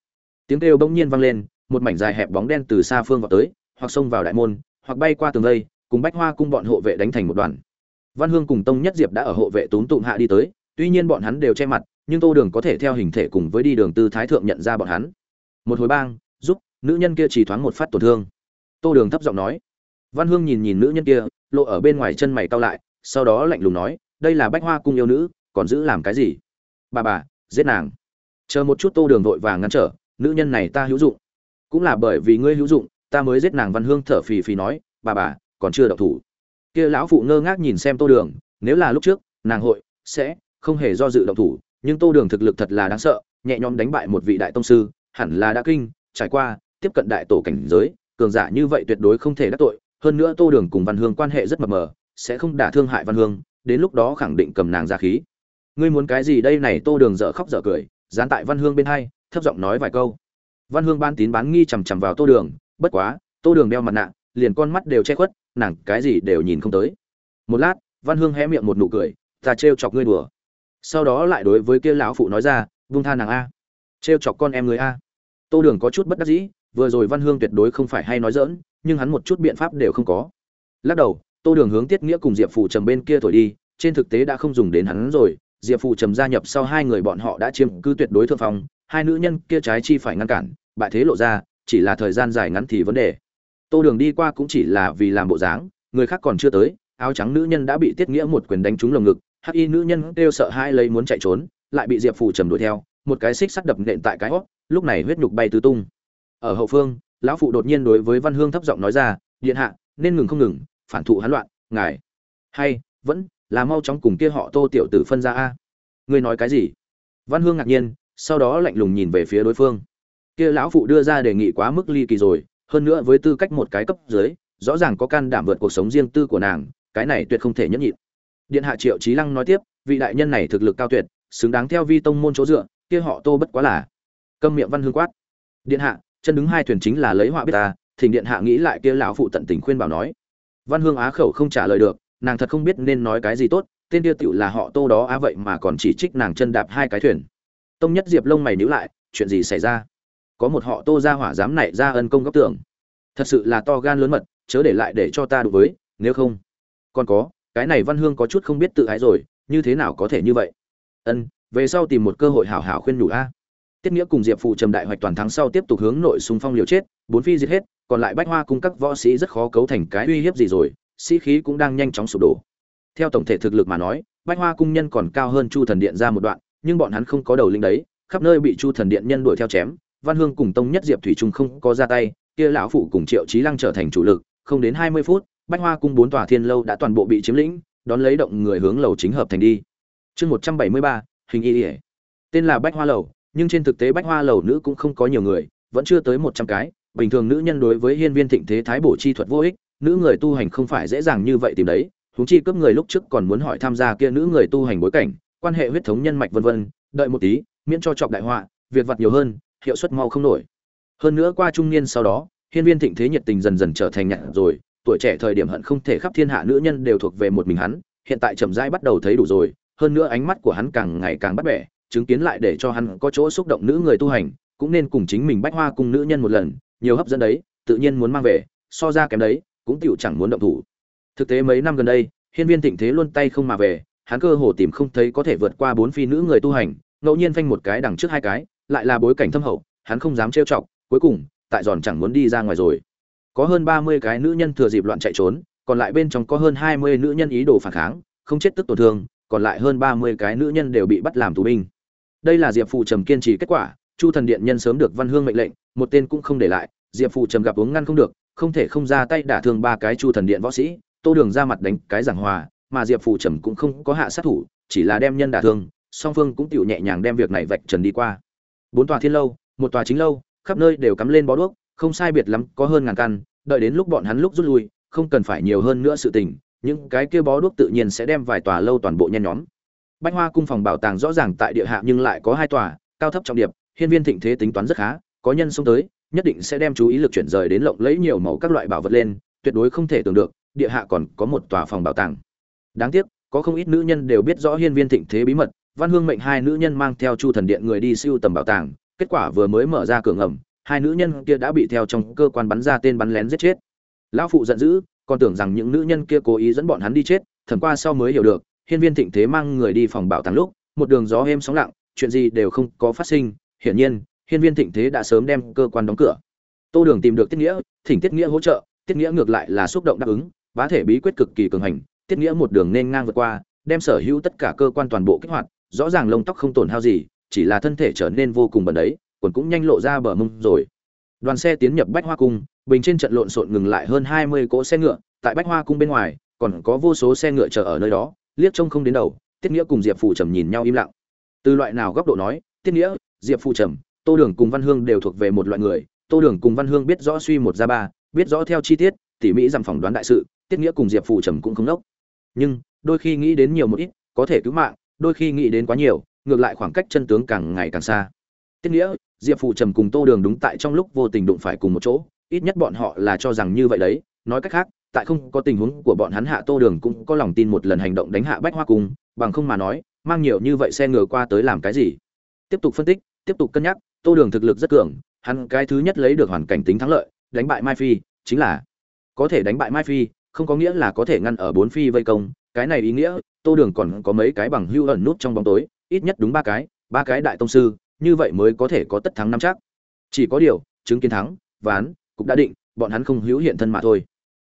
Tiếng kêu bỗng nhiên vang lên, một mảnh dài hẹp bóng đen từ xa phương vào tới, hoặc xông vào đại môn, hoặc bay qua tường lây cùng bách hoa cung bọn hộ vệ đánh thành một đoàn. Văn hương cùng tông nhất diệp đã ở hộ vệ túm tụm hạ đi tới, tuy nhiên bọn hắn đều che mặt, nhưng tô đường có thể theo hình thể cùng với đi đường tư thái thượng nhận ra bọn hắn. Một hồi bang nữ nhân kia chỉ thoáng một phát tổn thương. Tô đường thấp giọng nói. Văn hương nhìn nhìn nữ nhân kia, lộ ở bên ngoài chân mày cau lại, sau đó lạnh lùng nói, đây là bách hoa cung yêu nữ, còn giữ làm cái gì? Bà bà, giết nàng. Chờ một chút tô đường vội vàng ngăn trở, nữ nhân này ta hữu dụng. Cũng là bởi vì ngươi hữu dụng, ta mới giết nàng. Văn hương thở phì phì nói, bà bà, còn chưa động thủ. Kia lão phụ ngơ ngác nhìn xem tô đường, nếu là lúc trước, nàng hội sẽ không hề do dự động thủ, nhưng tô đường thực lực thật là đáng sợ, nhẹ nhõm đánh bại một vị đại tông sư, hẳn là đã kinh, trải qua tiếp cận đại tổ cảnh giới, cường giả như vậy tuyệt đối không thể đắc tội, hơn nữa tô đường cùng văn hương quan hệ rất mập mờ, sẽ không đả thương hại văn hương, đến lúc đó khẳng định cầm nàng ra khí. Ngươi muốn cái gì đây này, tô đường dở khóc dở cười, dán tại văn hương bên hai, thấp giọng nói vài câu. Văn hương ban tín bán nghi chằm chằm vào tô đường, bất quá, tô đường đeo mặt nạ, liền con mắt đều che khuất, nàng cái gì đều nhìn không tới. Một lát, văn hương hé miệng một nụ cười, ta trêu chọc ngươi đùa. Sau đó lại đối với kia lão phụ nói ra vung tha nàng a. Trêu chọc con em người a. Tô đường có chút bất đắc dĩ vừa rồi văn hương tuyệt đối không phải hay nói dỡn nhưng hắn một chút biện pháp đều không có. Lắc đầu, tô đường hướng tiết nghĩa cùng diệp phụ trầm bên kia thổi đi, trên thực tế đã không dùng đến hắn rồi. Diệp phụ trầm gia nhập sau hai người bọn họ đã chiếm cư tuyệt đối thượng phong, hai nữ nhân kia trái chi phải ngăn cản, bại thế lộ ra, chỉ là thời gian dài ngắn thì vấn đề. Tô đường đi qua cũng chỉ là vì làm bộ dáng, người khác còn chưa tới, áo trắng nữ nhân đã bị tiết nghĩa một quyền đánh trúng lồng ngực, hắc y nữ nhân kêu sợ hai lấy muốn chạy trốn, lại bị diệp phủ trầm đuổi theo, một cái xích sắt đập nện tại cái hót, lúc này huyết nhục bay tứ tung ở hậu phương, lão phụ đột nhiên đối với văn hương thấp giọng nói ra, điện hạ, nên ngừng không ngừng, phản thụ hán loạn, ngài hay vẫn là mau chóng cùng kia họ tô tiểu tử phân ra a. Ngươi nói cái gì? Văn hương ngạc nhiên, sau đó lạnh lùng nhìn về phía đối phương. Kia lão phụ đưa ra đề nghị quá mức ly kỳ rồi, hơn nữa với tư cách một cái cấp dưới, rõ ràng có can đảm vượt cuộc sống riêng tư của nàng, cái này tuyệt không thể nhẫn nhịn. Điện hạ triệu trí lăng nói tiếp, vị đại nhân này thực lực cao tuyệt, xứng đáng theo vi tông môn chỗ dựa, kia họ tô bất quá là câm miệng văn hương quát. Điện hạ chân đứng hai thuyền chính là lấy họa biết ta, thỉnh điện hạ nghĩ lại kia lão phụ tận tình khuyên bảo nói. Văn hương á khẩu không trả lời được, nàng thật không biết nên nói cái gì tốt, tên kia tựu là họ tô đó á vậy mà còn chỉ trích nàng chân đạp hai cái thuyền. Tông nhất diệp lông mày níu lại, chuyện gì xảy ra? Có một họ tô ra hỏa dám nảy ra ân công góc tưởng. Thật sự là to gan lớn mật, chớ để lại để cho ta đối với, nếu không. Còn có, cái này văn hương có chút không biết tự ái rồi, như thế nào có thể như vậy? Ân, về sau tìm một cơ hội hảo hảo khuyên nhủ a tiết nghĩa cùng diệp phụ trầm đại hoạch toàn thắng sau tiếp tục hướng nội xung phong liều chết, bốn phi giết hết, còn lại bách hoa cung các võ sĩ rất khó cấu thành cái uy hiếp gì rồi, sĩ khí cũng đang nhanh chóng sụp đổ. Theo tổng thể thực lực mà nói, bách hoa cung nhân còn cao hơn chu thần điện ra một đoạn, nhưng bọn hắn không có đầu linh đấy, khắp nơi bị chu thần điện nhân đuổi theo chém, văn hương cùng tông nhất diệp thủy trung không có ra tay, kia lão phụ cùng triệu trí lăng trở thành chủ lực, không đến hai mươi phút, bách hoa cung bốn tòa thiên lâu đã toàn bộ bị chiếm lĩnh, đón lấy động người hướng lầu chính hợp thành đi. Chương một trăm bảy mươi ba, hình y ỉa tên là bách hoa lầu nhưng trên thực tế bách hoa lầu nữ cũng không có nhiều người, vẫn chưa tới một trăm cái. Bình thường nữ nhân đối với hiên viên thịnh thế thái bổ chi thuật vô ích, nữ người tu hành không phải dễ dàng như vậy tìm đấy. Huống chi cướp người lúc trước còn muốn hỏi tham gia kia nữ người tu hành bối cảnh, quan hệ huyết thống nhân mạch vân vân, đợi một tí, miễn cho chọc đại họa, việc vặt nhiều hơn, hiệu suất mau không nổi. Hơn nữa qua trung niên sau đó, hiên viên thịnh thế nhiệt tình dần dần trở thành nhạt rồi, tuổi trẻ thời điểm hận không thể khắp thiên hạ nữ nhân đều thuộc về một mình hắn, hiện tại chậm rãi bắt đầu thấy đủ rồi, hơn nữa ánh mắt của hắn càng ngày càng bắt bẻ chứng kiến lại để cho hắn có chỗ xúc động nữ người tu hành, cũng nên cùng chính mình bách hoa cùng nữ nhân một lần, nhiều hấp dẫn đấy, tự nhiên muốn mang về, so ra kém đấy, cũng tựu chẳng muốn động thủ. Thực tế mấy năm gần đây, hiên viên thịnh thế luôn tay không mà về, hắn cơ hồ tìm không thấy có thể vượt qua bốn phi nữ người tu hành, ngẫu nhiên phanh một cái đằng trước hai cái, lại là bối cảnh thâm hậu, hắn không dám trêu chọc, cuối cùng, tại giòn chẳng muốn đi ra ngoài rồi. Có hơn ba mươi cái nữ nhân thừa dịp loạn chạy trốn, còn lại bên trong có hơn hai mươi nữ nhân ý đồ phản kháng, không chết tức tổn thương, còn lại hơn ba mươi cái nữ nhân đều bị bắt làm tù binh đây là diệp phụ trầm kiên trì kết quả, chu thần điện nhân sớm được văn hương mệnh lệnh, một tên cũng không để lại, diệp phụ trầm gặp uống ngăn không được, không thể không ra tay đả thương ba cái chu thần điện võ sĩ, tô đường ra mặt đánh cái giảng hòa, mà diệp phụ trầm cũng không có hạ sát thủ, chỉ là đem nhân đả thương, song phương cũng tựu nhẹ nhàng đem việc này vạch trần đi qua. Bốn tòa thiên lâu, một tòa chính lâu, khắp nơi đều cắm lên bó đuốc, không sai biệt lắm có hơn ngàn căn, đợi đến lúc bọn hắn lúc rút lui, không cần phải nhiều hơn nữa sự tình, những cái kia bó đuốc tự nhiên sẽ đem vài tòa lâu toàn bộ nhen nhóm bách hoa cung phòng bảo tàng rõ ràng tại địa hạ nhưng lại có hai tòa, cao thấp trọng điệp, hiên viên thịnh thế tính toán rất khá, có nhân xông tới, nhất định sẽ đem chú ý lực chuyển rời đến lộng lấy nhiều màu các loại bảo vật lên, tuyệt đối không thể tưởng được, địa hạ còn có một tòa phòng bảo tàng. Đáng tiếc, có không ít nữ nhân đều biết rõ hiên viên thịnh thế bí mật, văn hương mệnh hai nữ nhân mang theo chu thần điện người đi siêu tầm bảo tàng, kết quả vừa mới mở ra cửa ngầm, hai nữ nhân kia đã bị theo trong cơ quan bắn ra tên bắn lén giết chết. Lão phụ giận dữ, còn tưởng rằng những nữ nhân kia cố ý dẫn bọn hắn đi chết thần qua sau mới hiểu được hiên viên thịnh thế mang người đi phòng bảo tàng lúc, một đường gió êm sóng lặng, chuyện gì đều không có phát sinh. Hiển nhiên, hiên viên thịnh thế đã sớm đem cơ quan đóng cửa. Tô đường tìm được tiết nghĩa, thỉnh tiết nghĩa hỗ trợ. Tiết nghĩa ngược lại là xúc động đáp ứng bá thể bí quyết cực kỳ cường hành. Tiết nghĩa một đường nên ngang vượt qua, đem sở hữu tất cả cơ quan toàn bộ kích hoạt, rõ ràng lông tóc không tổn hao gì, chỉ là thân thể trở nên vô cùng bẩn đấy, quần cũng nhanh lộ ra bờ mông rồi. Đoàn xe tiến nhập bách hoa cung, bình trên trận lộn xộn ngừng lại hơn hai mươi cỗ xe ngựa, tại bách hoa cung bên ngoài, còn có vô số xe ngựa chờ ở nơi đó liếc trông không đến đầu, tiết nghĩa cùng diệp phù trầm nhìn nhau im lặng. Từ loại nào góc độ nói, tiết nghĩa, diệp phù trầm, tô đường cùng văn hương đều thuộc về một loại người. Tô đường cùng văn hương biết rõ suy một ra ba, biết rõ theo chi tiết, tỉ mỹ dằm phỏng đoán đại sự, tiết nghĩa cùng diệp phù trầm cũng không đốc nhưng, đôi khi nghĩ đến nhiều một ít, có thể cứu mạng, đôi khi nghĩ đến quá nhiều, ngược lại khoảng cách chân tướng càng ngày càng xa. Tiết nghĩa, diệp phù trầm cùng tô đường đúng tại trong lúc vô tình đụng phải cùng một chỗ, ít nhất bọn họ là cho rằng như vậy đấy, nói cách khác tại không có tình huống của bọn hắn hạ tô đường cũng có lòng tin một lần hành động đánh hạ bách hoa cung, bằng không mà nói, mang nhiều như vậy xe ngựa qua tới làm cái gì? Tiếp tục phân tích, tiếp tục cân nhắc, tô đường thực lực rất cường, hắn cái thứ nhất lấy được hoàn cảnh tính thắng lợi, đánh bại mai phi, chính là có thể đánh bại mai phi, không có nghĩa là có thể ngăn ở bốn phi vây công, cái này ý nghĩa, tô đường còn có mấy cái bằng hưu ẩn nút trong bóng tối, ít nhất đúng ba cái ba cái đại tông sư, như vậy mới có thể có tất thắng năm chắc. Chỉ có điều, chứng kiến thắng, ván cục đã định, bọn hắn không hữu hiện thân mà thôi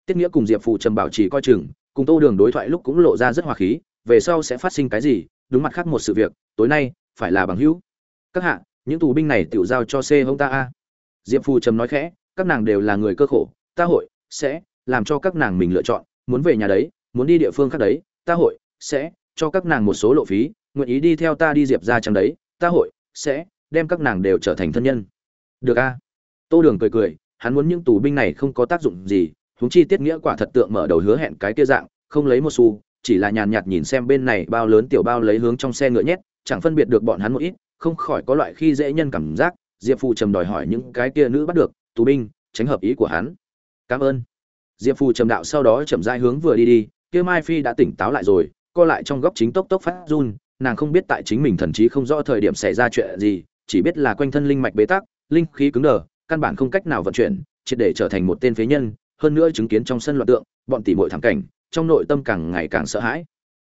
tiết nghĩa cùng diệp phụ trầm bảo chỉ coi chừng, cùng tô đường đối thoại lúc cũng lộ ra rất hòa khí, về sau sẽ phát sinh cái gì, đúng mặt khác một sự việc, tối nay, phải là bằng hữu. Các hạ, những tù binh này tự giao cho c hông ta a. Diệp phù trầm nói khẽ, các nàng đều là người cơ khổ, ta hội, sẽ, làm cho các nàng mình lựa chọn, muốn về nhà đấy, muốn đi địa phương khác đấy, ta hội, sẽ, cho các nàng một số lộ phí, nguyện ý đi theo ta đi diệp ra chẳng đấy, ta hội, sẽ, đem các nàng đều trở thành thân nhân. Được a. Tô đường cười cười, hắn muốn những tù binh này không có tác dụng gì huống chi tiết nghĩa quả thật tượng mở đầu hứa hẹn cái kia dạng, không lấy một xu, chỉ là nhàn nhạt nhìn xem bên này bao lớn tiểu bao lấy hướng trong xe ngựa nhét, chẳng phân biệt được bọn hắn một ít, không khỏi có loại khi dễ nhân cảm giác, diệp phù trầm đòi hỏi những cái kia nữ bắt được, tù binh, tránh hợp ý của hắn. Cảm ơn. Diệp phù trầm đạo sau đó chậm rãi hướng vừa đi đi, kia mai phi đã tỉnh táo lại rồi, co lại trong góc chính tốc tốc phát run, nàng không biết tại chính mình thần trí không rõ thời điểm xảy ra chuyện gì, chỉ biết là quanh thân linh mạch bế tắc, linh khí cứng đờ, căn bản không cách nào vận chuyển, triệt để trở thành một tên phế nhân hơn nữa chứng kiến trong sân loạn tượng, bọn tỷ muội thảm cảnh, trong nội tâm càng ngày càng sợ hãi.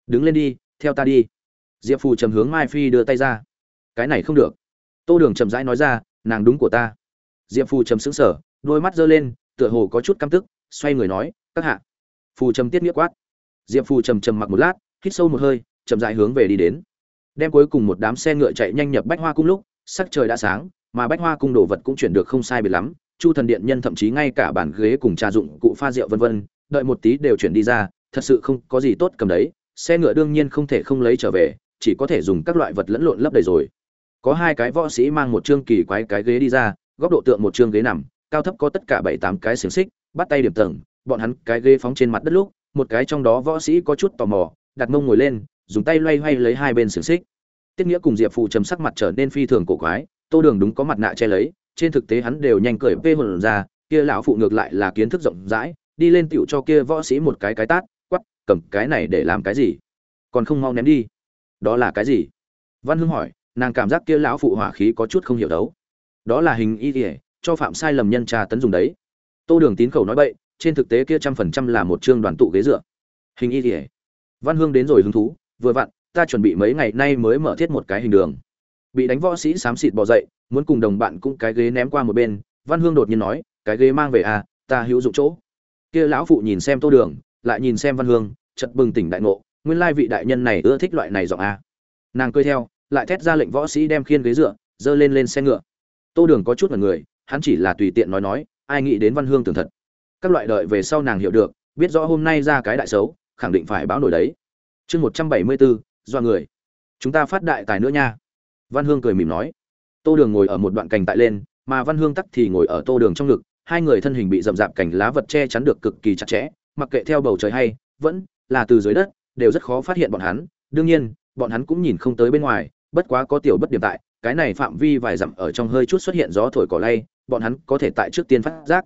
Đứng lên đi, theo ta đi. Diệp phù trầm hướng mai phi đưa tay ra. Cái này không được. Tô đường chậm rãi nói ra, nàng đúng của ta. Diệp phù trầm xứng sở đôi mắt giơ lên, tựa hồ có chút căm tức, xoay người nói, các hạ. Phù trầm tiết nghĩa quát. Diệp phù trầm trầm mặc một lát, hít sâu một hơi, chậm rãi hướng về đi đến. Đem cuối cùng một đám xe ngựa chạy nhanh nhập bách hoa cung lúc, sắc trời đã sáng, mà bách hoa cung đồ vật cũng chuyển được không sai biệt lắm chu thần điện nhân thậm chí ngay cả bàn ghế cùng trà dụng, cụ pha rượu vân vân, đợi một tí đều chuyển đi ra, thật sự không có gì tốt cầm đấy, xe ngựa đương nhiên không thể không lấy trở về, chỉ có thể dùng các loại vật lẫn lộn lấp đầy rồi. Có hai cái võ sĩ mang một chương kỳ quái cái ghế đi ra, góc độ tượng một chương ghế nằm, cao thấp có tất cả bảy tám cái xiềng xích, bắt tay điểm tầng, bọn hắn cái ghế phóng trên mặt đất lúc, một cái trong đó võ sĩ có chút tò mò, đặt mông ngồi lên, dùng tay loay hoay lấy hai bên xiềng xích. Tiết nghĩa cùng diệp phụ trầm sắc mặt trở nên phi thường cổ quái, tô đường đúng có mặt nạ che lấy trên thực tế hắn đều nhanh cười vê hồn ra, kia lão phụ ngược lại là kiến thức rộng rãi, đi lên tựu cho kia võ sĩ một cái cái tát quắp cầm cái này để làm cái gì? Còn không mau ném đi. Đó là cái gì? Văn hưng hỏi, nàng cảm giác kia lão phụ hỏa khí có chút không hiểu đấu. Đó là hình y ỉa cho phạm sai lầm nhân trà tấn dùng đấy. Tô đường tín khẩu nói bậy, trên thực tế kia trăm phần trăm là một chương đoàn tụ ghế dựa. Hình y ỉa văn hương đến rồi hứng thú, vừa vặn, ta chuẩn bị mấy ngày nay mới mở thiết một cái hình đường bị đánh võ sĩ xám xịt bỏ dậy, muốn cùng đồng bạn cũng cái ghế ném qua một bên, văn hương đột nhiên nói, cái ghế mang về à ta hữu dụng chỗ. Kia lão phụ nhìn xem tô đường, lại nhìn xem văn hương chật bừng tỉnh đại ngộ, nguyên lai vị đại nhân này ưa thích loại này giọng a. Nàng cười theo, lại thét ra lệnh võ sĩ đem khiên ghế dựa dơ lên lên xe ngựa. Tô đường có chút là người, hắn chỉ là tùy tiện nói nói, ai nghĩ đến văn hương tường thật. Các loại đợi về sau nàng hiểu được, biết rõ hôm nay ra cái đại xấu, khẳng định phải báo nổi đấy. Chương một trăm bảy mươi bốn, do người. Chúng ta phát đại tài nữa nha văn hương cười mỉm nói, tô đường ngồi ở một đoạn cành tại lên, mà văn hương tắc thì ngồi ở tô đường trong ngực, hai người thân hình bị rậm rạp cành lá vật che chắn được cực kỳ chặt chẽ, mặc kệ theo bầu trời hay, vẫn là từ dưới đất, đều rất khó phát hiện bọn hắn. Đương nhiên, bọn hắn cũng nhìn không tới bên ngoài, bất quá có tiểu bất điểm tại, cái này phạm vi vài dặm ở trong hơi chút xuất hiện gió thổi cỏ lay, bọn hắn có thể tại trước tiên phát giác.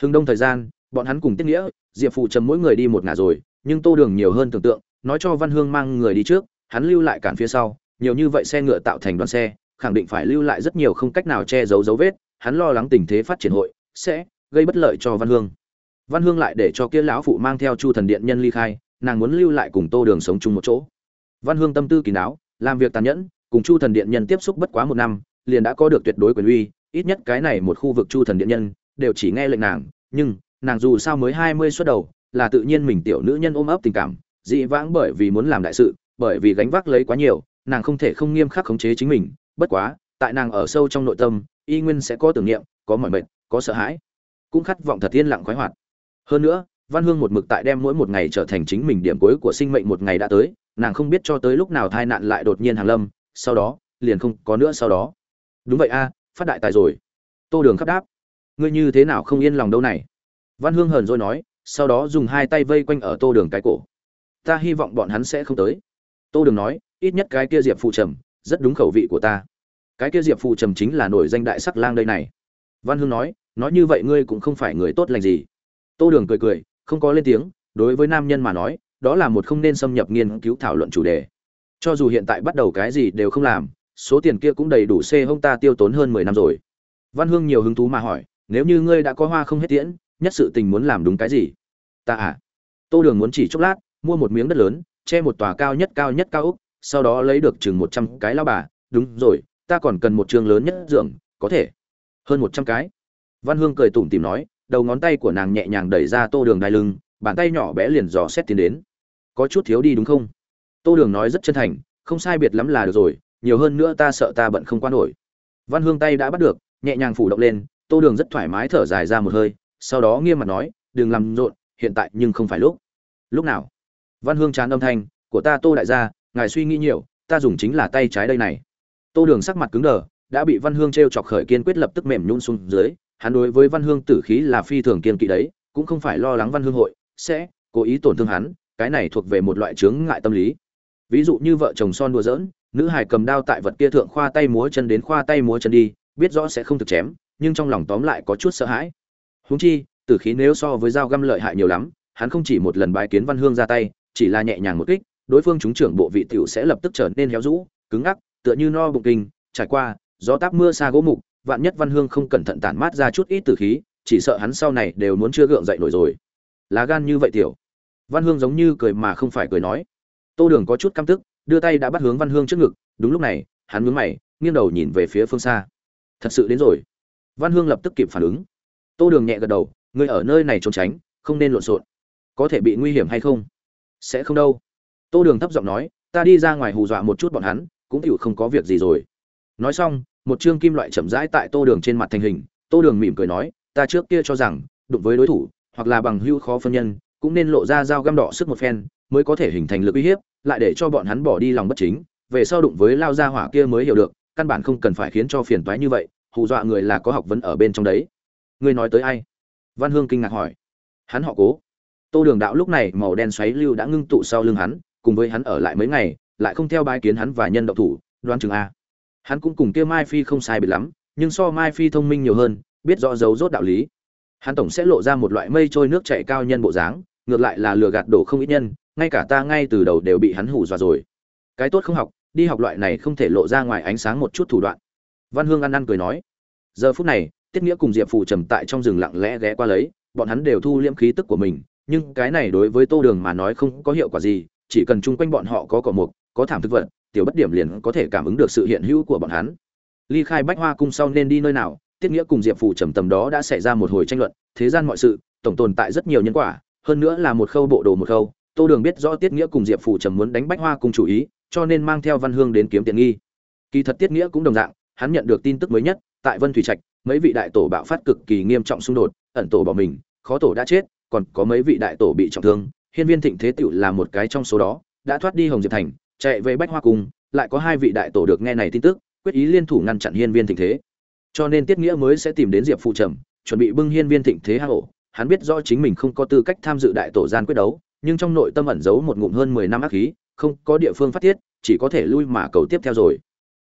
Hưng đông thời gian, bọn hắn cùng tiết nghĩa, diệp phụ trầm mỗi người đi một ngả rồi, nhưng tô đường nhiều hơn tưởng tượng, nói cho văn hương mang người đi trước, hắn lưu lại cản phía sau nhiều như vậy xe ngựa tạo thành đoàn xe, khẳng định phải lưu lại rất nhiều không cách nào che giấu dấu vết, hắn lo lắng tình thế phát triển hội sẽ gây bất lợi cho văn hương. Văn hương lại để cho kia lão phụ mang theo chu thần điện nhân ly khai, nàng muốn lưu lại cùng tô đường sống chung một chỗ. Văn hương tâm tư kín đáo làm việc tàn nhẫn, cùng chu thần điện nhân tiếp xúc bất quá một năm, liền đã có được tuyệt đối quyền uy, ít nhất cái này một khu vực chu thần điện nhân đều chỉ nghe lệnh nàng, nhưng nàng dù sao mới hai mươi xuất đầu, là tự nhiên mình tiểu nữ nhân ôm ấp tình cảm, dị vãng bởi vì muốn làm đại sự, bởi vì gánh vác lấy quá nhiều nàng không thể không nghiêm khắc khống chế chính mình, bất quá, tại nàng ở sâu trong nội tâm, y nguyên sẽ có tưởng niệm, có mỏi mệt, có sợ hãi, cũng khát vọng thật yên lặng khoái hoạt. Hơn nữa, văn hương một mực tại đem mỗi một ngày trở thành chính mình điểm cuối của sinh mệnh một ngày đã tới, nàng không biết cho tới lúc nào tai nạn lại đột nhiên hàng lâm, sau đó, liền không có nữa sau đó. Đúng vậy a, phát đại tài rồi. Tô đường khắp đáp. Ngươi như thế nào không yên lòng đâu này? Văn hương hờn rồi nói, sau đó dùng hai tay vây quanh ở tô đường cái cổ. Ta hy vọng bọn hắn sẽ không tới. Tô đường nói ít nhất cái kia diệp phụ trầm, rất đúng khẩu vị của ta. Cái kia diệp phụ trầm chính là nổi danh đại sắc lang đây này. Văn hương nói nói như vậy ngươi cũng không phải người tốt lành gì. Tô đường cười cười, không có lên tiếng, đối với nam nhân mà nói, đó là một không nên xâm nhập nghiên cứu thảo luận chủ đề. Cho dù hiện tại bắt đầu cái gì đều không làm, số tiền kia cũng đầy đủ xê hông ta tiêu tốn hơn mười năm rồi. Văn hương nhiều hứng thú mà hỏi, nếu như ngươi đã có hoa không hết tiễn, nhất sự tình muốn làm đúng cái gì? Ta à. Tô đường muốn chỉ chốc lát, mua một miếng đất lớn, che một tòa cao nhất cao nhất cao úc sau đó lấy được chừng một trăm cái lao bà. Đúng rồi, ta còn cần một trường lớn nhất giường có thể. Hơn một trăm cái. Văn hương cười tủm tìm nói, đầu ngón tay của nàng nhẹ nhàng đẩy ra tô đường đai lưng, bàn tay nhỏ bé liền dò xét tiến đến. Có chút thiếu đi đúng không? Tô đường nói rất chân thành, không sai biệt lắm là được rồi, nhiều hơn nữa ta sợ ta bận không qua nổi. Văn hương tay đã bắt được, nhẹ nhàng phủ động lên, tô đường rất thoải mái thở dài ra một hơi, sau đó nghiêm mặt nói, đừng làm rộn, hiện tại nhưng không phải lúc. Lúc nào? Văn hương chán âm thanh, của ta tô đại gia ngài suy nghĩ nhiều, ta dùng chính là tay trái đây này. Tô đường sắc mặt cứng đờ, đã bị văn hương t r e o chọc khởi kiên quyết lập tức mềm nhún xuống dưới, hắn đối với văn hương tử khí là phi thường kiên kỵ đấy, cũng không phải lo lắng văn hương hội sẽ cố ý tổn thương hắn, cái này thuộc về một loại chướng ngại tâm lý. Ví dụ như vợ chồng son đùa giỡn, nữ hải cầm đao tại vật kia thượng khoa tay múa chân đến khoa tay múa chân đi, biết rõ sẽ không thực chém, nhưng trong lòng tóm lại có chút sợ hãi. Huống chi, tử khí nếu so với dao găm lợi hại nhiều lắm, hắn không chỉ một lần bái kiến văn hương ra tay, chỉ là nhẹ nhàng một kích đối phương chúng trưởng bộ vị tiểu sẽ lập tức trở nên héo rũ, cứng ngắc, tựa như no bụng kinh. Trải qua, gió táp mưa xa gỗ mục, vạn nhất văn hương không cẩn thận tản mát ra chút ít tử khí, chỉ sợ hắn sau này đều muốn chưa gượng dậy nổi rồi. Lá gan như vậy tiểu. Văn hương giống như cười mà không phải cười nói. Tô đường có chút căm tức, đưa tay đã bắt hướng văn hương trước ngực. Đúng lúc này, hắn nhướng mày, nghiêng đầu nhìn về phía phương xa. Thật sự đến rồi. Văn hương lập tức kịp phản ứng. Tô đường nhẹ gật đầu người ở nơi này trốn tránh, không nên lộn xộn. Có thể bị nguy hiểm hay không? Sẽ không đâu tô đường thấp giọng nói, ta đi ra ngoài hù dọa một chút bọn hắn, cũng hiểu không có việc gì rồi. Nói xong, một chương kim loại chậm rãi tại tô đường trên mặt thành hình, tô đường mỉm cười nói, ta trước kia cho rằng, đụng với đối thủ, hoặc là bằng hưu khó phân nhân, cũng nên lộ ra dao găm đỏ sức một phen, mới có thể hình thành lực uy hiếp, lại để cho bọn hắn bỏ đi lòng bất chính, về sau đụng với lao ra hỏa kia mới hiểu được, căn bản không cần phải khiến cho phiền toái như vậy, hù dọa người là có học vấn ở bên trong đấy. Ngươi nói tới ai? Văn hương kinh ngạc hỏi. Hắn họ cố. Tô đường đạo lúc này màu đen xoáy lưu đã ngưng tụ sau lưng hắn cùng với hắn ở lại mấy ngày, lại không theo bái kiến hắn và nhân động thủ đoan chừng a. Hắn cũng cùng kia mai phi không sai biệt lắm, nhưng so mai phi thông minh nhiều hơn, biết rõ dấu rốt đạo lý. Hắn tổng sẽ lộ ra một loại mây trôi nước chảy cao nhân bộ dáng, ngược lại là lừa gạt đổ không ít nhân, ngay cả ta ngay từ đầu đều bị hắn hù dọa rồi. Cái tốt không học, đi học loại này không thể lộ ra ngoài ánh sáng một chút thủ đoạn. Văn hương ăn ăn cười nói. Giờ phút này, tiết nghĩa cùng diệp phù trầm tại trong rừng lặng lẽ ghé qua lấy, bọn hắn đều thu liễm khí tức của mình, nhưng cái này đối với tô đường mà nói không có hiệu quả gì chỉ cần chung quanh bọn họ có cỏ mục, có thảm thực vật, tiểu bất điểm liền có thể cảm ứng được sự hiện hữu của bọn hắn. Ly khai bách hoa cung sau nên đi nơi nào, tiết nghĩa cùng diệp phủ trầm tầm đó đã xảy ra một hồi tranh luận, thế gian mọi sự, tổng tồn tại rất nhiều nhân quả, hơn nữa là một khâu bộ đồ một khâu. Tô đường biết rõ tiết nghĩa cùng diệp phủ trầm muốn đánh bách hoa cung chủ ý, cho nên mang theo văn hương đến kiếm tiện nghi. Kỳ thật tiết nghĩa cũng đồng dạng, hắn nhận được tin tức mới nhất, tại vân thủy trạch, mấy vị đại tổ bạo phát cực kỳ nghiêm trọng xung đột, ẩn tổ bỏ mình, khó tổ đã chết, còn có mấy vị đại tổ bị trọng thương hiên viên thịnh thế tựu là một cái trong số đó, đã thoát đi hồng diệp thành, chạy về bách hoa cung, lại có hai vị đại tổ được nghe này tin tức, quyết ý liên thủ ngăn chặn hiên viên thịnh thế. Cho nên tiết nghĩa mới sẽ tìm đến diệp phụ trầm, chuẩn bị bưng hiên viên thịnh thế hạ ổ. Hắn biết rõ chính mình không có tư cách tham dự đại tổ gian quyết đấu, nhưng trong nội tâm ẩn giấu một ngụm hơn mười năm ác khí, không có địa phương phát tiết, chỉ có thể lui mà cầu tiếp theo rồi.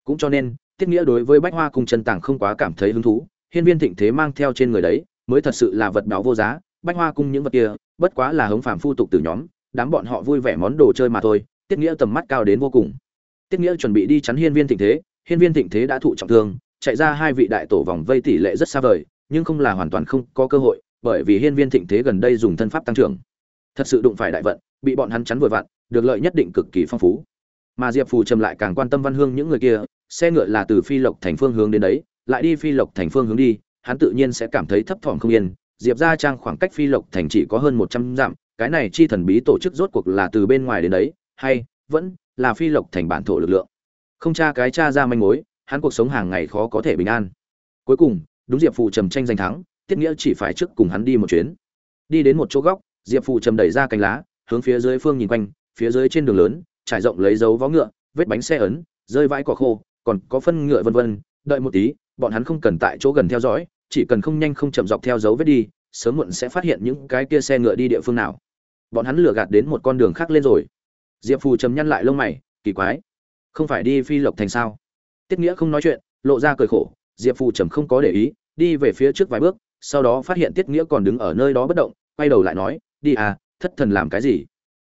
Cũng cho nên, tiết nghĩa đối với bách hoa cung chân tàng không quá cảm thấy hứng thú, hiên viên thịnh thế mang theo trên người đấy, mới thật sự là vật báo vô giá, bách hoa cung những vật kia bất quá là hống phàm phu tục từ nhóm, đám bọn họ vui vẻ món đồ chơi mà thôi, tiết nghĩa tầm mắt cao đến vô cùng. Tiết nghĩa chuẩn bị đi chắn hiên viên thịnh thế, hiên viên thịnh thế đã thụ trọng thương, chạy ra hai vị đại tổ vòng vây tỷ lệ rất xa vời, nhưng không là hoàn toàn không có cơ hội, bởi vì hiên viên thịnh thế gần đây dùng thân pháp tăng trưởng. Thật sự đụng phải đại vận, bị bọn hắn chắn vội vặn, được lợi nhất định cực kỳ phong phú. Mà diệp phù trầm lại càng quan tâm văn hương những người kia, xe ngựa là từ phi lộc thành phương hướng đến đấy, lại đi phi lộc thành phương hướng đi, hắn tự nhiên sẽ cảm thấy thấp thỏm không yên diệp ra trang khoảng cách phi lộc thành chỉ có hơn một trăm dặm, cái này chi thần bí tổ chức rốt cuộc là từ bên ngoài đến đấy, hay, vẫn, là phi lộc thành bản thổ lực lượng. Không tra cái tra ra manh mối, hắn cuộc sống hàng ngày khó có thể bình an. Cuối cùng, đúng diệp phụ trầm tranh giành thắng, tiết nghĩa chỉ phải trước cùng hắn đi một chuyến. Đi đến một chỗ góc, diệp phụ trầm đẩy ra cánh lá, hướng phía dưới phương nhìn quanh, phía dưới trên đường lớn, trải rộng lấy dấu vó ngựa, vết bánh xe ấn, rơi vãi cỏ khô, còn có phân ngựa vân vân, đợi một tí, bọn hắn không cần tại chỗ gần theo dõi chỉ cần không nhanh không chậm dọc theo dấu vết đi, sớm muộn sẽ phát hiện những cái kia xe ngựa đi địa phương nào. Bọn hắn lừa gạt đến một con đường khác lên rồi. Diệp phù chấm nhăn lại lông mày, kỳ quái. Không phải đi phi lộc thành sao? Tiết nghĩa không nói chuyện, lộ ra cười khổ. Diệp phù trầm không có để ý, đi về phía trước vài bước, sau đó phát hiện tiết nghĩa còn đứng ở nơi đó bất động, quay đầu lại nói, đi à thất thần làm cái gì?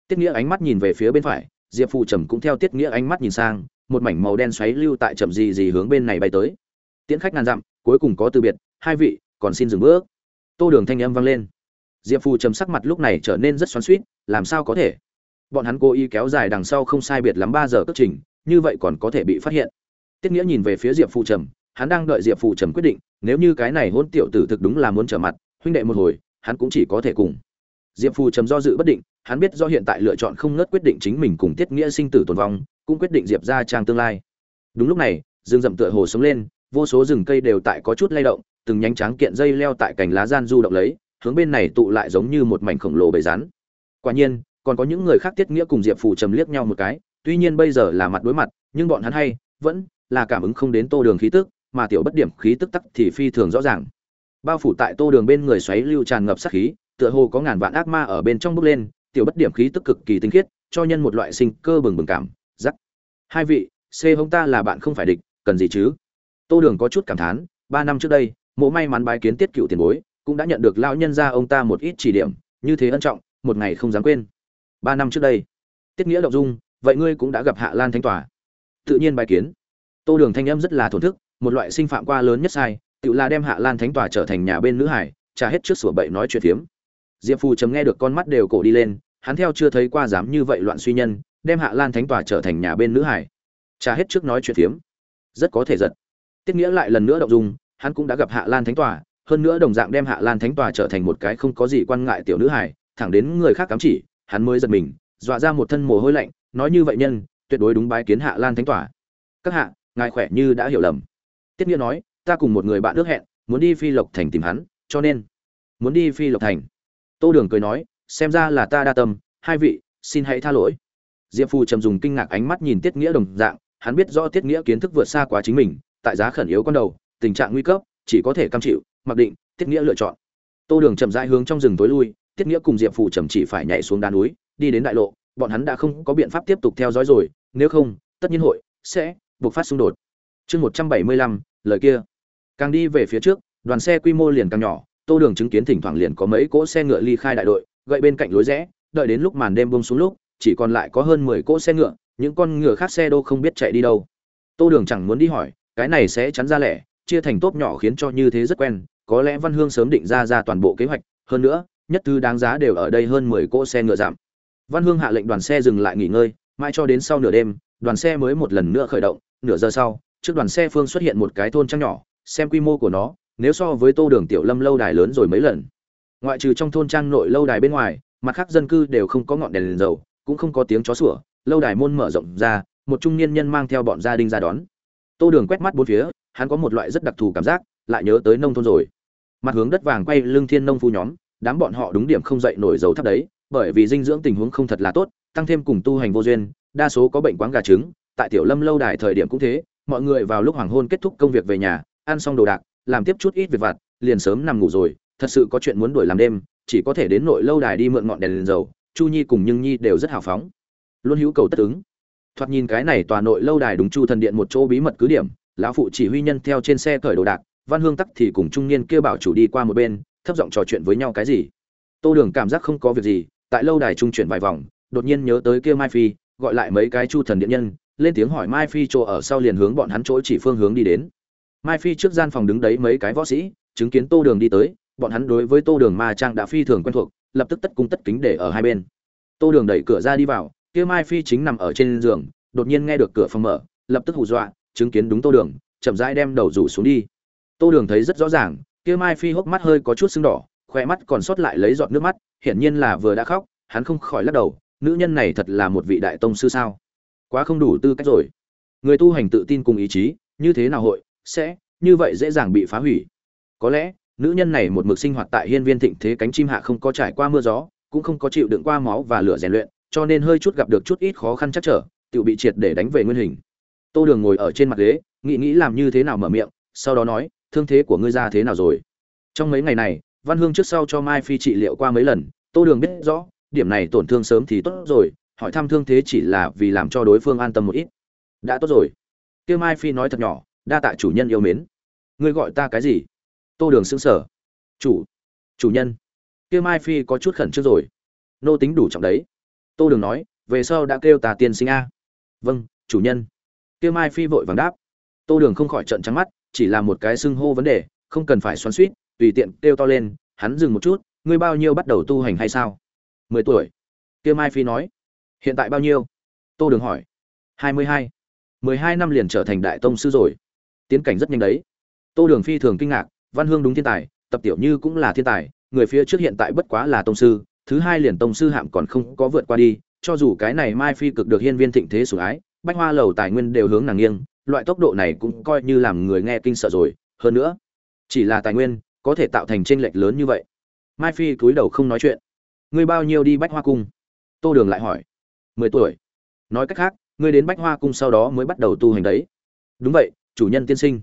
Tiết nghĩa ánh mắt nhìn về phía bên phải, diệp phù trầm cũng theo tiết nghĩa ánh mắt nhìn sang, một mảnh màu đen xoáy lưu tại chậm gì gì hướng bên này bay tới. Tiễn khách ngàn dặm, cuối cùng có từ biệt hai vị, còn xin dừng bước. Tô đường thanh âm vang lên. Diệp phù trầm sắc mặt lúc này trở nên rất xoắn suýt làm sao có thể? Bọn hắn cố ý kéo dài đằng sau không sai biệt lắm ba giờ cất trình, như vậy còn có thể bị phát hiện. Tiết nghĩa nhìn về phía diệp phù trầm, hắn đang đợi diệp phù trầm quyết định, nếu như cái này hôn tiểu tử thực đúng là muốn trở mặt, huynh đệ một hồi, hắn cũng chỉ có thể cùng. Diệp phù trầm do dự bất định, hắn biết do hiện tại lựa chọn không ngớt quyết định chính mình cùng tiết nghĩa sinh tử tồn vong, cũng quyết định diệp ra trang tương lai. Đúng lúc này, rừng rậm tựa hồ sống lên, vô số rừng cây đều tại có chút lay động từng nhánh trắng kiện dây leo tại cành lá gian du động lấy, hướng bên này tụ lại giống như một mảnh khổng lồ bầy rắn. Quả nhiên, còn có những người khác tiết nghĩa cùng diệp phù trầm liếc nhau một cái, tuy nhiên bây giờ là mặt đối mặt, nhưng bọn hắn hay, vẫn là cảm ứng không đến tô đường khí tức, mà tiểu bất điểm khí tức tắc thì phi thường rõ ràng. Bao phủ tại tô đường bên người xoáy lưu tràn ngập sát khí, tựa hồ có ngàn vạn ác ma ở bên trong bước lên, tiểu bất điểm khí tức cực kỳ tinh khiết, cho nhân một loại sinh cơ bừng bừng cảm giắc hai vị, c hông ta là bạn không phải địch, cần gì chứ? Tô đường có chút cảm thán, ba năm trước đây mộ may mắn bái kiến tiết cựu tiền bối, cũng đã nhận được lão nhân ra ông ta một ít chỉ điểm, như thế ân trọng, một ngày không dám quên. Ba năm trước đây, tiết nghĩa động dung, vậy ngươi cũng đã gặp hạ lan thanh tòa. Tự nhiên bài kiến. Tô đường thanh âm rất là thổn thức, một loại sinh phạm qua lớn nhất sai tự là đem hạ lan thánh tòa trở thành nhà bên nữ hải, trả hết trước sủa bậy nói chuyện phiếm. Diệp phù chấm nghe được con mắt đều cổ đi lên, hắn theo chưa thấy qua dám như vậy loạn suy nhân, đem hạ lan thánh tòa trở thành nhà bên nữ hải, trả hết trước nói chuyện phiếm. Rất có thể giận tiết nghĩa lại lần nữa động dung hắn cũng đã gặp hạ lan thánh tòa, hơn nữa đồng dạng đem hạ lan thánh tòa trở thành một cái không có gì quan ngại tiểu nữ hải thẳng đến người khác cắm chỉ, hắn mới giật mình, dọa ra một thân mồ hôi lạnh, nói như vậy nhân, tuyệt đối đúng bái kiến hạ lan thánh tòa. Các hạ, ngài khỏe như đã hiểu lầm. Tiết nghĩa nói, ta cùng một người bạn ước hẹn, muốn đi phi lộc thành tìm hắn, cho nên muốn đi phi lộc thành. Tô đường cười nói, xem ra là ta đa tâm, hai vị, xin hãy tha lỗi. Diệp phù trầm dùng kinh ngạc ánh mắt nhìn tiết nghĩa đồng dạng, hắn biết rõ tiết nghĩa kiến thức vượt xa quá chính mình, tại giá khẩn yếu con đầu tình trạng nguy cấp, chỉ có thể cam chịu, mặc định, tiết nghĩa lựa chọn. Tô đường chậm rãi hướng trong rừng tối lui, tiết nghĩa cùng diệp phụ chậm chỉ phải nhảy xuống đá núi, đi đến đại lộ, bọn hắn đã không có biện pháp tiếp tục theo dõi rồi, nếu không, tất nhiên hội sẽ buộc phát xung đột. Chương một trăm bảy mươi lăm, lời kia. Càng đi về phía trước, đoàn xe quy mô liền càng nhỏ, tô đường chứng kiến thỉnh thoảng liền có mấy cỗ xe ngựa ly khai đại đội, gậy bên cạnh lối rẽ, đợi đến lúc màn đêm bông xuống lúc, chỉ còn lại có hơn mười cỗ xe ngựa, những con ngựa khác xe đô không biết chạy đi đâu. Tô đường chẳng muốn đi hỏi, cái này sẽ chắn ra lẻ chia thành tốp nhỏ khiến cho như thế rất quen có lẽ văn hương sớm định ra ra toàn bộ kế hoạch hơn nữa nhất thứ đáng giá đều ở đây hơn mười cỗ xe ngựa giảm văn hương hạ lệnh đoàn xe dừng lại nghỉ ngơi mãi cho đến sau nửa đêm đoàn xe mới một lần nữa khởi động nửa giờ sau trước đoàn xe phương xuất hiện một cái thôn trăng nhỏ xem quy mô của nó nếu so với tô đường tiểu lâm lâu đài lớn rồi mấy lần. Ngoại trừ trong thôn trang nội lâu đài bên ngoài mặt khác dân cư đều không có ngọn đèn, đèn dầu cũng không có tiếng chó sủa lâu đài môn mở rộng ra một trung niên nhân mang theo bọn gia đình ra đón tô đường quét mắt bốn phía hắn có một loại rất đặc thù cảm giác lại nhớ tới nông thôn rồi. Mặt hướng đất vàng quay lưng thiên nông phu nhóm đám bọn họ đúng điểm không dậy nổi dầu thấp đấy bởi vì dinh dưỡng tình huống không thật là tốt tăng thêm cùng tu hành vô duyên đa số có bệnh quáng gà trứng tại tiểu lâm lâu đài thời điểm cũng thế mọi người vào lúc hoàng hôn kết thúc công việc về nhà ăn xong đồ đạc làm tiếp chút ít việc vặt liền sớm nằm ngủ rồi thật sự có chuyện muốn đuổi làm đêm chỉ có thể đến nội lâu đài đi mượn ngọn đèn, lên dầu chu nhi cùng nhưng nhi đều rất hào phóng. Luôn hữu cầu tất ứng thoạt nhìn cái này tòa nội lâu đài đúng chu thần điện một chỗ bí mật cứ điểm, lão phụ chỉ huy nhân theo trên xe cởi đồ đạc, văn hương tắc thì cùng trung niên kêu bảo chủ đi qua một bên, thấp giọng trò chuyện với nhau cái gì. Tô đường cảm giác không có việc gì, tại lâu đài trung chuyển vài vòng, đột nhiên nhớ tới kia mai phi, gọi lại mấy cái chu thần điện nhân, lên tiếng hỏi mai phi chỗ ở sau liền hướng bọn hắn chỗ chỉ phương hướng đi đến. Mai phi trước gian phòng đứng đấy mấy cái võ sĩ, chứng kiến tô đường đi tới, bọn hắn đối với tô đường ma trang đã phi thường quen thuộc, lập tức tất cung tất kính để ở hai bên. Tô đường đẩy cửa ra đi vào kia mai phi chính nằm ở trên giường, đột nhiên nghe được cửa phòng mở, lập tức hù dọa, chứng kiến đúng tô đường, chậm rãi đem đầu rủ xuống đi. Tô đường thấy rất rõ ràng, kia mai phi hốc mắt hơi có chút sưng đỏ khoe mắt còn sót lại lấy giọt nước mắt, hiển nhiên là vừa đã khóc, hắn không khỏi lắc đầu, nữ nhân này thật là một vị đại tông sư sao? Quá không đủ tư cách rồi. Người tu hành tự tin cùng ý chí, như thế nào hội, sẽ, như vậy dễ dàng bị phá hủy. Có lẽ, nữ nhân này một mực sinh hoạt tại hiên viên thịnh thế cánh chim hạ không có trải qua mưa gió, cũng không có chịu đựng qua máu và lửa rèn luyện cho nên hơi chút gặp được chút ít khó khăn chắc trở tự bị triệt để đánh về nguyên hình. Tô đường ngồi ở trên mặt ghế, nghĩ nghĩ làm như thế nào mở miệng, sau đó nói, thương thế của ngươi ra thế nào rồi? Trong mấy ngày này, văn hương trước sau cho mai phi trị liệu qua mấy lần, tô đường biết rõ, điểm này tổn thương sớm thì tốt rồi, hỏi thăm thương thế chỉ là vì làm cho đối phương an tâm một ít. Đã tốt rồi. Kêu mai phi nói thật nhỏ, đa tạ chủ nhân yêu mến. Ngươi gọi ta cái gì? Tô đường xứng sở chủ chủ nhân. Kêu mai phi có chút khẩn trương rồi. Nô tính đủ trọng đấy tô đường nói, về sau đã kêu ta tiên sinh a. Vâng chủ nhân. Kêu mai phi vội vàng đáp. Tô đường không khỏi trận trắng mắt, chỉ là một cái xưng hô vấn đề, không cần phải xoắn suýt tùy tiện kêu to lên, hắn dừng một chút, ngươi bao nhiêu bắt đầu tu hành hay sao? Mười tuổi. Kêu mai phi nói. Hiện tại bao nhiêu? Tô đường hỏi. Hai mươi hai. Mười hai năm liền trở thành đại tông sư rồi. Tiến cảnh rất nhanh đấy. Tô đường phi thường kinh ngạc, văn hương đúng thiên tài, tập tiểu như cũng là thiên tài, người phía trước hiện tại bất quá là tông sư thứ hai liền tông sư hạm còn không có vượt qua đi, cho dù cái này mai phi cực được hiên viên thịnh thế sủng ái, bách hoa lầu tài nguyên đều hướng nàng nghiêng, loại tốc độ này cũng coi như làm người nghe kinh sợ rồi. Hơn nữa, chỉ là tài nguyên, có thể tạo thành tranh lệch lớn như vậy. Mai phi cúi đầu không nói chuyện. Ngươi bao nhiêu đi bách hoa cung? Tô đường lại hỏi. Mười tuổi. Nói cách khác, ngươi đến bách hoa cung sau đó mới bắt đầu tu hành đấy. Đúng vậy, chủ nhân tiên sinh.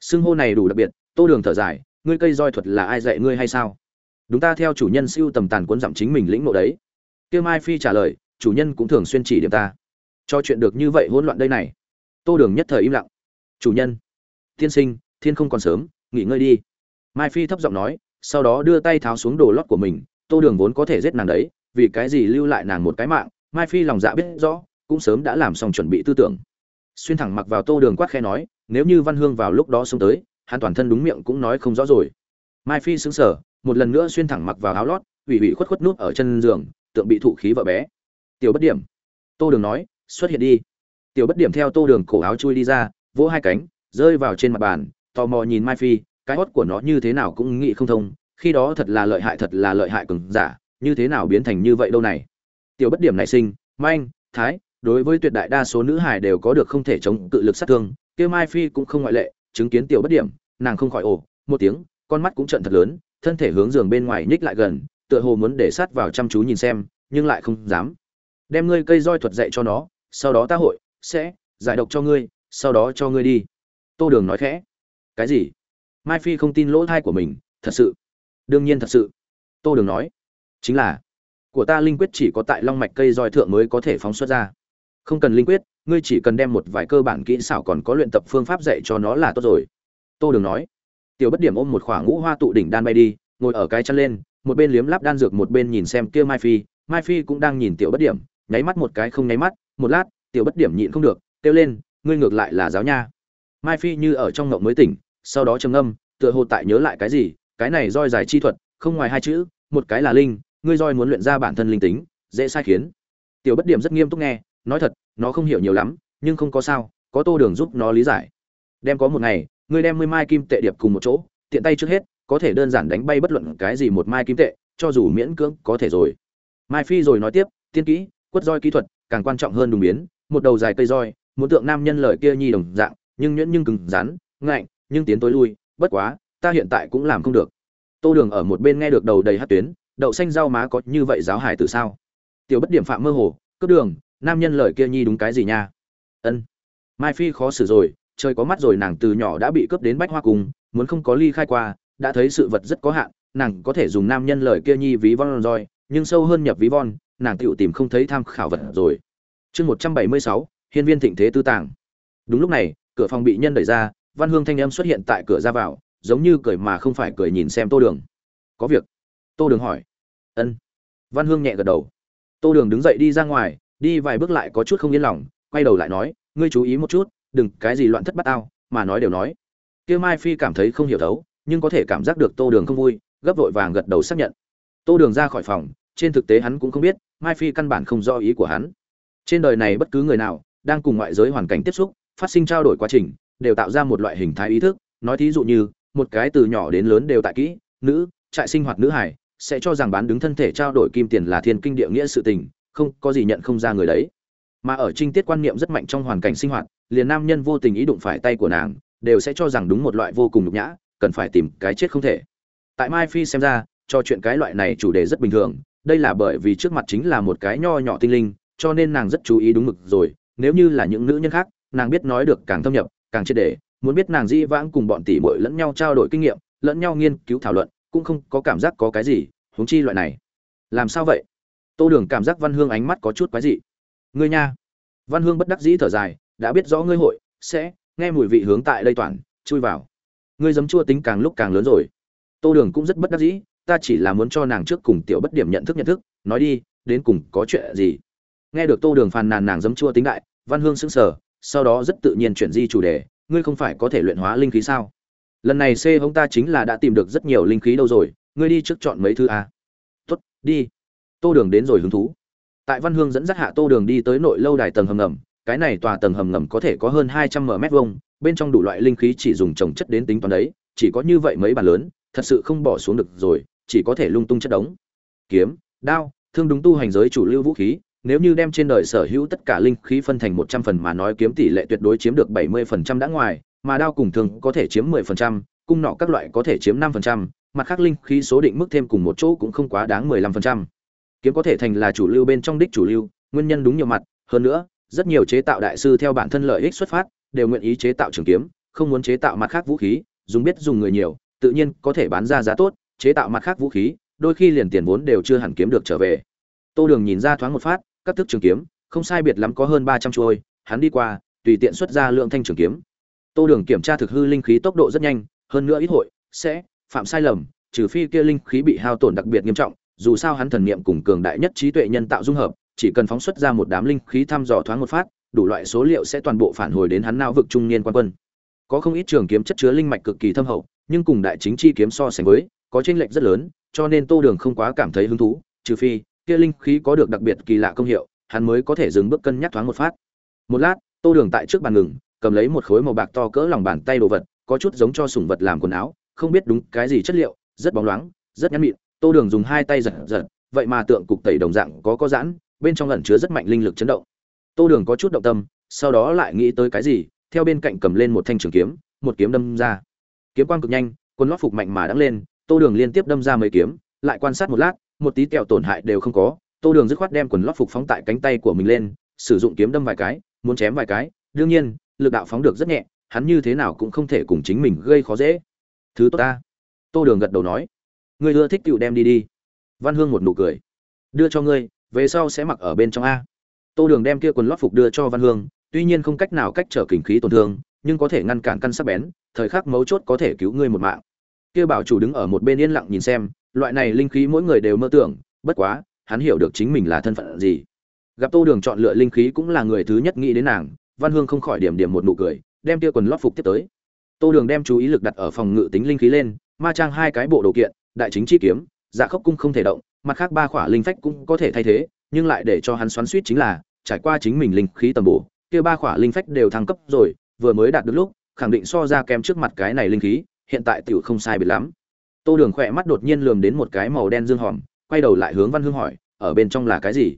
Xưng hô này đủ đặc biệt, tô đường thở dài. Ngươi cây roi thuật là ai dạy ngươi hay sao? Đúng ta theo chủ nhân siêu tầm tàn cuốn giảm chính mình lĩnh nộ đấy. Kia mai phi trả lời, chủ nhân cũng thường xuyên chỉ điểm ta. Cho chuyện được như vậy hỗn loạn đây này. Tô đường nhất thời im lặng. Chủ nhân, tiên sinh, thiên không còn sớm, nghỉ ngơi đi. Mai phi thấp giọng nói, sau đó đưa tay tháo xuống đồ lót của mình. Tô đường vốn có thể giết nàng đấy, vì cái gì lưu lại nàng một cái mạng? Mai phi lòng dạ biết rõ, cũng sớm đã làm xong chuẩn bị tư tưởng. Xuyên thẳng mặc vào tô đường quát khe nói, nếu như văn hương vào lúc đó xông tới, hắn toàn thân đúng miệng cũng nói không rõ rồi. Mai phi xứng sở một lần nữa xuyên thẳng mặc vào áo lót, ủy ủy khuất khuất nút ở chân giường, tượng bị thụ khí vợ bé. Tiểu bất điểm. Tô đường nói, xuất hiện đi. Tiểu bất điểm theo tô đường cổ áo chui đi ra, vỗ hai cánh, rơi vào trên mặt bàn, tò mò nhìn mai phi, cái hót của nó như thế nào cũng nghĩ không thông, khi đó thật là lợi hại thật là lợi hại cứng giả, như thế nào biến thành như vậy đâu này. Tiểu bất điểm nảy sinh manh thái, đối với tuyệt đại đa số nữ hài đều có được không thể chống cự lực sát thương kia mai phi cũng không ngoại lệ, chứng kiến tiểu bất điểm, nàng không khỏi ồ, một tiếng, con mắt cũng trận thật lớn thân thể hướng giường bên ngoài nhích lại gần, tựa hồ muốn để sát vào chăm chú nhìn xem, nhưng lại không dám. Đem ngươi cây roi thuật dạy cho nó, sau đó ta hội, sẽ, giải độc cho ngươi, sau đó cho ngươi đi. Tô đường nói khẽ. Cái gì? Mai phi không tin lỗ thai của mình, thật sự. Đương nhiên thật sự. Tô đường nói. Chính là, của ta linh quyết chỉ có tại long mạch cây roi thượng mới có thể phóng xuất ra. Không cần linh quyết, ngươi chỉ cần đem một vài cơ bản kỹ xảo còn có luyện tập phương pháp dạy cho nó là tốt rồi. Tô đường nói tiểu bất điểm ôm một khoảng ngũ hoa tụ đỉnh đan bay đi, ngồi ở cái chăn lên, một bên liếm láp đan dược một bên nhìn xem kia mai phi. Mai phi cũng đang nhìn tiểu bất điểm, nháy mắt một cái không nháy mắt, một lát, tiểu bất điểm nhịn không được, kêu lên, ngươi ngược lại là giáo nha. Mai phi như ở trong ngộng mới tỉnh, sau đó trầm ngâm, tựa hồ tại nhớ lại cái gì, cái này roi dài chi thuật, không ngoài hai chữ, một cái là linh, ngươi roi muốn luyện ra bản thân linh tính, dễ sai khiến. Tiểu bất điểm rất nghiêm túc nghe, nói thật, nó không hiểu nhiều lắm, nhưng không có sao, có tô đường giúp nó lý giải. Đem có một ngày ngươi đem mươi mai kim tệ điệp cùng một chỗ, tiện tay trước hết, có thể đơn giản đánh bay bất luận cái gì một mai kim tệ, cho dù miễn cưỡng có thể rồi. Mai phi rồi nói tiếp, tiên kỹ, quất roi kỹ thuật, càng quan trọng hơn đùng biến, một đầu dài cây roi, muốn tượng nam nhân lời kia nhi đồng dạng, nhưng nhuyễn nhưng cứng rắn, ngạnh, nhưng tiến tối lui, bất quá, ta hiện tại cũng làm không được. Tô đường ở một bên nghe được đầu đầy hát tuyến, đậu xanh rau má có như vậy giáo hải từ sao? Tiểu bất điểm phạm mơ hồ, cướp đường, nam nhân lời kia nhi đúng cái gì nha? Ân. Mai phi khó xử rồi trời có mắt rồi, nàng từ nhỏ đã bị cướp đến bách hoa cùng muốn không có ly khai qua, đã thấy sự vật rất có hạn, nàng có thể dùng nam nhân lời kia nhi ví von roi nhưng sâu hơn nhập ví von, nàng tựu tìm không thấy tham khảo vật rồi. Chương một trăm bảy mươi sáu, hiên viên thịnh thế tư tàng. Đúng lúc này, cửa phòng bị nhân đẩy ra, văn hương thanh âm xuất hiện tại cửa ra vào, giống như cười mà không phải cười nhìn xem tô đường. Có việc. Tô đường hỏi. Ân. Văn hương nhẹ gật đầu. Tô đường đứng dậy đi ra ngoài, đi vài bước lại có chút không yên lòng, quay đầu lại nói, ngươi chú ý một chút đừng, cái gì loạn thất bát ao mà nói đều nói. Kia mai phi cảm thấy không hiểu thấu, nhưng có thể cảm giác được tô đường không vui, gấp vội vàng gật đầu xác nhận. Tô đường ra khỏi phòng, trên thực tế hắn cũng không biết, mai phi căn bản không do ý của hắn. Trên đời này bất cứ người nào, đang cùng ngoại giới hoàn cảnh tiếp xúc, phát sinh trao đổi quá trình, đều tạo ra một loại hình thái ý thức. Nói thí dụ như, một cái từ nhỏ đến lớn đều tại kỹ, nữ, trại sinh hoạt nữ hải, sẽ cho rằng bán đứng thân thể trao đổi kim tiền là thiên kinh địa nghĩa sự tình, không, có gì nhận không ra người đấy mà ở trinh tiết quan niệm rất mạnh trong hoàn cảnh sinh hoạt, liền nam nhân vô tình ý đụng phải tay của nàng, đều sẽ cho rằng đúng một loại vô cùng nhục nhã, cần phải tìm cái chết không thể. Tại mai phi xem ra, cho chuyện cái loại này chủ đề rất bình thường, đây là bởi vì trước mặt chính là một cái nho nhỏ tinh linh, cho nên nàng rất chú ý đúng mực rồi, nếu như là những nữ nhân khác, nàng biết nói được càng thâm nhập, càng triệt để, muốn biết nàng di vãng cùng bọn tỷ muội lẫn nhau trao đổi kinh nghiệm, lẫn nhau nghiên cứu thảo luận, cũng không có cảm giác có cái gì, huống chi loại này. Làm sao vậy? Tô đường cảm giác văn hương ánh mắt có chút quái dị ngươi nha. Văn hương bất đắc dĩ thở dài, đã biết rõ ngươi hội, sẽ, nghe mùi vị hướng tại đây toàn, chui vào. Ngươi giấm chua tính càng lúc càng lớn rồi. Tô đường cũng rất bất đắc dĩ, ta chỉ là muốn cho nàng trước cùng tiểu bất điểm nhận thức nhận thức, nói đi, đến cùng có chuyện gì. Nghe được tô đường phàn nàn nàng giấm chua tính đại, văn hương sững sờ, sau đó rất tự nhiên chuyển di chủ đề, ngươi không phải có thể luyện hóa linh khí sao? Lần này c hông ta chính là đã tìm được rất nhiều linh khí đâu rồi, ngươi đi trước chọn mấy thứ a? Tuất đi. Tô đường đến rồi hứng thú tại văn hương dẫn dắt hạ tô đường đi tới nội lâu đài tầng hầm ngầm cái này tòa tầng hầm ngầm có thể có hơn hai trăm m vuông bên trong đủ loại linh khí chỉ dùng trồng chất đến tính toán đấy chỉ có như vậy mấy bàn lớn thật sự không bỏ xuống được rồi chỉ có thể lung tung chất đống kiếm đao thương đúng tu hành giới chủ lưu vũ khí nếu như đem trên đời sở hữu tất cả linh khí phân thành một trăm phần mà nói kiếm tỷ lệ tuyệt đối chiếm được bảy mươi phần trăm đã ngoài, mà đao cùng thương có thể chiếm mười phần trăm, cung nọ các loại có thể chiếm năm phần trăm, mặt khác linh khí số định mức thêm cùng một chỗ cũng không quá đáng mười lăm phần trăm. Kiếm có thể thành là chủ lưu bên trong đích chủ lưu, nguyên nhân đúng nhiều mặt, hơn nữa, rất nhiều chế tạo đại sư theo bản thân lợi ích xuất phát, đều nguyện ý chế tạo trường kiếm, không muốn chế tạo mặt khác vũ khí, dùng biết dùng người nhiều, tự nhiên có thể bán ra giá tốt, chế tạo mặt khác vũ khí, đôi khi liền tiền vốn đều chưa hẳn kiếm được trở về. Tô Đường nhìn ra thoáng một phát, các thức trường kiếm, không sai biệt lắm có hơn ba trăm chuôi, hắn đi qua, tùy tiện xuất ra lượng thanh trường kiếm. Tô Đường kiểm tra thực hư linh khí tốc độ rất nhanh, hơn nữa ít hội sẽ phạm sai lầm, trừ phi kia linh khí bị hao tổn đặc biệt nghiêm trọng, dù sao hắn thần niệm cùng cường đại nhất trí tuệ nhân tạo dung hợp, chỉ cần phóng xuất ra một đám linh khí thăm dò thoáng một phát, đủ loại số liệu sẽ toàn bộ phản hồi đến hắn não vực trung niên quan quân. Có không ít trường kiếm chất chứa linh mạch cực kỳ thâm hậu, nhưng cùng đại chính chi kiếm so sánh với, có chênh lệch rất lớn, cho nên Tô Đường không quá cảm thấy hứng thú, trừ phi kia linh khí có được đặc biệt kỳ lạ công hiệu, hắn mới có thể dừng bước cân nhắc thoáng một phát. Một lát, Tô Đường tại trước bàn ngừng, cầm lấy một khối màu bạc to cỡ lòng bàn tay đồ vật, có chút giống cho sủng vật làm quần áo, không biết đúng cái gì chất liệu, rất bóng loáng, rất nhắn mịn. Tô Đường dùng hai tay giật giật, vậy mà tượng cục tẩy đồng dạng có có giãn, bên trong ẩn chứa rất mạnh linh lực chấn động. Tô Đường có chút động tâm, sau đó lại nghĩ tới cái gì, theo bên cạnh cầm lên một thanh trường kiếm, một kiếm đâm ra. Kiếm quang cực nhanh, quân lót phục mạnh mà đắng lên, Tô Đường liên tiếp đâm ra mấy kiếm, lại quan sát một lát, một tí kẹo tổn hại đều không có, Tô Đường dứt khoát đem quần lót phục phóng tại cánh tay của mình lên, sử dụng kiếm đâm vài cái, muốn chém vài cái, đương nhiên, lực đạo phóng được rất nhẹ, hắn như thế nào cũng không thể cùng chính mình gây khó dễ. Thứ tốt ta. Tô Đường gật đầu nói, ngươi ưa thích tựu đem đi đi. Văn Hương một nụ cười, đưa cho ngươi, về sau sẽ mặc ở bên trong a. Tô Đường đem kia quần lót phục đưa cho Văn Hương, tuy nhiên không cách nào cách trở kình khí tổn thương, nhưng có thể ngăn cản căn sắc bén, thời khắc mấu chốt có thể cứu ngươi một mạng. Kia bảo chủ đứng ở một bên yên lặng nhìn xem, loại này linh khí mỗi người đều mơ tưởng, bất quá, hắn hiểu được chính mình là thân phận gì gặp tô đường chọn lựa linh khí cũng là người thứ nhất nghĩ đến nàng văn hương không khỏi điểm điểm một nụ cười đem kia quần lót phục tiếp tới tô đường đem chú ý lực đặt ở phòng ngự tính linh khí lên ma trang hai cái bộ đồ kiện đại chính chi kiếm dạ khốc cung không thể động, mặt khác ba khỏa linh phách cũng có thể thay thế, nhưng lại để cho hắn xoắn suýt chính là, trải qua chính mình linh khí tầm bổ, kia ba khỏa linh phách đều thăng cấp rồi, vừa mới đạt được lúc, khẳng định so ra kém trước mặt cái này linh khí, hiện tại tiểu không sai biệt lắm. Tô đường khỏe mắt đột nhiên lườm đến một cái màu đen dương hòm, quay đầu lại hướng văn hương hỏi, ở bên trong là cái gì?